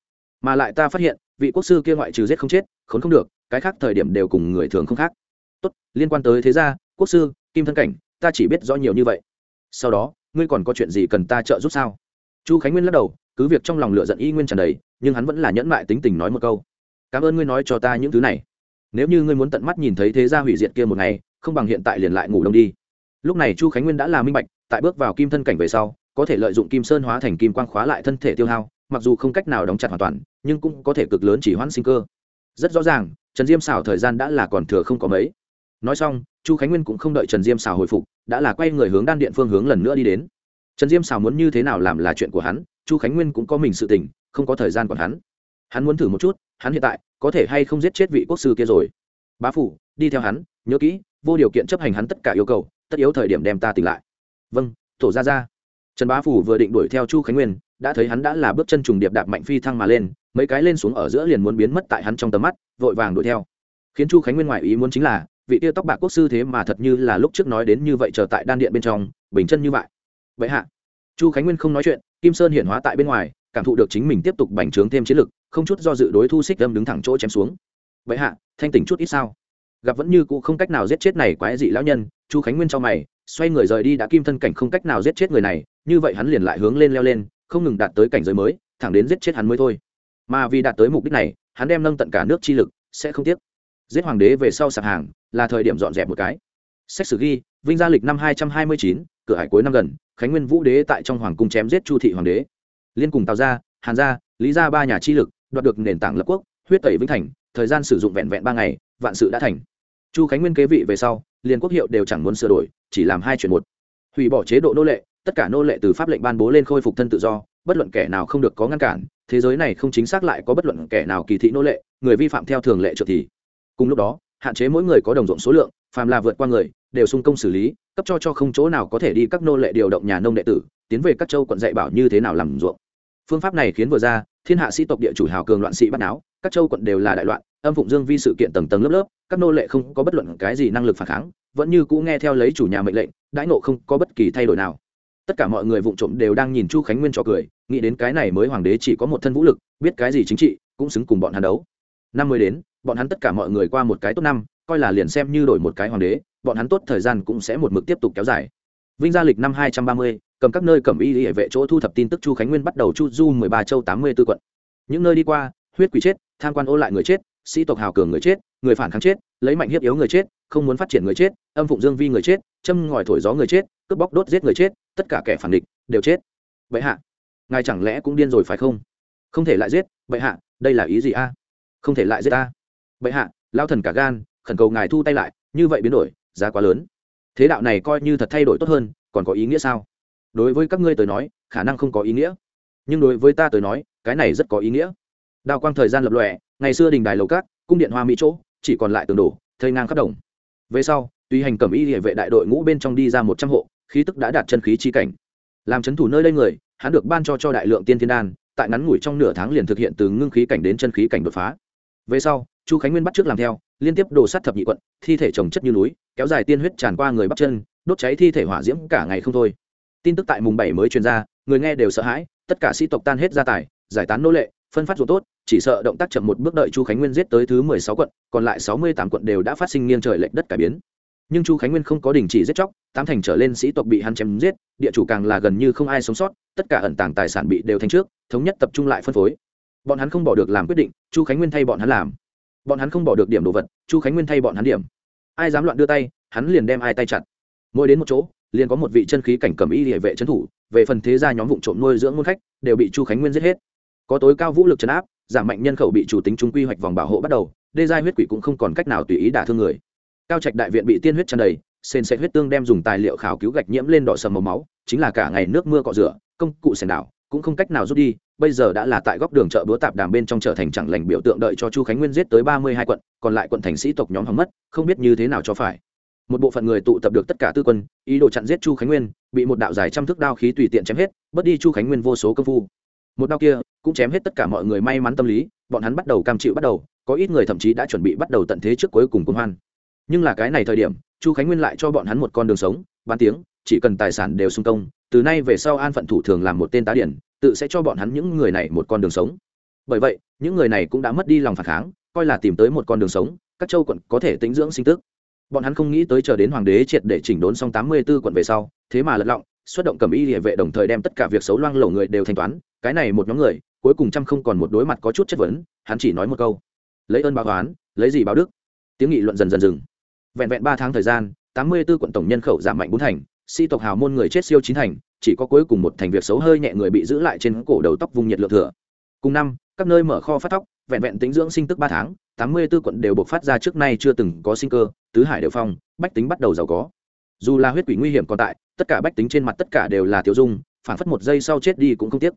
Mà lại ta phát hiện, vị quốc sư kia ngoại trừ giết không chết, khốn không được, cái khác thời điểm đều cùng người thường không khác. Tốt, liên quan tới thế gia, quốc sư, kim thân cảnh, ta chỉ biết rõ nhiều như vậy. Sau đó, ngươi còn có chuyện gì cần ta trợ giúp sao? Chu khánh nguyên lắc đầu, cứ việc trong lòng lựa giận y nguyên tràn đầy, nhưng hắn vẫn là nhẫn mại tính tình nói một câu. Cảm ơn ngươi nói cho ta những thứ này. Nếu như ngươi muốn tận mắt nhìn thấy thế gia hủy diệt kia một ngày, không bằng hiện tại liền lại ngủ đông đi lúc này chu khánh nguyên đã là minh bạch, tại bước vào kim thân cảnh về sau, có thể lợi dụng kim sơn hóa thành kim quang khóa lại thân thể tiêu hao, mặc dù không cách nào đóng chặt hoàn toàn, nhưng cũng có thể cực lớn chỉ hoãn sinh cơ. Rất rõ ràng, trần diêm xảo thời gian đã là còn thừa không có mấy. Nói xong, chu khánh nguyên cũng không đợi trần diêm xảo hồi phục, đã là quay người hướng đan điện phương hướng lần nữa đi đến. Trần diêm xảo muốn như thế nào làm là chuyện của hắn, chu khánh nguyên cũng có mình sự tình, không có thời gian còn hắn. Hắn muốn thử một chút, hắn hiện tại có thể hay không giết chết vị quốc sư kia rồi. Bá phủ, đi theo hắn, nhớ kỹ, vô điều kiện chấp hành hắn tất cả yêu cầu tất yếu thời điểm đem ta tỉnh lại. Vâng tổ ra ra trần bá phủ vừa định đuổi theo chu khánh nguyên, đã thấy hắn đã là bước chân trùng điệp đạp mạnh phi thăng mà lên, mấy cái lên xuống ở giữa liền muốn biến mất tại hắn trong tầm mắt, vội vàng đuổi theo. Khiến chu khánh nguyên ngoại ý muốn chính là, vị tiêu tóc bạc quốc sư thế mà thật như là lúc trước nói đến như vậy chờ tại đan điện bên trong, bình chân như vậy. Vậy hạ, chu khánh nguyên không nói chuyện, kim sơn hiện hóa tại bên ngoài, cảm thụ được chính mình tiếp tục bành trướng thêm chiến lực, không chút do dự đối thu xích âm đứng thẳng chỗ chém xuống. Vậy hạ, thanh tỉnh chút ít sao? Gặp vẫn như cũ không cách nào giết chết này quái dị lão nhân, chu khánh nguyên cho mày, xoay người rời đi đã kim thân cảnh không cách nào giết chết người này, như vậy hắn liền lại hướng lên leo lên, không ngừng đạt tới cảnh giới mới, thẳng đến giết chết hắn mới thôi. Mà vì đạt tới mục đích này, hắn đem nâng tận cả nước chi lực, sẽ không tiếc. Giết hoàng đế về sau sạp hàng, là thời điểm dọn dẹp một cái. Sách sử ghi, vinh gia lịch năm hai trăm hai mươi chín, cửa hải cuối năm gần, khánh nguyên vũ đế tại trong hoàng cung chém giết chu thị hoàng đế. Liên cùng tào gia, hàn gia, lý gia ba nhà chi lực, đoạt được nền tảng lập quốc, huyết tẩy vĩnh thành, thời gian sử dụng vẹn vẹn ba ngày, vạn sự đã thành chu khánh nguyên kế vị về sau, liền quốc hiệu đều chẳng muốn sửa đổi, chỉ làm hai chuyện một hủy bỏ chế độ nô lệ, tất cả nô lệ từ pháp lệnh ban bố lên khôi phục thân tự do, bất luận kẻ nào không được có ngăn cản, thế giới này không chính xác lại có bất luận kẻ nào kỳ thị nô lệ, người vi phạm theo thường lệ trượt thì cùng lúc đó, hạn chế mỗi người có đồng ruộng số lượng, phàm là vượt qua người, đều xung công xử lý, cấp cho cho không chỗ nào có thể đi các nô lệ điều động nhà nông đệ tử, tiến về các châu quận dạy bảo như thế nào làm ruộng phương pháp này khiến vừa ra, thiên hạ sĩ tộc địa chủ hào cường loạn sĩ bắt áo các châu quận đều là đại loạn, âm phụng dương vi sự kiện tầng tầng lớp lớp, các nô lệ không có bất luận cái gì năng lực phản kháng, vẫn như cũ nghe theo lấy chủ nhà mệnh lệnh, đãi nộ không có bất kỳ thay đổi nào. Tất cả mọi người vụng trộm đều đang nhìn chu khánh nguyên cho cười, nghĩ đến cái này mới hoàng đế chỉ có một thân vũ lực, biết cái gì chính trị, cũng xứng cùng bọn hắn đấu. Năm mới đến, bọn hắn tất cả mọi người qua một cái tốt năm, coi là liền xem như đổi một cái hoàng đế, bọn hắn tốt thời gian cũng sẽ một mực tiếp tục kéo dài. Vinh gia lịch năm hai trăm ba mươi, cầm các nơi cầm y hệ vệ chỗ thu thập tin tức chu khánh nguyên bắt đầu chu du mười ba châu tám mươi tư quận. Những nơi đi qua huyết quỷ chết, tham quan ô lại người chết, sĩ tộc hào cường người chết, người phản kháng chết, lấy mạnh hiếp yếu người chết, không muốn phát triển người chết, âm phụng dương vi người chết, châm ngòi thổi gió người chết, cướp bóc đốt giết người chết, tất cả kẻ phản địch đều chết. Vậy hạ, ngài chẳng lẽ cũng điên rồi phải không? Không thể lại giết vậy hạ, đây là ý gì a? Không thể lại giết ta vậy hạ lao thần cả gan, khẩn cầu ngài thu tay lại, như vậy biến đổi, giá quá lớn. Thế đạo này coi như thật thay đổi tốt hơn, còn có ý nghĩa sao? Đối với các ngươi tới nói, khả năng không có ý nghĩa. Nhưng đối với ta tới nói, cái này rất có ý nghĩa đào quang thời gian lập lòe, ngày xưa đình đài lầu cát cung điện hoa mỹ chỗ, chỉ còn lại tường đổ, thây ngang khắp đồng. Về sau tùy hành cầm y địa vệ đại đội ngũ bên trong đi ra một trăm hộ, khí tức đã đạt chân khí chi cảnh. Làm c h ấ n thủ nơi đây người, hắn được ban cho cho đại lượng tiên thiên đan, tại ngắn ngủi trong nửa tháng liền thực hiện từ ngưng khí cảnh đến chân khí cảnh đột phá. Về sau, chu khánh nguyên bắt trước làm theo, liên tiếp đổ sát thập nhị quận, thi thể trồng chất như núi, kéo dài tiên huyết tràn qua người bắt chân, đốt cháy thi thể hỏa diễm cả ngày không thôi. Tin tức tại mùng bảy mới truyền ra, người nghe đều sợ hãi, tất cả sĩ tộc tan hết gia tài, giải tán nô lệ phân phát ruộng tốt, chỉ sợ động tác chậm một bước đợi chu khánh nguyên giết tới thứ mười sáu quận, còn lại sáu mươi tám quận đều đã phát sinh nghiêng trời lệch đất cải biến. Nhưng chu khánh nguyên không có đình chỉ giết chóc, tám thành trở lên sĩ tộc bị hắn chém giết, địa chủ càng là gần như không ai sống sót, tất cả ẩn tàng tài sản bị đều thành trước, thống nhất tập trung lại phân phối. Bọn hắn không bỏ được làm quyết định, chu khánh nguyên thay bọn hắn làm. Bọn hắn không bỏ được điểm đồ vật, chu khánh nguyên thay bọn hắn điểm. Ai dám loạn đưa tay, hắn liền đem ai tay chặt. Mỗi đến một chỗ, liền có một vị chân khí cảnh cầm y địa vệ trấn thủ, về phần thế gia nhóm vụ trộm nuôi dưỡng môn khách, đều bị chu khánh nguyên giết hết có tối cao vũ lực chấn áp, giảm mạnh nhân khẩu bị chủ tính trung quy hoạch vòng bảo hộ bắt đầu, đê giai huyết quỷ cũng không còn cách nào tùy ý đả thương người. Cao trạch đại viện bị tiên huyết tràn đầy, sền sệt huyết tương đem dùng tài liệu khảo cứu gạch nhiễm lên đỏ sầm màu máu, chính là cả ngày nước mưa cọ rửa, công cụ sèn đảo, cũng không cách nào rút đi, bây giờ đã là tại góc đường chợ búa tạp đàm bên trong trở thành chẳng lành biểu tượng đợi cho chu khánh nguyên giết tới ba mươi hai quận, còn lại quận thành sĩ tộc nhóm hóng mất, không biết như thế nào cho phải. Một bộ phận người tụ tập được tất cả tư quân, ý đồ chặn giết chu khánh nguyên, bị một đạo dài trăm thước đao khí tùy tiện chém hết, bớt đi chu khánh nguyên vô số công phu. Một đao kia cũng chém hết tất cả mọi người may mắn tâm lý, bọn hắn bắt đầu cam chịu bắt đầu, có ít người thậm chí đã chuẩn bị bắt đầu tận thế trước cuối cùng công hoan. Nhưng là cái này thời điểm, chu khánh nguyên lại cho bọn hắn một con đường sống, bán tiếng, chỉ cần tài sản đều sung công, từ nay về sau an phận thủ thường làm một tên tá điển, tự sẽ cho bọn hắn những người này một con đường sống. Bởi vậy, những người này cũng đã mất đi lòng phản kháng, coi là tìm tới một con đường sống, các châu quận có thể tính dưỡng sinh tức. Bọn hắn không nghĩ tới chờ đến hoàng đế triệt để chỉnh đốn xong tám mươi 84 quận về sau, thế mà lật lọng, xuất động cầm y địa vệ đồng thời đem tất cả việc xấu loang lổ người đều thanh toán, cái này một nhóm người cuối cùng trăm không còn một đối mặt có chút chất vấn, hắn chỉ nói một câu. Lấy ơn báo oán, lấy gì báo đức? Tiếng nghị luận dần dần dừng. Vẹn vẹn ba tháng thời gian, tám mươi 84 quận tổng nhân khẩu giảm mạnh bốn thành, si tộc hào môn người chết siêu chín thành, chỉ có cuối cùng một thành việc xấu hơi nhẹ người bị giữ lại trên cổ đầu tóc vùng nhiệt lượng thừa. Cùng năm, các nơi mở kho phát tóc, vẹn vẹn tính dưỡng sinh tức ba tháng, tám mươi 84 quận đều buộc phát ra trước nay chưa từng có sinh cơ, tứ hải đều phong, bách tính bắt đầu giàu có. Dù là huyết quỷ nguy hiểm còn tại, tất cả bách tính trên mặt tất cả đều là tiêu dung, phản phất một giây sau chết đi cũng không tiếc.